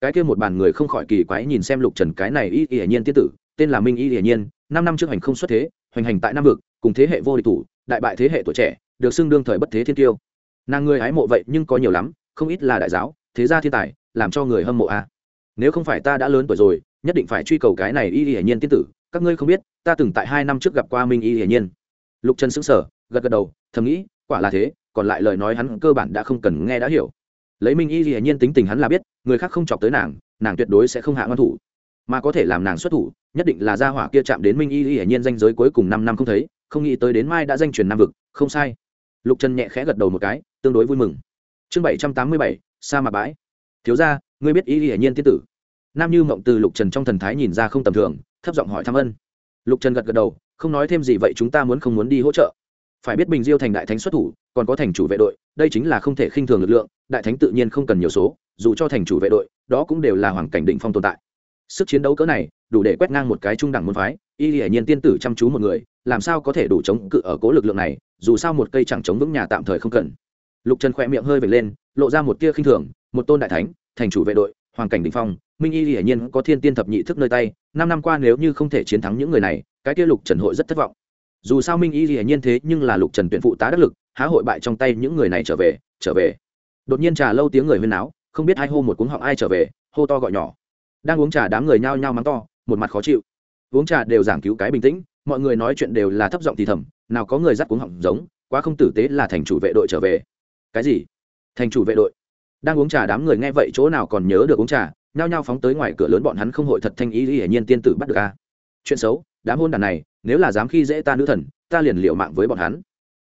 Cái kia một bàn người không khỏi kỳ quái nhìn xem lục trần cái này y hiển nhiên tiên tử, tên là minh y hiển nhiên, năm năm trước hành không xuất thế, hoành hành tại nam vực, cùng thế hệ vô địch thủ, đại bại thế hệ tuổi trẻ, được xưng đương thời bất thế thiên tiêu. Nàng người hái mộ vậy nhưng có nhiều lắm, không ít là đại giáo, thế gia thiên tài, làm cho người hâm mộ a. À. nếu không phải ta đã lớn tuổi rồi, nhất định phải truy cầu cái này y hiển nhiên tiên tử, các ngươi không biết, ta từng tại hai năm trước gặp qua minh y hiển nhiên. Lục trần xứng sở gật gật đầu, thầm nghĩ, quả là thế, còn lại lời nói hắn cơ bản đã không cần nghe đã hiểu lấy minh y hiển nhiên tính tình hắn là biết, người khác không chọc tới nàng nàng tuyệt đối sẽ không hạ ngon thủ. Mà có thể làm nàng xuất thủ, nhất định là gia hỏa kia chạm đến minh y hiển nhiên danh giới cuối cùng năm năm không thấy, không nghĩ tới đến mai đã danh truyền nam vực, không sai. Lục trần nhẹ khẽ gật đầu một cái, tương đối vui mừng. Chương bảy trăm tám mươi bảy, sa mạc bãi. Thiếu ra ngươi biết y hiển nhiên tiên tử? Nam như mộng từ lục trần trong thần thái nhìn ra không tầm thường, thấp giọng hỏi thăm ân. Lục trần gật gật đầu, không nói thêm gì vậy chúng ta muốn không muốn đi hỗ trợ. Phải biết bình diêu thành đại thánh xuất thủ còn có thành chủ vệ đội, đây chính là không thể khinh thường lực lượng, đại thánh tự nhiên không cần nhiều số, dù cho thành chủ vệ đội, đó cũng đều là hoàng cảnh định phong tồn tại. Sức chiến đấu cỡ này, đủ để quét ngang một cái trung đẳng môn phái, y hiển nhiên tiên tử chăm chú một người, làm sao có thể đủ chống cự ở cố lực lượng này, dù sao một cây chẳng chống vững nhà tạm thời không cần. Lục trần khỏe miệng hơi vệt lên, lộ ra một tia khinh thường, một tôn đại thánh, thành chủ vệ đội, hoàng cảnh đình phong, minh y hiển nhiên có thiên tiên thập nhị thức nơi tay, năm năm qua nếu như không thể chiến thắng những người này, cái tia lục trần hội rất thất vọng dù sao minh y hiển nhiên thế nhưng là lục trần tuyển phụ tá đắc lực, há hội bại trong tay những người này trở về trở về. Đột nhiên trà lâu tiếng người huyên náo, không biết ai hô một cuống họng ai trở về, hô to gọi nhỏ. Đang uống trà đám người nhao nhao mắng to, một mặt khó chịu. Uống trà đều giảng cứu cái bình tĩnh, mọi người nói chuyện đều là thấp giọng thì thầm, nào có người dắt cuống họng giống, quá không tử tế là thành chủ vệ đội trở về. Cái gì? Thành chủ vệ đội? Đang uống trà đám người nghe vậy chỗ nào còn nhớ được uống trà, nhao nhao phóng tới ngoài cửa lớn bọn hắn không hội thật thanh ý hiển nhiên tiên tử bắt được a. Chuyện xấu, đám hôn đàn này nếu là dám khi dễ ta nữ thần, ta liền liệu mạng với bọn hắn.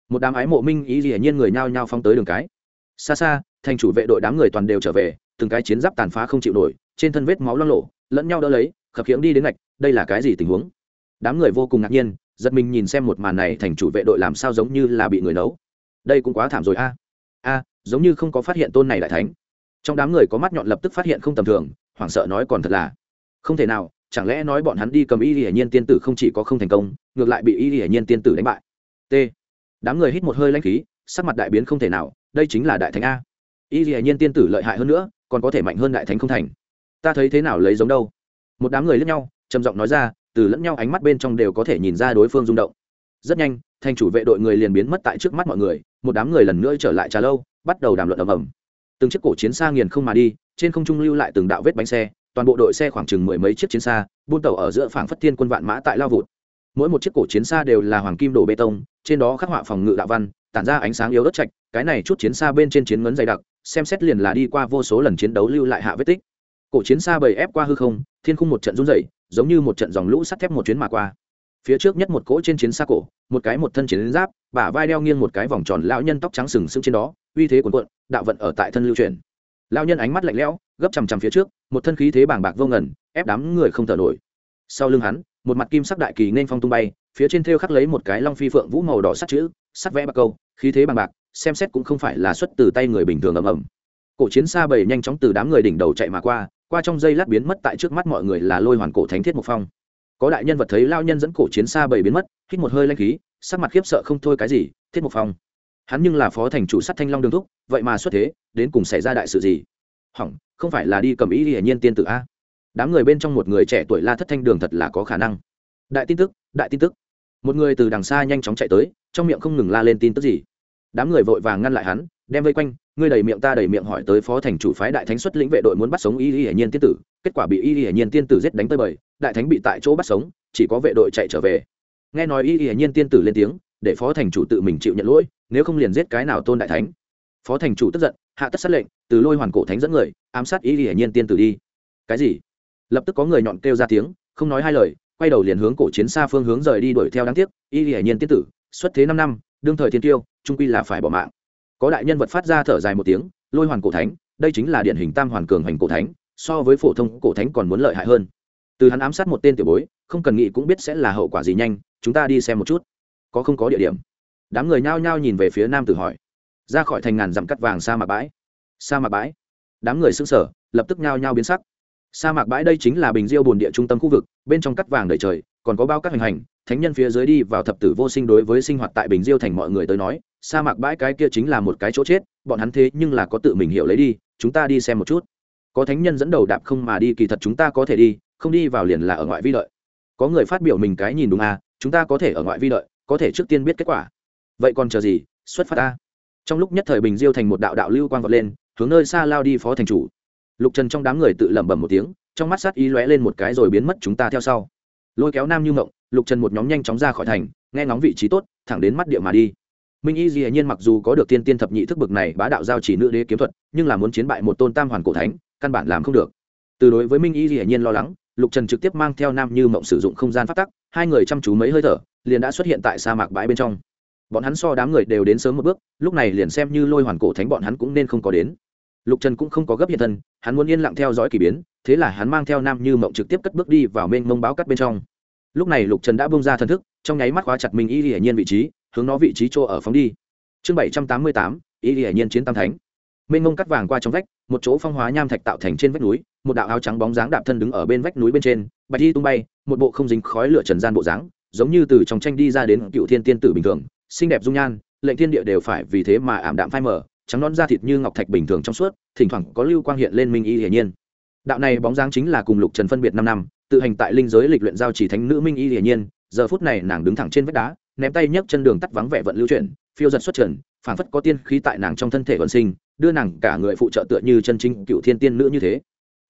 Một đám ái mộ minh ý hiển nhiên người nhao nhao phóng tới đường cái. Xa xa, thành chủ vệ đội đám người toàn đều trở về, từng cái chiến giáp tàn phá không chịu nổi, trên thân vết máu lo lộ lẫn nhau đỡ lấy, khập khiễng đi đến ngạch, đây là cái gì tình huống? Đám người vô cùng ngạc nhiên, giật mình nhìn xem một màn này, thành chủ vệ đội làm sao giống như là bị người nấu. Đây cũng quá thảm rồi a. A, giống như không có phát hiện tôn này đại thánh. Trong đám người có mắt nhọn lập tức phát hiện không tầm thường, hoảng sợ nói còn thật là không thể nào chẳng lẽ nói bọn hắn đi cầm y hiển nhiên tiên tử không chỉ có không thành công, ngược lại bị y hiển nhiên tiên tử đánh bại? T. Đám người hít một hơi lãnh khí, sắc mặt đại biến không thể nào, đây chính là đại thánh a. Y hiển nhiên tiên tử lợi hại hơn nữa, còn có thể mạnh hơn đại thánh không thành. Ta thấy thế nào lấy giống đâu? Một đám người lẫn nhau, trầm giọng nói ra, từ lẫn nhau ánh mắt bên trong đều có thể nhìn ra đối phương rung động. Rất nhanh, thành chủ vệ đội người liền biến mất tại trước mắt mọi người, một đám người lần nữa trở lại trà lâu, bắt đầu đàm luận ầm ầm. Từng chiếc cổ chiến xa nghiền không mà đi, trên không trung lưu lại từng đạo vết bánh xe toàn bộ đội xe khoảng chừng mười mấy chiếc chiến xa, buôn tàu ở giữa phảng phất thiên quân vạn mã tại lao vụt. Mỗi một chiếc cổ chiến xa đều là hoàng kim đổ bê tông, trên đó khắc họa phòng ngự đạo văn, tản ra ánh sáng yếu đất chạch cái này chút chiến xa bên trên chiến ngấn dày đặc, xem xét liền là đi qua vô số lần chiến đấu lưu lại hạ vết tích. Cổ chiến xa bầy ép qua hư không, thiên khung một trận run dày giống như một trận dòng lũ sắt thép một chuyến mà qua. Phía trước nhất một cỗ trên chiến xa cổ, một cái một thân chiến giáp, bả vai đeo nghiêng một cái vòng tròn lão nhân tóc trắng sừng sững trên đó, uy thế cuồn cuộn, đạo vận ở tại thân lưu truyền. Lão nhân ánh mắt lạnh lẽo gấp chằm chằm phía trước, một thân khí thế bàng bạc vô ngần, ép đám người không thở nổi. Sau lưng hắn, một mặt kim sắc đại kỳ nên phong tung bay, phía trên thêu khắc lấy một cái long phi phượng vũ màu đỏ sắt chữ, sắt vẽ bạc câu, khí thế bằng bạc, xem xét cũng không phải là xuất từ tay người bình thường ầm ầm. Cổ chiến xa bầy nhanh chóng từ đám người đỉnh đầu chạy mà qua qua trong giây lát biến mất tại trước mắt mọi người là lôi hoàn cổ thánh thiết mục phong. Có đại nhân vật thấy lao nhân dẫn cổ chiến xa bầy biến mất, hít một hơi lanh khí, sắc mặt khiếp sợ không thôi cái gì, thiết mục phong. Hắn nhưng là phó thành chủ sắt thanh long đường thúc, vậy mà xuất thế, đến cùng xảy ra đại sự gì? Hỏng, không phải là đi cầm ý hiển nhiên tiên tử a. Đám người bên trong một người trẻ tuổi la thất thanh đường thật là có khả năng. Đại tin tức, đại tin tức. Một người từ đằng xa nhanh chóng chạy tới, trong miệng không ngừng la lên tin tức gì. Đám người vội vàng ngăn lại hắn, đem vây quanh, ngươi đầy miệng ta đầy miệng hỏi tới phó thành chủ phái đại thánh xuất lĩnh vệ đội muốn bắt sống y y hiển nhiên tiên tử. Kết quả bị y y hiển nhiên tiên tử giết đánh tới bời, đại thánh bị tại chỗ bắt sống, chỉ có vệ đội chạy trở về. Nghe nói y y hiển nhiên tiên tử lên tiếng, để phó thành chủ tự mình chịu nhận lỗi, nếu không liền giết cái nào tôn đại thánh phó thành chủ tức giận, hạ tất sát lệnh, từ lôi hoàn cổ thánh dẫn người, ám sát y hiển nhiên tiên tử đi. Cái gì? Lập tức có người nhọn kêu ra tiếng, không nói hai lời, quay đầu liền hướng cổ chiến xa phương hướng rời đi đuổi theo đáng tiếc, y hiển nhiên tiên tử, xuất thế năm năm, đương thời thiên tiêu, trung quy là phải bỏ mạng. Có đại nhân vật phát ra thở dài một tiếng, lôi hoàn cổ thánh, đây chính là điển hình tam hoàn cường hành cổ thánh, so với phổ thông cổ thánh còn muốn lợi hại hơn. Từ hắn ám sát một tên tiểu bối, không cần nghĩ cũng biết sẽ là hậu quả gì nhanh, chúng ta đi xem một chút. Có không có địa điểm? Đám người nhao nhao nhìn về phía nam tử hỏi ra khỏi thành ngàn dặm cắt vàng sa mạc bãi. Sa mạc bãi. Đám người xứng sở lập tức nhao nhao biến sắc. Sa mạc bãi đây chính là bình diêu bồn địa trung tâm khu vực, bên trong cắt vàng đầy trời, còn có bao các hành hành, thánh nhân phía dưới đi vào thập tử vô sinh đối với sinh hoạt tại bình diêu thành mọi người tới nói, sa mạc bãi cái kia chính là một cái chỗ chết, bọn hắn thế nhưng là có tự mình hiểu lấy đi, chúng ta đi xem một chút. Có thánh nhân dẫn đầu đạp không mà đi kỳ thật chúng ta có thể đi, không đi vào liền là ở ngoại vi lợi. Có người phát biểu mình cái nhìn đúng à chúng ta có thể ở ngoại vi lợi, có thể trước tiên biết kết quả. Vậy còn chờ gì, xuất phát ta trong lúc nhất thời bình diêu thành một đạo đạo lưu quang vọt lên, hướng nơi xa lao đi phó thành chủ. Lục trần trong đám người tự lẩm bẩm một tiếng, trong mắt sát ý lóe lên một cái rồi biến mất chúng ta theo sau. Lôi kéo nam như mộng, lục trần một nhóm nhanh chóng ra khỏi thành, nghe ngóng vị trí tốt, thẳng đến mắt địa mà đi. Minh y dĩ nhiên mặc dù có được tiên tiên thập nhị thức bực này bá đạo giao chỉ nữ đế kiếm thuật, nhưng là muốn chiến bại một tôn tam hoàn cổ thánh, căn bản làm không được. Từ đối với minh y dĩ nhiên lo lắng, lục trần trực tiếp mang theo nam như mộng sử dụng không gian phát tắc, hai người chăm chú mấy hơi thở, liền đã xuất hiện tại sa mạc bãi bên trong bọn hắn so đám người đều đến sớm một bước, lúc này liền xem như lôi hoàn cổ thánh bọn hắn cũng nên không có đến. Lục trần cũng không có gấp hiện thân, hắn muốn yên lặng theo dõi k ỳ biến, thế là hắn mang theo nam như mộng trực tiếp cất bước đi vào mênh mông báo cắt bên trong. Lúc này lục trần đã bông ra thân thức, trong nháy mắt khóa chặt minh y hiển nhiên vị trí, hướng nó vị trí chỗ ở phóng đi. Chương bảy trăm tám mươi tám, y hiển nhiên chiến tam thánh. Mênh mông cắt vàng qua trong vách, một chỗ phong hóa nham thạch tạo thành trên vách núi, một đạo áo trắng bóng dáng đạp thân đứng ở bên vách núi bên trên, bạch đi tung bay, một bộ không dính khói lửa trần gian bộ dáng, giống như từ trong tranh đi ra đến cựu thiên tiên tử bình thường xinh đẹp dung nhan, lệnh thiên địa đều phải vì thế mà ảm đạm phai mờ, trắng non da thịt như ngọc thạch bình thường trong suốt, thỉnh thoảng có lưu quang hiện lên minh y hiển nhiên. Đạo này bóng dáng chính là cùng lục trần phân biệt năm năm, tự hành tại linh giới lịch luyện giao chỉ thánh nữ minh y hiển nhiên, giờ phút này nàng đứng thẳng trên vách đá, ném tay nhấc chân đường tắt vắng vẻ vận lưu chuyển, phiêu giật xuất trần, phảng phất có tiên khí tại nàng trong thân thể vận sinh, đưa nàng cả người phụ trợ tựa như chân chính cựu thiên tiên nữ như thế.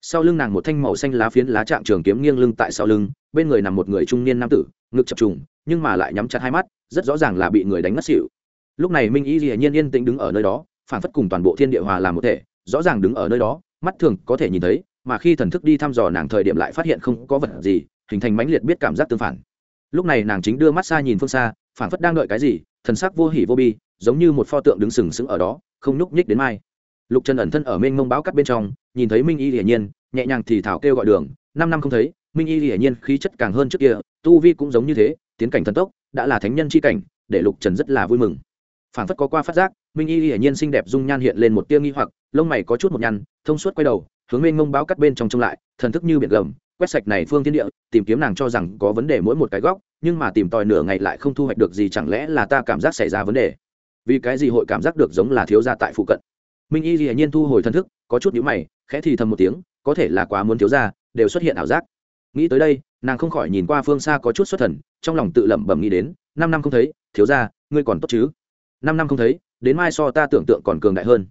Sau lưng nàng một thanh màu xanh lá phiến lá trạng trường kiếm nghiêng lưng tại sau lưng, bên người nằm một người trung niên nam tử, ngực chập trùng nhưng mà lại nhắm chặt hai mắt, rất rõ ràng là bị người đánh ngất xỉu. Lúc này minh y hiển nhiên yên tĩnh đứng ở nơi đó, phảng phất cùng toàn bộ thiên địa hòa làm một thể, rõ ràng đứng ở nơi đó, mắt thường có thể nhìn thấy, mà khi thần thức đi thăm dò nàng thời điểm lại phát hiện không có vật gì, hình thành mãnh liệt biết cảm giác tương phản. Lúc này nàng chính đưa mắt xa nhìn phương xa, phảng phất đang đợi cái gì, thần sắc vô hỉ vô bi, giống như một pho tượng đứng sừng sững ở đó, không nhúc nhích đến mai. Lục trần ẩn thân ở mênh mông báo cắt bên trong, nhìn thấy minh y hiển nhiên, nhẹ nhàng thì thảo kêu gọi đường, năm năm không thấy, minh y hiển nhiên khí chất càng hơn trước kia, tu vi cũng giống như thế tiến cảnh thần tốc, đã là thánh nhân c h i cảnh, để lục trần rất là vui mừng. Phảng phất có qua phát giác, minh y hiển nhiên xinh đẹp dung nhan hiện lên một tia nghi hoặc, lông mày có chút một nhăn, thông suốt quay đầu, hướng mênh mông báo cắt bên trong trông lại, thần thức như biển gầm, quét sạch này phương thiên địa, tìm kiếm nàng cho rằng có vấn đề mỗi một cái góc, nhưng mà tìm tòi nửa ngày lại không thu hoạch được gì chẳng lẽ là ta cảm giác xảy ra vấn đề. Vì cái gì hội cảm giác được giống là thiếu gia tại phụ cận? Minh y hiển nhiên thu hồi thần thức, có chút nhíu mày, khẽ thì thầm một tiếng, có thể là quá muốn thiếu gia, đều xuất hiện ảo giác. Nghĩ tới đây nàng không khỏi nhìn qua phương xa có chút xuất thần, trong lòng tự lẩm bẩm nghĩ đến, năm năm không thấy, thiếu gia, ngươi còn tốt chứ? Năm năm không thấy, đến mai so ta tưởng tượng còn cường đại hơn.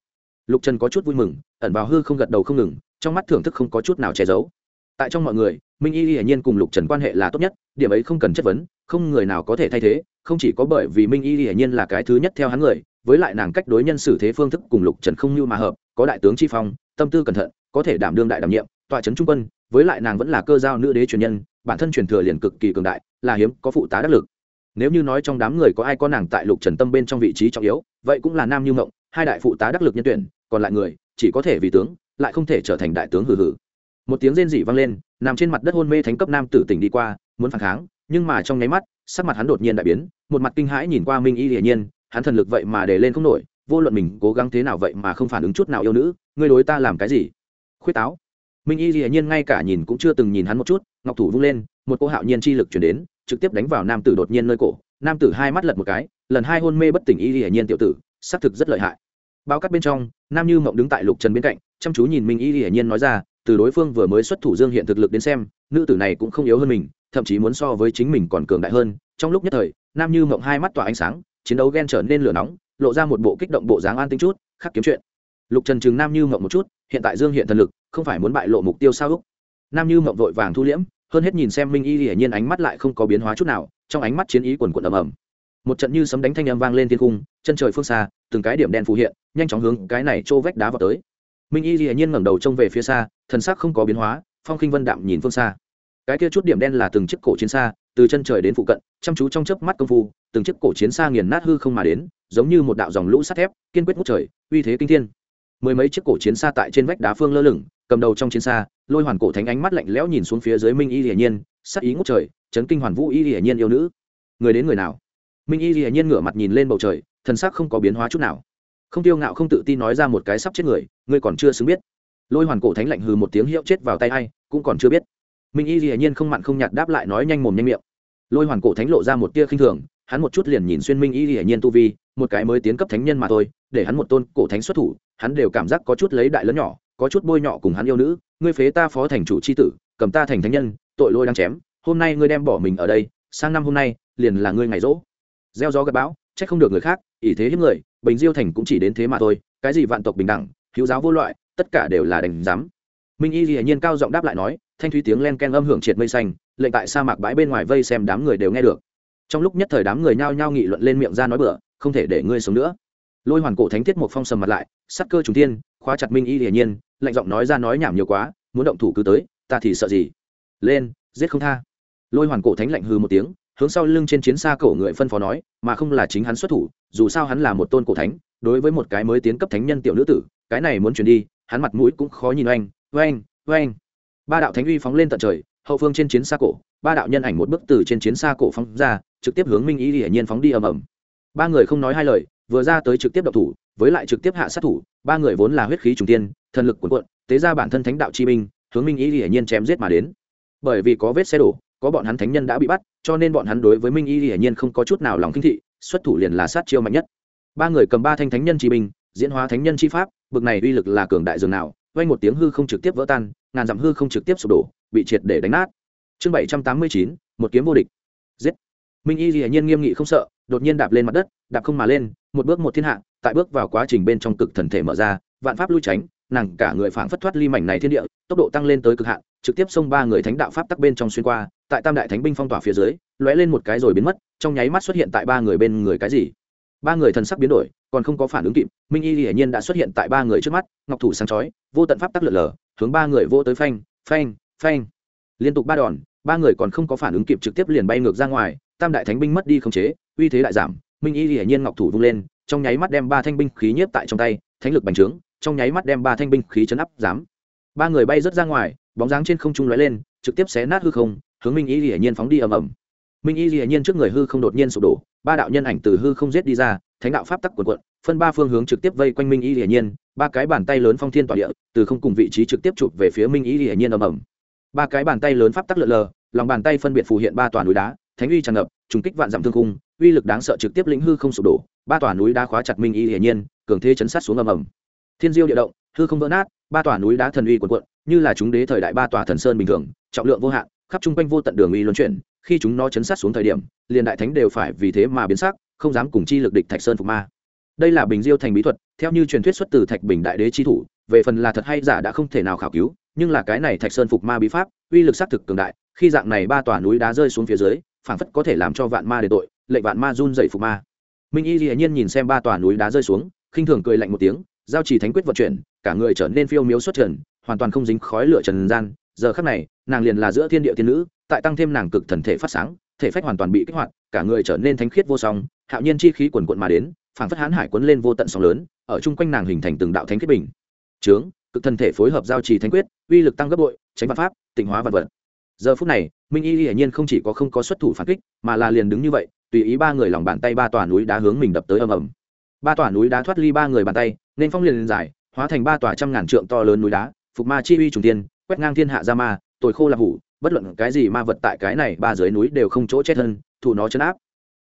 Lục trần có chút vui mừng, ẩn vào hư không gật đầu không ngừng, trong mắt thưởng thức không có chút nào che giấu. Tại trong mọi người, minh y hiển nhiên cùng lục trần quan hệ là tốt nhất, điểm ấy không cần chất vấn, không người nào có thể thay thế, không chỉ có bởi vì minh y hiển nhiên là cái thứ nhất theo hắn người, với lại nàng cách đối nhân xử thế phương thức cùng lục trần không như mà hợp, có đại tướng chi phong, tâm tư cẩn thận, có thể đảm đương đại đảm nhiệm, tọa trấn trung quân, với lại nàng vẫn là cơ giao nữ đế truyền nhân bản thân truyền thừa liền cực kỳ cường đại, là hiếm, có phụ tá đắc lực. Nếu như nói trong đám người có ai có nàng tại lục trần tâm bên trong vị trí trọng yếu, vậy cũng là nam như mộng, hai đại phụ tá đắc lực nhân tuyển, còn lại người, chỉ có thể vì tướng, lại không thể trở thành đại tướng hử hử một tiếng rên rỉ vang lên, nằm trên mặt đất hôn mê thánh cấp nam tử tỉnh đi qua, muốn phản kháng, nhưng mà trong nháy mắt, sắc mặt hắn đột nhiên đại biến, một mặt kinh hãi nhìn qua minh y hiển nhiên, hắn thần lực vậy mà để lên không nổi, vô luận mình cố gắng thế nào vậy mà không phản ứng chút nào yêu nữ, ngươi đối ta làm cái gì? Khuyết táo minh y dĩ nhiên ngay cả nhìn cũng chưa từng nhìn hắn một chút, ngọc thủ vung lên, một cô hạo nhiên chi lực chuyển đến, trực tiếp đánh vào nam tử đột nhiên nơi cổ. Nam tử hai mắt lật một cái, lần hai hôn mê bất tỉnh y dĩ nhiên tiểu tử, xác thực rất lợi hại. Bao cắt bên trong, nam như mộng đứng tại lục trần bên cạnh, chăm chú nhìn minh y dĩ nhiên nói ra, từ đối phương vừa mới xuất thủ dương hiện thực lực đến xem, nữ tử này cũng không yếu hơn mình, thậm chí muốn so với chính mình còn cường đại hơn. Trong lúc nhất thời, nam như mộng hai mắt tỏa ánh sáng, chiến đấu ghen trở nên lửa nóng, lộ ra một bộ kích động bộ dáng an tính chút, khắc kiếm chuyện. Lục trần chừng nam như mộng một chút hiện tại dương hiện thần lực, không phải muốn bại lộ mục tiêu sao úc? Nam như mộng vội vàng thu liễm, hơn hết nhìn xem minh y hiển nhiên ánh mắt lại không có biến hóa chút nào, trong ánh mắt chiến ý quần quần ầm ầm. Một trận như sấm đánh thanh âm vang lên thiên cung, chân trời phương xa, từng cái điểm đen phù hiện, nhanh chóng hướng cái này trô vách đá vào tới. Minh y hiển nhiên ngẩng đầu trông về phía xa, thần sắc không có biến hóa, phong khinh vân đạm nhìn phương xa. Cái kia chút điểm đen là từng chiếc cổ chiến xa, từ chân trời đến phụ cận, chăm chú trong chớp mắt công phu, từng chiếc cổ chiến xa nghiền nát hư không mà đến, giống như một đạo dòng lũ sắt thép, kiên quyết ngút trời, uy thế kinh thiên mười mấy chiếc cổ chiến xa tại trên vách đá phương lơ lửng, cầm đầu trong chiến xa, lôi hoàn cổ thánh ánh mắt lạnh lẽo nhìn xuống phía dưới minh y hiển nhiên, sắc ý ngút trời, chấn kinh hoàn vũ y hiển nhiên yêu nữ. Người đến người nào? Minh y hiển nhiên ngửa mặt nhìn lên bầu trời, thần sắc không có biến hóa chút nào. Không tiêu ngạo không tự tin nói ra một cái sắp chết người, ngươi còn chưa xứng biết. Lôi hoàn cổ thánh lạnh hừ một tiếng hiệu chết vào tay hay cũng còn chưa biết. Minh y hiển nhiên không mặn không nhạt đáp lại nói nhanh mồm nhanh miệng. Lôi hoàn cổ thánh lộ ra một tia khinh thường, hắn một chút liền nhìn xuyên minh y hiển nhiên tu vi, một cái mới tiến cấp thánh nhân mà thôi, để hắn một tôn cổ thánh xuất thủ hắn đều cảm giác có chút lấy đại lớn nhỏ, có chút bôi nhọ cùng hắn yêu nữ. Ngươi phế ta phó thành chủ c h i tử, cầm ta thành thánh nhân, tội lôi đang chém. Hôm nay ngươi đem bỏ mình ở đây, sang năm hôm nay, liền là ngươi ngày rỗ. Gieo gió gặp bão c h ắ c không được người khác, ỷ thế hiếp người, bình diêu thành cũng chỉ đến thế mà thôi, cái gì vạn tộc bình đẳng hữu giáo vô loại, tất cả đều là đành giám minh y hiển nhiên cao giọng đáp lại nói, thanh thúy tiếng len ken âm hưởng triệt mây xanh, lệnh tại sa mạc bãi bên ngoài vây xem đám người đều nghe được. Trong lúc nhất thời đám người nhao nhao nghị luận lên miệng ra nói bựa không thể để ngươi sống nữa lôi hoàn cổ thánh thiết một phong sầm mặt lại, sắc cơ trùng tiên khóa chặt minh y hiển nhiên, lạnh giọng nói ra nói nhảm nhiều quá, muốn động thủ cứ tới, ta thì sợ gì? Lên, giết không tha. Lôi hoàn cổ thánh lạnh hư một tiếng, hướng sau lưng trên chiến xa cổ người phân phó nói, mà không là chính hắn xuất thủ, dù sao hắn là một tôn cổ thánh, đối với một cái mới tiến cấp thánh nhân tiểu nữ tử, cái này muốn chuyển đi, hắn mặt mũi cũng khó nhìn oanh oanh oanh. Ba đạo thánh uy phóng lên tận trời, hậu phương trên chiến xa cổ, ba đạo nhân ảnh một bức từ trên chiến xa cổ phóng ra, trực tiếp hướng minh y hiển nhiên phóng đi ầm ầm. Ba người không nói hai lời vừa ra tới trực tiếp độc thủ, với lại trực tiếp hạ sát thủ, ba người vốn là huyết khí trùng tiên, thần lực cuồn cuộn, tế ra bản thân thánh đạo chi binh, hướng minh y hiển nhiên chém giết mà đến. Bởi vì có vết xe đổ, có bọn hắn thánh nhân đã bị bắt, cho nên bọn hắn đối với minh y hiển nhiên không có chút nào lòng kinh thị, xuất thủ liền là sát chiêu mạnh nhất. Ba người cầm ba thanh thánh nhân chi binh, diễn hóa thánh nhân chi pháp, bực này uy lực là cường đại dường nào, vang một tiếng hư không trực tiếp vỡ tan, ngàn dặm hư không trực tiếp sụp đổ, bị triệt để đánh nát. Chương bảy trăm tám mươi chín, một kiếm vô địch. Giết. Minh y hiển nhiên nghiêm nghị không sợ, đột nhiên đạp lên mặt đất, đạp không mà lên một bước một thiên hạ, tại bước vào quá trình bên trong cực thần thể mở ra, vạn pháp lui tránh, nàng cả người phảng phất thoát ly mảnh này thiên địa, tốc độ tăng lên tới cực hạn, trực tiếp xông ba người thánh đạo pháp tắc bên trong xuyên qua, tại tam đại thánh binh phong tỏa phía dưới, lóe lên một cái rồi biến mất, trong nháy mắt xuất hiện tại ba người bên người cái gì? Ba người thần sắc biến đổi, còn không có phản ứng kịp, minh y hiển nhiên đã xuất hiện tại ba người trước mắt, ngọc thủ sáng chói, vô tận pháp tắc lượn lờ, hướng ba người vô tới phanh phanh phanh. Liên tục ba đòn, ba người còn không có phản ứng kịp trực tiếp liền bay ngược ra ngoài, tam đại thánh binh mất đi không chế, uy thế đại giảm minh y hiển nhiên ngọc thủ vung lên, trong nháy mắt đem ba thanh binh khí nhiếp tại trong tay, thánh lực bành trướng, trong nháy mắt đem ba thanh binh khí chấn áp, dám. Ba người bay rớt ra ngoài, bóng dáng trên không trung lóe lên, trực tiếp xé nát hư không, hướng minh y hiển nhiên phóng đi ầm ầm. Minh y hiển nhiên trước người hư không đột nhiên sụp đổ, ba đạo nhân ảnh từ hư không giết đi ra, thánh đạo pháp tắc quần quận phân ba phương hướng trực tiếp vây quanh minh y hiển nhiên, ba cái bàn tay lớn phong thiên tỏa địa, từ không cùng vị trí trực tiếp chụp về phía minh y hiển nhiên ầm ầm. Ba cái bàn tay lớn pháp tắc lượn lờ, lòng bàn tay phân biệt phù hiện ba tòa núi đá, thánh uy tràn ngập, trùng kích vạn dặm thương cung uy lực đáng sợ trực tiếp lĩnh hư không sụp đổ, ba tòa núi đá khóa chặt minh y hiển nhiên, cường thế chấn sát xuống ầm ầm. Thiên diêu địa động, hư không vỡ nát, ba tòa núi đá thần uy quần quận như là chúng đế thời đại ba tòa thần sơn bình thường, trọng lượng vô hạn, khắp chung quanh vô tận đường uy luân chuyển, khi chúng nó chấn sát xuống thời điểm, liền đại thánh đều phải vì thế mà biến sắc, không dám cùng chi lực địch thạch sơn phục ma. Đây là bình diêu thành bí thuật, theo như truyền thuyết xuất từ thạch bình đại đế chi thủ, về phần là thật hay giả đã không thể nào khảo cứu, nhưng là cái này thạch sơn phục ma bí pháp, uy lực xác thực cường đại, khi dạng này ba tòa núi đá rơi xuống phía dưới, phảng phất có thể làm cho vạn ma để tội lệnh vạn ma run dậy phục ma. Minh y dĩ nhiên nhìn xem ba tòa núi đá rơi xuống, khinh thường cười lạnh một tiếng, giao trì thánh quyết vận chuyển, cả người trở nên phiêu miếu xuất trần, hoàn toàn không dính khói lửa trần gian. Giờ khắc này, nàng liền là giữa thiên địa thiên nữ, tại tăng thêm nàng cực thần thể phát sáng, thể phách hoàn toàn bị kích hoạt, cả người trở nên thánh khiết vô song, hạo nhiên chi khí quần quận mà đến, phảng phất hãn hải quấn lên vô tận sóng lớn, ở chung quanh nàng hình thành từng đạo thánh khiết bình. Trướng cực thần thể phối hợp giao trì thánh quyết, uy lực tăng gấp bội, tránh văn pháp, tịnh hóa vật vật. Giờ phút này, minh y hiển nhiên không chỉ có không có xuất thủ phản kích, mà là liền đứng như vậy tùy ý ba người lòng bàn tay ba tòa núi đá hướng mình đập tới ầm ầm. Ba tòa núi đá thoát ly ba người bàn tay, nên phong liền lên dài hóa thành ba tòa trăm ngàn trượng to lớn núi đá, phục ma chi uy trùng tiên quét ngang thiên hạ ra ma tồi khô là hủ, bất luận cái gì ma vật tại cái này ba dưới núi đều không chỗ chết hơn thủ nó chấn áp.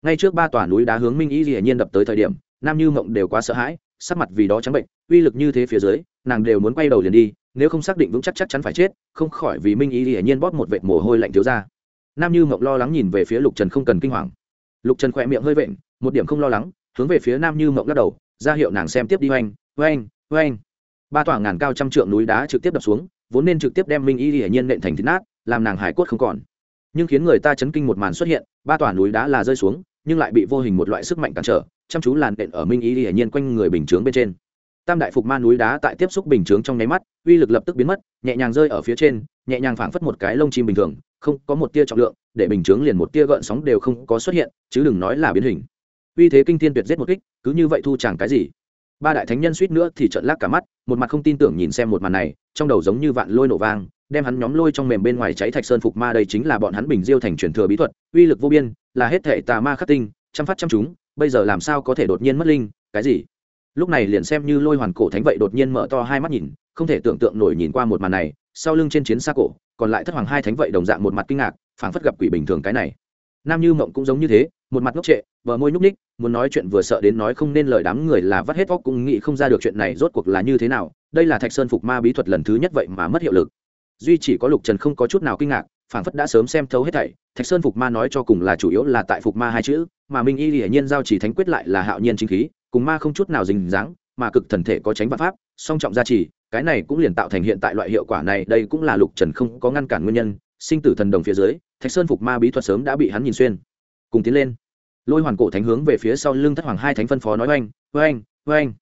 Ngay trước ba tòa núi đá hướng minh y hiển nhiên đập tới thời điểm, nam như mộng đều quá sợ hãi, sắc mặt vì đó trắng bệnh, uy lực như thế phía dưới, nàng đều muốn quay đầu liền đi, nếu không xác định vững chắc chắc chắn phải chết, không khỏi vì minh y hiển nhiên bóp một vệt mồ hôi lạnh thiếu ra. Nam như mộng lo lắng nhìn về phía lục trần không cần kinh hoàng lục trần khỏe miệng hơi vện, một điểm không lo lắng, hướng về phía nam như mộng lắc đầu, ra hiệu nàng xem tiếp đi oanh oanh oanh. Ba tòa ngàn cao trăm trượng núi đá trực tiếp đập xuống, vốn nên trực tiếp đem minh y hiển nhiên nện thành thịt nát, làm nàng hải cốt không còn. Nhưng khiến người ta chấn kinh một màn xuất hiện, ba tòa núi đá là rơi xuống, nhưng lại bị vô hình một loại sức mạnh cản trở, chăm chú làn đện ở minh y hiển nhiên quanh người bình chướng bên trên. Tam đại phục ma núi đá tại tiếp xúc bình chướng trong nháy mắt, uy lực lập tức biến mất, nhẹ nhàng rơi ở phía trên, nhẹ nhàng phảng phất một cái lông chim bình thường, không có một tia trọng lượng để bình chướng liền một tia gợn sóng đều không có xuất hiện, chứ đừng nói là biến hình. Uy thế kinh thiên tuyệt giết một kích, cứ như vậy thu chẳng cái gì. Ba đại thánh nhân suýt nữa thì trợn lác cả mắt, một mặt không tin tưởng nhìn xem một màn này, trong đầu giống như vạn lôi nổ vang, đem hắn nhóm lôi trong mềm bên ngoài cháy thạch sơn phục ma đây chính là bọn hắn bình diêu thành truyền thừa bí thuật, uy lực vô biên, là hết thể tà ma khắc tinh chăm phát chăm chúng, bây giờ làm sao có thể đột nhiên mất linh, cái gì? Lúc này liền xem như lôi hoàn cổ thánh vậy đột nhiên mở to hai mắt nhìn, không thể tưởng tượng nổi nhìn qua một màn này, sau lưng trên chiến xa cổ, còn lại thất hoàng hai thánh vậy đồng dạng một mặt kinh ngạc phảng phất gặp quỷ bình thường cái này. Nam như mộng cũng giống như thế, một mặt ngốc trệ, bờ môi nhúc ních muốn nói chuyện vừa sợ đến nói không nên lời đám người là vắt hết óc cũng nghĩ không ra được chuyện này rốt cuộc là như thế nào. Đây là thạch sơn phục ma bí thuật lần thứ nhất vậy mà mất hiệu lực. Duy chỉ có lục trần không có chút nào kinh ngạc, phảng phất đã sớm xem thấu hết thảy, thạch sơn phục ma nói cho cùng là chủ yếu là tại phục ma hai chữ, mà minh y hiển nhiên giao chỉ thánh quyết lại là hạo nhiên chính khí, cùng ma không chút nào dình dáng, mà cực thần thể có tránh vạn pháp, song trọng gia trì, cái này cũng liền tạo thành hiện tại loại hiệu quả này, đây cũng là lục trần không có ngăn cản nguyên nhân sinh tử thần đồng phía dưới, thạch sơn phục ma bí thuật sớm đã bị hắn nhìn xuyên. Cùng tiến lên. Lôi hoàn cổ thánh hướng về phía sau lưng thất hoàng hai thánh phân phó nói, oanh oanh oanh.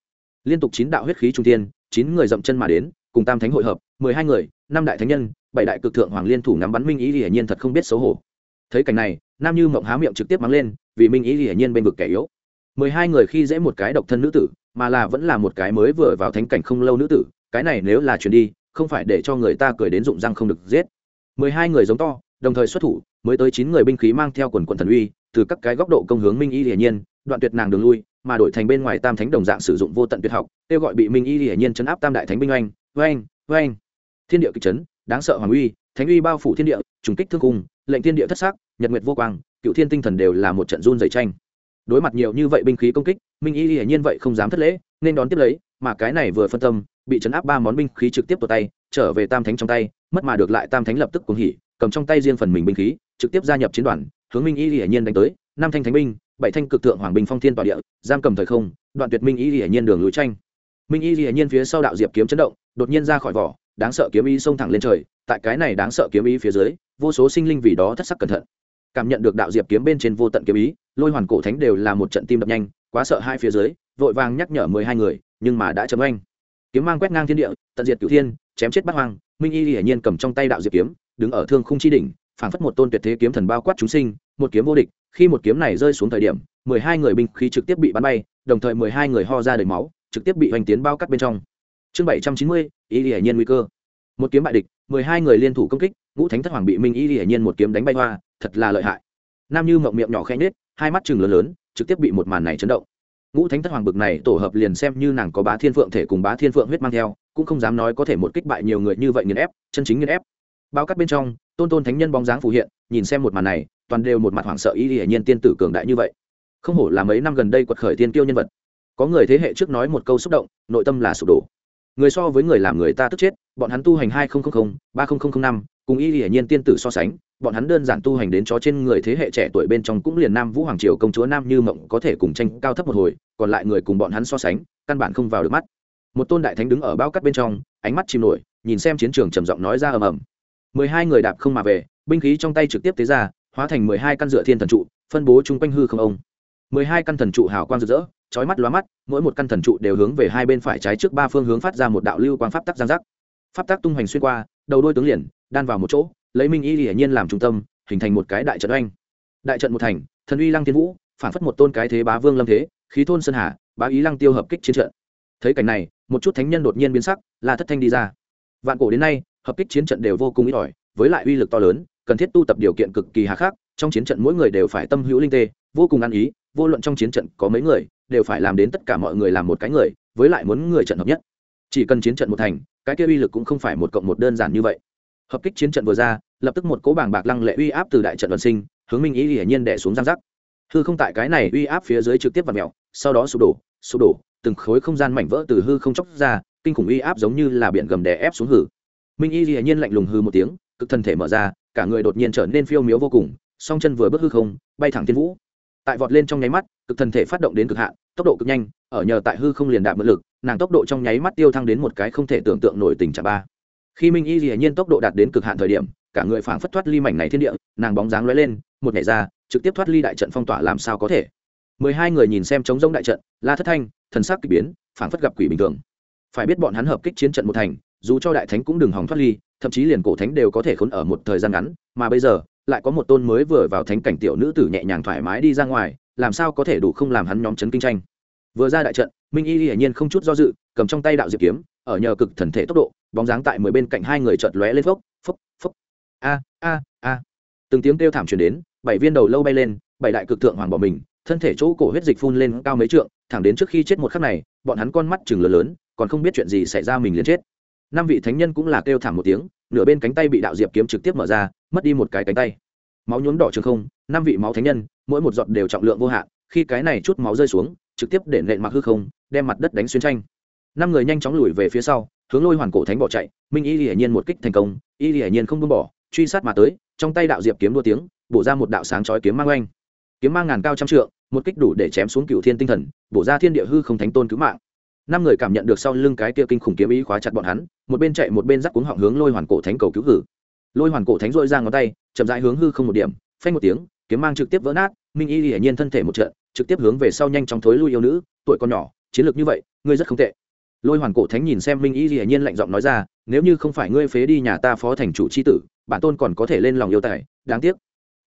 Liên tục chín đạo huyết khí trung tiên chín người dậm chân mà đến, cùng tam thánh hội hợp, mười hai người, năm đại thánh nhân, bảy đại cực thượng hoàng liên thủ nắm bắn minh ý hiển nhiên thật không biết xấu hổ. Thấy cảnh này, nam như mộng há miệng trực tiếp mắng lên, vì minh ý hiển nhiên bên vực kẻ yếu. Mười hai người khi dễ một cái độc thân nữ tử, mà là vẫn là một cái mới vừa vào thánh cảnh không lâu nữ tử, cái này nếu là chuyển đi, không phải để cho người ta cười đến rụng răng không được giết mười hai người giống to, đồng thời xuất thủ, mới tới chín người binh khí mang theo quần quần thần uy, từ các cái góc độ công hướng minh y hiển nhiên, đoạn tuyệt nàng đường lui, mà đổi thành bên ngoài tam thánh đồng dạng sử dụng vô tận tuyệt học, kêu gọi bị minh y hiển nhiên chấn áp tam đại thánh binh oanh oanh oanh. Thiên địa kịch chấn, đáng sợ hoàng uy, thánh uy bao phủ thiên địa, trùng kích thương cung, lệnh thiên địa thất sắc, nhật nguyệt vô quang, cựu thiên tinh thần đều là một trận run dày tranh. Đối mặt nhiều như vậy binh khí công kích, minh y hiển nhiên vậy không dám thất lễ, nên đón tiếp lấy, mà cái này vừa phân tâm, bị chấn áp ba món binh khí trực tiếp vào tay, trở về tam thánh trong tay mất mà được lại tam thánh lập tức cuồng hỉ, cầm trong tay riêng phần mình binh khí, trực tiếp gia nhập chiến đoàn, hướng minh y hiển nhiên đánh tới. Năm thanh thánh binh, bảy thanh cực thượng hoàng binh phong thiên tòa địa, giam cầm thời không, đoạn tuyệt minh y hiển nhiên đường lối tranh. Minh y hiển nhiên phía sau đạo diệp kiếm chấn động, đột nhiên ra khỏi vỏ, đáng sợ kiếm ý xông thẳng lên trời. Tại cái này đáng sợ kiếm ý phía dưới, vô số sinh linh vì đó thất sắc cẩn thận. Cảm nhận được đạo diệp kiếm bên trên vô tận kiếm ý, lôi hoàn cổ thánh đều là một trận tim đập nhanh, quá sợ hai phía dưới, vội vàng nhắc nhở mười hai người, nhưng mà đã chấm oanh. Kiếm mang quét ngang thiên địa, tận diệt cửu thiên, chém chết bắt hoang minh y hiển nhiên cầm trong tay đạo diệp kiếm, đứng ở thương khung chi đỉnh, phảng phất một tôn tuyệt thế kiếm thần bao quát chúng sinh, một kiếm vô địch. Khi một kiếm này rơi xuống thời điểm, mười hai người binh khí trực tiếp bị bắn bay, đồng thời mười hai người ho ra đầy máu, trực tiếp bị hoành tiến bao cắt bên trong. Chương bảy trăm chín mươi y hiển nhiên nguy cơ. Một kiếm bại địch, mười hai người liên thủ công kích, ngũ thánh thất hoàng bị minh y hiển nhiên một kiếm đánh bay hoa, thật là lợi hại. Nam như mộng miệng nhỏ khẽ nết hai mắt chừng lớn lớn, trực tiếp bị một màn này chấn động. Ngũ thánh thất hoàng bực này tổ hợp liền xem như nàng có bá thiên phượng thể cùng bá thiên phượng huyết mang theo cũng không dám nói có thể một kích bại nhiều người như vậy nghiền ép, chân chính nghiền ép. Bao cắt bên trong, tôn tôn thánh nhân bóng dáng phù hiện, nhìn xem một màn này, toàn đều một mặt hoảng sợ ý hiển nhiên tiên tử cường đại như vậy. Không hổ là mấy năm gần đây quật khởi tiên tiêu nhân vật. Có người thế hệ trước nói một câu xúc động, nội tâm là sụp đổ. Người so với người làm người ta tức chết, bọn hắn tu hành hai nghìn ba nghìn năm, cùng y hiển nhiên tiên tử so sánh, bọn hắn đơn giản tu hành đến chó trên người thế hệ trẻ tuổi bên trong cũng liền nam vũ hoàng triều công chúa nam như mộng có thể cùng tranh cao thấp một hồi, còn lại người cùng bọn hắn so sánh, căn bản không vào được mắt một tôn đại thánh đứng ở bao cắt bên trong, ánh mắt chìm nổi, nhìn xem chiến trường trầm giọng nói ra ầm ầm. Mười hai người đạp không mà về, binh khí trong tay trực tiếp tế ra, hóa thành mười hai căn dựa thiên thần trụ, phân bố chung quanh hư không ông. Mười hai căn thần trụ hào quang rực rỡ, chói mắt lóa mắt, mỗi một căn thần trụ đều hướng về hai bên phải trái trước ba phương hướng phát ra một đạo lưu quang pháp tắc giang giác. Pháp tắc tung hoành xuyên qua, đầu đôi tướng liền, đan vào một chỗ, lấy minh y hiển nhiên làm trung tâm, hình thành một cái đại trận oanh. Đại trận một thành, thần uy lăng tiên vũ, phản phất một tôn cái thế bá vương lâm thế, khí thôn sơn hà, bá ý lăng tiêu hợp kích chiến trận thấy cảnh này, một chút thánh nhân đột nhiên biến sắc là thất thanh đi ra. Vạn cổ đến nay, hợp kích chiến trận đều vô cùng ít ỏi, với lại uy lực to lớn, cần thiết tu tập điều kiện cực kỳ hà khắc, trong chiến trận mỗi người đều phải tâm hữu linh tê, vô cùng ăn ý, vô luận trong chiến trận có mấy người, đều phải làm đến tất cả mọi người làm một cái người, với lại muốn người trận hợp nhất. Chỉ cần chiến trận một thành, cái kia uy lực cũng không phải một cộng một đơn giản như vậy. Hợp kích chiến trận vừa ra, lập tức một cỗ bảng bạc lăng lệ uy áp từ đại trận vận sinh, hướng minh ý hiển nhiên đẻ xuống giang giác hư không tại cái này uy áp phía dưới trực tiếp và mèo, sau đó sụp đổ sụp đổ từng khối không gian mảnh vỡ từ hư không chóc ra, kinh khủng uy áp giống như là biển gầm đè ép xuống hử minh y hiển nhiên lạnh lùng hư một tiếng, cực thân thể mở ra, cả người đột nhiên trở nên phiêu miếu vô cùng, song chân vừa bước hư không, bay thẳng thiên vũ. Tại vọt lên trong nháy mắt, cực thân thể phát động đến cực hạn, tốc độ cực nhanh, ở nhờ tại hư không liền đạp mượn lực, nàng tốc độ trong nháy mắt tiêu thăng đến một cái không thể tưởng tượng nổi tình trạng ba. Khi minh y hiển nhiên tốc độ đạt đến cực hạn thời điểm, cả người phảng phất thoát ly mảnh này thiên địa, nàng bóng dáng lóe lên, một nhảy ra, trực tiếp thoát ly đại trận phong tỏa làm sao có thể? Mười hai người nhìn xem chống rông đại trận, la thất thanh, thần sắc k ỳ biến, phảng phất gặp quỷ bình thường. Phải biết bọn hắn hợp kích chiến trận một thành, dù cho đại thánh cũng đừng hòng thoát ly, thậm chí liền cổ thánh đều có thể khốn ở một thời gian ngắn, mà bây giờ, lại có một tôn mới vừa vào thánh cảnh tiểu nữ tử nhẹ nhàng thoải mái đi ra ngoài, làm sao có thể đủ không làm hắn nhóm chấn kinh tranh. Vừa ra đại trận, minh y hiển nhiên không chút do dự, cầm trong tay đạo diệp kiếm, ở nhờ cực thần thể tốc độ, bóng dáng tại mười bên cạnh hai người chợt lóe lên phốc phốc phốc. A a a. Từng tiếng kêu thảm truyền đến, bảy viên đầu lâu bay lên, bảy đại cực thượng hoàng bỏ mình thân thể chỗ cổ huyết dịch phun lên cao mấy trượng, thẳng đến trước khi chết một khắc này, bọn hắn con mắt chừng lớn lớn, còn không biết chuyện gì xảy ra mình liền chết. Năm vị thánh nhân cũng là kêu thảm một tiếng, nửa bên cánh tay bị đạo diệp kiếm trực tiếp mở ra, mất đi một cái cánh tay. Máu nhuốm đỏ trường không, năm vị máu thánh nhân, mỗi một giọt đều trọng lượng vô hạn, khi cái này chút máu rơi xuống, trực tiếp để nện mặc hư không, đem mặt đất đánh xuyên tranh. Năm người nhanh chóng lùi về phía sau, hướng lôi hoàn cổ thánh bỏ chạy, minh y hiển nhiên một kích thành công, y hiển nhiên không buông bỏ, truy sát mà tới, trong tay đạo diệp kiếm đua tiếng, bổ ra một đạo sáng chói kiếm mang oanh kiếm mang ngàn cao trăm trượng, một kích đủ để chém xuống cựu thiên tinh thần, bổ ra thiên địa hư không thánh tôn cứu mạng. Năm người cảm nhận được sau lưng cái kia kinh khủng kiếm ý khóa chặt bọn hắn, một bên chạy một bên dắt cuống họng hướng lôi hoàn cổ thánh cầu cứu cử lôi hoàn cổ thánh dội ra ngón tay, chậm rãi hướng hư không một điểm, phanh một tiếng, kiếm mang trực tiếp vỡ nát, minh y hiển nhiên thân thể một trận, trực tiếp hướng về sau nhanh chóng thối lui yêu nữ, tuổi còn nhỏ, chiến lược như vậy, ngươi rất không tệ. Lôi hoàn cổ thánh nhìn xem minh y hiển nhiên lạnh giọng nói ra, nếu như không phải ngươi phế đi nhà ta phó thành chủ c h i tử, bản tôn còn có thể lên lòng yêu tài, đáng tiếc.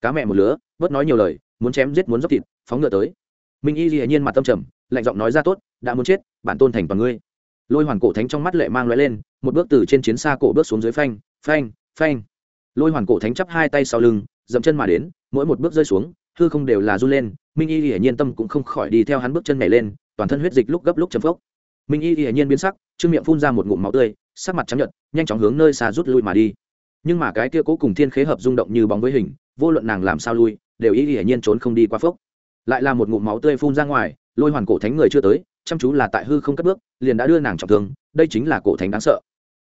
Cá mẹ một lứa, bớt nói nhiều lời muốn chém giết muốn dốc thịt, phóng ngựa tới. Minh y dĩ nhiên mặt tâm trầm, lạnh giọng nói ra tốt, đã muốn chết, bản tôn thành toàn ngươi. Lôi hoàn cổ thánh trong mắt lệ mang loại lên, một bước từ trên chiến xa cổ bước xuống dưới phanh phanh phanh. Lôi hoàn cổ thánh chắp hai tay sau lưng, dậm chân mà đến, mỗi một bước rơi xuống, hư không đều là run lên, minh y hiển nhiên tâm cũng không khỏi đi theo hắn bước chân nhảy lên, toàn thân huyết dịch lúc gấp lúc chấm phốc. Minh y hiển nhiên biến sắc, trương miệng phun ra một ngụm máu tươi, sắc mặt trắng nhợt, nhanh chóng hướng nơi xa rút lui mà đi. Nhưng mà cái kia cố cùng thiên khế hợp rung động như bóng với hình, vô luận nàng làm sao lui đều y hiển nhiên trốn không đi qua phốc. Lại là một ngụm máu tươi phun ra ngoài, lôi hoàn cổ thánh người chưa tới, chăm chú là tại hư không cất bước, liền đã đưa nàng trọng thương, đây chính là cổ thánh đáng sợ.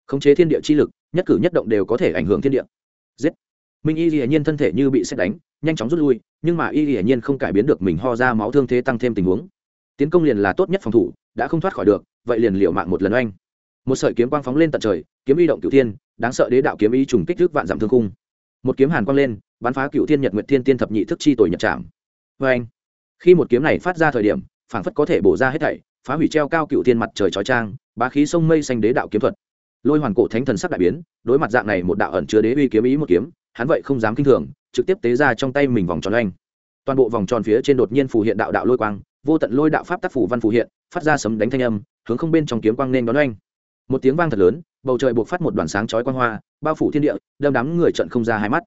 Khống chế thiên địa chi lực, nhất cử nhất động đều có thể ảnh hưởng thiên địa. Giết! Minh y hiển nhiên thân thể như bị xét đánh, nhanh chóng rút lui, nhưng mà y hiển nhiên không cải biến được mình ho ra máu thương thế tăng thêm tình huống. Tiến công liền là tốt nhất phòng thủ, đã không thoát khỏi được, vậy liền liệu mạng một lần oanh. Một sợi kiếm quang phóng lên tận trời, kiếm y động cửu thiên, đáng sợ đế đạo kiếm y trùng kích thước vạn giảm thương cung một kiếm hàn quang lên, bắn phá cửu thiên nhật nguyệt thiên tiên thập nhị thức chi tuổi nhật trảm. Vê anh, khi một kiếm này phát ra thời điểm, phảng phất có thể bổ ra hết thảy, phá hủy treo cao cửu thiên mặt trời chói trang, bá khí sông mây xanh đế đạo kiếm thuật. Lôi hoàn cổ thánh thần sắc đại biến, đối mặt dạng này một đạo ẩn chứa đế uy kiếm ý một kiếm, hắn vậy không dám kinh thường, trực tiếp tế ra trong tay mình vòng tròn oanh toàn bộ vòng tròn phía trên đột nhiên phù hiện đạo đạo lôi quang, vô tận lôi đạo pháp tác phủ văn phù hiện, phát ra sấm đánh thanh âm, hướng không bên trong kiếm quang nên đón oanh một tiếng vang thật lớn bầu trời buộc phát một đoàn sáng chói quang hoa, bao phủ thiên địa, đâm đám người trận không ra hai mắt.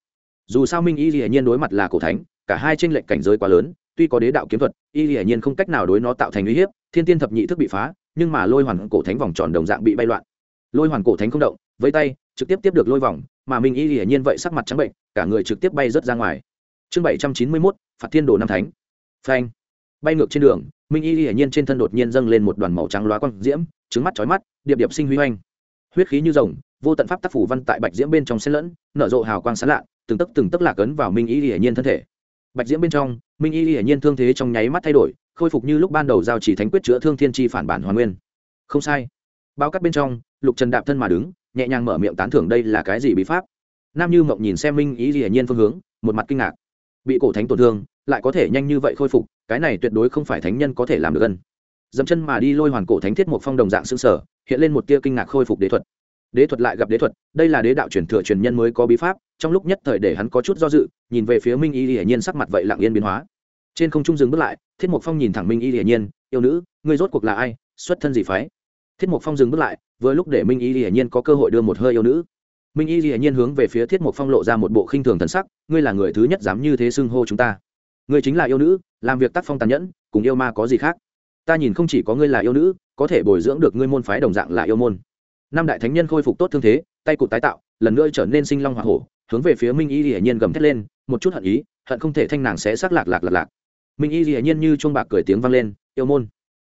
Dù sao minh y hiển nhiên đối mặt là cổ thánh, cả hai trên lệnh cảnh giới quá lớn, tuy có đế đạo kiếm thuật, y hiển nhiên không cách nào đối nó tạo thành uy hiếp, thiên tiên thập nhị thức bị phá, nhưng mà lôi hoàn cổ thánh vòng tròn đồng dạng bị bay loạn. Lôi hoàn cổ thánh không động với tay, trực tiếp tiếp được lôi vòng, mà minh y hiển nhiên vậy sắc mặt trắng bệnh, cả người trực tiếp bay rớt ra ngoài. Chương bảy trăm chín mươi mốt, phạt thiên đồ năm thánh. Phanh. Bay ngược trên đường, minh y hiển nhiên trên thân đột nhiên dâng lên một đoàn màu trắng loá quang diễm, trứng mắt chói mắt, điệp điệp sinh huy hoành huyết khí như rồng, vô tận pháp tác phủ văn tại bạch diễm bên trong xen lẫn, nở rộ hào quang sán lạ, từng tấc từng tấc lạc ấn vào minh y hiển nhiên thân thể. Bạch diễm bên trong, minh y hiển nhiên thương thế trong nháy mắt thay đổi, khôi phục như lúc ban đầu giao chỉ thánh quyết chữa thương thiên tri phản bản hoàn nguyên. Không sai. Bao cắt bên trong, lục trần đạp thân mà đứng, nhẹ nhàng mở miệng tán thưởng đây là cái gì bí pháp. Nam như mộng nhìn xem minh ý hiển nhiên phương hướng, một mặt kinh ngạc. Bị cổ thánh tổn thương, lại có thể nhanh như vậy khôi phục, cái này tuyệt đối không phải thánh nhân có thể làm được gần dẫm chân mà đi lôi hoàn cổ thánh thiết một phong đồng dạng xương sở, hiện lên một tia kinh ngạc khôi phục đế thuật. Đế thuật lại gặp đế thuật, đây là đế đạo truyền thừa truyền nhân mới có bí pháp, trong lúc nhất thời để hắn có chút do dự, nhìn về phía minh y hiển nhiên sắc mặt vậy lặng yên biến hóa. Trên không trung dừng bước lại, thiết mục phong nhìn thẳng minh y hiển nhiên, yêu nữ, ngươi rốt cuộc là ai? Xuất thân gì phái? Thiết mục phong dừng bước lại, vừa lúc để minh y hiển nhiên có cơ hội đưa một hơi yêu nữ. Minh y hiển nhiên hướng về phía thiết mục phong lộ ra một bộ khinh thường thần sắc, ngươi là người thứ nhất dám như thế xưng hô chúng ta. Ngươi chính là yêu nữ, làm việc tác phong tàn nhẫn, cùng yêu ma có gì khác? Ta nhìn không chỉ có ngươi là yêu nữ, có thể bồi dưỡng được ngươi môn phái đồng dạng là yêu môn. Năm đại thánh nhân khôi phục tốt thương thế, tay cụt tái tạo, lần nữa trở nên sinh long hoa hổ, hướng về phía minh y hiển nhiên gầm thét lên, một chút hận ý, hận không thể thanh nàng sẽ sắc lạc lạc lạc lạc. Minh y hiển nhiên như chuông bạc cười tiếng vang lên, yêu môn,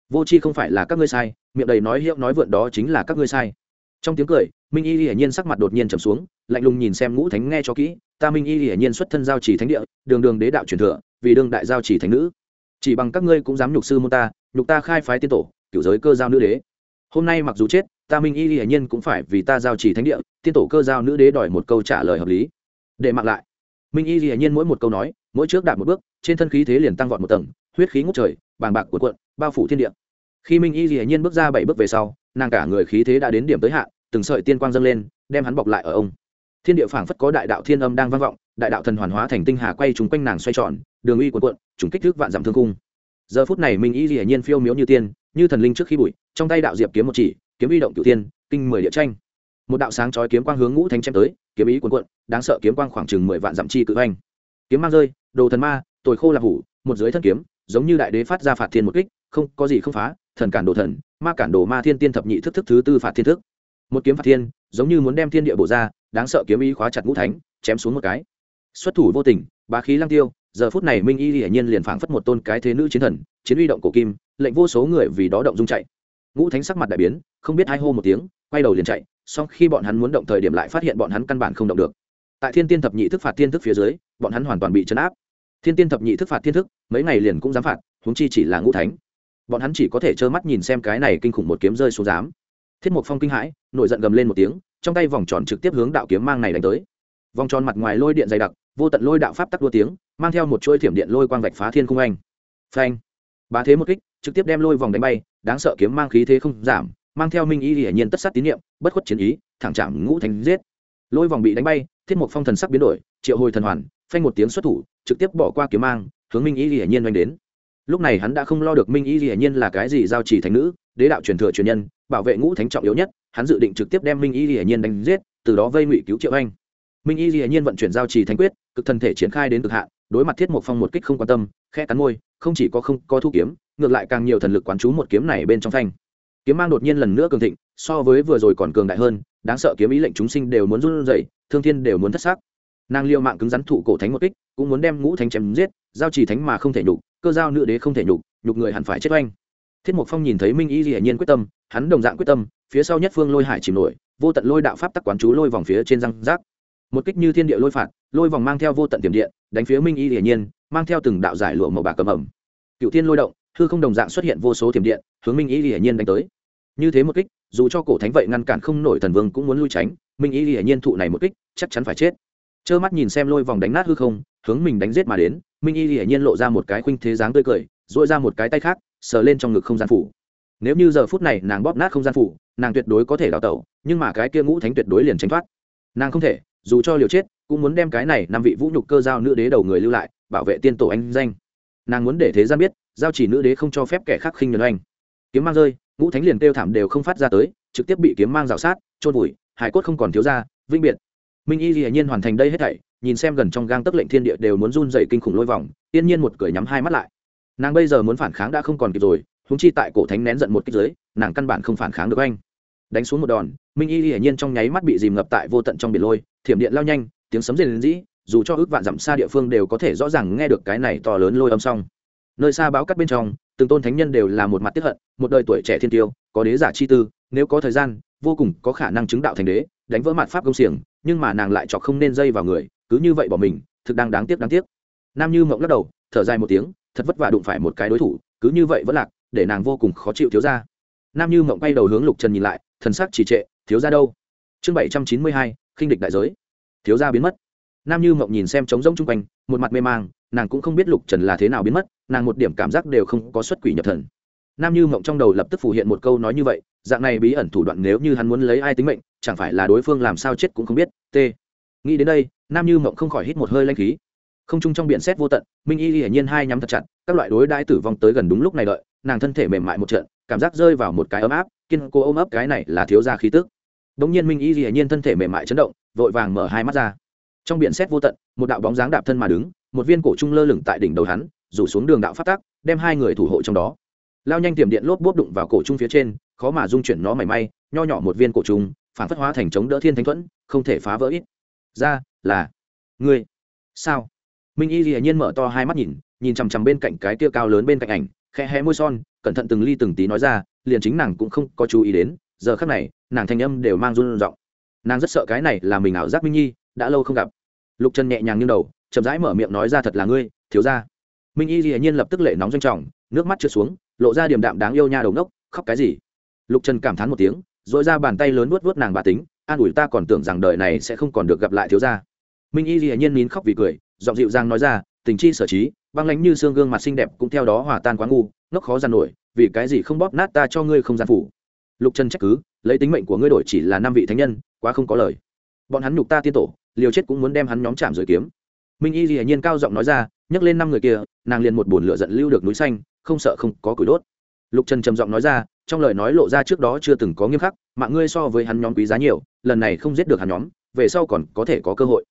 vô c h i không phải là các ngươi sai, miệng đầy nói hiệu nói vượn đó chính là các ngươi sai. Trong tiếng cười, minh y hiển nhiên sắc mặt đột nhiên trầm xuống, lạnh lùng nhìn xem ngũ thánh nghe cho kỹ, ta minh y hiển nhiên xuất thân giao chỉ thánh địa, đường đường đế đạo truyền thừa, vì đương đại giao chỉ thánh nữ chỉ bằng các ngươi cũng dám nhục sư môn ta, nhục ta khai phái tiên tổ cựu giới cơ giao nữ đế. Hôm nay mặc dù chết, ta minh y hiển nhiên cũng phải vì ta giao chỉ thánh địa, tiên tổ cơ giao nữ đế đòi một câu trả lời hợp lý. Để mặc lại. Minh y hiển nhiên mỗi một câu nói, mỗi trước đạt một bước, trên thân khí thế liền tăng vọt một tầng, huyết khí ngút trời, bàng bạc của quận bao phủ thiên địa. Khi minh y hiển nhiên bước ra bảy bước về sau, nàng cả người khí thế đã đến điểm tới hạn, từng sợi tiên quang dâng lên, đem hắn bọc lại ở ông. Thiên địa phảng phất có đại đạo thiên âm đang vang vọng đại đạo thần hoàn hóa thành tinh hà quay trúng quanh nàng xoay tròn, đường uy cuộn cuộn, trùng kích thước vạn dặm thương cung giờ phút này minh y hiển nhiên phiêu miếu như tiên, như thần linh trước khi bụi, trong tay đạo diệp kiếm một chỉ, kiếm uy động cửu tiên kinh mười địa tranh. Một đạo sáng chói kiếm quang hướng ngũ thánh chém tới, kiếm ý cuộn cuộn, đáng sợ kiếm quang khoảng chừng mười vạn dặm chi cự anh kiếm mang rơi, đồ thần ma, tồi khô là hủ, một dưới thân kiếm, giống như đại đế phát ra phạt thiên một kích, không có gì không phá, thần cản đồ thần, ma cản đồ ma thiên tiên thập nhị thức thức thứ tư phạt thiên thức. Một kiếm phạt thiên, giống như muốn đem thiên địa bổ ra, đáng sợ kiếm ý khóa chặt ngũ thánh, chém xuống một cái xuất thủ vô tình, bá khí lăng tiêu, giờ phút này minh y hiển nhiên liền phảng phất một tôn cái thế nữ chiến thần, chiến uy động cổ kim, lệnh vô số người vì đó động dung chạy. Ngũ thánh sắc mặt đại biến, không biết hai hô một tiếng, quay đầu liền chạy, song khi bọn hắn muốn động thời điểm lại phát hiện bọn hắn căn bản không động được. Tại thiên tiên thập nhị thức phạt thiên thức phía dưới, bọn hắn hoàn toàn bị chấn áp. Thiên tiên thập nhị thức phạt thiên thức, mấy ngày liền cũng dám phạt, huống chi chỉ là ngũ thánh. Bọn hắn chỉ có thể trơ mắt nhìn xem cái này kinh khủng một kiếm rơi xuống dám thiết mục phong kinh hãi, nổi giận gầm lên một tiếng, trong tay vòng tròn trực tiếp hướng đạo kiếm mang này đánh tới. Vòng tròn mặt ngoài lôi điện dày đặc vô tận lôi đạo pháp tắc đua tiếng, mang theo một chuỗi thiểm điện lôi quang vạch phá thiên cung anh. Phanh. Bá thế một kích, trực tiếp đem lôi vòng đánh bay, đáng sợ kiếm mang khí thế không giảm, mang theo minh ý hiển nhiên tất sát tín nhiệm bất khuất chiến ý, thẳng chạm ngũ thành giết. Lôi vòng bị đánh bay, thiết mục phong thần sắc biến đổi, triệu hồi thần hoàn, phanh một tiếng xuất thủ, trực tiếp bỏ qua kiếm mang, hướng minh ý hiển nhiên oanh đến. Lúc này hắn đã không lo được minh ý hiển nhiên là cái gì giao chỉ thành nữ, đế đạo truyền thừa truyền nhân, bảo vệ ngũ thánh trọng yếu nhất, hắn dự định trực tiếp đem minh ý hiển nhiên đánh giết, từ đó vây ngụy cứu triệu anh. Minh y hiển nhiên vận chuyển giao trì thánh quyết cực thần thể triển khai đến cực hạn, đối mặt thiết mục phong một kích không quan tâm khe cắn môi, không chỉ có không có thu kiếm, ngược lại càng nhiều thần lực quán chú một kiếm này bên trong phanh. Kiếm mang đột nhiên lần nữa cường thịnh, so với vừa rồi còn cường đại hơn, đáng sợ kiếm ý lệnh chúng sinh đều muốn run rẩy, thương thiên đều muốn thất xác. Nàng liêu mạng cứng rắn thụ cổ thánh một kích, cũng muốn đem ngũ thánh chém giết, giao chỉ thánh mà không thể nhục, cơ giao nữ đế không thể nhục nhục người hẳn phải chết oanh. Thiết mục phong nhìn thấy minh y hiển nhiên quyết tâm, hắn đồng dạng quyết tâm, phía sau nhất phương lôi hải chìm nổi, vô tận lôi đạo pháp tắc quán chú lôi vòng phía trên răng rác một kích như thiên địa lôi phạt, lôi vòng mang theo vô tận tiềm điện, đánh phía minh y hiển nhiên, mang theo từng đạo giải lụa màu bạc cầm ẩm. Cựu thiên lôi động, hư không đồng dạng xuất hiện vô số tiềm điện, hướng minh y hiển nhiên đánh tới. Như thế một kích, dù cho cổ thánh vậy ngăn cản không nổi thần vương cũng muốn lui tránh, minh y hiển nhiên thụ này một kích, chắc chắn phải chết. Trơ mắt nhìn xem lôi vòng đánh nát hư không, hướng mình đánh giết mà đến, minh y hiển nhiên lộ ra một cái khuynh thế dáng tươi cười dội ra một cái tay khác, sờ lên trong ngực không gian phủ. Nếu như giờ phút này nàng bóp nát không gian phủ, nàng tuyệt đối có thể đào tẩu, nhưng mà cái kia ngũ thánh tuyệt đối liền tránh thoát. Nàng không thể dù cho liều chết, cũng muốn đem cái này năm vị vũ nhục cơ giao nữ đế đầu người lưu lại, bảo vệ tiên tổ anh danh. Nàng muốn để thế gian biết, giao chỉ nữ đế không cho phép kẻ khác khinh nhuần anh. Kiếm mang rơi, ngũ thánh liền kêu thảm đều không phát ra tới, trực tiếp bị kiếm mang rào sát trôn vùi, hải cốt không còn thiếu ra, vĩnh biệt. Minh y hiển nhiên hoàn thành đây hết thảy, nhìn xem gần trong gang tấc lệnh thiên địa đều muốn run dậy kinh khủng lôi vòng tiên nhiên một cười nhắm hai mắt lại. Nàng bây giờ muốn phản kháng đã không còn kịp rồi húng chi tại cổ thánh nén giận một kích giới nàng căn bản không phản kháng được anh đánh xuống một đòn, minh y hiển nhiên trong nháy mắt bị dìm ngập tại vô tận trong biển lôi, thiểm điện lao nhanh, tiếng sấm rền dĩ dù cho ước vạn dặm xa địa phương đều có thể rõ ràng nghe được cái này to lớn lôi âm xong nơi xa báo cắt bên trong, từng tôn thánh nhân đều là một mặt tiếp hận, một đời tuổi trẻ thiên tiêu, có đế giả chi tư, nếu có thời gian, vô cùng có khả năng chứng đạo thành đế, đánh vỡ mặt pháp công xiềng, nhưng mà nàng lại chọc không nên dây vào người, cứ như vậy bỏ mình, thực đang đáng tiếc đáng tiếc. Nam như mộng lắc đầu, thở dài một tiếng, thật vất vả đụng phải một cái đối thủ, cứ như vậy vẫn lạc, để nàng vô cùng khó chịu thiếu ra. Nam như mộng bay đầu hướng lục trần nhìn lại thần sắc chỉ trệ, thiếu ra đâu? Chương bảy trăm chín mươi hai, khinh địch đại giới. Thiếu ra biến mất. Nam như mộng nhìn xem trống rỗng chung quanh, một mặt mê mang, nàng cũng không biết lục trần là thế nào biến mất, nàng một điểm cảm giác đều không có xuất quỷ nhập thần. Nam như mộng trong đầu lập tức phủ hiện một câu nói như vậy, dạng này bí ẩn thủ đoạn nếu như hắn muốn lấy ai tính mệnh, chẳng phải là đối phương làm sao chết cũng không biết, t. Nghĩ đến đây, nam như mộng không khỏi hít một hơi lanh khí. Không chung trong biển xét vô tận, minh y hiển nhiên hai nhắm thật chặt, các loại đối đãi tử vong tới gần đúng lúc này đợi, nàng thân thể mềm mại một trận, cảm giác rơi vào một cái ấm áp kiên cố ôm ấp cái này là thiếu gia khí tức. Bỗng nhiên minh y hiển nhiên thân thể mềm mại chấn động, vội vàng mở hai mắt ra. Trong biển xét vô tận, một đạo bóng dáng đạp thân mà đứng, một viên cổ trung lơ lửng tại đỉnh đầu hắn, rủ xuống đường đạo phát tác đem hai người thủ hộ trong đó. Lao nhanh tiềm điện lốp bốp đụng vào cổ trung phía trên, khó mà dung chuyển nó mảy may, nho nhỏ một viên cổ trung, phản phất hóa thành chống đỡ thiên thánh thuẫn, không thể phá vỡ ít. Ra, là, ngươi, sao? Minh y hiển nhiên mở to hai mắt nhìn nhìn chằm chằm bên cạnh cái tia cao lớn bên cạnh ảnh, khẽ hé môi son, cẩn thận từng ly từng tí nói ra liền chính nàng cũng không có chú ý đến, giờ khắc này, nàng thanh âm đều mang run r i n g nàng rất sợ cái này là mình ảo giác minh nhi, đã lâu không gặp. Lục trần nhẹ nhàng như đầu, chậm rãi mở miệng nói ra thật là ngươi, thiếu ra minh y hiển nhiên lập tức lệ nóng doanh trọng, nước mắt trượt xuống, lộ ra điểm đạm đáng yêu nha đầu ngốc, khóc cái gì? Lục trần cảm thán một tiếng dội ra bàn tay lớn vuốt vuốt nàng bà tính, an ủi ta còn tưởng rằng đời này sẽ không còn được gặp lại thiếu gia. Minh y hiển nhiên nín khóc vì cười, giọng dịu dàng nói ra, tình chi sở trí băng lánh như xương gương mặt xinh đẹp cũng theo đó hòa tan quá ngu, ngốc khó gian nổi, vì cái gì không bóp nát ta cho ngươi không gian phủ? Lục trần trách cứ, lấy tính mệnh của ngươi đổi chỉ là năm vị thánh nhân, quá không có lời. Bọn hắn nhục ta tiên tổ, liều chết cũng muốn đem hắn nhóm chạm rồi kiếm. Minh y hiển nhiên cao giọng nói ra nhấc lên năm người kia, nàng liền một bồn lửa giận lưu được núi xanh, không sợ không có củi đốt. Lục trần trầm giọng nói ra, trong lời nói lộ ra trước đó chưa từng có nghiêm khắc, mạng ngươi so với hắn nhóm quý giá nhiều, lần này không giết được hắn nhóm, về sau còn có thể có cơ hội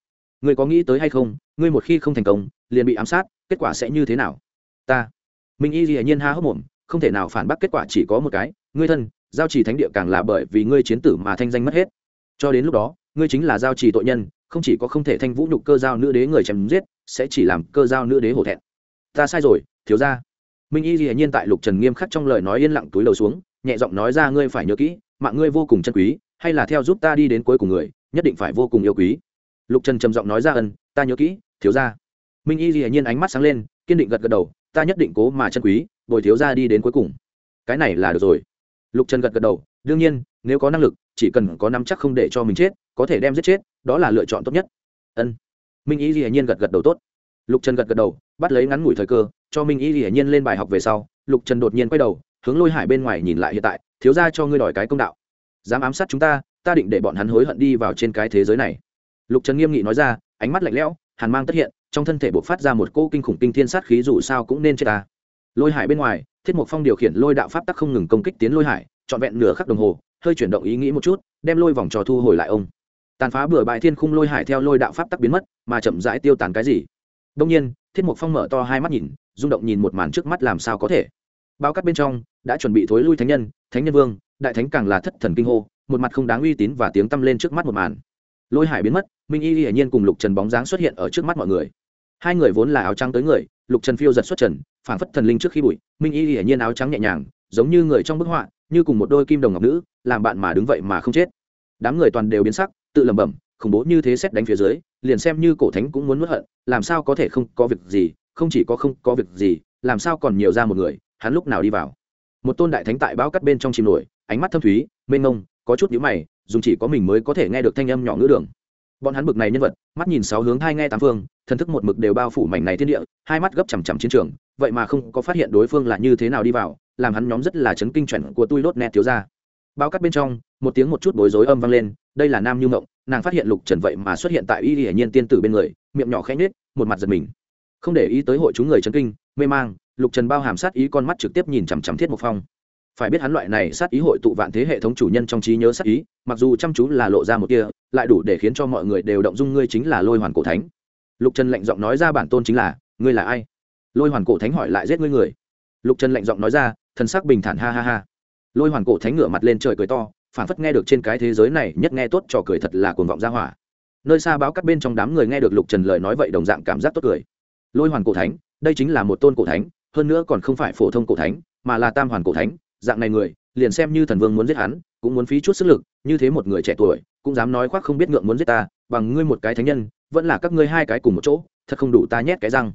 ngươi có nghĩ tới hay không, ngươi một khi không thành công, liền bị ám sát, kết quả sẽ như thế nào? Ta. Minh y dĩ nhiên ha hốc mồm, không thể nào phản bác kết quả chỉ có một cái, ngươi thân, giao trì thánh địa càng là bởi vì ngươi chiến tử mà thanh danh mất hết. Cho đến lúc đó, ngươi chính là giao trì tội nhân, không chỉ có không thể thanh vũ nhục cơ giao nữ đế người chém giết, sẽ chỉ làm cơ giao nữ đế hổ thẹn. Ta sai rồi, thiếu ra minh y dĩ nhiên tại lục trần nghiêm khắc trong lời nói yên lặng túi đầu xuống, nhẹ giọng nói ra, ngươi phải nhớ kỹ, mạng ngươi vô cùng chân quý, hay là theo giúp ta đi đến cuối cùng người, nhất định phải vô cùng yêu quý lục trần trầm giọng nói ra ân, ta nhớ kỹ, thiếu ra minh y dĩ nhiên ánh mắt sáng lên, kiên định gật gật đầu, ta nhất định cố mà chân quý, bồi thiếu ra đi đến cuối cùng. Cái này là được rồi. Lục trần gật gật đầu, đương nhiên, nếu có năng lực, chỉ cần có nắm chắc không để cho mình chết, có thể đem giết chết, đó là lựa chọn tốt nhất. Ân. Minh y hiển nhiên gật gật đầu tốt. Lục trần gật gật đầu, bắt lấy ngắn ngủi thời cơ, cho minh y hiển nhiên lên bài học về sau, lục trần đột nhiên quay đầu, hướng lôi hải bên ngoài nhìn lại hiện tại, thiếu ra cho ngươi đòi cái công đạo. Dám ám sát chúng ta ta định để bọn hắn hối hận đi vào trên cái thế giới này lục trần nghiêm nghị nói ra, ánh mắt lạnh lẽo, hàn mang tất hiện, trong thân thể buộc phát ra một cỗ kinh khủng kinh thiên sát khí dù sao cũng nên chết ta. Lôi hải bên ngoài, thiết mục phong điều khiển lôi đạo pháp tắc không ngừng công kích tiến lôi hải, trọn vẹn nửa khắc đồng hồ, hơi chuyển động ý nghĩ một chút, đem lôi vòng trò thu hồi lại ông. Tàn phá bừa bãi thiên khung lôi hải theo lôi đạo pháp tắc biến mất, mà chậm rãi tiêu tàn cái gì? Đông nhiên, thiết mục phong mở to hai mắt nhìn, rung động nhìn một màn trước mắt làm sao có thể. Bao cắt bên trong, đã chuẩn bị thối lui thánh nhân thánh nhân vương, đại thánh càng là thất thần kinh hô, một mặt không đáng uy tín và tiếng tăm lên trước mắt một màn. Lôi hải biến mất minh y hiển nhiên cùng lục trần bóng dáng xuất hiện ở trước mắt mọi người hai người vốn là áo trắng tới người lục trần phiêu giật xuất trần phảng phất thần linh trước khi bụi minh y hiển nhiên áo trắng nhẹ nhàng giống như người trong bức họa như cùng một đôi kim đồng ngọc nữ làm bạn mà đứng vậy mà không chết đám người toàn đều biến sắc tự lẩm bẩm khủng bố như thế xét đánh phía dưới liền xem như cổ thánh cũng muốn mất hận làm sao có thể không có việc gì không chỉ có không có việc gì làm sao còn nhiều ra một người hắn lúc nào đi vào một tôn đại thánh tại bao cắt bên trong chìm nổi ánh mắt thâm thúy mênh mông có chút nhíu mày dùng chỉ có mình mới có thể nghe được thanh âm nhỏ ngữ đường bọn hắn bực này nhân vật, mắt nhìn sáu hướng hai nghe tám phương, thần thức một mực đều bao phủ mảnh này thiên địa, hai mắt gấp chằm chằm chiến trường, vậy mà không có phát hiện đối phương là như thế nào đi vào, làm hắn nhóm rất là chấn kinh chuẩn của tôi đốt nét thiếu ra bao cắt bên trong, một tiếng một chút bối rối âm vang lên, đây là nam như mộng nàng phát hiện lục trần vậy mà xuất hiện tại y hiển nhiên tiên tử bên người, miệng nhỏ khẽ nhết một mặt giật mình. Không để ý tới hội chúng người chấn kinh, mê mang, lục trần bao hàm sát ý con mắt trực tiếp nhìn chằm chằm thiết một phong phải biết hắn loại này sát ý hội tụ vạn thế hệ thống chủ nhân trong trí nhớ sát ý, mặc dù chăm chú là lộ ra một kia, lại đủ để khiến cho mọi người đều động dung ngươi chính là lôi hoàn cổ thánh. Lục trần lạnh giọng nói ra bản tôn chính là, ngươi là ai? Lôi hoàn cổ thánh hỏi lại giết ngươi người. Lục trần lạnh giọng nói ra, thần sắc bình thản ha ha ha. Lôi hoàn cổ thánh ngửa mặt lên trời cười to, phản phất nghe được trên cái thế giới này nhất nghe tốt trò cười thật là cuồng vọng ra hỏa. Nơi xa báo cắt bên trong đám người nghe được lục trần lời nói vậy đồng dạng cảm giác tốt cười. Lôi hoàn cổ thánh, đây chính là một tôn cổ thánh, hơn nữa còn không phải phổ thông cổ thánh, mà là tam hoàn cổ thánh dạng này người, liền xem như thần vương muốn giết hắn, cũng muốn phí chút sức lực, như thế một người trẻ tuổi, cũng dám nói khoác không biết ngượng muốn giết ta, bằng ngươi một cái thánh nhân, vẫn là các ngươi hai cái cùng một chỗ, thật không đủ ta nhét cái răng.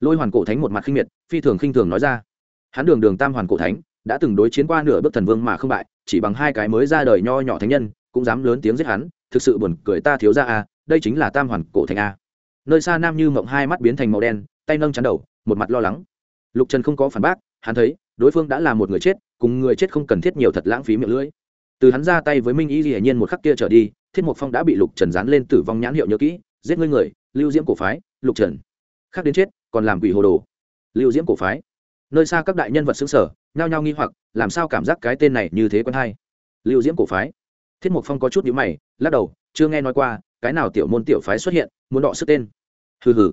Lôi hoàn cổ thánh một mặt khinh miệt, phi thường khinh thường nói ra. Hắn đường đường tam hoàn cổ thánh, đã từng đối chiến qua nửa bước thần vương mà không bại, chỉ bằng hai cái mới ra đời nho nhỏ thánh nhân, cũng dám lớn tiếng giết hắn, thực sự buồn cười ta thiếu ra a, đây chính là tam hoàn cổ thánh a. Nơi xa nam như mộng hai mắt biến thành màu đen, tay nâng chắn đầu, một mặt lo lắng. Lục trần không có phản bác, hắn thấy, đối phương đã là một người chết cùng người chết không cần thiết nhiều thật lãng phí miệng lưỡi. Từ hắn ra tay với minh y dĩ nhiên một khắc kia trở đi, thiết mục phong đã bị lục trần dán lên tử vong nhãn hiệu nhớ kỹ, giết ngươi người, lưu diễm cổ phái, lục trần. Khác đến chết, còn làm quỷ hồ đồ. Lưu diễm cổ phái. Nơi xa các đại nhân vật xứng sở, nhao nhao nghi hoặc, làm sao cảm giác cái tên này như thế quen hay? Lưu diễm cổ phái. Thiết mục phong có chút nhữ mày, lắc đầu, chưa nghe nói qua, cái nào tiểu môn tiểu phái xuất hiện, muốn đọ sức tên? Hừ hừ.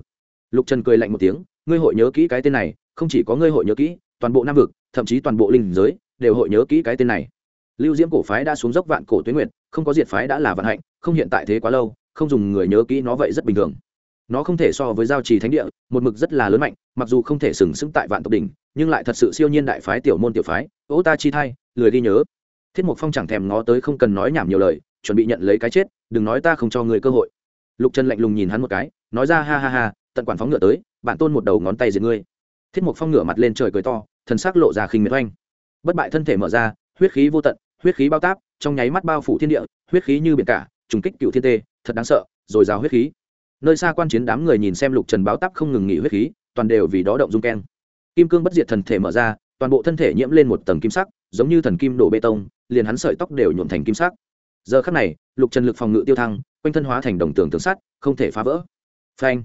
Lục trần cười lạnh một tiếng, ngươi hội nhớ kỹ cái tên này, không chỉ có ngươi hội nhớ kỹ toàn bộ nam vực, thậm chí toàn bộ linh giới, đều hội nhớ kỹ cái tên này. Lưu diễm cổ phái đã xuống dốc vạn cổ tuyến nguyện không có diệt phái đã là vận hạnh, không hiện tại thế quá lâu, không dùng người nhớ kỹ nó vậy rất bình thường. Nó không thể so với giao trì thánh địa, một mực rất là lớn mạnh, mặc dù không thể sừng sững tại vạn tộc đỉnh, nhưng lại thật sự siêu nhiên đại phái, tiểu môn tiểu phái. Ô ta chi thay lười đi nhớ. Thiết mục phong chẳng thèm ngó tới không cần nói nhảm nhiều lời, chuẩn bị nhận lấy cái chết, đừng nói ta không cho người cơ hội. Lục trần lạnh lùng nhìn hắn một cái, nói ra, ha ha ha, tận quản phóng ngựa tới, bạn tôn một đầu ngón tay diệt ngươi thiết mục phong ngửa mặt lên trời cười to, thần sắc lộ ra khinh miệt oanh. Bất bại thân thể mở ra, huyết khí vô tận, huyết khí bao táp, trong nháy mắt bao phủ thiên địa, huyết khí như biển cả, trùng kích cựu thiên tê, thật đáng sợ, rồi rào huyết khí. Nơi xa quan chiến đám người nhìn xem lục trần báo táp không ngừng nghỉ huyết khí, toàn đều vì đó động dung keng. Kim cương bất diệt thần thể mở ra, toàn bộ thân thể nhiễm lên một tầng kim sắc, giống như thần kim đổ bê tông, liền hắn sợi tóc đều nhuộm thành kim sắc. Giờ khắc này, lục trần lực phòng ngự tiêu thăng, quanh thân hóa thành đồng tường tường sắt, không thể phá vỡ. Phanh!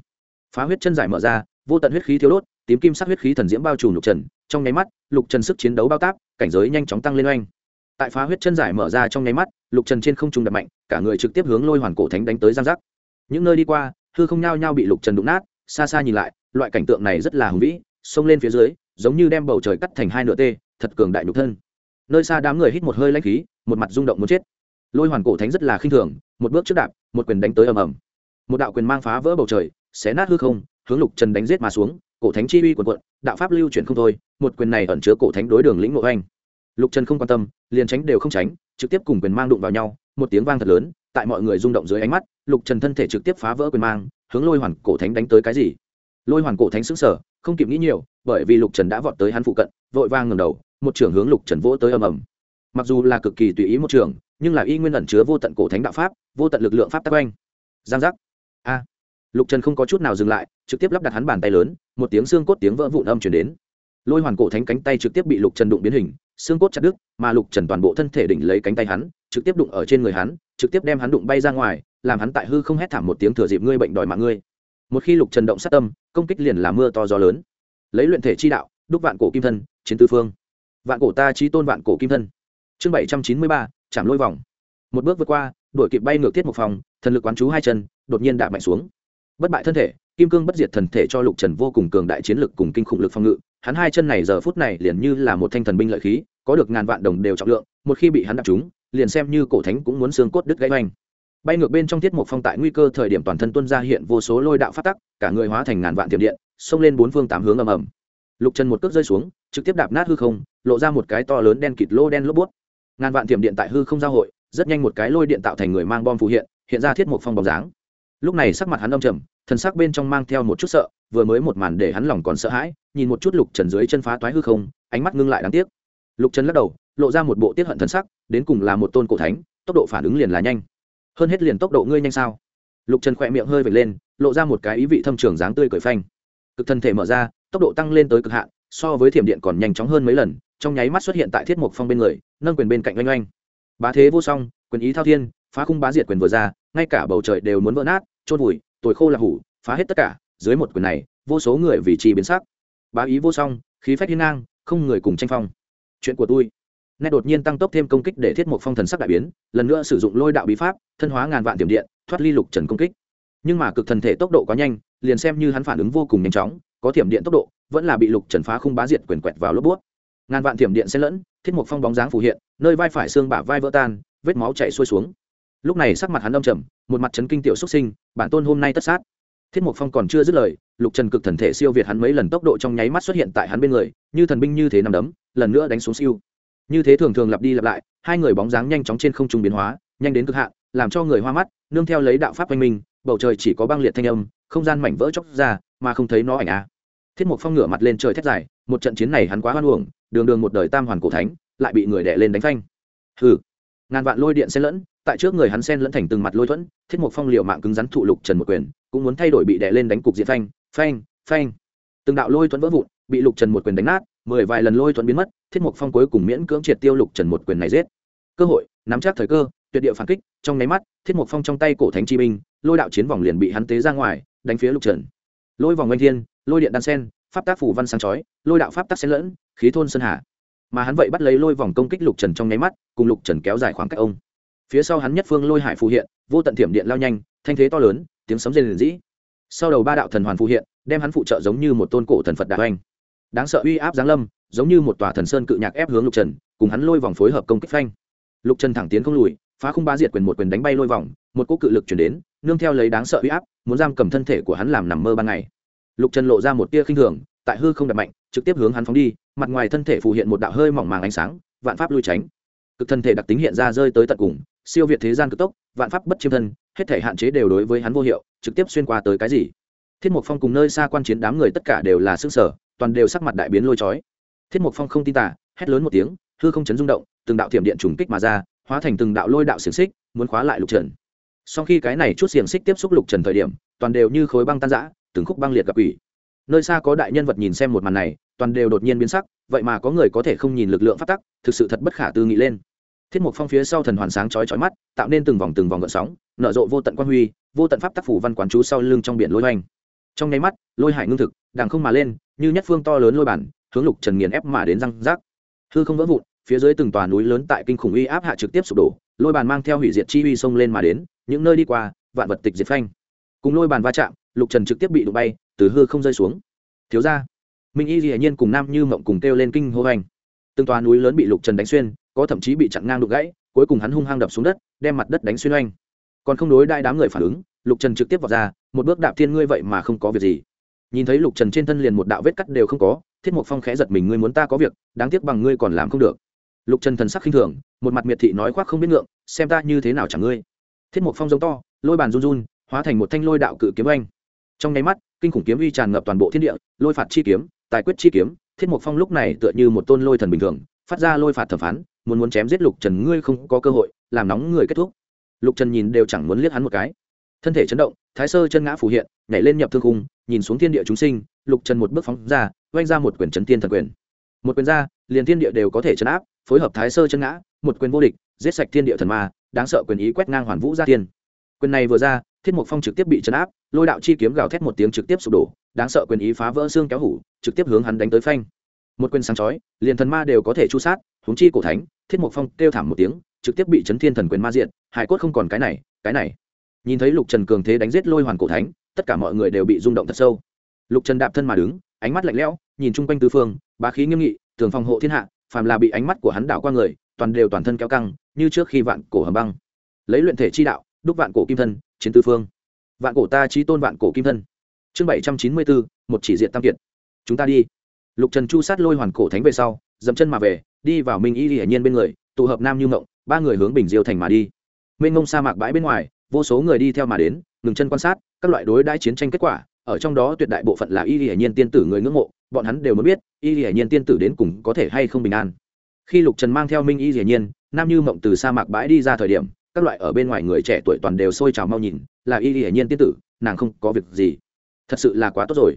Phá huyết chân giải mở ra, vô tận huyết khí thiếu đốt tím kim sắc huyết khí thần diễm bao trùm lục trần, trong nháy mắt, lục trần sức chiến đấu bao tác, cảnh giới nhanh chóng tăng lên oanh. Tại phá huyết chân giải mở ra trong nháy mắt, lục trần trên không trung đập mạnh, cả người trực tiếp hướng lôi hoàn cổ thánh đánh tới giang giác. Những nơi đi qua, hư không nhao nhao bị lục trần đụng nát, xa xa nhìn lại, loại cảnh tượng này rất là hùng vĩ, xông lên phía dưới, giống như đem bầu trời cắt thành hai nửa tê, thật cường đại nhục thân. Nơi xa đám người hít một hơi lãnh khí, một mặt rung động muốn chết. Lôi hoàn cổ thánh rất là khinh thường, một bước trước đạp, một quyền đánh tới ầm ầm. Một đạo quyền mang phá vỡ bầu trời, xé nát hư không, hướng lục trần đánh giết mà xuống cổ thánh chi uy quần quận đạo pháp lưu chuyển không thôi một quyền này ẩn chứa cổ thánh đối đường lĩnh ngộ anh lục trần không quan tâm liền tránh đều không tránh trực tiếp cùng quyền mang đụng vào nhau một tiếng vang thật lớn tại mọi người rung động dưới ánh mắt lục trần thân thể trực tiếp phá vỡ quyền mang hướng lôi hoàn cổ thánh đánh tới cái gì? Lôi hoàn cổ thánh xứng sở không kịp nghĩ nhiều bởi vì lục trần đã vọt tới hắn phụ cận vội vang ngầm đầu một trưởng hướng lục trần vỗ tới ầm ầm. Mặc dù là cực kỳ tùy ý một trưởng, nhưng là y nguyên ẩn chứa vô tận cổ thánh đạo pháp vô tận lực lượng pháp tác oanh. Giang giác. A lục trần không có chút nào dừng lại, trực tiếp lắp đặt hắn bàn tay lớn, một tiếng xương cốt tiếng vỡ vụn âm chuyển đến. Lôi hoàn cổ thánh cánh tay trực tiếp bị lục trần đụng biến hình, xương cốt chặt đứt, mà lục trần toàn bộ thân thể đỉnh lấy cánh tay hắn, trực tiếp đụng ở trên người hắn, trực tiếp đem hắn đụng bay ra ngoài, làm hắn tại hư không hét thảm một tiếng thừa dịp ngươi bệnh đòi mạng ngươi. Một khi lục trần động sát tâm, công kích liền là mưa to gió lớn. Lấy luyện thể chi đạo, đúc vạn cổ kim thân, chiến tư phương. Vạn cổ ta trí tôn vạn cổ kim thân. Chương bảy trăm chín mươi ba, chạm lôi vòng. Một bước vượt qua đội kịp bay ngược tiết một phòng, thần lực quán chú hai chân, đột nhiên đạp mạnh xuống bất bại thân thể kim cương bất diệt thần thể cho lục trần vô cùng cường đại chiến lực cùng kinh khủng lực phòng ngự. Hắn hai chân này giờ phút này liền như là một thanh thần binh lợi khí có được ngàn vạn đồng đều trọng lượng một khi bị hắn đập chúng, liền xem như cổ thánh cũng muốn xương cốt đứt gãy oanh. Bay ngược bên trong tiết mục phong tại nguy cơ thời điểm toàn thân tuân ra hiện vô số lôi đạo phát tắc cả người hóa thành ngàn vạn tiềm điện xông lên bốn phương tám hướng ầm ầm. Lục trần một cước rơi xuống trực tiếp đạp nát hư không lộ ra một cái to lớn đen kịt lô đen lốp bút. Ngàn vạn tiềm điện tại hư không giao hội rất nhanh một cái lôi điện tạo thành người mang bom phù hiện hiện ra thiết mục phong bóng dáng lúc này sắc mặt hắn âm trầm, thần sắc bên trong mang theo một chút sợ, vừa mới một màn để hắn lòng còn sợ hãi, nhìn một chút lục trần dưới chân phá toái hư không, ánh mắt ngưng lại đáng tiếc. Lục trần lắc đầu, lộ ra một bộ tiết hận thần sắc, đến cùng là một tôn cổ thánh, tốc độ phản ứng liền là nhanh. Hơn hết liền tốc độ ngươi nhanh sao? Lục trần khỏe miệng hơi vệt lên, lộ ra một cái ý vị thâm trường dáng tươi cười phanh. Cực thân thể mở ra, tốc độ tăng lên tới cực hạn, so với thiểm điện còn nhanh chóng hơn mấy lần, trong nháy mắt xuất hiện tại thiết mục phong bên người, nâng quyền bên cạnh oanh oanh. Bá thế vô song, quyền ý thao thiên, phá khung bá diệt quyền vừa ra, ngay cả bầu trời đều muốn vỡ nát chôn vùi, tồi khô là hủ, phá hết tất cả, dưới một quyền này, vô số người vì trì biến sắc. Bá ý vô song, khí phách hiên ngang, không người cùng tranh phong. Chuyện của tôi. Nét đột nhiên tăng tốc thêm công kích để thiết một phong thần sắc đại biến, lần nữa sử dụng lôi đạo bí pháp, thân hóa ngàn vạn tiềm điện, thoát ly lục trần công kích. Nhưng mà cực thần thể tốc độ quá nhanh, liền xem như hắn phản ứng vô cùng nhanh chóng, có thiểm điện tốc độ, vẫn là bị lục trần phá khung bá diệt quyền quẹt vào lốp bút. Ngàn vạn thiểm điện xen lẫn, thiết một phong bóng dáng phù hiện, nơi vai phải xương bả vai vỡ tan, vết máu chảy xuôi xuống lúc này sắc mặt hắn âm trầm, một mặt chấn kinh tiểu xuất sinh, bản tôn hôm nay tất sát. Thiết mục phong còn chưa dứt lời, lục trần cực thần thể siêu việt hắn mấy lần tốc độ trong nháy mắt xuất hiện tại hắn bên người, như thần binh như thế nằm đấm, lần nữa đánh xuống siêu. Như thế thường thường lặp đi lặp lại, hai người bóng dáng nhanh chóng trên không trung biến hóa, nhanh đến cực hạn, làm cho người hoa mắt, nương theo lấy đạo pháp oanh minh bầu trời chỉ có băng liệt thanh âm, không gian mảnh vỡ chóc ra, mà không thấy nó ảnh á thiết mục phong ngửa mặt lên trời thét dài, một trận chiến này hắn quá hoan uổng, đường đường một đời tam hoàn cổ thánh, lại bị người đẻ lên đánh phanh. Hừ. Ngàn vạn lôi điện xen lẫn tại trước người hắn xen lẫn thành từng mặt lôi thuẫn, thiết mục phong liều mạng cứng rắn thụ lục trần một quyền, cũng muốn thay đổi bị đè lên đánh cục diện phanh phanh phanh. Từng đạo lôi thuẫn vỡ vụn, bị lục trần một quyền đánh nát, mười vài lần lôi thuẫn biến mất, thiết mục phong cuối cùng miễn cưỡng triệt tiêu lục trần một quyền này giết. Cơ hội, nắm chắc thời cơ, tuyệt địa phản kích, trong nháy mắt, thiết mục phong trong tay cổ thánh chi binh, lôi đạo chiến vòng liền bị hắn tế ra ngoài, đánh phía lục trần. Lôi vòng oanh thiên, lôi điện đan sen, pháp tác phủ văn sáng chói, lôi đạo pháp tác xen lẫn, khí thôn sơn hà. Mà hắn vậy bắt lấy lôi vòng công kích lục trần trong nháy mắt, cùng lục trần kéo dài khoảng cách ông phía sau hắn nhất phương lôi hải phù hiện, vô tận thiểm điện lao nhanh, thanh thế to lớn, tiếng sấm rền dĩ sau đầu ba đạo thần hoàn phù hiện, đem hắn phụ trợ giống như một tôn cổ thần phật đạo anh đáng sợ uy áp giáng lâm, giống như một tòa thần sơn cự nhạc ép hướng lục trần, cùng hắn lôi vòng phối hợp công kích phanh. Lục trần thẳng tiến không lùi, phá khung ba diệt quyền một quyền đánh bay lôi vòng, một cỗ cự lực chuyển đến, nương theo lấy đáng sợ uy áp, muốn giam cầm thân thể của hắn làm nằm mơ ban ngày. Lục trần lộ ra một tia khinh thường, tại hư không đập mạnh, trực tiếp hướng hắn phóng đi, mặt ngoài thân thể phù hiện một đạo hơi mỏng màng ánh sáng, vạn pháp lui tránh. Cực thân thể đặc tính hiện ra rơi tới tận cùng siêu việt thế gian cực tốc, vạn pháp bất chiêm thân, hết thể hạn chế đều đối với hắn vô hiệu, trực tiếp xuyên qua tới cái gì. Thiết mục phong cùng nơi xa quan chiến đám người tất cả đều là xương sở toàn đều sắc mặt đại biến lôi chói. Thiết mục phong không tin tả hét lớn một tiếng, hư không chấn rung động, từng đạo thiểm điện trùng kích mà ra, hóa thành từng đạo lôi đạo xiềng xích, muốn khóa lại lục trần. Sau khi cái này chút xiềng xích tiếp xúc lục trần thời điểm, toàn đều như khối băng tan giã từng khúc băng liệt gặp ủy nơi xa có đại nhân vật nhìn xem một màn này, toàn đều đột nhiên biến sắc, vậy mà có người có thể không nhìn lực lượng phát tắc, thực sự thật bất khả tư nghị lên thiết mục phong phía sau thần hoàn sáng chói chói mắt, tạo nên từng vòng từng vòng gợn sóng, nở rộ vô tận quan huy, vô tận pháp tác phủ văn quán chú sau lưng trong biển lôi hoành. Trong nháy mắt, lôi hải ngưng thực đàng không mà lên, như nhất phương to lớn lôi bản, hướng lục trần nghiền ép mà đến răng rác. Hư không vỡ vụn, phía dưới từng tòa núi lớn tại kinh khủng uy áp hạ trực tiếp sụp đổ, lôi bàn mang theo hủy diệt chi uy xông lên mà đến, những nơi đi qua, vạn vật tịch diệt phanh. Cùng lôi bàn va chạm, lục trần trực tiếp bị đụng bay, từ hư không rơi xuống. Thiếu ra minh y hiển nhiên cùng nam như mộng cùng kêu lên kinh hô hành từng tòa núi lớn bị lục trần đánh xuyên có thậm chí bị chặn ngang đục gãy, cuối cùng hắn hung hăng đập xuống đất, đem mặt đất đánh xuyên oanh. Còn không đối đai đám người phản ứng, lục trần trực tiếp vào ra, một bước đạp thiên ngươi vậy mà không có việc gì. Nhìn thấy lục trần trên thân liền một đạo vết cắt đều không có, thiết mục phong khẽ giật mình, ngươi muốn ta có việc, đáng tiếc bằng ngươi còn làm không được. Lục trần thần sắc khinh thường, một mặt miệt thị nói khoác không biết ngượng, xem ta như thế nào chẳng ngươi. Thiết mục phong giống to, lôi bàn run run, hóa thành một thanh lôi đạo cự kiếm oanh. Trong nháy mắt, kinh khủng kiếm uy tràn ngập toàn bộ thiên địa, lôi phạt chi kiếm, tài quyết chi kiếm, thiết mục phong lúc này tựa như một tôn lôi thần bình thường, phát ra lôi phạt thẩm phán muốn muốn chém giết lục trần ngươi không có cơ hội, làm nóng người kết thúc. Lục trần nhìn đều chẳng muốn liếc hắn một cái. Thân thể chấn động, thái sơ chân ngã phủ hiện, nhảy lên nhập thương khung, nhìn xuống thiên địa chúng sinh, lục trần một bước phóng ra, oanh ra một quyền chấn tiên thần quyền. Một quyền ra, liền thiên địa đều có thể chấn áp, phối hợp thái sơ chân ngã, một quyền vô địch, giết sạch thiên địa thần ma, đáng sợ quyền ý quét ngang hoàn vũ gia tiên quyền này vừa ra, thiết mục phong trực tiếp bị chấn áp, lôi đạo chi kiếm gào thét một tiếng trực tiếp sụp đổ, đáng sợ quyền ý phá vỡ xương kéo hủ, trực tiếp hướng hắn đánh tới phanh. Một quyền sáng chói, liền thần ma đều có thể chu sát, huống chi cổ thánh thiết mục phong kêu thảm một tiếng, trực tiếp bị chấn thiên thần quyền ma diện hải cốt không còn cái này cái này. Nhìn thấy lục trần cường thế đánh giết lôi hoàn cổ thánh, tất cả mọi người đều bị rung động thật sâu. Lục trần đạp thân mà đứng, ánh mắt lạnh lẽo, nhìn chung quanh tứ phương, bá khí nghiêm nghị thường phòng hộ thiên hạ, phàm là bị ánh mắt của hắn đảo qua người, toàn đều toàn thân kéo căng, như trước khi vạn cổ hầm băng. Lấy luyện thể chi đạo, đúc vạn cổ kim thân, chiến tứ phương. Vạn cổ ta trí tôn vạn cổ kim thân. Chương bảy trăm chín mươi bốn, một chỉ diện tam kiệt. Chúng ta đi. Lục trần chu sát lôi hoàn cổ thánh về sau, dậm chân mà về đi vào minh y hiển nhiên bên người, tụ hợp nam như mộng, ba người hướng bình diêu thành mà đi. Mênh ngông sa mạc bãi bên ngoài, vô số người đi theo mà đến, ngừng chân quan sát, các loại đối đãi chiến tranh kết quả, ở trong đó tuyệt đại bộ phận là y hiển nhiên tiên tử người ngưỡng mộ, bọn hắn đều muốn biết, y hiển nhiên tiên tử đến cùng có thể hay không bình an. Khi lục trần mang theo minh y hiển nhiên, nam như mộng từ sa mạc bãi đi ra thời điểm, các loại ở bên ngoài người trẻ tuổi toàn đều sôi trào mau nhìn, là y hiển nhiên tiên tử, nàng không có việc gì. Thật sự là quá tốt rồi.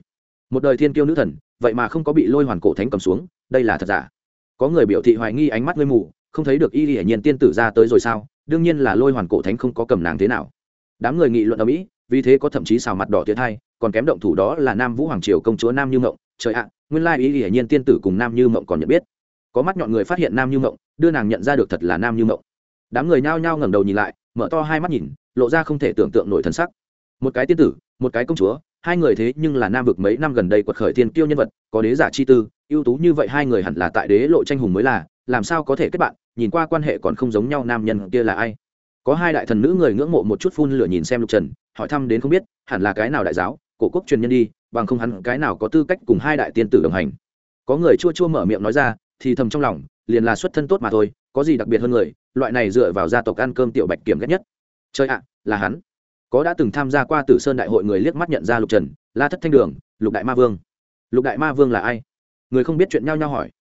Một đời thiên kiêu nữ thần, vậy mà không có bị lôi hoàn cổ thánh cầm xuống, đây là thật giả? Có người biểu thị hoài nghi ánh mắt ngươi mù, không thấy được y hiển nhiên tiên tử ra tới rồi sao? Đương nhiên là lôi hoàn cổ thánh không có cầm nàng thế nào. Đám người nghị luận ở mỹ, vì thế có thậm chí xào mặt đỏ tiệt hai, còn kém động thủ đó là nam vũ hoàng triều công chúa nam như mộng. Trời ạ, nguyên lai ý hiển nhiên tiên tử cùng nam như mộng còn nhận biết. Có mắt nhọn người phát hiện nam như mộng, đưa nàng nhận ra được thật là nam như mộng. Đám người nhao nhao ngẩng đầu nhìn lại, mở to hai mắt nhìn, lộ ra không thể tưởng tượng nổi thân sắc. Một cái tiên tử, một cái công chúa hai người thế nhưng là nam vực mấy năm gần đây quật khởi thiên kiêu nhân vật, có đế giả chi tư, ưu tú như vậy hai người hẳn là tại đế lộ tranh hùng mới là, làm sao có thể kết bạn, nhìn qua quan hệ còn không giống nhau nam nhân kia là ai. Có hai đại thần nữ người ngưỡng mộ một chút phun lửa nhìn xem lục trần, hỏi thăm đến không biết, hẳn là cái nào đại giáo, cổ quốc truyền nhân đi, bằng không hẳn cái nào có tư cách cùng hai đại tiên tử đồng hành. Có người chua chua mở miệng nói ra, thì thầm trong lòng, liền là xuất thân tốt mà thôi, có gì đặc biệt hơn người, loại này dựa vào gia tộc ăn cơm tiểu bạch kiểm ghét nhất. Chơi ạ, là hắn có đã từng tham gia qua tử sơn đại hội người liếc mắt nhận ra lục trần, la thất thanh đường, lục đại ma vương. Lục đại ma vương là ai? Người không biết chuyện nhau nhau hỏi.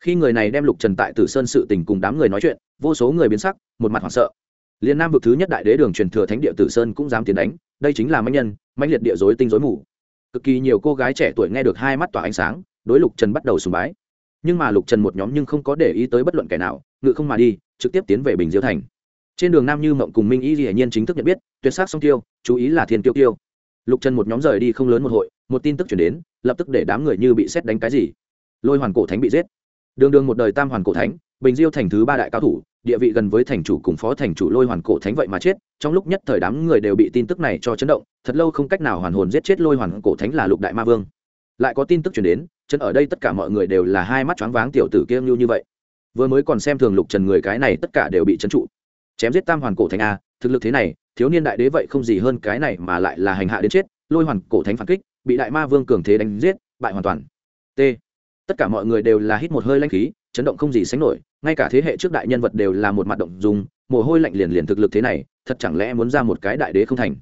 Khi người này đem lục trần tại tử sơn sự tình cùng đám người nói chuyện, vô số người biến sắc, một mặt hoảng sợ. Liên nam vực thứ nhất đại đế đường truyền thừa thánh địa tử sơn cũng dám tiến đánh, đây chính là manh nhân manh liệt địa dối tinh dối mù. Cực kỳ nhiều cô gái trẻ tuổi nghe được hai mắt tỏa ánh sáng, đối lục trần bắt đầu sùng bái. Nhưng mà lục trần một nhóm nhưng không có để ý tới bất luận kẻ nào, ngự không mà đi, trực tiếp tiến về bình diêu thành trên đường nam như mộng cùng minh y dĩ nhiên chính thức nhận biết, tuyệt sắc song tiêu, chú ý là thiên tiêu tiêu lục trần một nhóm rời đi không lớn một hội, một tin tức chuyển đến, lập tức để đám người như bị xét đánh cái gì. Lôi hoàn cổ thánh bị giết. Đường đường một đời tam hoàn cổ thánh, bình diêu thành thứ ba đại cao thủ, địa vị gần với thành chủ cùng phó thành chủ lôi hoàn cổ thánh vậy mà chết, trong lúc nhất thời đám người đều bị tin tức này cho chấn động, thật lâu không cách nào hoàn hồn giết chết lôi hoàn cổ thánh là lục đại ma vương. Lại có tin tức chuyển đến chân ở đây tất cả mọi người đều là hai mắt choáng váng tiểu tử kia như như vậy. Vừa mới còn xem thường lục trần người cái này, tất cả đều bị trấn trụ chém giết tam hoàn cổ thánh a, thực lực thế này, thiếu niên đại đế vậy không gì hơn cái này mà lại là hành hạ đến chết, lôi hoàn cổ thánh phản kích, bị đại ma vương cường thế đánh giết, bại hoàn toàn. T. Tất cả mọi người đều là hít một hơi lanh khí, chấn động không gì sánh nổi, ngay cả thế hệ trước đại nhân vật đều là một mặt động dùng mồ hôi lạnh liền liền thực lực thế này, thật chẳng lẽ muốn ra một cái đại đế không thành?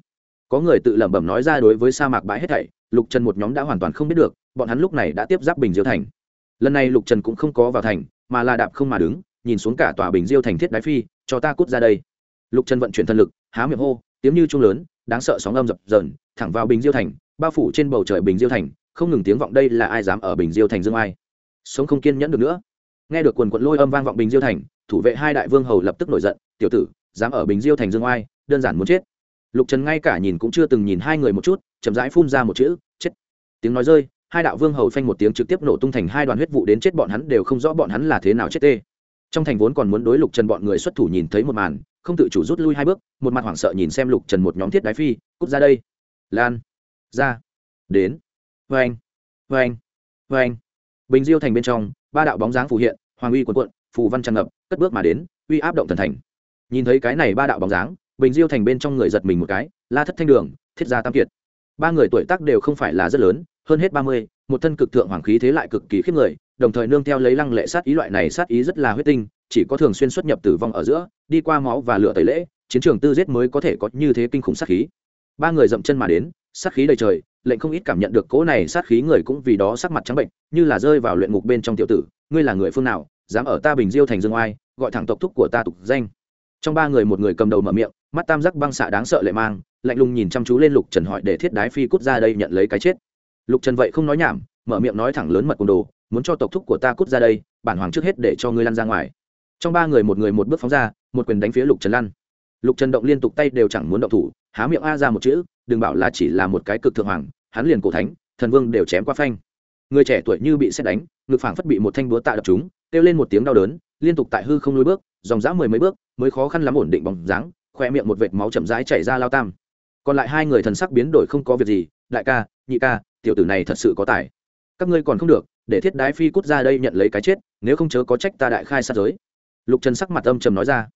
Có người tự lẩm bẩm nói ra đối với sa mạc bãi hết thảy, lục trần một nhóm đã hoàn toàn không biết được, bọn hắn lúc này đã tiếp giáp bình diêu thành. Lần này lục trần cũng không có vào thành, mà là đạp không mà đứng, nhìn xuống cả tòa bình diêu thành thiết đái phi cho ta cút ra đây. Lục trần vận chuyển thân lực, há miệng hô, tiếng như trung lớn, đáng sợ sóng âm dập dờn, thẳng vào bình diêu thành, bao phủ trên bầu trời bình diêu thành, không ngừng tiếng vọng đây là ai dám ở bình diêu thành dương ai. Sống không kiên nhẫn được nữa. Nghe được quần quận lôi âm vang vọng bình diêu thành, thủ vệ hai đại vương hầu lập tức nổi giận, tiểu tử, dám ở bình diêu thành dương oai đơn giản muốn chết. Lục trần ngay cả nhìn cũng chưa từng nhìn hai người một chút, chậm rãi phun ra một chữ, chết. Tiếng nói rơi, hai đạo vương hầu phanh một tiếng trực tiếp nổ tung thành hai đoàn huyết vụ đến chết bọn hắn đều không rõ bọn hắn là thế nào chết tê trong thành vốn còn muốn đối lục trần bọn người xuất thủ nhìn thấy một màn, không tự chủ rút lui hai bước, một mặt hoảng sợ nhìn xem lục trần một nhóm thiết đái phi, cút ra đây. Lan. Ra. Đến. Vê anh vê anh vê anh bình diêu thành bên trong, ba đạo bóng dáng phù hiện, hoàng uy quần quận phù văn tràn ngập, cất bước mà đến, uy áp động thần thành. Nhìn thấy cái này ba đạo bóng dáng, bình diêu thành bên trong người giật mình một cái, la thất thanh đường, thiết gia tam kiệt. Ba người tuổi tác đều không phải là rất lớn, hơn hết ba mươi, một thân cực thượng hoàng khí thế lại cực kỳ khiếp người đồng thời nương theo lấy lăng lệ sát ý loại này sát ý rất là huyết tinh, chỉ có thường xuyên xuất nhập tử vong ở giữa, đi qua máu và lửa tẩy lễ, chiến trường tư giết mới có thể có như thế kinh khủng sát khí. Ba người dậm chân mà đến, sát khí đầy trời, lệnh không ít cảm nhận được cỗ này sát khí người cũng vì đó sắc mặt trắng bệnh, như là rơi vào luyện ngục bên trong tiểu tử, ngươi là người phương nào, dám ở ta bình diêu thành dương oai, gọi thẳng tộc thúc của ta tục danh? Trong ba người một người cầm đầu mở miệng, mắt tam giác băng xạ đáng sợ lệ mang, lạnh lùng nhìn chăm chú lên lục trần hỏi để thiết đái phi cút ra đây nhận lấy cái chết. Lục trần vậy không nói nhảm, mở miệng nói thẳng lớn mật côn đồ muốn cho tộc thúc của ta cút ra đây, bản hoàng trước hết để cho ngươi lăn ra ngoài. Trong ba người một người một bước phóng ra, một quyền đánh phía lục trần lăn. Lục trần động liên tục tay đều chẳng muốn động thủ, há miệng a ra một chữ, đừng bảo là chỉ là một cái cực thượng hoàng, hắn liền cổ thánh, thần vương đều chém qua phanh. Người trẻ tuổi như bị xét đánh, ngực phảng phất bị một thanh búa tạ đập chúng kêu lên một tiếng đau đớn, liên tục tại hư không lối bước, dòng dã mười mấy bước, mới khó khăn lắm ổn định bóng dáng, khoe miệng một vệt máu chậm rãi chảy ra lao tam. Còn lại hai người thần sắc biến đổi không có việc gì, đại ca, nhị ca, tiểu tử này thật sự có tài. Các ngươi còn không được để thiết đái phi cút ra đây nhận lấy cái chết, nếu không chớ có trách ta đại khai sát giới. Lục trần sắc mặt âm trầm nói ra.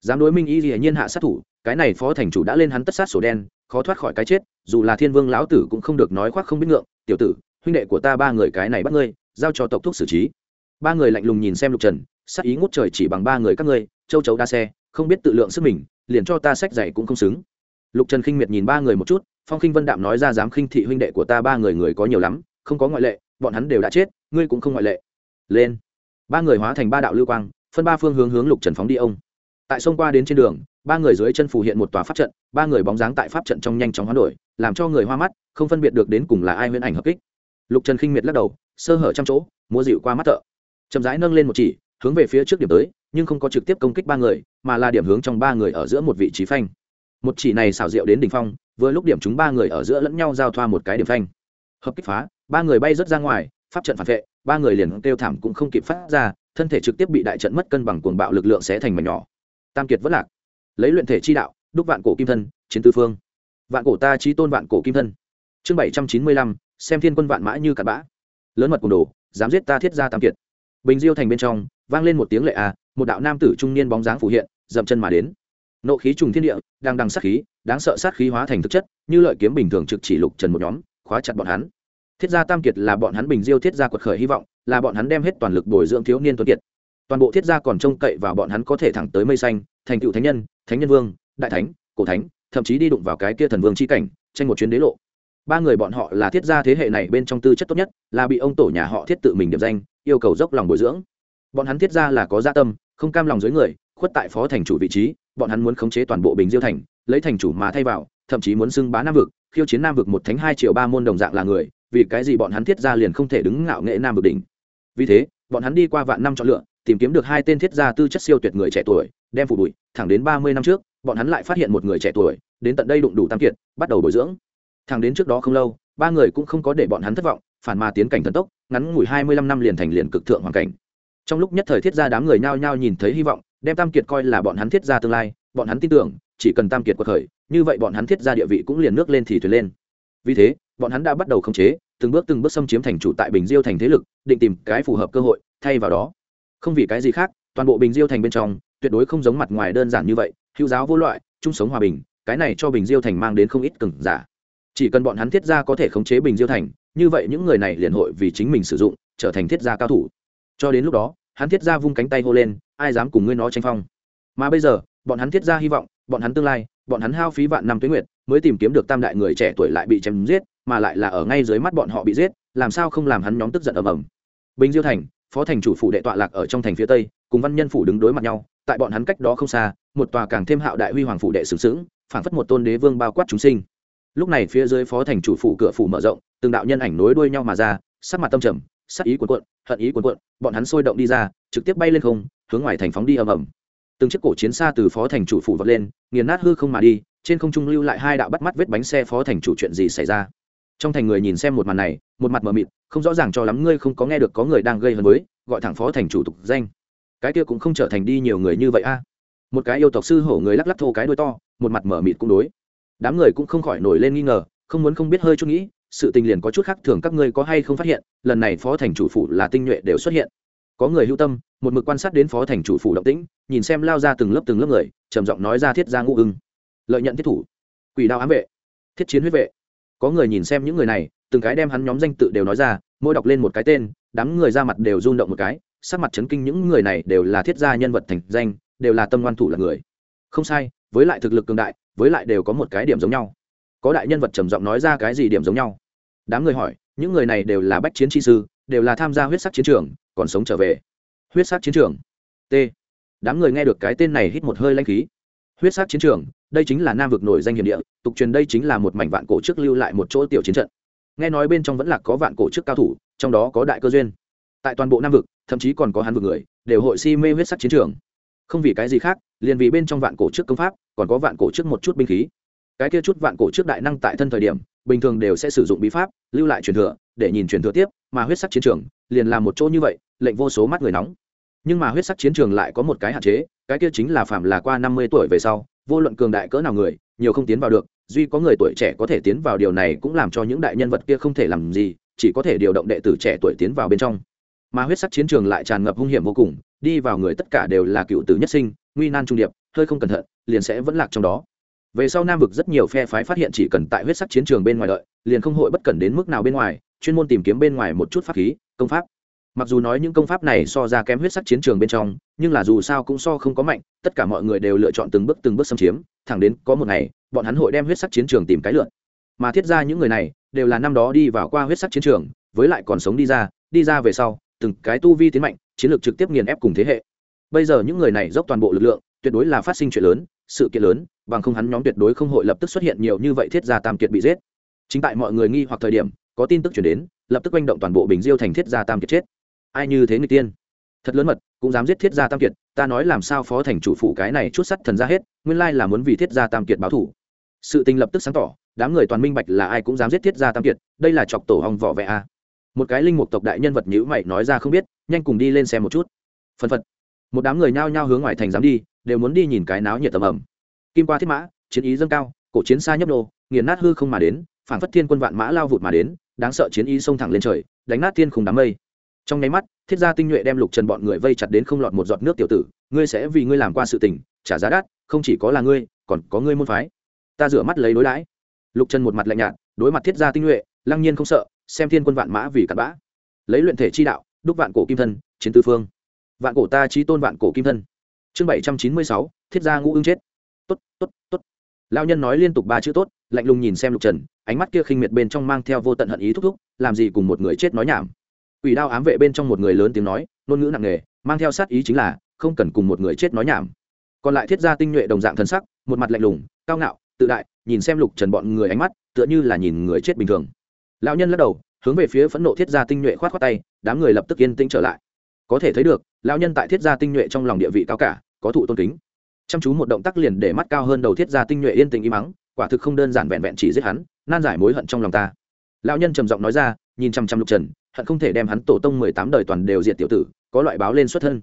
Dám đối minh y dĩ nhiên hạ sát thủ, cái này phó thành chủ đã lên hắn tất sát sổ đen, khó thoát khỏi cái chết, dù là thiên vương lão tử cũng không được nói khoác không biết ngượng, tiểu tử, huynh đệ của ta ba người cái này bắt ngươi, giao cho tộc thuốc xử trí. Ba người lạnh lùng nhìn xem lục trần, sắc ý ngút trời chỉ bằng ba người các ngươi, châu chấu đa xe, không biết tự lượng sức mình, liền cho ta sách dạy cũng không xứng. Lục trần khinh miệt nhìn ba người một chút, phong khinh vân đạm nói ra dám khinh thị huynh đệ của ta ba người người có nhiều lắm, không có ngoại lệ, bọn hắn đều đã chết ngươi cũng không ngoại lệ. Lên. Ba người hóa thành ba đạo lưu quang, phân ba phương hướng hướng lục trần phóng đi ông. Tại sông qua đến trên đường, ba người dưới chân phủ hiện một tòa pháp trận, ba người bóng dáng tại pháp trận trong nhanh chóng hoán đổi, làm cho người hoa mắt, không phân biệt được đến cùng là ai huyễn ảnh hợp kích. Lục trần khinh miệt lắc đầu, sơ hở trăm chỗ mua dịu qua mắt thợ. Chậm rãi nâng lên một chỉ, hướng về phía trước điểm tới, nhưng không có trực tiếp công kích ba người, mà là điểm hướng trong ba người ở giữa một vị trí phanh. Một chỉ này xảo diệu đến đỉnh phong, vừa lúc điểm chúng ba người ở giữa lẫn nhau giao thoa một cái điểm phanh. Hợp kích phá, ba người bay rớt ra ngoài pháp trận phản vệ, ba người liền kêu thảm cũng không kịp phát ra, thân thể trực tiếp bị đại trận mất cân bằng cuồng bạo lực lượng sẽ thành mảnh nhỏ. Tam kiệt vất lạc. Lấy luyện thể chi đạo, đúc vạn cổ kim thân, chiến tư phương. Vạn cổ ta trí tôn vạn cổ kim thân. Chương bảy trăm chín mươi lăm, xem thiên quân vạn mã như cặn bã. Lớn mật cùng đồ, dám giết ta thiết ra tam kiệt. Bình diêu thành bên trong, vang lên một tiếng lệ a, một đạo nam tử trung niên bóng dáng phủ hiện, dậm chân mà đến. Nộ khí trùng thiên địa, đang đằng sát khí, đáng sợ sát khí hóa thành thực chất, như lợi kiếm bình thường trực chỉ lục trần một nhóm, khóa chặt bọn hắn thiết gia tam kiệt là bọn hắn bình diêu thiết gia quật khởi hy vọng, là bọn hắn đem hết toàn lực bồi dưỡng thiếu niên tuấn kiệt. Toàn bộ thiết gia còn trông cậy vào bọn hắn có thể thẳng tới mây xanh, thành cựu thánh nhân thánh nhân vương, đại thánh, cổ thánh, thậm chí đi đụng vào cái kia thần vương c h i cảnh, tranh một chuyến đế lộ. Ba người bọn họ là thiết gia thế hệ này bên trong tư chất tốt nhất, là bị ông tổ nhà họ thiết tự mình điểm danh, yêu cầu dốc lòng bồi dưỡng. Bọn hắn thiết gia là có gia tâm, không cam lòng dưới người, khuất tại phó thành chủ vị trí, bọn hắn muốn khống chế toàn bộ bình diêu thành, lấy thành chủ mà thay vào, thậm chí muốn xưng bá nam vực, khiêu chiến nam vực một thánh hai triệu ba môn đồng dạng là người vì cái gì bọn hắn thiết gia liền không thể đứng ngạo nghệ nam vực đỉnh? Vì thế, bọn hắn đi qua vạn năm chọn lựa, tìm kiếm được hai tên thiết gia tư chất siêu tuyệt người trẻ tuổi, đem phủ bụi, thẳng đến ba mươi năm trước, bọn hắn lại phát hiện một người trẻ tuổi, đến tận đây đụng đủ tam kiệt, bắt đầu bồi dưỡng. Thẳng đến trước đó không lâu, ba người cũng không có để bọn hắn thất vọng, phản mà tiến cảnh thần tốc, ngắn ngủi hai mươi lăm năm liền thành liền cực thượng hoàn cảnh. Trong lúc nhất thời thiết gia đám người nhao nhao nhìn thấy hy vọng, đem tam kiệt coi là bọn hắn thiết gia tương lai, bọn hắn tin tưởng, chỉ cần tam kiệt quật khởi, như vậy bọn hắn thiết gia địa vị cũng liền nước lên thì thuyền lên. Vì thế bọn hắn đã bắt đầu khống chế, từng bước từng bước xâm chiếm thành chủ tại bình diêu thành thế lực, định tìm cái phù hợp cơ hội, thay vào đó, không vì cái gì khác, toàn bộ bình diêu thành bên trong, tuyệt đối không giống mặt ngoài đơn giản như vậy, hữu giáo vô loại, chung sống hòa bình, cái này cho bình diêu thành mang đến không ít cừng giả. Chỉ cần bọn hắn thiết gia có thể khống chế bình diêu thành, như vậy những người này liền hội vì chính mình sử dụng, trở thành thiết gia cao thủ. Cho đến lúc đó, hắn thiết gia vung cánh tay hô lên, ai dám cùng ngươi nó tranh phong? Mà bây giờ, bọn hắn thiết gia hy vọng, bọn hắn tương lai, bọn hắn hao phí vạn năm tuế nguyệt, mới tìm kiếm được tam đại người trẻ tuổi lại bị chém giết mà lại là ở ngay dưới mắt bọn họ bị giết, làm sao không làm hắn nhóm tức giận ầm ầm. Bình diêu thành, phó thành chủ phủ đệ tọa lạc ở trong thành phía tây, cùng văn nhân phủ đứng đối mặt nhau, tại bọn hắn cách đó không xa, một tòa càng thêm hạo đại huy hoàng phủ đệ sừng sững, phảng phất một tôn đế vương bao quát chúng sinh. Lúc này phía dưới phó thành chủ phủ cửa phủ mở rộng, từng đạo nhân ảnh nối đuôi nhau mà ra, sắc mặt tâm trầm, sắc ý cuộn cuộn, hận ý cuộn cuộn, bọn hắn sôi động đi ra, trực tiếp bay lên không, hướng ngoài thành phóng đi ầm ầm. Từng chiếc cổ chiến xa từ phó thành chủ phủ vọt lên, nghiền nát hư không mà đi, trên không trung lưu lại hai đạo bắt mắt vết bánh xe phó thành chủ chuyện gì xảy ra trong thành người nhìn xem một màn này, một mặt mờ mịt, không rõ ràng cho lắm ngươi không có nghe được có người đang gây hấn với, gọi thẳng phó thành chủ tục danh. Cái kia cũng không trở thành đi nhiều người như vậy a. Một cái yêu tộc sư hổ người lắc lắc thô cái đuôi to, một mặt mờ mịt cũng đối. Đám người cũng không khỏi nổi lên nghi ngờ, không muốn không biết hơi chút nghĩ, sự tình liền có chút khác thường các ngươi có hay không phát hiện, lần này phó thành chủ phủ là tinh nhuệ đều xuất hiện. Có người hữu tâm, một mực quan sát đến phó thành chủ phủ động tĩnh, nhìn xem lao ra từng lớp từng lớp người, trầm giọng nói ra thiết ra ngũ ưng. Lợi nhận thiết thủ. Quỷ đao ám vệ. Thiết chiến huyết vệ có người nhìn xem những người này, từng cái đem hắn nhóm danh tự đều nói ra, mỗi đọc lên một cái tên, đám người ra mặt đều rung động một cái, sắc mặt chấn kinh những người này đều là thiết gia nhân vật thành danh, đều là tâm ngoan thủ là người. Không sai, với lại thực lực cường đại, với lại đều có một cái điểm giống nhau. Có đại nhân vật trầm giọng nói ra cái gì điểm giống nhau. Đám người hỏi, những người này đều là bách chiến chi sư, đều là tham gia huyết sắc chiến trường, còn sống trở về. Huyết sắc chiến trường. T. Đám người nghe được cái tên này hít một hơi lanh khí huyết sắc chiến trường, đây chính là nam vực nổi danh hiểm địa, tục truyền đây chính là một mảnh vạn cổ trước lưu lại một chỗ tiểu chiến trận. Nghe nói bên trong vẫn là có vạn cổ trước cao thủ, trong đó có đại cơ duyên. Tại toàn bộ nam vực, thậm chí còn có hắn vực người, đều hội si mê huyết sắc chiến trường. Không vì cái gì khác, liền vì bên trong vạn cổ trước công pháp, còn có vạn cổ trước một chút binh khí. Cái kia chút vạn cổ trước đại năng tại thân thời điểm, bình thường đều sẽ sử dụng bí pháp, lưu lại truyền thừa, để nhìn truyền thừa tiếp, mà huyết sắc chiến trường, liền làm một chỗ như vậy, lệnh vô số mắt người nóng. Nhưng mà huyết sắc chiến trường lại có một cái hạn chế cái kia chính là phạm là qua năm mươi tuổi về sau, vô luận cường đại cỡ nào người, nhiều không tiến vào được, duy có người tuổi trẻ có thể tiến vào điều này cũng làm cho những đại nhân vật kia không thể làm gì, chỉ có thể điều động đệ tử trẻ tuổi tiến vào bên trong. Mà huyết sắc chiến trường lại tràn ngập hung hiểm vô cùng, đi vào người tất cả đều là cựu tử nhất sinh, nguy nan trung điệp, hơi không cẩn thận, liền sẽ vẫn lạc trong đó. Về sau nam vực rất nhiều phe phái phát hiện chỉ cần tại huyết sắc chiến trường bên ngoài đợi, liền không hội bất cần đến mức nào bên ngoài, chuyên môn tìm kiếm bên ngoài một chút pháp khí, công pháp mặc dù nói những công pháp này so ra kém huyết sắc chiến trường bên trong, nhưng là dù sao cũng so không có mạnh, tất cả mọi người đều lựa chọn từng bước từng bước xâm chiếm, thẳng đến có một ngày, bọn hắn hội đem huyết sắc chiến trường tìm cái lượn. Mà thiết ra những người này, đều là năm đó đi vào qua huyết sắc chiến trường, với lại còn sống đi ra đi ra về sau, từng cái tu vi tiến mạnh, chiến lược trực tiếp nghiền ép cùng thế hệ. Bây giờ những người này dốc toàn bộ lực lượng, tuyệt đối là phát sinh chuyện lớn, sự kiện lớn, bằng không hắn nhóm tuyệt đối không hội lập tức xuất hiện nhiều như vậy thiết gia tam kiệt bị giết. Chính tại mọi người nghi hoặc thời điểm, có tin tức chuyển đến, lập tức quanh động toàn bộ bình diêu thành thiết gia tam kiệt chết ai như thế người tiên? Thật lớn mật, cũng dám giết thiết gia tam kiệt, ta nói làm sao phó thành chủ phụ cái này chút sắt thần ra hết, nguyên lai là muốn vì thiết gia tam kiệt báo thủ. Sự tình lập tức sáng tỏ, đám người toàn minh bạch là ai cũng dám giết thiết gia tam kiệt, đây là chọc tổ hong vỏ vẽ a. Một cái linh mục tộc đại nhân vật nhữ mày nói ra không biết, nhanh cùng đi lên xem một chút. Phân phật. Một đám người nhao nhao hướng ngoài thành dám đi, đều muốn đi nhìn cái náo nhiệt tầm ẩm kim qua thiết mã, chiến ý dâng cao, cổ chiến xa nhấp nô, nghiền nát hư không mà đến phản phất thiên quân vạn mã lao vụt mà đến, đáng sợ chiến ý xông thẳng lên trời, đánh nát thiên khùng đám mây trong nháy mắt, thiết gia tinh nhuệ đem lục trần bọn người vây chặt đến không lọt một giọt nước tiểu tử, ngươi sẽ vì ngươi làm qua sự tình, trả giá đắt, không chỉ có là ngươi, còn có ngươi môn phái. Ta rửa mắt lấy đối đãi. Lục trần một mặt lạnh nhạt, đối mặt thiết gia tinh nhuệ, lăng nhiên không sợ, xem thiên quân vạn mã vì cặn bã. Lấy luyện thể chi đạo, đúc vạn cổ kim thân, chiến tư phương. Vạn cổ ta trí tôn vạn cổ kim thân. Chương bảy trăm chín mươi sáu, thiết gia ngũ ưng chết. Tốt tốt tốt. Lao nhân nói liên tục ba chữ tốt, lạnh lùng nhìn xem lục trần, ánh mắt kia khinh miệt bên trong mang theo vô tận hận ý thúc thúc, làm gì cùng một người chết nói nhảm. Quỷ đao ám vệ bên trong một người lớn tiếng nói, ngôn ngữ nặng nề, mang theo sát ý chính là không cần cùng một người chết nói nhảm. Còn lại thiết gia tinh nhuệ đồng dạng thần sắc, một mặt lạnh lùng, cao ngạo, tự đại, nhìn xem Lục Trần bọn người ánh mắt, tựa như là nhìn người chết bình thường. Lão nhân lắc đầu, hướng về phía phẫn nộ thiết gia tinh nhuệ khoát khoát tay, đám người lập tức yên tĩnh trở lại. có thể thấy được lão nhân tại thiết gia tinh nhuệ trong lòng địa vị cao cả có thụ tôn kính chăm chú một động tác liền để mắt cao hơn đầu thiết gia tinh nhuệ yên tình im mắng quả thực không đơn giản vẹn vẹn chỉ giết hắn nan giải mối hận trong lòng ta lão nhân trầm giọng nói ra nhìn chăm chăm lục trần, hận không thể đem hắn tổ tông mười tám đời toàn đều diệt tiểu tử, có loại báo lên xuất thân.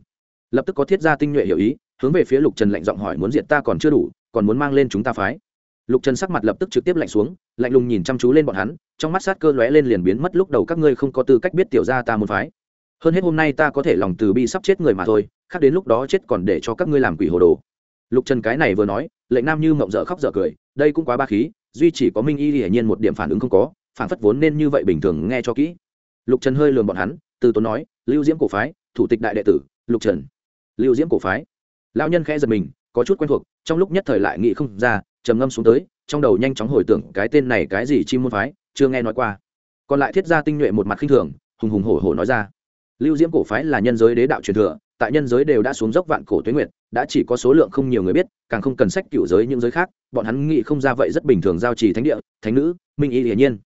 Lập tức có thiết gia tinh nhuệ hiểu ý, hướng về phía lục trần lạnh giọng hỏi muốn diệt ta còn chưa đủ, còn muốn mang lên chúng ta phái. Lục trần sắc mặt lập tức trực tiếp lạnh xuống, lạnh lùng nhìn chăm chú lên bọn hắn, trong mắt sát cơ lóe lên liền biến mất lúc đầu các ngươi không có tư cách biết tiểu ra ta muốn phái. Hơn hết hôm nay ta có thể lòng từ bi sắp chết người mà thôi, khác đến lúc đó chết còn để cho các ngươi làm quỷ hồ đồ. Lục trần cái này vừa nói, lệnh nam như mộng dở khóc dở cười, đây cũng quá ba khí, duy chỉ có minh y hiển nhiên một điểm phản ứng không có phản phất vốn nên như vậy bình thường nghe cho kỹ. Lục trần hơi lườm bọn hắn, từ tốn nói, lưu diễm cổ phái, thủ tịch đại đệ tử, lục trần. Lưu diễm cổ phái? Lão nhân khẽ giật mình, có chút quen thuộc, trong lúc nhất thời lại nghĩ không ra, trầm ngâm xuống tới, trong đầu nhanh chóng hồi tưởng cái tên này cái gì chi môn phái, chưa nghe nói qua. Còn lại thiết gia tinh nhuệ một mặt khinh thường, hùng hùng hổ hổ nói ra, lưu diễm cổ phái là nhân giới đế đạo truyền thừa, tại nhân giới đều đã xuống dốc vạn cổ tuế nguyệt, đã chỉ có số lượng không nhiều người biết, càng không cần sách cựu giới những giới khác, bọn hắn nghĩ không ra vậy rất bình thường giao trì thánh địa, thánh nữ, minh y hiển nhiên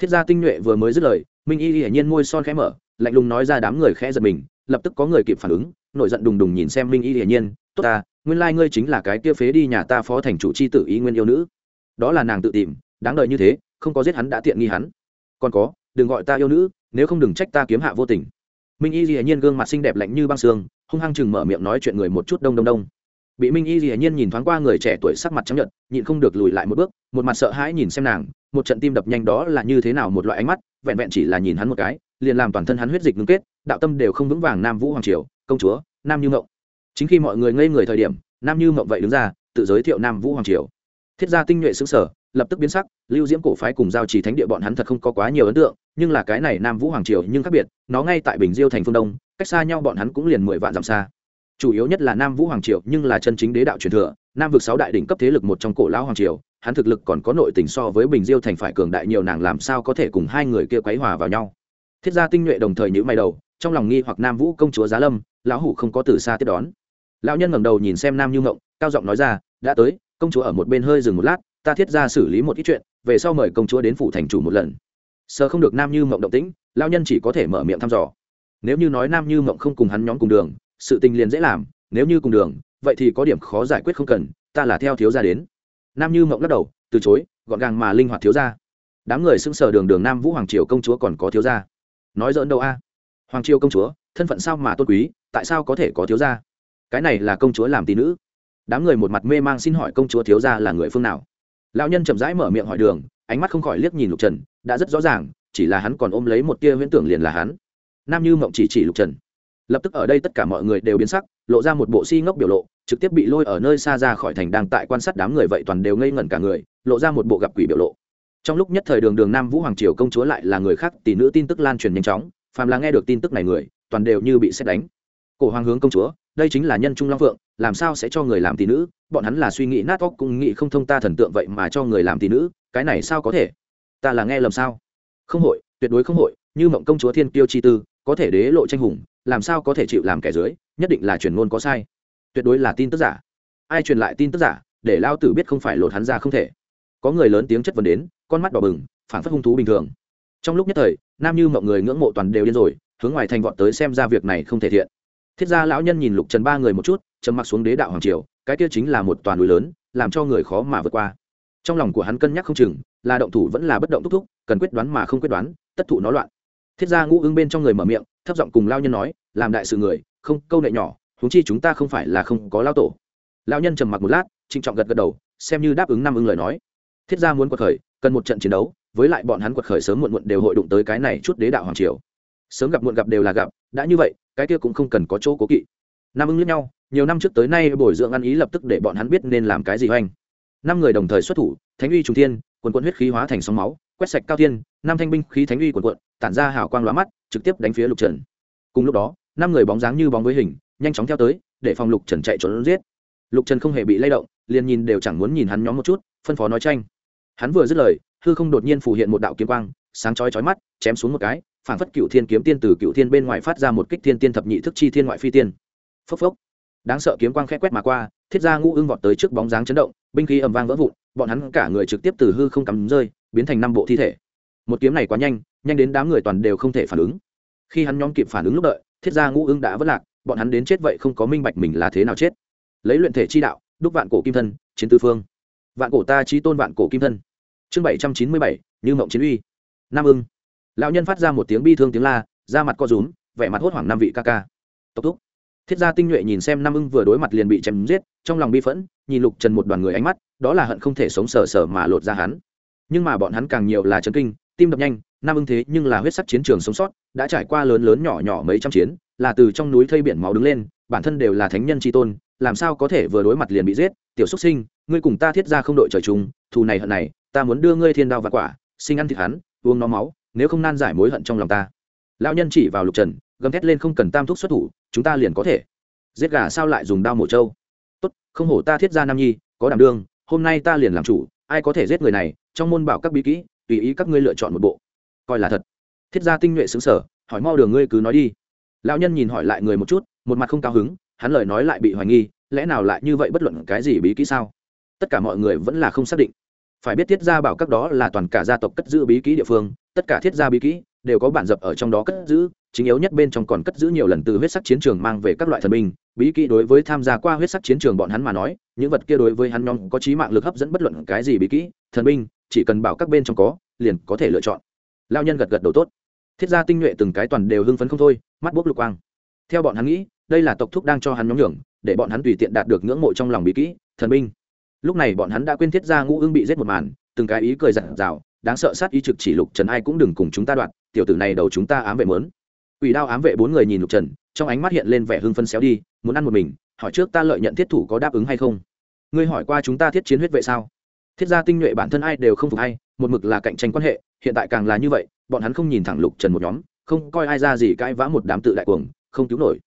thiết gia tinh nhuệ vừa mới dứt lời, minh y hiển nhiên môi son khẽ mở, lạnh lùng nói ra đám người khẽ giật mình, lập tức có người kịp phản ứng, nổi giận đùng đùng nhìn xem minh y hiển nhiên, tốt ta, nguyên lai ngươi chính là cái kia phế đi nhà ta phó thành chủ c h i tử ý nguyên yêu nữ. Đó là nàng tự tìm, đáng đợi như thế, không có giết hắn đã tiện nghi hắn. Còn có, đừng gọi ta yêu nữ, nếu không đừng trách ta kiếm hạ vô tình. Minh y dĩ nhiên gương mặt xinh đẹp lạnh như băng xương hung hăng chừng mở miệng nói chuyện người một chút đông đông đông bị minh y dĩ nhiên nhìn thoáng qua người trẻ tuổi sắc mặt chấp nhận nhịn không được lùi lại một bước, một mặt sợ hãi nhìn xem nàng, một trận tim đập nhanh đó là như thế nào một loại ánh mắt, vẹn vẹn chỉ là nhìn hắn một cái, liền làm toàn thân hắn huyết dịch ngưng kết, đạo tâm đều không vững vàng nam vũ hoàng triều, công chúa, nam như ngộng chính khi mọi người ngây người thời điểm, nam như ngộng vậy đứng ra, tự giới thiệu nam vũ hoàng triều. Thiết gia tinh nhuệ xứng sở lập tức biến sắc, lưu diễm cổ phái cùng giao trì thánh địa bọn hắn thật không có quá nhiều ấn tượng, nhưng là cái này nam vũ hoàng triều nhưng khác biệt, nó ngay tại bình diêu thành phương đông, cách xa nhau bọn hắn cũng liền mười vạn dặm xa chủ yếu nhất là nam vũ hoàng triều, nhưng là chân chính đế đạo truyền thừa, nam vực sáu đại đỉnh cấp thế lực một trong cổ lão hoàng triều, hắn thực lực còn có nội tình so với bình diêu thành phải cường đại nhiều nàng làm sao có thể cùng hai người kia quấy hòa vào nhau. Thiết gia tinh nhuệ đồng thời nhữ mày đầu, trong lòng nghi hoặc nam vũ công chúa giá lâm, lão hủ không có từ xa tiếp đón. Lão nhân ngẩng đầu nhìn xem nam như ngộng, cao giọng nói ra, đã tới, công chúa ở một bên hơi dừng một lát, ta thiết ra xử lý một ít chuyện, về sau mời công chúa đến phủ thành chủ một lần. Sợ không được nam như mộng động tĩnh lao nhân chỉ có thể mở miệng thăm dò. Nếu như nói nam như mộng không cùng hắn nhóm cùng đường sự tình liền dễ làm, nếu như cùng đường, vậy thì có điểm khó giải quyết không cần, ta là theo thiếu gia đến. Nam như mộng lắc đầu, từ chối, gọn gàng mà linh hoạt thiếu gia. Đám người xưng sở đường đường nam vũ hoàng triều công chúa còn có thiếu gia. Nói dỡn đâu a? Hoàng triều công chúa, thân phận sao mà tôn quý, tại sao có thể có thiếu gia? Cái này là công chúa làm tỷ nữ. Đám người một mặt mê mang xin hỏi công chúa thiếu gia là người phương nào. Lão nhân chậm rãi mở miệng hỏi đường, ánh mắt không khỏi liếc nhìn lục trần, đã rất rõ ràng, chỉ là hắn còn ôm lấy một tia huyễn tưởng liền là hắn. Nam như mộng chỉ chỉ lục trần lập tức ở đây tất cả mọi người đều biến sắc, lộ ra một bộ si ngốc biểu lộ, trực tiếp bị lôi ở nơi xa ra khỏi thành đang tại quan sát đám người vậy toàn đều ngây ngẩn cả người, lộ ra một bộ gặp quỷ biểu lộ. Trong lúc nhất thời đường đường nam vũ hoàng triều công chúa lại là người khác, tỷ nữ tin tức lan truyền nhanh chóng, phàm là nghe được tin tức này người, toàn đều như bị xét đánh. Cổ hoàng hướng công chúa, đây chính là nhân trung long phượng, làm sao sẽ cho người làm tỷ nữ? Bọn hắn là suy nghĩ nát óc cũng nghĩ không thông ta thần tượng vậy mà cho người làm tỷ nữ, cái này sao có thể? Ta là nghe lầm sao? Không hội, tuyệt đối không hội, như mộng công chúa thiên kiêu chi tư có thể đế lộ tranh hùng, làm sao có thể chịu làm kẻ dưới, nhất định là truyền ngôn có sai. Tuyệt đối là tin tức giả. Ai truyền lại tin tức giả, để lao tử biết không phải lột hắn ra không thể. Có người lớn tiếng chất vấn đến, con mắt đỏ bừng phản phất hung thú bình thường. Trong lúc nhất thời, nam như mọi người ngưỡng mộ toàn đều điên rồi, hướng ngoài thành vọt tới xem ra việc này không thể thiện. Thiết gia lão nhân nhìn lục trần ba người một chút, trầm mặc xuống đế đạo hoàng triều, cái kia chính là một toàn núi lớn, làm cho người khó mà vượt qua. Trong lòng của hắn cân nhắc không chừng, là động thủ vẫn là bất động thúc thúc, cần quyết đoán mà không quyết đoán, tất thụ nó loạn thiết gia ngũ ứng bên trong người mở miệng, thấp giọng cùng lao nhân nói, làm đại sự người, không, câu nệ nhỏ, huống chi chúng ta không phải là không có lao tổ. Lao nhân trầm mặc một lát, trịnh trọng gật gật đầu, xem như đáp ứng năm ứng lời nói. Thiết gia muốn quật khởi, cần một trận chiến đấu, với lại bọn hắn quật khởi sớm muộn muộn đều hội đụng tới cái này chút đế đạo hoàng triều. Sớm gặp muộn gặp đều là gặp, đã như vậy, cái kia cũng không cần có chỗ cố kỵ. Năm ứng lẫn nhau, nhiều năm trước tới nay bồi dưỡng ăn ý lập tức để bọn hắn biết nên làm cái gì hoành. Năm người đồng thời xuất thủ, thánh uy trùng thiên, quần quân huyết khí hóa thành sóng máu quét sạch cao thiên, năm thanh binh khí thánh uy quần quận tản ra hào quang lóa mắt, trực tiếp đánh phía lục trần. Cùng lúc đó, năm người bóng dáng như bóng với hình, nhanh chóng theo tới, để phòng lục trần chạy trốn giết. Lục trần không hề bị lay động, liền nhìn đều chẳng muốn nhìn hắn nhóm một chút, phân phó nói tranh. Hắn vừa dứt lời, hư không đột nhiên phủ hiện một đạo kiếm quang, sáng chói chói mắt, chém xuống một cái, phảng phất cựu thiên kiếm tiên từ cựu thiên bên ngoài phát ra một kích thiên tiên thập nhị thức chi thiên ngoại phi tiên. Phốc phốc. Đáng sợ kiếm quang khẽ quét mà qua, thiết gia ngũ ưng vọt tới trước bóng dáng chấn động, binh khí ầm vang vỡ vụn, bọn hắn cả người trực tiếp từ hư không cắm rơi biến thành năm bộ thi thể. Một kiếm này quá nhanh nhanh đến đám người toàn đều không thể phản ứng. Khi hắn nhóm kịp phản ứng lúc đợi, thiết gia ngũ ưng đã vất lạc, bọn hắn đến chết vậy không có minh bạch mình là thế nào chết. Lấy luyện thể chi đạo, đúc vạn cổ kim thân, chiến tư phương. Vạn cổ ta chi tôn vạn cổ kim thân. Chương bảy trăm chín mươi bảy, như mộng chiến uy. Nam ưng. Lão nhân phát ra một tiếng bi thương tiếng la ra mặt co rúm, vẻ mặt hốt hoảng năm vị ca ca. Tốc thúc. Thiết gia tinh nhuệ nhìn xem nam ưng vừa đối mặt liền bị chém giết, trong lòng bi phẫn, nhìn lục trần một đoàn người ánh mắt, đó là hận không thể sống sờ sờ mà lột ra hắn nhưng mà bọn hắn càng nhiều là chấn kinh, tim đập nhanh, nam ưng thế nhưng là huyết sắc chiến trường sống sót, đã trải qua lớn lớn nhỏ nhỏ mấy trăm chiến, là từ trong núi thây biển máu đứng lên, bản thân đều là thánh nhân tri tôn, làm sao có thể vừa đối mặt liền bị giết? Tiểu xúc sinh, ngươi cùng ta thiết ra không đội trời chung, thù này hận này, ta muốn đưa ngươi thiên đao và quả, sinh ăn thịt hắn, uống nó máu, nếu không nan giải mối hận trong lòng ta. Lão nhân chỉ vào lục trần, gầm thét lên không cần tam thuốc xuất thủ, chúng ta liền có thể. Giết gà sao lại dùng đao mổ trâu? Tốt, không hổ ta thiết ra nam nhi, có đảm đương, hôm nay ta liền làm chủ ai có thể giết người này, trong môn bảo các bí kỹ, tùy ý các ngươi lựa chọn một bộ. Coi là thật. Thiết gia tinh nhuệ xứng sở hỏi mau đường ngươi cứ nói đi. Lão nhân nhìn hỏi lại người một chút, một mặt không cao hứng, hắn lời nói lại bị hoài nghi, lẽ nào lại như vậy bất luận cái gì bí kỹ sao? Tất cả mọi người vẫn là không xác định. Phải biết thiết gia bảo các đó là toàn cả gia tộc cất giữ bí kỹ địa phương, tất cả thiết gia bí kỹ đều có bản dập ở trong đó cất giữ chính yếu nhất bên trong còn cất giữ nhiều lần từ huyết sắc chiến trường mang về các loại thần binh, bí kỹ đối với tham gia qua huyết sắc chiến trường bọn hắn mà nói, những vật kia đối với hắn nhóm có trí mạng lực hấp dẫn bất luận cái gì bí kỹ, thần binh, chỉ cần bảo các bên trong có, liền có thể lựa chọn. Lao nhân gật gật đầu tốt. Thiết gia tinh nhuệ từng cái toàn đều hưng phấn không thôi, mắt bốc lục quang. Theo bọn hắn nghĩ, đây là tộc thúc đang cho hắn nhóm nhường, để bọn hắn tùy tiện đạt được ngưỡng mộ trong lòng bí kỹ, thần binh. Lúc này bọn hắn đã quên thiết gia ngũ ưng bị giết một màn, từng cái ý cười giặt rào đáng sợ sát ý trực chỉ lục trần ai cũng đừng cùng chúng ta đoạn tiểu tử này đầu chúng ta ám vệ mớn ủy đao ám vệ bốn người nhìn lục trần, trong ánh mắt hiện lên vẻ hưng phấn xéo đi, muốn ăn một mình, hỏi trước ta lợi nhận thiết thủ có đáp ứng hay không? Ngươi hỏi qua chúng ta thiết chiến huyết vệ sao? Thiết gia tinh nhuệ bản thân ai đều không phục hay một mực là cạnh tranh quan hệ, hiện tại càng là như vậy, bọn hắn không nhìn thẳng lục trần một nhóm, không coi ai ra gì cãi vã một đám tự đại cuồng, không cứu nổi.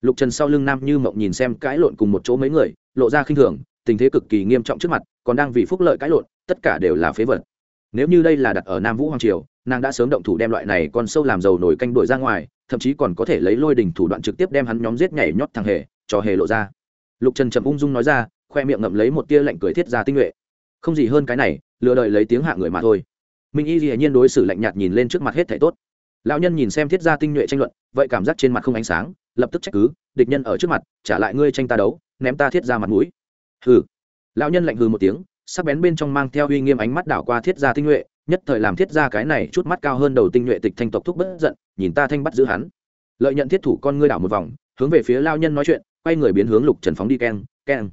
Lục trần sau lưng nam như mộng nhìn xem cãi lộn cùng một chỗ mấy người, lộ ra khinh thường, tình thế cực kỳ nghiêm trọng trước mặt, còn đang vì phúc lợi cãi lộn, tất cả đều là phế vật nếu như đây là đặt ở nam vũ hoàng triều, nàng đã sớm động thủ đem loại này con sâu làm dầu nổi canh đuổi ra ngoài, thậm chí còn có thể lấy lôi đình thủ đoạn trực tiếp đem hắn nhóm giết nhảy nhót thằng hề, cho hề lộ ra. Lục trần chậm ung dung nói ra, khoe miệng ngậm lấy một tia lạnh cười thiết ra tinh nhuệ. Không gì hơn cái này, lừa đợi lấy tiếng hạ người mà thôi. Minh y hiển nhiên đối xử lạnh nhạt nhìn lên trước mặt hết thảy tốt. Lão nhân nhìn xem thiết gia tinh nhuệ tranh luận, vậy cảm giác trên mặt không ánh sáng, lập tức trách cứ, địch nhân ở trước mặt, trả lại ngươi tranh ta đấu, ném ta thiết ra mặt mũi. Hừ. Lão nhân lạnh hừ một tiếng sắc bén bên trong mang theo uy nghiêm ánh mắt đảo qua thiết gia tinh nhuệ, nhất thời làm thiết gia cái này chút mắt cao hơn đầu tinh nhuệ tịch thanh tộc thúc bất giận, nhìn ta thanh bắt giữ hắn. Lợi nhận thiết thủ con ngươi đảo một vòng, hướng về phía lao nhân nói chuyện, quay người biến hướng lục trần phóng đi keng keng.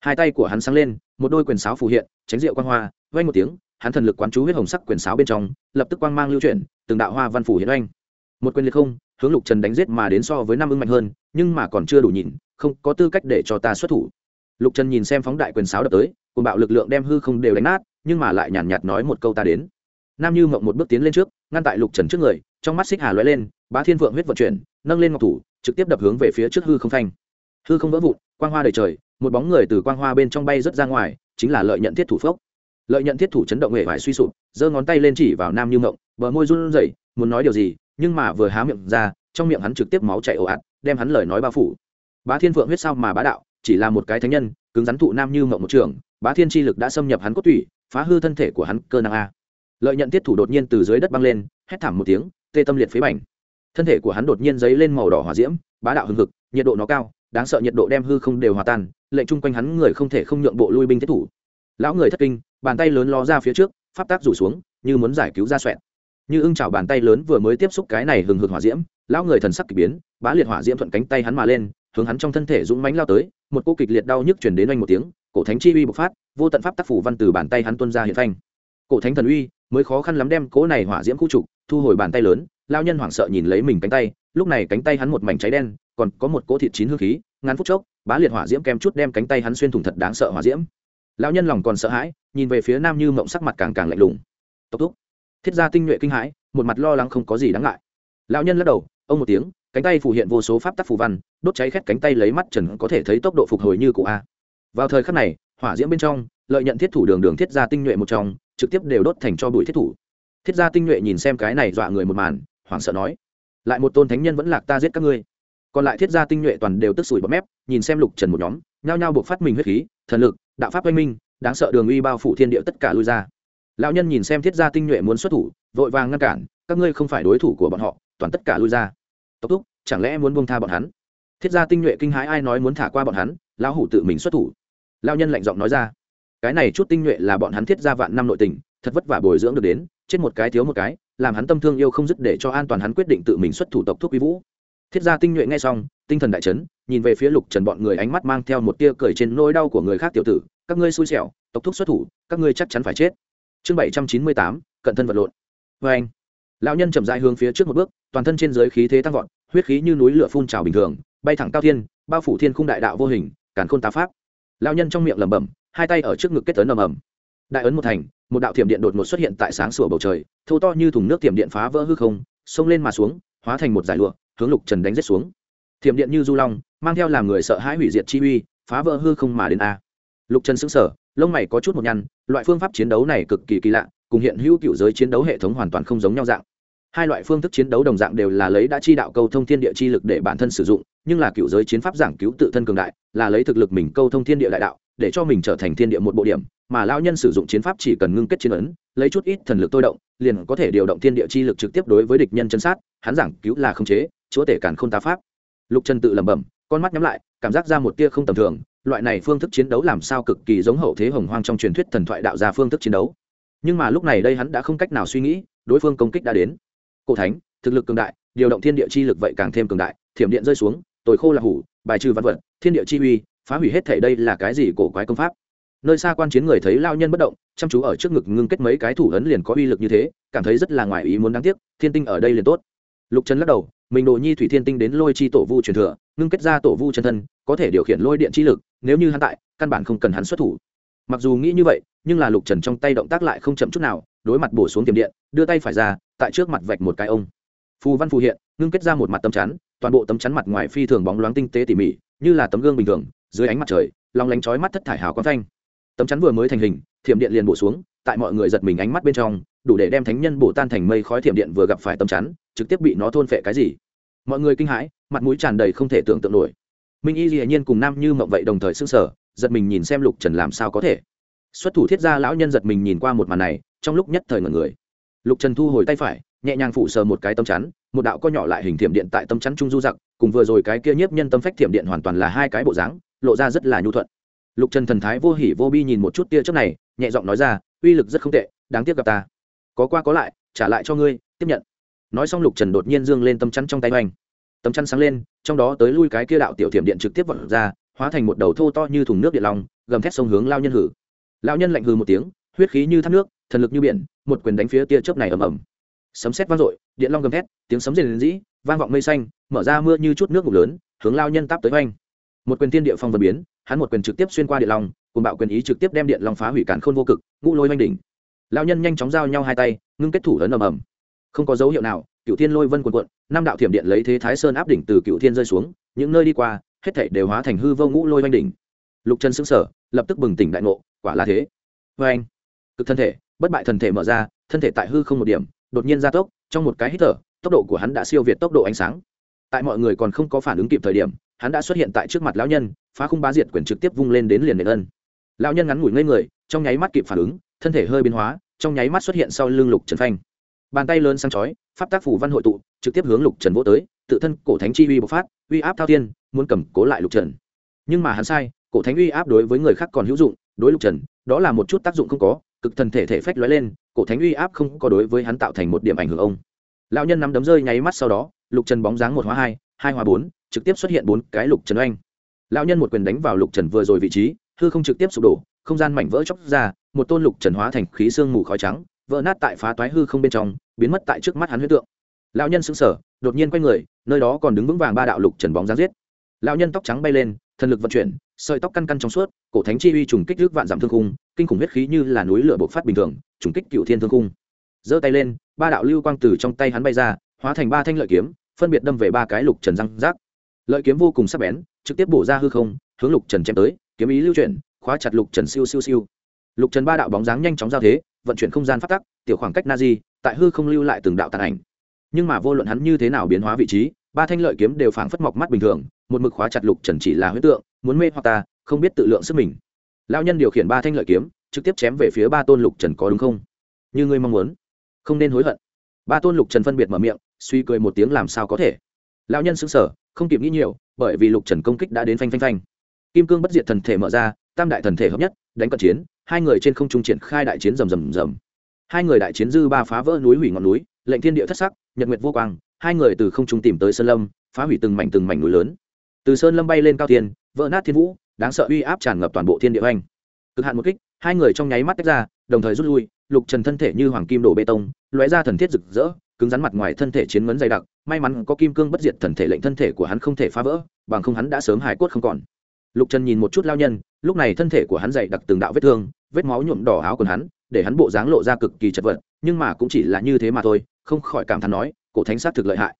Hai tay của hắn sáng lên, một đôi quyền sáo phù hiện, tránh rượu quan hoa vay một tiếng, hắn thần lực quán chú huyết hồng sắc quyền sáo bên trong, lập tức quang mang lưu chuyển, từng đạo hoa văn phủ hiện oanh. Một quyền liệt không, hướng lục trần đánh giết mà đến so với năm ưng mạnh hơn, nhưng mà còn chưa đủ nhìn, không có tư cách để cho ta xuất thủ. Lục trần nhìn xem phóng đại quyền sáo đập tới cùng bạo lực lượng đem hư không đều đánh nát, nhưng mà lại nhàn nhạt nói một câu ta đến. Nam như mộng một bước tiến lên trước, ngăn tại lục trần trước người, trong mắt xích hà lóe lên, bá thiên vượng huyết vận chuyển, nâng lên ngọc thủ, trực tiếp đập hướng về phía trước hư không phanh. Hư không vỡ vụn, quang hoa đầy trời, một bóng người từ quang hoa bên trong bay rớt ra ngoài, chính là lợi nhận thiết thủ phốc. Lợi nhận thiết thủ chấn động hệ vải suy sụp, giơ ngón tay lên chỉ vào nam như mộng, bờ môi run rẩy, muốn nói điều gì, nhưng mà vừa há miệng ra, trong miệng hắn trực tiếp máu chảy ồ ạt, đem hắn lời nói bao phủ. Bá thiên Vượng huyết sao mà bá đạo, chỉ là một cái thánh nhân, cứng rắn thụ nam như mộng một trường bá thiên chi lực đã xâm nhập hắn cốt tủy, phá hư thân thể của hắn cơ năng a. Lợi nhận tiết thủ đột nhiên từ dưới đất băng lên, hét thảm một tiếng, tê tâm liệt phế bành. Thân thể của hắn đột nhiên dấy lên màu đỏ hỏa diễm, bá đạo hừng hực, nhiệt độ nó cao, đáng sợ nhiệt độ đem hư không đều hòa tan, lệnh chung quanh hắn người không thể không nhượng bộ lui binh thiết thủ. Lão người thất kinh, bàn tay lớn ló ra phía trước, pháp tác rủ xuống, như muốn giải cứu ra xoẹn như ưng chảo bàn tay lớn vừa mới tiếp xúc cái này hừng hực hỏa diễm, lão người thần sắc k ỳ biến, bá liệt hỏa diễm thuận cánh tay hắn mà lên, hướng hắn trong thân thể dũng mánh lao tới, một cô kịch liệt đau nhức chuyển đến oanh một tiếng cổ thánh chi uy bộc phát, vô tận pháp tác phủ văn từ bàn tay hắn tuân ra hiện phanh. Cổ thánh thần uy, mới khó khăn lắm đem cố này hỏa diễm khu trục, thu hồi bàn tay lớn lao nhân hoảng sợ nhìn lấy mình cánh tay, lúc này cánh tay hắn một mảnh cháy đen, còn có một cỗ thịt chín hương khí, ngắn phút chốc, bá liệt hỏa diễm kem chút đem cánh tay hắn xuyên thủng thật đáng sợ hỏa diễm. Lão nhân lòng còn sợ hãi, nhìn về phía nam như mộng sắc mặt càng càng lạnh lùng. Tốc thúc thiết gia tinh nhuệ kinh hãi, một mặt lo lắng không có gì đáng ngại. Lão nhân lắc đầu, ông một tiếng, cánh tay phủ hiện vô số pháp tắc phù văn, đốt cháy khét cánh tay lấy mắt trần có thể thấy tốc độ phục hồi như cụ a vào thời khắc này, hỏa diễm bên trong, lợi nhận thiết thủ đường đường thiết gia tinh nhuệ một trong, trực tiếp đều đốt thành cho bụi thiết thủ. Thiết gia tinh nhuệ nhìn xem cái này dọa người một màn, hoảng sợ nói, lại một tôn thánh nhân vẫn lạc ta giết các ngươi. Còn lại thiết gia tinh nhuệ toàn đều tức sủi bọt mép, nhìn xem lục trần một nhóm, nhao nhao buộc phát mình huyết khí, thần lực, đạo pháp oanh minh, đáng sợ đường uy bao phủ thiên địa tất cả lui ra. Lão nhân nhìn xem thiết gia tinh nhuệ muốn xuất thủ, vội vàng ngăn cản, các ngươi không phải đối thủ của bọn họ, toàn tất cả lui ra. Tốc thúc, chẳng lẽ muốn buông tha bọn hắn? Thiết gia tinh nhuệ kinh hãi ai nói muốn thả qua bọn hắn, lão hủ tự mình xuất thủ lao nhân lạnh giọng nói ra, cái này chút tinh nhuệ là bọn hắn thiết gia vạn năm nội tình, thật vất vả bồi dưỡng được đến, chết một cái thiếu một cái, làm hắn tâm thương yêu không dứt để cho an toàn hắn quyết định tự mình xuất thủ tộc thuốc quý vũ. Thiết gia tinh nhuệ nghe xong, tinh thần đại chấn, nhìn về phía lục trần bọn người ánh mắt mang theo một tia cười trên nỗi đau của người khác tiểu tử, các ngươi xui xẻo, tộc thuốc xuất thủ, các ngươi chắc chắn phải chết. Chương bảy trăm chín mươi tám, cận thân vật lộn. Vê anh, lão nhân chậm dại hướng phía trước một bước, toàn thân trên giới khí thế tăng vọt, huyết khí như núi lửa phun trào bình thường, bay thẳng cao thiên, bao phủ thiên khung đại đạo vô hình, càn khôn tá pháp lão nhân trong miệng lẩm bẩm, hai tay ở trước ngực kết tấn ầm ầm. Đại ấn một thành, một đạo thiểm điện đột ngột xuất hiện tại sáng sủa bầu trời thâu to như thùng nước thiểm điện phá vỡ hư không, xông lên mà xuống, hóa thành một giải lụa, hướng lục trần đánh rết xuống. Thiểm điện như du long, mang theo làm người sợ hãi hủy diệt chi uy, phá vỡ hư không mà đến a. Lục trần xứng sở lông mày có chút một nhăn, loại phương pháp chiến đấu này cực kỳ kỳ lạ, cùng hiện hữu cựu giới chiến đấu hệ thống hoàn toàn không giống nhau dạng hai loại phương thức chiến đấu đồng dạng đều là lấy đã chi đạo câu thông thiên địa chi lực để bản thân sử dụng, nhưng là cựu giới chiến pháp giảng cứu tự thân cường đại, là lấy thực lực mình câu thông thiên địa đại đạo, để cho mình trở thành thiên địa một bộ điểm, mà lao nhân sử dụng chiến pháp chỉ cần ngưng kết chiến ấn, lấy chút ít thần lực tôi động, liền có thể điều động thiên địa chi lực trực tiếp đối với địch nhân chân sát, hắn giảng cứu là không chế, chúa tể cản không tá pháp. Lục trần tự lẩm bẩm, con mắt nhắm lại, cảm giác ra một tia không tầm thường, loại này phương thức chiến đấu làm sao cực kỳ giống hậu thế hồng hoang trong truyền thuyết thần thoại đạo ra phương thức chiến đấu. Nhưng mà lúc này đây hắn đã không cách nào suy nghĩ, đối phương công kích đã đến cổ thánh, thực lực cường đại, điều động thiên địa chi lực vậy càng thêm cường đại, thiểm điện rơi xuống, tồi khô là hủ, bài trừ văn vật, thiên địa chi uy, phá hủy hết thể đây là cái gì cổ quái công pháp? Nơi xa quan chiến người thấy lao nhân bất động, chăm chú ở trước ngực ngưng kết mấy cái thủ ấn liền có uy lực như thế, cảm thấy rất là ngoài ý muốn đáng tiếc, thiên tinh ở đây liền tốt. Lục trần lắc đầu, mình đồ nhi thủy thiên tinh đến lôi chi tổ vu truyền thừa, ngưng kết ra tổ vu chân thân, có thể điều khiển lôi điện chi lực, nếu như hắn tại, căn bản không cần hắn xuất thủ mặc dù nghĩ như vậy, nhưng là lục trần trong tay động tác lại không chậm chút nào, đối mặt bổ xuống tiềm điện, đưa tay phải ra, tại trước mặt vạch một cái ông. Phù văn phù hiện, ngưng kết ra một mặt tấm chắn, toàn bộ tấm chắn mặt ngoài phi thường bóng loáng tinh tế tỉ mỉ, như là tấm gương bình thường, dưới ánh mặt trời, long lánh chói mắt thất thải hào quang thanh tấm chắn vừa mới thành hình, thiểm điện liền bổ xuống, tại mọi người giật mình ánh mắt bên trong, đủ để đem thánh nhân bổ tan thành mây khói thiểm điện vừa gặp phải tấm chắn, trực tiếp bị nó thôn phệ cái gì. Mọi người kinh hãi, mặt mũi tràn đầy không thể tưởng tượng nổi. Minh y dĩ nhiên cùng nam như mộng vậy đồng thời s ư n g sở giật mình nhìn xem lục trần làm sao có thể. Xuất thủ thiết gia lão nhân giật mình nhìn qua một màn này, trong lúc nhất thời ngẩn người. Lục trần thu hồi tay phải, nhẹ nhàng phụ sờ một cái tâm chắn, một đạo co nhỏ lại hình thiểm điện tại tâm chắn trung du giặc, cùng vừa rồi cái kia nhiếp nhân tâm phách thiểm điện hoàn toàn là hai cái bộ dáng, lộ ra rất là nhu thuận. Lục trần thần thái vô hỉ vô bi nhìn một chút tia trước này, nhẹ giọng nói ra, uy lực rất không tệ, đáng tiếc gặp ta. Có qua có lại, trả lại cho ngươi, tiếp nhận. Nói xong lục trần đột nhiên dương lên tâm chắn trong tay oanh tấm chắn sáng lên, trong đó tới lui cái kia đạo tiểu thiểm điện trực tiếp vận ra hóa thành một đầu thô to như thùng nước điện lòng gầm thét sông hướng lao nhân hử. Lao nhân lạnh hừ một tiếng, huyết khí như thác nước, thần lực như biển, một quyền đánh phía tia chớp này ầm ầm. Sấm sét vang dội, điện long gầm thét, tiếng sấm rền rĩ, vang vọng mây xanh, mở ra mưa như chút nước ngục lớn, hướng lao nhân táp tới oanh một quyền tiên địa phong vân biến, hắn một quyền trực tiếp xuyên qua điện long, cùng bạo quyền ý trực tiếp đem điện long phá hủy cản khôn vô cực, ngũ lôi oanh đỉnh. Lao nhân nhanh chóng giao nhau hai tay, ngưng kết thủ lớn ầm ầm. Không có dấu hiệu nào cựu thiên lôi vân quần quận năm đạo thiểm điện lấy thế thái sơn áp đỉnh từ cựu thiên rơi xuống, những nơi đi qua hết thảy đều hóa thành hư vô ngũ lôi oanh đỉnh. Lục chân xứng sở lập tức bừng tỉnh đại ngộ, quả là thế. Vê anh. Cực thân thể, bất bại thần thể mở ra, thân thể tại hư không một điểm, đột nhiên gia tốc, trong một cái hít thở, tốc độ của hắn đã siêu việt tốc độ ánh sáng. Tại mọi người còn không có phản ứng kịp thời điểm, hắn đã xuất hiện tại trước mặt lão nhân, phá khung bá diệt quyền trực tiếp vung lên đến liền nền ân. Lão nhân ngắn ngủi ngây người, trong nháy mắt kịp phản ứng, thân thể hơi biến hóa, trong nháy mắt xuất hiện sau lưng lục trần phanh. Bàn tay lớn sang chói, pháp tác phủ văn hội tụ, trực tiếp hướng lục trần vỗ tới, tự thân cổ thánh chi uy bộc phát, uy áp thao tiên muốn cầm cố lại lục trần. Nhưng mà hắn sai, cổ thánh uy áp đối với người khác còn hữu dụng, đối lục trần, đó là một chút tác dụng không có, cực thần thể thể phách lóe lên, cổ thánh uy áp không có đối với hắn tạo thành một điểm ảnh hưởng ông. Lão nhân nắm đấm rơi nháy mắt sau đó, lục trần bóng dáng một hóa hai hai hóa bốn, trực tiếp xuất hiện bốn cái lục trần oanh. Lão nhân một quyền đánh vào lục trần vừa rồi vị trí, hư không trực tiếp sụp đổ, không gian mảnh vỡ chóc ra, một tôn lục trần hóa thành khí xương mù khói trắng, vỡ nát tại phá toái hư không bên trong, biến mất tại trước mắt hắn huyết tượng. Lão nhân sững sờ, đột nhiên quay người, nơi đó còn đứng vững vàng ba đạo lục trần bóng dáng giết lão nhân tóc trắng bay lên, thần lực vận chuyển, sợi tóc căn căn trong suốt, cổ thánh chi uy trùng kích nước vạn giảm thương khung, kinh khủng huyết khí như là núi lửa bộc phát bình thường, trùng kích cựu thiên thương khung. Giơ tay lên, ba đạo lưu quang từ trong tay hắn bay ra, hóa thành ba thanh lợi kiếm, phân biệt đâm về ba cái lục trần răng rác. Lợi kiếm vô cùng sắc bén, trực tiếp bổ ra hư không, hướng lục trần chém tới, kiếm ý lưu chuyển, khóa chặt lục trần siêu siêu siêu. Lục trần ba đạo bóng dáng nhanh chóng giao thế, vận chuyển không gian phát tắc, tiểu khoảng cách na di tại hư không lưu lại từng đạo tàn ảnh. Nhưng mà vô luận hắn như thế nào biến hóa vị trí, ba thanh lợi kiếm đều phảng phất mọc mắt bình thường một mực khóa chặt lục trần chỉ là huyết tượng, muốn mê hoặc ta, không biết tự lượng sức mình. Lao nhân điều khiển ba thanh lợi kiếm, trực tiếp chém về phía ba tôn lục trần có đúng không? Như ngươi mong muốn. Không nên hối hận. Ba tôn lục trần phân biệt mở miệng, suy cười một tiếng làm sao có thể. Lão nhân xứng sở không kịp nghĩ nhiều, bởi vì lục trần công kích đã đến phanh phanh phanh. Kim cương bất diệt thần thể mở ra, tam đại thần thể hợp nhất, đánh cận chiến, hai người trên không trung triển khai đại chiến rầm rầm rầm. Hai người đại chiến dư ba phá vỡ núi hủy ngọn núi, lệnh thiên địa thất sắc, nhật nguyệt vô quang, hai người từ không trung tìm tới sơn lâm, phá hủy từng mảnh từng mảnh núi lớn từ sơn lâm bay lên cao tiền vỡ nát thiên vũ, đáng sợ uy áp tràn ngập toàn bộ thiên địa oanh cực hạn một kích, hai người trong nháy mắt tách ra, đồng thời rút lui, lục trần thân thể như hoàng kim đổ bê tông, lóe ra thần thiết rực rỡ, cứng rắn mặt ngoài thân thể chiến ngấn dày đặc, may mắn có kim cương bất diệt thần thể lệnh thân thể của hắn không thể phá vỡ, bằng không hắn đã sớm hài cốt không còn. Lục trần nhìn một chút lao nhân, lúc này thân thể của hắn dày đặc từng đạo vết thương, vết máu nhuộm đỏ áo quần hắn, để hắn bộ dáng lộ ra cực kỳ chật vật, nhưng mà cũng chỉ là như thế mà thôi, không khỏi cảm thán nói, cổ thánh sát thực lợi hại.